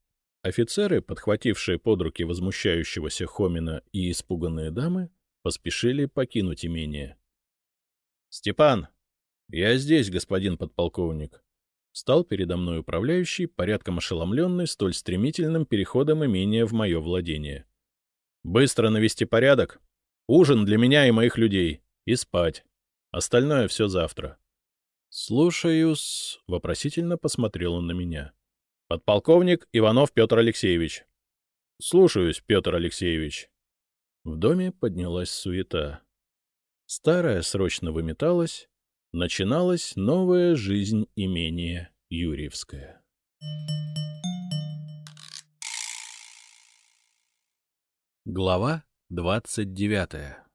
Офицеры, подхватившие под руки возмущающегося Хомина и испуганные дамы, поспешили покинуть имение. — Степан! Я здесь, господин подполковник. Стал передо мной управляющий, порядком ошеломленный столь стремительным переходом имения в мое владение. Быстро навести порядок, ужин для меня и моих людей, и спать. Остальное все завтра. — Слушаюсь, — вопросительно посмотрел он на меня. — Подполковник Иванов Петр Алексеевич. — Слушаюсь, Петр Алексеевич. В доме поднялась суета. Старая срочно выметалась, начиналась новая жизнь имения Юрьевская. Глава двадцать девятая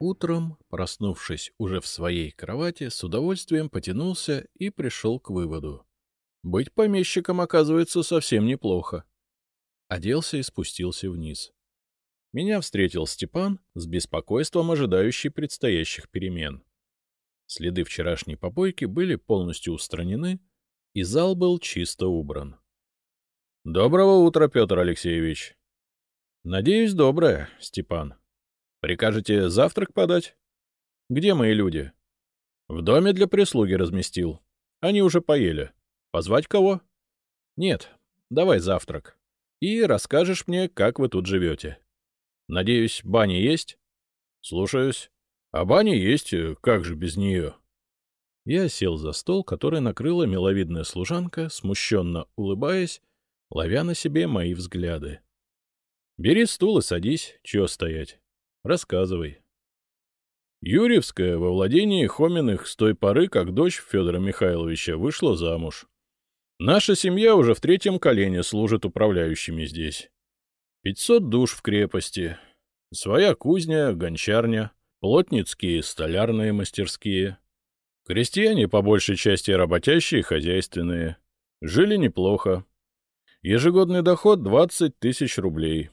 Утром, проснувшись уже в своей кровати, с удовольствием потянулся и пришел к выводу. Быть помещиком оказывается совсем неплохо. Оделся и спустился вниз. Меня встретил Степан с беспокойством, ожидающий предстоящих перемен. Следы вчерашней попойки были полностью устранены, и зал был чисто убран. — Доброго утра, Петр Алексеевич. — Надеюсь, доброе, Степан. Прикажете завтрак подать? — Где мои люди? — В доме для прислуги разместил. Они уже поели. Позвать кого? — Нет, давай завтрак. И расскажешь мне, как вы тут живете. — Надеюсь, баня есть? — Слушаюсь. — А баня есть, э, как же без нее? Я сел за стол, который накрыла миловидная служанка, смущенно улыбаясь, ловя на себе мои взгляды. — Бери стул и садись, чего стоять. Рассказывай. Юрьевская во владении Хоминых с той поры, как дочь Федора Михайловича вышла замуж. Наша семья уже в третьем колене служит управляющими здесь. Пятьсот душ в крепости, своя кузня, гончарня, плотницкие, столярные мастерские. Крестьяне, по большей части работящие, хозяйственные. Жили неплохо. Ежегодный доход — двадцать тысяч рублей.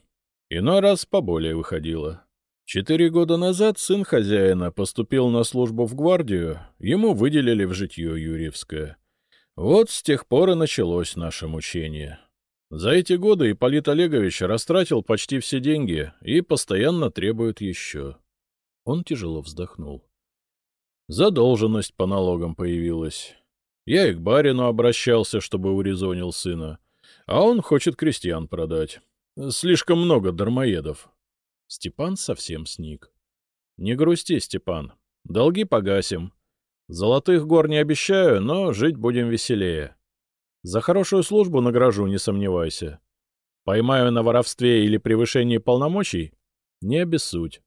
Иной раз поболее выходило. Четыре года назад сын хозяина поступил на службу в гвардию, ему выделили в житье Юрьевское. Вот с тех пор и началось наше мучение. За эти годы Ипполит Олегович растратил почти все деньги и постоянно требует еще. Он тяжело вздохнул. Задолженность по налогам появилась. Я и к барину обращался, чтобы урезонил сына. А он хочет крестьян продать. Слишком много дармоедов. Степан совсем сник. — Не грусти, Степан. Долги погасим. Золотых гор не обещаю, но жить будем веселее. За хорошую службу награжу, не сомневайся. Поймаю на воровстве или превышении полномочий — не обессудь.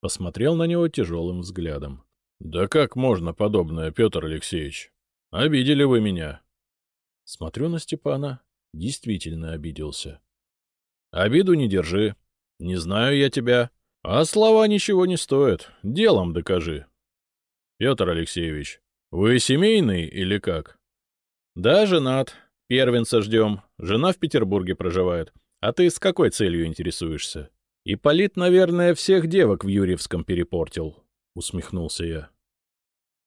Посмотрел на него тяжелым взглядом. — Да как можно подобное, Петр Алексеевич? Обидели вы меня. Смотрю на Степана. Действительно обиделся. — Обиду не держи. Не знаю я тебя. А слова ничего не стоят. Делом докажи. — Петр Алексеевич, вы семейный или как? Да, женат. Первенца ждем. Жена в Петербурге проживает. А ты с какой целью интересуешься? Ипполит, наверное, всех девок в Юрьевском перепортил, — усмехнулся я.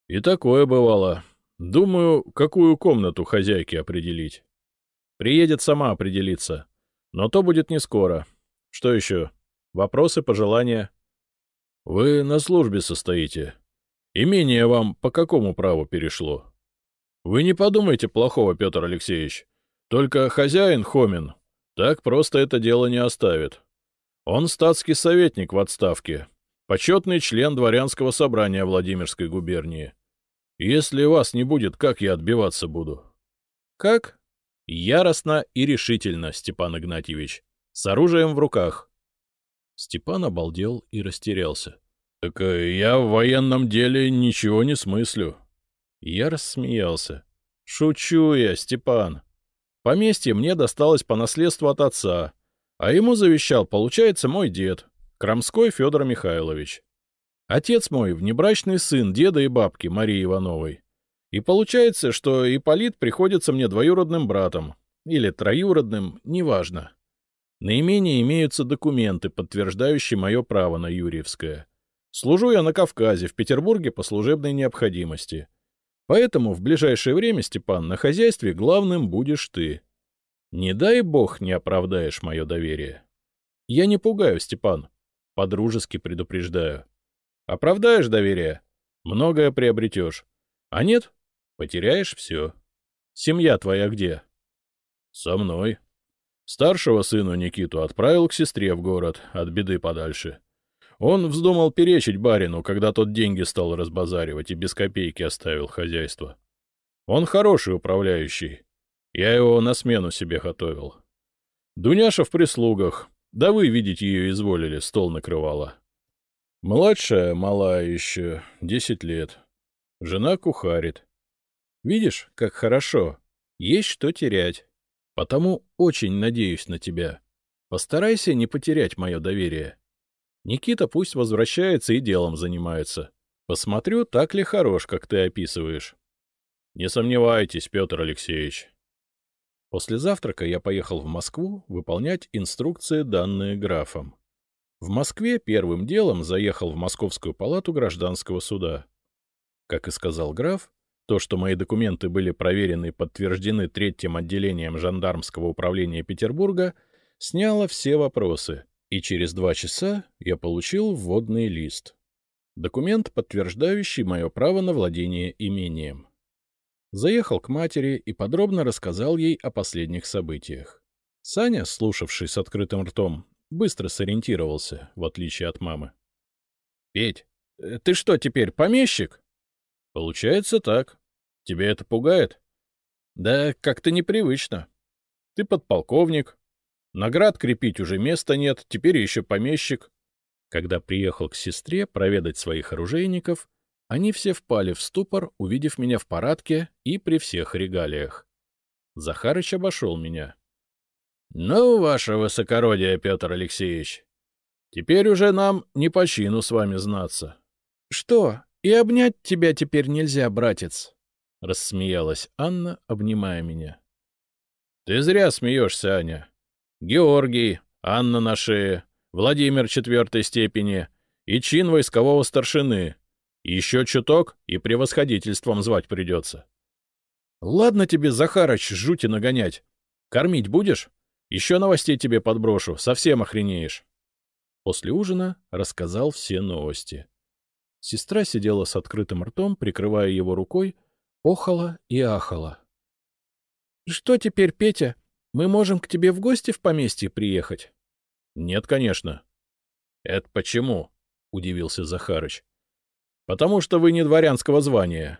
И такое бывало. Думаю, какую комнату хозяйке определить. Приедет сама определиться. Но то будет не скоро. Что еще? Вопросы, пожелания? Вы на службе состоите. Имение вам по какому праву перешло? Вы не подумайте плохого, Петр Алексеевич. Только хозяин Хомин так просто это дело не оставит. Он статский советник в отставке, почетный член дворянского собрания Владимирской губернии. Если вас не будет, как я отбиваться буду? — Как? — Яростно и решительно, Степан Игнатьевич, с оружием в руках. Степан обалдел и растерялся. — Так э, я в военном деле ничего не смыслю. Я рассмеялся. — Шучу я, Степан. Поместье мне досталось по наследству от отца, а ему завещал, получается, мой дед, Крамской Федор Михайлович. Отец мой — внебрачный сын деда и бабки Марии Ивановой. И получается, что Ипполит приходится мне двоюродным братом. Или троюродным, неважно. На имении имеются документы, подтверждающие мое право на Юрьевское. Служу я на Кавказе, в Петербурге по служебной необходимости. Поэтому в ближайшее время, Степан, на хозяйстве главным будешь ты. Не дай бог не оправдаешь мое доверие. Я не пугаю, Степан. Подружески предупреждаю. Оправдаешь доверие — многое приобретешь. А нет — потеряешь все. Семья твоя где? — Со мной. Старшего сына Никиту отправил к сестре в город, от беды подальше. Он вздумал перечить барину, когда тот деньги стал разбазаривать и без копейки оставил хозяйство. Он хороший управляющий. Я его на смену себе готовил. Дуняша в прислугах. Да вы, видеть ее изволили, стол накрывала. Младшая, малая еще, десять лет. Жена кухарит. Видишь, как хорошо. Есть что терять. Потому очень надеюсь на тебя. Постарайся не потерять мое доверие. Никита пусть возвращается и делом занимается. Посмотрю, так ли хорош, как ты описываешь. Не сомневайтесь, Петр Алексеевич. После завтрака я поехал в Москву выполнять инструкции, данные графом. В Москве первым делом заехал в Московскую палату гражданского суда. Как и сказал граф, то, что мои документы были проверены и подтверждены третьим отделением жандармского управления Петербурга, сняло все вопросы, и через два часа я получил вводный лист. Документ, подтверждающий мое право на владение имением. Заехал к матери и подробно рассказал ей о последних событиях. Саня, слушавший с открытым ртом, быстро сориентировался, в отличие от мамы. — Петь, э, ты что теперь, помещик? — Получается так. Тебя это пугает? — Да как-то непривычно. Ты подполковник, Наград крепить уже места нет, теперь еще помещик. Когда приехал к сестре проведать своих оружейников, они все впали в ступор, увидев меня в парадке и при всех регалиях. Захарыч обошел меня. — Ну, ваше высокородие, Петр Алексеевич, теперь уже нам не по чину с вами знаться. — Что, и обнять тебя теперь нельзя, братец? — рассмеялась Анна, обнимая меня. — Ты зря смеешься, Аня. Георгий, Анна на шее, Владимир четвертой степени и чин войскового старшины. Еще чуток и превосходительством звать придется. — Ладно тебе, Захарыч, жути нагонять. Кормить будешь? Еще новостей тебе подброшу, совсем охренеешь. После ужина рассказал все новости. Сестра сидела с открытым ртом, прикрывая его рукой, охала и ахала. — Что теперь, Петя? Мы можем к тебе в гости в поместье приехать? — Нет, конечно. — Это почему? — удивился Захарыч. — Потому что вы не дворянского звания.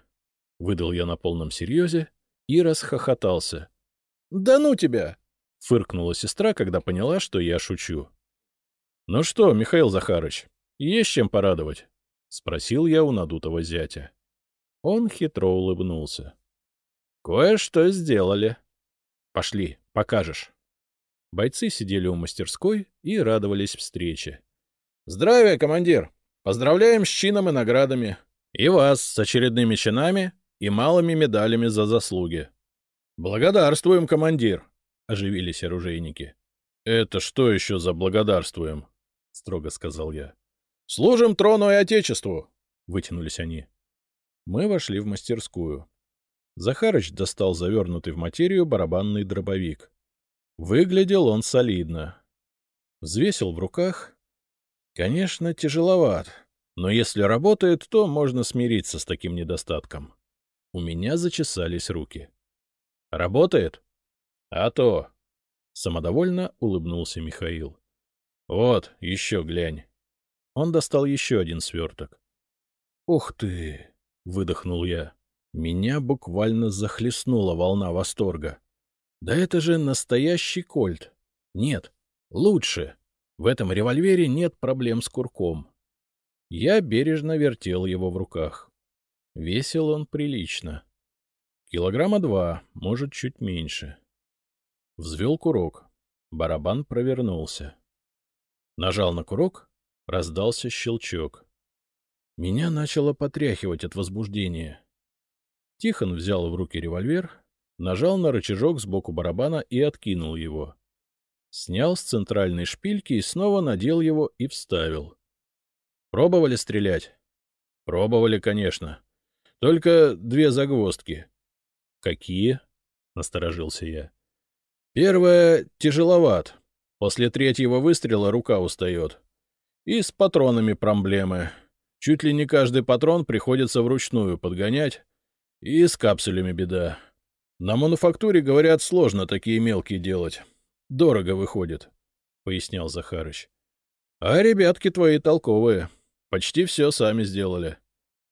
Выдал я на полном серьезе и расхохотался. — Да ну тебя! — фыркнула сестра, когда поняла, что я шучу. — Ну что, Михаил Захарыч, есть чем порадовать? — спросил я у надутого зятя. Он хитро улыбнулся. — Кое-что сделали. Пошли, Покажешь. Бойцы сидели у мастерской и радовались встрече. — Здравия, командир! Поздравляем с чином и наградами. И вас с очередными чинами и малыми медалями за заслуги. — Благодарствуем, командир! — оживились оружейники. — Это что еще за благодарствуем? — строго сказал я. — Служим трону и отечеству! — вытянулись они. Мы вошли в мастерскую. Захарыч достал завернутый в материю барабанный дробовик. Выглядел он солидно. Взвесил в руках. Конечно, тяжеловат. Но если работает, то можно смириться с таким недостатком. У меня зачесались руки. — Работает? — А то. Самодовольно улыбнулся Михаил. — Вот, еще глянь. Он достал еще один сверток. — Ух ты! — выдохнул я. Меня буквально захлестнула волна восторга. Да это же настоящий кольт. Нет, лучше. В этом револьвере нет проблем с курком. Я бережно вертел его в руках. Весил он прилично. Килограмма два, может, чуть меньше. Взвел курок. Барабан провернулся. Нажал на курок, раздался щелчок. Меня начало потряхивать от возбуждения. Тихон взял в руки револьвер, нажал на рычажок сбоку барабана и откинул его. Снял с центральной шпильки и снова надел его и вставил. Пробовали стрелять? Пробовали, конечно. Только две загвоздки. Какие? Насторожился я. Первое — тяжеловат. После третьего выстрела рука устает. И с патронами проблемы. Чуть ли не каждый патрон приходится вручную подгонять. И с капсулями беда. На мануфактуре, говорят, сложно такие мелкие делать. Дорого выходит, — пояснял Захарыч. А ребятки твои толковые. Почти все сами сделали.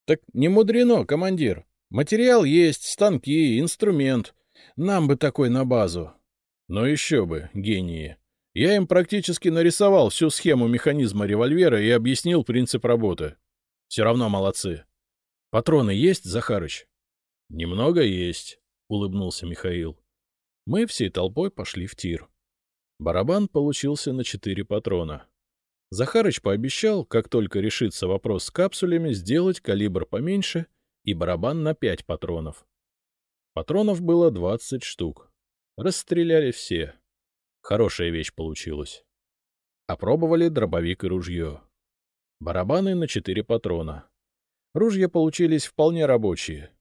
Так не мудрено, командир. Материал есть, станки, инструмент. Нам бы такой на базу. Но еще бы, гении. Я им практически нарисовал всю схему механизма револьвера и объяснил принцип работы. Все равно молодцы. Патроны есть, Захарыч? — Немного есть, — улыбнулся Михаил. Мы всей толпой пошли в тир. Барабан получился на четыре патрона. Захарыч пообещал, как только решится вопрос с капсулями, сделать калибр поменьше и барабан на пять патронов. Патронов было двадцать штук. Расстреляли все. Хорошая вещь получилась. Опробовали дробовик и ружье. Барабаны на четыре патрона. Ружья получились вполне рабочие.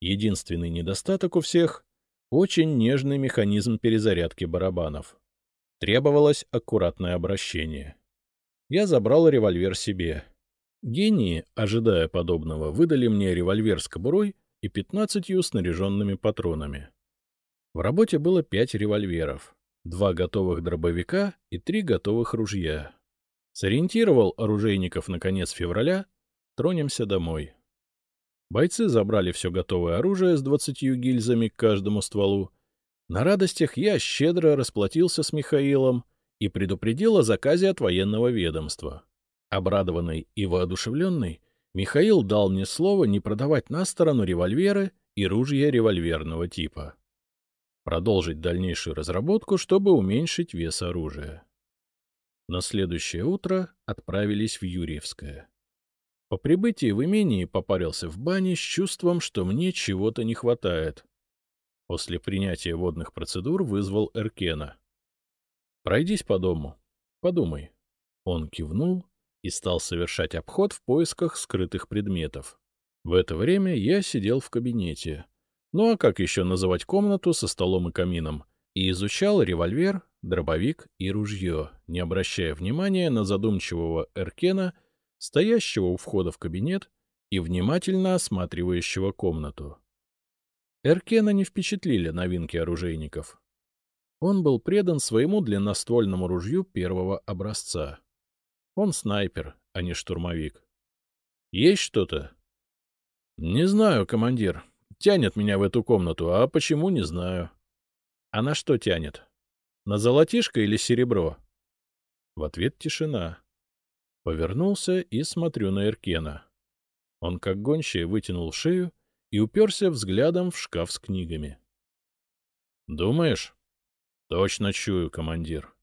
Единственный недостаток у всех — очень нежный механизм перезарядки барабанов. Требовалось аккуратное обращение. Я забрал револьвер себе. Гении, ожидая подобного, выдали мне револьвер с кобурой и пятнадцатью снаряженными патронами. В работе было пять револьверов, два готовых дробовика и три готовых ружья. Сориентировал оружейников на конец февраля, тронемся домой. Бойцы забрали все готовое оружие с двадцатью гильзами к каждому стволу. На радостях я щедро расплатился с Михаилом, и предупредил о заказе от военного ведомства. Обрадованный и воодушевленный, Михаил дал мне слово не продавать на сторону револьверы и ружья револьверного типа. Продолжить дальнейшую разработку, чтобы уменьшить вес оружия. На следующее утро отправились в Юрьевское. По прибытии в имении попарился в бане с чувством, что мне чего-то не хватает. После принятия водных процедур вызвал Эркена. Пройдись по дому. Подумай. Он кивнул и стал совершать обход в поисках скрытых предметов. В это время я сидел в кабинете. Ну а как еще называть комнату со столом и камином? И изучал револьвер, дробовик и ружье, не обращая внимания на задумчивого Эркена, стоящего у входа в кабинет и внимательно осматривающего комнату. Эркена не впечатлили новинки оружейников. Он был предан своему длинноствольному ружью первого образца. Он снайпер, а не штурмовик. — Есть что-то? — Не знаю, командир. Тянет меня в эту комнату, а почему — не знаю. — А на что тянет? На золотишко или серебро? В ответ тишина. Повернулся и смотрю на Эркена. Он, как гончая, вытянул шею и уперся взглядом в шкаф с книгами. — Думаешь? — Точно чую, командир.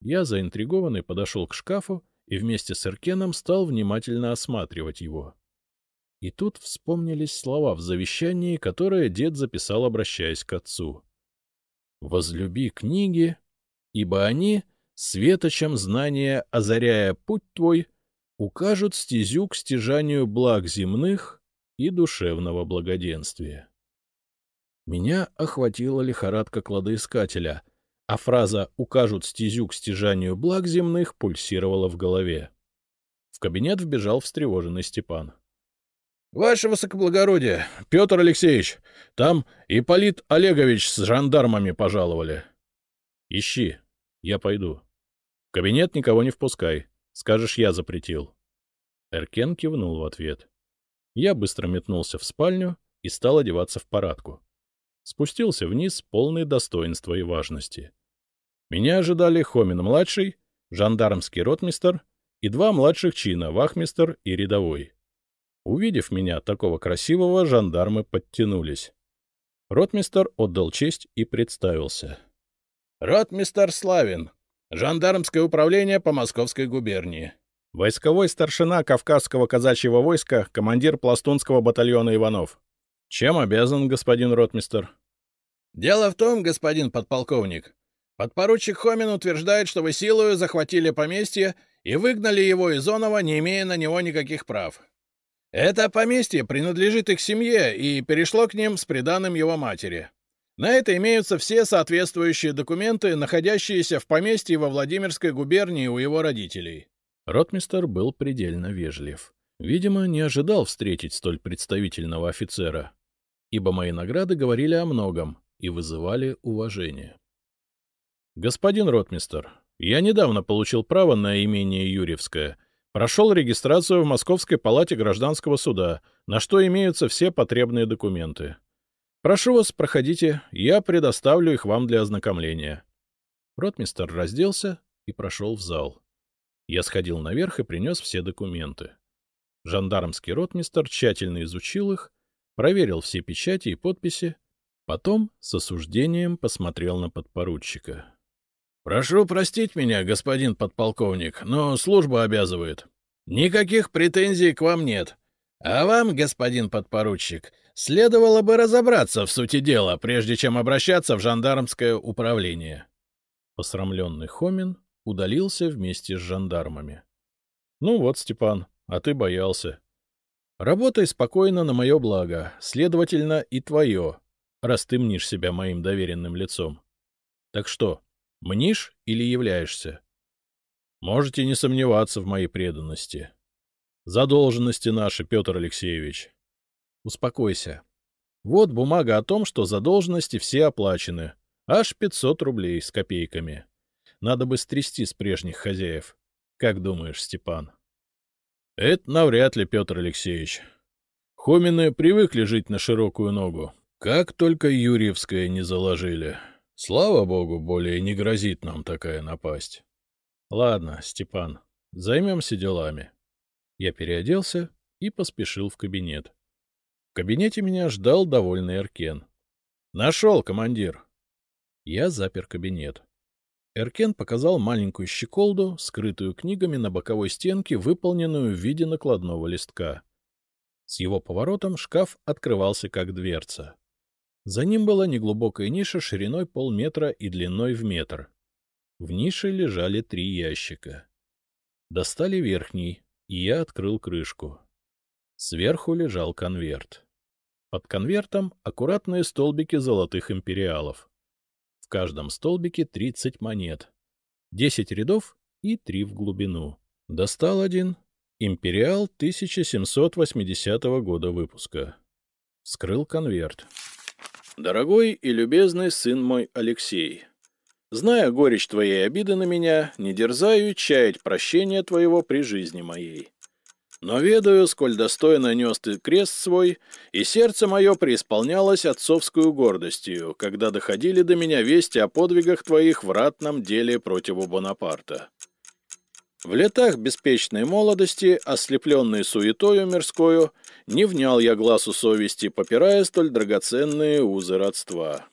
Я, заинтригованный, подошел к шкафу и вместе с Эркеном стал внимательно осматривать его. И тут вспомнились слова в завещании, которое дед записал, обращаясь к отцу. «Возлюби книги, ибо они, светочем знания озаряя путь твой, укажут стезю к стяжанию благ земных и душевного благоденствия». Меня охватила лихорадка кладоискателя, а фраза «укажут стезю к стяжанию благ земных» пульсировала в голове. В кабинет вбежал встревоженный Степан. — Ваше высокоблагородие, Петр Алексеевич, там Ипполит Олегович с жандармами пожаловали. — Ищи, я пойду. Кабинет никого не впускай, скажешь, я запретил. Эркен кивнул в ответ. Я быстро метнулся в спальню и стал одеваться в парадку. Спустился вниз, полный достоинства и важности. Меня ожидали Хомин-младший, жандармский ротмистер и два младших чина, вахмистер и рядовой. Увидев меня, такого красивого, жандармы подтянулись. Ротмистер отдал честь и представился. — Ротмистер Славин, жандармское управление по Московской губернии. Войсковой старшина Кавказского казачьего войска, командир пластунского батальона Иванов. Чем обязан, господин ротмистер? — Дело в том, господин подполковник, подпоручик Хомин утверждает, что вы силою захватили поместье и выгнали его из Онова, не имея на него никаких прав. Это поместье принадлежит их семье и перешло к ним с приданым его матери. На это имеются все соответствующие документы, находящиеся в поместье во Владимирской губернии у его родителей. Ротмистер был предельно вежлив. Видимо, не ожидал встретить столь представительного офицера, ибо мои награды говорили о многом и вызывали уважение. «Господин ротмистер, я недавно получил право на имение Юрьевское — Прошел регистрацию в Московской палате гражданского суда, на что имеются все потребные документы. Прошу вас, проходите, я предоставлю их вам для ознакомления. Ротмистер разделся и прошел в зал. Я сходил наверх и принес все документы. Жандармский ротмистер тщательно изучил их, проверил все печати и подписи, потом с осуждением посмотрел на подпоручика. — Прошу простить меня, господин подполковник, но служба обязывает. Никаких претензий к вам нет. А вам, господин подпоручик, следовало бы разобраться в сути дела, прежде чем обращаться в жандармское управление. Посрамленный Хомин удалился вместе с жандармами. — Ну вот, Степан, а ты боялся. Работай спокойно на мое благо, следовательно, и твое, раз ты мнишь себя моим доверенным лицом. Так что, Мнишь или являешься? Можете не сомневаться в моей преданности. Задолженности наши, Петр Алексеевич. Успокойся. Вот бумага о том, что задолженности все оплачены. Аж 500 рублей с копейками. Надо бы стрясти с прежних хозяев. Как думаешь, Степан? Это навряд ли, Петр Алексеевич. Хомины привыкли жить на широкую ногу. Как только Юрьевское не заложили. Слава богу, более не грозит нам такая напасть. Ладно, Степан, займемся делами. Я переоделся и поспешил в кабинет. В кабинете меня ждал довольный Эркен. — Нашел, командир. Я запер кабинет. Эркен показал маленькую щеколду, скрытую книгами на боковой стенке, выполненную в виде накладного листка. С его поворотом шкаф открывался как дверца. За ним была неглубокая ниша шириной полметра и длиной в метр. В нише лежали три ящика. Достали верхний, и я открыл крышку. Сверху лежал конверт. Под конвертом аккуратные столбики золотых империалов. В каждом столбике 30 монет. 10 рядов и 3 в глубину. Достал один. Империал 1780 года выпуска. Вскрыл конверт. Дорогой и любезный сын мой Алексей, зная горечь твоей обиды на меня, не дерзаю чаять прощения твоего при жизни моей. Но ведаю, сколь достойно нес ты крест свой, и сердце мое преисполнялось отцовскую гордостью, когда доходили до меня вести о подвигах твоих в ратном деле против Бонапарта. В летах беспечной молодости, ослепленной суетою мирскою, не внял я глазу совести, попирая столь драгоценные узы родства.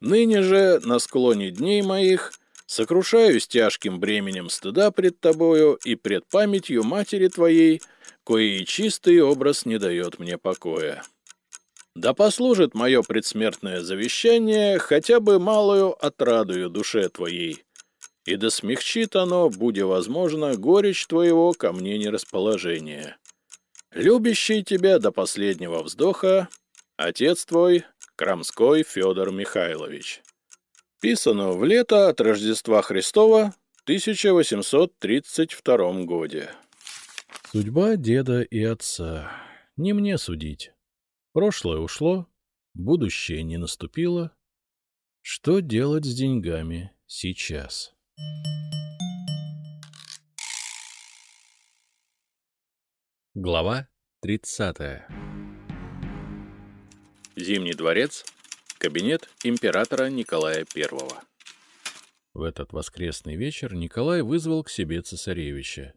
Ныне же, на склоне дней моих, сокрушаюсь тяжким бременем стыда пред тобою и пред памятью матери твоей, коей чистый образ не дает мне покоя. Да послужит мое предсмертное завещание хотя бы малую отрадую душе твоей, и да смягчит оно, будя возможно, горечь твоего ко мне нерасположения. Любящий тебя до последнего вздоха, отец твой, Крамской Федор Михайлович. Писано в лето от Рождества Христова 1832 годе. Судьба деда и отца. Не мне судить. Прошлое ушло, будущее не наступило. Что делать с деньгами сейчас? Глава 30 Зимний дворец. Кабинет императора Николая I. В этот воскресный вечер Николай вызвал к себе цесаревича,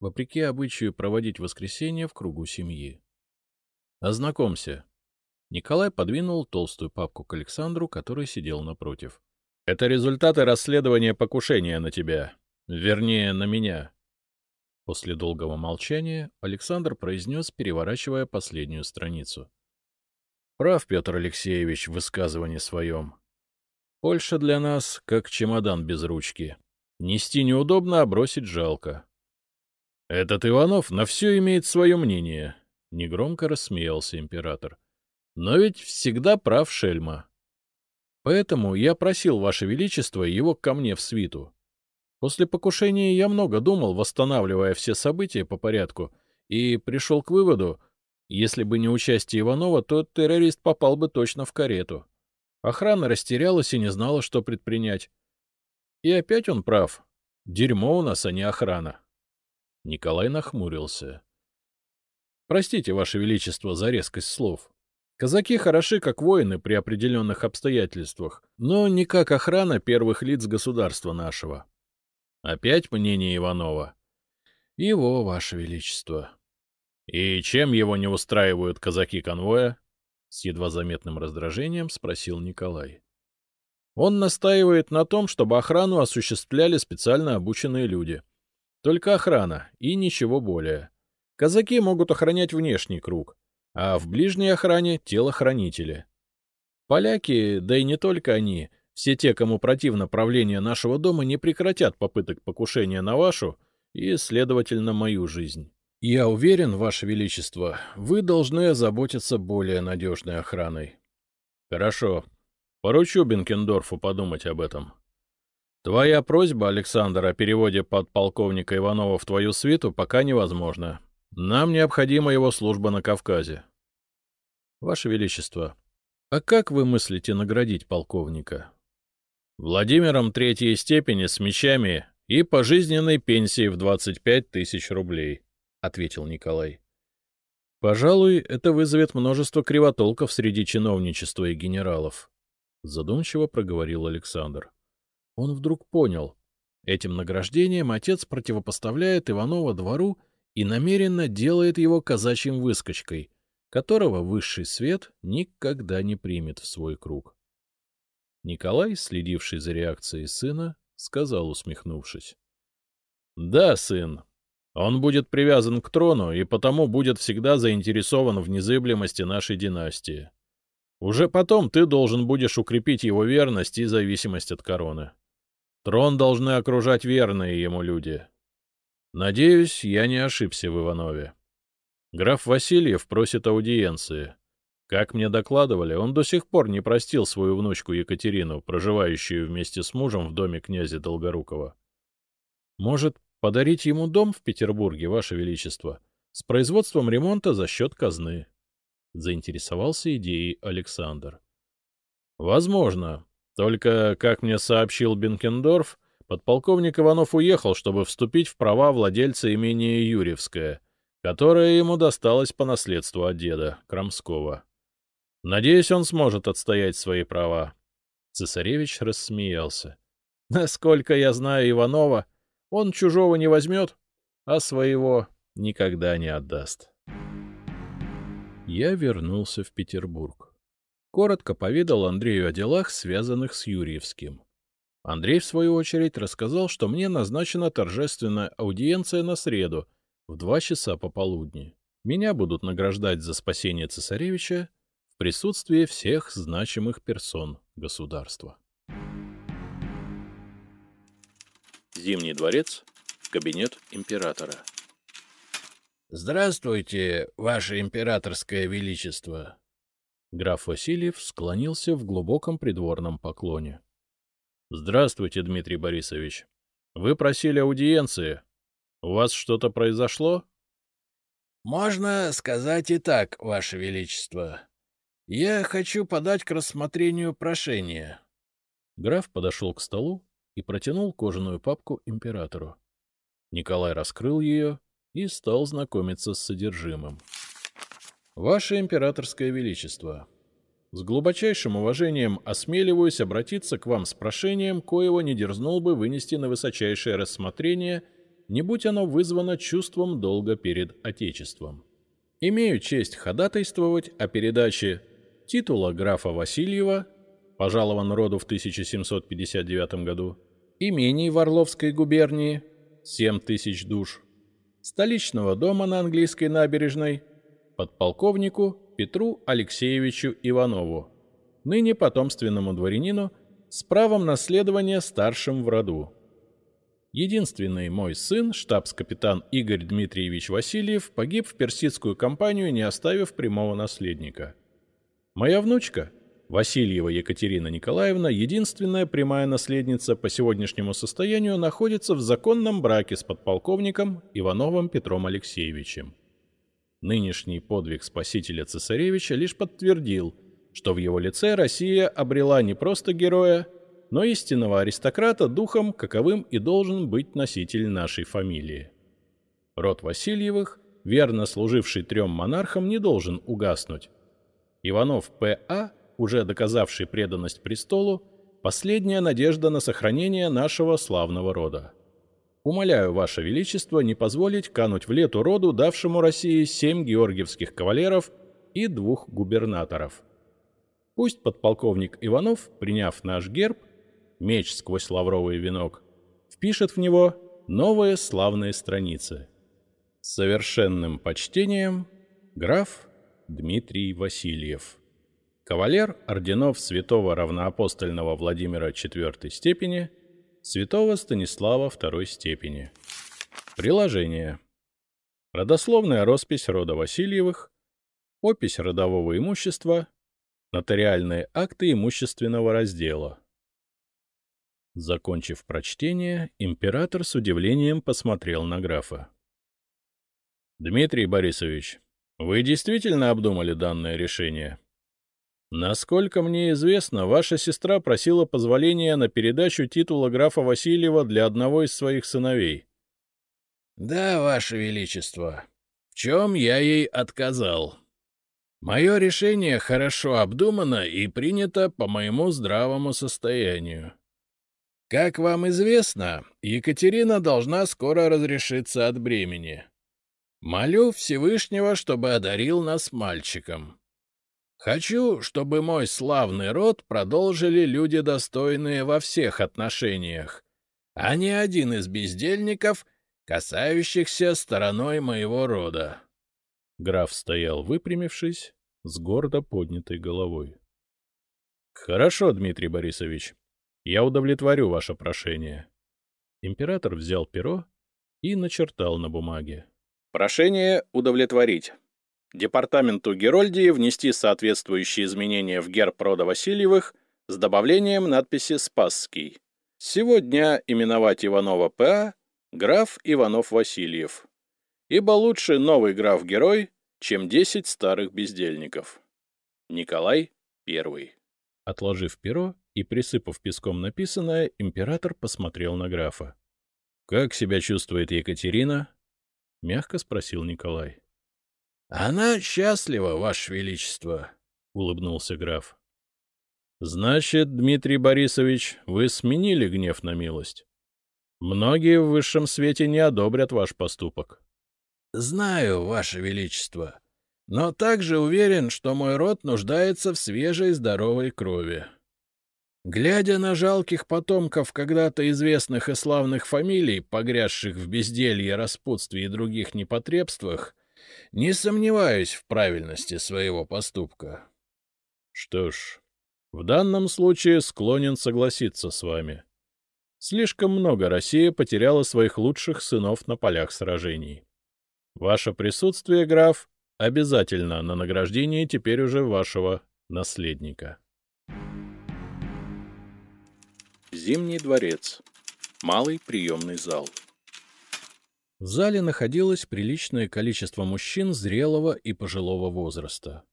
вопреки обычаю проводить воскресенье в кругу семьи. «Ознакомься». Николай подвинул толстую папку к Александру, который сидел напротив. «Это результаты расследования покушения на тебя. Вернее, на меня». После долгого молчания Александр произнес, переворачивая последнюю страницу. «Прав, Петр Алексеевич, в высказывании своем. Польша для нас как чемодан без ручки. Нести неудобно, а бросить жалко. Этот Иванов на все имеет свое мнение, — негромко рассмеялся император. Но ведь всегда прав Шельма. Поэтому я просил Ваше Величество его ко мне в свиту. После покушения я много думал, восстанавливая все события по порядку, и пришел к выводу, если бы не участие Иванова, то террорист попал бы точно в карету. Охрана растерялась и не знала, что предпринять. И опять он прав. Дерьмо у нас, а не охрана. Николай нахмурился. Простите, Ваше Величество, за резкость слов. Казаки хороши, как воины при определенных обстоятельствах, но не как охрана первых лиц государства нашего. Опять мнение Иванова. Его, Ваше Величество. И чем его не устраивают казаки конвоя? С едва заметным раздражением спросил Николай. Он настаивает на том, чтобы охрану осуществляли специально обученные люди. Только охрана и ничего более. Казаки могут охранять внешний круг, а в ближней охране — телохранители. Поляки, да и не только они, все те, кому противно правление нашего дома, не прекратят попыток покушения на вашу и, следовательно, мою жизнь. Я уверен, Ваше Величество, вы должны озаботиться более надежной охраной. Хорошо. Поручу Бенкендорфу подумать об этом. Твоя просьба, Александр, о переводе подполковника Иванова в твою свиту пока невозможна. Нам необходима его служба на Кавказе. Ваше Величество, а как вы мыслите наградить полковника? Владимиром третьей степени с мечами и пожизненной пенсией в 25 тысяч рублей. — ответил Николай. «Пожалуй, это вызовет множество кривотолков среди чиновничества и генералов», — задумчиво проговорил Александр. Он вдруг понял. Этим награждением отец противопоставляет Иванова двору и намеренно делает его казачьим выскочкой, которого высший свет никогда не примет в свой круг. Николай, следивший за реакцией сына, сказал, усмехнувшись. — Да, сын, он будет привязан к трону и потому будет всегда заинтересован в незыблемости нашей династии. Уже потом ты должен будешь укрепить его верность и зависимость от короны. Трон должны окружать верные ему люди. Надеюсь, я не ошибся в Иванове. Граф Васильев просит аудиенции. Как мне докладывали, он до сих пор не простил свою внучку Екатерину, проживающую вместе с мужем в доме князя Долгорукова. Может, Подарить ему дом в Петербурге, Ваше Величество, с производством ремонта за счет казны. Заинтересовался идеей Александр. Возможно. Только, как мне сообщил Бенкендорф, подполковник Иванов уехал, чтобы вступить в права владельца имения Юрьевское, которое ему досталось по наследству от деда, Крамского. Надеюсь, он сможет отстоять свои права. Цесаревич рассмеялся. Насколько я знаю Иванова, он чужого не возьмет, а своего никогда не отдаст. Я вернулся в Петербург. Коротко поведал Андрею о делах, связанных с Юрьевским. Андрей, в свою очередь, рассказал, что мне назначена торжественная аудиенция на среду в два часа пополудни. Меня будут награждать за спасение цесаревича в присутствии всех значимых персон государства. Зимний дворец, кабинет императора. «Здравствуйте, ваше императорское величество!» Граф Васильев склонился в глубоком придворном поклоне. «Здравствуйте, Дмитрий Борисович. Вы просили аудиенции. У вас что-то произошло?» — Можно сказать и так, Ваше Величество. Я хочу подать к рассмотрению прошение. Граф подошел к столу и протянул кожаную папку императору. Николай раскрыл ее и стал знакомиться с содержимым. «Ваше императорское величество, с глубочайшим уважением осмеливаюсь обратиться к вам с прошением, коего не дерзнул бы вынести на высочайшее рассмотрение, не будь оно вызвано чувством долга перед Отечеством. Имею честь ходатайствовать о передаче титула графа Васильева, пожалован роду в 1759 году, имений в Орловской губернии, 7 тысяч душ, столичного дома на английской набережной, подполковнику Петру Алексеевичу Иванову, ныне потомственному дворянину, с правом наследования старшим в роду. Единственный мой сын, штабс-капитан Игорь Дмитриевич Васильев, погиб в персидскую кампанию, не оставив прямого наследника. Моя внучка, Васильева Екатерина Николаевна, единственная прямая наследница по сегодняшнему состоянию, находится в законном браке с подполковником Ивановым Петром Алексеевичем. Нынешний подвиг спасителя цесаревича лишь подтвердил, что в его лице Россия обрела не просто героя, но истинного аристократа духом, каковым и должен быть носитель нашей фамилии. Род Васильевых, верно служивший трем монархам, не должен угаснуть. Иванов П.А., уже доказавший преданность престолу, последняя надежда на сохранение нашего славного рода. Умоляю, Ваше Величество, не позволить кануть в лету роду, давшему России семь георгиевских кавалеров и двух губернаторов. Пусть подполковник Иванов, приняв наш герб, меч сквозь лавровый венок, впишет в него новые славные страницы. С совершенным почтением, граф Дмитрий Васильев. Кавалер орденов святого равноапостольного Владимира IV степени – святого Станислава второй степени. Приложение. Родословная роспись рода Васильевых, опись родового имущества, нотариальные акты имущественного раздела. Закончив прочтение, император с удивлением посмотрел на графа. — Дмитрий Борисович, вы действительно обдумали данное решение? — Насколько мне известно, ваша сестра просила позволения на передачу титула графа Васильева для одного из своих сыновей. — Да, ваше величество. В чем я ей отказал? Мое решение хорошо обдумано и принято по моему здравому состоянию. Как вам известно, Екатерина должна скоро разрешиться от бремени. Молю Всевышнего, чтобы одарил нас мальчиком. Хочу, чтобы мой славный род продолжили люди, достойные во всех отношениях, а не один из бездельников, касающихся стороной моего рода. Граф стоял, выпрямившись, с гордо поднятой головой. — Хорошо, Дмитрий Борисович, я удовлетворю ваше прошение. Император взял перо и начертал на бумаге. — Прошение удовлетворить. Департаменту Герольдии внести соответствующие изменения в герб рода Васильевых с добавлением надписи «Спасский». Сегодня именовать Иванова П.А. граф Иванов-Васильев. Ибо лучше новый граф-герой, чем десять старых бездельников. Николай I. Отложив перо и присыпав песком написанное, император посмотрел на графа. — Как себя чувствует Екатерина? — мягко спросил Николай. — Она счастлива, Ваше Величество, — улыбнулся граф. — Значит, Дмитрий Борисович, вы сменили гнев на милость. Многие в высшем свете не одобрят ваш поступок. — Знаю, Ваше Величество, но также уверен, что мой род нуждается в свежей здоровой крови. Глядя на жалких потомков когда-то известных и славных фамилий, погрязших в безделье, распутстве и других непотребствах, не сомневаюсь в правильности своего поступка. Что ж, в данном случае склонен согласиться с вами. Слишком много Россия потеряла своих лучших сынов на полях сражений. Ваше присутствие, граф, обязательно на награждение теперь уже вашего наследника. Зимний дворец. Малый приемный зал. В зале находилось приличное количество мужчин зрелого и пожилого возраста,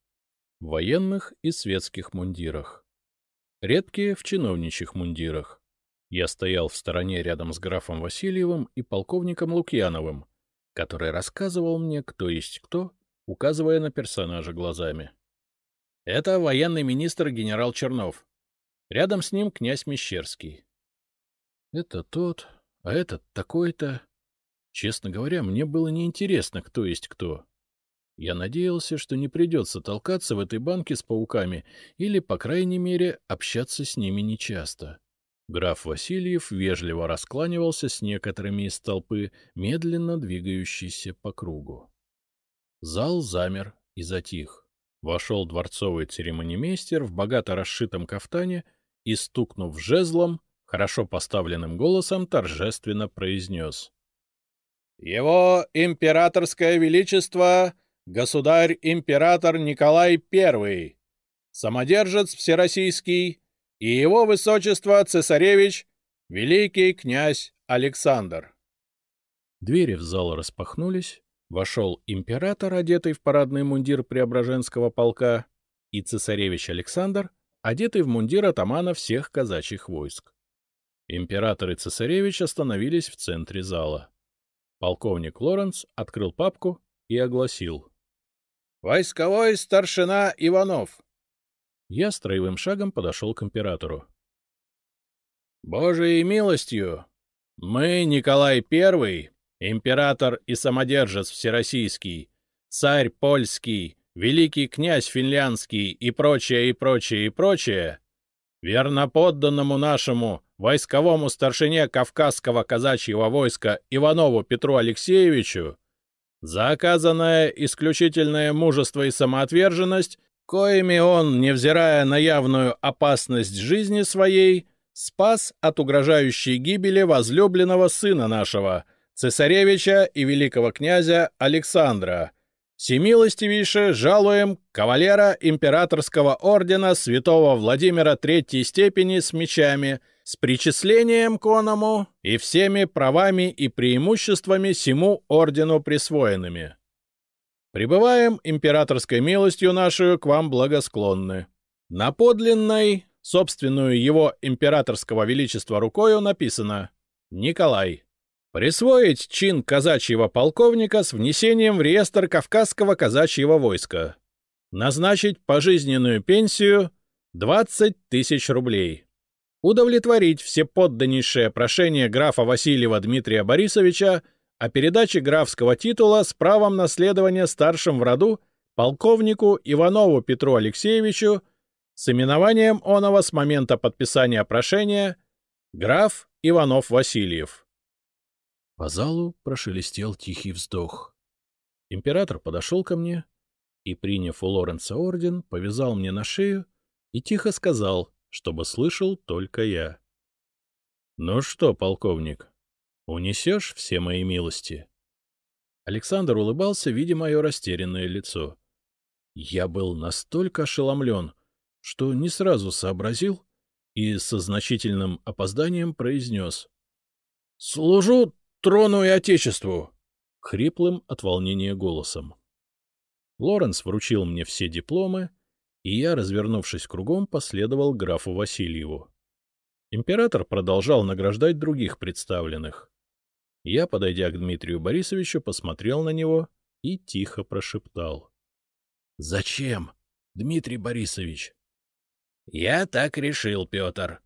в военных и светских мундирах, редкие в чиновничьих мундирах. Я стоял в стороне рядом с графом Васильевым и полковником Лукьяновым, который рассказывал мне, кто есть кто, указывая на персонажа глазами. Это военный министр генерал Чернов. Рядом с ним князь Мещерский. Это тот, а этот такой-то. Честно говоря, мне было неинтересно, кто есть кто. Я надеялся, что не придется толкаться в этой банке с пауками или, по крайней мере, общаться с ними нечасто. Граф Васильев вежливо раскланивался с некоторыми из толпы, медленно двигающейся по кругу. Зал замер и затих. Вошел дворцовый церемонимейстер в богато расшитом кафтане и, стукнув жезлом, хорошо поставленным голосом торжественно произнес. — Его императорское величество, государь-император Николай I, самодержец всероссийский, и его высочество цесаревич, великий князь Александр. Двери в зал распахнулись, вошел император, одетый в парадный мундир Преображенского полка, и цесаревич Александр, одетый в мундир атамана всех казачьих войск. Император и цесаревич остановились в центре зала. Полковник Лоренц открыл папку и огласил. — Войсковой старшина Иванов. Я строевым шагом подошел к императору. — Божией милостью! Мы, Николай I, император и самодержец всероссийский, царь польский, великий князь финляндский и прочее, и прочее, и прочее, верноподданному нашему войсковому старшине Кавказского казачьего войска Иванову Петру Алексеевичу за оказанное исключительное мужество и самоотверженность, коими он, невзирая на явную опасность жизни своей, спас от угрожающей гибели возлюбленного сына нашего, цесаревича и великого князя Александра, Всемилостивейше жалуем кавалера императорского ордена святого Владимира Третьей степени с мечами, с причислением к оному и всеми правами и преимуществами сему ордену присвоенными. Прибываем императорской милостью нашу к вам благосклонны. На подлинной, собственную его императорского величества рукою написано «Николай». Присвоить чин казачьего полковника с внесением в реестр Кавказского казачьего войска. Назначить пожизненную пенсию 20 тысяч рублей. Удовлетворить все подданнейшее прошение графа Васильева Дмитрия Борисовича о передаче графского титула с правом наследования старшим в роду полковнику Иванову Петру Алексеевичу с именованием оного с момента подписания прошения граф Иванов Васильев. По залу прошелестел тихий вздох. Император подошел ко мне и, приняв у Лоренца орден, повязал мне на шею и тихо сказал, чтобы слышал только я. — Ну что, полковник, унесешь все мои милости? Александр улыбался, видя мое растерянное лицо. Я был настолько ошеломлен, что не сразу сообразил и со значительным опозданием произнес. — Служу трону и отечеству! — хриплым от волнения голосом. Лоренс вручил мне все дипломы, и я, развернувшись кругом, последовал графу Васильеву. Император продолжал награждать других представленных. Я, подойдя к Дмитрию Борисовичу, посмотрел на него и тихо прошептал. — Зачем, Дмитрий Борисович? — Я так решил, Петр.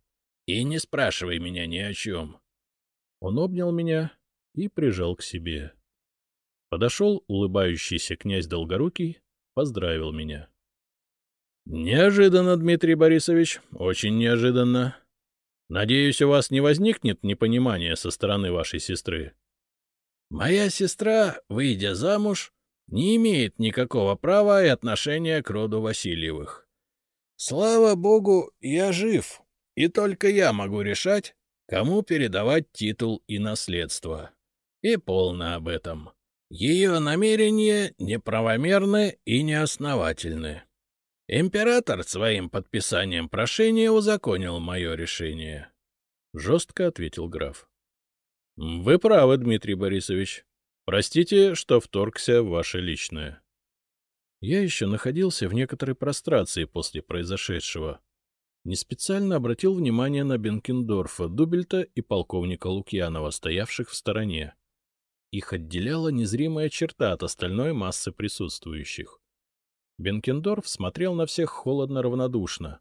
И не спрашивай меня ни о чем. Он обнял меня и прижал к себе. Подошел улыбающийся князь Долгорукий, поздравил меня. — Неожиданно, Дмитрий Борисович, очень неожиданно. Надеюсь, у вас не возникнет непонимания со стороны вашей сестры. Моя сестра, выйдя замуж, не имеет никакого права и отношения к роду Васильевых. Слава богу, я жив, и только я могу решать, кому передавать титул и наследство и полно об этом. Ее намерения неправомерны и неосновательны. Император своим подписанием прошения узаконил мое решение. — жестко ответил граф. — Вы правы, Дмитрий Борисович. Простите, что вторгся в ваше личное. Я еще находился в некоторой прострации после произошедшего. Не специально обратил внимание на Бенкендорфа, Дубельта и полковника Лукьянова, стоявших в стороне. Их отделяла незримая черта от остальной массы присутствующих. Бенкендорф смотрел на всех холодно-равнодушно,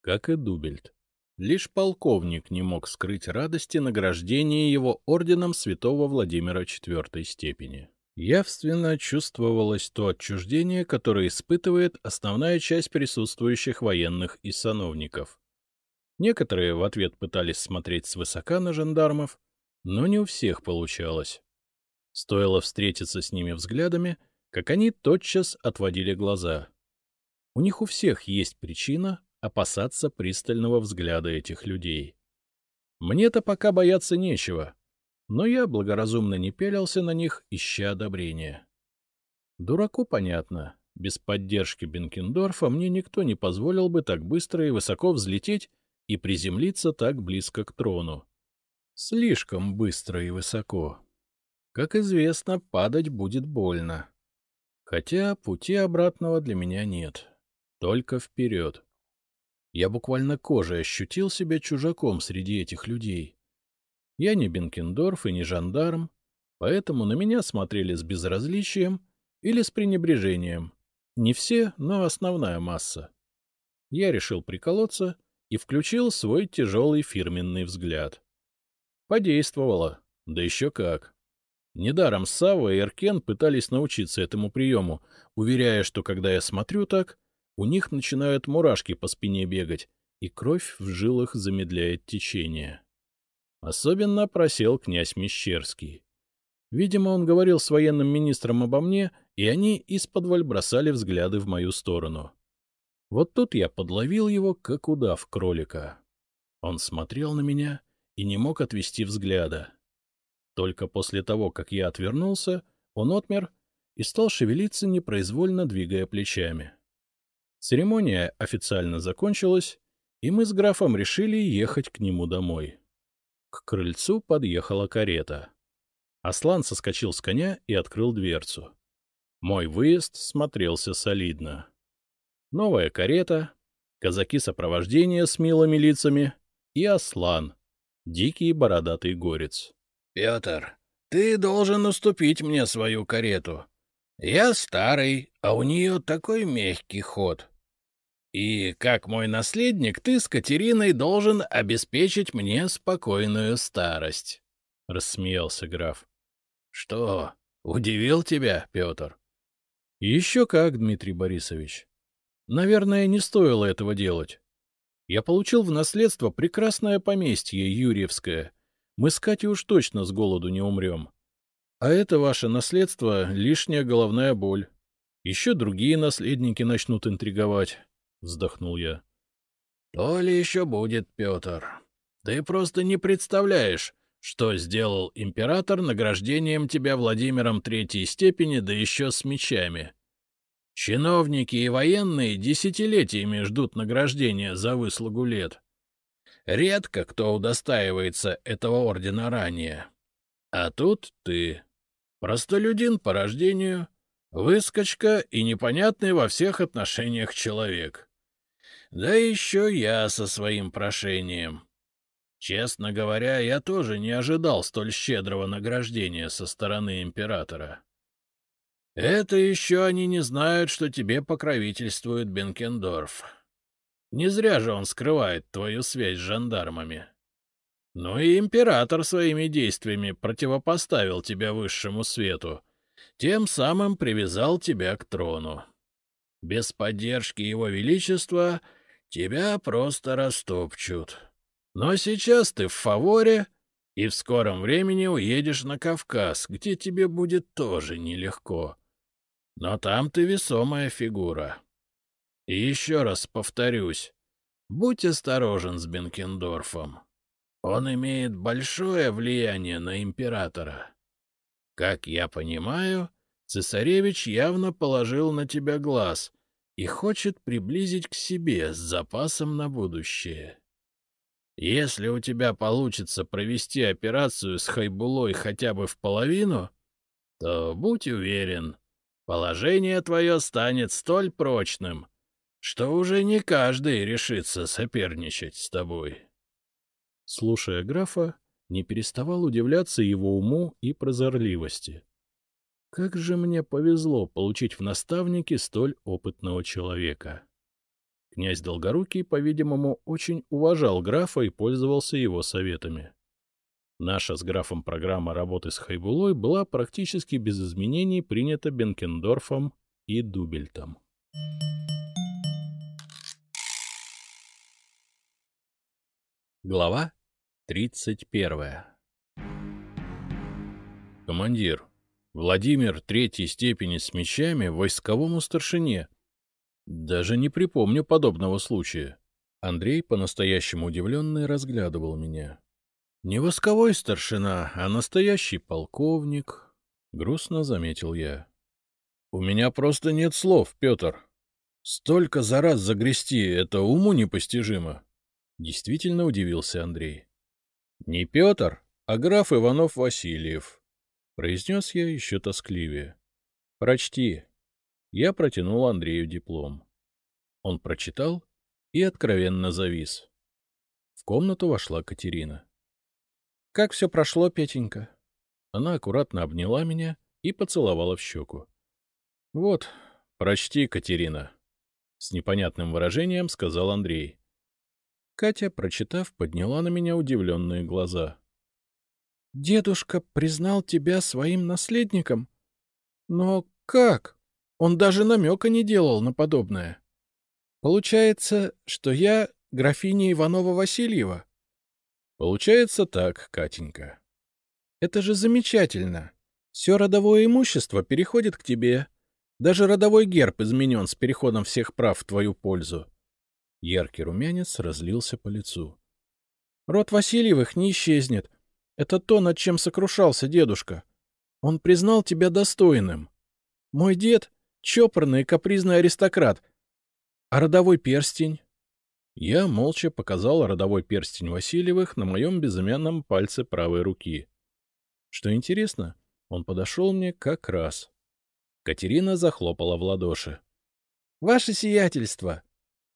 как и Дубельт. Лишь полковник не мог скрыть радости награждения его орденом святого Владимира IV степени. Явственно чувствовалось то отчуждение, которое испытывает основная часть присутствующих военных и сановников. Некоторые в ответ пытались смотреть свысока на жандармов, но не у всех получалось. Стоило встретиться с ними взглядами, как они тотчас отводили глаза. У них у всех есть причина опасаться пристального взгляда этих людей. Мне-то пока бояться нечего, но я благоразумно не пялился на них, ища одобрения. Дураку понятно, без поддержки Бенкендорфа мне никто не позволил бы так быстро и высоко взлететь и приземлиться так близко к трону. Слишком быстро и высоко. Как известно, падать будет больно. Хотя пути обратного для меня нет. Только вперед. Я буквально кожей ощутил себя чужаком среди этих людей. Я не Бенкендорф и не жандарм, поэтому на меня смотрели с безразличием или с пренебрежением. Не все, но основная масса. Я решил приколоться и включил свой тяжелый фирменный взгляд. Подействовало, да еще как. Недаром Сава и Эркен пытались научиться этому приему, уверяя, что когда я смотрю так, у них начинают мурашки по спине бегать, и кровь в жилах замедляет течение. Особенно просел князь Мещерский. Видимо, он говорил с военным министром обо мне, и они из-под бросали взгляды в мою сторону. Вот тут я подловил его, как удав кролика. Он смотрел на меня и не мог отвести взгляда. Только после того, как я отвернулся, он отмер и стал шевелиться, непроизвольно двигая плечами. Церемония официально закончилась, и мы с графом решили ехать к нему домой. К крыльцу подъехала карета. Аслан соскочил с коня и открыл дверцу. Мой выезд смотрелся солидно. Новая карета, казаки сопровождения с милыми лицами и Аслан, дикий бородатый горец. — Петр, ты должен уступить мне свою карету. Я старый, а у нее такой мягкий ход. И, как мой наследник, ты с Катериной должен обеспечить мне спокойную старость, — рассмеялся граф. — Что, удивил тебя, Петр? — Еще как, Дмитрий Борисович. Наверное, не стоило этого делать. Я получил в наследство прекрасное поместье Юрьевское. Мы с Катей уж точно с голоду не умрем. А это ваше наследство — лишняя головная боль. Еще другие наследники начнут интриговать. — вздохнул я. — То ли еще будет, Петр. Ты просто не представляешь, что сделал император награждением тебя Владимиром Третьей степени, да еще с мечами. Чиновники и военные десятилетиями ждут награждения за выслугу лет. Редко кто удостаивается этого ордена ранее. А тут ты, простолюдин по рождению, выскочка и непонятный во всех отношениях человек. Да еще я со своим прошением. Честно говоря, я тоже не ожидал столь щедрого награждения со стороны императора. Это еще они не знают, что тебе покровительствует Бенкендорф. Не зря же он скрывает твою связь с жандармами. Ну и император своими действиями противопоставил тебя высшему свету, тем самым привязал тебя к трону. Без поддержки его величества Тебя просто растопчут. Но сейчас ты в фаворе, и в скором времени уедешь на Кавказ, где тебе будет тоже нелегко. Но там ты весомая фигура. И еще раз повторюсь, будь осторожен с Бенкендорфом. Он имеет большое влияние на императора. Как я понимаю, цесаревич явно положил на тебя глаз — и хочет приблизить к себе с запасом на будущее. Если у тебя получится провести операцию с Хайбулой хотя бы в половину, то будь уверен, положение твое станет столь прочным, что уже не каждый решится соперничать с тобой. Слушая графа, не переставал удивляться его уму и прозорливости. Как же мне повезло получить в наставнике столь опытного человека. Князь Долгорукий, по-видимому, очень уважал графа и пользовался его советами. Наша с графом программа работы с Хайбулой была практически без изменений принята Бенкендорфом и Дубельтом. Глава 31 Командир, Владимир третьей степени с мечами войсковому старшине. Даже не припомню подобного случая. Андрей, по-настоящему удивленный, разглядывал меня. Не восковой старшина, а настоящий полковник, — грустно заметил я. — У меня просто нет слов, Петр. Столько за раз загрести — это уму непостижимо. Действительно удивился Андрей. — Не Петр, а граф Иванов Васильев, — произнес я еще тоскливее. — Прочти. Я протянул Андрею диплом. Он прочитал и откровенно завис. В комнату вошла Катерина. — Как все прошло, Петенька? Она аккуратно обняла меня и поцеловала в щеку. — Вот, прочти, Катерина, — с непонятным выражением сказал Андрей. Катя, прочитав, подняла на меня удивленные глаза. — Дедушка признал тебя своим наследником? Но как? Он даже намека не делал на подобное. Получается, что я графиня Иванова-Васильева? Получается так, Катенька. Это же замечательно. Все родовое имущество переходит к тебе. Даже родовой герб изменен с переходом всех прав в твою пользу. Яркий румянец разлился по лицу. Род Васильевых не исчезнет. Это то, над чем сокрушался дедушка. Он признал тебя достойным. Мой дед — чопорный и капризный аристократ. А родовой перстень? Я молча показал родовой перстень Васильевых на моем безымянном пальце правой руки. Что интересно, он подошел мне как раз. Катерина захлопала в ладоши. — Ваше сиятельство!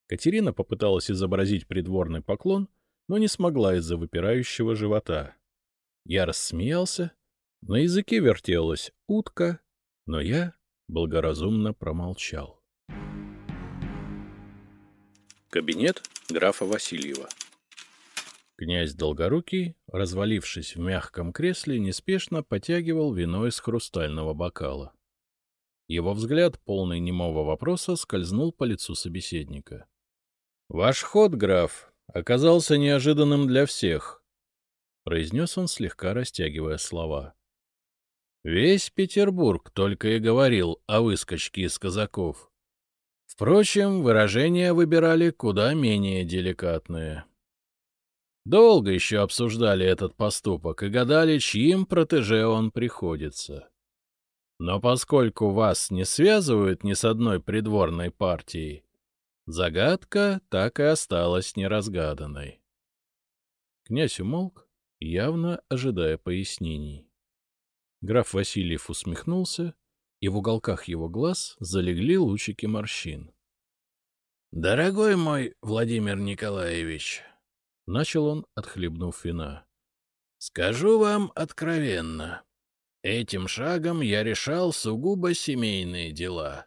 Катерина попыталась изобразить придворный поклон, но не смогла из-за выпирающего живота. Я рассмеялся, на языке вертелась утка, но я благоразумно промолчал. Кабинет графа Васильева. Князь Долгорукий, развалившись в мягком кресле, неспешно потягивал вино из хрустального бокала. Его взгляд, полный немого вопроса, скользнул по лицу собеседника. — Ваш ход, граф, оказался неожиданным для всех, — произнес он, слегка растягивая слова. — Весь Петербург только и говорил о выскочке из казаков. Впрочем, выражения выбирали куда менее деликатные. Долго еще обсуждали этот поступок и гадали, чьим протеже он приходится. Но поскольку вас не связывают ни с одной придворной партией, загадка так и осталась неразгаданной. Князь умолк, явно ожидая пояснений. Граф Васильев усмехнулся и в уголках его глаз залегли лучики морщин. — Дорогой мой Владимир Николаевич, — начал он, отхлебнув вина, — скажу вам откровенно, этим шагом я решал сугубо семейные дела.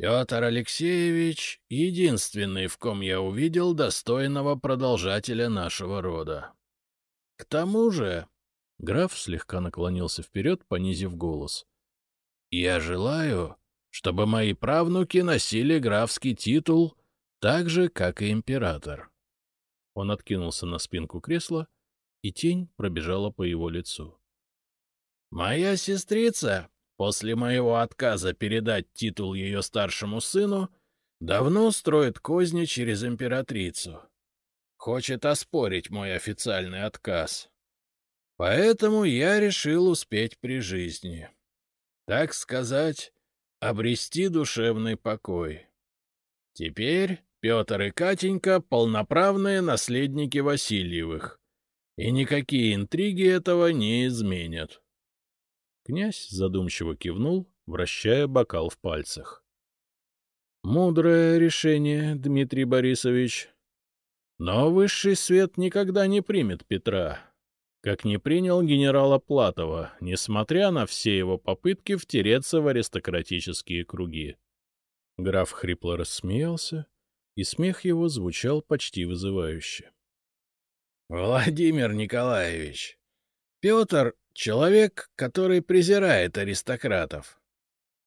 Петр Алексеевич — единственный, в ком я увидел достойного продолжателя нашего рода. К тому же... Граф слегка наклонился вперед, понизив голос. Я желаю, чтобы мои правнуки носили графский титул так же, как и император. Он откинулся на спинку кресла, и тень пробежала по его лицу. Моя сестрица, после моего отказа передать титул ее старшему сыну, давно строит козни через императрицу. Хочет оспорить мой официальный отказ. Поэтому я решил успеть при жизни так сказать, обрести душевный покой. Теперь Петр и Катенька — полноправные наследники Васильевых, и никакие интриги этого не изменят. Князь задумчиво кивнул, вращая бокал в пальцах. — Мудрое решение, Дмитрий Борисович. Но высший свет никогда не примет Петра, как не принял генерала Платова, несмотря на все его попытки втереться в аристократические круги. Граф хрипло рассмеялся, и смех его звучал почти вызывающе. — Владимир Николаевич, Петр — человек, который презирает аристократов.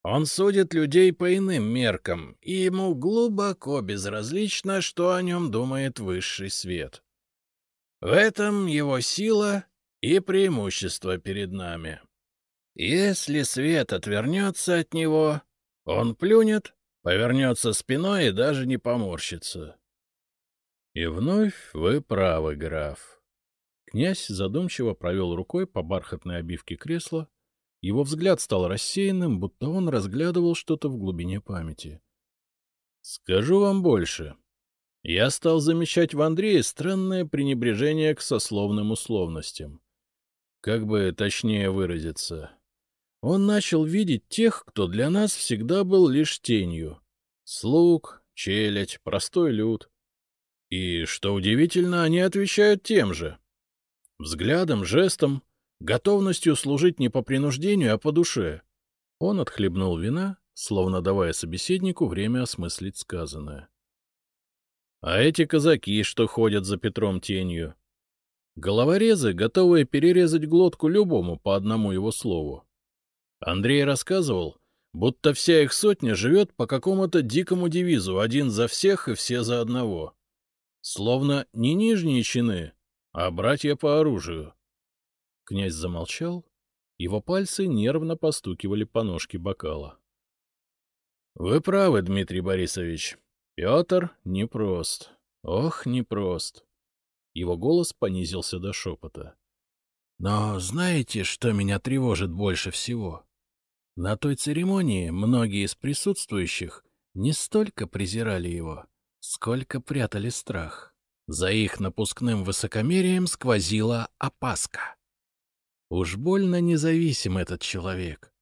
Он судит людей по иным меркам, и ему глубоко безразлично, что о нем думает высший свет. В этом его сила и преимущество перед нами. Если свет отвернется от него, он плюнет, повернется спиной и даже не поморщится. — И вновь вы правы, граф. Князь задумчиво провел рукой по бархатной обивке кресла. Его взгляд стал рассеянным, будто он разглядывал что-то в глубине памяти. — Скажу вам больше. Я стал замечать в Андрее странное пренебрежение к сословным условностям. Как бы точнее выразиться. Он начал видеть тех, кто для нас всегда был лишь тенью. Слуг, челядь, простой люд. И, что удивительно, они отвечают тем же. Взглядом, жестом, готовностью служить не по принуждению, а по душе. Он отхлебнул вина, словно давая собеседнику время осмыслить сказанное. А эти казаки, что ходят за Петром тенью. Головорезы, готовые перерезать глотку любому по одному его слову. Андрей рассказывал, будто вся их сотня живет по какому-то дикому девизу «один за всех и все за одного». Словно не нижние чины, а братья по оружию. Князь замолчал, его пальцы нервно постукивали по ножке бокала. — Вы правы, Дмитрий Борисович, Петр непрост. Ох, непрост. Его голос понизился до шепота. Но знаете, что меня тревожит больше всего? На той церемонии многие из присутствующих не столько презирали его, сколько прятали страх. За их напускным высокомерием сквозила опаска. Уж больно независим этот человек.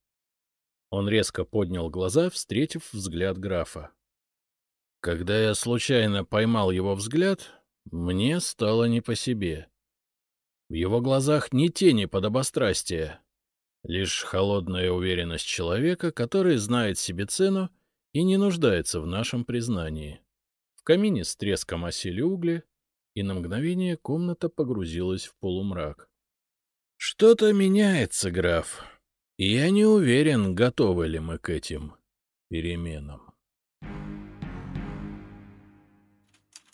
Он резко поднял глаза, встретив взгляд графа. Когда я случайно поймал его взгляд, мне стало не по себе. В его глазах ни тени подобострастия, лишь холодная уверенность человека, который знает себе цену и не нуждается в нашем признании. В камине с треском осели угли, и на мгновение комната погрузилась в полумрак. Что-то меняется, граф, я не уверен, готовы ли мы к этим переменам.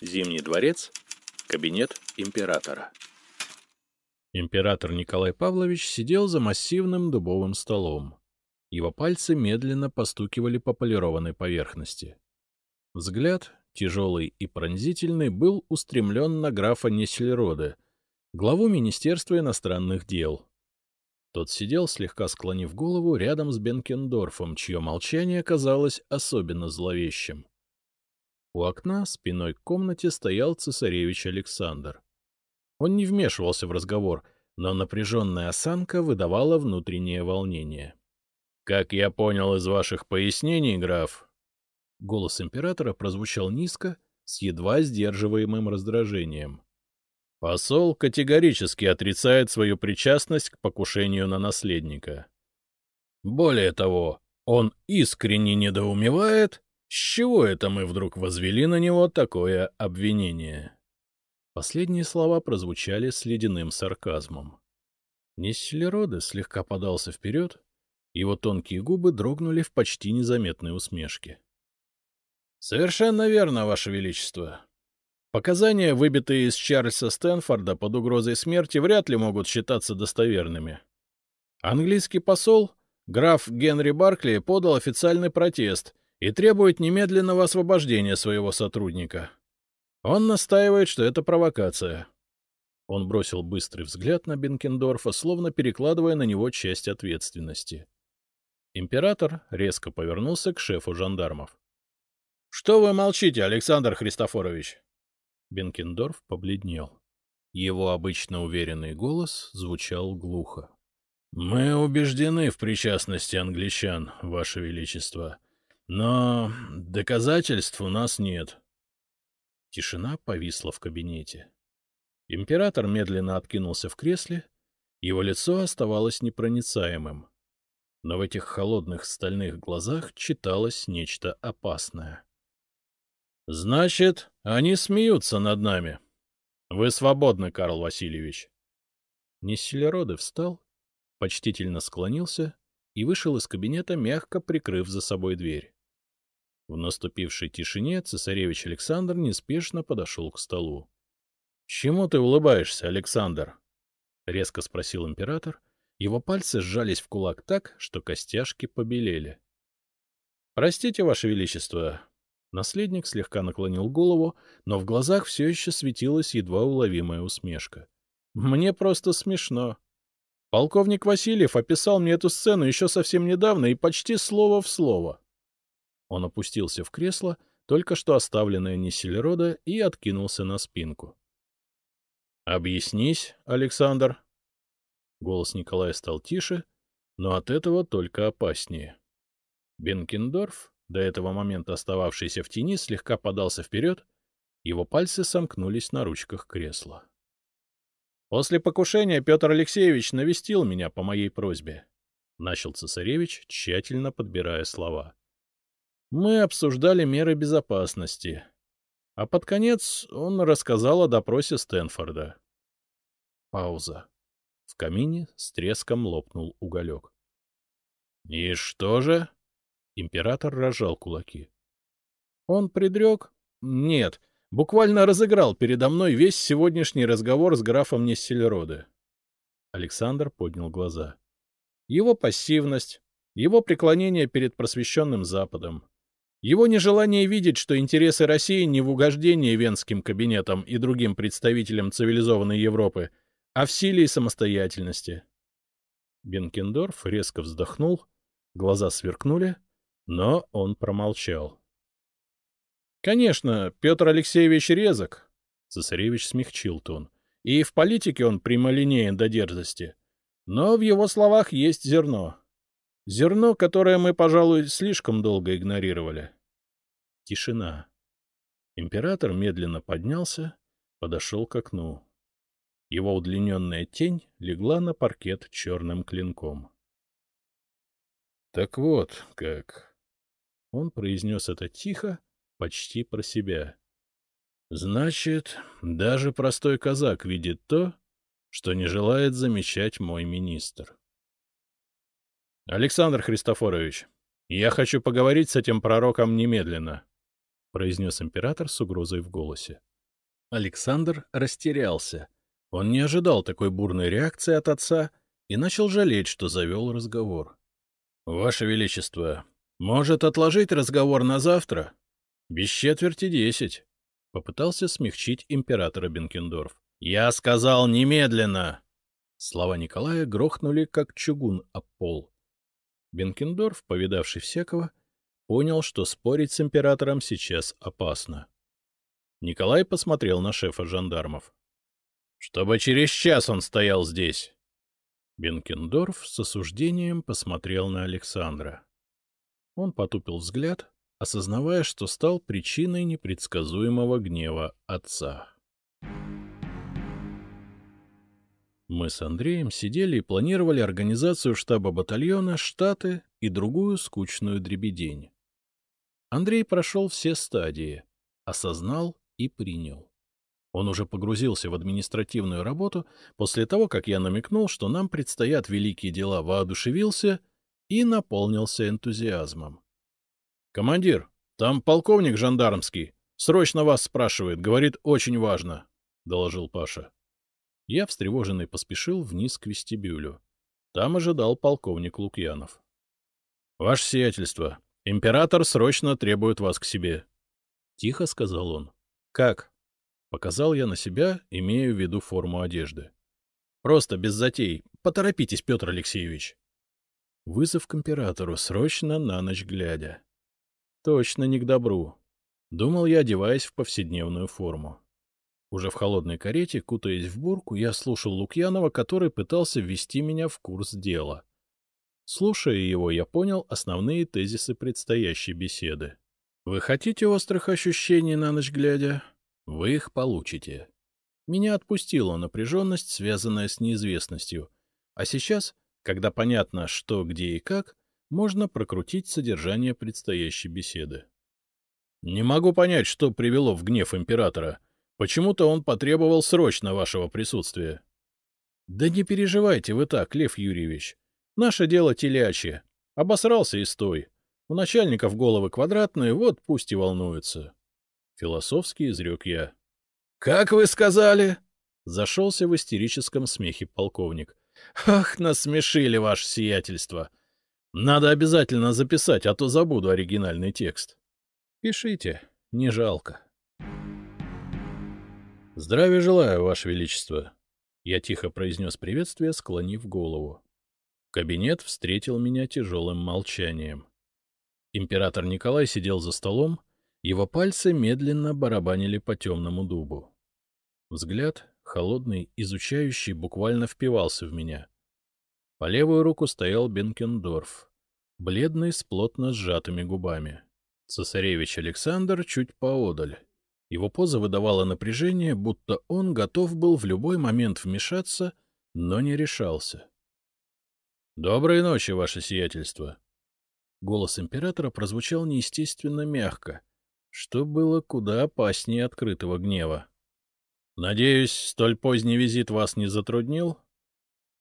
Зимний дворец, кабинет императора. Император Николай Павлович сидел за массивным дубовым столом. Его пальцы медленно постукивали по полированной поверхности. Взгляд, тяжелый и пронзительный, был устремлен на графа Нессельроде, главу Министерства иностранных дел. Тот сидел, слегка склонив голову, рядом с Бенкендорфом, чье молчание казалось особенно зловещим. У окна спиной к комнате стоял цесаревич Александр. Он не вмешивался в разговор, но напряженная осанка выдавала внутреннее волнение. — Как я понял из ваших пояснений, граф... Голос императора прозвучал низко, с едва сдерживаемым раздражением. Посол категорически отрицает свою причастность к покушению на наследника. Более того, он искренне недоумевает, с чего это мы вдруг возвели на него такое обвинение? Последние слова прозвучали с ледяным сарказмом. Несселероде слегка подался вперед, его тонкие губы дрогнули в почти незаметной усмешке. — Совершенно верно, Ваше Величество. Показания, выбитые из Чарльза Стэнфорда под угрозой смерти, вряд ли могут считаться достоверными. Английский посол, граф Генри Баркли, подал официальный протест — и требует немедленного освобождения своего сотрудника. Он настаивает, что это провокация. Он бросил быстрый взгляд на Бенкендорфа, словно перекладывая на него часть ответственности. Император резко повернулся к шефу жандармов. — Что вы молчите, Александр Христофорович? Бенкендорф побледнел. Его обычно уверенный голос звучал глухо. — Мы убеждены в причастности англичан, Ваше Величество, но доказательств у нас нет. Тишина повисла в кабинете. Император медленно откинулся в кресле, его лицо оставалось непроницаемым. Но в этих холодных стальных глазах читалось нечто опасное. — Значит, они смеются над нами. Вы свободны, Карл Васильевич. Несселероды встал почтительно склонился и вышел из кабинета, мягко прикрыв за собой дверь. В наступившей тишине цесаревич Александр неспешно подошел к столу. — Чему ты улыбаешься, Александр? — резко спросил император. Его пальцы сжались в кулак так, что костяшки побелели. — Простите, Ваше Величество. Наследник слегка наклонил голову, но в глазах все еще светилась едва уловимая усмешка. — Мне просто смешно. Полковник Васильев описал мне эту сцену еще совсем недавно и почти слово в слово. Он опустился в кресло, только что оставленное Несельрода, и откинулся на спинку. — Объяснись, Александр. Голос Николая стал тише, но от этого только опаснее. Бенкендорф, до этого момента остававшийся в тени, слегка подался вперед, его пальцы сомкнулись на ручках кресла. После покушения Петр Алексеевич навестил меня по моей просьбе. Начал цесаревич, тщательно подбирая слова. Мы обсуждали меры безопасности. А под конец он рассказал о допросе Стэнфорда. Пауза. В камине с треском лопнул уголек. — И что же? — император разжал кулаки. — Он предрек? Нет, буквально разыграл передо мной весь сегодняшний разговор с графом Нессельроде. Александр поднял глаза. Его пассивность, его преклонение перед просвещенным Западом, его нежелание видеть, что интересы России не в угождении венским кабинетам и другим представителям цивилизованной Европы, а в силе и самостоятельности. Бенкендорф резко вздохнул, глаза сверкнули, но он промолчал. Конечно, Петр Алексеевич резок, — цесаревич смягчил тон, — и в политике он прямолинеен до дерзости. Но в его словах есть зерно. Зерно, которое мы, пожалуй, слишком долго игнорировали. Тишина. Император медленно поднялся, подошел к окну. Его удлиненная тень легла на паркет черным клинком. — Так вот как... Он произнес это тихо, почти про себя. Значит, даже простой казак видит то, что не желает замечать мой министр. Александр Христофорович, я хочу поговорить с этим пророком немедленно, произнес император с угрозой в голосе. Александр растерялся. Он не ожидал такой бурной реакции от отца и начал жалеть, что завел разговор. — Ваше Величество, может отложить разговор на завтра? — Без четверти десять, — попытался смягчить императора Бенкендорф. — Я сказал немедленно! Слова Николая грохнули, как чугун об пол. Бенкендорф, повидавший всякого, понял, что спорить с императором сейчас опасно. Николай посмотрел на шефа жандармов. — Чтобы через час он стоял здесь. Бенкендорф с осуждением посмотрел на Александра. Он потупил взгляд, осознавая, что стал причиной непредсказуемого гнева отца. Мы с Андреем сидели и планировали организацию штаба батальона, штаты и другую скучную дребедень. Андрей прошел все стадии, осознал и принял. Он уже погрузился в административную работу после того, как я намекнул, что нам предстоят великие дела, воодушевился и наполнился энтузиазмом. «Командир, там полковник жандармский. Срочно вас спрашивает, говорит, очень важно», — доложил Паша. Я, встревоженный, поспешил вниз к вестибюлю. Там ожидал полковник Лукьянов. — Ваше сиятельство, император срочно требует вас к себе. — Тихо сказал он. — Как? — показал я на себя, имея в виду форму одежды. — Просто без затей. Поторопитесь, Петр Алексеевич. Вызов к императору, срочно на ночь глядя. Точно не к добру. Думал я, одеваясь в повседневную форму. Уже в холодной карете, кутаясь в бурку, я слушал Лукьянова, который пытался ввести меня в курс дела. Слушая его, я понял основные тезисы предстоящей беседы. Вы хотите острых ощущений на ночь глядя? Вы их получите. Меня отпустила напряженность, связанная с неизвестностью. А сейчас, когда понятно, что, где и как, можно прокрутить содержание предстоящей беседы. Не могу понять, что привело в гнев императора. Почему-то он потребовал срочно вашего присутствия. Да не переживайте вы так, Лев Юрьевич. Наше дело телячье. Обосрался и стой. У начальников головы квадратные, вот пусть и волнуются. Философски изрек я. — Как вы сказали? — зашелся в истерическом смехе полковник. — Ах, насмешили ваше сиятельство! Надо обязательно записать, а то забуду оригинальный текст. — Пишите, не жалко. — Здравия желаю, ваше величество! — я тихо произнес приветствие, склонив голову. Кабинет встретил меня тяжелым молчанием. Император Николай сидел за столом, его пальцы медленно барабанили по темному дубу. Взгляд, холодный, изучающий, буквально впивался в меня. По левую руку стоял Бенкендорф, бледный, с плотно сжатыми губами. Цесаревич Александр чуть поодаль. Его поза выдавала напряжение, будто он готов был в любой момент вмешаться, но не решался. — Доброй ночи, ваше сиятельство! Голос императора прозвучал неестественно мягко, что было куда опаснее открытого гнева. — Надеюсь, столь поздний визит вас не затруднил?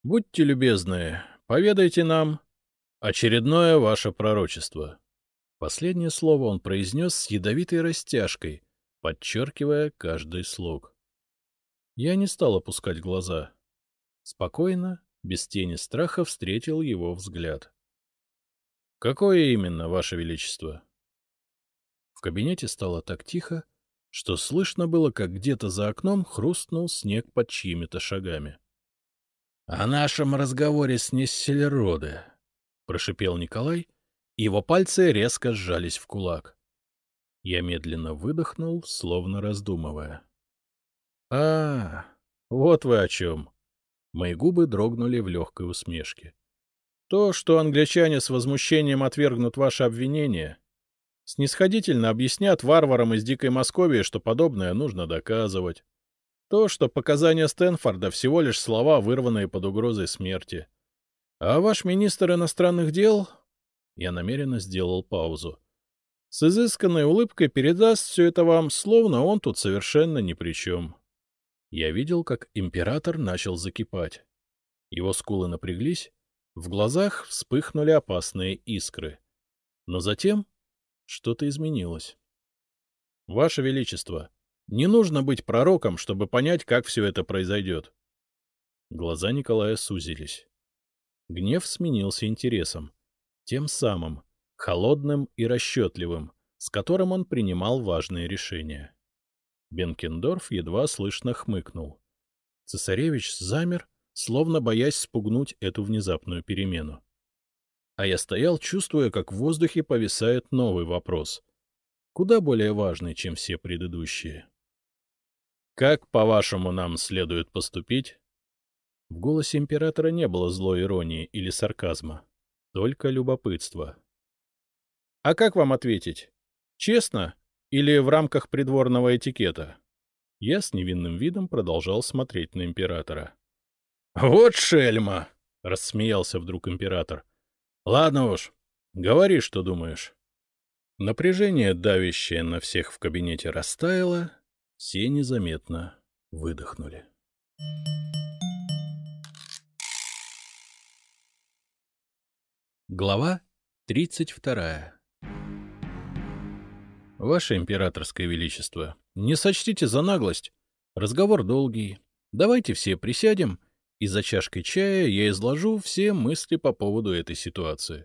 Будьте любезны, поведайте нам очередное ваше пророчество. Последнее слово он произнес с ядовитой растяжкой, подчеркивая каждый слог. Я не стал опускать глаза. Спокойно, без тени страха, встретил его взгляд. — Какое именно, Ваше Величество? кабинете стало так тихо, что слышно было, как где-то за окном хрустнул снег под чьими-то шагами. — О нашем разговоре с Нессельроде, — прошипел Николай, и его пальцы резко сжались в кулак. Я медленно выдохнул, словно раздумывая. — А, вот вы о чем. Мои губы дрогнули в легкой усмешке. То, что англичане с возмущением отвергнут ваше обвинение, Снисходительно объяснят варварам из Дикой Московии, что подобное нужно доказывать. То, что показания Стэнфорда всего лишь слова, вырванные под угрозой смерти. А ваш министр иностранных дел... Я намеренно сделал паузу. С изысканной улыбкой передаст все это вам, словно он тут совершенно ни при чем. Я видел, как император начал закипать. Его скулы напряглись, в глазах вспыхнули опасные искры. Но затем что-то изменилось. — Ваше Величество, не нужно быть пророком, чтобы понять, как все это произойдет. Глаза Николая сузились. Гнев сменился интересом, тем самым, холодным и расчетливым, с которым он принимал важные решения. Бенкендорф едва слышно хмыкнул. Цесаревич замер, словно боясь спугнуть эту внезапную перемену. А я стоял, чувствуя, как в воздухе повисает новый вопрос, куда более важный, чем все предыдущие. «Как, по-вашему, нам следует поступить?» В голосе императора не было злой иронии или сарказма, только любопытство. «А как вам ответить? Честно или в рамках придворного этикета?» Я с невинным видом продолжал смотреть на императора. «Вот шельма!» — рассмеялся вдруг император. — Ладно уж, говори, что думаешь. Напряжение, давящее на всех в кабинете, растаяло, все незаметно выдохнули. Глава 32 Ваше императорское величество, не сочтите за наглость. Разговор долгий. Давайте все присядем и за чашкой чая я изложу все мысли по поводу этой ситуации.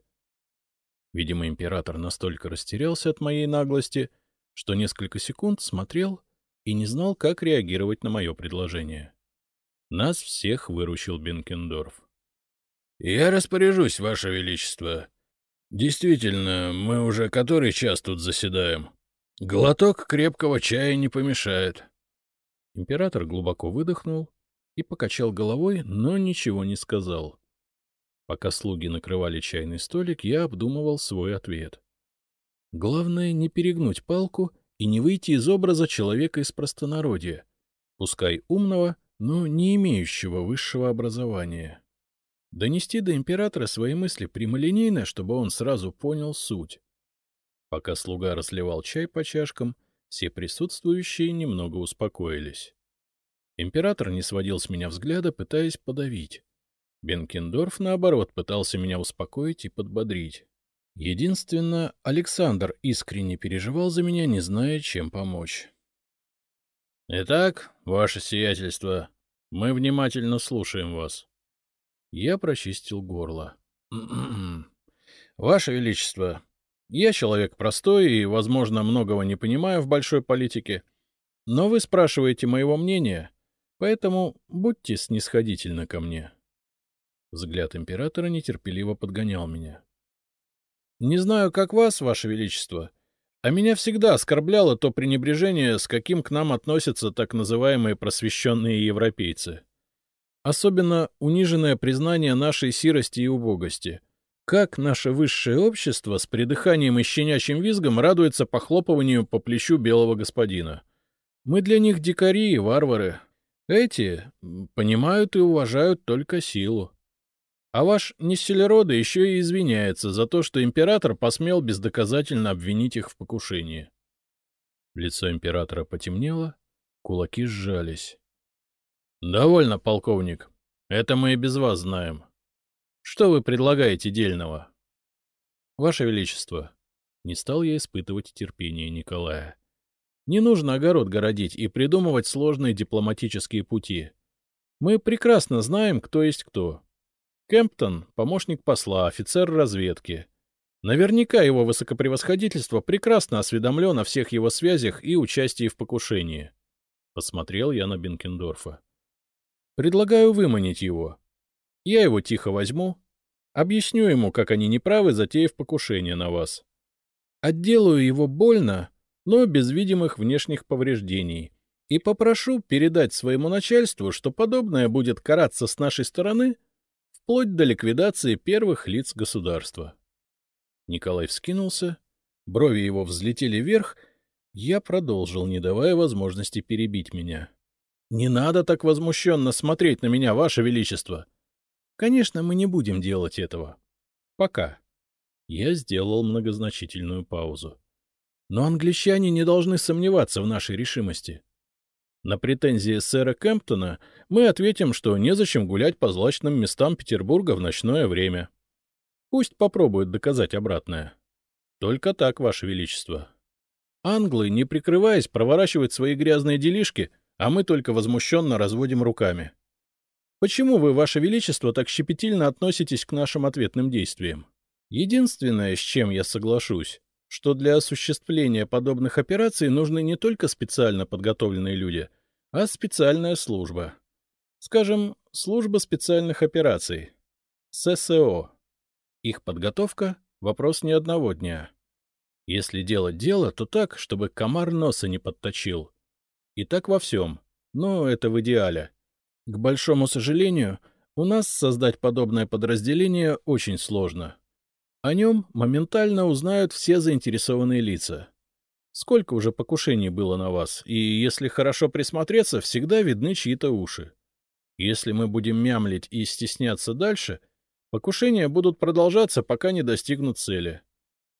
Видимо, император настолько растерялся от моей наглости, что несколько секунд смотрел и не знал, как реагировать на мое предложение. Нас всех выручил Бенкендорф. — Я распоряжусь, Ваше Величество. Действительно, мы уже который час тут заседаем. Глоток крепкого чая не помешает. Император глубоко выдохнул и покачал головой, но ничего не сказал. Пока слуги накрывали чайный столик, я обдумывал свой ответ. Главное — не перегнуть палку и не выйти из образа человека из простонародья, пускай умного, но не имеющего высшего образования. Донести до императора свои мысли прямолинейно, чтобы он сразу понял суть. Пока слуга разливал чай по чашкам, все присутствующие немного успокоились. Император не сводил с меня взгляда, пытаясь подавить. Бенкендорф, наоборот, пытался меня успокоить и подбодрить. Единственно, Александр искренне переживал за меня, не зная, чем помочь. — Итак, ваше сиятельство, мы внимательно слушаем вас. Я прочистил горло. — Ваше Величество, я человек простой и, возможно, многого не понимаю в большой политике, но вы спрашиваете моего мнения, поэтому будьте снисходительны ко мне. Взгляд императора нетерпеливо подгонял меня. — Не знаю, как вас, ваше величество, а меня всегда оскорбляло то пренебрежение, с каким к нам относятся так называемые просвещенные европейцы. Особенно униженное признание нашей сирости и убогости. Как наше высшее общество с придыханием и щенячьим визгом радуется похлопыванию по плечу белого господина. Мы для них дикари и варвары. Эти понимают и уважают только силу. А ваш Несселерода еще и извиняется за то, что император посмел бездоказательно обвинить их в покушении. Лицо императора потемнело, кулаки сжались. — Довольно, полковник. Это мы и без вас знаем. Что вы предлагаете дельного? — Ваше Величество, не стал я испытывать терпение Николая. Не нужно огород городить и придумывать сложные дипломатические пути. Мы прекрасно знаем, кто есть кто. Кемптон — помощник посла, офицер разведки. Наверняка его высокопревосходительство прекрасно осведомлен о всех его связях и участии в покушении. Посмотрел я на Бенкендорфа. Предлагаю выманить его. Я его тихо возьму, объясню ему, как они неправы, затеяв покушение на вас. Отделаю его больно, но без видимых внешних повреждений, и попрошу передать своему начальству, что подобное будет караться с нашей стороны — вплоть до ликвидации первых лиц государства. Николай вскинулся, брови его взлетели вверх, я продолжил, не давая возможности перебить меня. — Не надо так возмущенно смотреть на меня, Ваше Величество! Конечно, мы не будем делать этого. Пока. Я сделал многозначительную паузу. Но англичане не должны сомневаться в нашей решимости. На претензии сэра Кемптона мы ответим, что незачем гулять по злачным местам Петербурга в ночное время. Пусть попробуют доказать обратное. Только так, Ваше Величество. Англы, не прикрываясь, проворачивают свои грязные делишки, а мы только возмущенно разводим руками. Почему вы, Ваше Величество, так щепетильно относитесь к нашим ответным действиям? Единственное, с чем я соглашусь, что для осуществления подобных операций нужны не только специально подготовленные люди, а специальная служба. Скажем, служба специальных операций. ССО. Их подготовка — вопрос не одного дня. Если делать дело, то так, чтобы комар носа не подточил. И так во всем. Но это в идеале. К большому сожалению, у нас создать подобное подразделение очень сложно. О нем моментально узнают все заинтересованные лица. Сколько уже покушений было на вас, и если хорошо присмотреться, всегда видны чьи-то уши. Если мы будем мямлить и стесняться дальше, покушения будут продолжаться, пока не достигнут цели.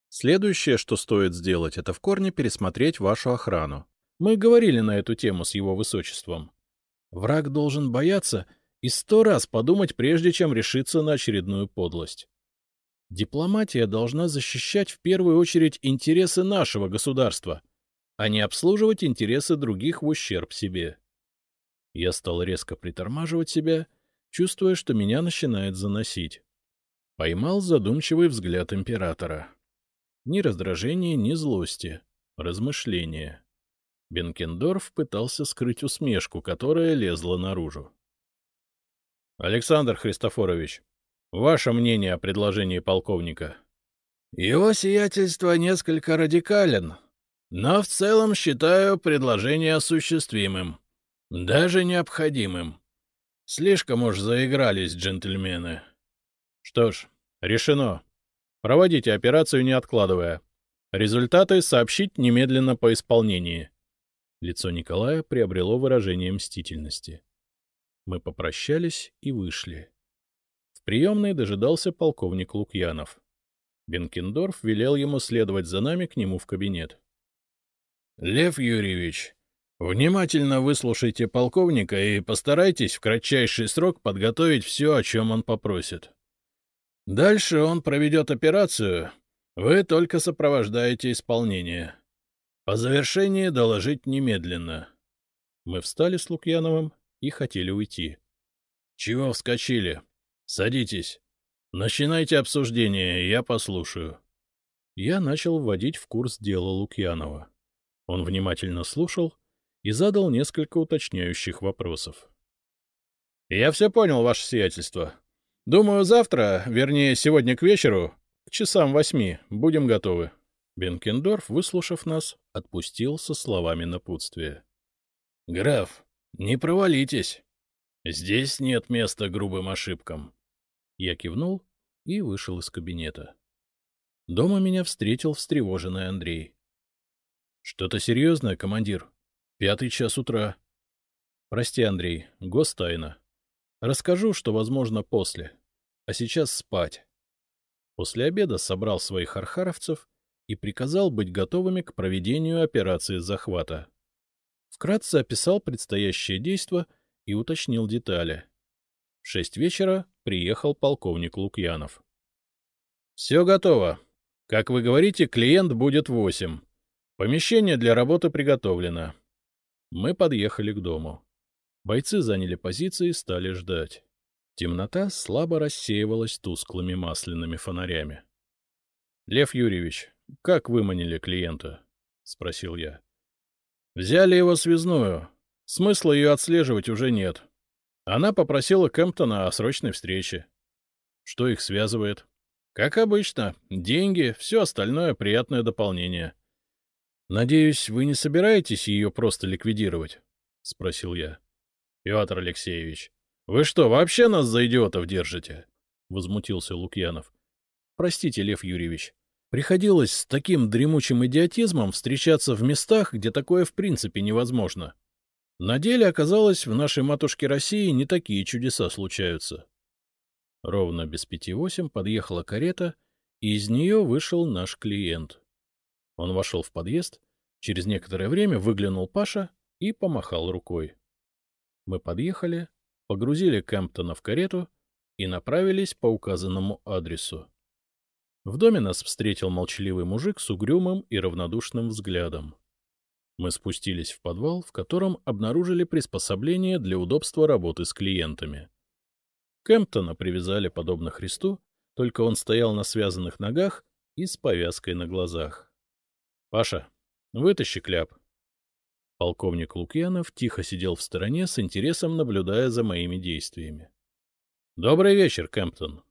Следующее, что стоит сделать, это в корне пересмотреть вашу охрану. Мы говорили на эту тему с его высочеством. Враг должен бояться и сто раз подумать, прежде чем решиться на очередную подлость. Дипломатия должна защищать в первую очередь интересы нашего государства, а не обслуживать интересы других в ущерб себе. Я стал резко притормаживать себя, чувствуя, что меня начинает заносить. Поймал задумчивый взгляд императора. Ни раздражения, ни злости. Размышления. Бенкендорф пытался скрыть усмешку, которая лезла наружу. — Александр Христофорович, Ваше мнение о предложении полковника? — Его сиятельство несколько радикален, но в целом считаю предложение осуществимым. — Даже необходимым. Слишком уж заигрались джентльмены. — Что ж, решено. Проводите операцию, не откладывая. Результаты сообщить немедленно по исполнении. Лицо Николая приобрело выражение мстительности. Мы попрощались и вышли. Приемной дожидался полковник Лукьянов. Бенкендорф велел ему следовать за нами к нему в кабинет. — Лев Юрьевич, внимательно выслушайте полковника и постарайтесь в кратчайший срок подготовить все, о чем он попросит. Дальше он проведет операцию, вы только сопровождаете исполнение. По завершении доложить немедленно. Мы встали с Лукьяновым и хотели уйти. — Чего вскочили? Садитесь. Начинайте обсуждение, я послушаю. Я начал вводить в курс дела Лукьянова. Он внимательно слушал и задал несколько уточняющих вопросов. — Я все понял, ваше сиятельство. Думаю, завтра, вернее, сегодня к вечеру, к часам восьми, будем готовы. Бенкендорф, выслушав нас, отпустил со словами напутствия. — Граф, не провалитесь. Здесь нет места грубым ошибкам. Я кивнул и вышел из кабинета. Дома меня встретил встревоженный Андрей. — Что-то серьезное, командир? Пятый час утра. — Прости, Андрей, гостайна. Расскажу, что возможно после. А сейчас спать. После обеда собрал своих архаровцев и приказал быть готовыми к проведению операции захвата. Вкратце описал предстоящее действо и уточнил детали. В шесть вечера приехал полковник Лукьянов. — Все готово. Как вы говорите, клиент будет восемь. Помещение для работы приготовлено. Мы подъехали к дому. Бойцы заняли позиции и стали ждать. Темнота слабо рассеивалась тусклыми масляными фонарями. — Лев Юрьевич, как выманили клиента? — спросил я. — Взяли его связную. Смысла ее отслеживать уже нет. Она попросила Кэмптона о срочной встрече. Что их связывает? Как обычно, деньги, все остальное приятное дополнение. — Надеюсь, вы не собираетесь ее просто ликвидировать? — спросил я. — Петр Алексеевич, вы что, вообще нас за идиотов держите? — возмутился Лукьянов. — Простите, Лев Юрьевич, Приходилось с таким дремучим идиотизмом встречаться в местах, где такое в принципе невозможно. На деле оказалось, в нашей матушке России не такие чудеса случаются. Ровно без пяти восемь подъехала карета, и из нее вышел наш клиент. Он вошел в подъезд, через некоторое время выглянул Паша и помахал рукой. Мы подъехали, погрузили Кэмптона в карету и направились по указанному адресу. В доме нас встретил молчаливый мужик с угрюмым и равнодушным взглядом. Мы спустились в подвал, в котором обнаружили приспособление для удобства работы с клиентами. Кемптона привязали подобно Христу, только он стоял на связанных ногах и с повязкой на глазах. — Паша, вытащи кляп. Полковник Лукьянов тихо сидел в стороне, с интересом наблюдая за моими действиями. — Добрый вечер, Кемптон.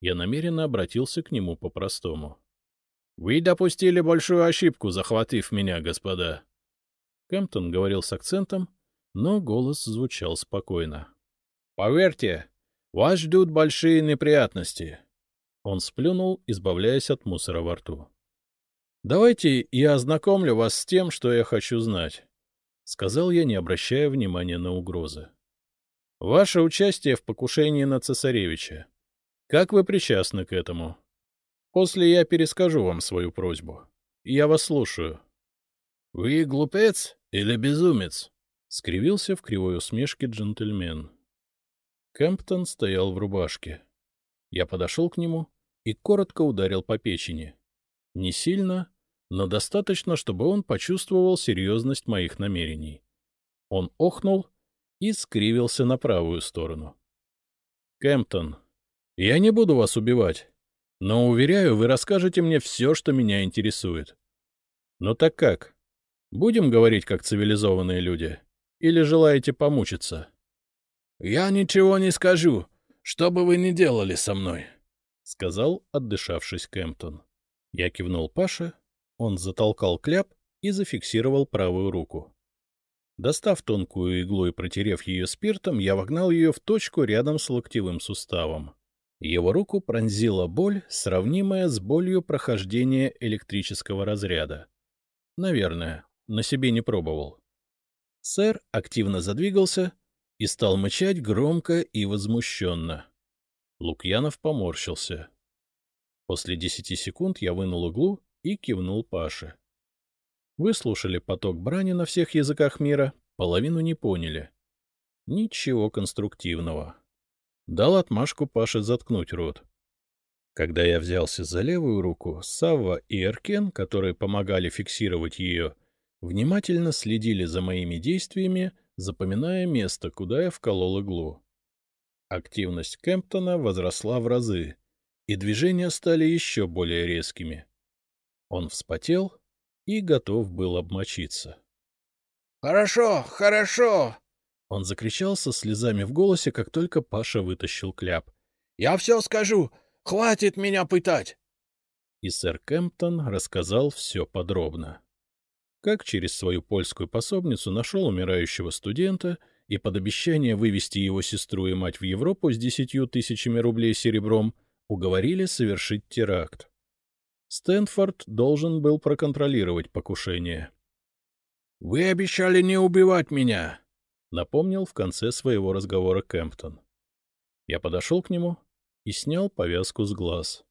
Я намеренно обратился к нему по-простому. — Вы допустили большую ошибку, захватив меня, господа. Кемптон говорил с акцентом, но голос звучал спокойно. — Поверьте, вас ждут большие неприятности. Он сплюнул, избавляясь от мусора во рту. — Давайте я ознакомлю вас с тем, что я хочу знать, — сказал я, не обращая внимания на угрозы. — Ваше участие в покушении на цесаревича. Как вы причастны к этому? После я перескажу вам свою просьбу. Я вас слушаю. — Вы глупец или безумец? — скривился в кривой усмешке джентльмен. Кэмптон стоял в рубашке. Я подошел к нему и коротко ударил по печени. Не сильно, но достаточно, чтобы он почувствовал серьезность моих намерений. Он охнул и скривился на правую сторону. — Кэмптон, я не буду вас убивать, но, уверяю, вы расскажете мне все, что меня интересует. Но так как? Будем говорить как цивилизованные люди? Или желаете помучиться? — Я ничего не скажу, что бы вы ни делали со мной, — сказал, отдышавшись Кемптон. Я кивнул Паше, он затолкал кляп и зафиксировал правую руку. Достав тонкую иглу и протерев ее спиртом, я вогнал ее в точку рядом с локтевым суставом. Его руку пронзила боль, сравнимая с болью прохождения электрического разряда. Наверное, на себе не пробовал. Сэр активно задвигался и стал мычать громко и возмущенно. Лукьянов поморщился. После десяти секунд я вынул иглу и кивнул Паше. Выслушали поток брани на всех языках мира, половину не поняли. Ничего конструктивного. Дал отмашку Паше заткнуть рот. Когда я взялся за левую руку, Савва и Эркен, которые помогали фиксировать ее, внимательно следили за моими действиями, запоминая место, куда я вколол иглу. Активность Кемптона возросла в разы, и движения стали еще более резкими. Он вспотел и готов был обмочиться. — Хорошо, хорошо! — он закричал со слезами в голосе, как только Паша вытащил кляп. — Я все скажу! Хватит меня пытать! И сэр Кемптон рассказал все подробно. Как через свою польскую пособницу нашел умирающего студента и под обещание вывести его сестру и мать в Европу с десятью тысячами рублей серебром уговорили совершить теракт. Стэнфорд должен был проконтролировать покушение. — Вы обещали не убивать меня! — напомнил в конце своего разговора Кемптон. Я подошел к нему и снял повязку с глаз.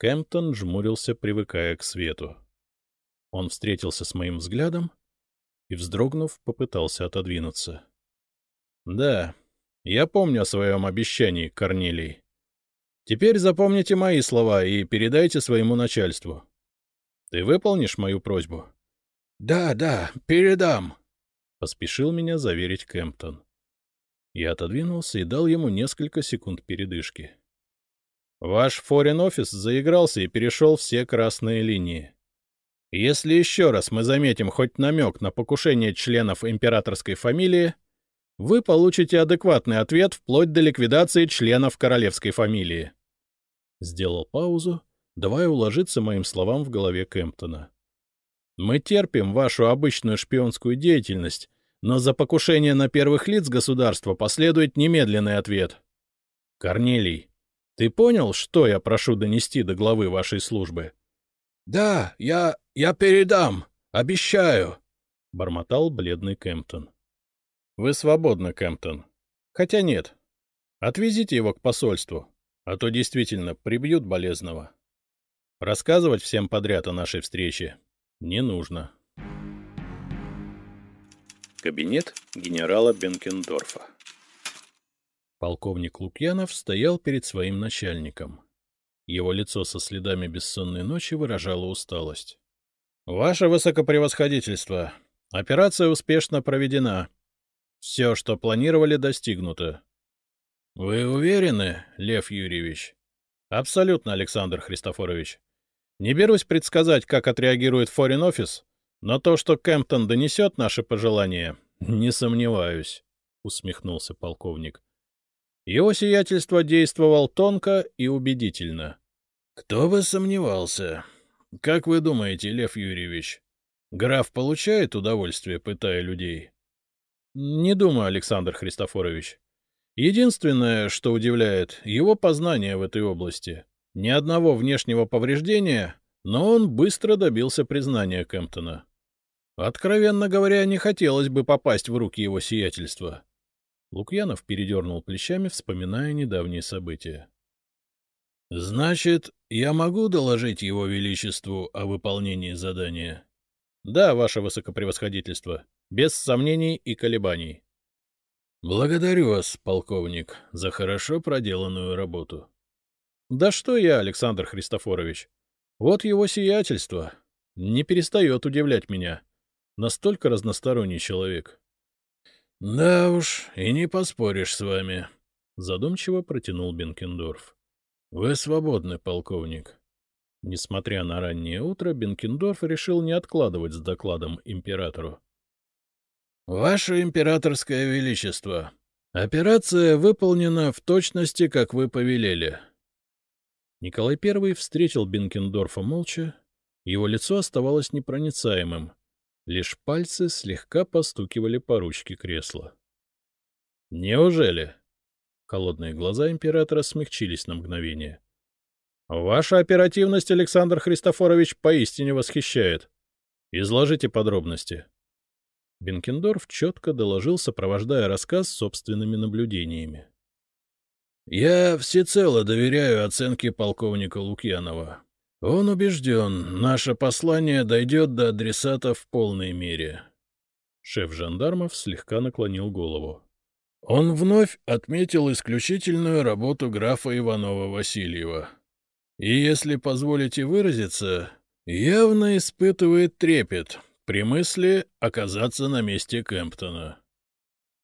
Кемптон жмурился, привыкая к свету. Он встретился с моим взглядом и, вздрогнув, попытался отодвинуться. — Да, я помню о своем обещании, Корнелий. Теперь запомните мои слова и передайте своему начальству. Ты выполнишь мою просьбу? — Да, да, передам, — поспешил меня заверить Кемптон. Я отодвинулся и дал ему несколько секунд передышки. Ваш форин-офис заигрался и перешел все красные линии. Если еще раз мы заметим хоть намек на покушение членов императорской фамилии, вы получите адекватный ответ вплоть до ликвидации членов королевской фамилии. Сделал паузу, давая уложиться моим словам в голове Кемптона. Мы терпим вашу обычную шпионскую деятельность, но за покушение на первых лиц государства последует немедленный ответ. Корнелий, ты понял, что я прошу донести до главы вашей службы? — Да, я... я передам. Обещаю, — бормотал бледный Кемптон. — Вы свободны, Кемптон. Хотя нет. Отвезите его к посольству. А то действительно прибьют болезного. Рассказывать всем подряд о нашей встрече не нужно. Кабинет генерала Бенкендорфа Полковник Лукьянов стоял перед своим начальником. Его лицо со следами бессонной ночи выражало усталость. — Ваше высокопревосходительство, операция успешно проведена. Все, что планировали, достигнуто. — Вы уверены, Лев Юрьевич? — Абсолютно, Александр Христофорович. Не берусь предсказать, как отреагирует Foreign Office, но то, что Кемптон донесет наши пожелания, не сомневаюсь, — усмехнулся полковник. Его сиятельство действовал тонко и убедительно. — Кто бы сомневался? Как вы думаете, Лев Юрьевич, граф получает удовольствие, пытая людей? — Не думаю, Александр Христофорович. Единственное, что удивляет, его познание в этой области. Ни одного внешнего повреждения, но он быстро добился признания Кемптона. Откровенно говоря, не хотелось бы попасть в руки его сиятельства. Лукьянов передернул плечами, вспоминая недавние события. — Значит, я могу доложить его величеству о выполнении задания? — Да, ваше высокопревосходительство, без сомнений и колебаний. — Благодарю вас, полковник, за хорошо проделанную работу. — Да что я, Александр Христофорович. Вот его сиятельство. Не перестает удивлять меня. Настолько разносторонний человек. — Да уж, и не поспоришь с вами, — задумчиво протянул Бенкендорф. — Вы свободны, полковник. Несмотря на раннее утро, Бенкендорф решил не откладывать с докладом императору. «Ваше императорское величество, операция выполнена в точности, как вы повелели». Николай I встретил Бенкендорфа молча, его лицо оставалось непроницаемым, Лишь пальцы слегка постукивали по ручке кресла. — Неужели? Холодные глаза императора смягчились на мгновение. — Ваша оперативность, Александр Христофорович, поистине восхищает. Изложите подробности. Бенкендорф четко доложил, сопровождая рассказ собственными наблюдениями. — Я всецело доверяю оценке полковника Лукьянова. Он убежден, наше послание дойдет до адресата в полной мере. Шеф жандармов слегка наклонил голову. Он вновь отметил исключительную работу графа Иванова-Васильева. И, если позволите выразиться, явно испытывает трепет при мысли оказаться на месте Кемптона.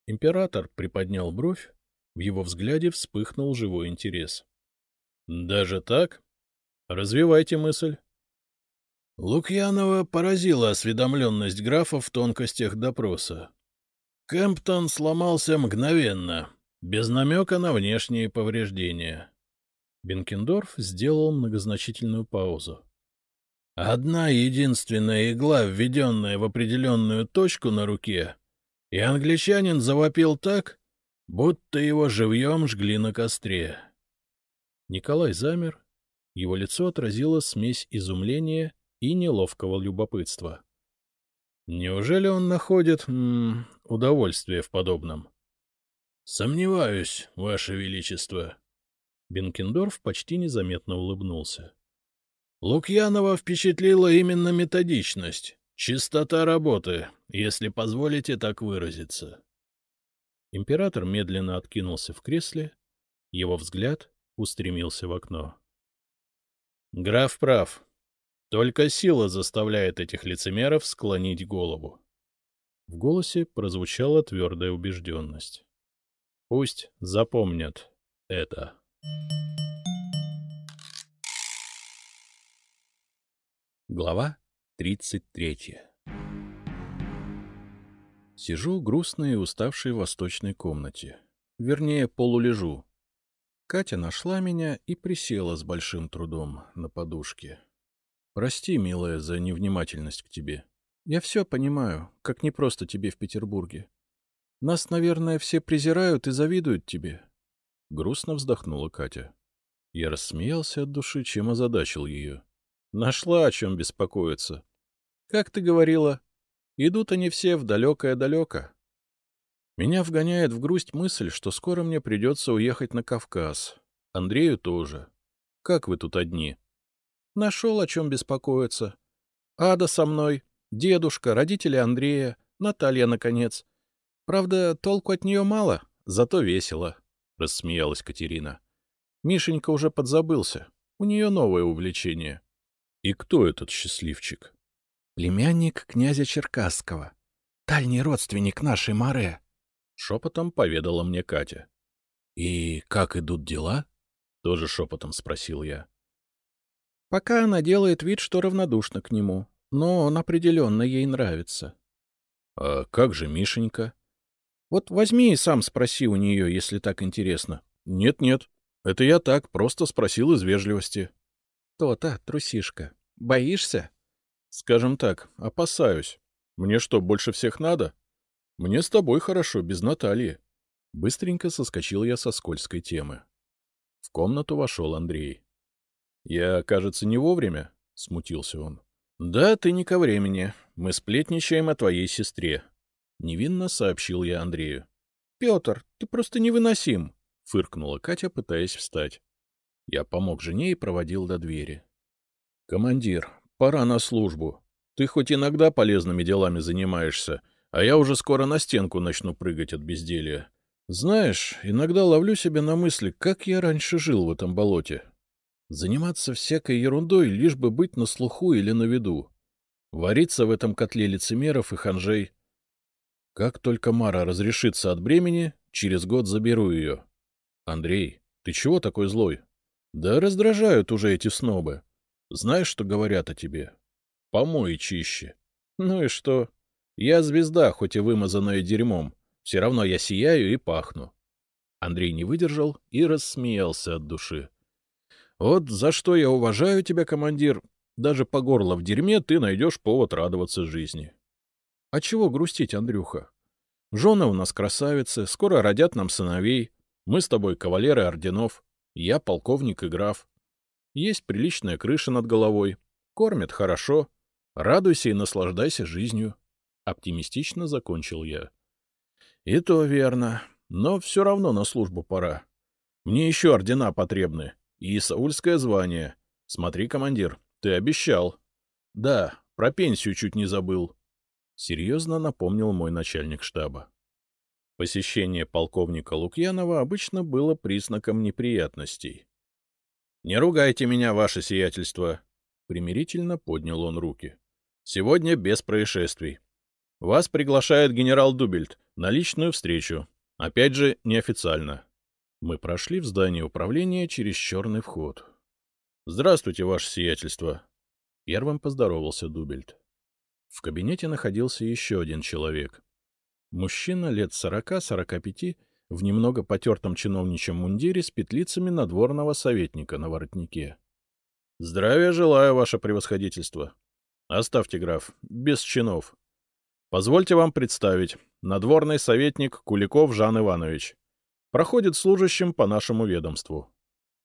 Император приподнял бровь, в его взгляде вспыхнул живой интерес. — Даже так? Развивайте мысль. Лукьянова поразила осведомленность графа в тонкостях допроса. Кемптон сломался мгновенно, без намека на внешние повреждения. Бенкендорф сделал многозначительную паузу. Одна единственная игла, введенная в определенную точку на руке, и англичанин завопил так, будто его живьем жгли на костре. Николай замер, его лицо отразило смесь изумления и неловкого любопытства. Неужели он находит м -м, удовольствие в подобном? — Сомневаюсь, Ваше Величество. Бенкендорф почти незаметно улыбнулся. — Лукьянова впечатлила именно методичность, чистота работы, если позволите так выразиться. Император медленно откинулся в кресле, его взгляд устремился в окно. Граф прав. Только сила заставляет этих лицемеров склонить голову. В голосе прозвучала твердая убежденность. Пусть запомнят это. Глава 33 Сижу грустной и уставшей в восточной комнате. Вернее, полулежу, Катя нашла меня и присела с большим трудом на подушке. Прости, милая, за невнимательность к тебе. Я все понимаю, как непросто тебе в Петербурге. Нас, наверное, все презирают и завидуют тебе. Грустно вздохнула Катя. Я рассмеялся от души, чем озадачил ее. Нашла о чем беспокоиться. Как ты говорила, идут они все в далекое-далеко. Меня вгоняет в грусть мысль, что скоро мне придется уехать на Кавказ. Андрею тоже. Как вы тут одни? Нашел, о чем беспокоиться. Ада со мной, дедушка, родители Андрея, Наталья, наконец. Правда, толку от нее мало, зато весело, — рассмеялась Катерина. Мишенька уже подзабылся. У нее новое увлечение. И кто этот счастливчик? Племянник князя Черкасского. Дальний родственник нашей Маре. — шепотом поведала мне Катя. — И как идут дела? — тоже шепотом спросил я. — Пока она делает вид, что равнодушна к нему, но он определенно ей нравится. — А как же Мишенька? — Вот возьми и сам спроси у нее, если так интересно. Нет, — Нет-нет, это я так, просто спросил из вежливости. То — То-то, трусишка. Боишься? — Скажем так, опасаюсь. Мне что, больше всех надо? — мне с тобой хорошо, без Натальи. Быстренько соскочил я со скользкой темы. В комнату вошел Андрей. — Я, кажется, не вовремя? — смутился он. — Да, ты не ко времени. Мы сплетничаем о твоей сестре. Невинно сообщил я Андрею. — Петр, ты просто невыносим! — фыркнула Катя, пытаясь встать. Я помог жене и проводил до двери. — Командир, пора на службу. Ты хоть иногда полезными делами занимаешься, — а я уже скоро на стенку начну прыгать от безделья. Знаешь, иногда ловлю себя на мысли, как я раньше жил в этом болоте. Заниматься всякой ерундой, лишь бы быть на слуху или на виду. Вариться в этом котле лицемеров и ханжей. Как только Мара разрешится от бремени, через год заберу ее. Андрей, ты чего такой злой? Да раздражают уже эти снобы. Знаешь, что говорят о тебе? Помой чище. Ну и что? Я звезда, хоть и вымазанная дерьмом. Все равно я сияю и пахну. Андрей не выдержал и рассмеялся от души. Вот за что я уважаю тебя, командир. Даже по горло в дерьме ты найдешь повод радоваться жизни. А чего грустить, Андрюха? Жены у нас красавицы, скоро родят нам сыновей. Мы с тобой кавалеры орденов. Я полковник и граф. Есть приличная крыша над головой. Кормят хорошо. Радуйся и наслаждайся жизнью. Оптимистично закончил я. И то верно. Но все равно на службу пора. Мне еще ордена потребны. И саульское звание. Смотри, командир, ты обещал. Да, про пенсию чуть не забыл. — серьезно напомнил мой начальник штаба. Посещение полковника Лукьянова обычно было признаком неприятностей. — Не ругайте меня, ваше сиятельство! — примирительно поднял он руки. — Сегодня без происшествий. Вас приглашает генерал Дубельт на личную встречу. Опять же, неофициально. Мы прошли в здание управления через черный вход. — Здравствуйте, ваше сиятельство! Первым поздоровался Дубельт. В кабинете находился еще один человек. Мужчина лет сорока-сорока пяти в немного потертом чиновничьем мундире с петлицами надворного советника на воротнике. — Здравия желаю, ваше превосходительство. — Оставьте, граф, без чинов. Позвольте вам представить, надворный советник Куликов Жан Иванович. Проходит служащим по нашему ведомству.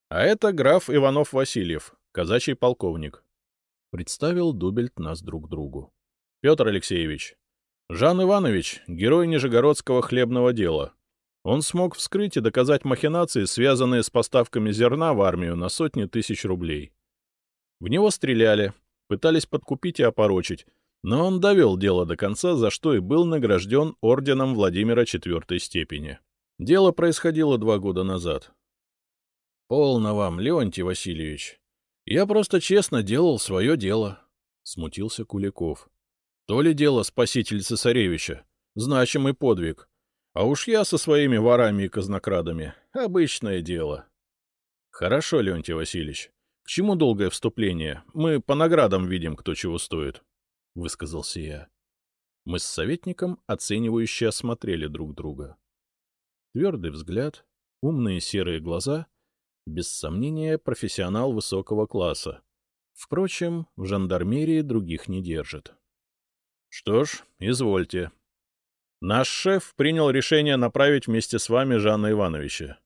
А это граф Иванов-Васильев, казачий полковник. Представил Дубельт нас друг другу. Петр Алексеевич. Жан Иванович — герой Нижегородского хлебного дела. Он смог вскрыть и доказать махинации, связанные с поставками зерна в армию на сотни тысяч рублей. В него стреляли, пытались подкупить и опорочить, но он довел дело до конца, за что и был награжден орденом Владимира IV степени. Дело происходило два года назад. — Полно вам, Леонтий Васильевич. Я просто честно делал свое дело, — смутился Куликов. То ли дело спаситель цесаревича. Значимый подвиг. А уж я со своими ворами и казнокрадами. Обычное дело. Хорошо, Леонтий Васильевич. К чему долгое вступление? Мы по наградам видим, кто чего стоит. — высказался я. Мы с советником оценивающе осмотрели друг друга. Твердый взгляд, умные серые глаза, без сомнения, профессионал высокого класса. Впрочем, в жандармерии других не держит. Что ж, извольте. Наш шеф принял решение направить вместе с вами Жанна Ивановича.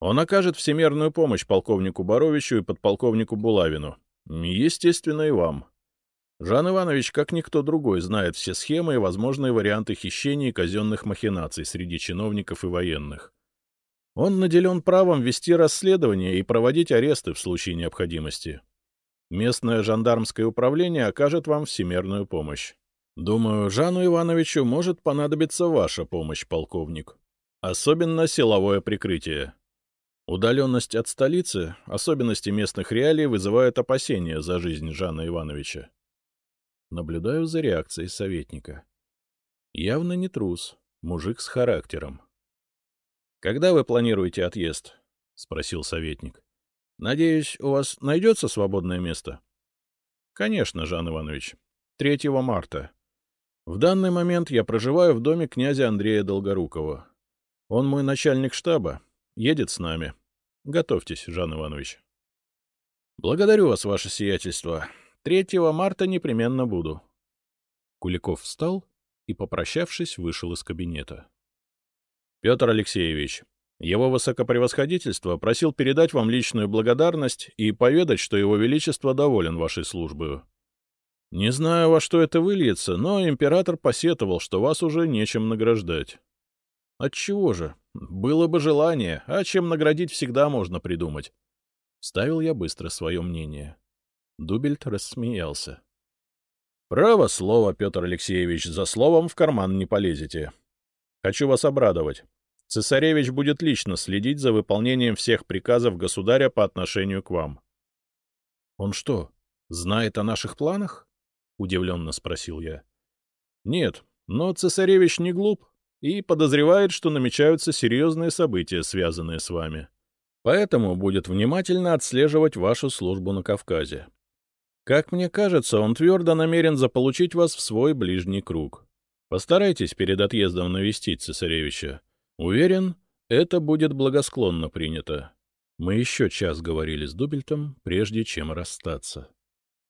Он окажет всемерную помощь полковнику Боровичу и подполковнику Булавину. Естественно, и вам. Жан Иванович, как никто другой, знает все схемы и возможные варианты хищений и казенных махинаций среди чиновников и военных. Он наделен правом вести расследование и проводить аресты в случае необходимости. Местное жандармское управление окажет вам всемерную помощь. Думаю, Жану Ивановичу может понадобиться ваша помощь, полковник. Особенно силовое прикрытие. Удаленность от столицы, особенности местных реалий вызывают опасения за жизнь Жана Ивановича. Наблюдаю за реакцией советника. Явно не трус, мужик с характером. — Когда вы планируете отъезд? — спросил советник. — Надеюсь, у вас найдется свободное место? — Конечно, Жан Иванович. 3 марта. В данный момент я проживаю в доме князя Андрея Долгорукова. Он мой начальник штаба, едет с нами. Готовьтесь, Жан Иванович. Благодарю вас, ваше сиятельство. 3 марта непременно буду. Куликов встал и, попрощавшись, вышел из кабинета. Петр Алексеевич, его высокопревосходительство просил передать вам личную благодарность и поведать, что его величество доволен вашей службой. Не знаю, во что это выльется, но император посетовал, что вас уже нечем награждать. Отчего же? Было бы желание, а чем наградить всегда можно придумать. Ставил я быстро свое мнение. Дубельт рассмеялся. — Право слово, Петр Алексеевич, за словом в карман не полезете. Хочу вас обрадовать. Цесаревич будет лично следить за выполнением всех приказов государя по отношению к вам. — Он что, знает о наших планах? — удивленно спросил я. — Нет, но цесаревич не глуп и подозревает, что намечаются серьезные события, связанные с вами. Поэтому будет внимательно отслеживать вашу службу на Кавказе. Как мне кажется, он твердо намерен заполучить вас в свой ближний круг. Постарайтесь перед отъездом навестить цесаревича. Уверен, это будет благосклонно принято. Мы еще час говорили с Дубельтом, прежде чем расстаться.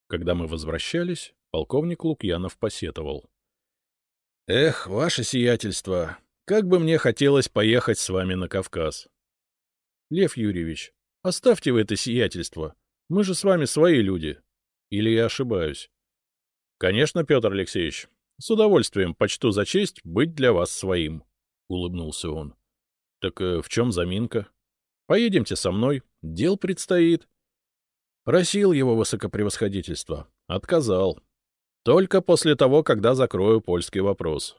Когда мы возвращались, полковник Лукьянов посетовал. — Эх, ваше сиятельство, как бы мне хотелось поехать с вами на Кавказ. — Лев Юрьевич, оставьте вы это сиятельство. Мы же с вами свои люди. Или я ошибаюсь? — Конечно, Петр Алексеевич. С удовольствием почту за честь быть для вас своим, — улыбнулся он. — Так э, в чем заминка? Поедемте со мной, дел предстоит. Просил его высокопревосходительство. Отказал. Только после того, когда закрою польский вопрос.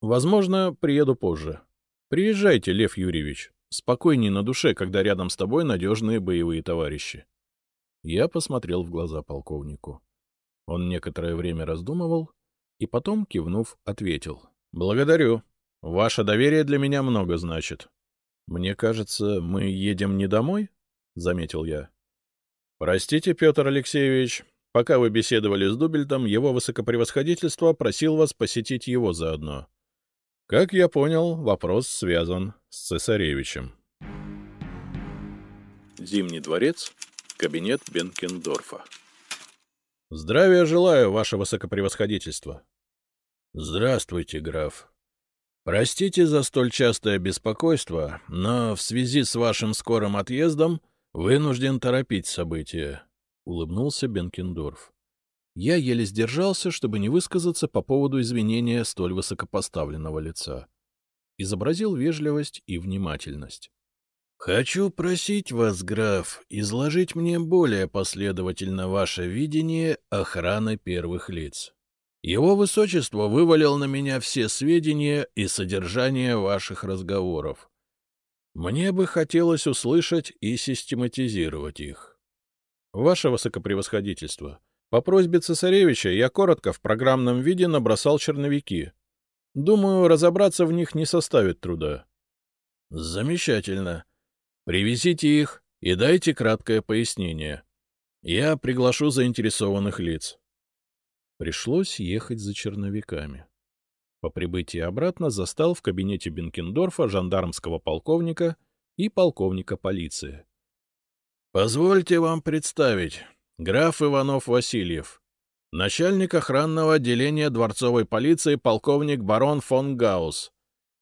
Возможно, приеду позже. Приезжайте, Лев Юрьевич. Спокойней на душе, когда рядом с тобой надежные боевые товарищи. Я посмотрел в глаза полковнику. Он некоторое время раздумывал и потом, кивнув, ответил. — Благодарю. Ваше доверие для меня много значит. — Мне кажется, мы едем не домой? — заметил я. — Простите, Петр Алексеевич, пока вы беседовали с Дубельтом, его высокопревосходительство просил вас посетить его заодно. Как я понял, вопрос связан с цесаревичем. Зимний дворец, кабинет Бенкендорфа. Здравия желаю, ваше высокопревосходительство. Здравствуйте, граф. Простите за столь частое беспокойство, но в связи с вашим скорым отъездом вынужден торопить события, — улыбнулся Бенкендорф. Я еле сдержался, чтобы не высказаться по поводу извинения столь высокопоставленного лица. Изобразил вежливость и внимательность. — Хочу просить вас, граф, изложить мне более последовательно ваше видение охраны первых лиц. Его высочество вывалил на меня все сведения и содержание ваших разговоров. Мне бы хотелось услышать и систематизировать их. Ваше высокопревосходительство, по просьбе цесаревича я коротко в программном виде набросал черновики. Думаю, разобраться в них не составит труда. Замечательно. Привезите их и дайте краткое пояснение. Я приглашу заинтересованных лиц. Пришлось ехать за черновиками. По прибытии обратно застал в кабинете Бенкендорфа жандармского полковника и полковника полиции. — Позвольте вам представить, граф Иванов Васильев, начальник охранного отделения дворцовой полиции полковник барон фон Гаус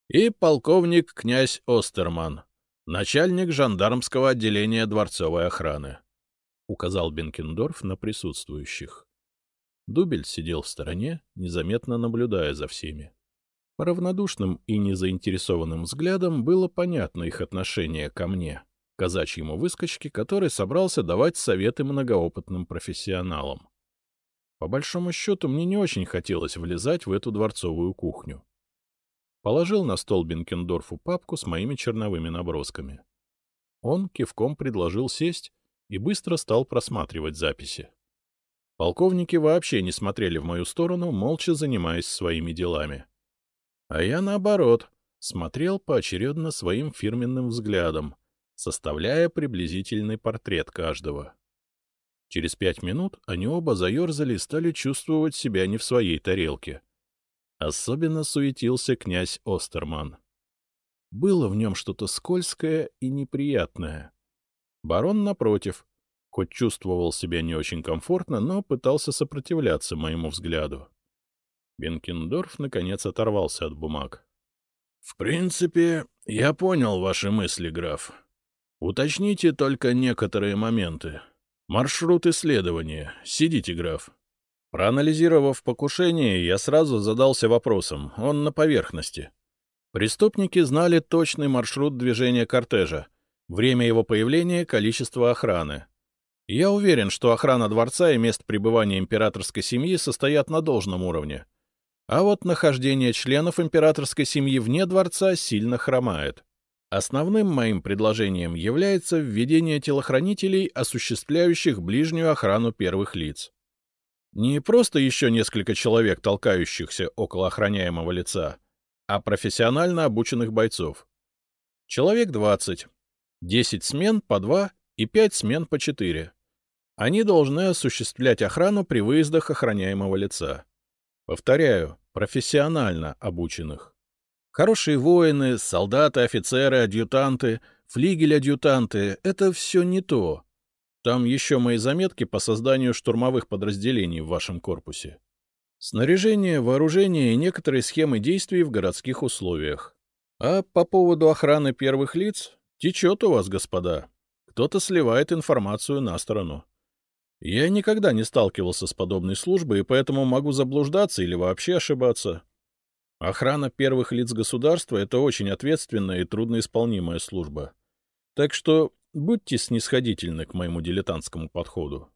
и полковник князь Остерман, начальник жандармского отделения дворцовой охраны, — указал Бенкендорф на присутствующих. Дубель сидел в стороне, незаметно наблюдая за всеми. По равнодушным и незаинтересованным взглядам было понятно их отношение ко мне, казачьему выскочке, который собрался давать советы многоопытным профессионалам. По большому счету, мне не очень хотелось влезать в эту дворцовую кухню. Положил на стол Бенкендорфу папку с моими черновыми набросками. Он кивком предложил сесть и быстро стал просматривать записи. Полковники вообще не смотрели в мою сторону, молча занимаясь своими делами. А я, наоборот, смотрел поочередно своим фирменным взглядом, составляя приблизительный портрет каждого. Через пять минут они оба заерзали и стали чувствовать себя не в своей тарелке. Особенно суетился князь Остерман. Было в нем что-то скользкое и неприятное. Барон, напротив, хоть чувствовал себя не очень комфортно, но пытался сопротивляться моему взгляду. Бенкендорф, наконец, оторвался от бумаг. — В принципе, я понял ваши мысли, граф. Уточните только некоторые моменты. Маршрут исследования. Сидите, граф. Проанализировав покушение, я сразу задался вопросом. Он на поверхности. Преступники знали точный маршрут движения кортежа, время его появления, количество охраны. Я уверен, что охрана дворца и мест пребывания императорской семьи состоят на должном уровне. А вот нахождение членов императорской семьи вне дворца сильно хромает. Основным моим предложением является введение телохранителей, осуществляющих ближнюю охрану первых лиц. Не просто еще несколько человек, толкающихся около охраняемого лица, а профессионально обученных бойцов. Человек 20, 10 смен по 2 и пять смен по четыре. Они должны осуществлять охрану при выездах охраняемого лица. Повторяю, профессионально обученных. Хорошие воины, солдаты, офицеры, адъютанты, флигель-адъютанты — это все не то. Там еще мои заметки по созданию штурмовых подразделений в вашем корпусе. Снаряжение, вооружение и некоторые схемы действий в городских условиях. А по поводу охраны первых лиц течет у вас, господа. Кто-то сливает информацию на сторону. Я никогда не сталкивался с подобной службой, и поэтому могу заблуждаться или вообще ошибаться. Охрана первых лиц государства — это очень ответственная и трудноисполнимая служба. Так что будьте снисходительны к моему дилетантскому подходу.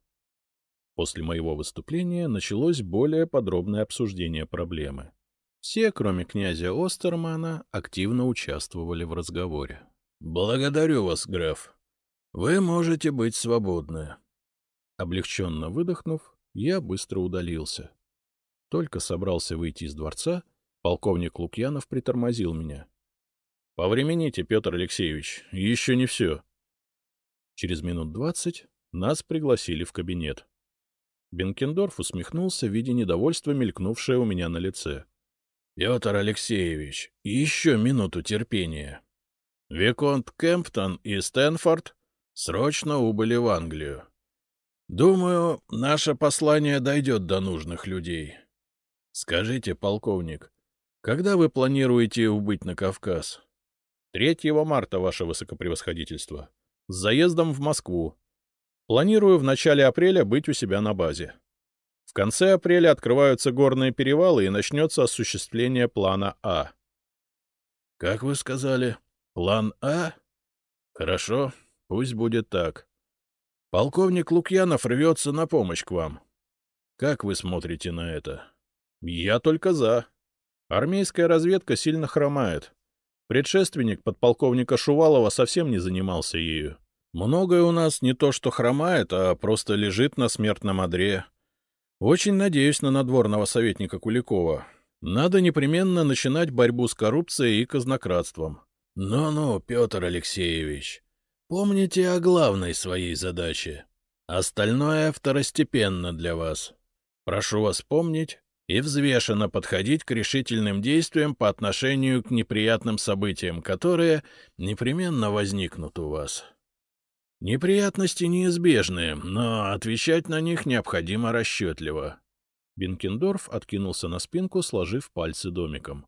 После моего выступления началось более подробное обсуждение проблемы. Все, кроме князя Остермана, активно участвовали в разговоре. — Благодарю вас, граф. Вы можете быть свободны. Облегченно выдохнув, я быстро удалился. Только собрался выйти из дворца, полковник Лукьянов притормозил меня. — Повремените, Петр Алексеевич, еще не все. Через минут двадцать нас пригласили в кабинет. Бенкендорф усмехнулся, видя недовольство, мелькнувшее у меня на лице. — Петр Алексеевич, еще минуту терпения. Виконт Кемптон и Стэнфорд срочно убыли в Англию. Думаю, наше послание дойдет до нужных людей. Скажите, полковник, когда вы планируете убыть на Кавказ? 3 марта, ваше высокопревосходительство. С заездом в Москву. Планирую в начале апреля быть у себя на базе. В конце апреля открываются горные перевалы и начнется осуществление плана А. — Как вы сказали, план А? Хорошо, пусть будет так. Полковник Лукьянов рвется на помощь к вам. Как вы смотрите на это? Я только за. Армейская разведка сильно хромает. Предшественник подполковника Шувалова совсем не занимался ею. Многое у нас не то что хромает, а просто лежит на смертном одре. Очень надеюсь на надворного советника Куликова. Надо непременно начинать борьбу с коррупцией и казнократством. Ну — Петр Алексеевич, помните о главной своей задаче. Остальное второстепенно для вас. Прошу вас помнить и взвешенно подходить к решительным действиям по отношению к неприятным событиям, которые непременно возникнут у вас. Неприятности неизбежны, но отвечать на них необходимо расчетливо. Бенкендорф откинулся на спинку, сложив пальцы домиком.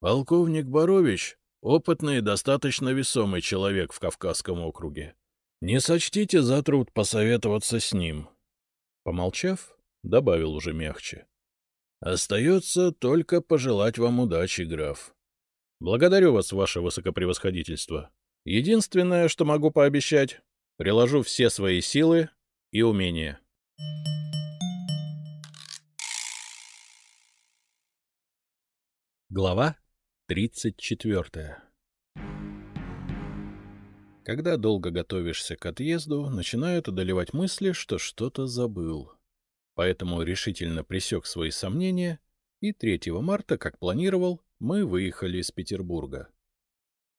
Полковник Борович — опытный и достаточно весомый человек в Кавказском округе. Не сочтите за труд посоветоваться с ним. Помолчав, добавил уже мягче. — Остается только пожелать вам удачи, граф. — Благодарю вас, ваше высокопревосходительство. Единственное, что могу пообещать, приложу все свои силы и умения. Глава 34 Когда долго готовишься к отъезду, начинают одолевать мысли, что что-то забыл. Поэтому решительно пресек свои сомнения, и 3 марта, как планировал, мы выехали из Петербурга.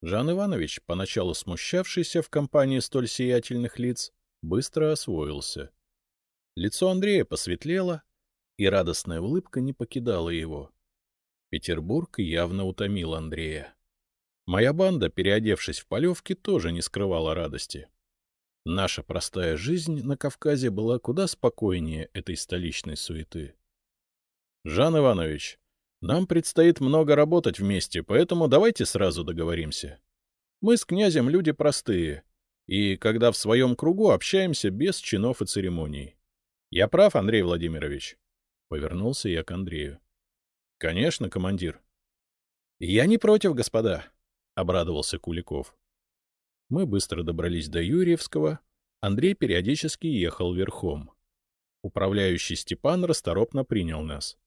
Жан Иванович, поначалу смущавшийся в компании столь сиятельных лиц, быстро освоился. Лицо Андрея посветлело, и радостная улыбка не покидала его. Петербург явно утомил Андрея. Моя банда, переодевшись в полевки, тоже не скрывала радости. Наша простая жизнь на Кавказе была куда спокойнее этой столичной суеты. — Жан Иванович, нам предстоит много работать вместе, поэтому давайте сразу договоримся. Мы с князем люди простые, и когда в своем кругу общаемся без чинов и церемоний. Я прав, Андрей Владимирович? Повернулся я к Андрею. — Конечно, командир. — Я не против, господа, — обрадовался Куликов. Мы быстро добрались до Юрьевского. Андрей периодически ехал верхом. Управляющий Степан расторопно принял нас.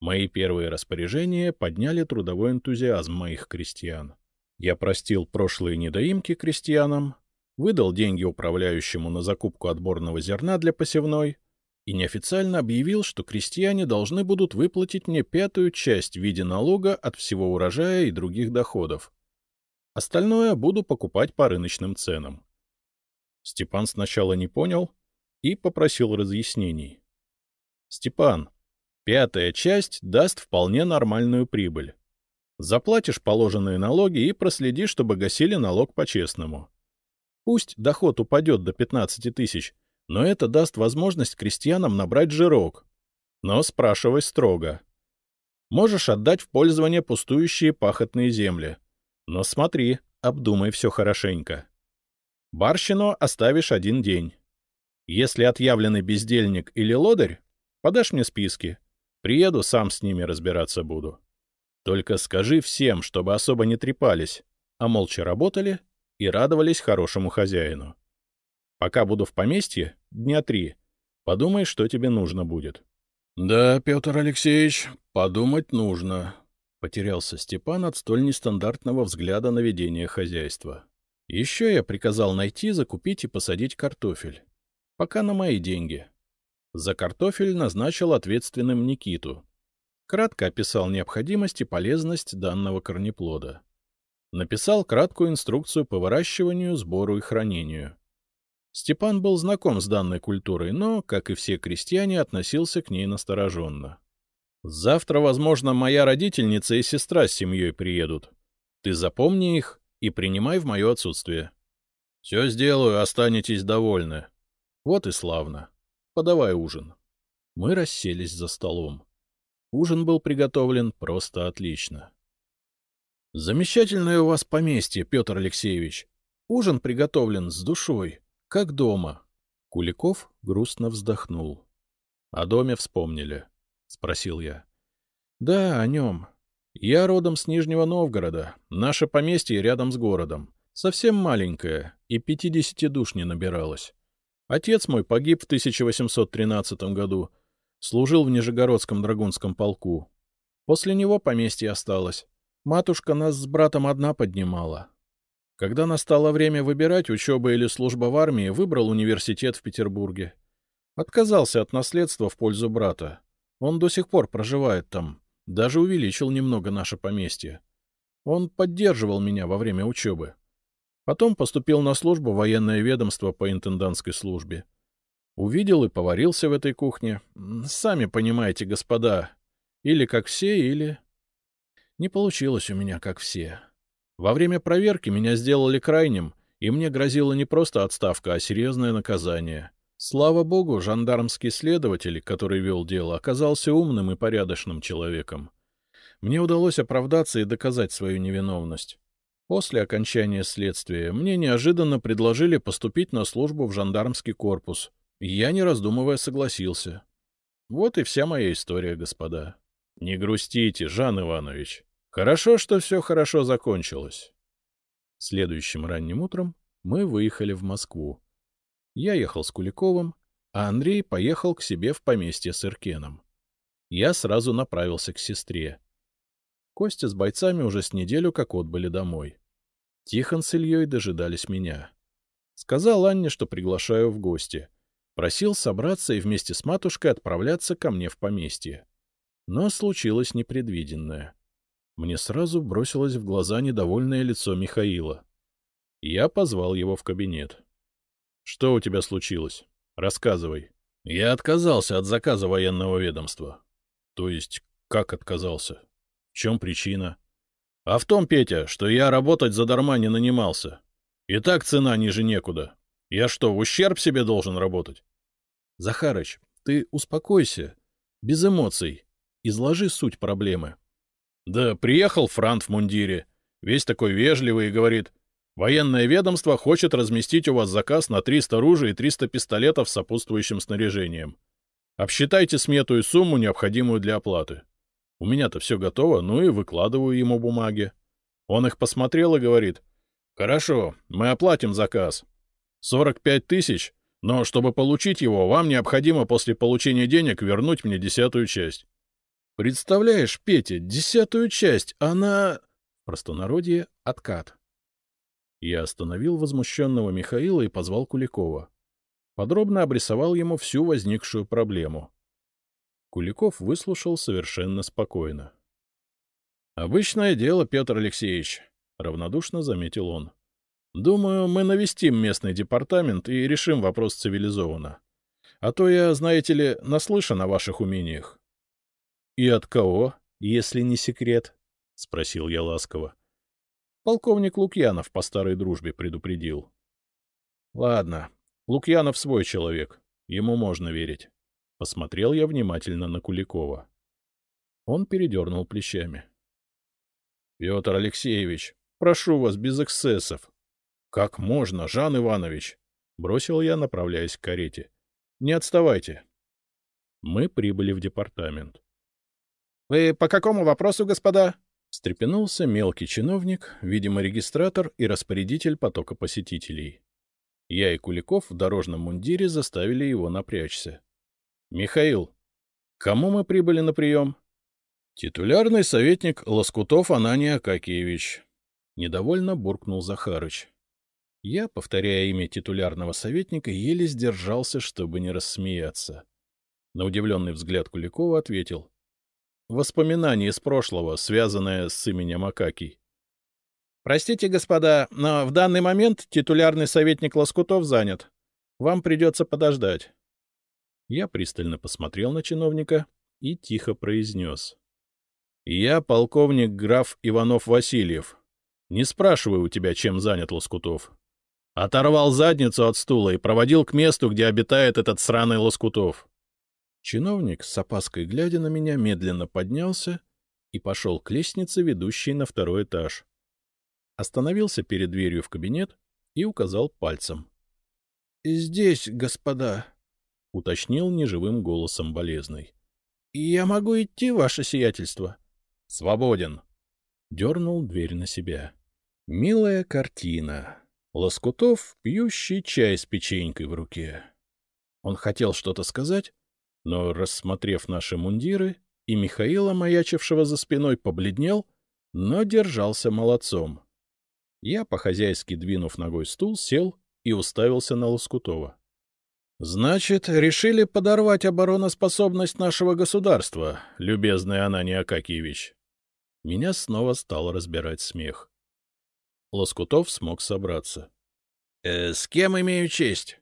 Мои первые распоряжения подняли трудовой энтузиазм моих крестьян. Я простил прошлые недоимки крестьянам, выдал деньги управляющему на закупку отборного зерна для посевной и неофициально объявил, что крестьяне должны будут выплатить мне пятую часть в виде налога от всего урожая и других доходов. Остальное буду покупать по рыночным ценам. Степан сначала не понял и попросил разъяснений. — Степан, Пятая часть даст вполне нормальную прибыль. Заплатишь положенные налоги и проследи, чтобы гасили налог по-честному. Пусть доход упадет до 15 тысяч, но это даст возможность крестьянам набрать жирок. Но спрашивай строго. Можешь отдать в пользование пустующие пахотные земли. Но смотри, обдумай все хорошенько. Барщину оставишь один день. Если отъявленный бездельник или лодырь, подашь мне списки. Приеду, сам с ними разбираться буду. Только скажи всем, чтобы особо не трепались, а молча работали и радовались хорошему хозяину. Пока буду в поместье, дня три, подумай, что тебе нужно будет. — Да, Петр Алексеевич, подумать нужно, — потерялся Степан от столь нестандартного взгляда на ведение хозяйства. Еще я приказал найти, закупить и посадить картофель. Пока на мои деньги. За картофель назначил ответственным Никиту. Кратко описал необходимость и полезность данного корнеплода. Написал краткую инструкцию по выращиванию, сбору и хранению. Степан был знаком с данной культурой, но, как и все крестьяне, относился к ней настороженно. «Завтра, возможно, моя родительница и сестра с семьей приедут. Ты запомни их и принимай в мое отсутствие. — Все сделаю, останетесь довольны. Вот и славно. Подавай ужин. Мы расселись за столом. Ужин был приготовлен просто отлично. — Замечательное у вас поместье, Петр Алексеевич. Ужин приготовлен с душой, как дома. Куликов грустно вздохнул. — О доме вспомнили? — спросил я. — Да, о нем. Я родом с Нижнего Новгорода. Наше поместье рядом с городом. Совсем маленькое, и пятидесяти душ не набиралось. Отец мой погиб в 1813 году. Служил в Нижегородском драгунском полку. После него поместье осталось. Матушка нас с братом одна поднимала. Когда настало время выбирать учеба или служба в армии, выбрал университет в Петербурге. Отказался от наследства в пользу брата. Он до сих пор проживает там. Даже увеличил немного наше поместье. Он поддерживал меня во время учебы. Потом поступил на службу в военное ведомство по интендантской службе. Увидел и поварился в этой кухне. Сами понимаете, господа, или как все, или... Не получилось у меня как все. Во время проверки меня сделали крайним, и мне грозила не просто отставка, а серьезное наказание. Слава богу, жандармский следователь, который вел дело, оказался умным и порядочным человеком. Мне удалось оправдаться и доказать свою невиновность. После окончания следствия мне неожиданно предложили поступить на службу в жандармский корпус. я, не раздумывая, согласился. Вот и вся моя история, господа. Не грустите, Жан Иванович. Хорошо, что все хорошо закончилось. Следующим ранним утром мы выехали в Москву. Я ехал с Куликовым, а Андрей поехал к себе в поместье с Иркеном. Я сразу направился к сестре. Костя с бойцами уже с неделю как отбыли домой. Тихон с Ильей дожидались меня. Сказал Анне, что приглашаю в гости. Просил собраться и вместе с матушкой отправляться ко мне в поместье. Но случилось непредвиденное. Мне сразу бросилось в глаза недовольное лицо Михаила. Я позвал его в кабинет. Что у тебя случилось? Рассказывай. Я отказался от заказа военного ведомства. То есть, как отказался? В чем причина? А в том, Петя, что я работать задарма не нанимался. И так цена ниже некуда. Я что, в ущерб себе должен работать? Захарыч, ты успокойся. Без эмоций. Изложи суть проблемы. Да приехал Франт в мундире. Весь такой вежливый и говорит, Военное ведомство хочет разместить у вас заказ на 300 ружей и 300 пистолетов с сопутствующим снаряжением. Обсчитайте смету и сумму, необходимую для оплаты. У меня-то все готово, ну и выкладываю ему бумаги. Он их посмотрел и говорит, «Хорошо, мы оплатим заказ. 45 тысяч, но чтобы получить его, вам необходимо после получения денег вернуть мне десятую часть». Представляешь, Петя, десятую часть, она... Простонародье — откат. Я остановил возмущенного Михаила и позвал Куликова. Подробно обрисовал ему всю возникшую проблему. Куликов выслушал совершенно спокойно. — Обычное дело, Петр Алексеевич, — равнодушно заметил он. — Думаю, мы навестим местный департамент и решим вопрос цивилизованно. А то я, знаете ли, наслышан о ваших умениях. — И от кого, если не секрет? — спросил я ласково. Полковник Лукьянов по старой дружбе предупредил. Ладно, Лукьянов свой человек, ему можно верить. Посмотрел я внимательно на Куликова. Он передернул плечами. — Петр Алексеевич, прошу вас без эксцессов. — Как можно, Жан Иванович? — бросил я, направляясь к карете. — Не отставайте. Мы прибыли в департамент. — Вы по какому вопросу, господа? — встрепенулся мелкий чиновник, видимо, регистратор и распорядитель потока посетителей. Я и Куликов в дорожном мундире заставили его напрячься. — Михаил, кому мы прибыли на прием? — Титулярный советник Лоскутов Ананий Акакиевич. Недовольно буркнул Захарыч. Я, повторяя имя титулярного советника, еле сдержался, чтобы не рассмеяться. На удивленный взгляд Куликова ответил. Воспоминание из прошлого, связанное с именем Акакий. Простите, господа, но в данный момент титулярный советник Лоскутов занят. Вам придется подождать. Я пристально посмотрел на чиновника и тихо произнес. — Я полковник граф Иванов-Васильев. Не спрашиваю у тебя, чем занят Лоскутов. Оторвал задницу от стула и проводил к месту, где обитает этот сраный Лоскутов. Чиновник, с опаской глядя на меня, медленно поднялся и пошел к лестнице, ведущей на второй этаж остановился перед дверью в кабинет и указал пальцем. — Здесь, господа, — уточнил неживым голосом болезный. — Я могу идти, ваше сиятельство? — Свободен. Дернул дверь на себя. Милая картина. Лоскутов, пьющий чай с печенькой в руке. Он хотел что-то сказать, но, рассмотрев наши мундиры и Михаила, маячившего за спиной, побледнел, но держался молодцом. Я, по-хозяйски двинув ногой стул, сел и уставился на Лоскутова. — Значит, решили подорвать обороноспособность нашего государства, любезный Анани Акакиевич. Меня снова стал разбирать смех. Лоскутов смог собраться. «Э, — С кем имею честь?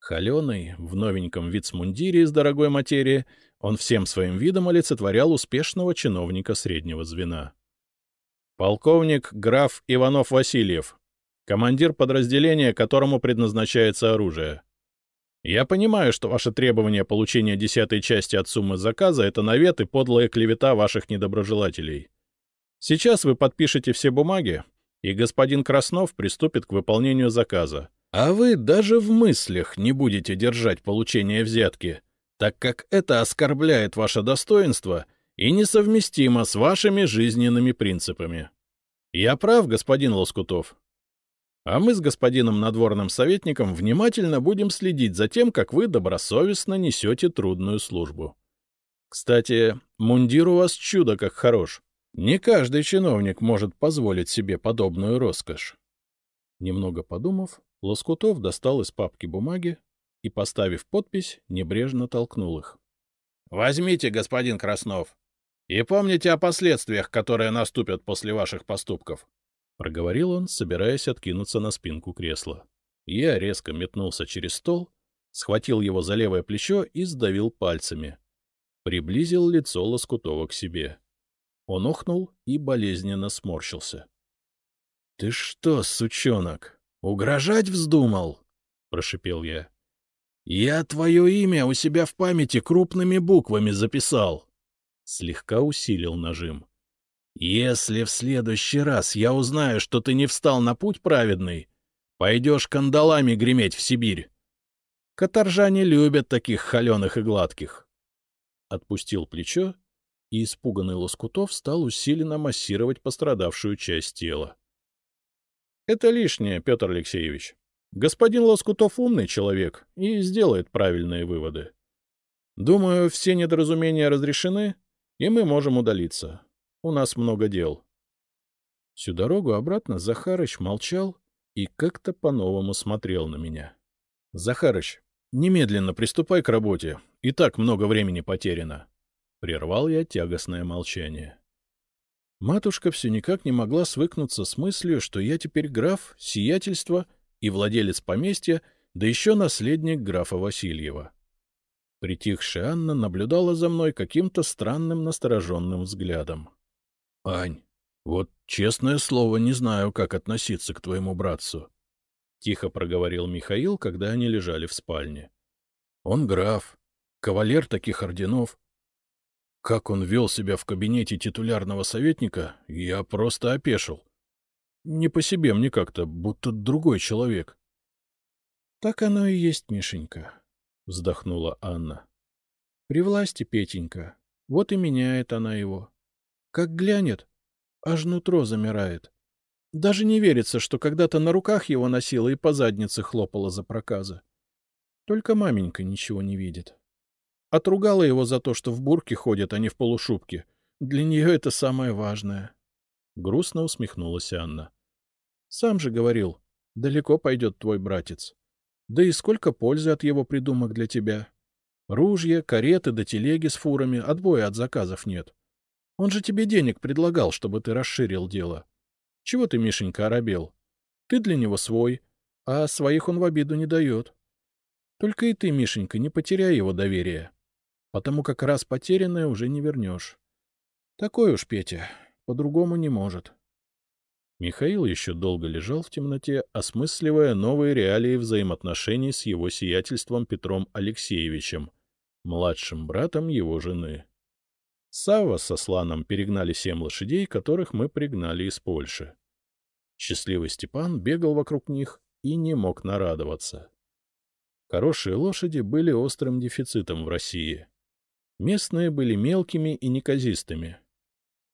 Холеный, в новеньком вицмундире из дорогой материи, он всем своим видом олицетворял успешного чиновника среднего звена. Полковник граф Иванов-Васильев, командир подразделения, которому предназначается оружие. Я понимаю, что ваше требование получения десятой части от суммы заказа — это навет и подлая клевета ваших недоброжелателей. Сейчас вы подпишете все бумаги, и господин Краснов приступит к выполнению заказа. А вы даже в мыслях не будете держать получение взятки, так как это оскорбляет ваше достоинство — и несовместимо с вашими жизненными принципами. Я прав, господин Лоскутов? А мы с господином надворным советником внимательно будем следить за тем, как вы добросовестно несете трудную службу. Кстати, мундир у вас чудо как хорош. Не каждый чиновник может позволить себе подобную роскошь. Немного подумав, Лоскутов достал из папки бумаги и, поставив подпись, небрежно толкнул их. — Возьмите, господин Краснов. И помните о последствиях, которые наступят после ваших поступков, — проговорил он, собираясь откинуться на спинку кресла. Я резко метнулся через стол, схватил его за левое плечо и сдавил пальцами. Приблизил лицо Лоскутова к себе. Он охнул и болезненно сморщился. — Ты что, сучонок, угрожать вздумал? — прошипел я. — Я твое имя у себя в памяти крупными буквами записал. — слегка усилил нажим. «Если в следующий раз я узнаю, что ты не встал на путь праведный, пойдешь кандалами греметь в Сибирь. Каторжане любят таких холеных и гладких». Отпустил плечо, и испуганный Лоскутов стал усиленно массировать пострадавшую часть тела. — Это лишнее, Петр Алексеевич. Господин Лоскутов умный человек и сделает правильные выводы. Думаю, все недоразумения разрешены, и мы можем удалиться. У нас много дел. Всю дорогу обратно Захарыч молчал и как-то по-новому смотрел на меня. — Захарыч, немедленно приступай к работе. И так много времени потеряно. Прервал я тягостное молчание. Матушка все никак не могла свыкнуться с мыслью, что я теперь граф, сиятельство и владелец поместья, да еще наследник графа Васильева. Притихшая Анна наблюдала за мной каким-то странным настороженным взглядом. — Ань, вот честное слово, не знаю, как относиться к твоему братцу. — тихо проговорил Михаил, когда они лежали в спальне. — Он граф, Кавалер таких орденов. Как он вел себя в кабинете титулярного советника, я просто опешил. Не по себе мне как-то, будто другой человек. — Так оно и есть, Мишенька, — вздохнула Анна. — При власти, Петенька, вот и меняет она его. Как глянет, аж нутро замирает. Даже не верится, что когда-то на руках его носила и по заднице хлопала за проказа. Только маменька ничего не видит. Отругала его за то, что в бурке ходят, а не в полушубке. Для нее это самое важное. Грустно усмехнулась Анна. Сам же говорил, далеко пойдет твой братец. Да и сколько пользы от его придумок для тебя. Ружья, кареты да телеги с фурами, отбоя от заказов нет. Он же тебе денег предлагал, чтобы ты расширил дело. Чего ты, Мишенька, оробел? Ты для него свой, а своих он в обиду не дает. Только и ты, Мишенька, не потеряй его доверия, потому как раз потерянное уже не вернешь. Такой уж Петя, по-другому не может. Михаил еще долго лежал в темноте, осмысливая новые реалии взаимоотношений с его сиятельством Петром Алексеевичем, младшим братом его жены. Сава со Сланом перегнали семь лошадей, которых мы пригнали из Польши. Счастливый Степан бегал вокруг них и не мог нарадоваться. Хорошие лошади были острым дефицитом в России. Местные были мелкими и неказистыми.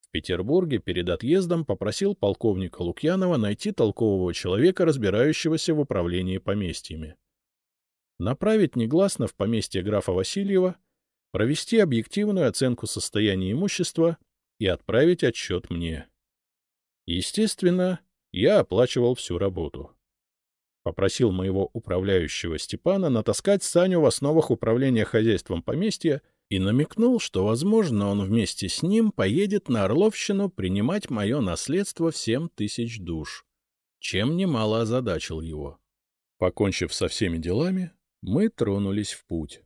В Петербурге перед отъездом попросил полковника Лукьянова найти толкового человека, разбирающегося в управлении поместьями. Направить негласно в поместье графа Васильева провести объективную оценку состояния имущества и отправить отчет мне. Естественно, я оплачивал всю работу. Попросил моего управляющего Степана натаскать Саню в основах управления хозяйством поместья и намекнул, что, возможно, он вместе с ним поедет на Орловщину принимать мое наследство в семь тысяч душ, чем немало озадачил его. Покончив со всеми делами, мы тронулись в путь.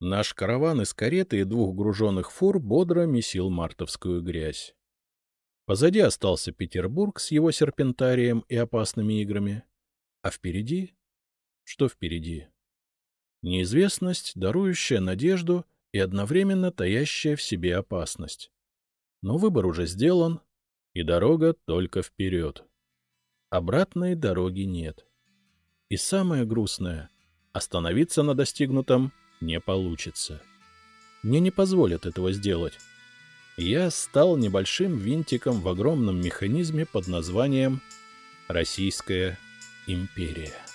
Наш караван из кареты и двух груженных фур бодро месил мартовскую грязь. Позади остался Петербург с его серпентарием и опасными играми. А впереди? Что впереди? Неизвестность, дарующая надежду и одновременно таящая в себе опасность. Но выбор уже сделан, и дорога только вперед. Обратной дороги нет. И самое грустное — остановиться на достигнутом не получится. Мне не позволят этого сделать. Я стал небольшим винтиком в огромном механизме под названием «Российская империя».